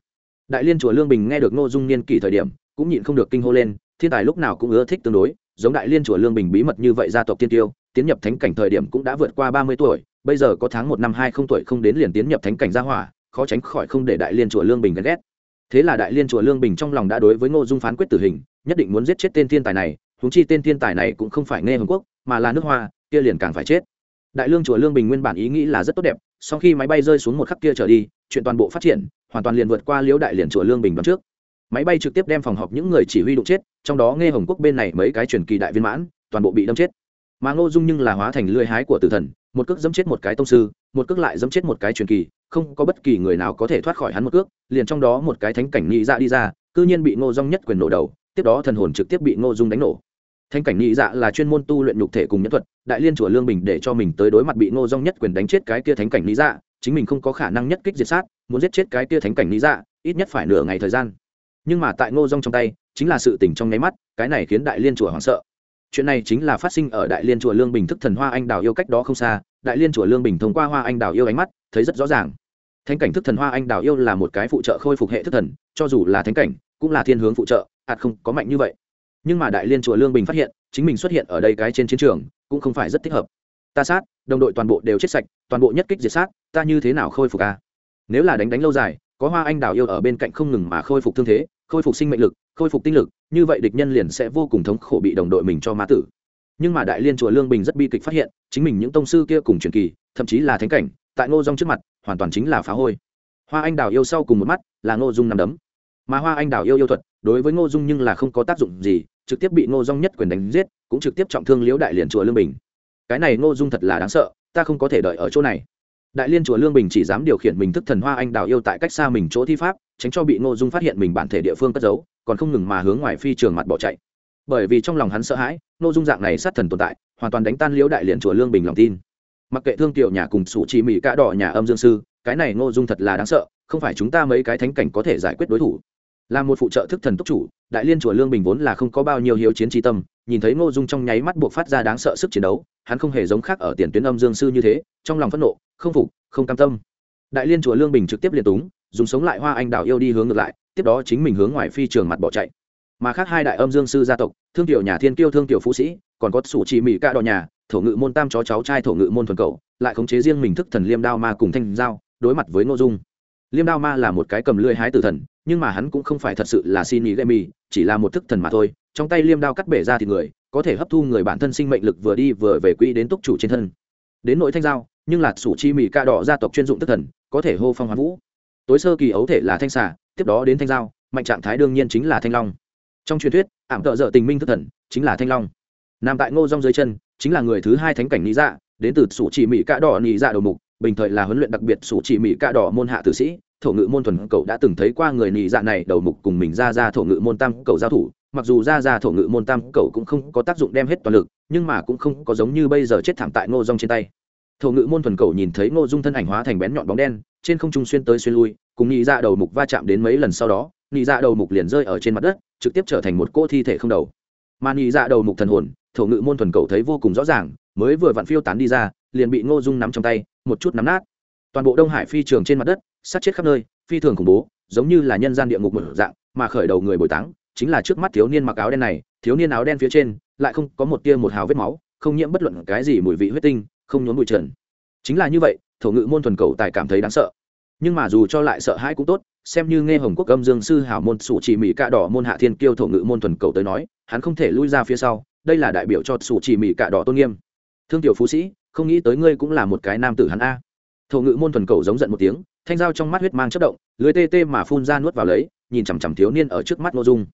đại liên chùa lương bình nghe được ngô dung niên kỷ thời điểm, cũng nhịn không được kinh hô lên, thiên tài lúc nào cũng ưa thích tương đối, giống đại liên chùa lương bình bí mật như vậy gia tộc tiên tiêu, tiến nhập thánh cảnh thời điểm cũng đã vượt qua ba mươi tuổi, bây giờ có tháng một năm hai không tuổi không đến liền tiến nhập thánh cảnh gia hỏa, khó tránh khỏi không để đại liên chùa lương bình ghen ghét. Thế là đại liên chùa lương bình trong lòng đã đối với ngô dung phán quyết tử hình, nhất định muốn giết chết tên thiên tài này húng chi tên thiên tài này cũng không phải nghe hồng quốc, mà là nước hoa, kia liền càng phải chết. Đại lương chùa lương bình nguyên bản ý nghĩ là rất tốt đẹp, sau khi máy bay rơi xuống một khắc kia trở đi, chuyện toàn bộ phát triển hoàn toàn liền vượt qua liễu đại liền chùa lương bình đoạn trước máy bay trực tiếp đem phòng họp những người chỉ huy đụng chết trong đó nghe hồng quốc bên này mấy cái truyền kỳ đại viên mãn toàn bộ bị đâm chết mà ngô dung nhưng là hóa thành lưỡi hái của tử thần một cước dẫm chết một cái tông sư một cước lại dẫm chết một cái truyền kỳ không có bất kỳ người nào có thể thoát khỏi hắn một cước liền trong đó một cái thánh cảnh nhị dạ đi ra cư nhiên bị ngô dung nhất quyền nổ đầu tiếp đó thần hồn trực tiếp bị ngô dung đánh nổ thánh cảnh nhị dạ là chuyên môn tu luyện nhục thể cùng nhân thuật đại liên chùa lương bình để cho mình tới đối mặt bị ngô dung nhất quyền đánh chết cái kia thánh cảnh nhị dạ chính mình không có khả năng nhất kích diệt sát, muốn giết chết cái kia thánh cảnh lý dạ ít nhất phải nửa ngày thời gian. Nhưng mà tại ngô dung trong tay, chính là sự tình trong nháy mắt, cái này khiến đại liên chùa hoảng sợ. Chuyện này chính là phát sinh ở đại liên chùa lương bình thức thần hoa anh đào yêu cách đó không xa, đại liên chùa lương bình thông qua hoa anh đào yêu ánh mắt, thấy rất rõ ràng. Thánh cảnh thức thần hoa anh đào yêu là một cái phụ trợ khôi phục hệ thức thần, cho dù là thánh cảnh, cũng là thiên hướng phụ trợ ạt không có mạnh như vậy. Nhưng mà đại liên chùa lương bình phát hiện, chính mình xuất hiện ở đây cái trên chiến trường, cũng không phải rất thích hợp ta sát, đồng đội toàn bộ đều chết sạch, toàn bộ nhất kích diệt sát, ta như thế nào khôi phục a nếu là đánh đánh lâu dài, có hoa anh đào yêu ở bên cạnh không ngừng mà khôi phục thương thế, khôi phục sinh mệnh lực, khôi phục tinh lực, như vậy địch nhân liền sẽ vô cùng thống khổ bị đồng đội mình cho mã tử. Nhưng mà đại liên chùa lương bình rất bi kịch phát hiện, chính mình những tông sư kia cùng truyền kỳ, thậm chí là thánh cảnh, tại ngô dung trước mặt, hoàn toàn chính là phá hôi. Hoa anh đào yêu sau cùng một mắt, là ngô dung nằm đấm. Mà hoa anh đào yêu yêu thuật, đối với ngô dung nhưng là không có tác dụng gì, trực tiếp bị ngô dung nhất quyền đánh giết, cũng trực tiếp trọng thương liễu đại liền chùa lương bình cái này ngô dung thật là đáng sợ, ta không có thể đợi ở chỗ này. Đại liên chùa lương bình chỉ dám điều khiển mình thức thần hoa anh đào yêu tại cách xa mình chỗ thi pháp, tránh cho bị ngô dung phát hiện mình bản thể địa phương cất giấu, còn không ngừng mà hướng ngoài phi trường mặt bỏ chạy. Bởi vì trong lòng hắn sợ hãi, ngô dung dạng này sát thần tồn tại, hoàn toàn đánh tan liễu đại liền chùa lương bình lòng tin. Mặc kệ thương tiểu nhà cùng sủ chỉ mỹ cả đỏ nhà âm dương sư, cái này ngô dung thật là đáng sợ, không phải chúng ta mấy cái thánh cảnh có thể giải quyết đối thủ là một phụ trợ thức thần túc chủ, đại liên chùa lương bình vốn là không có bao nhiêu hiếu chiến tri tâm, nhìn thấy ngô dung trong nháy mắt buộc phát ra đáng sợ sức chiến đấu, hắn không hề giống khác ở tiền tuyến âm dương sư như thế, trong lòng phẫn nộ, không phục, không cam tâm. Đại liên chùa lương bình trực tiếp liền túng, dùng sống lại hoa anh đào yêu đi hướng ngược lại, tiếp đó chính mình hướng ngoài phi trường mặt bỏ chạy. Mà khác hai đại âm dương sư gia tộc, thương tiểu nhà thiên kiêu, thương tiểu phú sĩ, còn có sủ chỉ mỹ ca đò nhà, thổ ngự môn tam chó cháu trai thổ ngự môn thuần cầu, lại khống chế riêng mình thức thần liêm đao ma cùng thanh giao, đối mặt với ngô dung. Liêm đao ma là một cái cầm lưỡi hái tử thần nhưng mà hắn cũng không phải thật sự là xin ý gây mì chỉ là một thức thần mà thôi, trong tay liêm đao cắt bể ra thì người, có thể hấp thu người bản thân sinh mệnh lực vừa đi vừa về quỹ đến túc chủ trên thân. Đến nội thanh giao, nhưng là sủ chi mì ca đỏ gia tộc chuyên dụng thức thần, có thể hô phong hoán vũ. Tối sơ kỳ ấu thể là thanh xà, tiếp đó đến thanh giao, mạnh trạng thái đương nhiên chính là thanh long. Trong truyền thuyết, ảm tợ dợ tình minh thức thần, chính là thanh long. Nằm tại ngô rong dưới chân, chính là người thứ hai thánh cảnh lý dạ đến từ sủ chỉ mỹ cạ đỏ nhị dạ đầu mục, bình thời là huấn luyện đặc biệt sủ chỉ mỹ cạ đỏ môn hạ tử sĩ thổ ngự môn thuần cậu đã từng thấy qua người Nị dạ này đầu mục cùng mình ra ra thổ ngự môn tam cậu giao thủ. Mặc dù ra ra thổ ngự môn tam cậu cũng không có tác dụng đem hết toàn lực, nhưng mà cũng không có giống như bây giờ chết thảm tại ngô rong trên tay. Thổ ngự môn thuần cậu nhìn thấy ngô dung thân ảnh hóa thành bén nhọn bóng đen, trên không trung xuyên tới xuyên lui, cùng Nị dạ đầu mục va chạm đến mấy lần sau đó, Nị dạ đầu mục liền rơi ở trên mặt đất, trực tiếp trở thành một cô thi thể không đầu. Mà Nị dạ đầu mục thần hồn, thổ ngự môn thuần cậu thấy vô cùng rõ ràng, mới vừa vặn phiêu tán đi ra, liền bị ngô dung nắm trong tay, một chút nắm nát. Toàn bộ đông hải phi trường trên mặt đất sát chết khắp nơi, phi thường khủng bố, giống như là nhân gian địa ngục một dạng, mà khởi đầu người bồi táng chính là trước mắt thiếu niên mặc áo đen này, thiếu niên áo đen phía trên lại không có một tia một hào vết máu, không nhiễm bất luận cái gì mùi vị huyết tinh, không nhốn bụi trần. Chính là như vậy, thổ ngự môn thuần cầu tài cảm thấy đáng sợ. Nhưng mà dù cho lại sợ hãi cũng tốt, xem như nghe hồng quốc âm dương sư hảo môn sủ chỉ mỹ cạ đỏ môn hạ thiên kiêu thổ ngự môn thuần cầu tới nói, hắn không thể lui ra phía sau, đây là đại biểu cho sủ chỉ mỹ cạ đỏ tôn nghiêm. Thương tiểu phú sĩ, không nghĩ tới ngươi cũng là một cái nam tử hắn a. Thổ ngự môn thuần cầu giống giận một tiếng thanh dao trong mắt huyết mang chất động, lưới tê tê mà phun ra nuốt vào lấy, nhìn chằm chằm thiếu niên ở trước mắt n ô dung.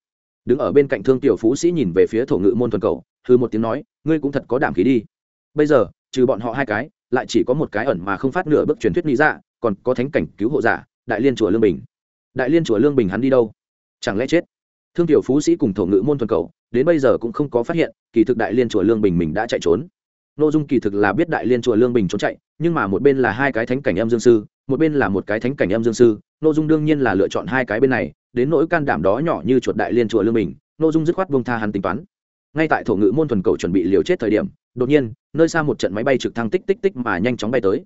Đứng ở bên cạnh thương tiểu phú sĩ nhìn về phía thổ ngự môn thuần cầu hư một tiếng nói, ngươi cũng thật có đảm khí đi. Bây giờ, trừ bọn họ hai cái, lại chỉ có một cái ẩn mà không phát nửa bước truyền thuyết lý dạ còn có thánh cảnh cứu hộ giả, đại liên chùa lương bình. Đại liên chùa lương bình hắn đi đâu? Chẳng lẽ chết? Thương tiểu phú sĩ cùng thổ ngự môn thuần cầu, đến bây giờ cũng không có phát hiện, kỳ thực đại liên chùa lương bình mình đã chạy trốn. N ô dung kỳ thực là biết đại liên chùa lương bình trốn chạy, nhưng mà một bên là hai cái thánh cảnh âm dương sư một bên là một cái thánh cảnh âm dương sư n ô dung đương nhiên là lựa chọn hai cái bên này, đến nỗi can đảm đó nhỏ như chuột đại liên chùa lương bình n ô dung dứt khoát buông tha hắn tính toán. Ngay tại thổ ngữ môn thuần cầu chuẩn bị liều chết thời điểm, đột nhiên, nơi xa một trận máy bay trực thăng tích tích tích mà nhanh chóng bay tới.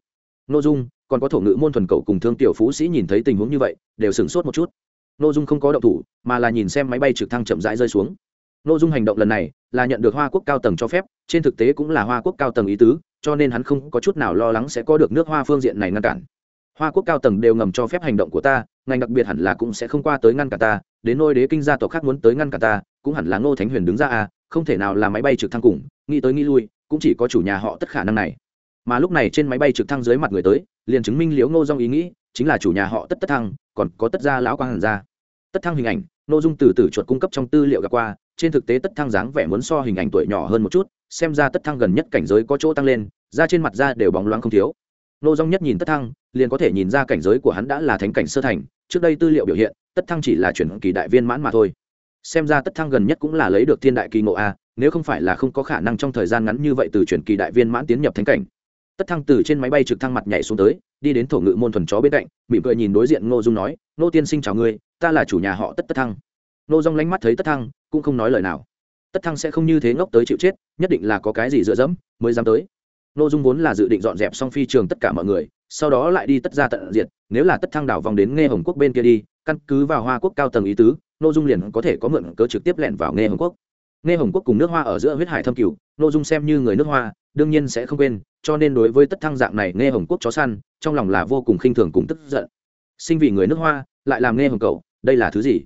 N ô dung, còn có thổ ngữ môn thuần cầu cùng thương tiểu phú sĩ nhìn thấy tình huống như vậy, đều sửng sốt một chút. N ô dung không có động thủ, mà là nhìn xem máy bay trực thăng chậm rãi rơi xuống. N ô dung hành động lần này là nhận được hoa quốc cao tầng cho phép, trên thực tế cũng là hoa quốc cao tầng ý tứ, cho nên hắn không có chút nào lo lắng sẽ có được nước hoa phương diện này ngăn cản hoa quốc cao tầng đều ngầm cho phép hành động của ta, ngành đặc biệt hẳn là cũng sẽ không qua tới ngăn cản ta, đến nôi đế kinh gia tộc khác muốn tới ngăn cản ta, cũng hẳn là ngô thánh huyền đứng ra à không thể nào là máy bay trực thăng cùng, nghĩ tới nghĩ lui, cũng chỉ có chủ nhà họ tất khả năng này. Mà lúc này trên máy bay trực thăng dưới mặt người tới, liền chứng minh liếu ngô dong ý nghĩ, chính là chủ nhà họ tất tất thăng, còn có tất gia lão quang hàn gia. Tất thăng hình ảnh nội dung từ từ chuột cung cấp trong tư liệu gặp qua, trên thực tế tất thăng dáng vẻ muốn so hình ảnh tuổi nhỏ hơn một chút, xem ra tất thăng gần nhất cảnh giới có chỗ tăng lên ra trên mặt da đều bóng loáng không thiếu nô dong nhất nhìn tất thăng, liền có thể nhìn ra cảnh giới của hắn đã là thánh cảnh sơ thành, trước đây tư liệu biểu hiện, tất thăng chỉ là chuyển kỳ đại viên mãn mà thôi. Xem ra tất thăng gần nhất cũng là lấy được thiên đại kỳ ngộ a, nếu không phải là không có khả năng trong thời gian ngắn như vậy từ chuyển kỳ đại viên mãn tiến nhập thánh cảnh. Tất thăng từ trên máy bay trực thăng mặt nhảy xuống tới, đi đến thổ ngự môn thuần chó bên cạnh, mỉm cười nhìn đối diện ngô dung nói nô tiên sinh chào ngươi, ta là chủ nhà họ tất tất thăng. Ngô dung lánh mắt thấy tất thăng, cũng không nói lời nào. Tất thăng sẽ không như thế ngốc tới chịu chết, nhất định là có cái gì dựa dẫm, mới dám tới ngô dung vốn là dự định dọn dẹp xong phi trường tất cả mọi người sau đó lại đi tất ra tận diệt nếu là tất thăng đảo vòng đến nghe hồng quốc bên kia đi căn cứ vào hoa quốc cao tầng ý tứ ngô dung liền có thể có mượn cớ trực tiếp lẻn vào nghe hồng quốc. Nghe hồng quốc cùng nước hoa ở giữa huyết hải thâm cửu ngô dung xem như người nước hoa đương nhiên sẽ không quên cho nên đối với tất thăng dạng này nghe hồng quốc chó săn trong lòng là vô cùng khinh thường cùng tức giận. Sinh vì người nước hoa lại làm nghe hồng cậu, đây là thứ gì?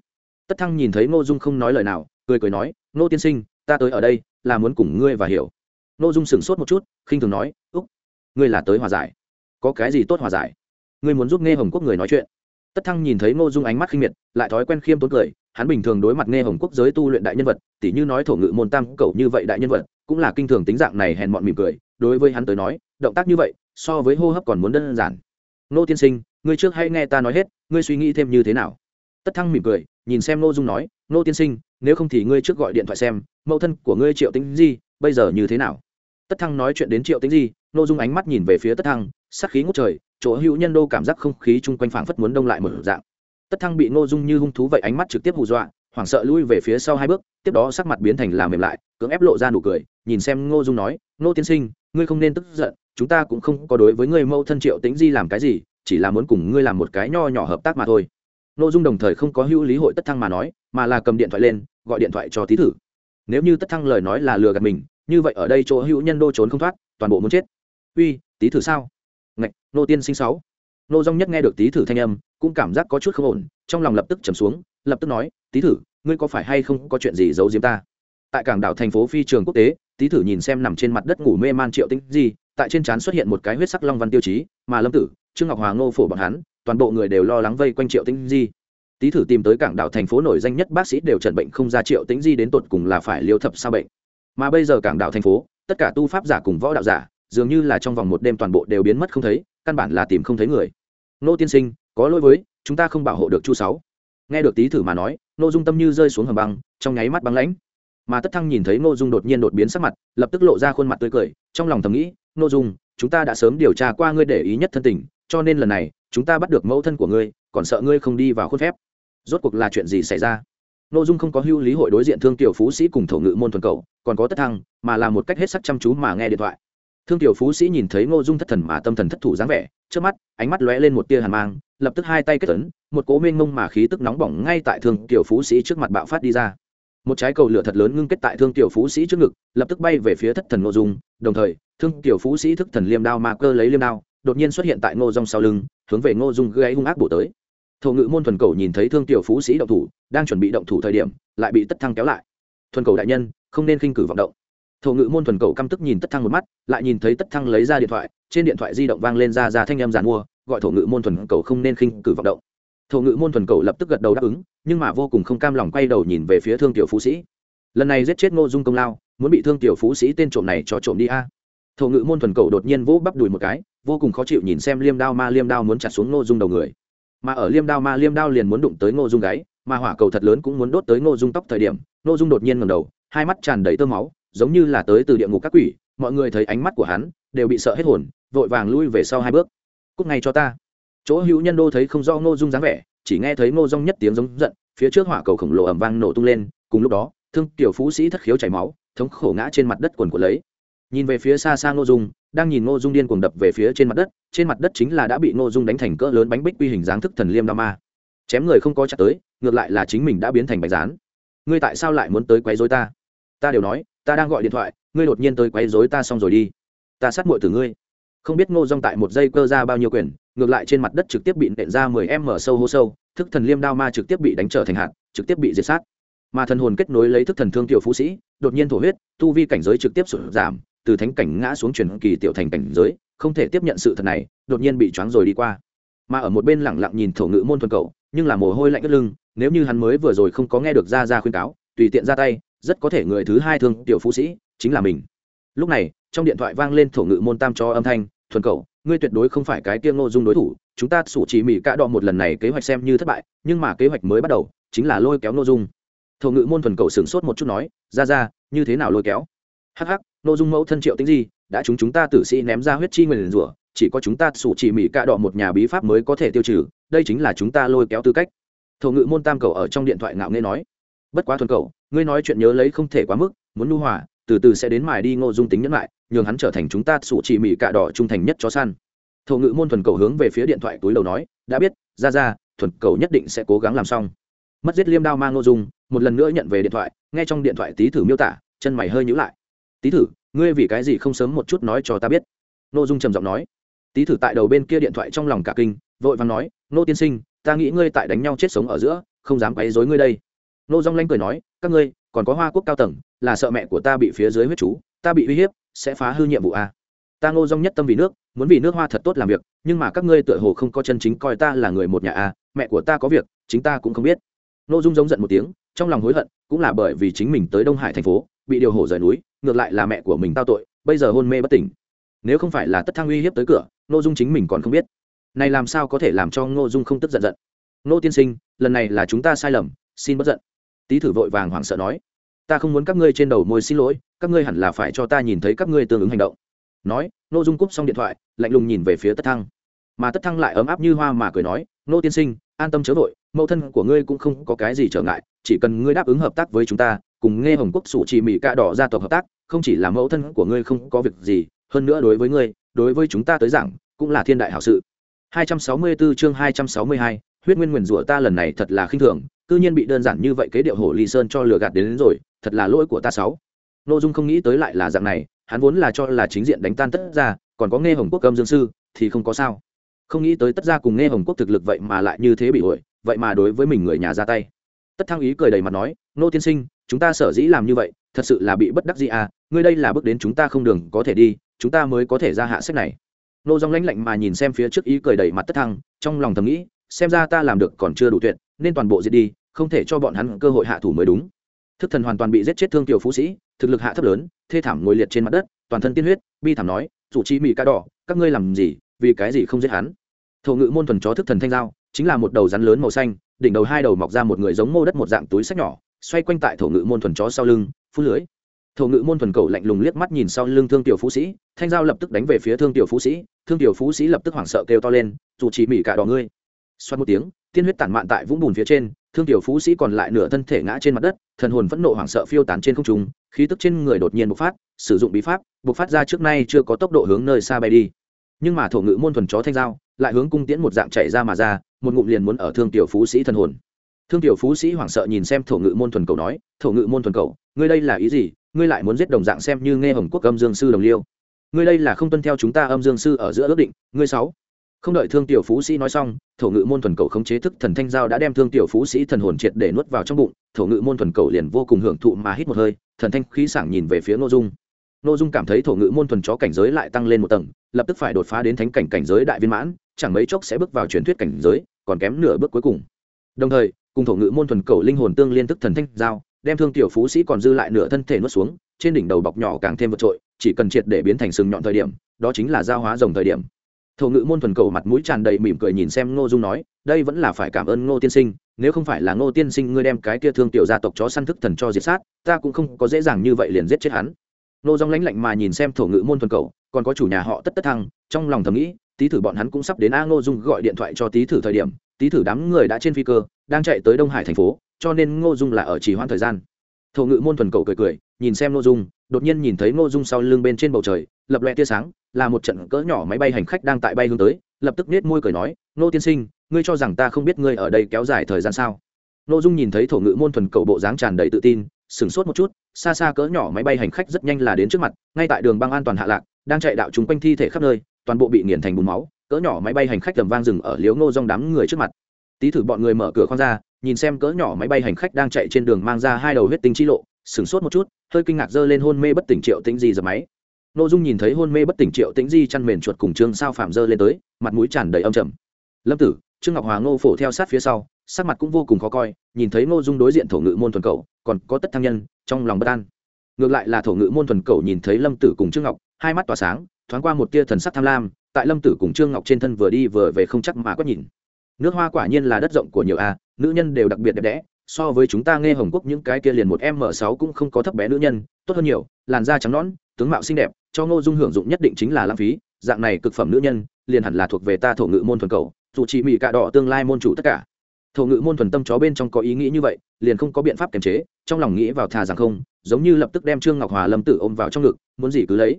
Tất thăng nhìn thấy ngô dung không nói lời nào cười cười nói ngô tiên sinh ta tới ở đây là muốn cùng ngươi và hiểu ngô dung sửng sốt một chút, khinh thường nói, úc, ngươi là tới hòa giải. Có cái gì tốt hòa giải? Ngươi muốn giúp nghe hồng quốc người nói chuyện. Tất thăng nhìn thấy ngô dung ánh mắt khinh miệt, lại thói quen khiêm tốn cười, hắn bình thường đối mặt nghe hồng quốc giới tu luyện đại nhân vật, tỉ như nói thổ ngự môn tam cầu như vậy đại nhân vật, cũng là kinh thường tính dạng này hèn mọn mỉm cười, đối với hắn tới nói, động tác như vậy, so với hô hấp còn muốn đơn giản. Nô tiên sinh, ngươi trước hay nghe ta nói hết, ngươi suy nghĩ thêm như thế nào? Tất thăng mỉm cười, nhìn xem nô dung nói nô tiên sinh, nếu không thì ngươi trước gọi điện thoại xem, mẫu thân của ngươi triệu tính gì bây giờ như thế nào? Tất thăng nói chuyện đến triệu tính gì nội dung ánh mắt nhìn về phía tất thăng, sắc khí ngút trời, chỗ hữu nhân đô cảm giác không khí chung quanh phảng phất muốn đông lại một dạng. Tất thăng bị Ngô dung như hung thú vậy ánh mắt trực tiếp hù dọa, hoảng sợ lui về phía sau hai bước, tiếp đó sắc mặt biến thành làm mềm lại, cưỡng ép lộ ra nụ cười, nhìn xem ngô dung nói, ngô tiên sinh, ngươi không nên tức giận, chúng ta cũng không có đối với ngươi mâu thân triệu tính di làm cái gì, chỉ là muốn cùng ngươi làm một cái nho nhỏ hợp tác mà thôi. Ngô dung đồng thời không có hữu lý hội tất thăng mà nói, mà là cầm điện thoại lên, gọi điện thoại cho tí thử. Nếu như tất thăng lời nói là lừa gạt mình như vậy ở đây chỗ hữu nhân đô trốn không thoát, toàn bộ muốn chết. Uy Tý thử sao? Ngạch, nô tiên sinh sáu. Nô dong nhất nghe được Tý thử thanh âm, cũng cảm giác có chút không ổn, trong lòng lập tức trầm xuống, lập tức nói Tý thử, ngươi có phải hay không có chuyện gì giấu giếm ta? Tại cảng đảo thành phố phi trường quốc tế Tý thử nhìn xem nằm trên mặt đất ngủ mê man triệu tinh gì tại trên trán xuất hiện một cái huyết sắc long văn tiêu chí, mà lâm tử, trương ngọc hòa ngô phổ bọn hắn, toàn bộ người đều lo lắng vây quanh triệu tinh di. Tý thử tìm tới cảng đảo thành phố nổi danh nhất bác sĩ đều trần bệnh không ra triệu tĩnh di đến tột cùng là phải liêu thập sao bệnh mà bây giờ cảng đảo thành phố, tất cả tu pháp giả cùng võ đạo giả, dường như là trong vòng một đêm toàn bộ đều biến mất không thấy, căn bản là tìm không thấy người. Nô tiên sinh, có lỗi với, chúng ta không bảo hộ được chu sáu. Nghe được tí thử mà nói nô dung tâm như rơi xuống hầm băng, trong nháy mắt băng lãnh. Mà tất thăng nhìn thấy nô dung đột nhiên đột biến sắc mặt, lập tức lộ ra khuôn mặt tươi cười, trong lòng thầm nghĩ nô dung, chúng ta đã sớm điều tra qua ngươi để ý nhất thân tình, cho nên lần này, chúng ta bắt được mẫu thân của ngươi, còn sợ ngươi không đi vào khuôn phép. Rốt cuộc là chuyện gì xảy ra? Nội dung không có hưu lý hội đối diện thương tiểu phú sĩ cùng thổ ngự môn thuần cầu, còn có tất thăng, mà là một cách hết sắc chăm chú mà nghe điện thoại. Thương tiểu phú sĩ nhìn thấy ngô dung thất thần mà tâm thần thất thủ dáng vẻ trước mắt, ánh mắt lóe lên một tia hàn mang, lập tức hai tay kết tấn một cố mênh mông mà khí tức nóng bỏng ngay tại thương tiểu phú sĩ trước mặt bạo phát đi ra. Một trái cầu lửa thật lớn ngưng kết tại thương tiểu phú sĩ trước ngực, lập tức bay về phía thất thần ngô dung, đồng thời, thương tiểu phú sĩ thức thần liêm đao mà cơ lấy liêm đao, đột nhiên xuất hiện tại ngô dung sau lưng, hướng về ngô dung gây hung ác bổ tới thổ ngự môn thuần cầu nhìn thấy thương tiểu phú sĩ động thủ, đang chuẩn bị động thủ thời điểm, lại bị tất thăng kéo lại. Thuần cầu đại nhân, không nên khinh cử vọng động. Thổ ngự môn thuần cầu căm tức nhìn tất thăng một mắt, lại nhìn thấy tất thăng lấy ra điện thoại, trên điện thoại di động vang lên ra ra thanh em giàn mua, gọi thổ ngự môn thuần cầu không nên khinh cử vọng động. Thổ ngự môn thuần cầu lập tức gật đầu đáp ứng, nhưng mà vô cùng không cam lòng quay đầu nhìn về phía thương tiểu phú sĩ. Lần này giết chết ngô dung công lao, muốn bị thương tiểu phú sĩ tên trộm này cho trộm đi a. Thổ ngự môn thuần cầu đột nhiên vỗ bắp đùi một cái, vô cùng khó chịu nhìn xem liêm đao ma liêm đao muốn chặt xuống ngô dung đầu người mà ở liêm đao ma liêm đao liền muốn đụng tới ngô dung gáy, mà hỏa cầu thật lớn cũng muốn đốt tới ngô dung tóc thời điểm, ngô dung đột nhiên ngầm đầu, hai mắt tràn đầy tơ máu, giống như là tới từ địa ngục các quỷ, mọi người thấy ánh mắt của hắn đều bị sợ hết hồn, vội vàng lui về sau hai bước. Cúc ngay cho ta. Chỗ hữu nhân đô thấy không do ngô dung dáng vẻ, chỉ nghe thấy ngô dung nhất tiếng giống giận, phía trước hỏa cầu khổng lồ ẩm vang nổ tung lên, cùng lúc đó, thương tiểu phú sĩ thất khiếu chảy máu, thống khổ ngã trên mặt đất quần của lấy. Nhìn về phía xa xa ngô dung đang nhìn ngô dung điên cuồng đập về phía trên mặt đất, trên mặt đất chính là đã bị ngô dung đánh thành cỡ lớn bánh bích quy hình dáng thức thần liêm đao ma. Chém người không có chặt tới, ngược lại là chính mình đã biến thành bánh rán ngươi tại sao lại muốn tới quấy dối ta? Ta đều nói, ta đang gọi điện thoại, ngươi đột nhiên tới quấy dối ta xong rồi đi. Ta sát muội từ ngươi. Không biết ngô dung tại một giây cơ ra bao nhiêu quyền, ngược lại trên mặt đất trực tiếp bị nện ra mười em mở sâu hô sâu, thức thần liêm đao ma trực tiếp bị đánh trở thành hạt, trực tiếp bị diệt sát. Mà thần hồn kết nối lấy thức thần thương tiểu phú sĩ, đột nhiên thổ huyết, tu vi cảnh giới trực tiếp sụt giảm từ thánh cảnh ngã xuống truyền kỳ tiểu thành cảnh giới, không thể tiếp nhận sự thật này, đột nhiên bị choáng rồi đi qua. Mà ở một bên lẳng lặng nhìn thổ ngữ môn thuần cầu nhưng là mồ hôi lạnh ướt lưng, nếu như hắn mới vừa rồi không có nghe được ra ra khuyên cáo, tùy tiện ra tay, rất có thể người thứ hai thương tiểu phú sĩ chính là mình. Lúc này, trong điện thoại vang lên thổ ngữ môn tam cho âm thanh, thuần cầu ngươi tuyệt đối không phải cái tiêm ngô dung đối thủ, chúng ta sủ chỉ mỹ cạ đọ một lần này kế hoạch xem như thất bại, nhưng mà kế hoạch mới bắt đầu, chính là lôi kéo ngô dung. Thổ ngữ môn thuần cầu sửng sốt một chút nói, ra ra, như thế nào lôi kéo? Hắc hắc nội dung mẫu thân triệu tính gì đã chúng chúng ta tử sĩ ném ra huyết chi nguyền rủa, chỉ có chúng ta sủ chỉ mỹ cạ đọ một nhà bí pháp mới có thể tiêu trừ, đây chính là chúng ta lôi kéo tư cách. Thổ ngự môn tam cầu ở trong điện thoại ngạo nghê nói, bất quá thuần cầu ngươi nói chuyện nhớ lấy không thể quá mức, muốn nu hòa, từ từ sẽ đến mài đi ngô dung tính nhẫn lại, nhường hắn trở thành chúng ta sủ chỉ mỹ cạ đỏ trung thành nhất cho săn. Thổ ngự môn thuần cầu hướng về phía điện thoại túi đầu nói, đã biết, ra ra, thuần cầu nhất định sẽ cố gắng làm xong. Mất giết liêm đao mang ngô dung, một lần nữa nhận về điện thoại, nghe trong điện thoại tí thử miêu tả, chân mày hơi nhữ lại tý thử, ngươi vì cái gì không sớm một chút nói cho ta biết? N ô dung trầm giọng nói. Tý thử tại đầu bên kia điện thoại trong lòng cả kinh, vội vàng nói, nô tiên sinh, ta nghĩ ngươi tại đánh nhau chết sống ở giữa, không dám quấy dối ngươi đây. Nô dong lanh cười nói, các ngươi, còn có hoa quốc cao tầng, là sợ mẹ của ta bị phía dưới huyết chú, ta bị uy hiếp, sẽ phá hư nhiệm vụ a ta ngô dong nhất tâm vì nước, muốn vì nước hoa thật tốt làm việc, nhưng mà các ngươi tựa hồ không có chân chính coi ta là người một nhà a mẹ của ta có việc, chính ta cũng không biết. Nô dung giống giận một tiếng, trong lòng hối hận, cũng là bởi vì chính mình tới đông hải thành phố bị điều hổ rời núi, ngược lại là mẹ của mình tao tội, bây giờ hôn mê bất tỉnh. Nếu không phải là tất thăng uy hiếp tới cửa, ngô dung chính mình còn không biết. Này làm sao có thể làm cho ngô dung không tức giận giận? Ngô tiên sinh, lần này là chúng ta sai lầm, xin bất giận. Tý thử vội vàng hoảng sợ nói, ta không muốn các ngươi trên đầu môi xin lỗi, các ngươi hẳn là phải cho ta nhìn thấy các ngươi tương ứng hành động. Nói, ngô dung cúp xong điện thoại, lạnh lùng nhìn về phía tất thăng. Mà tất thăng lại ấm áp như hoa mà cười nói, ngô tiên sinh, an tâm chớ vội, mẫu thân của ngươi cũng không có cái gì trở ngại, chỉ cần ngươi đáp ứng hợp tác với chúng ta cùng nghe hồng quốc sủ chỉ mỹ cạ đỏ gia tộc hợp tác không chỉ là mẫu thân của ngươi không có việc gì hơn nữa đối với ngươi đối với chúng ta tới giảng cũng là thiên đại hảo sự. 264 chương 262, huyết nguyên nguyền rủa ta lần này thật là khinh thường, cư nhiên bị đơn giản như vậy kế điệu hổ ly sơn cho lừa gạt đến, đến rồi, thật là lỗi của ta sáu. nội dung không nghĩ tới lại là dạng này hắn vốn là cho là chính diện đánh tan tất ra còn có nghe hồng quốc âm dương sư thì không có sao. Không nghĩ tới tất ra cùng nghe hồng quốc thực lực vậy mà lại như thế bị ổi vậy mà đối với mình người nhà ra tay. Tất thăng ý cười đầy mặt nói nô tiên sinh chúng ta sở dĩ làm như vậy, thật sự là bị bất đắc gì à ngươi đây là bước đến chúng ta không đường có thể đi, chúng ta mới có thể ra hạ sách này. Nô dòng lãnh lạnh mà nhìn xem phía trước ý cười đầy mặt tất thăng, trong lòng thầm nghĩ, xem ra ta làm được còn chưa đủ tuyệt, nên toàn bộ diệt đi, không thể cho bọn hắn cơ hội hạ thủ mới đúng. Thức thần hoàn toàn bị giết chết thương tiểu phú sĩ, thực lực hạ thấp lớn, thê thảm ngồi liệt trên mặt đất, toàn thân tiên huyết, bi thảm nói chủ chi mỹ ca đỏ, các ngươi làm gì, vì cái gì không giết hắn? Thổ ngự môn thuần chó thức thần thanh giao, chính là một đầu rắn lớn màu xanh, đỉnh đầu hai đầu mọc ra một người giống mô đất một dạng túi sách nhỏ xoay quanh tại thổ ngự môn thuần chó sau lưng, phú lưới. Thổ ngự môn thuần cầu lạnh lùng liếc mắt nhìn sau lưng thương tiểu phú sĩ, thanh giao lập tức đánh về phía thương tiểu phú sĩ, thương tiểu phú sĩ lập tức hoảng sợ kêu to lên, dù chỉ mỉ cả đỏ ngươi. Xoát một tiếng, tiên huyết tản mạn tại vũng bùn phía trên, thương tiểu phú sĩ còn lại nửa thân thể ngã trên mặt đất, thần hồn phẫn nộ hoảng sợ phiêu tán trên không trung, khí tức trên người đột nhiên bộc phát, sử dụng bí pháp, bộc phát ra trước nay chưa có tốc độ hướng nơi xa bay đi. Nhưng mà thổ ngự môn thuần chó thanh giao lại hướng cung tiễn một dạng chạy ra mà ra, một ngụm liền muốn ở thương tiểu phú sĩ thần hồn thương tiểu phú sĩ hoảng sợ nhìn xem thổ ngự môn thuần cầu nói, thổ ngự môn thuần cầu, ngươi đây là ý gì? Ngươi lại muốn giết đồng dạng xem như nghe hồng quốc âm dương sư đồng liêu. Ngươi đây là không tuân theo chúng ta âm dương sư ở giữa ước định, ngươi sáu. Không đợi thương tiểu phú sĩ nói xong, thổ ngự môn thuần cầu khống chế thức thần thanh giao đã đem thương tiểu phú sĩ thần hồn triệt để nuốt vào trong bụng, thổ ngự môn thuần cầu liền vô cùng hưởng thụ mà hít một hơi, thần thanh khí sảng nhìn về phía ngô dung. Ngô dung cảm thấy thổ ngự môn thuần chó cảnh giới lại tăng lên một tầng, lập tức phải đột phá đến thánh cảnh cảnh giới đại viên mãn, chẳng mấy chốc sẽ bước vào truyền thuyết cảnh giới, còn kém nửa bước cuối cùng. Đồng thời cùng thổ ngữ môn thuần cầu linh hồn tương liên tức thần thanh giao, đem thương tiểu phú sĩ còn dư lại nửa thân thể nuốt xuống, trên đỉnh đầu bọc nhỏ càng thêm vượt trội, chỉ cần triệt để biến thành sừng nhọn thời điểm, đó chính là giao hóa rồng thời điểm. Thổ ngữ môn thuần cầu mặt mũi tràn đầy mỉm cười nhìn xem ngô dung nói, đây vẫn là phải cảm ơn ngô tiên sinh, nếu không phải là ngô tiên sinh ngươi đem cái kia thương tiểu gia tộc chó săn thức thần cho diệt sát, ta cũng không có dễ dàng như vậy liền giết chết hắn. Ngô dung lãnh lạnh mà nhìn xem thổ ngữ môn thuần cầu, còn có chủ nhà họ tất tất thăng, trong lòng thầm nghĩ, tí thử bọn hắn cũng sắp đến a ngô dung gọi điện thoại cho tí thử thời điểm tí thử đám người đã trên phi cơ, đang chạy tới đông hải thành phố, cho nên ngô dung là ở trì hoãn thời gian. Thổ ngự môn thuần cầu cười cười, nhìn xem ngô dung, đột nhiên nhìn thấy ngô dung sau lưng bên trên bầu trời, lập loe tia sáng, là một trận cỡ nhỏ máy bay hành khách đang tại bay hướng tới, lập tức nết môi cười nói, ngô tiên sinh, ngươi cho rằng ta không biết ngươi ở đây kéo dài thời gian sao? Ngô dung nhìn thấy thổ ngự môn thuần cầu bộ dáng tràn đầy tự tin, sửng sốt một chút, xa xa cỡ nhỏ máy bay hành khách rất nhanh là đến trước mặt, ngay tại đường băng an toàn hạ lạc, đang chạy đạo chúng quanh thi thể khắp nơi, toàn bộ bị nghiền thành bùn máu cỡ nhỏ máy bay hành khách tầm vang rừng ở liếu ngô dong đám người trước mặt. Tí thử bọn người mở cửa khoang ra, nhìn xem cỡ nhỏ máy bay hành khách đang chạy trên đường mang ra hai đầu huyết tinh chi lộ, sửng sốt một chút, hơi kinh ngạc dơ lên hôn mê bất tỉnh triệu tĩnh di dập máy. Nội dung nhìn thấy hôn mê bất tỉnh triệu tĩnh di chăn mền chuột cùng trương sao phạm dơ lên tới, mặt mũi tràn đầy âm trầm. Lâm tử, trương ngọc hòa ngô phổ theo sát phía sau, sắc mặt cũng vô cùng khó coi, nhìn thấy ngô dung đối diện thổ ngự môn thuần cầu, còn có tất thăng nhân, trong lòng bất an. Ngược lại là thổ ngự môn thuần cầu nhìn thấy lâm tử cùng trương ngọc, hai mắt tỏa sáng, thoáng qua một tia thần sắc tham lam tại lâm tử cùng trương ngọc trên thân vừa đi vừa về không chắc mà quét nhìn. Nước hoa quả nhiên là đất rộng của nhiều a, nữ nhân đều đặc biệt đẹp đẽ, so với chúng ta nghe hồng quốc những cái kia liền một m sáu cũng không có thấp bé nữ nhân, tốt hơn nhiều, làn da trắng nõn, tướng mạo xinh đẹp, cho ngô dung hưởng dụng nhất định chính là lãng phí, dạng này cực phẩm nữ nhân, liền hẳn là thuộc về ta thổ ngự môn thuần cầu, dù chỉ mỹ cạ đỏ tương lai môn chủ tất cả. Thổ ngự môn thuần tâm chó bên trong có ý nghĩ như vậy, liền không có biện pháp kiềm chế, trong lòng nghĩ vào thà rằng không, giống như lập tức đem trương ngọc hòa lâm tử ôm vào trong ngực, muốn gì cứ lấy.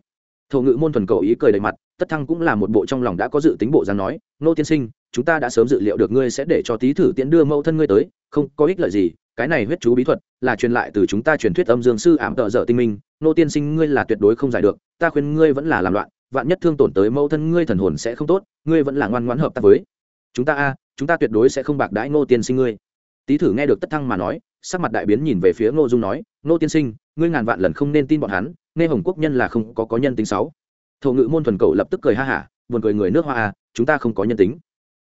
Thổ ngự môn thuần cầu ý cười đầy mặt tất thăng cũng là một bộ trong lòng đã có dự tính bộ dáng nói, nô tiên sinh, chúng ta đã sớm dự liệu được ngươi sẽ để cho Tý thử tiễn đưa mẫu thân ngươi tới, không, có ích lợi gì, cái này huyết chú bí thuật là truyền lại từ chúng ta truyền thuyết âm dương sư ảm tợ dở tinh minh, nô tiên sinh ngươi là tuyệt đối không giải được, ta khuyên ngươi vẫn là làm loạn, vạn nhất thương tổn tới mẫu thân ngươi thần hồn sẽ không tốt, ngươi vẫn là ngoan ngoãn hợp tác với chúng ta a, chúng ta tuyệt đối sẽ không bạc đãi Nô tiên sinh ngươi. Tý thử nghe được tất thăng mà nói, sắc mặt đại biến nhìn về phía ngô dung nói, Nô tiên sinh, ngươi ngàn vạn lần không nên tin bọn hắn, nghe hồng quốc nhân là không có có nhân tính sáu thổ ngự môn thuần cầu lập tức cười ha hả, buồn cười người nước hoa à chúng ta không có nhân tính.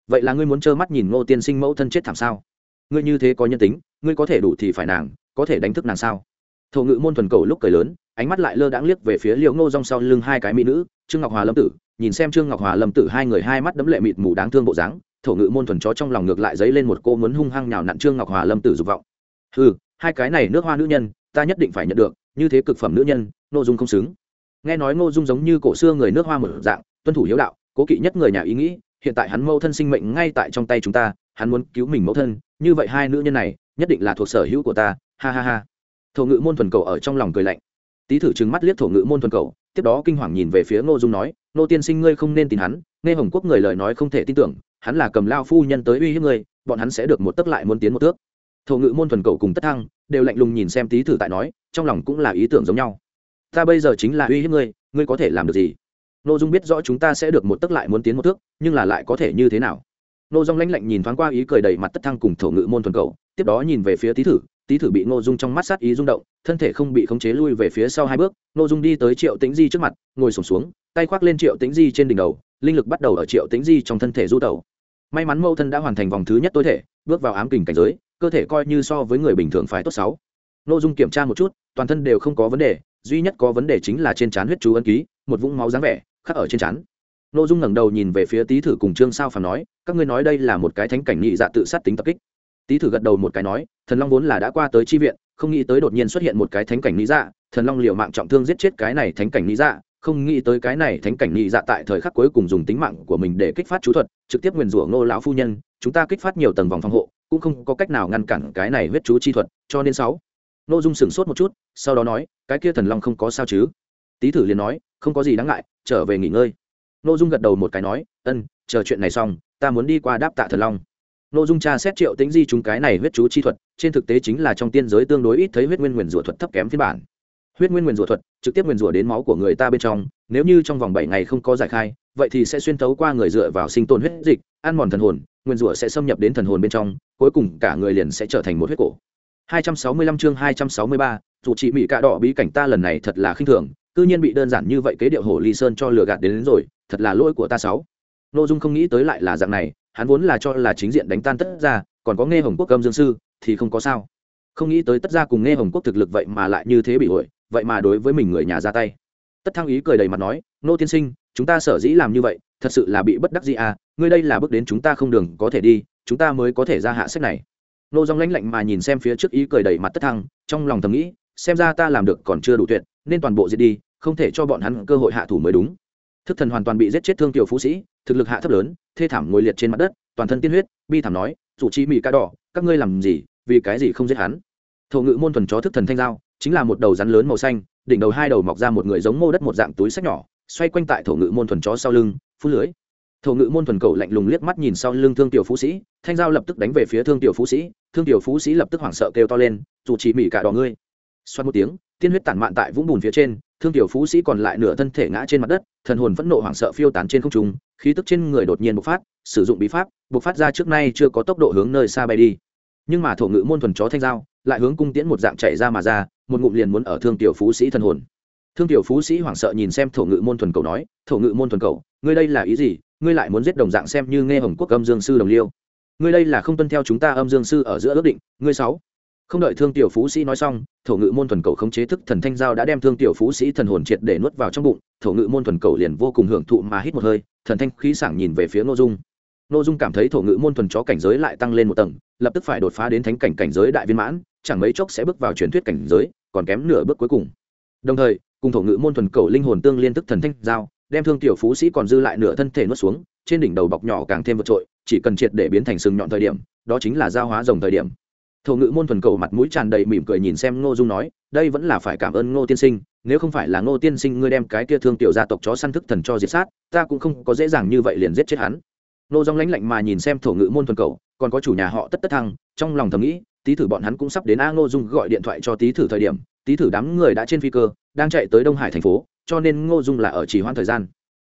Vậy là ngươi muốn trơ mắt nhìn ngô tiên sinh mẫu thân chết thảm sao? Ngươi như thế có nhân tính, ngươi có thể đủ thì phải nàng, có thể đánh thức nàng sao? Thổ ngự môn thuần cầu lúc cười lớn, ánh mắt lại lơ đãng liếc về phía liệu ngô rong sau lưng hai cái mỹ nữ, trương ngọc hòa lâm tử, nhìn xem trương ngọc hòa lâm tử hai người hai mắt đấm lệ mịt mù đáng thương bộ dáng, thổ ngự môn thuần chó trong lòng ngược lại dấy lên một cô muốn hung hăng nhào nặn trương ngọc hòa lâm tử dục vọng. Ừ hai cái này nước hoa nữ nhân, ta nhất định phải nhận được, như thế cực phẩm nữ nhân, nội dung không xứng nghe nói ngô dung giống như cổ xưa người nước hoa một dạng, tuân thủ hiếu đạo, cố kỵ nhất người nhà ý nghĩ, hiện tại hắn mâu thân sinh mệnh ngay tại trong tay chúng ta, hắn muốn cứu mình mẫu thân, như vậy hai nữ nhân này, nhất định là thuộc sở hữu của ta, ha ha ha. Thổ ngự môn thuần cầu ở trong lòng cười lạnh. Tý thử trừng mắt liếc thổ ngự môn thuần cầu, tiếp đó kinh hoàng nhìn về phía ngô dung nói nô tiên sinh ngươi không nên tin hắn, nghe hồng quốc người lời nói không thể tin tưởng, hắn là cầm lao phu nhân tới uy hiếp ngươi, bọn hắn sẽ được một tấc lại muốn tiến một thước thổ ngự môn thuần cầu cùng tất thăng đều lạnh lùng nhìn xem tý thử tại nói, trong lòng cũng là ý tưởng giống nhau ta bây giờ chính là uy hiếp ngươi ngươi có thể làm được gì? N ô dung biết rõ chúng ta sẽ được một tấc lại muốn tiến một thước, nhưng là lại có thể như thế nào? N ô dung lãnh lạnh nhìn thoáng qua ý cười đầy mặt tất thăng cùng thổ ngự môn thuần cầu, tiếp đó nhìn về phía tý thử. Tý thử bị n ô dung trong mắt sát ý rung động, thân thể không bị khống chế lui về phía sau hai bước. N ô dung đi tới triệu tĩnh di trước mặt, ngồi sổm xuống, tay khoác lên triệu tĩnh di trên đỉnh đầu, linh lực bắt đầu ở triệu tĩnh di trong thân thể du tẩu. May mắn mẫu thân đã hoàn thành vòng thứ nhất tối thể, bước vào ám kình cảnh giới, cơ thể coi như so với người bình thường phải tốt sáu. N ô dung kiểm tra một chút, toàn thân đều không có vấn đề duy nhất có vấn đề chính là trên trán huyết chú ấn ký, một vũng máu dáng vẻ, khắc ở trên trán. Nội dung ngẩng đầu nhìn về phía tý thử cùng trương sao phàm nói, các ngươi nói đây là một cái thánh cảnh nhị dạ tự sát tính tập kích. Tý thử gật đầu một cái nói, thần long vốn là đã qua tới chi viện, không nghĩ tới đột nhiên xuất hiện một cái thánh cảnh nhị dạ thần long liều mạng trọng thương giết chết cái này thánh cảnh nhị dạ không nghĩ tới cái này thánh cảnh nhị dạ tại thời khắc cuối cùng dùng tính mạng của mình để kích phát chú thuật, trực tiếp nguyền rủa ngô lão phu nhân, chúng ta kích phát nhiều tầng vòng phòng hộ, cũng không có cách nào ngăn cản cái này huyết chú chi thuật, cho nên sáu nội dung sửng sốt một chút, sau đó nói, cái kia thần long không có sao chứ? Tý thử liền nói, không có gì đáng ngại, trở về nghỉ ngơi. N ô dung gật đầu một cái nói, ân, chờ chuyện này xong, ta muốn đi qua đáp tạ thần long. N ô dung tra xét triệu tính di chúng cái này huyết chú chi thuật, trên thực tế chính là trong tiên giới tương đối ít thấy huyết nguyên nguyền rủa thuật thấp kém phiên bản. Huyết nguyên nguyền rủa thuật trực tiếp nguyền rủa đến máu của người ta bên trong, nếu như trong vòng bảy ngày không có giải khai, vậy thì sẽ xuyên tấu qua người dựa vào sinh tồn huyết dịch, ăn mòn thần hồn, nguyền rủa sẽ xâm nhập đến thần hồn bên trong, cuối cùng cả người liền sẽ trở thành một huyết cổ. 265 chương 263, dù chị mỹ cạ đỏ bí cảnh ta lần này thật là khinh thường cư nhiên bị đơn giản như vậy kế điệu hồ ly sơn cho lừa gạt đến, đến rồi thật là lỗi của ta sáu. Nội dung không nghĩ tới lại là dạng này hắn vốn là cho là chính diện đánh tan tất ra còn có nghe hồng quốc Câm dương sư thì không có sao. Không nghĩ tới tất ra cùng nghe hồng quốc thực lực vậy mà lại như thế bị uội, vậy mà đối với mình người nhà ra tay. Tất thăng ý cười đầy mặt nói nô tiên sinh chúng ta sở dĩ làm như vậy thật sự là bị bất đắc dĩ à ngươi đây là bước đến chúng ta không đường có thể đi chúng ta mới có thể ra hạ sách này nô dòng lãnh lạnh mà nhìn xem phía trước ý cười đầy mặt tất thăng, trong lòng thầm nghĩ, xem ra ta làm được còn chưa đủ tuyệt, nên toàn bộ diệt đi, không thể cho bọn hắn cơ hội hạ thủ mới đúng. Thức thần hoàn toàn bị giết chết thương tiểu phú sĩ, thực lực hạ thấp lớn, thê thảm ngồi liệt trên mặt đất, toàn thân tiên huyết, bi thảm nói chủ chi mỹ ca đỏ, các ngươi làm gì, vì cái gì không giết hắn? Thổ ngự môn thuần chó thức thần thanh giao, chính là một đầu rắn lớn màu xanh, đỉnh đầu hai đầu mọc ra một người giống mô đất một dạng túi sách nhỏ, xoay quanh tại thổ ngự môn thuần chó sau lưng, phú lưới thổ ngự môn thuần cầu lạnh lùng liếc mắt nhìn sau lưng thương tiểu phú sĩ, thanh giao lập tức đánh về phía thương tiểu phú sĩ, thương tiểu phú sĩ lập tức hoảng sợ kêu to lên, dù chỉ mỉ cả đỏ ngươi. Xoát một tiếng, tiên huyết tản mạn tại vũng bùn phía trên, thương tiểu phú sĩ còn lại nửa thân thể ngã trên mặt đất, thần hồn phẫn nộ hoảng sợ phiêu tán trên không trung, khí tức trên người đột nhiên bộc phát, sử dụng bí pháp, bộc phát ra trước nay chưa có tốc độ hướng nơi xa bay đi. Nhưng mà thổ ngự môn thuần chó thanh giao lại hướng cung tiễn một dạng chạy ra mà ra, một ngụm liền muốn ở thương tiểu phú sĩ thần hồn. Thương tiểu phú sĩ hoảng sợ nhìn xem thổ ngự môn thuần cầu nói, thổ ngự môn thuần cầu ngươi đây là ý gì? Ngươi lại muốn giết đồng dạng xem như nghe hồng quốc âm dương sư đồng liêu. Ngươi đây là không tuân theo chúng ta âm dương sư ở giữa ước định, ngươi sáu. Không đợi thương tiểu phú sĩ nói xong, thổ ngự môn thuần cầu khống chế thức thần thanh giao đã đem thương tiểu phú sĩ thần hồn triệt để nuốt vào trong bụng, thổ ngự môn thuần cầu liền vô cùng hưởng thụ mà hít một hơi, thần thanh khí sảng nhìn về phía n ô dung. N ô dung cảm thấy thổ ngự môn thuần chó cảnh giới lại tăng lên một tầng, lập tức phải đột phá đến thánh cảnh cảnh giới đại viên mãn, chẳng mấy chốc sẽ bước vào truyền thuyết cảnh giới, còn kém nửa bước cuối cùng. Đồng thời, cùng thổ ngự môn thuần cầu linh hồn tương liên thức thần thanh giao đem thương tiểu phú sĩ còn dư lại nửa thân thể nuốt xuống, trên đỉnh đầu bọc nhỏ càng thêm vượt trội, chỉ cần triệt để biến thành sừng nhọn thời điểm, đó chính là giao hóa rồng thời điểm. Thổ ngữ môn thuần cầu mặt mũi tràn đầy mỉm cười nhìn xem ngô dung nói, đây vẫn là phải cảm ơn ngô tiên sinh, nếu không phải là ngô tiên sinh ngươi đem cái kia thương tiểu gia tộc chó săn thức thần cho diệt sát, ta cũng không có dễ dàng như vậy liền giết chết hắn. Ngô dung lãnh lạnh mà nhìn xem thổ ngữ môn thuần cầu, còn có chủ nhà họ tất tất thăng, trong lòng thầm nghĩ, tí thử bọn hắn cũng sắp đến a ngô dung gọi điện thoại cho tí thử thời điểm, tí thử đám người đã trên phi cơ, đang chạy tới đông hải thành phố cho nên ngô dung là ở chỉ hoãn thời gian.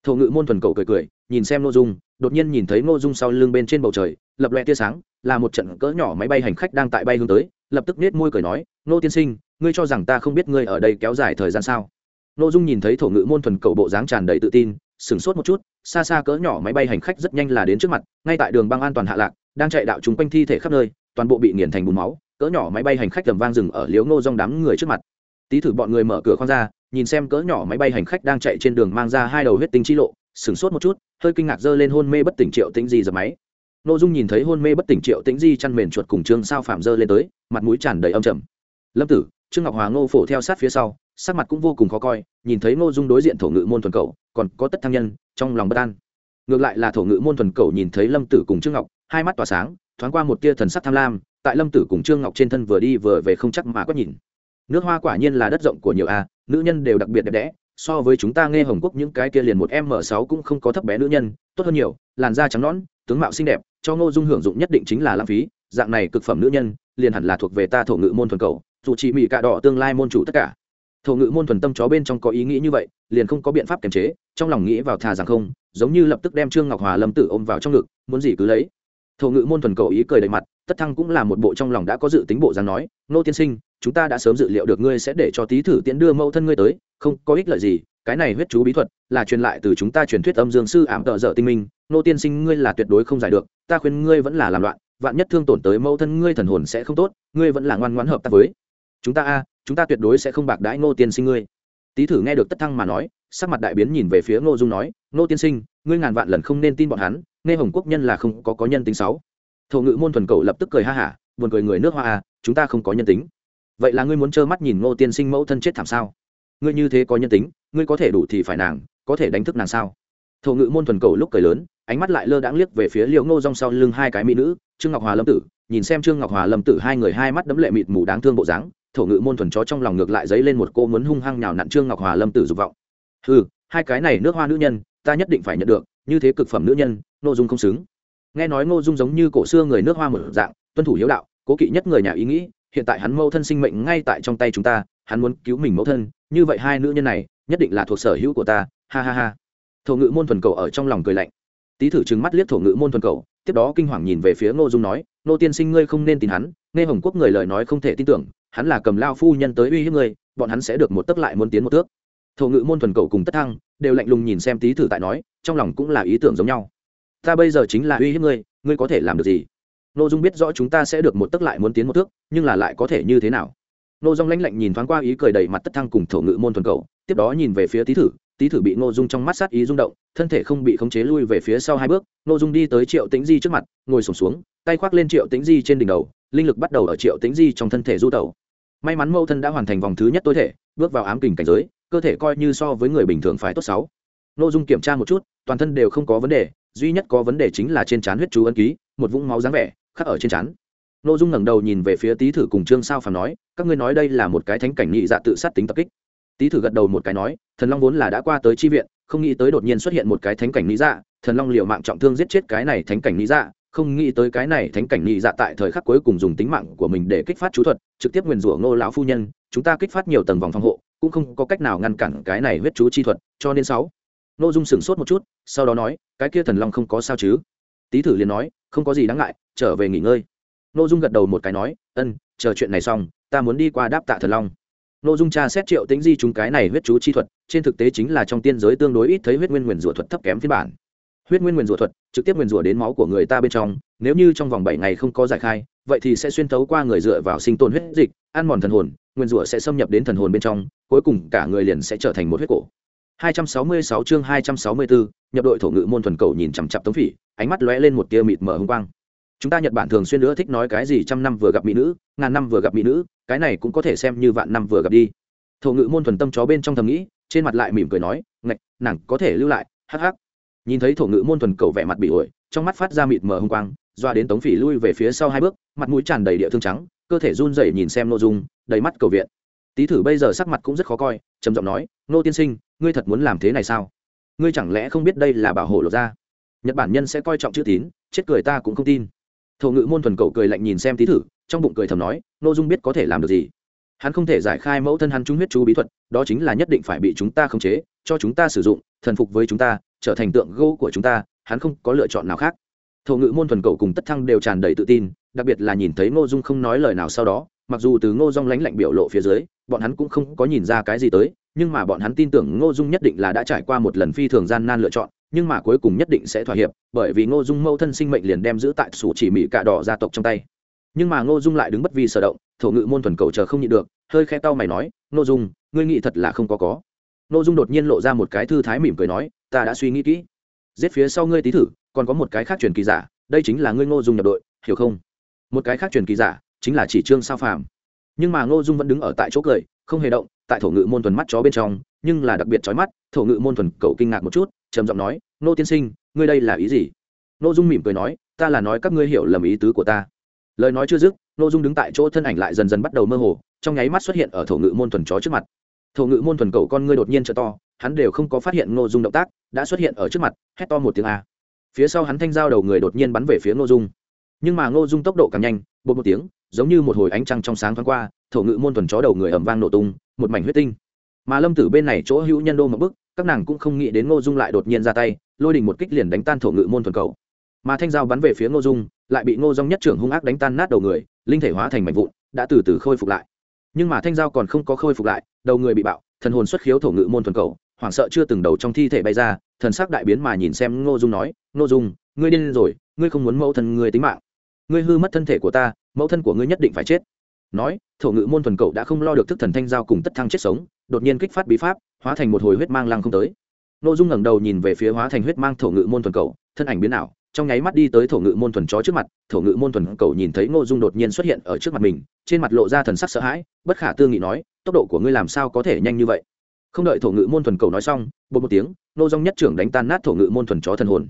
Thổ ngự môn thuần cầu cười cười, nhìn xem ngô dung, đột nhiên nhìn thấy ngô dung sau lưng bên trên bầu trời, lập loe tia sáng, là một trận cỡ nhỏ máy bay hành khách đang tại bay hướng tới, lập tức nết môi cười nói, ngô tiên sinh, ngươi cho rằng ta không biết ngươi ở đây kéo dài thời gian sao? Ngô dung nhìn thấy thổ ngự môn thuần cầu bộ dáng tràn đầy tự tin, sửng sốt một chút, xa xa cỡ nhỏ máy bay hành khách rất nhanh là đến trước mặt, ngay tại đường băng an toàn hạ lạc, đang chạy đạo chúng quanh thi thể khắp nơi, toàn bộ bị nghiền thành bùn máu, cỡ nhỏ máy bay hành khách tầm vang rừng ở liếu ngô dong đám người trước mặt. Tí thử bọn người mở cửa khoang ra nhìn xem cỡ nhỏ máy bay hành khách đang chạy trên đường mang ra hai đầu huyết tinh chi lộ, sửng sốt một chút, hơi kinh ngạc dơ lên hôn mê bất tỉnh triệu tĩnh di dập máy. Nội dung nhìn thấy hôn mê bất tỉnh triệu tĩnh di chăn mền chuột cùng trương sao phạm dơ lên tới, mặt mũi tràn đầy âm trầm. Lâm tử, trương ngọc hòa ngô phổ theo sát phía sau, sắc mặt cũng vô cùng khó coi, nhìn thấy ngô dung đối diện thổ ngự môn thuần cầu, còn có tất thăng nhân, trong lòng bất an. Ngược lại là thổ ngự môn thuần cầu nhìn thấy lâm tử cùng trương ngọc, hai mắt tỏa sáng, thoáng qua một tia thần sắc tham lam, tại lâm tử cùng trương ngọc trên thân vừa đi vừa về không chắc mà quát nhìn. Nước hoa quả nhiên là đất rộng của nhiều a nữ nhân đều đặc biệt đẹp đẽ, so với chúng ta nghe hồng quốc những cái kia liền một m sáu cũng không có thấp bé nữ nhân, tốt hơn nhiều, làn da trắng nõn, tướng mạo xinh đẹp, cho ngô dung hưởng dụng nhất định chính là lãng phí, dạng này cực phẩm nữ nhân, liền hẳn là thuộc về ta thổ ngữ môn thuần cầu, dù chỉ mỹ cạ đỏ tương lai môn chủ tất cả. Thổ ngữ môn thuần tâm chó bên trong có ý nghĩ như vậy, liền không có biện pháp kiềm chế, trong lòng nghĩ vào thà rằng không, giống như lập tức đem trương ngọc hòa lâm tử ôm vào trong ngực, muốn gì cứ lấy. Thổ ngữ môn thuần cầu ý cười đầy mặt, tất thăng cũng là một bộ trong lòng đã có dự tính bộ dáng nói nô tiên sinh chúng ta đã sớm dự liệu được ngươi sẽ để cho tý thử tiễn đưa mẫu thân ngươi tới không có ích lợi gì cái này huyết chú bí thuật là truyền lại từ chúng ta truyền thuyết âm dương sư ảm tợ dở tinh minh nô tiên sinh ngươi là tuyệt đối không giải được ta khuyên ngươi vẫn là làm loạn vạn nhất thương tổn tới mẫu thân ngươi thần hồn sẽ không tốt ngươi vẫn là ngoan ngoãn hợp tác với chúng ta a chúng ta tuyệt đối sẽ không bạc đãi nô tiên sinh ngươi. Tý thử nghe được tất thăng mà nói sắc mặt đại biến nhìn về phía ngô dung nói ngô tiên sinh ngươi ngàn vạn lần không nên tin bọn hắn nghe hồng quốc nhân là không có có nhân tính sáu thổ ngữ môn thuần cầu lập tức cười ha hả buồn cười người nước hoa à, chúng ta không có nhân tính vậy là ngươi muốn trơ mắt nhìn ngô tiên sinh mẫu thân chết thảm sao? Ngươi như thế có nhân tính, ngươi có thể đủ thì phải nàng, có thể đánh thức nàng sao? Thổ ngự môn thuần cầu lúc cười lớn, ánh mắt lại lơ đãng liếc về phía liệu ngô rong sau lưng hai cái mỹ nữ, trương ngọc hòa lâm tử, nhìn xem trương ngọc hòa lâm tử hai người hai mắt đấm lệ mịt mù đáng thương bộ dáng, thổ ngự môn thuần chó trong lòng ngược lại dấy lên một cô muốn hung hăng nhào nặn trương ngọc hòa lâm tử dục vọng. Ừ hai cái này nước hoa nữ nhân, ta nhất định phải nhận được, như thế cực phẩm nữ nhân nội dung không xứng. Nghe nói ngô dung giống như cổ xưa người nước hoa một dạng, tuân thủ hiếu đạo, cố kỵ nhất người nhà ý nghĩ hiện tại hắn mâu thân sinh mệnh ngay tại trong tay chúng ta, hắn muốn cứu mình mẫu thân, như vậy hai nữ nhân này, nhất định là thuộc sở hữu của ta, ha ha ha. Thổ ngữ môn thuần cầu ở trong lòng cười lạnh. Tý thử trừng mắt liếc thổ ngữ môn thuần cầu, tiếp đó kinh hoàng nhìn về phía ngô dung nói nô tiên sinh ngươi không nên tin hắn, nghe hồng quốc người lời nói không thể tin tưởng, hắn là cầm lao phu nhân tới uy hiếp ngươi, bọn hắn sẽ được một tấc lại muốn tiến một tước. Thổ ngữ môn thuần cầu cùng tất thăng đều lạnh lùng nhìn xem tý thử tại nói, trong lòng cũng là ý tưởng giống nhau. Ta bây giờ chính là uy hiếp ngươi ngươi có thể làm được gì? Nội dung biết rõ chúng ta sẽ được một tức lại muốn tiến một thước, nhưng là lại có thể như thế nào? Nô dung lãnh lạnh nhìn thoáng qua ý cười đầy mặt tất thăng cùng thổ ngự môn thuần cầu tiếp đó nhìn về phía tý thử. Tý thử bị ngô dung trong mắt sát ý rung động, thân thể không bị khống chế lui về phía sau hai bước. Ngô dung đi tới triệu tĩnh di trước mặt, ngồi sổm xuống, tay khoác lên triệu tĩnh di trên đỉnh đầu, linh lực bắt đầu ở triệu tĩnh di trong thân thể du tẩu. May mắn mẫu thân đã hoàn thành vòng thứ nhất tối thể, bước vào ám kình cảnh giới, cơ thể coi như so với người bình thường phải tốt sáu. Ngô dung kiểm tra một chút, toàn thân đều không có vấn đề, duy nhất có vấn đề chính là trên trán huyết chú ấn ký, một vũng máu dáng vẻ khắc ở trên trán. Ngô Dung ngẩng đầu nhìn về phía Tý Thử cùng Trương Sao phàm nói, các ngươi nói đây là một cái thánh cảnh nhị dạ tự sát tính tập kích. Tý thử gật đầu một cái nói thần long vốn là đã qua tới chi viện không nghĩ tới đột nhiên xuất hiện một cái thánh cảnh lý dạ thần long liệu mạng trọng thương giết chết cái này thánh cảnh lý dạ không nghĩ tới cái này thánh cảnh lý dạ tại thời khắc cuối cùng dùng tính mạng của mình để kích phát chú thuật trực tiếp nguyền rủa ngô lão phu nhân chúng ta kích phát nhiều tầng vòng phòng hộ cũng không có cách nào ngăn cản cái này huyết chú chi thuật cho nên sáu. Nô dung sửng sốt một chút sau đó nói cái kia thần long không có sao chứ? Tý thử liền nói không có gì đáng ngại trở về nghỉ ngơi. Nô dung gật đầu một cái nói ân chờ chuyện này xong ta muốn đi qua đáp tạ thần long. Nội dung tra xét triệu tính di chúng cái này huyết chú chi thuật trên thực tế chính là trong tiên giới tương đối ít thấy huyết nguyên nguyền rủa thuật thấp kém phiên bản. Huyết nguyên nguyền rủa thuật trực tiếp nguyền rủa đến máu của người ta bên trong nếu như trong vòng bảy ngày không có giải khai vậy thì sẽ xuyên thấu qua người dựa vào sinh tồn huyết dịch ăn mòn thần hồn nguyên rủa sẽ xâm nhập đến thần hồn bên trong cuối cùng cả người liền sẽ trở thành một huyết cổ. 266 chương 264, nhập đội thổ ngự môn thuần cầu nhìn chằm chằm tống phỉ ánh mắt lóe lên một tia mịt mờ hung quang chúng ta nhật bản thường xuyên nữa thích nói cái gì trăm năm vừa gặp mỹ nữ, ngàn năm vừa gặp mỹ nữ, cái này cũng có thể xem như vạn năm vừa gặp đi. Thổ ngữ môn thuần tâm chó bên trong thầm nghĩ, trên mặt lại mỉm cười nói, ngạch, nàng có thể lưu lại, hắc hắc. Nhìn thấy thổ ngữ môn thuần cầu vẻ mặt bị ổi, trong mắt phát ra mịt mờ hung quang, doa đến tống phỉ lui về phía sau hai bước, mặt mũi tràn đầy địa thương trắng, cơ thể run rẩy nhìn xem nội dung, đầy mắt cầu viện. Tý thử bây giờ sắc mặt cũng rất khó coi, trầm giọng nói nô tiên sinh, ngươi thật muốn làm thế này sao? Ngươi chẳng lẽ không biết đây là bảo hộ lột ra nhật bản nhân sẽ coi trọng chữ tín, chết cười ta cũng không tin thổ ngự môn thuần cầu cười lạnh nhìn xem tý thử, trong bụng cười thầm nói n ô dung biết có thể làm được gì? Hắn không thể giải khai mẫu thân hắn trung huyết chú bí thuật, đó chính là nhất định phải bị chúng ta khống chế, cho chúng ta sử dụng, thần phục với chúng ta, trở thành tượng gỗ của chúng ta. Hắn không có lựa chọn nào khác. Thổ ngự môn thuần cầu cùng tất thăng đều tràn đầy tự tin, đặc biệt là nhìn thấy ngô dung không nói lời nào sau đó, mặc dù từ ngô dung lánh lạnh biểu lộ phía dưới, bọn hắn cũng không có nhìn ra cái gì tới, nhưng mà bọn hắn tin tưởng ngô dung nhất định là đã trải qua một lần phi thường gian nan lựa chọn nhưng mà cuối cùng nhất định sẽ thỏa hiệp, bởi vì ngô dung mâu thân sinh mệnh liền đem giữ tại sủ chỉ mỹ cạ đỏ gia tộc trong tay. Nhưng mà ngô dung lại đứng bất vi sở động, thổ ngự môn thuần cầu chờ không nhịn được, hơi khe tao mày nói, ngô dung, ngươi nghĩ thật là không có có. Ngô dung đột nhiên lộ ra một cái thư thái mỉm cười nói, ta đã suy nghĩ kỹ. Giết phía sau ngươi tí thử, còn có một cái khác truyền kỳ giả, đây chính là ngươi ngô dung nhập đội, hiểu không? Một cái khác truyền kỳ giả, chính là chỉ trương sao phàm. Nhưng mà ngô dung vẫn đứng ở tại chỗ cười, không hề động, tại thổ ngự môn thuần mắt chó bên trong, nhưng là đặc biệt chói mắt, thổ ngự môn thuần cầu kinh ngạc một chút trầm giọng nói, nô tiên sinh, ngươi đây là ý gì? Nô dung mỉm cười nói, ta là nói các ngươi hiểu lầm ý tứ của ta. Lời nói chưa dứt, nô dung đứng tại chỗ thân ảnh lại dần dần bắt đầu mơ hồ, trong nháy mắt xuất hiện ở thổ ngự môn thuần chó trước mặt. Thổ ngự môn thuần cầu con ngươi đột nhiên trợ to, hắn đều không có phát hiện nô dung động tác, đã xuất hiện ở trước mặt, hét to một tiếng a. Phía sau hắn thanh dao đầu người đột nhiên bắn về phía nô dung. Nhưng mà nô dung tốc độ càng nhanh, bột một tiếng, giống như một hồi ánh trăng trong sáng thoáng qua, thổ ngự môn thuần chó đầu người ẩm vang nổ tung, một mảnh huyết tinh. Mà lâm tử bên này chỗ hữu nhân đô một bức các nàng cũng không nghĩ đến ngô dung lại đột nhiên ra tay, lôi đình một kích liền đánh tan thổ ngự môn thuần cầu. Mà thanh dao bắn về phía ngô dung, lại bị ngô dung nhất trưởng hung ác đánh tan nát đầu người, linh thể hóa thành mảnh vụn, đã từ từ khôi phục lại. Nhưng mà thanh dao còn không có khôi phục lại, đầu người bị bạo, thần hồn xuất khiếu thổ ngự môn thuần cầu, hoảng sợ chưa từng đầu trong thi thể bay ra, thần sắc đại biến mà nhìn xem ngô dung nói, ngô dung, ngươi điên rồi, ngươi không muốn mẫu thân ngươi tính mạng. Ngươi hư mất thân thể của ta, mẫu thân của ngươi nhất định phải chết. Nói, thổ ngự môn thuần cầu đã không lo được thức thần thanh giao cùng tất thăng chết sống, đột nhiên kích phát bí pháp hóa thành một hồi huyết mang lăng không tới. Ngô dung ngẩng đầu nhìn về phía hóa thành huyết mang thổ ngự môn thuần cầu, thân ảnh biến ảo, trong nháy mắt đi tới thổ ngự môn thuần chó trước mặt, thổ ngự môn thuần cầu nhìn thấy ngô dung đột nhiên xuất hiện ở trước mặt mình, trên mặt lộ ra thần sắc sợ hãi, bất khả tư nghị nói, tốc độ của ngươi làm sao có thể nhanh như vậy? Không đợi thổ ngự môn thuần cầu nói xong, bột một tiếng nô dung nhất trưởng đánh tan nát thổ ngự môn thuần chó thần hồn.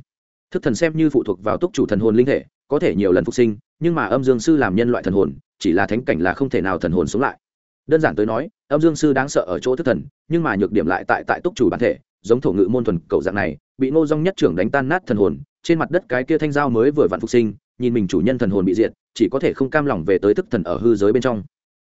Thức thần xem như phụ thuộc vào túc chủ thần hồn linh thể, có thể nhiều lần phục sinh, nhưng mà âm dương sư làm nhân loại thần hồn, chỉ là thánh cảnh là không thể nào thần hồn sống lại đơn giản tới nói, âm dương sư đáng sợ ở chỗ thức thần, nhưng mà nhược điểm lại tại tại túc chủ bản thể, giống thổ ngự môn thuần cầu dạng này, bị ngô dung nhất trưởng đánh tan nát thần hồn, trên mặt đất cái kia thanh dao mới vừa vặn phục sinh, nhìn mình chủ nhân thần hồn bị diệt, chỉ có thể không cam lòng về tới thức thần ở hư giới bên trong.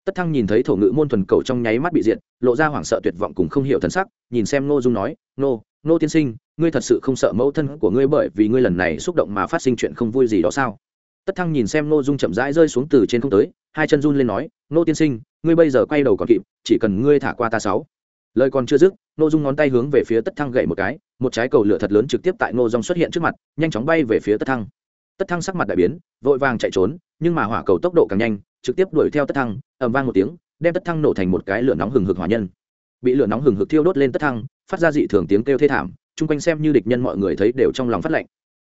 Tất thăng nhìn thấy thổ ngự môn thuần cầu trong nháy mắt bị diệt, lộ ra hoảng sợ tuyệt vọng cùng không hiểu thần sắc, nhìn xem ngô dung nói nô nô tiên sinh, ngươi thật sự không sợ mẫu thân của ngươi bởi vì ngươi lần này xúc động mà phát sinh chuyện không vui gì đó sao? Tất thăng nhìn xem ngô dung chậm rãi rơi xuống từ trên không tới, hai chân run lên nói nô tiên sinh ngươi bây giờ quay đầu còn kịp, chỉ cần ngươi thả qua ta sáu. Lời còn chưa dứt, ngô dung ngón tay hướng về phía tất thăng gậy một cái, một trái cầu lửa thật lớn trực tiếp tại ngô dung xuất hiện trước mặt, nhanh chóng bay về phía tất thăng. Tất thăng sắc mặt đại biến, vội vàng chạy trốn, nhưng mà hỏa cầu tốc độ càng nhanh, trực tiếp đuổi theo tất thăng, ầm vang một tiếng, đem tất thăng nổ thành một cái lửa nóng hừng hực hỏa nhân. Bị lửa nóng hừng hực thiêu đốt lên tất thăng, phát ra dị thường tiếng kêu thê thảm, chung quanh xem như địch nhân mọi người thấy đều trong lòng phát lạnh.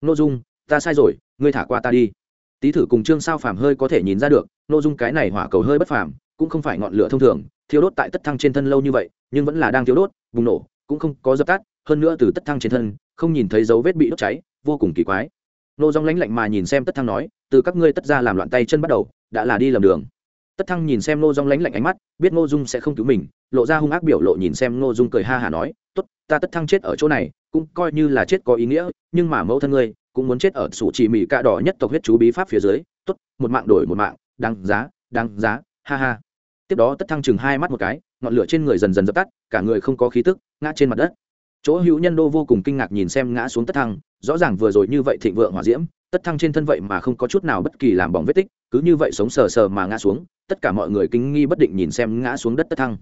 n dung, ta sai rồi, ngươi thả qua ta đi. Tý thử cùng trương sao phàm hơi có thể nhìn ra được n dung cái này hỏa cầu hơi bất phàm cũng không phải ngọn lửa thông thường, thiêu đốt tại tất thăng trên thân lâu như vậy, nhưng vẫn là đang thiêu đốt, bùng nổ, cũng không có dập tắt, hơn nữa từ tất thăng trên thân, không nhìn thấy dấu vết bị đốt cháy, vô cùng kỳ quái. Nô dòng lánh lạnh mà nhìn xem tất thăng nói, từ các ngươi tất ra làm loạn tay chân bắt đầu, đã là đi lầm đường. Tất thăng nhìn xem nô dòng lánh lạnh ánh mắt, biết ngô dung sẽ không cứu mình, lộ ra hung ác biểu lộ nhìn xem ngô dung cười ha hả nói, tốt, ta tất thăng chết ở chỗ này, cũng coi như là chết có ý nghĩa, nhưng mà mẫu thân ngươi, cũng muốn chết ở sủ chỉ mỹ cạ đỏ nhất tộc huyết chú bí pháp phía dưới, tốt, một mạng đổi một mạng, đáng giá đáng giá, ha ha tiếp đó tất thăng chừng hai mắt một cái, ngọn lửa trên người dần dần dập tắt, cả người không có khí tức, ngã trên mặt đất. Chỗ hữu nhân đô vô cùng kinh ngạc nhìn xem ngã xuống tất thăng, rõ ràng vừa rồi như vậy thịnh vượng hỏa diễm, tất thăng trên thân vậy mà không có chút nào bất kỳ làm bỏng vết tích, cứ như vậy sống sờ sờ mà ngã xuống, tất cả mọi người kinh nghi bất định nhìn xem ngã xuống đất tất thăng.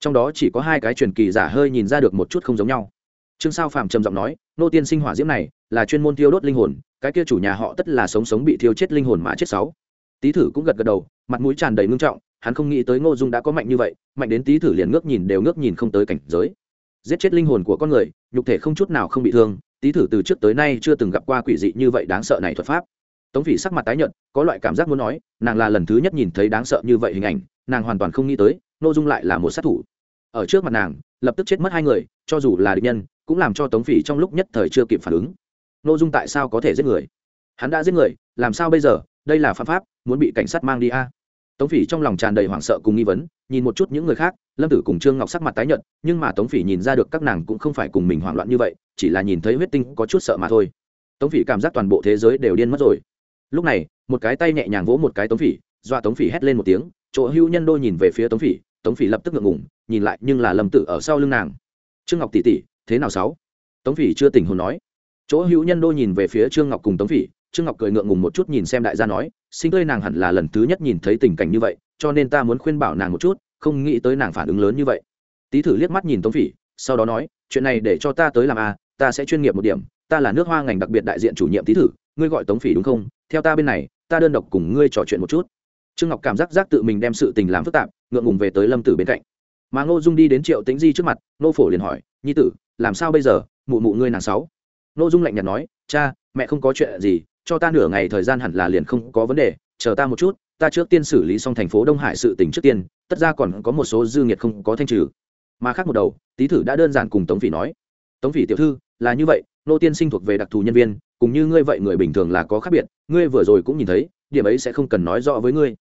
Trong đó chỉ có hai cái truyền kỳ giả hơi nhìn ra được một chút không giống nhau. Trương sao phàm trầm giọng nói, nô tiên sinh hỏa diễm này là chuyên môn thiêu đốt linh hồn, cái kia chủ nhà họ tất là sống sống bị thiêu chết linh hồn mà chết sáu. Tý thử cũng gật gật đầu, mặt mũi tràn đầy ngưng trọng hắn không nghĩ tới ngô dung đã có mạnh như vậy, mạnh đến tý thử liền ngước nhìn đều ngước nhìn không tới cảnh giới. Giết chết linh hồn của con người, nhục thể không chút nào không bị thương tý thử từ trước tới nay chưa từng gặp qua quỷ dị như vậy đáng sợ này thuật pháp. Tống phỉ sắc mặt tái nhợt, có loại cảm giác muốn nói, nàng là lần thứ nhất nhìn thấy đáng sợ như vậy hình ảnh, nàng hoàn toàn không nghĩ tới nội dung lại là một sát thủ. Ở trước mặt nàng, lập tức chết mất hai người, cho dù là địch nhân, cũng làm cho tống phỉ trong lúc nhất thời chưa kịp phản ứng. Nội dung tại sao có thể giết người? Hắn đã giết người, làm sao bây giờ? Đây là phạm pháp, muốn bị cảnh sát mang đi a? Tống phỉ trong lòng tràn đầy hoảng sợ cùng nghi vấn, nhìn một chút những người khác, lâm tử cùng trương ngọc sắc mặt tái nhợt, nhưng mà tống phỉ nhìn ra được các nàng cũng không phải cùng mình hoảng loạn như vậy, chỉ là nhìn thấy huyết tinh có chút sợ mà thôi. Tống phỉ cảm giác toàn bộ thế giới đều điên mất rồi. Lúc này, một cái tay nhẹ nhàng vỗ một cái tống phỉ, dọa tống phỉ hét lên một tiếng, chỗ hữu nhân đôi nhìn về phía tống phỉ tống phỉ lập tức ngượng ngủng nhìn lại nhưng là lâm tử ở sau lưng nàng. Trương ngọc tỉ tỉ thế nào sáu? Tống phỉ chưa tỉnh hồn nói. Chỗ hữu nhân đôi nhìn về phía trương ngọc cùng tống phỉ, trương ngọc cười ngượng ngùng một chút nhìn xem đại gia nói sinh tươi nàng hẳn là lần thứ nhất nhìn thấy tình cảnh như vậy cho nên ta muốn khuyên bảo nàng một chút không nghĩ tới nàng phản ứng lớn như vậy. Tý thử liếc mắt nhìn tống phỉ sau đó nói chuyện này để cho ta tới làm a à, ta sẽ chuyên nghiệp một điểm ta là nước hoa ngành đặc biệt đại diện chủ nhiệm tý thử ngươi gọi tống phỉ đúng không? Theo ta bên này ta đơn độc cùng ngươi trò chuyện một chút. Trương ngọc cảm giác giác tự mình đem sự tình làm phức tạp ngượng ngùng về tới lâm tử bên cạnh. Mà ngô dung đi đến triệu Tính di trước mặt nô phổ liền hỏi nhi tử làm sao bây giờ? Mụ mụ ngươi nàng sáu? Ngô dung lạnh nhạt nói cha mẹ không có chuyện gì cho ta nửa ngày thời gian hẳn là liền không có vấn đề, chờ ta một chút, ta trước tiên xử lý xong thành phố đông hải sự tỉnh trước tiên, tất ra còn có một số dư nghiệt không có thanh trừ. Mà khác một đầu, tý thử đã đơn giản cùng tống phỉ nói. Tống phỉ tiểu thư, là như vậy, nô tiên sinh thuộc về đặc thù nhân viên, cùng như ngươi vậy người bình thường là có khác biệt, ngươi vừa rồi cũng nhìn thấy, điểm ấy sẽ không cần nói rõ với ngươi.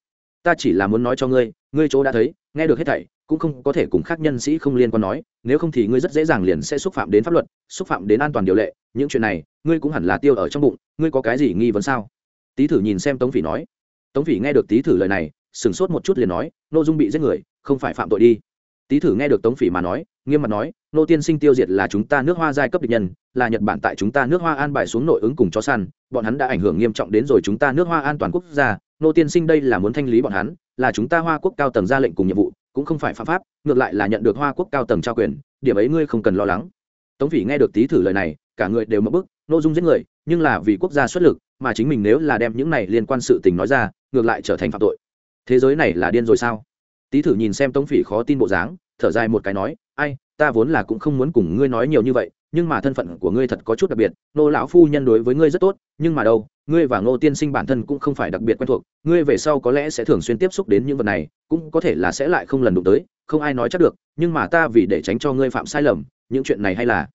Ta chỉ là muốn nói cho ngươi ngươi chỗ đã thấy, nghe được hết thảy cũng không có thể cùng khác nhân sĩ không liên quan nói, nếu không thì ngươi rất dễ dàng liền sẽ xúc phạm đến pháp luật, xúc phạm đến an toàn điều lệ, những chuyện này, ngươi cũng hẳn là tiêu ở trong bụng, ngươi có cái gì nghi vấn sao? Tý thử nhìn xem tống phỉ nói. Tống phỉ nghe được tý thử lời này, sửng sốt một chút liền nói nội dung bị giết người, không phải phạm tội đi. Tý thử nghe được tống phỉ mà nói, nghiêm mặt nói, nô tiên sinh tiêu diệt là chúng ta nước hoa giai cấp địch nhân, là nhật bản tại chúng ta nước hoa an bài xuống nội ứng cùng chó săn, bọn hắn đã ảnh hưởng nghiêm trọng đến rồi chúng ta nước hoa an toàn quốc gia. Nô tiên sinh đây là muốn thanh lý bọn hắn, là chúng ta hoa quốc cao tầng ra lệnh cùng nhiệm vụ cũng không phải phạm pháp, ngược lại là nhận được hoa quốc cao tầng trao quyền, điểm ấy ngươi không cần lo lắng. Tống phỉ nghe được tý thử lời này, cả người đều mất bức nội dung giết người, nhưng là vì quốc gia xuất lực, mà chính mình nếu là đem những này liên quan sự tình nói ra, ngược lại trở thành phạm tội. Thế giới này là điên rồi sao? Tý thử nhìn xem tống phỉ khó tin bộ dáng, thở dài một cái nói, ai, ta vốn là cũng không muốn cùng ngươi nói nhiều như vậy nhưng mà thân phận của ngươi thật có chút đặc biệt nô lão phu nhân đối với ngươi rất tốt, nhưng mà đâu, ngươi và ngô tiên sinh bản thân cũng không phải đặc biệt quen thuộc, ngươi về sau có lẽ sẽ thường xuyên tiếp xúc đến những vật này, cũng có thể là sẽ lại không lần đụng tới, không ai nói chắc được, nhưng mà ta vì để tránh cho ngươi phạm sai lầm, những chuyện này hay là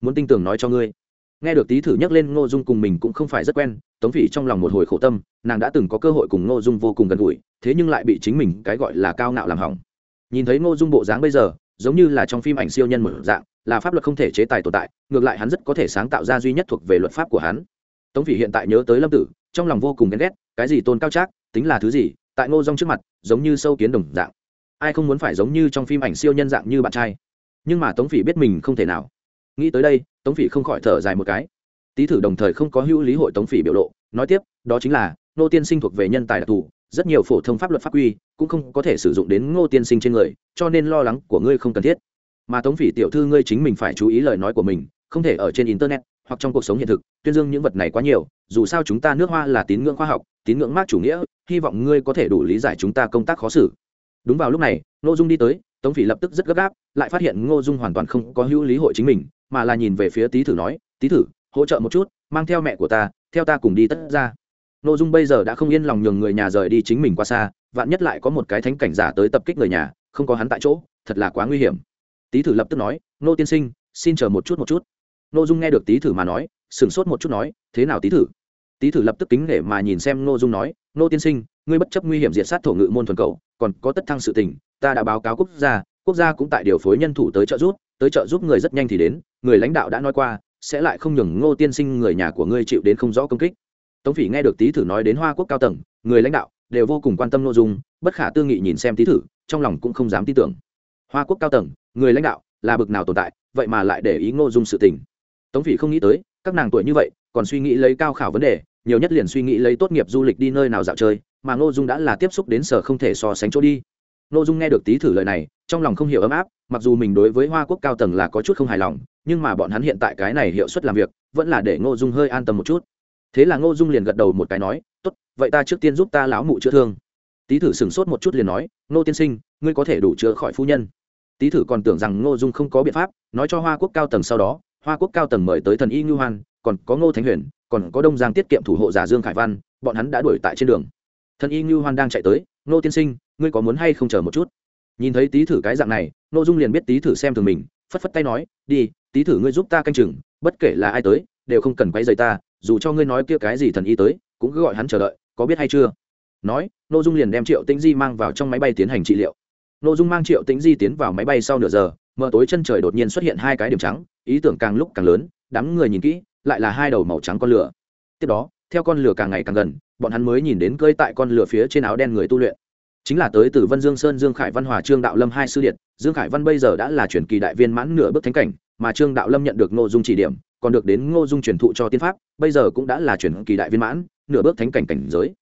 muốn tin tưởng nói cho ngươi. Nghe được tý thử nhắc lên ngô dung cùng mình cũng không phải rất quen, tống phỉ trong lòng một hồi khổ tâm, nàng đã từng có cơ hội cùng ngô dung vô cùng gần gũi, thế nhưng lại bị chính mình cái gọi là cao ngạo làm hỏng. Nhìn thấy ngô dung bộ dáng bây giờ giống như là trong phim ảnh siêu nhân một dạng, là pháp luật không thể chế tài tồn tại, ngược lại hắn rất có thể sáng tạo ra duy nhất thuộc về luật pháp của hắn. Tống phỉ hiện tại nhớ tới lâm tử, trong lòng vô cùng ghen ghét, cái gì tôn cao trác, tính là thứ gì, tại ngô dung trước mặt, giống như sâu kiến đồng dạng. Ai không muốn phải giống như trong phim ảnh siêu nhân dạng như bạn trai. Nhưng mà tống phỉ biết mình không thể nào. Nghĩ tới đây, tống phỉ không khỏi thở dài một cái. Tý thử đồng thời không có hữu lý hội tống phỉ biểu lộ, nói tiếp, đó chính là nô tiên sinh thuộc về nhân tài đặc thù rất nhiều phổ thông pháp luật pháp quy cũng không có thể sử dụng đến ngô tiên sinh trên người, cho nên lo lắng của ngươi không cần thiết. Mà tống phỉ tiểu thư ngươi chính mình phải chú ý lời nói của mình, không thể ở trên internet hoặc trong cuộc sống hiện thực tuyên dương những vật này quá nhiều, dù sao chúng ta nước hoa là tín ngưỡng khoa học, tín ngưỡng mác chủ nghĩa, hy vọng ngươi có thể đủ lý giải chúng ta công tác khó xử. Đúng vào lúc này, ngô dung đi tới, tống phỉ lập tức rất gấp gáp, lại phát hiện ngô dung hoàn toàn không có hữu lý hội chính mình, mà là nhìn về phía tý thử nói, tý thử, hỗ trợ một chút, mang theo mẹ của ta, theo ta cùng đi tất ra nội dung bây giờ đã không yên lòng nhường người nhà rời đi chính mình qua xa, vạn nhất lại có một cái thánh cảnh giả tới tập kích người nhà, không có hắn tại chỗ, thật là quá nguy hiểm. Tý thử lập tức nói, nô tiên sinh, xin chờ một chút một chút. Nội dung nghe được tý thử mà nói, sửng sốt một chút nói, thế nào tý thử? Tý thử lập tức kính nể mà nhìn xem nội dung nói, nô tiên sinh, ngươi bất chấp nguy hiểm diệt sát thổ ngự môn thuần cầu còn có tất thăng sự tình, ta đã báo cáo quốc gia quốc gia cũng tại điều phối nhân thủ tới trợ giúp, tới trợ giúp người rất nhanh thì đến, người lãnh đạo đã nói qua, sẽ lại không nhường ngô tiên sinh người nhà của ngươi chịu đến không rõ công kích tống phỉ nghe được tý thử nói đến hoa quốc cao tầng, người lãnh đạo đều vô cùng quan tâm nội dung, bất khả tư nghị nhìn xem tý thử, trong lòng cũng không dám tin tưởng. Hoa quốc cao tầng, người lãnh đạo là bực nào tồn tại, vậy mà lại để ý ngô dung sự tình. Tống phỉ không nghĩ tới, các nàng tuổi như vậy, còn suy nghĩ lấy cao khảo vấn đề, nhiều nhất liền suy nghĩ lấy tốt nghiệp du lịch đi nơi nào dạo chơi, mà ngô dung đã là tiếp xúc đến sở không thể so sánh chỗ đi. Ngô dung nghe được tý thử lời này, trong lòng không hiểu ấm áp, mặc dù mình đối với hoa quốc cao tầng là có chút không hài lòng, nhưng mà bọn hắn hiện tại cái này hiệu suất làm việc, vẫn là để ngô dung hơi an tâm một chút thế là ngô dung liền gật đầu một cái nói, tốt, vậy ta trước tiên giúp ta lão mụ chữa thương. Tý thử sửng sốt một chút liền nói, ngô tiên sinh, ngươi có thể đủ chữa khỏi phu nhân. Tý thử còn tưởng rằng ngô dung không có biện pháp, nói cho hoa quốc cao tầng sau đó, hoa quốc cao tầng mời tới thần y ngưu hoan, còn có ngô thánh huyền, còn có đông giang tiết kiệm thủ hộ giả dương khải văn, bọn hắn đã đuổi tại trên đường. Thần y ngưu hoan đang chạy tới, ngô tiên sinh, ngươi có muốn hay không chờ một chút? Nhìn thấy tý thử cái dạng này, ngô dung liền biết tý thử xem thường mình, phất phất tay nói, đi, tý thử ngươi giúp ta canh chừng, bất kể là ai tới, đều không cần quay dày ta dù cho ngươi nói kia cái gì thần y tới, cũng cứ gọi hắn chờ đợi, có biết hay chưa? Nói n ô dung liền đem triệu tĩnh di mang vào trong máy bay tiến hành trị liệu. N ô dung mang triệu tĩnh di tiến vào máy bay sau nửa giờ mở tối chân trời đột nhiên xuất hiện hai cái điểm trắng, ý tưởng càng lúc càng lớn, đám người nhìn kỹ, lại là hai đầu màu trắng con lửa. Tiếp đó, theo con lửa càng ngày càng gần, bọn hắn mới nhìn đến cơi tại con lửa phía trên áo đen người tu luyện. Chính là tới từ vân dương sơn dương khải văn hòa trương đạo lâm hai sư điện dương khải văn bây giờ đã là truyền kỳ đại viên mãn nửa bước thánh cảnh, mà trương đạo lâm nhận được nội dung chỉ điểm còn được đến ngô dung truyền thụ cho tiên pháp, bây giờ cũng đã là truyền kỳ đại viên mãn, nửa bước thánh cảnh cảnh giới.